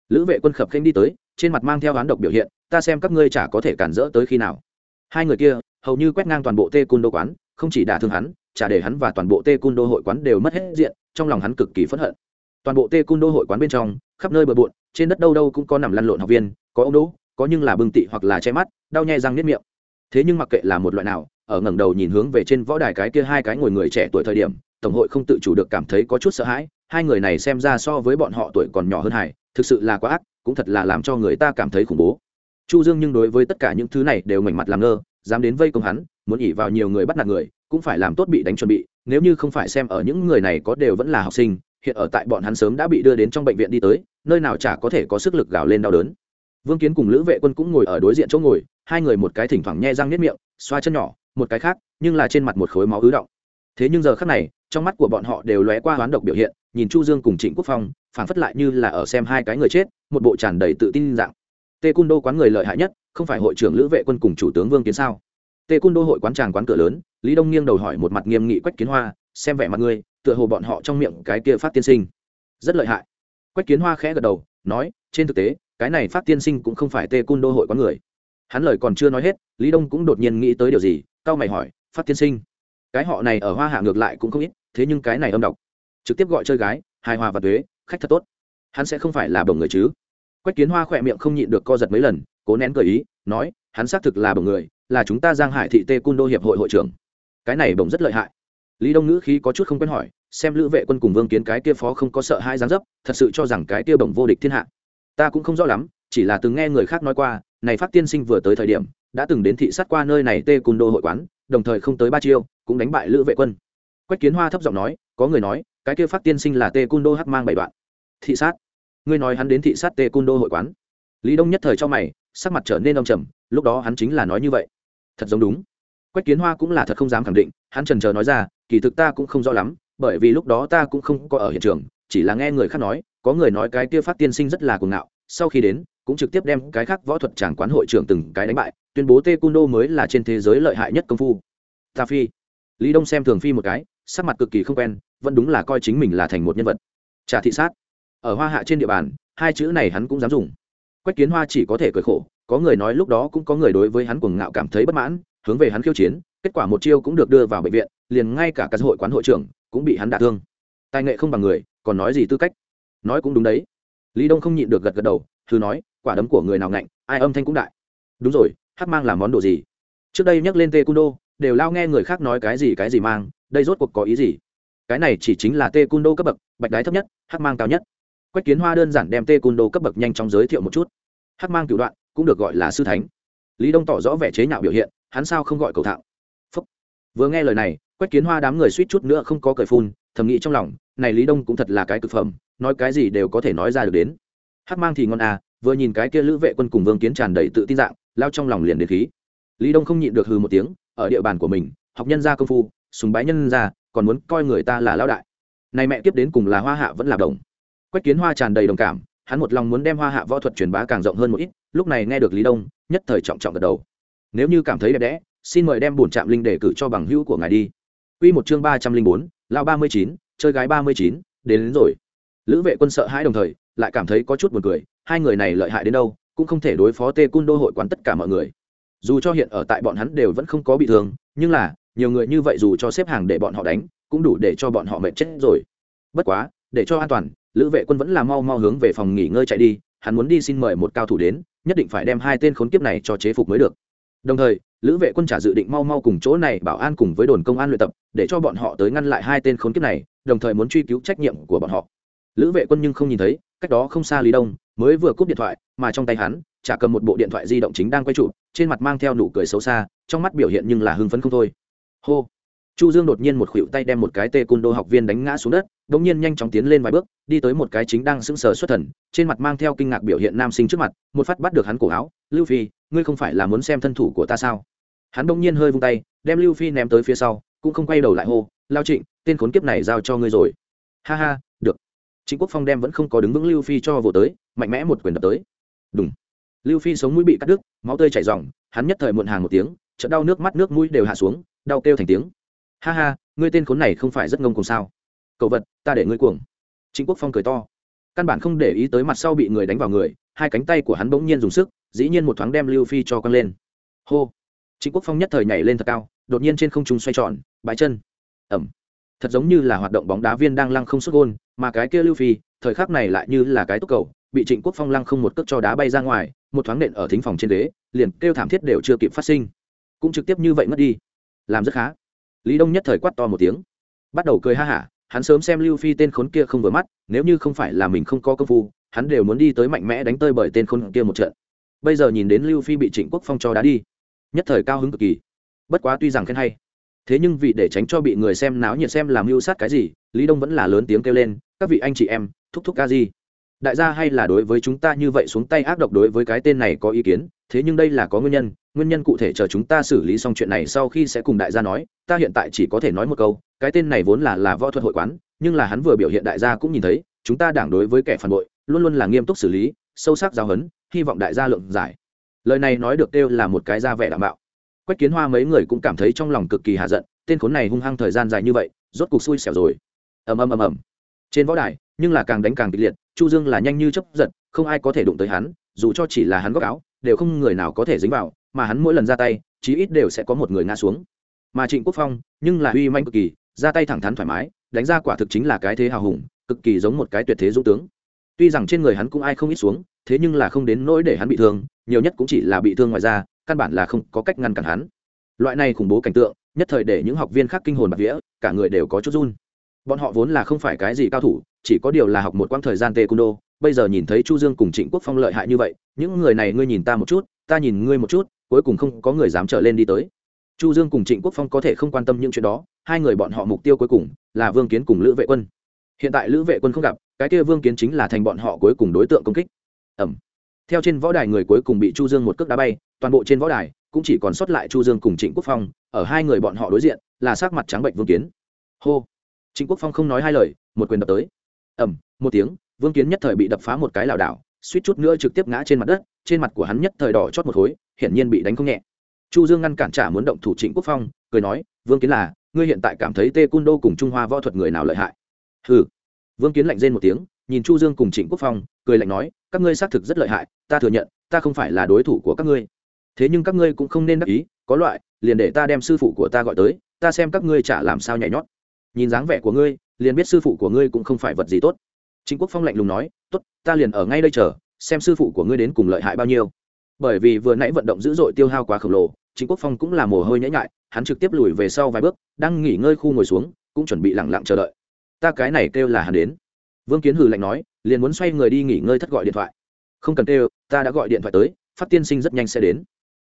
Lữ vệ quân khập khênh đi tới, trên mặt mang theo hán độc biểu hiện, ta xem các ngươi chả có thể cản rỡ tới khi nào. Hai người kia, hầu như quét ngang toàn bộ tê cun đô quán, không chỉ đả thương hắn, chả để hắn và toàn bộ tê cun đô hội quán đều mất hết diện, trong lòng hắn cực kỳ phẫn hận. Toàn bộ tê cun đô hội quán bên trong, khắp nơi bờ bộn, trên đất đâu đâu cũng có nằm lăn lộn học viên, có ông đỗ, có nhưng là bưng tị hoặc là che mắt, đau nhai răng nếp miệng. Thế nhưng mặc kệ là một loại nào ở ngẩng đầu nhìn hướng về trên võ đài cái kia hai cái ngồi người trẻ tuổi thời điểm, tổng hội không tự chủ được cảm thấy có chút sợ hãi, hai người này xem ra so với bọn họ tuổi còn nhỏ hơn hải thực sự là quá ác, cũng thật là làm cho người ta cảm thấy khủng bố. Chu dương nhưng đối với tất cả những thứ này đều mảnh mặt làm ngơ, dám đến vây công hắn, muốn ỉ vào nhiều người bắt nạt người, cũng phải làm tốt bị đánh chuẩn bị, nếu như không phải xem ở những người này có đều vẫn là học sinh, hiện ở tại bọn hắn sớm đã bị đưa đến trong bệnh viện đi tới, nơi nào chả có thể có sức lực gào lên đau đớn. Vương kiến cùng lữ vệ quân cũng ngồi ở đối diện chỗ ngồi, hai người một cái thỉnh thoảng nhe răng nếp miệng, xoa chân nhỏ một cái khác, nhưng là trên mặt một khối máu ứ động. Thế nhưng giờ khắc này, trong mắt của bọn họ đều lóe qua hoán độc biểu hiện, nhìn chu dương cùng trịnh quốc phong, phảng phất lại như là ở xem hai cái người chết, một bộ tràn đầy tự tin dạng. Tê cung đô quán người lợi hại nhất, không phải hội trưởng lữ vệ quân cùng chủ tướng vương kiến sao? Tê cung đô hội quán tràng quán cửa lớn, lý đông nghiêng đầu hỏi một mặt nghiêm nghị quách kiến hoa, xem vẻ mặt ngươi, tựa hồ bọn họ trong miệng cái kia phát tiên sinh. Rất lợi hại. Quách kiến hoa khẽ gật đầu, nói, trên thực tế, cái này phát tiên sinh cũng không phải tê cung đô hội quán người hắn lời còn chưa nói hết, lý đông cũng đột nhiên nghĩ tới điều gì cao mày hỏi, phát tiên sinh, cái họ này ở hoa hạ ngược lại cũng không ít, thế nhưng cái này âm đọc trực tiếp gọi chơi gái, hài hòa và thuế khách thật tốt. Hắn sẽ không phải là bồng người chứ? Quách kiến hoa khỏe miệng không nhịn được co giật mấy lần, cố nén cờ ý, nói, hắn xác thực là bồng người, là chúng ta giang hải thị tê cung đô hiệp hội hội trưởng. Cái này bồng rất lợi hại. Lý đông ngữ khí có chút không quen hỏi, xem lữ vệ quân cùng vương kiến cái kia phó không có sợ hai dáng dấp, thật sự cho rằng cái kia bồng vô địch thiên hạ. Ta cũng không rõ lắm chỉ là từng nghe người khác nói qua, này phát tiên sinh vừa tới thời điểm, đã từng đến thị sát qua nơi này tê cùn đô hội quán, đồng thời không tới ba chiêu, cũng đánh bại lữ vệ quân. Quách kiến hoa thấp giọng nói, có người nói, cái kia phát tiên sinh là tê cùn đô hắc mang bảy đoạn. Thị sát? Ngươi nói hắn đến thị sát tê cùn đô hội quán. Lý đông nhất thời cho mày, sắc mặt trở nên đông trầm, lúc đó hắn chính là nói như vậy. Thật giống đúng. Quách kiến hoa cũng là thật không dám khẳng định, hắn trần chờ nói ra, kỳ thực ta cũng không rõ lắm, bởi vì lúc đó ta cũng không có ở hiện trường, chỉ là nghe người khác nói, có người nói cái kia phát tiên sinh rất là cuồng ngạo, sau khi đến cũng trực tiếp đem cái khác võ thuật tràng quán hội trưởng từng cái đánh bại, tuyên bố tê cung đô mới là trên thế giới lợi hại nhất công phu. Ta phi. Lý đông xem thường phi một cái, sắc mặt cực kỳ không quen, vẫn đúng là coi chính mình là thành một nhân vật. Trả thị sát. Ở hoa hạ trên địa bàn, hai chữ này hắn cũng dám dùng. Quách kiến hoa chỉ có thể cười khổ, có người nói lúc đó cũng có người đối với hắn cuồng ngạo cảm thấy bất mãn, hướng về hắn khiêu chiến, kết quả một chiêu cũng được đưa vào bệnh viện, liền ngay cả các hội quán hội trưởng cũng bị hắn đả thương. Tài nghệ không bằng người, còn nói gì tư cách? Nói cũng đúng đấy. Lý đông không nhịn được gật gật đầu thư nói quả đấm của người nào ngạnh, ai âm thanh cũng đại. Đúng rồi hát mang là món đồ gì? Trước đây nhắc lên tê cung đô đều lao nghe người khác nói cái gì cái gì mang, đây rốt cuộc có ý gì? Cái này chỉ chính là tê cung đô cấp bậc, bạch đái thấp nhất hát mang cao nhất. Quách kiến hoa đơn giản đem tê cung đô cấp bậc nhanh chóng giới thiệu một chút. Hát mang cựu đoạn, cũng được gọi là sư thánh. Lý đông tỏ rõ vẻ chế nhạo biểu hiện, hắn sao không gọi cầu thạo? Phúc. vừa nghe lời này, quách kiến hoa đám người suýt chút nữa không có cởi phun, thầm nghĩ trong lòng, này lý đông cũng thật là cái cực phẩm, nói cái gì đều có thể nói ra được đến. Hát mang thì ngon à vừa nhìn cái kia lữ vệ quân cùng vương kiến tràn đầy tự tin dạng lao trong lòng liền đến khí. Lý đông không nhịn được hư một tiếng ở địa bàn của mình học nhân gia công phu sùng bái nhân gia còn muốn coi người ta là lao đại. Này mẹ tiếp đến cùng là hoa hạ vẫn là đồng. Quách kiến hoa tràn đầy đồng cảm hắn một lòng muốn đem hoa hạ võ thuật truyền bá càng rộng hơn một ít lúc này nghe được lý đông nhất thời trọng trọng gật đầu. Nếu như cảm thấy đẹp đẽ xin mời đem bổn trạm linh để cử cho bằng hữu của ngài đi. Quy một chương ba trăm linh bốn lao ba mươi chín chơi gái ba mươi chín đến, đến rồi. Lữ vệ quân sợ hãi đồng thời lại cảm thấy có chút buồn cười, hai người này lợi hại đến đâu, cũng không thể đối phó tê cung đô hội quán tất cả mọi người. Dù cho hiện ở tại bọn hắn đều vẫn không có bị thương, nhưng là, nhiều người như vậy dù cho xếp hàng để bọn họ đánh, cũng đủ để cho bọn họ mệt chết rồi. Bất quá, để cho an toàn, lữ vệ quân vẫn là mau mau hướng về phòng nghỉ ngơi chạy đi, hắn muốn đi xin mời một cao thủ đến, nhất định phải đem hai tên khốn kiếp này cho chế phục mới được. Đồng thời, lữ vệ quân trả dự định mau mau cùng chỗ này bảo an cùng với đồn công an luyện tập, để cho bọn họ tới ngăn lại hai tên khốn kiếp này, đồng thời muốn truy cứu trách nhiệm của bọn họ. Lữ vệ quân nhưng không nhìn thấy cách đó không xa lý đông, mới vừa cúp điện thoại, mà trong tay hắn, chả cầm một bộ điện thoại di động chính đang quay trụ trên mặt mang theo nụ cười xấu xa, trong mắt biểu hiện nhưng là hưng phấn không thôi. Hô! Chu dương đột nhiên một khuỷu tay đem một cái tê côn đô học viên đánh ngã xuống đất đ nhiên nhanh chóng tiến lên vài bước, đi tới một cái chính đang sững sờ xuất thần, trên mặt mang theo kinh ngạc biểu hiện nam sinh trước mặt, một phát bắt được hắn cổ áo, lưu phi, ngươi không phải là muốn xem thân thủ của ta sao? Hắn đ nhiên hơi vung tay, đem lưu phi ném tới phía sau, cũng không quay đầu lại hô, lao trịnh, tên khốn kiếp này giao cho ngươi rồi. Ha ha được Trịnh Quốc Phong đem vẫn không có đứng vững Lưu Phi cho vồ tới, mạnh mẽ một quyền đập tới. Đùng. Lưu Phi sống mũi bị cắt đứt, máu tươi chảy ròng, hắn nhất thời muộn hàng một tiếng, chợt đau nước mắt nước mũi đều hạ xuống, đau kêu thành tiếng. Ha ha, ngươi tên khốn này không phải rất ngông cuồng sao? Cậu vật, ta để ngươi cuồng. Trịnh Quốc Phong cười to. Căn bản không để ý tới mặt sau bị người đánh vào người, hai cánh tay của hắn bỗng nhiên dùng sức, dĩ nhiên một thoáng đem Lưu Phi cho quăng lên. Hô. Trịnh Quốc Phong nhất thời nhảy lên thật cao, đột nhiên trên không trung xoay tròn, bãi chân. Ầm thật giống như là hoạt động bóng đá viên đang lăng không xuất gôn, mà cái kia lưu phi, thời khắc này lại như là cái túc cầu, bị trịnh quốc phong lăng không một cước cho đá bay ra ngoài, một thoáng nện ở thính phòng trên ghế, liền kêu thảm thiết đều chưa kịp phát sinh. Cũng trực tiếp như vậy mất đi. Làm rất khá. Lý đông nhất thời quát to một tiếng. Bắt đầu cười ha hả, hắn sớm xem lưu phi tên khốn kia không vừa mắt, nếu như không phải là mình không có công phu, hắn đều muốn đi tới mạnh mẽ đánh tơi bởi tên khốn kia một trận. Bây giờ nhìn đến lưu phi bị trịnh quốc phong cho đá đi, nhất thời cao hứng cực kỳ. Bất quá tuy rằng khen hay thế nhưng vì để tránh cho bị người xem náo nhiệt xem làm mưu sát cái gì, lý đông vẫn là lớn tiếng kêu lên, các vị anh chị em, thúc thúc ca gì đại gia hay là đối với chúng ta như vậy xuống tay ác độc đối với cái tên này có ý kiến, thế nhưng đây là có nguyên nhân nguyên nhân cụ thể chờ chúng ta xử lý xong chuyện này sau khi sẽ cùng đại gia nói, ta hiện tại chỉ có thể nói một câu, cái tên này vốn là là võ thuật hội quán, nhưng là hắn vừa biểu hiện đại gia cũng nhìn thấy, chúng ta đảng đối với kẻ phản bội, luôn luôn là nghiêm túc xử lý, sâu sắc giáo huấn, hy vọng đại gia lượng giải. Lời này nói được kêu là một cái ra vẻ đảm bảo quách kiến hoa mấy người cũng cảm thấy trong lòng cực kỳ hạ giận, tên khốn này hung hăng thời gian dài như vậy, rốt cục xui xẻo rồi. Ầm ầm ầm ầm. Trên võ đài, nhưng là càng đánh càng kịch liệt, chu dương là nhanh như chấp giật, không ai có thể đụng tới hắn, dù cho chỉ là hắn góc áo, đều không người nào có thể dính vào, mà hắn mỗi lần ra tay, chí ít đều sẽ có một người ngã xuống. Mà trịnh quốc phong, nhưng là uy manh cực kỳ, ra tay thẳng thắn thoải mái, đánh ra quả thực chính là cái thế hào hùng, cực kỳ giống một cái tuyệt thế dũng tướng. Tuy rằng trên người hắn cũng ai không ít xuống, thế nhưng là không đến nỗi để hắn bị thương, nhiều nhất cũng chỉ là bị thương ngoài ra căn bản là không có cách ngăn cản hắn. Loại này khủng bố cảnh tượng, nhất thời để những học viên khác kinh hồn bạc vía, cả người đều có chút run. Bọn họ vốn là không phải cái gì cao thủ, chỉ có điều là học một quãng thời gian tê cung đô bây giờ nhìn thấy chu dương cùng trịnh quốc phong lợi hại như vậy, những người này ngươi nhìn ta một chút, ta nhìn ngươi một chút, cuối cùng không có người dám trở lên đi tới. Chu dương cùng trịnh quốc phong có thể không quan tâm những chuyện đó, hai người bọn họ mục tiêu cuối cùng là vương kiến cùng lữ vệ quân. Hiện tại lữ vệ quân không gặp, cái kia vương kiến chính là thành bọn họ cuối cùng đối tượng công kích. Ẩm theo trên võ đài người cuối cùng bị chu dương một cước đá bay, toàn bộ trên võ đài cũng chỉ còn sót lại chu dương cùng trịnh quốc phong, ở hai người bọn họ đối diện, là sắc mặt trắng bệnh vương kiến. Hô! Trịnh quốc phong không nói hai lời, một quyền đập tới. Ầm! Một tiếng, vương kiến nhất thời bị đập phá một cái lảo đảo, suýt chút nữa trực tiếp ngã trên mặt đất, trên mặt của hắn nhất thời đỏ chót một khối, hiển nhiên bị đánh không nhẹ. Chu dương ngăn cản trả muốn động thủ trịnh quốc phong, cười nói, vương kiến là, ngươi hiện tại cảm thấy tê cun đô cùng trung hoa võ thuật người nào lợi hại? Hừ. Vương kiến lạnh rên một tiếng, nhìn chu dương cùng trịnh quốc phong, cười lạnh nói các ngươi xác thực rất lợi hại, ta thừa nhận, ta không phải là đối thủ của các ngươi. Thế nhưng các ngươi cũng không nên đắc ý, có loại, liền để ta đem sư phụ của ta gọi tới, ta xem các ngươi chả làm sao nhảy nhót. Nhìn dáng vẻ của ngươi, liền biết sư phụ của ngươi cũng không phải vật gì tốt. Chính quốc phong lạnh lùng nói, tốt, ta liền ở ngay đây chờ, xem sư phụ của ngươi đến cùng lợi hại bao nhiêu. Bởi vì vừa nãy vận động dữ dội tiêu hao quá khổng lồ chính quốc phong cũng là mồ hôi nhễ nhại, hắn trực tiếp lùi về sau vài bước, đang nghỉ ngơi khu ngồi xuống, cũng chuẩn bị lẳng lặng chờ đợi. Ta cái này kêu là hắn đến. Vương kiến hừ lạnh nói liền muốn xoay người đi nghỉ ngơi thất gọi điện thoại. Không cần kêu, ta đã gọi điện thoại tới, phát tiên sinh rất nhanh sẽ đến.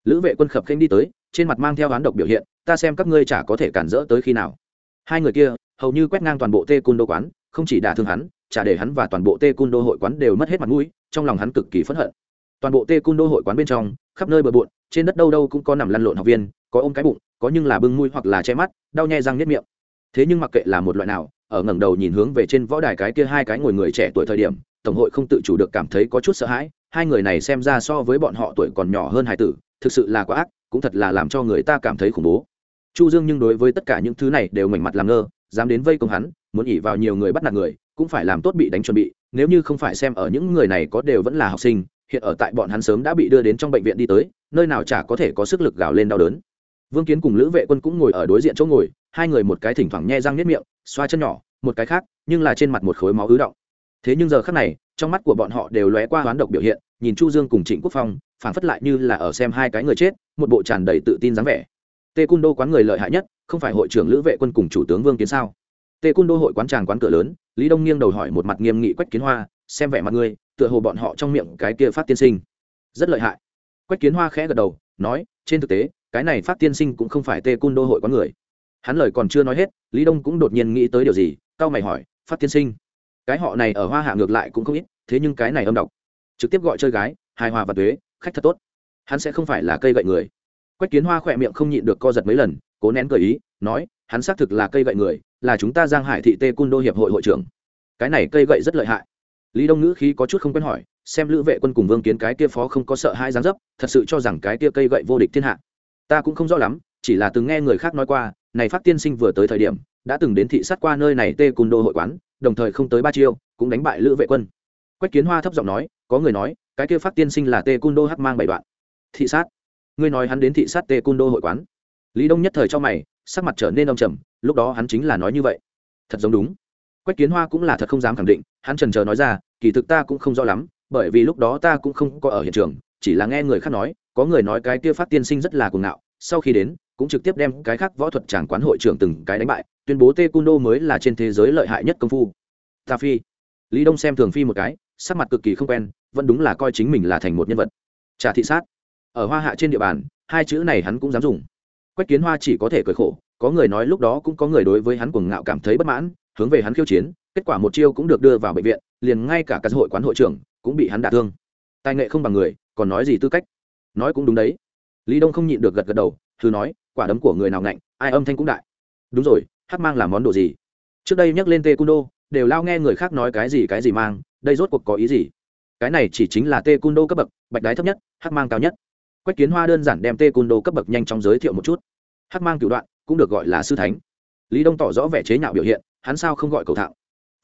Lữ vệ quân khập khanh đi tới, trên mặt mang theo oán độc biểu hiện, ta xem các ngươi chả có thể cản rỡ tới khi nào. Hai người kia, hầu như quét ngang toàn bộ tê cun đô quán, không chỉ đả thương hắn, chả để hắn và toàn bộ tê cun đô hội quán đều mất hết mặt mũi, trong lòng hắn cực kỳ phẫn hận. Toàn bộ tê cun đô hội quán bên trong, khắp nơi bờ bộn, trên đất đâu đâu cũng có nằm lăn lộn học viên, có ôm cái bụng, có nhưng là bưng mũi hoặc là che mắt, đau nhè răng nhất miệng. Thế nhưng mặc kệ là một loại nào ở ngẩng đầu nhìn hướng về trên võ đài cái kia hai cái ngồi người trẻ tuổi thời điểm, tổng hội không tự chủ được cảm thấy có chút sợ hãi, hai người này xem ra so với bọn họ tuổi còn nhỏ hơn hải tử, thực sự là quá ác, cũng thật là làm cho người ta cảm thấy khủng bố. Chu dương nhưng đối với tất cả những thứ này đều mảnh mặt làm ngơ, dám đến vây công hắn, muốn ỉ vào nhiều người bắt nạt người, cũng phải làm tốt bị đánh chuẩn bị, nếu như không phải xem ở những người này có đều vẫn là học sinh, hiện ở tại bọn hắn sớm đã bị đưa đến trong bệnh viện đi tới, nơi nào chả có thể có sức lực gào lên đau đớn. Vương kiến cùng lữ vệ quân cũng ngồi ở đối diện chỗ ngồi hai người một cái thỉnh thoảng nhe răng nếp miệng, xoa chân nhỏ, một cái khác, nhưng là trên mặt một khối máu ứ động. Thế nhưng giờ khác này, trong mắt của bọn họ đều lóe qua hoán độc biểu hiện, nhìn chu dương cùng trịnh quốc phong phản phất lại như là ở xem hai cái người chết, một bộ tràn đầy tự tin dáng vẻ. Tê cung đô quán người lợi hại nhất, không phải hội trưởng lữ vệ quân cùng chủ tướng vương kiến sao? Tê cung đô hội quán tràng quán cửa lớn, lý đông nghiêng đầu hỏi một mặt nghiêm nghị quách kiến hoa, xem vẻ mặt ngươi, tựa hồ bọn họ trong miệng cái kia phát tiên sinh. Rất lợi hại. Quách kiến hoa khẽ gật đầu, nói, trên thực tế, cái này phát tiên sinh cũng không phải tê cung đô hội quán người hắn lời còn chưa nói hết, lý đông cũng đột nhiên nghĩ tới điều gì cao mày hỏi, phát tiên sinh, cái họ này ở hoa hạ ngược lại cũng không ít, thế nhưng cái này âm độc, trực tiếp gọi chơi gái, hài hòa và thuế khách thật tốt. Hắn sẽ không phải là cây gậy người. Quách kiến hoa khỏe miệng không nhịn được co giật mấy lần, cố nén gợi ý, nói, hắn xác thực là cây gậy người, là chúng ta giang hải thị tê cun đô hiệp hội hội trưởng. Cái này cây gậy rất lợi hại. Lý đông ngữ khí có chút không quen hỏi, xem lữ vệ quân cùng vương kiến cái kia phó không có sợ hai dáng dấp, thật sự cho rằng cái kia cây gậy vô địch thiên hạ. Ta cũng không rõ lắm, chỉ là từng nghe người khác nói qua này phát tiên sinh vừa tới thời điểm, đã từng đến thị sát qua nơi này tê cun đô hội quán, đồng thời không tới ba chiêu, cũng đánh bại lữ vệ quân. Quách kiến hoa thấp giọng nói, có người nói, cái kia phát tiên sinh là tê cun đô hắc mang bảy đoạn. Thị sát? Ngươi nói hắn đến thị sát tê cun đô hội quán. Lý đông nhất thời cho mày, sắc mặt trở nên đông trầm, lúc đó hắn chính là nói như vậy. Thật giống đúng. Quách kiến hoa cũng là thật không dám khẳng định, hắn trần chờ nói ra, kỳ thực ta cũng không rõ lắm, bởi vì lúc đó ta cũng không có ở hiện trường, chỉ là nghe người khác nói, có người nói cái kia phát tiên sinh rất là cuồng ngạo, sau khi đến cũng trực tiếp đem cái khác võ thuật tràng quán hội trưởng từng cái đánh bại, tuyên bố tê cung đô mới là trên thế giới lợi hại nhất công phu. Ta phi. Lý đông xem thường phi một cái, sắc mặt cực kỳ không quen, vẫn đúng là coi chính mình là thành một nhân vật. Trả thị sát. Ở hoa hạ trên địa bàn, hai chữ này hắn cũng dám dùng. Quách kiến hoa chỉ có thể cười khổ, có người nói lúc đó cũng có người đối với hắn cuồng ngạo cảm thấy bất mãn, hướng về hắn khiêu chiến, kết quả một chiêu cũng được đưa vào bệnh viện, liền ngay cả các hội quán hội trưởng cũng bị hắn đả thương. Tài nghệ không bằng người, còn nói gì tư cách? Nói cũng đúng đấy. Lý đông không nhịn được gật gật đầu thư nói, quả đấm của người nào ngạnh, ai âm thanh cũng đại. Đúng rồi, hát mang là món đồ gì? Trước đây nhắc lên tê cung đô đều lao nghe người khác nói cái gì cái gì mang, đây rốt cuộc có ý gì? Cái này chỉ chính là tê cung đô cấp bậc, bạch đái thấp nhất, hát mang cao nhất. Quách kiến hoa đơn giản đem tê cung đô cấp bậc nhanh chóng giới thiệu một chút. Hát mang cựu đoạn, cũng được gọi là sư thánh. Lý đông tỏ rõ vẻ chế nhạo biểu hiện, hắn sao không gọi cầu thạo?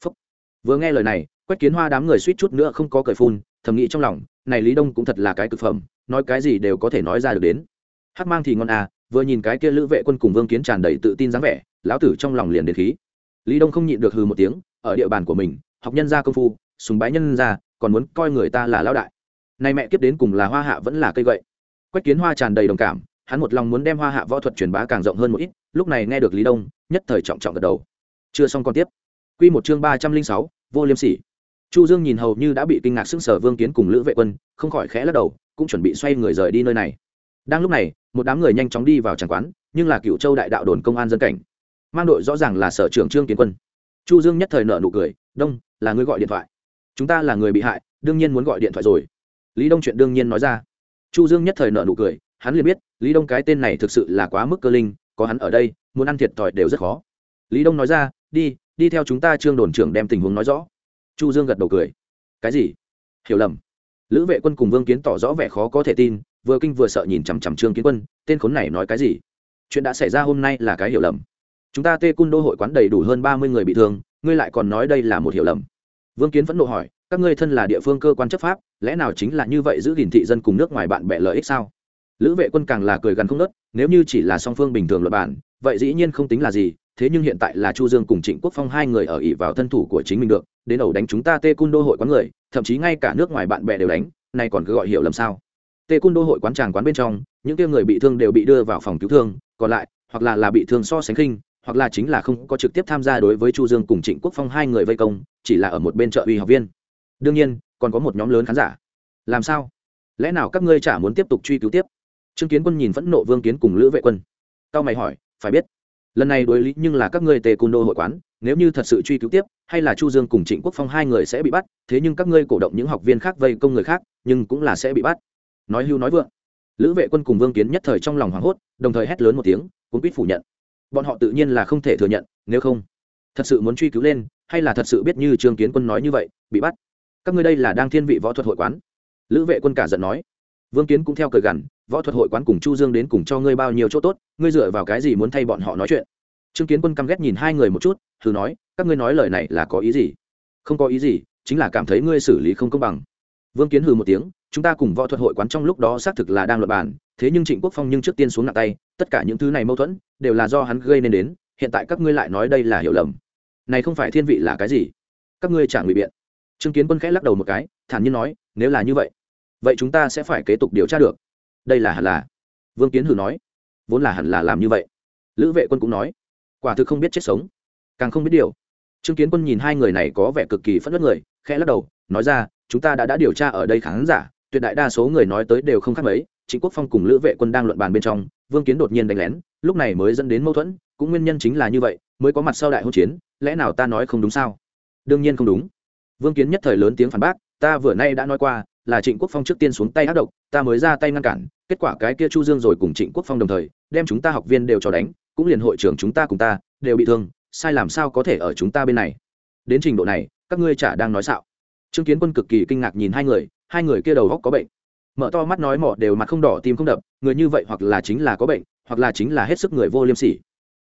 Phúc. vừa nghe lời này, quách kiến hoa đám người suýt chút nữa không có cởi phun, thầm nghĩ trong lòng, này lý đông cũng thật là cái cực phẩm, nói cái gì đều có thể nói ra được đến hát mang thì ngon à vừa nhìn cái kia lữ vệ quân cùng vương kiến tràn đầy tự tin dáng vẻ, lão tử trong lòng liền đến khí. Lý đông không nhịn được hừ một tiếng, ở địa bàn của mình, học nhân gia công phu, sùng bái nhân gia, còn muốn coi người ta là lao đại. Nay mẹ kiếp đến cùng là hoa hạ vẫn là cây gậy. Quách kiến hoa tràn đầy đồng cảm, hắn một lòng muốn đem hoa hạ võ thuật truyền bá càng rộng hơn một ít, lúc này nghe được lý đông, nhất thời trọng trọng gật đầu. Chưa xong còn tiếp. Q một chương ba trăm linh sáu, vô liêm sỉ. Chu dương nhìn hầu như đã bị kinh ngạc sững sờ vương kiến cùng lữ vệ quân, không khỏi khẽ lắc đầu, cũng chuẩn bị xoay người rời đi nơi này đang lúc này, một đám người nhanh chóng đi vào tràng quán, nhưng là cựu châu đại đạo đồn công an dân cảnh. Mang đội rõ ràng là sở trưởng trương kiến quân. Chu dương nhất thời nợ nụ cười, đông, là người gọi điện thoại. Chúng ta là người bị hại, đương nhiên muốn gọi điện thoại rồi. Lý đông chuyện đương nhiên nói ra. Chu dương nhất thời nợ nụ cười, hắn liền biết, lý đông cái tên này thực sự là quá mức cơ linh, có hắn ở đây, muốn ăn thiệt thòi đều rất khó. Lý đông nói ra, đi đi theo chúng ta trương đồn trưởng đem tình huống nói rõ. Chu dương gật đầu cười. Cái gì? Hiểu lầm. Lữ vệ quân cùng vương kiến tỏ rõ vẻ khó có thể tin vừa kinh vừa sợ nhìn chằm chằm trương kiến quân, tên khốn này nói cái gì? Chuyện đã xảy ra hôm nay là cái hiểu lầm. Chúng ta tê cung đô hội quán đầy đủ hơn ba mươi người bị thương, ngươi lại còn nói đây là một hiểu lầm. Vương kiến vẫn nộ hỏi, các ngươi thân là địa phương cơ quan chấp pháp, lẽ nào chính là như vậy giữ gìn thị dân cùng nước ngoài bạn bè lợi ích sao? Lữ vệ quân càng là cười gần không nớt nếu như chỉ là song phương bình thường luật bản, vậy dĩ nhiên không tính là gì, thế nhưng hiện tại là chu dương cùng trịnh quốc phong hai người ở ỉ vào thân thủ của chính mình được, đến ẩu đánh chúng ta tê cung đô hội quán người, thậm chí ngay cả nước ngoài bạn bè đều đánh, nay còn cứ gọi hiểu lầm sao? Tê cung đô hội quán tràng quán bên trong, những kia người bị thương đều bị đưa vào phòng cứu thương, còn lại, hoặc là là bị thương so sánh khinh, hoặc là chính là không có trực tiếp tham gia đối với chu dương cùng trịnh quốc phong hai người vây công, chỉ là ở một bên trợ uy học viên. Đương nhiên, còn có một nhóm lớn khán giả. Làm sao? Lẽ nào các ngươi chả muốn tiếp tục truy cứu tiếp? Trương kiến quân nhìn phẫn nộ vương kiến cùng lữ vệ quân. Tao mày hỏi, phải biết, lần này đối lý nhưng là các ngươi tề Cung đô hội quán, nếu như thật sự truy cứu tiếp, hay là chu dương cùng trịnh quốc phong hai người sẽ bị bắt, thế nhưng các ngươi cổ động những học viên khác vây công người khác, nhưng cũng là sẽ bị bắt nói hưu nói vượng. Lữ vệ quân cùng vương kiến nhất thời trong lòng hoảng hốt, đồng thời hét lớn một tiếng, cũng quýt phủ nhận. Bọn họ tự nhiên là không thể thừa nhận, nếu không, thật sự muốn truy cứu lên, hay là thật sự biết như trương kiến quân nói như vậy, bị bắt? Các ngươi đây là đang thiên vị võ thuật hội quán. Lữ vệ quân cả giận nói. Vương kiến cũng theo cờ gằn, võ thuật hội quán cùng chu dương đến cùng cho ngươi bao nhiêu chỗ tốt, ngươi dựa vào cái gì muốn thay bọn họ nói chuyện? Trương kiến quân căm ghét nhìn hai người một chút, thử nói, các ngươi nói lời này là có ý gì? Không có ý gì, chính là cảm thấy ngươi xử lý không công bằng. Vương kiến hừ một tiếng chúng ta cùng võ thuật hội quán trong lúc đó xác thực là đang luật bàn, thế nhưng trịnh quốc phong nhưng trước tiên xuống nặng tay, tất cả những thứ này mâu thuẫn, đều là do hắn gây nên đến, hiện tại các ngươi lại nói đây là hiểu lầm. Này không phải thiên vị là cái gì? Các ngươi chẳng ngụy biện. Trương kiến quân khẽ lắc đầu một cái, thản nhiên nói, nếu là như vậy vậy chúng ta sẽ phải kế tục điều tra được. Đây là hẳn là. Vương kiến hử nói, vốn là hẳn là làm như vậy. Lữ vệ quân cũng nói, quả thực không biết chết sống. Càng không biết điều. Trương kiến quân nhìn hai người này có vẻ cực kỳ phất đất người, khẽ lắc đầu, nói ra, chúng ta đã đã điều tra ở đây khán giả tuyệt đại đa số người nói tới đều không khác mấy chính quốc phong cùng lữ vệ quân đang luận bàn bên trong, vương kiến đột nhiên đánh lén, lúc này mới dẫn đến mâu thuẫn, cũng nguyên nhân chính là như vậy, mới có mặt sau đại hỗn chiến, lẽ nào ta nói không đúng sao? Đương nhiên không đúng. Vương kiến nhất thời lớn tiếng phản bác, ta vừa nay đã nói qua, là trịnh quốc phong trước tiên xuống tay ác độc, ta mới ra tay ngăn cản, kết quả cái kia chu dương rồi cùng trịnh quốc phong đồng thời, đem chúng ta học viên đều cho đánh, cũng liền hội trưởng chúng ta cùng ta, đều bị thương, sai làm sao có thể ở chúng ta bên này? Đến trình độ này, các ngươi chả đang nói xạo. Trương kiến quân cực kỳ kinh ngạc nhìn hai người hai người kia đầu góc có bệnh. Mở to mắt nói mỏ đều mặt không đỏ, tim không đập, người như vậy hoặc là chính là có bệnh, hoặc là chính là hết sức người vô liêm sỉ.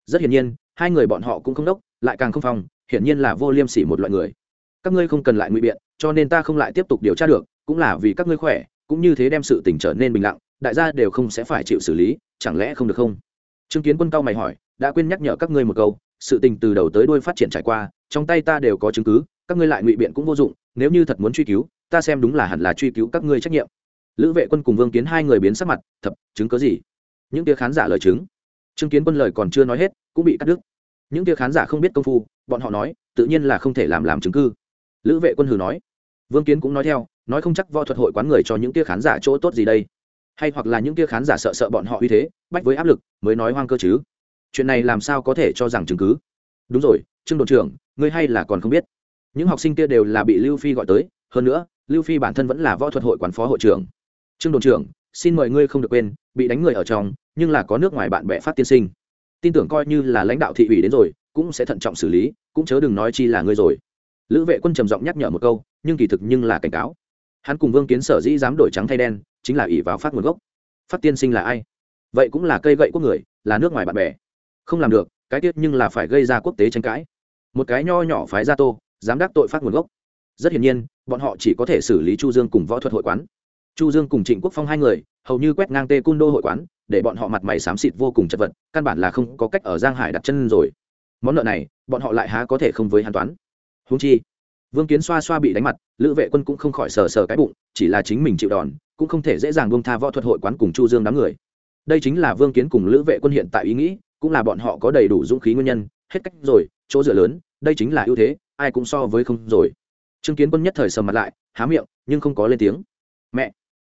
Rất hiển nhiên, hai người bọn họ cũng không đốc, lại càng không phong, hiển nhiên là vô liêm sỉ một loại người. Các ngươi không cần lại ngụy biện, cho nên ta không lại tiếp tục điều tra được, cũng là vì các ngươi khỏe, cũng như thế đem sự tình trở nên bình lặng, đại gia đều không sẽ phải chịu xử lý, chẳng lẽ không được không? Chứng kiến quân cao mày hỏi, đã quên nhắc nhở các ngươi một câu, sự tình từ đầu tới đuôi phát triển trải qua, trong tay ta đều có chứng cứ, các ngươi lại ngụy biện cũng vô dụng, nếu như thật muốn truy cứu ta xem đúng là hẳn là truy cứu các ngươi trách nhiệm. Lữ vệ quân cùng vương kiến hai người biến sắc mặt, thập, chứng cớ gì? Những tia khán giả lời chứng. Chứng kiến quân lời còn chưa nói hết, cũng bị cắt đứt. Những tia khán giả không biết công phu, bọn họ nói, tự nhiên là không thể làm làm chứng cứ. Lữ vệ quân hừ nói. Vương kiến cũng nói theo, nói không chắc võ thuật hội quán người cho những tia khán giả chỗ tốt gì đây. Hay hoặc là những tia khán giả sợ sợ bọn họ uy thế, bách với áp lực, mới nói hoang cơ chứ. Chuyện này làm sao có thể cho rằng chứng cứ? Đúng rồi, trương đồn trưởng, ngươi hay là còn không biết. Những học sinh kia đều là bị lưu phi gọi tới, hơn nữa lưu phi bản thân vẫn là võ thuật hội quán phó hội trưởng. Trương đồn trưởng, xin mời ngươi không được quên, bị đánh người ở trong, nhưng là có nước ngoài bạn bè phát tiên sinh. Tin tưởng coi như là lãnh đạo thị ủy đến rồi, cũng sẽ thận trọng xử lý, cũng chớ đừng nói chi là ngươi rồi. Lữ vệ quân trầm giọng nhắc nhở một câu, nhưng kỳ thực nhưng là cảnh cáo. Hắn cùng vương kiến sở dĩ dám đổi trắng thay đen, chính là ỷ vào phát nguồn gốc. Phát tiên sinh là ai? Vậy cũng là cây gậy quốc người, là nước ngoài bạn bè. Không làm được, cái tiết nhưng là phải gây ra quốc tế tranh cãi. Một cái nho nhỏ phái gia tô, dám đắc tội phát nguồn gốc rất hiển nhiên, bọn họ chỉ có thể xử lý chu dương cùng võ thuật hội quán. Chu dương cùng trịnh quốc phong hai người, hầu như quét ngang tê cung đô hội quán, để bọn họ mặt mày xám xịt vô cùng chật vật, căn bản là không có cách ở giang hải đặt chân rồi. Món nợ này, bọn họ lại há có thể không với hàn toán. Húng chi, vương kiến xoa xoa bị đánh mặt, lữ vệ quân cũng không khỏi sờ sờ cái bụng, chỉ là chính mình chịu đòn, cũng không thể dễ dàng buông tha võ thuật hội quán cùng chu dương đám người. Đây chính là vương kiến cùng lữ vệ quân hiện tại ý nghĩ, cũng là bọn họ có đầy đủ dũng khí nguyên nhân, hết cách rồi, chỗ dựa lớn, đây chính là ưu thế, ai cũng so với không rồi trương kiến quân nhất thời sầm mặt lại, há miệng, nhưng không có lên tiếng. Mẹ!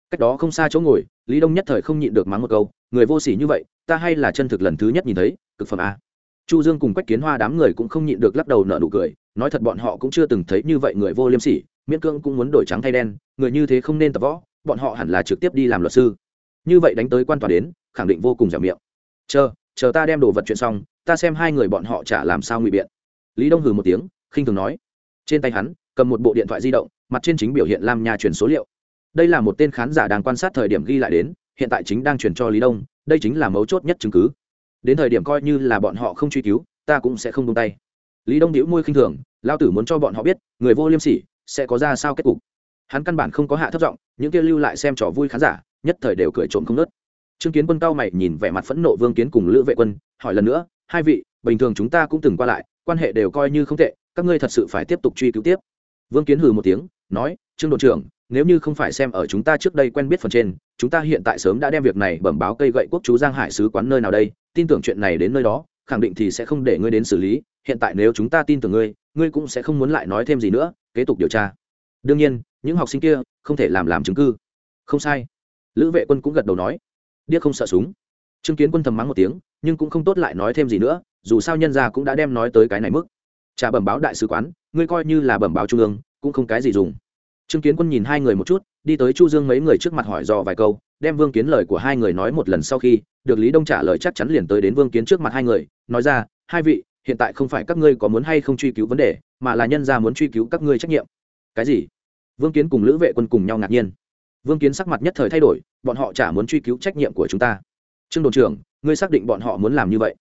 Cách đó không xa chỗ ngồi, lý đông nhất thời không nhịn được mắng một câu, người vô sỉ như vậy, ta hay là chân thực lần thứ nhất nhìn thấy, cực phẩm a. Chu dương cùng quách kiến hoa đám người cũng không nhịn được lắc đầu nở nụ cười, nói thật bọn họ cũng chưa từng thấy như vậy người vô liêm sỉ, miễn cương cũng muốn đổi trắng thay đen, người như thế không nên tập võ, bọn họ hẳn là trực tiếp đi làm luật sư. Như vậy đánh tới quan tòa đến, khẳng định vô cùng dẻo miệng. Chờ chờ ta đem đồ vật chuyện xong, ta xem hai người bọn họ trả làm sao ngụy biện. Lý đông hừ một tiếng, khinh thường nói. Trên tay hắn cầm một bộ điện thoại di động, mặt trên chính biểu hiện lam nha truyền số liệu. Đây là một tên khán giả đang quan sát thời điểm ghi lại đến, hiện tại chính đang truyền cho lý đông, đây chính là mấu chốt nhất chứng cứ. Đến thời điểm coi như là bọn họ không truy cứu, ta cũng sẽ không tung tay. Lý đông đĩu môi khinh thường, lao tử muốn cho bọn họ biết, người vô liêm sỉ, sẽ có ra sao kết cục. Hắn căn bản không có hạ thấp giọng, những kia lưu lại xem trò vui khán giả, nhất thời đều cười trộm không nớt trương kiến quân cao mày nhìn vẻ mặt phẫn nộ vương kiến cùng lữ vệ quân, hỏi lần nữa, hai vị, bình thường chúng ta cũng từng qua lại, quan hệ đều coi như không tệ, các ngươi thật sự phải tiếp tục truy cứu tiếp vương kiến hừ một tiếng, nói, trương đội trưởng, nếu như không phải xem ở chúng ta trước đây quen biết phần trên, chúng ta hiện tại sớm đã đem việc này bẩm báo cây gậy quốc chú giang hải sứ quán nơi nào đây, tin tưởng chuyện này đến nơi đó, khẳng định thì sẽ không để ngươi đến xử lý. Hiện tại nếu chúng ta tin tưởng ngươi ngươi cũng sẽ không muốn lại nói thêm gì nữa. Kế tục điều tra. Đương nhiên, những học sinh kia không thể làm làm chứng cứ. Không sai. Lữ vệ quân cũng gật đầu nói. Điếc không sợ súng. Chứng kiến quân thầm mắng một tiếng, nhưng cũng không tốt lại nói thêm gì nữa, dù sao nhân gia cũng đã đem nói tới cái này mức. Trả bẩm báo đại sứ quán ngươi coi như là bẩm báo trung ương, cũng không cái gì dùng. Trương kiến quân nhìn hai người một chút, đi tới chu dương mấy người trước mặt hỏi dò vài câu, đem vương kiến lời của hai người nói một lần sau khi, được lý đông trả lời chắc chắn liền tới đến vương kiến trước mặt hai người, nói ra, hai vị, hiện tại không phải các ngươi có muốn hay không truy cứu vấn đề, mà là nhân gia muốn truy cứu các ngươi trách nhiệm. Cái gì? Vương kiến cùng lữ vệ quân cùng nhau ngạc nhiên. Vương kiến sắc mặt nhất thời thay đổi, bọn họ chả muốn truy cứu trách nhiệm của chúng ta. Trương đồn trưởng, ngươi xác định bọn họ muốn làm như vậy?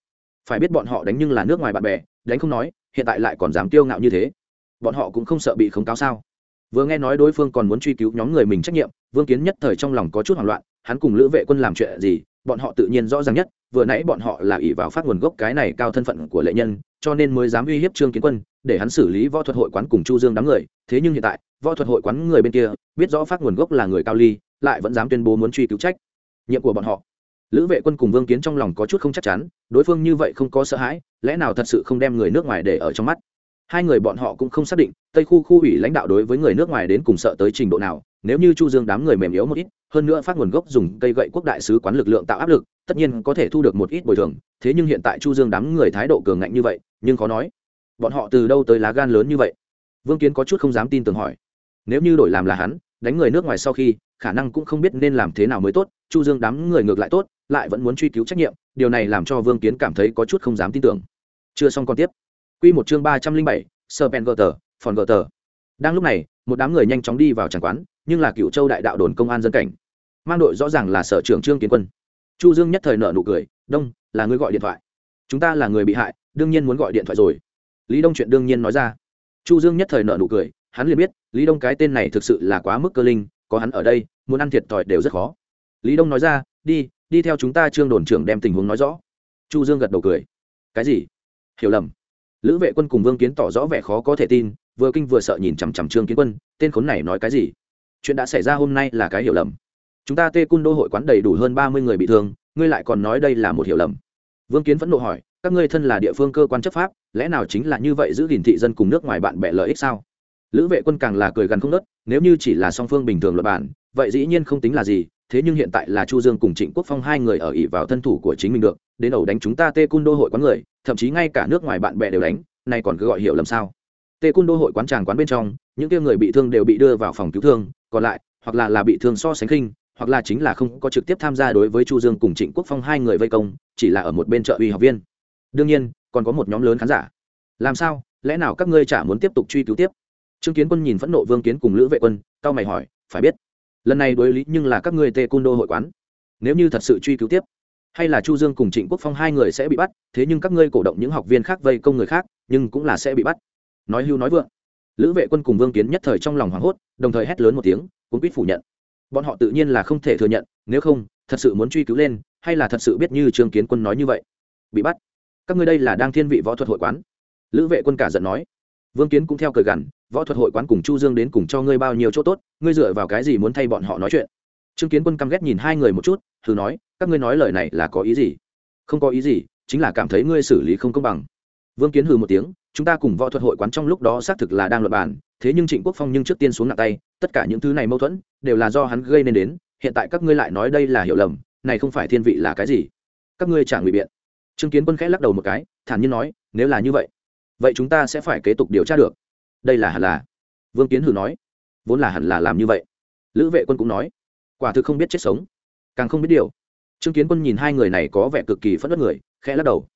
Phải biết bọn họ đánh nhưng là nước ngoài bạn bè, đánh không nói, hiện tại lại còn dám tiêu ngạo như thế bọn họ cũng không sợ bị khống cáo sao? Vừa nghe nói đối phương còn muốn truy cứu nhóm người mình trách nhiệm, vương kiến nhất thời trong lòng có chút hoảng loạn, hắn cùng lữ vệ quân làm chuyện gì, bọn họ tự nhiên rõ ràng nhất, vừa nãy bọn họ là ỷ vào phát nguồn gốc cái này cao thân phận của lệ nhân, cho nên mới dám uy hiếp trương kiến quân, để hắn xử lý võ thuật hội quán cùng chu dương đám người. Thế nhưng hiện tại, võ thuật hội quán người bên kia, biết rõ phát nguồn gốc là người cao ly, lại vẫn dám tuyên bố muốn truy cứu trách nhiệm của bọn họ. Lữ vệ quân cùng vương kiến trong lòng có chút không chắc chắn, đối phương như vậy không có sợ hãi, lẽ nào thật sự không đem người nước ngoài để ở trong mắt? Hai người bọn họ cũng không xác định, tây khu khu ủy lãnh đạo đối với người nước ngoài đến cùng sợ tới trình độ nào, nếu như chu dương đám người mềm yếu một ít, hơn nữa phát nguồn gốc dùng cây gậy quốc đại sứ quán lực lượng tạo áp lực, tất nhiên có thể thu được một ít bồi thường, thế nhưng hiện tại chu dương đám người thái độ cường ngạnh như vậy, nhưng khó nói. Bọn họ từ đâu tới lá gan lớn như vậy? Vương kiến có chút không dám tin tưởng hỏi. Nếu như đổi làm là hắn, đánh người nước ngoài sau khi, khả năng cũng không biết nên làm thế nào mới tốt, chu dương đám người ngược lại tốt, lại vẫn muốn truy cứu trách nhiệm, điều này làm cho vương kiến cảm thấy có chút không dám tin tưởng. Chưa xong còn tiếp quy một chương ba trăm linh bảy đang lúc này, một đám người nhanh chóng đi vào tràng quán, nhưng là cựu châu đại đạo đồn công an dân cảnh. Mang đội rõ ràng là sở trưởng trương kiến quân. Chu dương nhất thời nở nụ cười, đông, là người gọi điện thoại. Chúng ta là người bị hại, đương nhiên muốn gọi điện thoại rồi. Lý đông chuyện đương nhiên nói ra. Chu dương nhất thời nở nụ cười, hắn liền biết, lý đông cái tên này thực sự là quá mức cơ linh, có hắn ở đây, muốn ăn thiệt thòi đều rất khó. Lý đông nói ra, đi đi theo chúng ta trương đồn trưởng đem tình huống nói rõ. Chu dương gật đầu cười. Cái gì? Hiểu lầm lữ vệ quân cùng vương kiến tỏ rõ vẻ khó có thể tin, vừa kinh vừa sợ nhìn chằm chằm trương kiến quân, tên khốn này nói cái gì? Chuyện đã xảy ra hôm nay là cái hiểu lầm. Chúng ta tê cung đô hội quán đầy đủ hơn ba mươi người bị thương, ngươi lại còn nói đây là một hiểu lầm. Vương kiến vẫn nộ hỏi, các ngươi thân là địa phương cơ quan chấp pháp, lẽ nào chính là như vậy giữ gìn thị dân cùng nước ngoài bạn bè lợi ích sao? Lữ vệ quân càng là cười gần không nớt nếu như chỉ là song phương bình thường luật bản, vậy dĩ nhiên không tính là gì thế nhưng hiện tại là chu dương cùng trịnh quốc phong hai người ở ỉ vào thân thủ của chính mình được, đến ẩu đánh chúng ta tê cung đô hội quán người, thậm chí ngay cả nước ngoài bạn bè đều đánh này còn cứ gọi hiểu lầm sao? Tê cung đô hội quán tràng quán bên trong, những kia người bị thương đều bị đưa vào phòng cứu thương, còn lại, hoặc là là bị thương so sánh khinh, hoặc là chính là không có trực tiếp tham gia đối với chu dương cùng trịnh quốc phong hai người vây công, chỉ là ở một bên trợ uy học viên. Đương nhiên, còn có một nhóm lớn khán giả. Làm sao? Lẽ nào các ngươi chả muốn tiếp tục truy cứu tiếp? Trương kiến quân nhìn phẫn nộ vương kiến cùng lữ vệ quân cao mày hỏi, phải biết lần này đối lý nhưng là các ngươi tê cung đô hội quán. Nếu như thật sự truy cứu tiếp, hay là chu dương cùng trịnh quốc phong hai người sẽ bị bắt, thế nhưng các ngươi cổ động những học viên khác vây công người khác, nhưng cũng là sẽ bị bắt. Nói hưu nói vượng. Lữ vệ quân cùng vương kiến nhất thời trong lòng hoảng hốt, đồng thời hét lớn một tiếng cũng quýt phủ nhận. Bọn họ tự nhiên là không thể thừa nhận, nếu không, thật sự muốn truy cứu lên, hay là thật sự biết như trương kiến quân nói như vậy? Bị bắt. Các ngươi đây là đang thiên vị võ thuật hội quán. Lữ vệ quân cả giận nói. Vương kiến cũng theo cờ gằn võ thuật hội quán cùng chu dương đến cùng cho ngươi bao nhiêu chỗ tốt, ngươi dựa vào cái gì muốn thay bọn họ nói chuyện? Trương kiến quân căm ghét nhìn hai người một chút, thử nói, các ngươi nói lời này là có ý gì? Không có ý gì, chính là cảm thấy ngươi xử lý không công bằng. Vương kiến hừ một tiếng, chúng ta cùng võ thuật hội quán trong lúc đó xác thực là đang luận bàn, thế nhưng trịnh quốc phong nhưng trước tiên xuống nặng tay, tất cả những thứ này mâu thuẫn, đều là do hắn gây nên đến, hiện tại các ngươi lại nói đây là hiểu lầm, này không phải thiên vị là cái gì? Các ngươi trả ngụy biện. Trương kiến quân khẽ lắc đầu một cái, thản nhiên nói, nếu là như vậy vậy chúng ta sẽ phải kế tục điều tra được đây là hẳn là. Vương kiến hử nói. Vốn là hẳn là làm như vậy. Lữ vệ quân cũng nói. Quả thực không biết chết sống. Càng không biết điều. Trương kiến quân nhìn hai người này có vẻ cực kỳ phẫn nộ người, khẽ lắc đầu.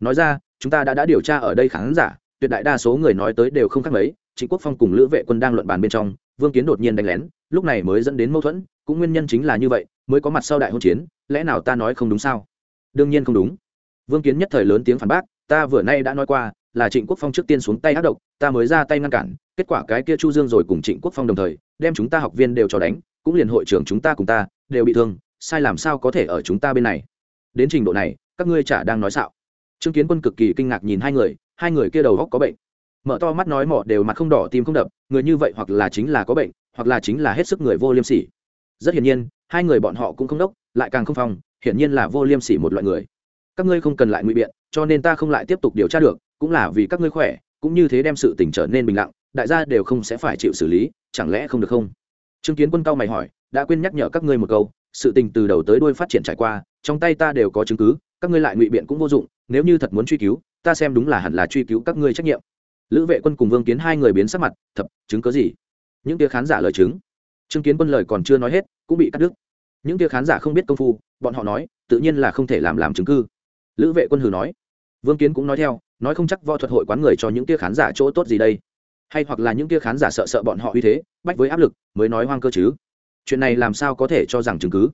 Nói ra, chúng ta đã đã điều tra ở đây khán giả, tuyệt đại đa số người nói tới đều không khác mấy. Trịnh quốc phong cùng lữ vệ quân đang luận bàn bên trong, vương kiến đột nhiên đánh lén, lúc này mới dẫn đến mâu thuẫn, cũng nguyên nhân chính là như vậy, mới có mặt sau đại hôn chiến, lẽ nào ta nói không đúng sao? Đương nhiên không đúng. Vương kiến nhất thời lớn tiếng phản bác, ta vừa nay đã nói qua là trịnh quốc phong trước tiên xuống tay ác độc, ta mới ra tay ngăn cản, kết quả cái kia chu dương rồi cùng trịnh quốc phong đồng thời, đem chúng ta học viên đều cho đánh, cũng liền hội trưởng chúng ta cùng ta, đều bị thương, sai làm sao có thể ở chúng ta bên này? Đến trình độ này, các ngươi chả đang nói xạo. Trương kiến quân cực kỳ kinh ngạc nhìn hai người hai người kia đầu góc có bệnh. Mở to mắt nói mỏ đều mặt không đỏ, tim không đập, người như vậy hoặc là chính là có bệnh, hoặc là chính là hết sức người vô liêm sỉ. Rất hiển nhiên, hai người bọn họ cũng không đốc, lại càng không phòng, hiển nhiên là vô liêm sỉ một loại người. Các ngươi không cần lại ngụy biện, cho nên ta không lại tiếp tục điều tra được cũng là vì các ngươi khỏe, cũng như thế đem sự tình trở nên bình lặng, đại gia đều không sẽ phải chịu xử lý, chẳng lẽ không được không? Chứng kiến quân cao mày hỏi, đã quên nhắc nhở các ngươi một câu, sự tình từ đầu tới đuôi phát triển trải qua, trong tay ta đều có chứng cứ, các ngươi lại ngụy biện cũng vô dụng, nếu như thật muốn truy cứu, ta xem đúng là hẳn là truy cứu các ngươi trách nhiệm. Lữ vệ quân cùng vương kiến hai người biến sắc mặt, thập, chứng cớ gì? Những tia khán giả lời chứng. Chứng kiến quân lời còn chưa nói hết, cũng bị cắt đứt. Những tia khán giả không biết công phu, bọn họ nói, tự nhiên là không thể làm làm chứng cư lữ vệ quân hừ nói. Vương kiến cũng nói theo nói không chắc võ thuật hội quán người cho những tia khán giả chỗ tốt gì đây. Hay hoặc là những tia khán giả sợ sợ bọn họ uy thế, bách với áp lực, mới nói hoang cơ chứ. Chuyện này làm sao có thể cho rằng chứng cứ?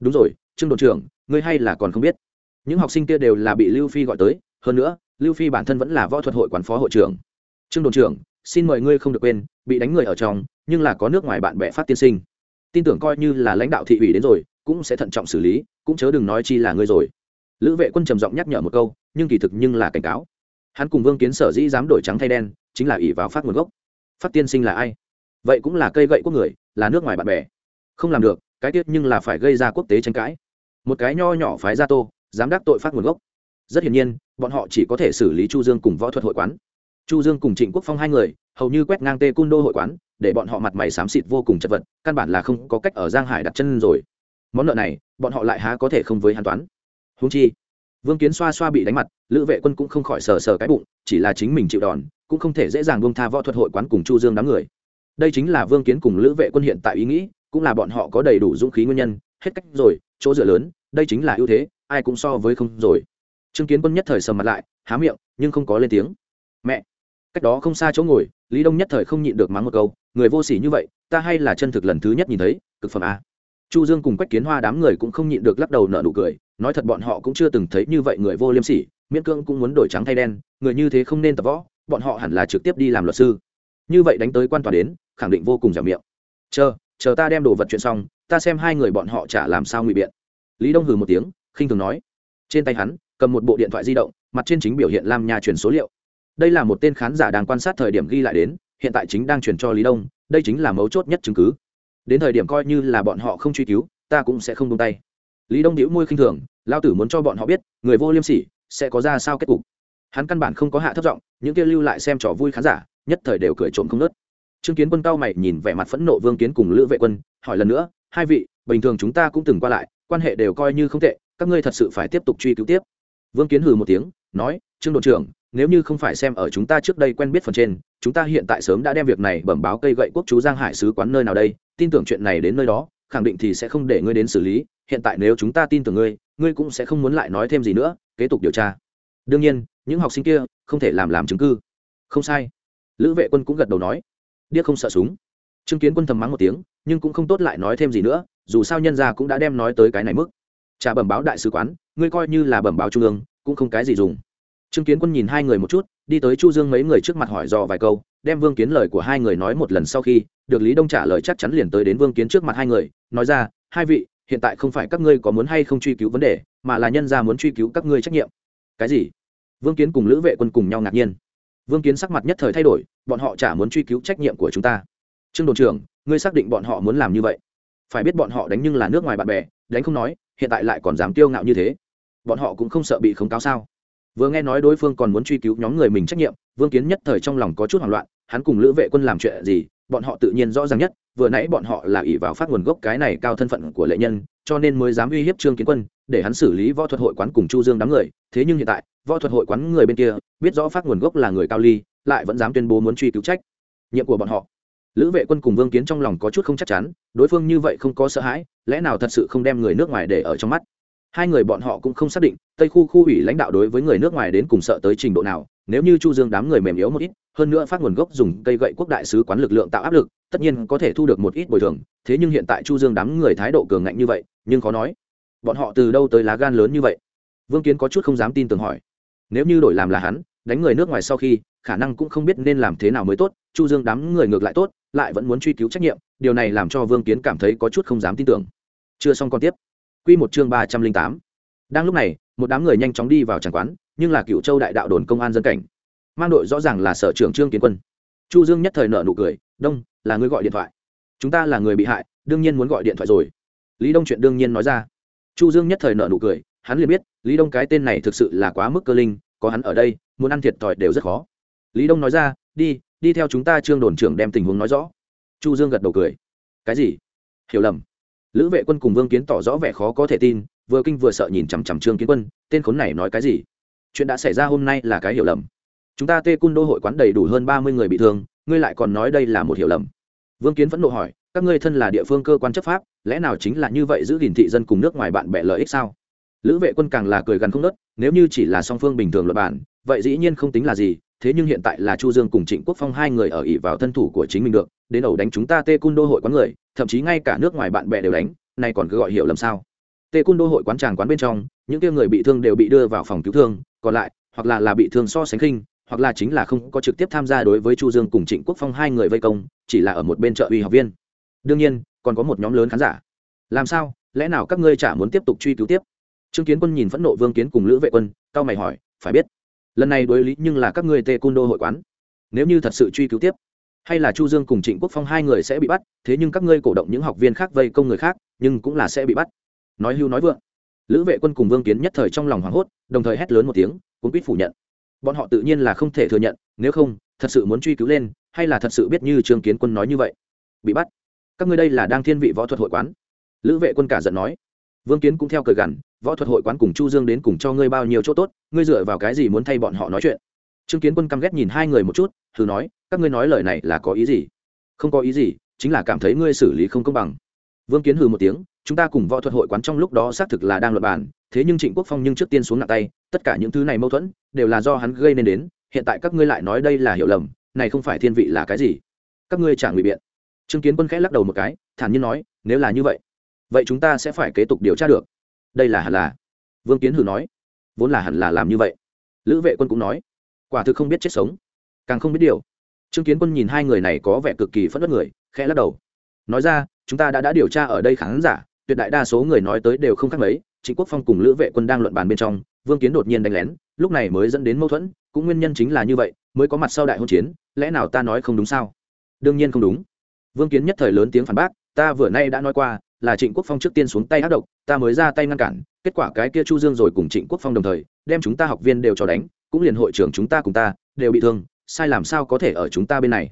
Đúng rồi, trương đồn trưởng, ngươi hay là còn không biết. Những học sinh kia đều là bị lưu phi gọi tới, hơn nữa, lưu phi bản thân vẫn là võ thuật hội quán phó hội trưởng. Trương đồn trưởng, xin mời ngươi không được quên, bị đánh người ở trong, nhưng là có nước ngoài bạn bè phát tiên sinh. Tin tưởng coi như là lãnh đạo thị ủy đến rồi, cũng sẽ thận trọng xử lý, cũng chớ đừng nói chi là ngươi rồi. Lữ vệ quân trầm giọng nhắc nhở một câu, nhưng kỳ thực nhưng là cảnh cáo hắn cùng vương kiến sở dĩ dám đổi trắng thay đen, chính là ỷ vào phát nguồn gốc. Phát tiên sinh là ai? Vậy cũng là cây gậy quốc người, là nước ngoài bạn bè. Không làm được, cái tiết nhưng là phải gây ra quốc tế tranh cãi. Một cái nho nhỏ phái gia tô, dám đắc tội phát nguồn gốc. Rất hiển nhiên, bọn họ chỉ có thể xử lý chu dương cùng võ thuật hội quán. Chu dương cùng trịnh quốc phong hai người, hầu như quét ngang tê cung đô hội quán, để bọn họ mặt mày xám xịt vô cùng chật vật, căn bản là không có cách ở giang hải đặt chân rồi. Món nợ này, bọn họ lại há có thể không với hàn toán. Húng chi vương kiến xoa xoa bị đánh mặt, lữ vệ quân cũng không khỏi sờ sờ cái bụng, chỉ là chính mình chịu đòn, cũng không thể dễ dàng buông tha võ thuật hội quán cùng chu dương đám người. Đây chính là vương kiến cùng lữ vệ quân hiện tại ý nghĩ, cũng là bọn họ có đầy đủ dũng khí nguyên nhân, hết cách rồi, chỗ dựa lớn, đây chính là ưu thế, ai cũng so với không rồi. Chứng kiến quân nhất thời sầm mặt lại, há miệng, nhưng không có lên tiếng. Mẹ! Cách đó không xa chỗ ngồi, lý đông nhất thời không nhịn được mắng một câu, người vô s ỉ như vậy, ta hay là chân thực lần thứ nhất nhìn thấy, cực phẩm a chu dương cùng quách kiến hoa đám người cũng không nhịn được lắc đầu nở nụ cười, nói thật bọn họ cũng chưa từng thấy như vậy người vô liêm sỉ, miễn cương cũng muốn đổi trắng thay đen, người như thế không nên tập võ, bọn họ hẳn là trực tiếp đi làm luật sư. Như vậy đánh tới quan tòa đến, khẳng định vô cùng giảm miệng. Chờ chờ ta đem đồ vật chuyện xong, ta xem hai người bọn họ trả làm sao ngụy biện. Lý đông hừ một tiếng, khinh thường nói. Trên tay hắn, cầm một bộ điện thoại di động, mặt trên chính biểu hiện lam nhà truyền số liệu. Đây là một tên khán giả đang quan sát thời điểm ghi lại đến, hiện tại chính đang truyền cho lý đông, đây chính là mấu chốt nhất chứng cứ đến thời điểm coi như là bọn họ không truy cứu, ta cũng sẽ không tung tay. Lý đông đĩu môi khinh thường, lao tử muốn cho bọn họ biết, người vô liêm sỉ, sẽ có ra sao kết cục. Hắn căn bản không có hạ thấp giọng, những kia lưu lại xem trò vui khán giả, nhất thời đều cười trộm không nớt chứng kiến quân cao mày nhìn vẻ mặt phẫn nộ vương kiến cùng lữ vệ quân, hỏi lần nữa, hai vị, bình thường chúng ta cũng từng qua lại, quan hệ đều coi như không tệ, các ngươi thật sự phải tiếp tục truy cứu tiếp. Vương kiến hừ một tiếng, nói, trương đội trưởng nếu như không phải xem ở chúng ta trước đây quen biết phần trên, chúng ta hiện tại sớm đã đem việc này bẩm báo cây gậy quốc chú giang hải sứ quán nơi nào đây, tin tưởng chuyện này đến nơi đó, khẳng định thì sẽ không để ngươi đến xử lý. Hiện tại nếu chúng ta tin tưởng ngươi ngươi cũng sẽ không muốn lại nói thêm gì nữa, kế tục điều tra. Đương nhiên, những học sinh kia không thể làm làm chứng cứ. Không sai. Lữ vệ quân cũng gật đầu nói. Điếc không sợ súng. Chứng kiến quân thầm mắng một tiếng, nhưng cũng không tốt lại nói thêm gì nữa, dù sao nhân gia cũng đã đem nói tới cái này mức. Trả bẩm báo đại sứ quán, ngươi coi như là bẩm báo trung ương, cũng không cái gì dùng. Trương kiến quân nhìn hai người một chút, đi tới chu dương mấy người trước mặt hỏi dò vài câu, đem vương kiến lời của hai người nói một lần sau khi, được lý đông trả lời chắc chắn liền tới đến vương kiến trước mặt hai người, nói ra, hai vị, hiện tại không phải các ngươi có muốn hay không truy cứu vấn đề, mà là nhân gia muốn truy cứu các ngươi trách nhiệm. Cái gì? Vương kiến cùng lữ vệ quân cùng nhau ngạc nhiên. Vương kiến sắc mặt nhất thời thay đổi, bọn họ chả muốn truy cứu trách nhiệm của chúng ta. Trương đồn trưởng, ngươi xác định bọn họ muốn làm như vậy? Phải biết bọn họ đánh nhưng là nước ngoài bạn bè, đánh không nói, hiện tại lại còn dám tiêu ngạo như thế. Bọn họ cũng không sợ bị khống cáo sao? Vừa nghe nói đối phương còn muốn truy cứu nhóm người mình trách nhiệm, vương kiến nhất thời trong lòng có chút hoảng loạn, hắn cùng lữ vệ quân làm chuyện gì, bọn họ tự nhiên rõ ràng nhất, vừa nãy bọn họ là ỷ vào phát nguồn gốc cái này cao thân phận của lệ nhân, cho nên mới dám uy hiếp trương kiến quân, để hắn xử lý võ thuật hội quán cùng chu dương đám người. Thế nhưng hiện tại, võ thuật hội quán người bên kia, biết rõ phát nguồn gốc là người cao ly, lại vẫn dám tuyên bố muốn truy cứu trách nhiệm của bọn họ. Lữ vệ quân cùng vương kiến trong lòng có chút không chắc chắn, đối phương như vậy không có sợ hãi, lẽ nào thật sự không đem người nước ngoài để ở trong mắt? Hai người bọn họ cũng không xác định, tây khu khu ủy lãnh đạo đối với người nước ngoài đến cùng sợ tới trình độ nào, nếu như chu dương đám người mềm yếu một ít, hơn nữa phát nguồn gốc dùng cây gậy quốc đại sứ quán lực lượng tạo áp lực, tất nhiên có thể thu được một ít bồi thường, thế nhưng hiện tại chu dương đám người thái độ cường ngạnh như vậy, nhưng khó nói. Bọn họ từ đâu tới lá gan lớn như vậy? Vương kiến có chút không dám tin tưởng hỏi. Nếu như đổi làm là hắn, đánh người nước ngoài sau khi, khả năng cũng không biết nên làm thế nào mới tốt, chu dương đám người ngược lại tốt, lại vẫn muốn truy cứu trách nhiệm, điều này làm cho vương kiến cảm thấy có chút không dám tin tưởng. Chưa xong còn tiếp quy một chương ba trăm linh tám. Đang lúc này, một đám người nhanh chóng đi vào tràng quán, nhưng là cựu châu đại đạo đồn công an dân cảnh. Mang đội rõ ràng là sở trưởng trương kiến quân. Chu dương nhất thời nở nụ cười, đông, là người gọi điện thoại. Chúng ta là người bị hại, đương nhiên muốn gọi điện thoại rồi. Lý đông chuyện đương nhiên nói ra. Chu dương nhất thời nở nụ cười, hắn liền biết, lý đông cái tên này thực sự là quá mức cơ linh, có hắn ở đây, muốn ăn thiệt thòi đều rất khó. Lý đông nói ra, đi đi theo chúng ta trương đồn trưởng đem tình huống nói rõ. Chu dương gật đầu cười. Cái gì? Hiểu lầm lữ vệ quân cùng vương kiến tỏ rõ vẻ khó có thể tin, vừa kinh vừa sợ nhìn chằm chằm trương kiến quân, tên khốn này nói cái gì? Chuyện đã xảy ra hôm nay là cái hiểu lầm. Chúng ta tê cung đô hội quán đầy đủ hơn ba mươi người bị thương, ngươi lại còn nói đây là một hiểu lầm. Vương kiến vẫn nộ hỏi, các ngươi thân là địa phương cơ quan chấp pháp, lẽ nào chính là như vậy giữ gìn thị dân cùng nước ngoài bạn bè lợi ích sao? Lữ vệ quân càng là cười gần không nớt, nếu như chỉ là song phương bình thường luật bản, vậy dĩ nhiên không tính là gì thế nhưng hiện tại là chu dương cùng trịnh quốc phong hai người ở ỉ vào thân thủ của chính mình được, đến đầu đánh chúng ta tê cung đô hội quán người, thậm chí ngay cả nước ngoài bạn bè đều đánh, nay còn cứ gọi hiểu lầm sao? Tê cung đô hội quán tràng quán bên trong, những kia người bị thương đều bị đưa vào phòng cứu thương, còn lại, hoặc là là bị thương so sánh khinh, hoặc là chính là không có trực tiếp tham gia đối với chu dương cùng trịnh quốc phong hai người vây công, chỉ là ở một bên trợ uy học viên. Đương nhiên, còn có một nhóm lớn khán giả. Làm sao? Lẽ nào các ngươi chả muốn tiếp tục truy cứu tiếp? Trương kiến quân nhìn phẫn nộ vương kiến cùng lữ vệ quân cao mày hỏi, phải biết lần này đối lý nhưng là các ngươi tê cung đô hội quán. Nếu như thật sự truy cứu tiếp, hay là chu dương cùng trịnh quốc phong hai người sẽ bị bắt, thế nhưng các ngươi cổ động những học viên khác vây công người khác, nhưng cũng là sẽ bị bắt. Nói hưu nói vượng. Lữ vệ quân cùng vương kiến nhất thời trong lòng hoảng hốt, đồng thời hét lớn một tiếng cũng biết phủ nhận. Bọn họ tự nhiên là không thể thừa nhận, nếu không, thật sự muốn truy cứu lên, hay là thật sự biết như trương kiến quân nói như vậy? Bị bắt. Các ngươi đây là đang thiên vị võ thuật hội quán. Lữ vệ quân cả giận nói vương kiến cũng theo cười gằn, võ thuật hội quán cùng chu dương đến cùng cho ngươi bao nhiêu chỗ tốt, ngươi dựa vào cái gì muốn thay bọn họ nói chuyện? Trương kiến quân căm ghét nhìn hai người một chút, thử nói, các ngươi nói lời này là có ý gì? Không có ý gì, chính là cảm thấy ngươi xử lý không công bằng. Vương kiến hừ một tiếng, chúng ta cùng võ thuật hội quán trong lúc đó xác thực là đang luật bàn, thế nhưng trịnh quốc phong nhưng trước tiên xuống nặng tay, tất cả những thứ này mâu thuẫn, đều là do hắn gây nên đến, hiện tại các ngươi lại nói đây là hiểu lầm, này không phải thiên vị là cái gì? Các ngươi trả ngụy biện. Trương kiến quân khẽ lắc đầu một cái, thản nhiên nói, nếu là như vậy vậy chúng ta sẽ phải kế tục điều tra được. Đây là hẳn là. Vương kiến hử nói. Vốn là hẳn là làm như vậy. Lữ vệ quân cũng nói. Quả thực không biết chết sống. Càng không biết điều. Trương kiến quân nhìn hai người này có vẻ cực kỳ phẫn nộ người, khẽ lắc đầu. Nói ra, chúng ta đã đã điều tra ở đây khán giả, tuyệt đại đa số người nói tới đều không khác mấy chính quốc phong cùng lữ vệ quân đang luận bàn bên trong, vương kiến đột nhiên đánh lén, lúc này mới dẫn đến mâu thuẫn, cũng nguyên nhân chính là như vậy, mới có mặt sau đại hôn chiến, lẽ nào ta nói không đúng sao? Đương nhiên không đúng. Vương kiến nhất thời lớn tiếng phản bác, ta vừa nay đã nói qua là trịnh quốc phong trước tiên xuống tay ác độc, ta mới ra tay ngăn cản, kết quả cái kia chu dương rồi cùng trịnh quốc phong đồng thời, đem chúng ta học viên đều cho đánh, cũng liền hội trưởng chúng ta cùng ta, đều bị thương, sai làm sao có thể ở chúng ta bên này?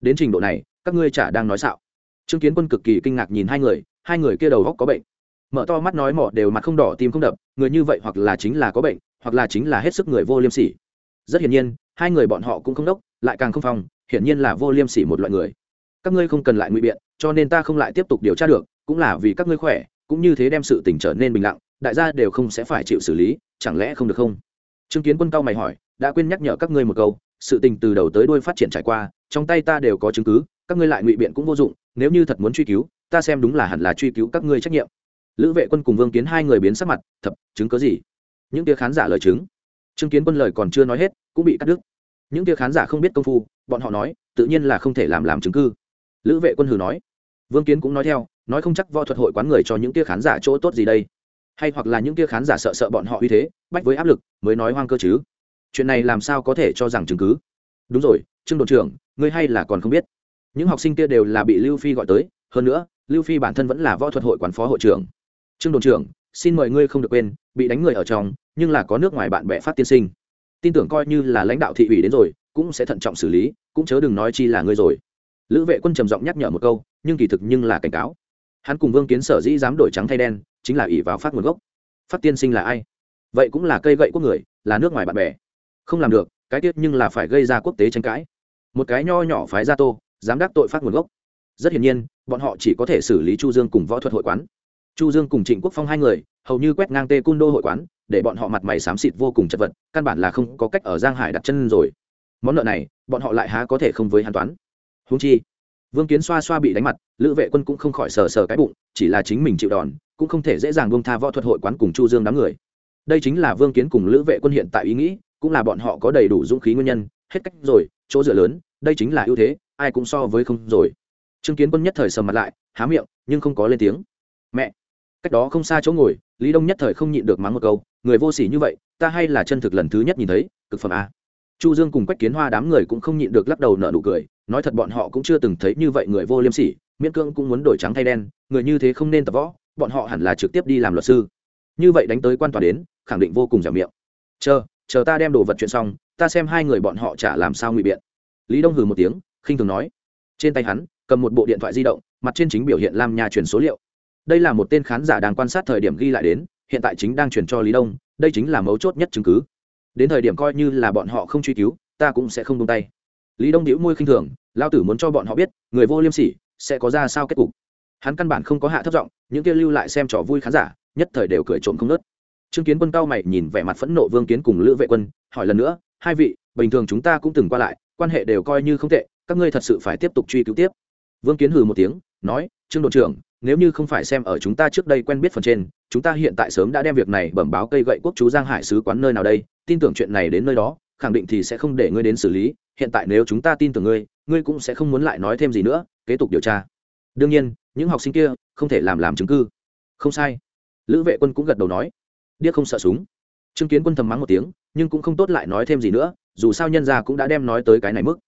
Đến trình độ này, các ngươi chả đang nói xạo. Trương kiến quân cực kỳ kinh ngạc nhìn hai người hai người kia đầu góc có bệnh. Mở to mắt nói mỏ đều mặt không đỏ tim không đập, người như vậy hoặc là chính là có bệnh, hoặc là chính là hết sức người vô liêm sỉ. Rất hiển nhiên, hai người bọn họ cũng không đốc, lại càng không phòng hiển nhiên là vô liêm sỉ một loại người. Các ngươi không cần lại ngụy biện, cho nên ta không lại tiếp tục điều tra được cũng là vì các ngươi khỏe, cũng như thế đem sự tình trở nên bình lặng, đại gia đều không sẽ phải chịu xử lý, chẳng lẽ không được không? Trương kiến quân cao mày hỏi, đã quên nhắc nhở các ngươi một câu, sự tình từ đầu tới đuôi phát triển trải qua, trong tay ta đều có chứng cứ, các ngươi lại ngụy biện cũng vô dụng, nếu như thật muốn truy cứu, ta xem đúng là hẳn là truy cứu các ngươi trách nhiệm. Lữ vệ quân cùng vương kiến hai người biến sắc mặt, thập, chứng cớ gì? Những tia khán giả lời chứng. Chứng kiến quân lời còn chưa nói hết, cũng bị cắt đứt. Những tia khán giả không biết công phu, bọn họ nói, tự nhiên là không thể làm làm chứng cư lữ vệ quân hừ nói. Vương kiến cũng nói theo nói không chắc võ thuật hội quán người cho những tia khán giả chỗ tốt gì đây. Hay hoặc là những tia khán giả sợ sợ bọn họ uy thế, bách với áp lực, mới nói hoang cơ chứ. Chuyện này làm sao có thể cho rằng chứng cứ? Đúng rồi, trương đồn trưởng, ngươi hay là còn không biết. Những học sinh kia đều là bị lưu phi gọi tới, hơn nữa, lưu phi bản thân vẫn là võ thuật hội quán phó hội trưởng. Trương đồn trưởng, xin mời ngươi không được quên, bị đánh người ở trong, nhưng là có nước ngoài bạn bè phát tiên sinh. Tin tưởng coi như là lãnh đạo thị ủy đến rồi, cũng sẽ thận trọng xử lý, cũng chớ đừng nói chi là ngươi rồi. Lữ vệ quân trầm giọng nhắc nhở một câu, nhưng kỳ thực nhưng là cảnh cáo hắn cùng vương kiến sở dĩ dám đổi trắng thay đen, chính là ỷ vào phát nguồn gốc. Phát tiên sinh là ai? Vậy cũng là cây gậy quốc người, là nước ngoài bạn bè. Không làm được, cái tiết nhưng là phải gây ra quốc tế tranh cãi. Một cái nho nhỏ phái gia tô, dám đắc tội phát nguồn gốc. Rất hiển nhiên, bọn họ chỉ có thể xử lý chu dương cùng võ thuật hội quán. Chu dương cùng trịnh quốc phong hai người, hầu như quét ngang tê cung đô hội quán, để bọn họ mặt mày xám xịt vô cùng chật vật, căn bản là không có cách ở giang hải đặt chân rồi. Món nợ này, bọn họ lại há có thể không với hàn toán. Húng chi vương kiến xoa xoa bị đánh mặt, lữ vệ quân cũng không khỏi sờ sờ cái bụng, chỉ là chính mình chịu đòn, cũng không thể dễ dàng buông tha võ thuật hội quán cùng chu dương đám người. Đây chính là vương kiến cùng lữ vệ quân hiện tại ý nghĩ, cũng là bọn họ có đầy đủ dũng khí nguyên nhân, hết cách rồi, chỗ dựa lớn, đây chính là ưu thế, ai cũng so với không rồi. Chứng kiến quân nhất thời sầm mặt lại, há miệng, nhưng không có lên tiếng. Mẹ! Cách đó không xa chỗ ngồi, lý đông nhất thời không nhịn được mắng một câu, người vô s ỉ như vậy, ta hay là chân thực lần thứ nhất nhìn thấy, cực phẩm a chu dương cùng quách kiến hoa đám người cũng không nhịn được lắc đầu nở nụ cười, nói thật bọn họ cũng chưa từng thấy như vậy người vô liêm sỉ, miễn cương cũng muốn đổi trắng thay đen, người như thế không nên tập võ, bọn họ hẳn là trực tiếp đi làm luật sư. Như vậy đánh tới quan tòa đến, khẳng định vô cùng giảm miệng. Chờ chờ ta đem đồ vật chuyện xong, ta xem hai người bọn họ trả làm sao ngụy biện. Lý đông hừ một tiếng, khinh thường nói. Trên tay hắn, cầm một bộ điện thoại di động, mặt trên chính biểu hiện lam nhà truyền số liệu. Đây là một tên khán giả đang quan sát thời điểm ghi lại đến, hiện tại chính đang truyền cho lý đông, đây chính là mấu chốt nhất chứng cứ đến thời điểm coi như là bọn họ không truy cứu, ta cũng sẽ không tung tay. Lý đông đĩu môi khinh thường, lao tử muốn cho bọn họ biết, người vô liêm sỉ, sẽ có ra sao kết cục. Hắn căn bản không có hạ thấp giọng, những kia lưu lại xem trò vui khán giả, nhất thời đều cười trộm không nớt chứng kiến quân cao mày nhìn vẻ mặt phẫn nộ vương kiến cùng lữ vệ quân, hỏi lần nữa, hai vị, bình thường chúng ta cũng từng qua lại, quan hệ đều coi như không tệ, các ngươi thật sự phải tiếp tục truy cứu tiếp. Vương kiến hừ một tiếng, nói, trương đội trưởng, nếu như không phải xem ở chúng ta trước đây quen biết phần trên chúng ta hiện tại sớm đã đem việc này bẩm báo cây gậy quốc chú giang hải sứ quán nơi nào đây, tin tưởng chuyện này đến nơi đó, khẳng định thì sẽ không để ngươi đến xử lý, hiện tại nếu chúng ta tin tưởng ngươi ngươi cũng sẽ không muốn lại nói thêm gì nữa, kế tục điều tra. Đương nhiên, những học sinh kia không thể làm làm chứng cứ. Không sai. Lữ vệ quân cũng gật đầu nói. Điếc không sợ súng. Chứng kiến quân thầm mắng một tiếng, nhưng cũng không tốt lại nói thêm gì nữa, dù sao nhân gia cũng đã đem nói tới cái này mức.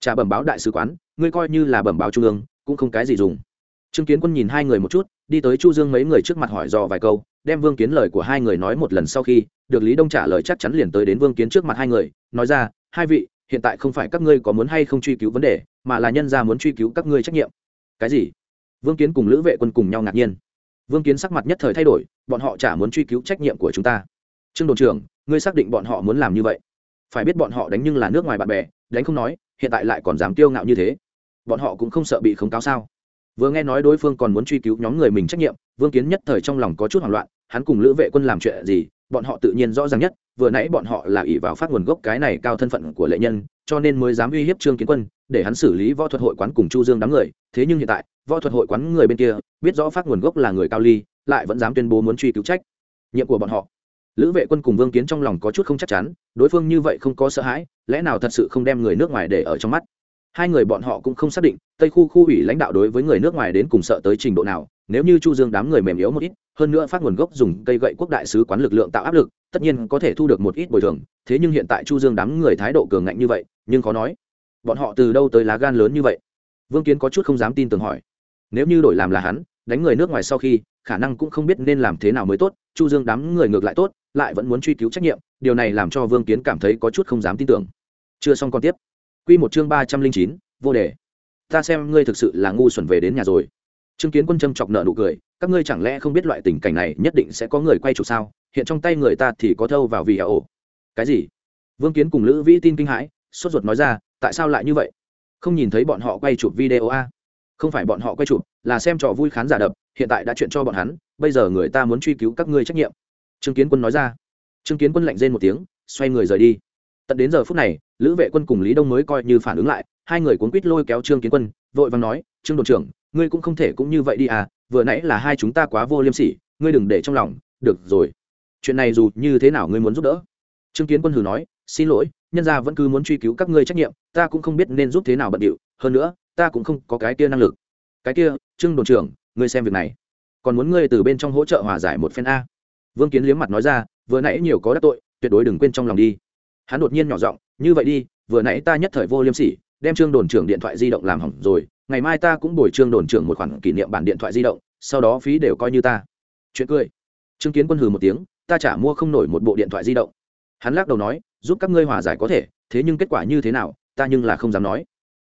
Trả bẩm báo đại sứ quán, ngươi coi như là bẩm báo trung ương, cũng không cái gì dùng trương kiến quân nhìn hai người một chút, đi tới chu dương mấy người trước mặt hỏi dò vài câu, đem vương kiến lời của hai người nói một lần sau khi, được lý đông trả lời chắc chắn liền tới đến vương kiến trước mặt hai người, nói ra, hai vị, hiện tại không phải các ngươi có muốn hay không truy cứu vấn đề, mà là nhân ra muốn truy cứu các ngươi trách nhiệm. Cái gì? Vương kiến cùng lữ vệ quân cùng nhau ngạc nhiên. Vương kiến sắc mặt nhất thời thay đổi, bọn họ chả muốn truy cứu trách nhiệm của chúng ta. Trương đồn trưởng, ngươi xác định bọn họ muốn làm như vậy? Phải biết bọn họ đánh nhưng là nước ngoài bạn bè, đánh không nói, hiện tại lại còn dám tiêu ngạo như thế. Bọn họ cũng không sợ bị khống cáo sao? Vừa nghe nói đối phương còn muốn truy cứu nhóm người mình trách nhiệm, vương kiến nhất thời trong lòng có chút hoảng loạn, hắn cùng lữ vệ quân làm chuyện gì, bọn họ tự nhiên rõ ràng nhất, vừa nãy bọn họ là ỷ vào phát nguồn gốc cái này cao thân phận của lệ nhân, cho nên mới dám uy hiếp trương kiến quân, để hắn xử lý võ thuật hội quán cùng chu dương đám người. Thế nhưng hiện tại, võ thuật hội quán người bên kia, biết rõ phát nguồn gốc là người cao ly, lại vẫn dám tuyên bố muốn truy cứu trách nhiệm của bọn họ. Lữ vệ quân cùng vương kiến trong lòng có chút không chắc chắn, đối phương như vậy không có sợ hãi, lẽ nào thật sự không đem người nước ngoài để ở trong mắt? Hai người bọn họ cũng không xác định, tây khu khu ủy lãnh đạo đối với người nước ngoài đến cùng sợ tới trình độ nào, nếu như chu dương đám người mềm yếu một ít, hơn nữa phát nguồn gốc dùng cây gậy quốc đại sứ quán lực lượng tạo áp lực, tất nhiên có thể thu được một ít bồi thường, thế nhưng hiện tại chu dương đám người thái độ cường ngạnh như vậy, nhưng khó nói. Bọn họ từ đâu tới lá gan lớn như vậy? Vương kiến có chút không dám tin tưởng hỏi. Nếu như đổi làm là hắn, đánh người nước ngoài sau khi, khả năng cũng không biết nên làm thế nào mới tốt, chu dương đám người ngược lại tốt, lại vẫn muốn truy cứu trách nhiệm, điều này làm cho vương kiến cảm thấy có chút không dám tin tưởng. Chưa xong còn tiếp quy một chương ba trăm linh chín, vô đề. Ta xem ngươi thực sự là ngu xuẩn về đến nhà rồi. Chứng kiến quân châm chọc nợ nụ cười, các ngươi chẳng lẽ không biết loại tình cảnh này nhất định sẽ có người quay chụp sao? Hiện trong tay người ta thì có thâu vào vì à ổ. Cái gì? Vương kiến cùng lữ vĩ tin kinh hãi, sốt ruột nói ra, tại sao lại như vậy? Không nhìn thấy bọn họ quay chụp video a không phải bọn họ quay chụp, là xem trò vui khán giả đập, hiện tại đã chuyện cho bọn hắn, bây giờ người ta muốn truy cứu các ngươi trách nhiệm. Trương kiến quân nói ra. Trương kiến quân lạnh rên một tiếng, xoay người rời đi. Tận đến giờ phút này lữ vệ quân cùng lý đông mới coi như phản ứng lại, hai người cuốn quýt lôi kéo trương kiến quân, vội vàng nói, trương đồn trưởng, ngươi cũng không thể cũng như vậy đi à vừa nãy là hai chúng ta quá vô liêm sỉ, ngươi đừng để trong lòng, được rồi. Chuyện này dù như thế nào ngươi muốn giúp đỡ. Trương kiến quân hừ nói, xin lỗi, nhân gia vẫn cứ muốn truy cứu các ngươi trách nhiệm, ta cũng không biết nên giúp thế nào bận điệu, hơn nữa, ta cũng không có cái kia năng lực. Cái kia, trương đồn trưởng, ngươi xem việc này. Còn muốn ngươi từ bên trong hỗ trợ hòa giải một phen a. Vương kiến liếm mặt nói ra, vừa nãy nhiều có đắc tội, tuyệt đối đừng quên trong lòng đi. Hắn đột nhiên nhỏ giọng như vậy đi, vừa nãy ta nhất thời vô liêm sỉ, đem trương đồn trưởng điện thoại di động làm hỏng rồi, ngày mai ta cũng bồi trương đồn trưởng một khoản kỷ niệm bản điện thoại di động, sau đó phí đều coi như ta. Chuyện cười. Trương kiến quân hừ một tiếng, ta chả mua không nổi một bộ điện thoại di động. Hắn lắc đầu nói, giúp các ngươi hòa giải có thể, thế nhưng kết quả như thế nào, ta nhưng là không dám nói.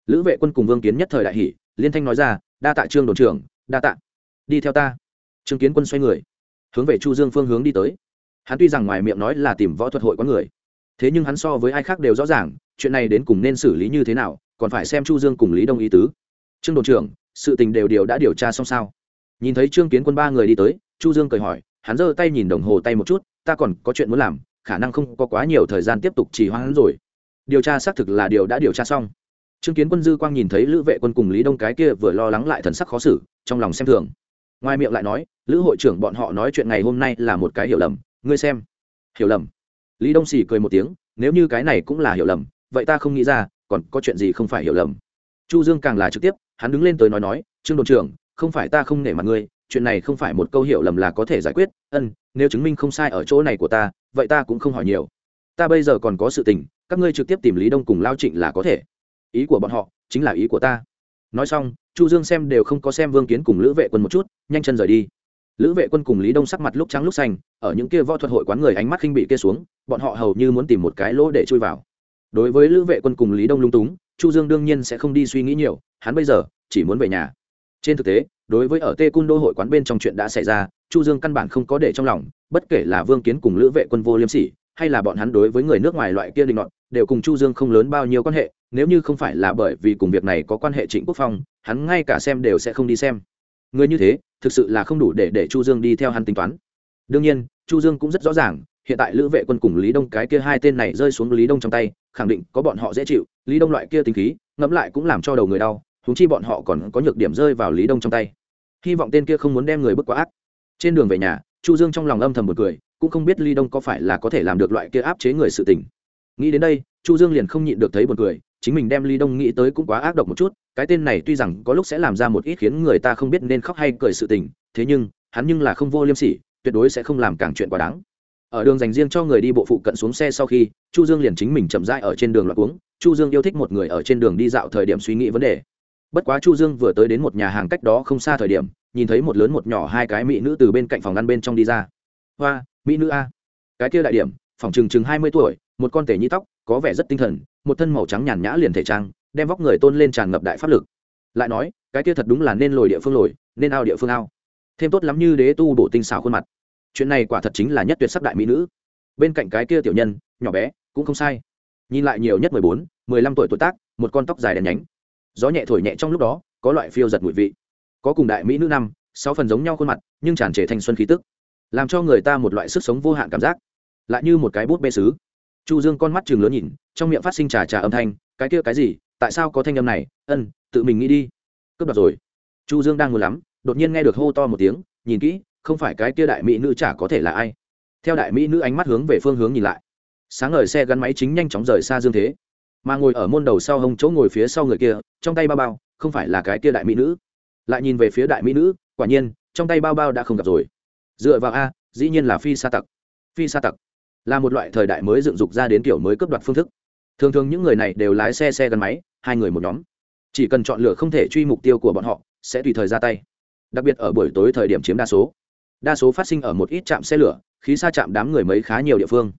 Lữ vệ quân cùng vương kiến nhất thời đại hỷ liên thanh nói ra, đa tạ trương đồn trưởng, đa tạ. Đi theo ta. Trương kiến quân xoay người, hướng về chu dương phương hướng đi tới. Hắn tuy rằng ngoài miệng nói là tìm võ thuật hội có người thế nhưng hắn so với ai khác đều rõ ràng, chuyện này đến cùng nên xử lý như thế nào, còn phải xem chu dương cùng lý đông ý tứ. Trương đồn trưởng, sự tình đều điều đã điều tra xong sao? Nhìn thấy trương kiến quân ba người đi tới, chu dương cười hỏi, hắn giơ tay nhìn đồng hồ tay một chút, ta còn có chuyện muốn làm, khả năng không có quá nhiều thời gian tiếp tục trì hoãn rồi. Điều tra xác thực là điều đã điều tra xong. Trương kiến quân dư quang nhìn thấy lữ vệ quân cùng lý đông cái kia vừa lo lắng lại thần sắc khó xử, trong lòng xem thường. Ngoài miệng lại nói, lữ hội trưởng bọn họ nói chuyện ngày hôm nay là một cái hiểu lầm, ngươi xem. Hiểu lầm? Lý đông xì cười một tiếng, nếu như cái này cũng là hiểu lầm, vậy ta không nghĩ ra, còn có chuyện gì không phải hiểu lầm? Chu dương càng là trực tiếp, hắn đứng lên tới nói nói, trương đồn trưởng, không phải ta không nể mặt ngươi, chuyện này không phải một câu hiểu lầm là có thể giải quyết, ân, nếu chứng minh không sai ở chỗ này của ta, vậy ta cũng không hỏi nhiều. Ta bây giờ còn có sự tình, các ngươi trực tiếp tìm lý đông cùng lao trịnh là có thể. Ý của bọn họ chính là ý của ta. Nói xong, chu dương xem đều không có xem vương kiến cùng lữ vệ quân một chút, nhanh chân rời đi lữ vệ quân cùng lý đông sắc mặt lúc trắng lúc xanh, ở những kia võ thuật hội quán người ánh mắt khinh bị kia xuống, bọn họ hầu như muốn tìm một cái lỗ để chui vào. Đối với lữ vệ quân cùng lý đông lung túng, chu dương đương nhiên sẽ không đi suy nghĩ nhiều, hắn bây giờ chỉ muốn về nhà. Trên thực tế, đối với ở tê cung đô hội quán bên trong chuyện đã xảy ra, chu dương căn bản không có để trong lòng, bất kể là vương kiến cùng lữ vệ quân vô liêm sỉ, hay là bọn hắn đối với người nước ngoài loại kia định loạn đều cùng chu dương không lớn bao nhiêu quan hệ, nếu như không phải là bởi vì cùng việc này có quan hệ trịnh quốc phong, hắn ngay cả xem đều sẽ không đi xem. Người như thế thực sự là không đủ để để chu dương đi theo hắn tính toán. Đương nhiên, chu dương cũng rất rõ ràng, hiện tại lữ vệ quân cùng lý đông cái kia hai tên này rơi xuống lý đông trong tay, khẳng định có bọn họ dễ chịu, lý đông loại kia tính khí, ngẫm lại cũng làm cho đầu người đau thúng chi bọn họ còn có nhược điểm rơi vào lý đông trong tay. Hy vọng tên kia không muốn đem người bức quá ác. Trên đường về nhà, chu dương trong lòng âm thầm một cười, cũng không biết lý đông có phải là có thể làm được loại kia áp chế người sự tình. Nghĩ đến đây, chu dương liền không nhịn được thấy một cười, chính mình đem lý đông nghĩ tới cũng quá ác độc một chút cái tên này tuy rằng có lúc sẽ làm ra một ít khiến người ta không biết nên khóc hay cười sự tình, thế nhưng, hắn nhưng là không vô liêm sỉ, tuyệt đối sẽ không làm càng chuyện quá đáng. Ở đường dành riêng cho người đi bộ phụ cận xuống xe sau khi, chu dương liền chính mình chậm rãi ở trên đường loạt uống, chu dương yêu thích một người ở trên đường đi dạo thời điểm suy nghĩ vấn đề. Bất quá chu dương vừa tới đến một nhà hàng cách đó không xa thời điểm, nhìn thấy một lớn một nhỏ hai cái mỹ nữ từ bên cạnh phòng ăn bên trong đi ra. Hoa, mỹ nữ a. Cái kia đại điểm, phòng chừng chừng hai mươi tuổi, một con tể nhĩ tóc, có vẻ rất tinh thần, một thân màu trắng nhàn nhã liền thể trang đem vóc người tôn lên tràn ngập đại pháp lực. Lại nói, cái kia thật đúng là nên lồi địa phương lồi, nên ao địa phương ao. Thêm tốt lắm như đế tu bổ tinh xảo khuôn mặt. Chuyện này quả thật chính là nhất tuyệt sắc đại mỹ nữ. Bên cạnh cái kia tiểu nhân, nhỏ bé, cũng không sai. Nhìn lại nhiều nhất mười bốn, mười lăm tuổi tuổi tác, một con tóc dài đèn nhánh. Gió nhẹ thổi nhẹ trong lúc đó, có loại phiêu giật mùi vị. Có cùng đại mỹ nữ năm, sáu phần giống nhau khuôn mặt, nhưng tràn trề thanh xuân khí tức, làm cho người ta một loại sức sống vô hạn cảm giác. Lại như một cái bút bê sứ. Chu dương con mắt chừng lớn nhìn, trong miệng phát sinh trà trà âm thanh, cái kia cái gì? Tại sao có thanh âm này? Ân, tự mình nghĩ đi. Cướp đoạt rồi. Chu dương đang ngồi lắm, đột nhiên nghe được hô to một tiếng, nhìn kỹ, không phải cái kia đại mỹ nữ chả có thể là ai. Theo đại mỹ nữ ánh mắt hướng về phương hướng nhìn lại. Sáng ngời xe gắn máy chính nhanh chóng rời xa dương thế. Mà ngồi ở môn đầu sau hông chỗ ngồi phía sau người kia, trong tay bao bao, không phải là cái kia đại mỹ nữ. Lại nhìn về phía đại mỹ nữ, quả nhiên, trong tay bao bao đã không gặp rồi. Dựa vào a, dĩ nhiên là phi sa tặc. Phi sa tặc là một loại thời đại mới dựng dục ra đến kiểu mới cấp đoạt phương thức thường thường những người này đều lái xe xe gắn máy, hai người một nhóm. Chỉ cần chọn lựa không thể truy mục tiêu của bọn họ, sẽ tùy thời ra tay. Đặc biệt ở buổi tối thời điểm chiếm đa số. Đa số phát sinh ở một ít trạm xe lửa, khí xa chạm đám người mấy khá nhiều địa phương.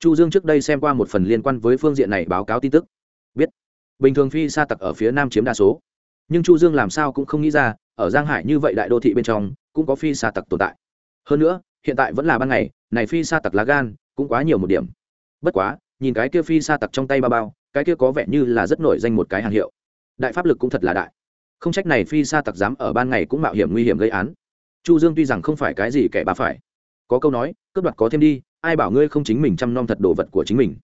Chu dương trước đây xem qua một phần liên quan với phương diện này báo cáo tin tức. Biết. Bình thường phi xa tặc ở phía nam chiếm đa số. Nhưng chu dương làm sao cũng không nghĩ ra, ở giang hải như vậy đại đô thị bên trong, cũng có phi xa tặc tồn tại. Hơn nữa, hiện tại vẫn là ban ngày, này phi xa tặc lá gan, cũng quá nhiều một điểm. Bất quá nhìn cái kia phi xa tặc trong tay ba bao, cái kia có vẻ như là rất nổi danh một cái hàng hiệu. Đại pháp lực cũng thật là đại. Không trách này phi xa tặc dám ở ban ngày cũng mạo hiểm nguy hiểm gây án. Chu dương tuy rằng không phải cái gì kẻ bà phải, có câu nói, cướp đoạt có thêm đi, ai bảo ngươi không chính mình chăm nom thật đồ vật của chính mình.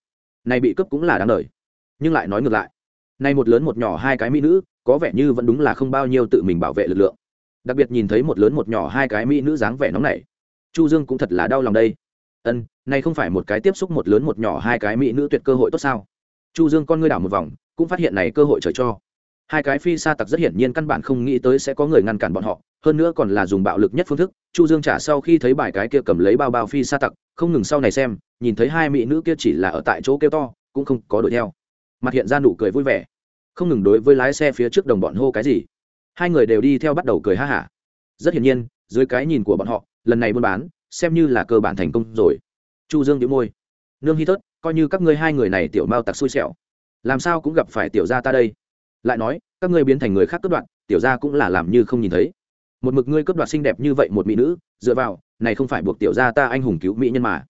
Này bị cướp cũng là đáng đời. Nhưng lại nói ngược lại. Này một lớn một nhỏ hai cái mỹ nữ, có vẻ như vẫn đúng là không bao nhiêu tự mình bảo vệ lực lượng. Đặc biệt nhìn thấy một lớn một nhỏ hai cái mỹ nữ dáng vẻ nóng này chu dương cũng thật là đau lòng đây ân, này không phải một cái tiếp xúc một lớn một nhỏ hai cái mỹ nữ tuyệt cơ hội tốt sao? Chu dương con ngươi đảo một vòng, cũng phát hiện này cơ hội trời cho. Hai cái phi sa tặc rất hiển nhiên căn bản không nghĩ tới sẽ có người ngăn cản bọn họ, hơn nữa còn là dùng bạo lực nhất phương thức. Chu dương trả sau khi thấy bài cái kia cầm lấy bao bao phi sa tặc, không ngừng sau này xem, nhìn thấy hai mỹ nữ kia chỉ là ở tại chỗ kêu to, cũng không có đuổi theo. Mặt hiện ra nụ cười vui vẻ. Không ngừng đối với lái xe phía trước đồng bọn hô cái gì. Hai người đều đi theo bắt đầu cười ha hả. Rất hiển nhiên, dưới cái nhìn của bọn họ, lần này buôn bán xem như là cơ bản thành công rồi. Chu dương đĩu môi. Nương hy thớt coi như các ngươi hai người này tiểu mao tặc xui xẻo, làm sao cũng gặp phải tiểu gia ta đây? Lại nói, các ngươi biến thành người khác cướp đoạt, tiểu gia cũng là làm như không nhìn thấy. Một mực ngươi cướp đoạt xinh đẹp như vậy một mỹ nữ, dựa vào, này không phải buộc tiểu gia ta anh hùng cứu mỹ nhân mà.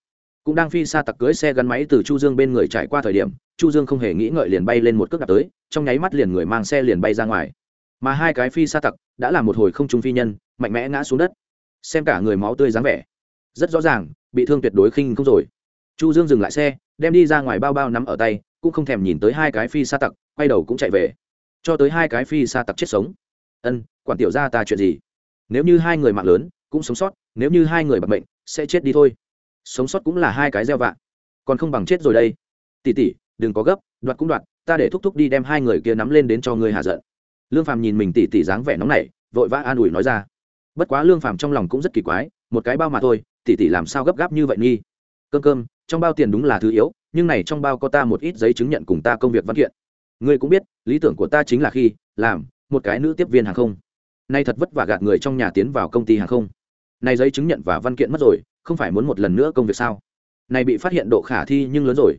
Cũng đang phi xa tặc cưới xe gắn máy từ chu dương bên người trải qua thời điểm, chu dương không hề nghĩ ngợi liền bay lên một cước đạp tới, trong nháy mắt liền người mang xe liền bay ra ngoài. Mà hai cái phi xa tặc, đã là một hồi không trung phi nhân, mạnh mẽ ngã xuống đất. Xem cả người máu tươi dáng vẻ rất rõ ràng, bị thương tuyệt đối khinh không rồi. Chu dương dừng lại xe, đem đi ra ngoài bao bao nắm ở tay, cũng không thèm nhìn tới hai cái phi xa tặc, quay đầu cũng chạy về. Cho tới hai cái phi xa tặc chết sống. Ân, quản tiểu ra ta chuyện gì? Nếu như hai người mạng lớn, cũng sống sót, nếu như hai người bật bệnh sẽ chết đi thôi. Sống sót cũng là hai cái gieo vạ. Còn không bằng chết rồi đây. Tỉ tỉ đừng có gấp, đoạt cũng đoạt, ta để thúc thúc đi đem hai người kia nắm lên đến cho ngươi hạ giận. Lương phàm nhìn mình tỉ tỉ dáng vẻ nóng nảy, vội vã an ủi nói ra. Bất quá lương phàm trong lòng cũng rất kỳ quái, một cái bao mà thôi tỷ tỷ làm sao gấp gáp như vậy nghi cơm cơm, trong bao tiền đúng là thứ yếu, nhưng này trong bao có ta một ít giấy chứng nhận cùng ta công việc văn kiện. Ngươi cũng biết, lý tưởng của ta chính là khi, làm, một cái nữ tiếp viên hàng không. Nay thật vất vả gạt người trong nhà tiến vào công ty hàng không. Này giấy chứng nhận và văn kiện mất rồi, không phải muốn một lần nữa công việc sao? Này bị phát hiện độ khả thi nhưng lớn rồi.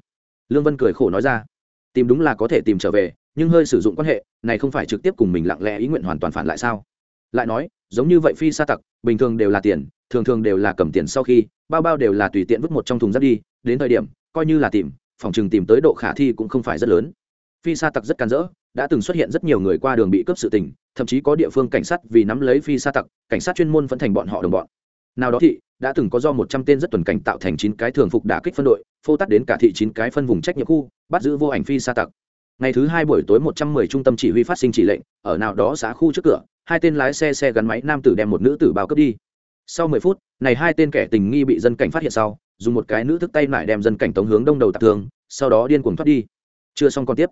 Lương vân cười khổ nói ra. Tìm đúng là có thể tìm trở về, nhưng hơi sử dụng quan hệ, này không phải trực tiếp cùng mình lặng lẽ ý nguyện hoàn toàn phản lại sao? Lại nói, giống như vậy phi sa tặc bình thường đều là tiền, thường thường đều là cầm tiền sau khi, bao bao đều là tùy tiện vứt một trong thùng rác đi, đến thời điểm, coi như là tìm, phòng chừng tìm tới độ khả thi cũng không phải rất lớn. Phi sa tặc rất can dỡ, đã từng xuất hiện rất nhiều người qua đường bị cướp sự tình, thậm chí có địa phương cảnh sát vì nắm lấy phi sa tặc, cảnh sát chuyên môn vẫn thành bọn họ đồng bọn. Nào đó thị đã từng có do một trăm tên rất tuần cảnh tạo thành chín cái thường phục đả kích phân đội, phô tắt đến cả thị chín cái phân vùng trách nhiệm khu, bắt giữ vô ảnh phi sa tặc ngày thứ hai buổi tối một trăm mười trung tâm chỉ huy phát sinh chỉ lệnh, ở nào đó xã khu trước cửa, hai tên lái xe xe gắn máy nam tử đem một nữ tử bao cướp đi. Sau mười phút, này hai tên kẻ tình nghi bị dân cảnh phát hiện sau, dùng một cái nữ thức tay lại đem dân cảnh tống hướng đông đầu tạc thương sau đó điên cuồng thoát đi. Chưa xong còn tiếp.